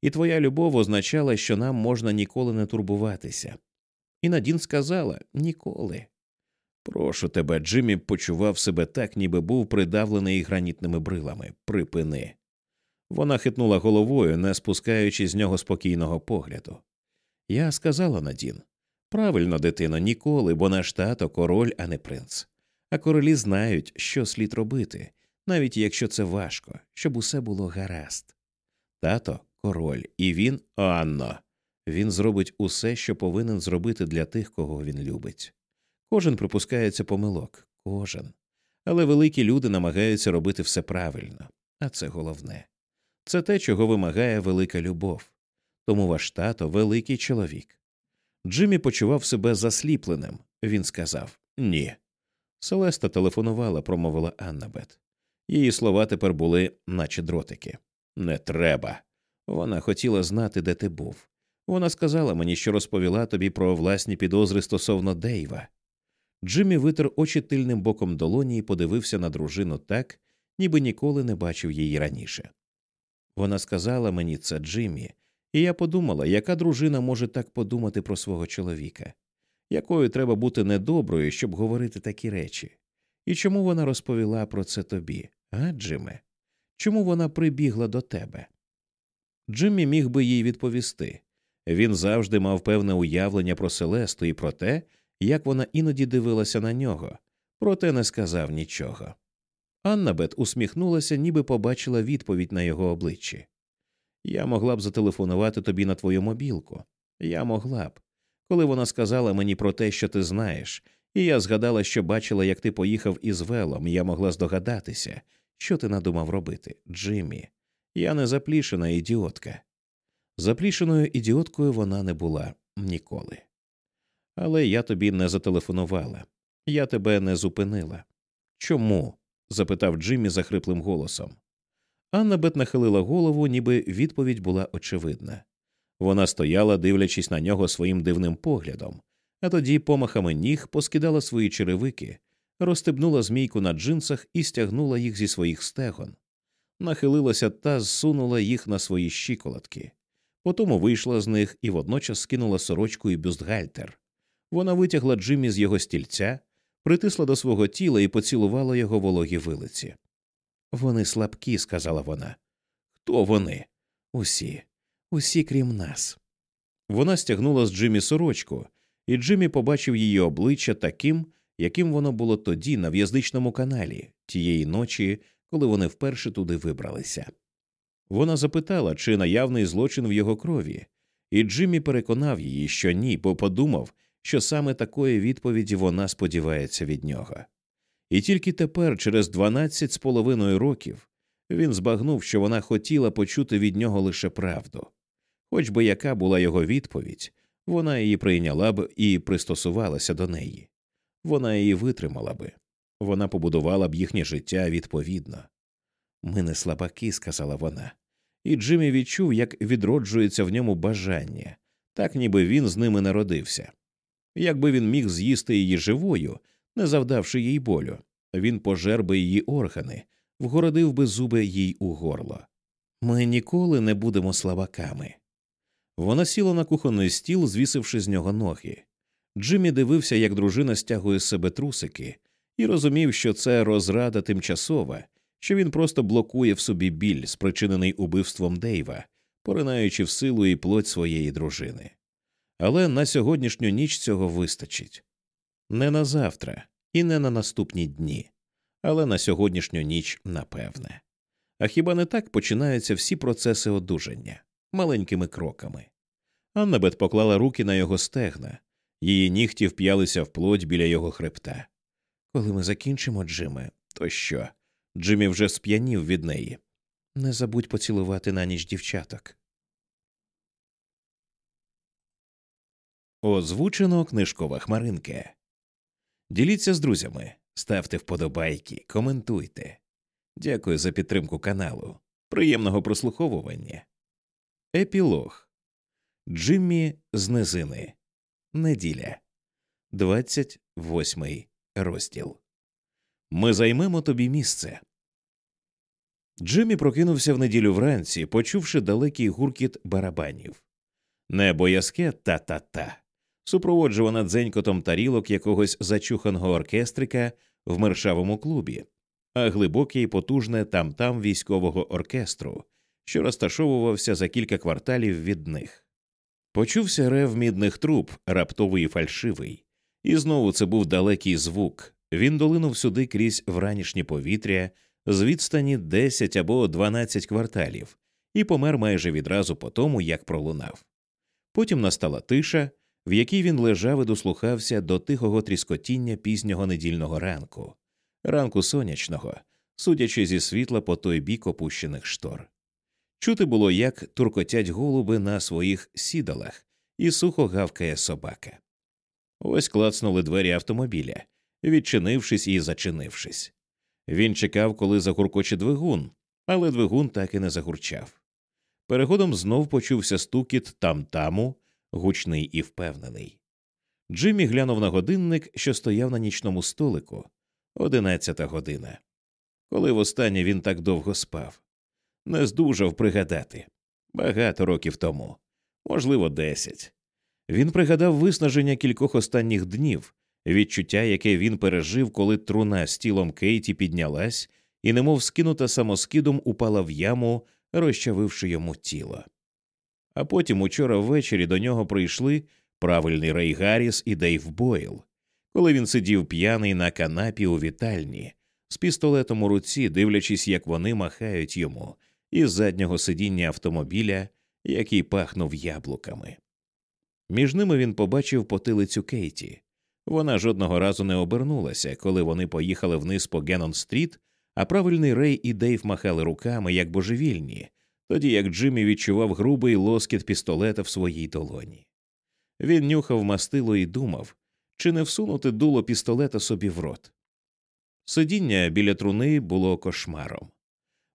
І твоя любов означала, що нам можна ніколи не турбуватися. І Надін сказала ніколи. Прошу тебе, Джиммі почував себе так, ніби був придавлений гранітними брилами. Припини. Вона хитнула головою, не спускаючи з нього спокійного погляду. Я сказала Надін правильно, дитино, ніколи, бо наш тато король, а не принц. А королі знають, що слід робити, навіть якщо це важко, щоб усе було гаразд. Тато король, і він Анно. Він зробить усе, що повинен зробити для тих, кого він любить. Кожен припускається помилок, кожен. Але великі люди намагаються робити все правильно, а це головне. Це те, чого вимагає велика любов. Тому ваш тато великий чоловік. Джиммі почував себе засліпленим. Він сказав Ні. Селеста телефонувала, промовила Аннабет. Її слова тепер були, наче дротики. Не треба. Вона хотіла знати, де ти був. Вона сказала мені, що розповіла тобі про власні підозри стосовно Дейва. Джиммі витер очі тильним боком долоні і подивився на дружину так, ніби ніколи не бачив її раніше. Вона сказала мені це Джиммі, і я подумала, яка дружина може так подумати про свого чоловіка, якою треба бути недоброю, щоб говорити такі речі. І чому вона розповіла про це тобі, а, Джиме? Чому вона прибігла до тебе? Джиммі міг би їй відповісти. Він завжди мав певне уявлення про Селесту і про те, як вона іноді дивилася на нього, проте не сказав нічого. Аннабет усміхнулася, ніби побачила відповідь на його обличчі. Я могла б зателефонувати тобі на твою мобілку. Я могла б. Коли вона сказала мені про те, що ти знаєш, і я згадала, що бачила, як ти поїхав із велом, я могла здогадатися, що ти надумав робити, Джиммі. Я не заплішена ідіотка. Заплішеною ідіоткою вона не була ніколи. Але я тобі не зателефонувала, я тебе не зупинила. Чому? запитав Джиммі захриплим голосом. Анна Бет нахилила голову, ніби відповідь була очевидна. Вона стояла, дивлячись на нього своїм дивним поглядом, а тоді помахами ніг поскидала свої черевики, розстебнула змійку на джинсах і стягнула їх зі своїх стегон. нахилилася та зсунула їх на свої щиколотки. Потому вийшла з них і водночас скинула сорочку і бюстгальтер. Вона витягла Джиммі з його стільця, притисла до свого тіла і поцілувала його вологі вилиці. Вони слабкі, сказала вона. Хто вони? Усі, усі крім нас. Вона стягнула з Джиммі сорочку, і Джиммі побачив її обличчя таким, яким воно було тоді на в'язничному каналі, тієї ночі, коли вони вперше туди вибралися. Вона запитала, чи наявний злочин в його крові, і Джиммі переконав її, що ні, бо подумав, що саме такої відповіді вона сподівається від нього. І тільки тепер, через дванадцять з половиною років, він збагнув, що вона хотіла почути від нього лише правду. Хоч би яка була його відповідь, вона її прийняла б і пристосувалася до неї. Вона її витримала би, вона побудувала б їхнє життя відповідно. Ми не слабаки, сказала вона, і Джиммі відчув, як відроджується в ньому бажання, так ніби він з ними народився. Якби він міг з'їсти її живою, не завдавши їй болю, він пожер би її органи, вгородив би зуби їй у горло. Ми ніколи не будемо слабаками. Вона сіла на кухонний стіл, звісивши з нього ноги. Джиммі дивився, як дружина стягує з себе трусики, і розумів, що це розрада тимчасова, що він просто блокує в собі біль, спричинений убивством Дейва, поринаючи в силу і плоть своєї дружини. Але на сьогоднішню ніч цього вистачить не на завтра і не на наступні дні, але на сьогоднішню ніч напевне. А хіба не так починаються всі процеси одужання маленькими кроками? Аннабет поклала руки на його стегна, її нігті вп'ялися в плоть біля його хребта. Коли ми закінчимо, Джиме, то що? Джиммі вже сп'янів від неї. Не забудь поцілувати на ніч дівчаток. Озвучено книжкова хмаринка. Діліться з друзями, ставте вподобайки, коментуйте. Дякую за підтримку каналу. Приємного прослуховування. Епілог Джиммі з низини. Неділя. 28 розділ. Ми займемо тобі місце. Джиммі прокинувся в неділю вранці, почувши далекий гуркіт барабанів. Небо яске та та та, супроводжувана дзенькотом тарілок якогось зачуханого оркестрика в мершавому клубі, а глибоке і потужне там там військового оркестру, що розташовувався за кілька кварталів від них. Почувся рев мідних труб, раптовий і фальшивий, і знову це був далекий звук. Він долинув сюди крізь вранішнє повітря з відстані 10 або 12 кварталів і помер майже відразу по тому, як пролунав. Потім настала тиша, в якій він лежав і дослухався до тихого тріскотіння пізнього недільного ранку, ранку сонячного, судячи зі світла по той бік опущених штор. Чути було, як туркотять голуби на своїх сідалах, і сухо гавкає собака. Ось клацнули двері автомобіля, відчинившись і зачинившись. Він чекав, коли загуркоче двигун, але двигун так і не загурчав. Перегодом знов почувся стукіт там таму, гучний і впевнений. Джиммі глянув на годинник, що стояв на нічному столику одинадцята година. Коли востаннє він так довго спав, не здужав пригадати багато років тому, можливо, десять. Він пригадав виснаження кількох останніх днів, відчуття, яке він пережив, коли труна з тілом Кейті піднялась і, немов скинута самоскидом, упала в яму, розчавивши йому тіло. А потім учора ввечері до нього прийшли правильний Рей Гарріс і Дейв Бойл, коли він сидів п'яний на канапі у вітальні, з пістолетом у руці, дивлячись, як вони махають йому із заднього сидіння автомобіля, який пахнув яблуками. Між ними він побачив потилицю Кейті. Вона жодного разу не обернулася, коли вони поїхали вниз по Геннон Стріт, а правильний Рей і Дейв махали руками як божевільні, тоді як Джиммі відчував грубий лоскіт пістолета в своїй долоні. Він нюхав мастило і думав, чи не всунути дуло пістолета собі в рот. Сидіння біля труни було кошмаром,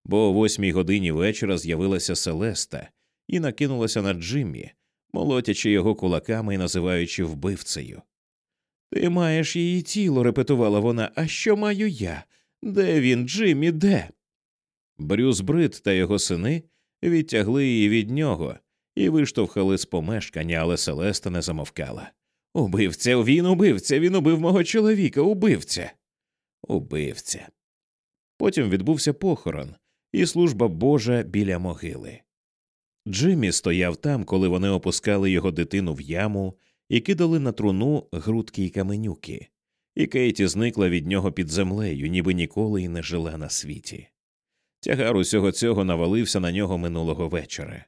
бо о восьмій годині вечора з'явилася Селеста і накинулася на Джиммі, молотячи його кулаками і називаючи вбивцею. Ти маєш її тіло, репетувала вона. А що маю я? Де він, Джиммі, де? Брюс Брит та його сини відтягли її від нього і виштовхали з помешкання, але Селеста не замовкала. Убивця, він убивця, він убив мого чоловіка, убивця. Убивця. Потім відбувся похорон і служба Божа біля могили. Джиммі стояв там, коли вони опускали його дитину в яму і кидали на труну грудки й каменюки, і Кейті зникла від нього під землею, ніби ніколи й не жила на світі. Тягар усього цього навалився на нього минулого вечора.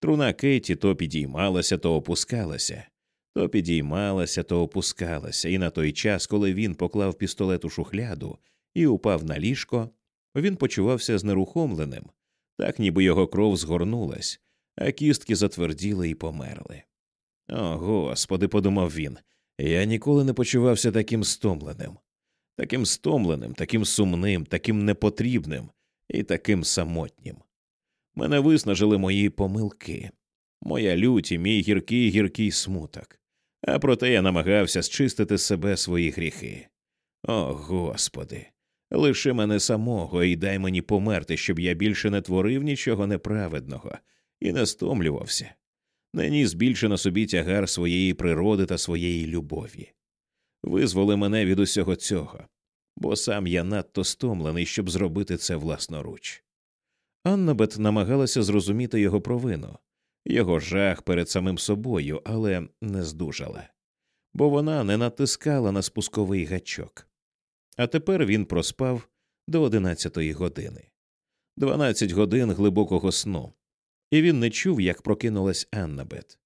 Труна Кейті то підіймалася, то опускалася, то підіймалася, то опускалася, і на той час, коли він поклав пістолет у шухляду і упав на ліжко, він почувався знерухомленим, так ніби його кров згорнулась, а кістки затверділи і померли. О, господи, подумав він, я ніколи не почувався таким стомленим, таким стомленим, таким сумним, таким непотрібним і таким самотнім. Мене виснажили мої помилки, моя лють і мій гіркий гіркий смуток, а проте я намагався зчистити себе свої гріхи. О, Господи, лиши мене самого і дай мені померти, щоб я більше не творив нічого неправедного і не стомлювався, не ніс більше на собі тягар своєї природи та своєї любові. Визволи мене від усього цього, бо сам я надто стомлений, щоб зробити це власноруч. Аннабет намагалася зрозуміти його провину, його жах перед самим собою, але не здужала, бо вона не натискала на спусковий гачок. А тепер він проспав до одинадцятої години, дванадцять годин глибокого сну, і він не чув, як прокинулась Аннабет.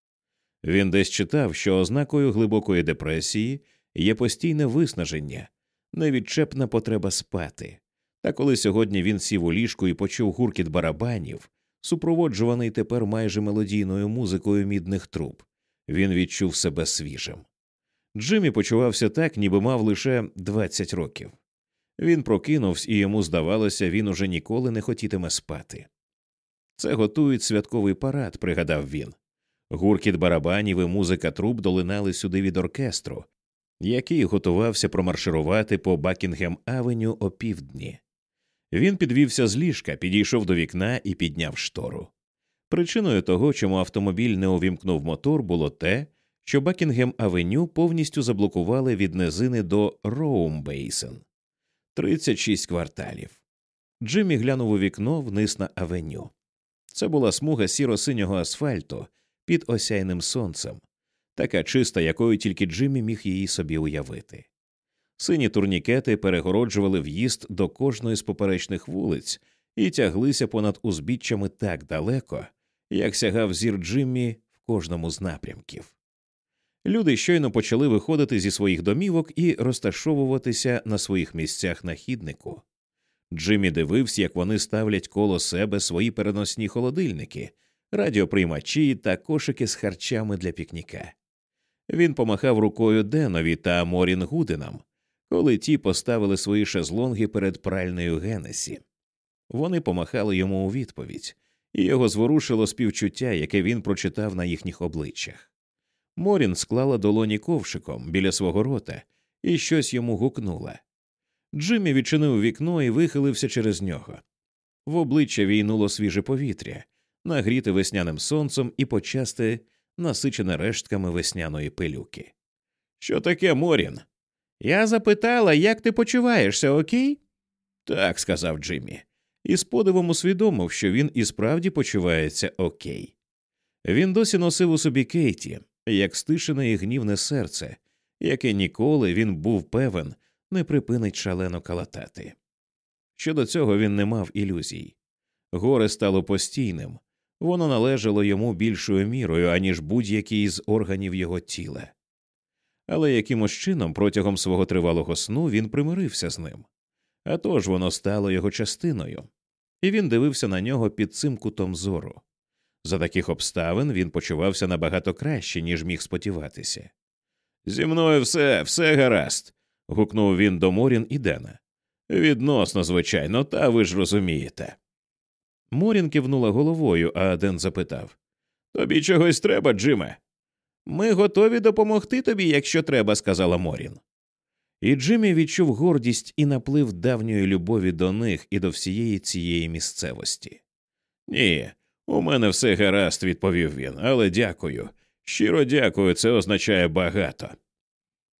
Він десь читав, що ознакою глибокої депресії є постійне виснаження, невідчепна потреба спати. Та коли сьогодні він сів у ліжку і почув гуркіт барабанів, супроводжуваний тепер майже мелодійною музикою мідних труб, він відчув себе свіжим. Джиммі почувався так, ніби мав лише 20 років. Він прокинувся, і йому здавалося, він уже ніколи не хотітиме спати. Це готують святковий парад, пригадав він. Гуркіт барабанів і музика труб долинали сюди від оркестру, який готувався промарширувати по Бакінгем Авеню опівдні. Він підвівся з ліжка, підійшов до вікна і підняв штору. Причиною того, чому автомобіль не увімкнув мотор, було те, що Бакінгем Авеню повністю заблокували від низини до Роум-Бейсін 36 кварталів. Джиммі глянув у вікно вниз на авеню. Це була смуга сіро-синього асфальту під осяйним сонцем, така чиста, якою тільки Джиммі міг її собі уявити. Сині турнікети перегороджували в'їзд до кожної з поперечних вулиць і тяглися понад узбіччями так далеко, як сягав зір Джиммі в кожному з напрямків. Люди щойно почали виходити зі своїх домівок і розташовуватися на своїх місцях на хіднику. Джиммі дивився, як вони ставлять коло себе свої переносні холодильники, радіоприймачі та кошики з харчами для пікніка. Він помахав рукою Денові та Морін Гуденам, коли ті поставили свої шезлонги перед пральною Генесі. Вони помахали йому у відповідь, і його зворушило співчуття, яке він прочитав на їхніх обличчях. Морін склала долоні ковшиком біля свого рота і щось йому гукнула. Джиммі відчинив вікно і вихилився через нього. В обличчя війнуло свіже повітря, нагріте весняним сонцем і почасти насичене рештками весняної пилюки. Що таке Морін? Я запитала, як ти почуваєшся, окей? Так, сказав Джиммі, і з подивом усвідомив, що він і справді почувається окей. Він досі носив у собі Кейті, як стишене і гнівне серце, яке ніколи він був певен не припинить шалено калатати. Щодо цього він не мав ілюзій. Горе стало постійним, воно належало йому більшою мірою, аніж будь-який з органів його тіла. Але якимось чином протягом свого тривалого сну він примирився з ним. А тож воно стало його частиною, і він дивився на нього під цим кутом зору. За таких обставин він почувався набагато краще, ніж міг сподіватися. Зі мною все, все гаразд. гукнув він до Морін і Дена. Відносно, звичайно, та ви ж розумієте. Морін кивнула головою, а Ден запитав Тобі чогось треба, Джиме? Ми готові допомогти тобі, якщо треба, сказала Морін. І Джиммі відчув гордість і наплив давньої любові до них і до всієї цієї місцевості. Ні, у мене все гаразд, відповів він, але дякую. Щиро дякую, це означає багато.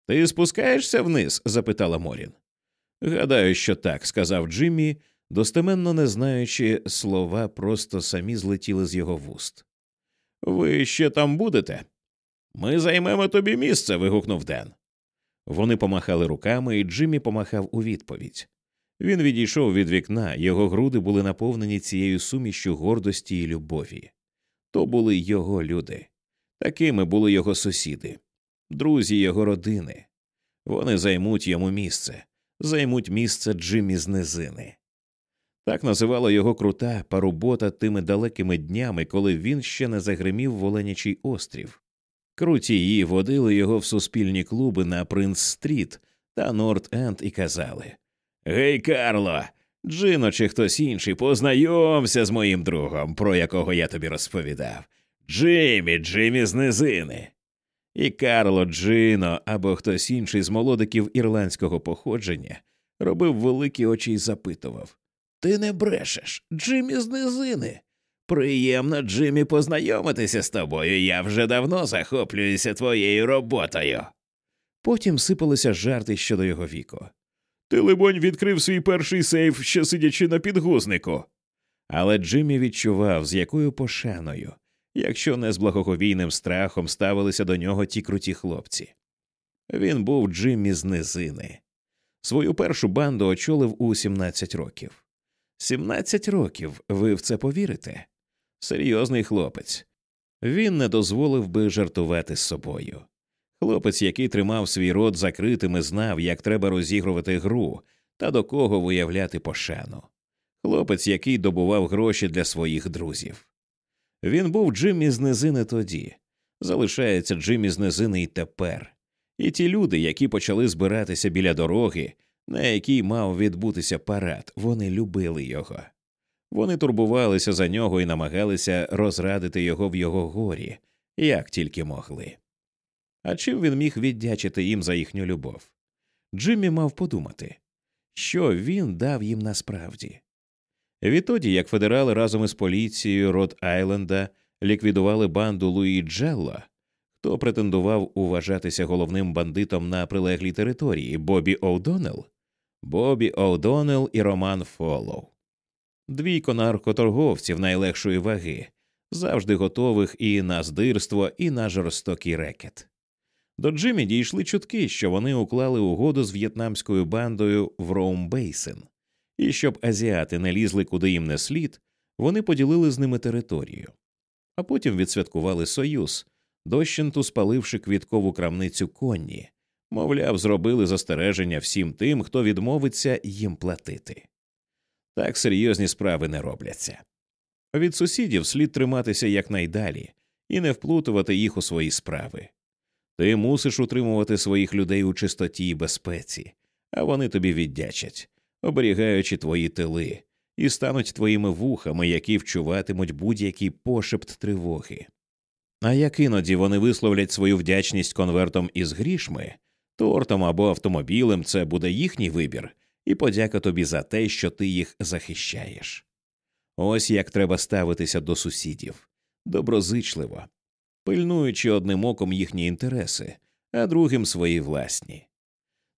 Ти спускаєшся вниз? запитала Морін. Гадаю, що так, сказав Джиммі, достеменно не знаючи слова, просто самі злетіли з його вуст. Ви ще там будете? Ми займемо тобі місце. вигукнув Ден. Вони помахали руками, і Джиммі помахав у відповідь. Він відійшов від вікна, його груди були наповнені цією сумішчю гордості і любові. То були його люди, такими були його сусіди, друзі його родини. Вони займуть йому місце, займуть місце Джиммі з низини. Так називала його крута парубота тими далекими днями, коли він ще не загримів в Оленячий острів. Крутії водили його в суспільні клуби на Принц Стріт та Норт Енд і казали Гей, Карло, Джино чи хтось інший, познайомся з моїм другом, про якого я тобі розповідав. Джиммі, Джиммі з низини. І Карло Джино або хтось інший з молодиків ірландського походження робив великі очі й запитував Ти не брешеш, Джиммі з низини. Приємно, Джиммі, познайомитися з тобою. Я вже давно захоплююся твоєю роботою. Потім сипалися жарти щодо його віку. Ти, либонь, відкрив свій перший сейф, ще сидячи на підгузнику. Але Джиммі відчував, з якою пошаною, якщо не з благоговійним страхом ставилися до нього ті круті хлопці. Він був Джиммі з низини. Свою першу банду очолив у 17 років. 17 років, ви в це повірите? Серйозний хлопець. Він не дозволив би жартувати з собою. Хлопець, який тримав свій рот закритим і знав, як треба розігрувати гру та до кого виявляти пошану. Хлопець, який добував гроші для своїх друзів. Він був Джиммі з низини тоді, залишається Джиммі з низини й тепер. І ті люди, які почали збиратися біля дороги, на якій мав відбутися парад, вони любили його. Вони турбувалися за нього і намагалися розрадити його в його горі, як тільки могли. А чим він міг віддячити їм за їхню любов? Джиммі мав подумати, що він дав їм насправді. Відтоді, як федерали разом із поліцією Род Айленда ліквідували банду Луї Джелло, хто претендував уважатися головним бандитом на прилеглій території Бобі О'Доннелл, Бобі О'Доннелл і Роман Фоллоу. Двійко наркоторговців найлегшої ваги, завжди готових і на здирство, і на жорстокий рекет. До Джиммі дійшли чутки, що вони уклали угоду з в'єтнамською бандою в Роум-Бейсін, і щоб азіати не лізли куди їм не слід, вони поділили з ними територію, а потім відсвяткували союз, дощенту спаливши квіткову крамницю конні, мовляв, зробили застереження всім тим, хто відмовиться їм платити. Так серйозні справи не робляться. Від сусідів слід триматися якнайдалі і не вплутувати їх у свої справи. Ти мусиш утримувати своїх людей у чистоті і безпеці, а вони тобі віддячать, оберігаючи твої тили, і стануть твоїми вухами, які вчуватимуть будь-який пошепт тривоги. А як іноді вони висловлять свою вдячність конвертом із грішми, тортом або автомобілем це буде їхній вибір, і подяка тобі за те, що ти їх захищаєш. Ось як треба ставитися до сусідів доброзичливо, пильнуючи одним оком їхні інтереси, а другим свої власні.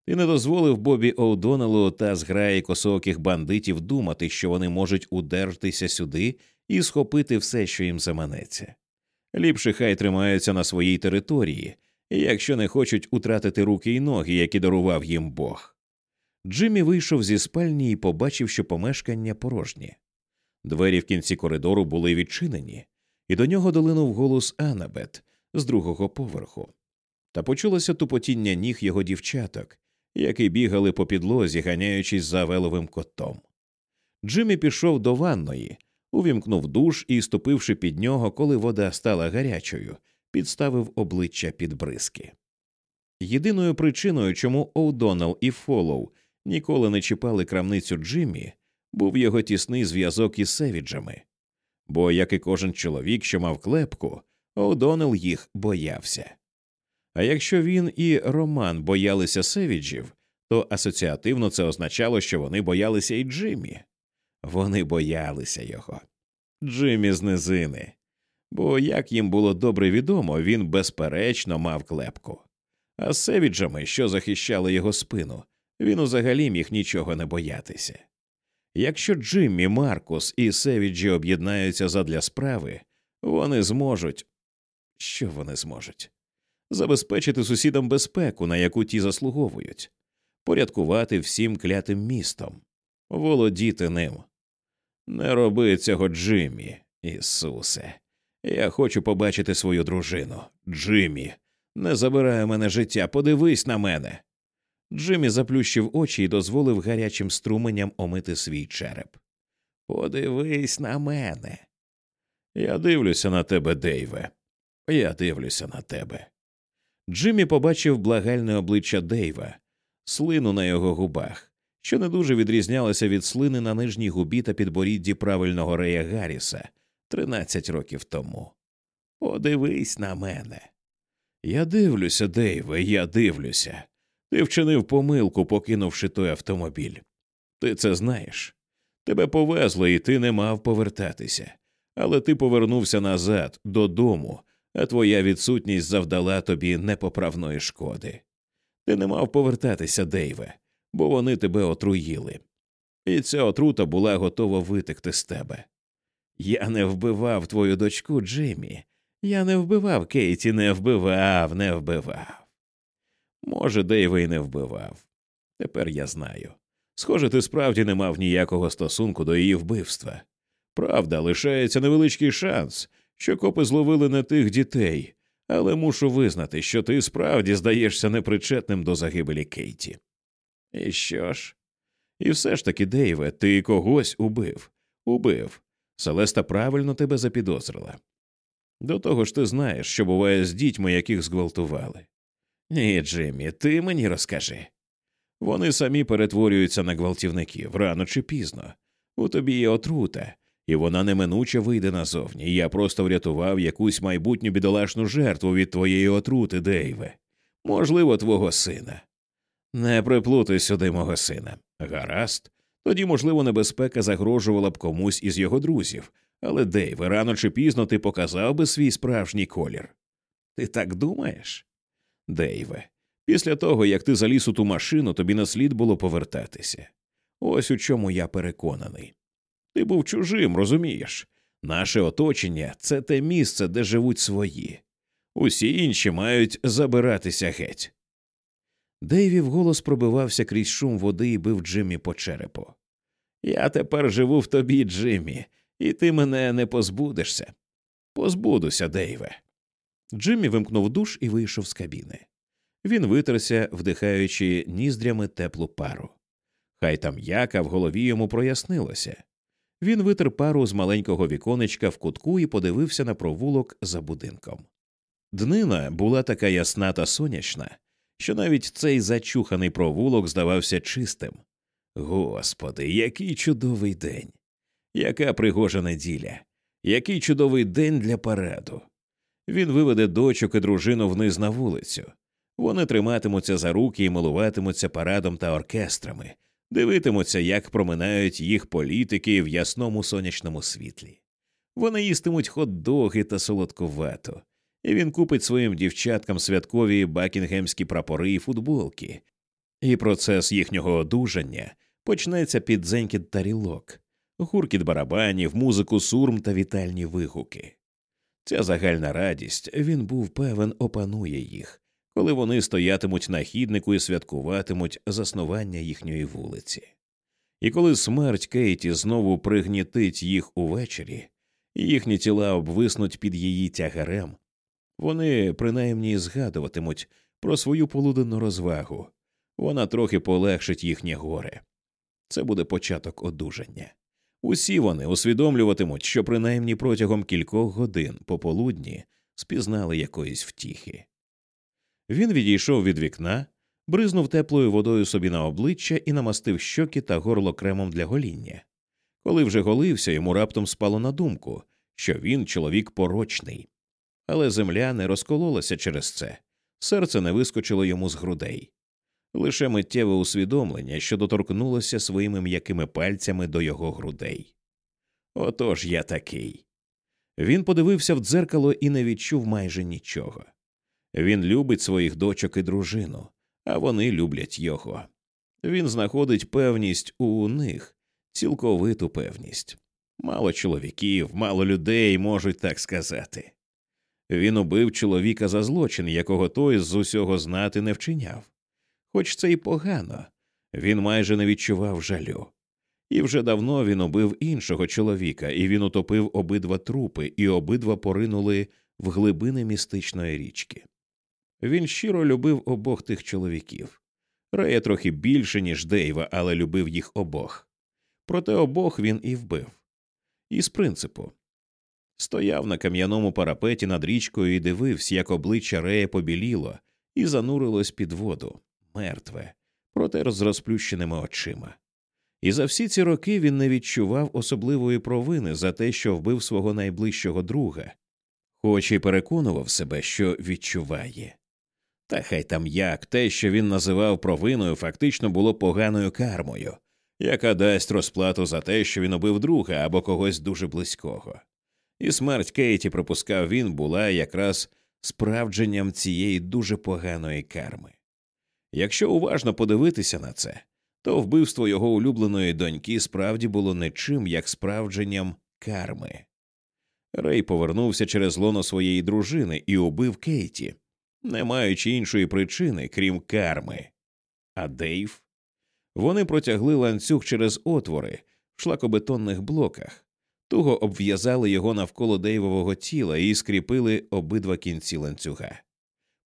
Ти не дозволив Бобі О'Доннеллу та зграї косооких бандитів думати, що вони можуть удертися сюди і схопити все, що їм заманеться. Ліпше хай тримаються на своїй території, якщо не хочуть утратити руки й ноги, які дарував їм Бог. Джиммі вийшов зі спальні і побачив, що помешкання порожнє. Двері в кінці коридору були відчинені, і до нього долинув голос Аннабет з другого поверху. Та почулося тупотіння ніг його дівчаток, які бігали по підлозі, ганяючись за Веловим котом. Джиммі пішов до ванної, увімкнув душ і, ступивши під нього, коли вода стала гарячою, підставив обличчя під бризки. Єдиною причиною, чому О'Доннелл і Фоллоу ніколи не чіпали крамницю Джиммі, був його тісний зв'язок із Севіджами, бо, як і кожен чоловік, що мав клепку, О'Доннелл їх боявся. А якщо він і Роман боялися Севіджів, то асоціативно це означало, що вони боялися і Джиммі. Вони боялися його. Джиммі з низини. Бо, як їм було добре відомо, він безперечно мав клепку. А Севіджами, що захищали його спину, він узагалі міг нічого не боятися. Якщо Джиммі, Маркус і Севіджі об'єднаються задля справи, вони зможуть. Що вони зможуть? Забезпечити сусідам безпеку, на яку ті заслуговують, порядкувати всім клятим містом, володіти ним. Не роби цього, Джиммі, Ісусе. Я хочу побачити свою дружину. Джиммі, не забирай мене життя, подивись на мене. Джиммі заплющив очі і дозволив гарячим струменям омити свій череп. Подивись на мене. Я дивлюся на тебе, Дейве. Я дивлюся на тебе. Джиммі побачив благальне обличчя Дейва, слину на його губах, що не дуже відрізнялося від слини на нижній губі та підборідді правильного Рея Гарріса тринадцять років тому. Подивись на мене. Я дивлюся, Дейве, я дивлюся. Ти вчинив помилку, покинувши той автомобіль. Ти це знаєш. Тебе повезло, і ти не мав повертатися. Але ти повернувся назад, додому, а твоя відсутність завдала тобі непоправної шкоди. Ти не мав повертатися, Дейве, бо вони тебе отруїли. І ця отрута була готова витекти з тебе. Я не вбивав твою дочку Джиммі. Я не вбивав Кейті, не вбивав, не вбивав. Може, Дейве й не вбивав. Тепер я знаю. Схоже, ти справді не мав ніякого стосунку до її вбивства. Правда, лишається невеличкий шанс, що копи зловили не тих дітей, але мушу визнати, що ти справді здаєшся непричетним до загибелі Кейті. І що ж? І все ж таки, Дейве, ти когось убив, убив. Селеста правильно тебе запідозрила. До того ж ти знаєш, що буває з дітьми, яких зґвалтували. Ні, Джиммі, ти мені розкажи. Вони самі перетворюються на гвалтівників рано чи пізно. У тобі є отрута, і вона неминуче вийде назовні. Я просто врятував якусь майбутню бідолашну жертву від твоєї отрути, Дейве, можливо, твого сина. Не приплутай сюди мого сина. Гаразд. Тоді, можливо, небезпека загрожувала б комусь із його друзів, але Дейве, рано чи пізно ти показав би свій справжній колір. Ти так думаєш? Дейве, після того, як ти заліз у ту машину, тобі на слід було повертатися. Ось у чому я переконаний. Ти був чужим, розумієш? Наше оточення це те місце, де живуть свої. Усі інші мають забиратися геть. Дейві вголос пробивався крізь шум води і бив Джиммі по черепу. Я тепер живу в тобі, Джиммі, і ти мене не позбудешся. Позбудуся, Дейве. Джиммі вимкнув душ і вийшов з кабіни. Він витерся, вдихаючи ніздрями теплу пару. Хай там яка в голові йому прояснилося. Він витер пару з маленького віконечка в кутку і подивився на провулок за будинком. Днина була така ясна та сонячна, що навіть цей зачуханий провулок здавався чистим. Господи, який чудовий день! Яка пригожа неділя, який чудовий день для параду. Він виведе дочок і дружину вниз на вулицю. Вони триматимуться за руки і милуватимуться парадом та оркестрами, дивитимуться, як проминають їх політики в ясному сонячному світлі. Вони їстимуть хот-доги та солодковато, і він купить своїм дівчаткам святкові бакінгемські прапори і футболки, і процес їхнього одужання почнеться під дзенькіт тарілок, гуркіт барабанів, музику сурм та вітальні вигуки. Ця загальна радість, він був певен, опанує їх, коли вони стоятимуть на хіднику і святкуватимуть заснування їхньої вулиці. І коли смерть Кейті знову пригнітить їх увечері, і їхні тіла обвиснуть під її тягарем, вони принаймні згадуватимуть про свою полуденну розвагу, вона трохи полегшить їхнє горе. Це буде початок одужання. Усі вони усвідомлюватимуть, що принаймні протягом кількох годин пополудні спізнали якоїсь втіхи. Він відійшов від вікна, бризнув теплою водою собі на обличчя і намастив щоки та горло кремом для гоління. Коли вже голився, йому раптом спало на думку, що він чоловік порочний. Але земля не розкололася через це, серце не вискочило йому з грудей. Лише миттєве усвідомлення, що доторкнулося своїми м'якими пальцями до його грудей. Отож я такий. Він подивився в дзеркало і не відчув майже нічого. Він любить своїх дочок і дружину, а вони люблять його. Він знаходить певність у них, цілковиту певність. Мало чоловіків, мало людей можуть так сказати. Він убив чоловіка за злочин, якого той з усього знати не вчиняв. Хоч це й погано, він майже не відчував жалю. І вже давно він убив іншого чоловіка, і він утопив обидва трупи, і обидва поринули в глибини містичної річки. Він щиро любив обох тих чоловіків. Рея трохи більше, ніж Дейва, але любив їх обох. Проте обох він і вбив. І з принципу. Стояв на кам'яному парапеті над річкою і дивився, як обличчя Рея побіліло і занурилось під воду, мертве, проте з розплющеними очима. І за всі ці роки він не відчував особливої провини за те, що вбив свого найближчого друга, хоч і переконував себе, що відчуває. Та хай там як те, що він називав провиною, фактично було поганою кармою, яка дасть розплату за те, що він убив друга або когось дуже близького. І смерть Кейті, припускав він, була якраз справдженням цієї дуже поганої карми. Якщо уважно подивитися на це, то вбивство його улюбленої доньки справді було не чим як справдженням карми. Рей повернувся через лоно своєї дружини і убив Кейті, не маючи іншої причини, крім карми. А Дейв? Вони протягли ланцюг через отвори в шлакобетонних блоках, туго обв'язали його навколо Дейвового тіла і скріпили обидва кінці ланцюга.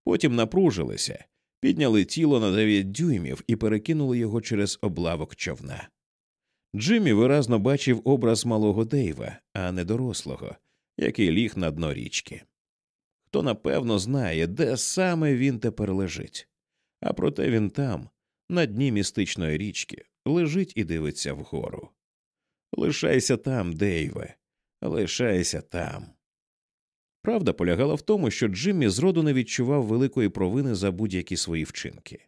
Потім напружилися, підняли тіло на дев'ять дюймів і перекинули його через облавок човна. Джиммі виразно бачив образ малого Дейва, а не дорослого, який ліг на дно річки хто напевно знає, де саме він тепер лежить. А проте він там, на дні містичної річки, лежить і дивиться вгору. Лишайся там, Дейве, лишайся там. Правда полягала в тому, що Джиммі зроду не відчував великої провини за будь-які свої вчинки.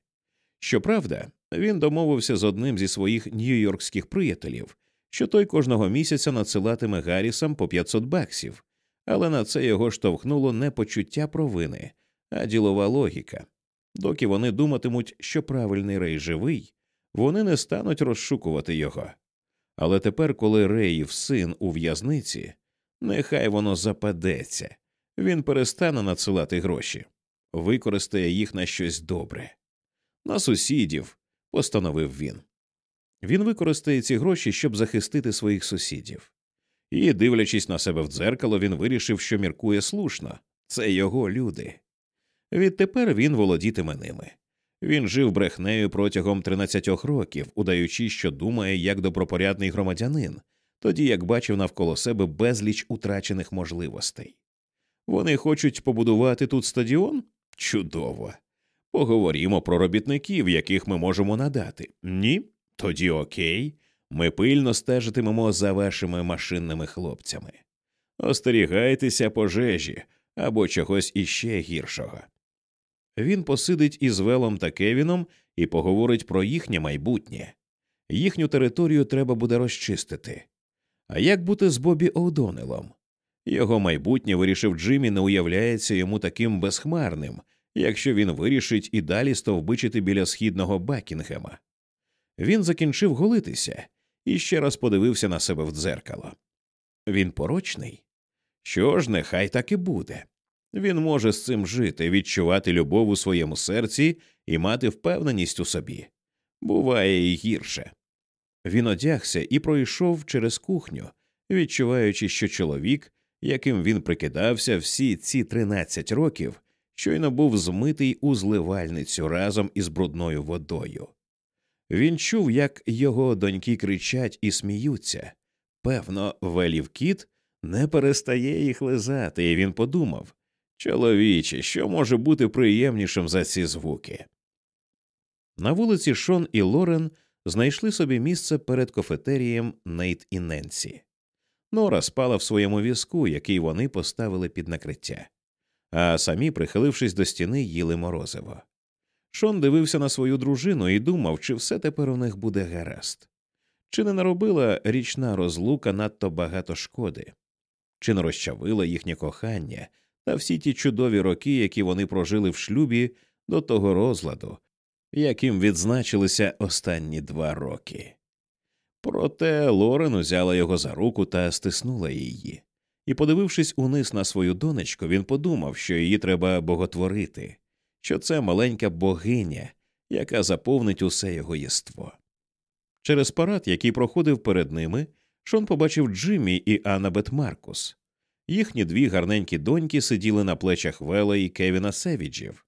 Щоправда, він домовився з одним зі своїх нью-йоркських приятелів, що той кожного місяця надсилатиме Гаррісам по 500 баксів, але на це його штовхнуло не почуття провини, а ділова логіка. Доки вони думатимуть, що правильний рей живий, вони не стануть розшукувати його. Але тепер, коли Реїв син у в'язниці, нехай воно западеться, він перестане надсилати гроші, використає їх на щось добре. На сусідів, постановив він. Він використає ці гроші, щоб захистити своїх сусідів і, дивлячись на себе в дзеркало, він вирішив, що міркує слушно це його люди. Відтепер він володітиме ними. Він жив брехнею протягом 13 років, удаючи, що думає як добропорядний громадянин, тоді як бачив навколо себе безліч утрачених можливостей. Вони хочуть побудувати тут стадіон? Чудово. Поговоримо про робітників, яких ми можемо надати. Ні? Тоді окей. Ми пильно стежитимемо за вашими машинними хлопцями. Остерігайтеся пожежі або чогось іще гіршого. Він посидить із Велом та Кевіном і поговорить про їхнє майбутнє. Їхню територію треба буде розчистити. А як бути з Бобі О'Донелом? Його майбутнє вирішив Джиммі, не уявляється йому таким безхмарним, якщо він вирішить і далі стовбичити біля східного Бакінгема. Він закінчив голитися і ще раз подивився на себе в дзеркало. Він порочний? Що ж, нехай так і буде. Він може з цим жити, відчувати любов у своєму серці і мати впевненість у собі. Буває і гірше. Він одягся і пройшов через кухню, відчуваючи, що чоловік, яким він прикидався всі ці тринадцять років, щойно був змитий у зливальницю разом із брудною водою. Він чув, як його доньки кричать і сміються. Певно, велів кіт не перестає їх лизати, і він подумав чоловіче, що може бути приємнішим за ці звуки. На вулиці Шон і Лорен знайшли собі місце перед кофетерієм Нейт і Ненсі. Нора спала в своєму візку, який вони поставили під накриття, а самі, прихилившись до стіни, їли морозиво. Шон дивився на свою дружину і думав, чи все тепер у них буде гаразд, чи не наробила річна розлука надто багато шкоди, чи не розчавила їхнє кохання та всі ті чудові роки, які вони прожили в шлюбі до того розладу, яким відзначилися останні два роки. Проте Лорен узяла його за руку та стиснула її, і, подивившись униз на свою донечку, він подумав, що її треба боготворити, що це маленька богиня, яка заповнить усе його єство. Через парад, який проходив перед ними, Шон побачив Джиммі і Аннабет Маркус. Їхні дві гарненькі доньки сиділи на плечах Вела і Кевіна Севіджів.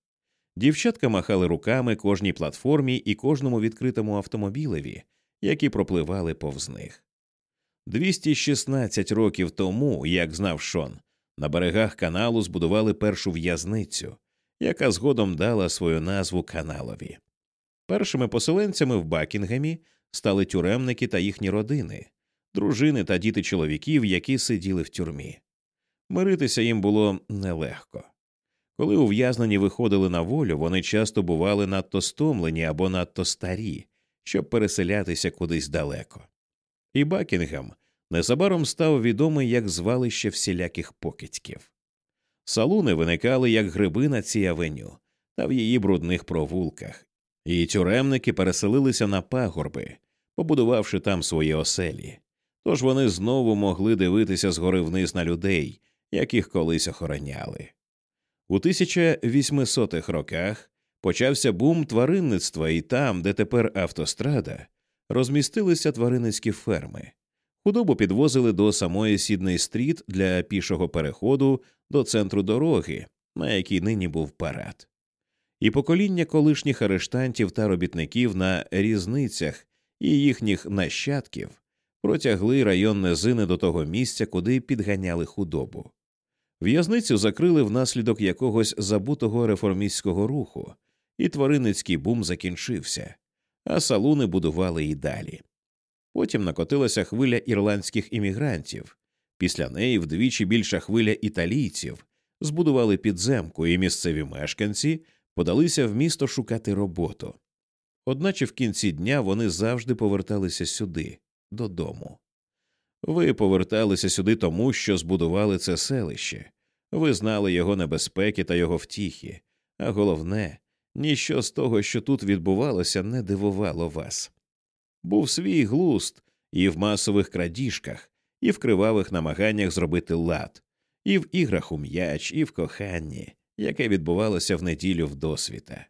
Дівчатка махали руками кожній платформі і кожному відкритому автомобілеві, які пропливали повз них. 216 років тому, як знав Шон, на берегах каналу збудували першу в'язницю, яка згодом дала свою назву каналові. Першими поселенцями в Бакінгемі стали тюремники та їхні родини, дружини та діти чоловіків, які сиділи в тюрмі. Миритися їм було нелегко. Коли ув'язнені виходили на волю, вони часто бували надто стомлені або надто старі, щоб переселятися кудись далеко. І Бакінгем незабаром став відомий як звалище всіляких покидьків. Салуни виникали як гриби на цій авеню та в її брудних провулках, і тюремники переселилися на пагорби, побудувавши там свої оселі. Тож вони знову могли дивитися згори вниз на людей, яких колись охороняли. У 1800-х роках почався бум тваринництва, і там, де тепер автострада, розмістилися тваринницькі ферми. Худобу підвозили до самої Сідний стріт для пішого переходу до центру дороги, на якій нині був парад. І покоління колишніх арештантів та робітників на різницях і їхніх нащадків протягли район Незини до того місця, куди підганяли худобу. В'язницю закрили внаслідок якогось забутого реформістського руху, і тваринницький бум закінчився, а салуни будували і далі. Потім накотилася хвиля ірландських іммігрантів, після неї вдвічі більша хвиля італійців збудували підземку, і місцеві мешканці подалися в місто шукати роботу. Одначе в кінці дня вони завжди поверталися сюди, додому. Ви поверталися сюди тому, що збудували це селище, ви знали його небезпеки та його втіхи, а головне, ніщо з того, що тут відбувалося, не дивувало вас. Був свій глуст і в масових крадіжках, і в кривавих намаганнях зробити лад, і в іграх у м'яч, і в коханні, яке відбувалося в неділю в досвіта.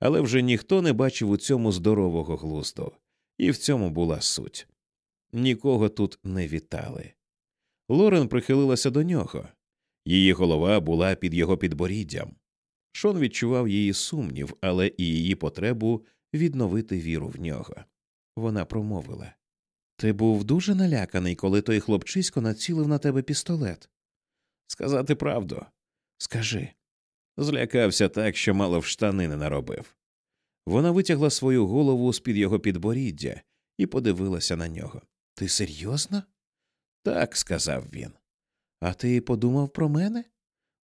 Але вже ніхто не бачив у цьому здорового глузду, і в цьому була суть. Нікого тут не вітали. Лорен прихилилася до нього. Її голова була під його підборіддям. Шон відчував її сумнів, але і її потребу відновити віру в нього. Вона промовила Ти був дуже наляканий, коли той хлопчисько націлив на тебе пістолет. Сказати правду, скажи. Злякався так, що мало в штани не наробив. Вона витягла свою голову з під його підборіддя і подивилася на нього. Ти серйозно? Так, сказав він. А ти подумав про мене?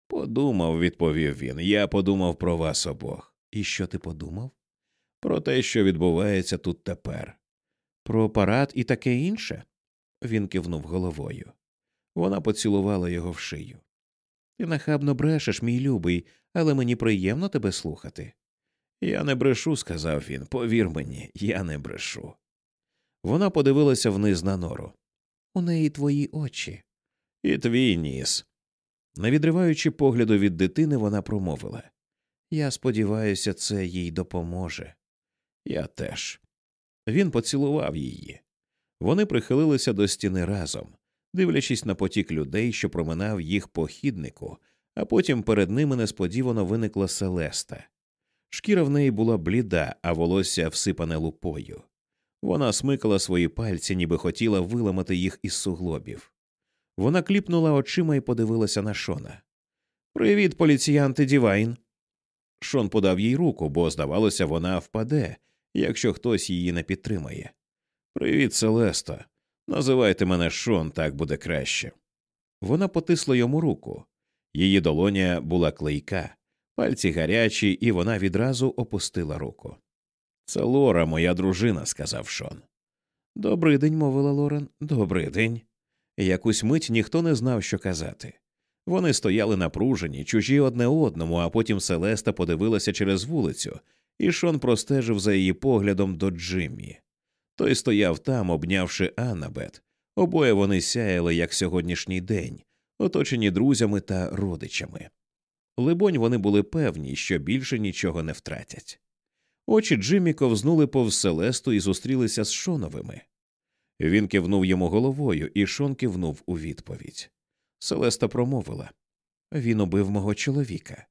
Подумав, відповів він. Я подумав про вас обох. І що ти подумав? Про те, що відбувається тут тепер. Про парад і таке інше? Він кивнув головою. Вона поцілувала його в шию. Ти нахабно брешеш, мій любий, але мені приємно тебе слухати. Я не брешу, сказав він. Повір мені, я не брешу. Вона подивилася вниз на нору. У неї твої очі. І твій ніс. Не відриваючи погляду від дитини, вона промовила Я сподіваюся, це їй допоможе. Я теж. Він поцілував її. Вони прихилилися до стіни разом, дивлячись на потік людей, що проминав їх по хіднику, а потім перед ними несподівано виникла Селеста. Шкіра в неї була бліда, а волосся всипане лупою. Вона смикала свої пальці, ніби хотіла виламати їх із суглобів. Вона кліпнула очима і подивилася на Шона. Привіт, поліціянти Дівайн. Шон подав їй руку, бо, здавалося, вона впаде, якщо хтось її не підтримає. Привіт, Селесто. Називайте мене Шон, так буде краще. Вона потисла йому руку. Її долоня була клейка, Пальці гарячі, і вона відразу опустила руку. Це Лора, моя дружина, сказав Шон. «Добрий день», – мовила Лорен. «Добрий день». Якусь мить ніхто не знав, що казати. Вони стояли напружені, чужі одне одному, а потім Селеста подивилася через вулицю, і Шон простежив за її поглядом до Джиммі. Той стояв там, обнявши Аннабет. Обоє вони сяяли, як сьогоднішній день, оточені друзями та родичами. Либонь, вони були певні, що більше нічого не втратять. Очі Джиммі ковзнули повз Селесту і зустрілися з Шоновими. Він кивнув йому головою, і Шон кивнув у відповідь. Селеста промовила він убив мого чоловіка.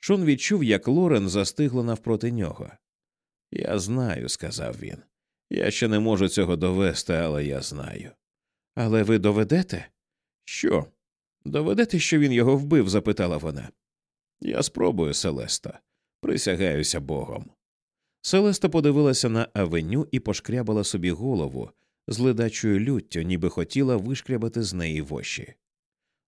Шон відчув, як Лорен застигла навпроти нього. Я знаю, сказав він. Я ще не можу цього довести, але я знаю. Але ви доведете? Що? Доведете, що він його вбив? запитала вона. Я спробую, Селеста. Присягаюся Богом. Селеста подивилася на авеню і пошкрябала собі голову з ледачою люттю, ніби хотіла вишкрябати з неї воші.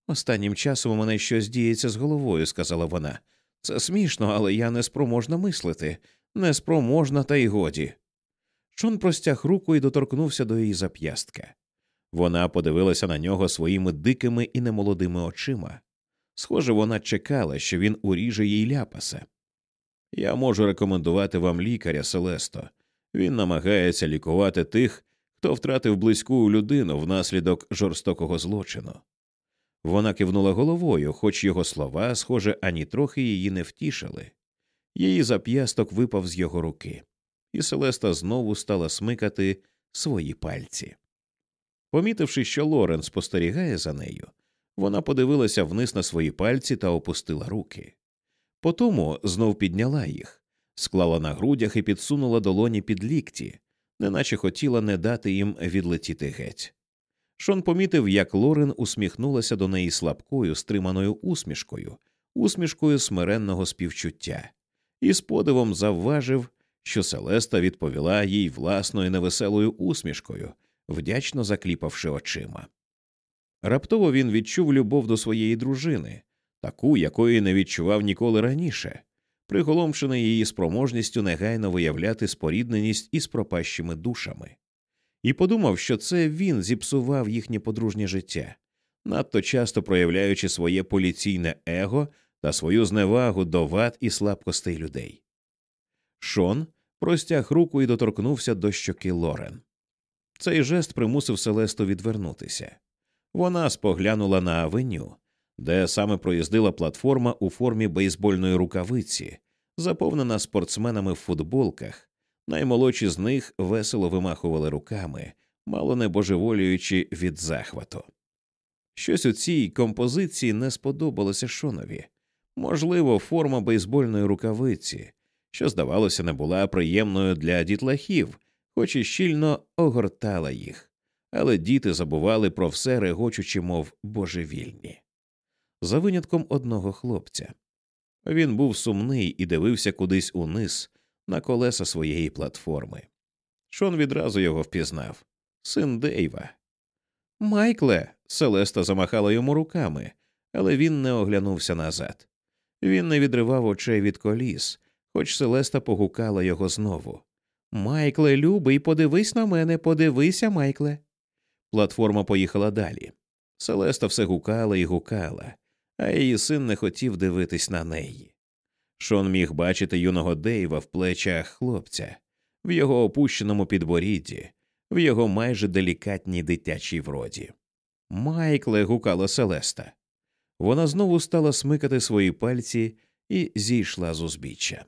Останнім часом у мене щось діється з головою, сказала вона. Це смішно, але я не спроможна мислити, неспроможна, та й годі. Шон простяг руку і доторкнувся до її зап'ястка. Вона подивилася на нього своїми дикими і немолодими очима. Схоже, вона чекала, що він уріже їй ляпаса. Я можу рекомендувати вам лікаря Селесто. Він намагається лікувати тих, хто втратив близьку людину внаслідок жорстокого злочину. Вона кивнула головою, хоч його слова, схоже, ані трохи її не втішили. Її зап'ясток випав з його руки, і Селеста знову стала смикати свої пальці. Помітивши, що Лорен спостерігає за нею, вона подивилася вниз на свої пальці та опустила руки. Потому знов підняла їх, склала на грудях і підсунула долоні під лікті, неначе хотіла не дати їм відлетіти геть. Шон помітив, як Лорен усміхнулася до неї слабкою, стриманою усмішкою, усмішкою смиренного співчуття, і з подивом завважив, що Селеста відповіла їй власною невеселою усмішкою, вдячно закліпавши очима. Раптово він відчув любов до своєї дружини, таку, якої не відчував ніколи раніше, приголомшений її спроможністю негайно виявляти спорідненість із пропащими душами, і подумав, що це він зіпсував їхнє подружнє життя, надто часто проявляючи своє поліційне его та свою зневагу до вад і слабкостей людей. Шон простяг руку і доторкнувся до щоки Лорен. Цей жест примусив Селесту відвернутися. Вона споглянула на авеню, де саме проїздила платформа у формі бейсбольної рукавиці, заповнена спортсменами в футболках. Наймолодші з них весело вимахували руками, мало не божеволюючи від захвату. Щось у цій композиції не сподобалося Шонові можливо, форма бейсбольної рукавиці, що, здавалося, не була приємною для дітлахів, хоч і щільно огортала їх, але діти забували про все, регочучи, мов божевільні за винятком одного хлопця. Він був сумний і дивився кудись униз на колеса своєї платформи. Шон відразу його впізнав син Дейва. Майкле. Селеста замахала йому руками, але він не оглянувся назад. Він не відривав очей від коліс, хоч Селеста погукала його знову. Майкле, любий, подивись на мене, подивися, Майкле. Платформа поїхала далі. Селеста все гукала і гукала, а її син не хотів дивитись на неї. Шон міг бачити юного Дейва в плечах хлопця, в його опущеному підборідді, в його майже делікатній дитячій вроді. Майкле. гукала Селеста. Вона знову стала смикати свої пальці і зійшла з узбіччя.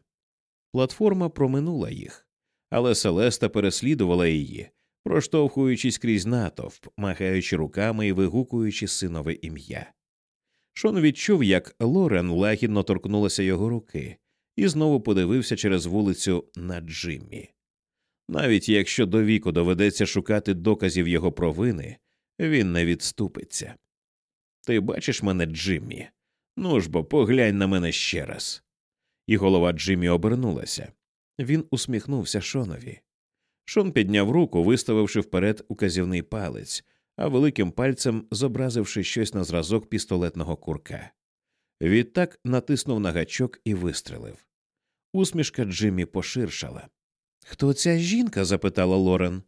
Платформа проминула їх, але Селеста переслідувала її, проштовхуючись крізь натовп, махаючи руками і вигукуючи синове ім'я. Шон відчув, як Лорен лагідно торкнулася його руки, і знову подивився через вулицю на Джиммі. Навіть якщо до віку доведеться шукати доказів його провини, він не відступиться. Ти бачиш мене, Джиммі? Ну ж бо поглянь на мене ще раз. І голова Джиммі обернулася. Він усміхнувся Шонові. Шон підняв руку, виставивши вперед указівний палець, а великим пальцем зобразивши щось на зразок пістолетного курка. Відтак натиснув на гачок і вистрелив. Усмішка Джиммі поширшала. Хто ця жінка? запитала Лорен.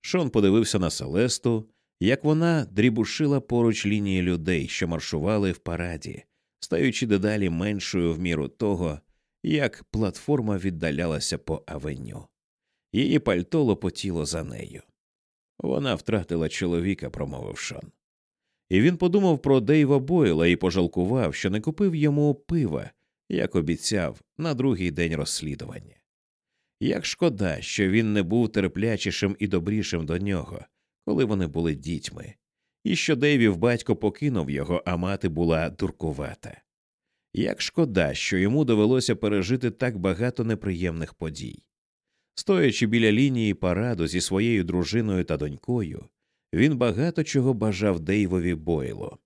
Шон подивився на Селесту, як вона дрібушила поруч лінії людей, що маршували в параді, стаючи дедалі меншою в міру того, як платформа віддалялася по авеню. Її пальто лопотіло за нею. Вона втратила чоловіка, промовив Шон. І він подумав про Дейва Бойла і пожалкував, що не купив йому пива, як обіцяв, на другий день розслідування. Як шкода, що він не був терплячішим і добрішим до нього, коли вони були дітьми, і що Дейвів батько покинув його, а мати була дуркувата. Як шкода, що йому довелося пережити так багато неприємних подій. Стоячи біля лінії параду зі своєю дружиною та донькою, він багато чого бажав Дейвові Бойлу,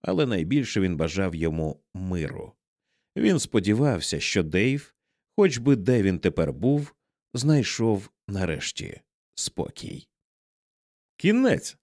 але найбільше він бажав йому миру. Він сподівався, що Дейв, хоч би де він тепер був, знайшов нарешті спокій. Кінець.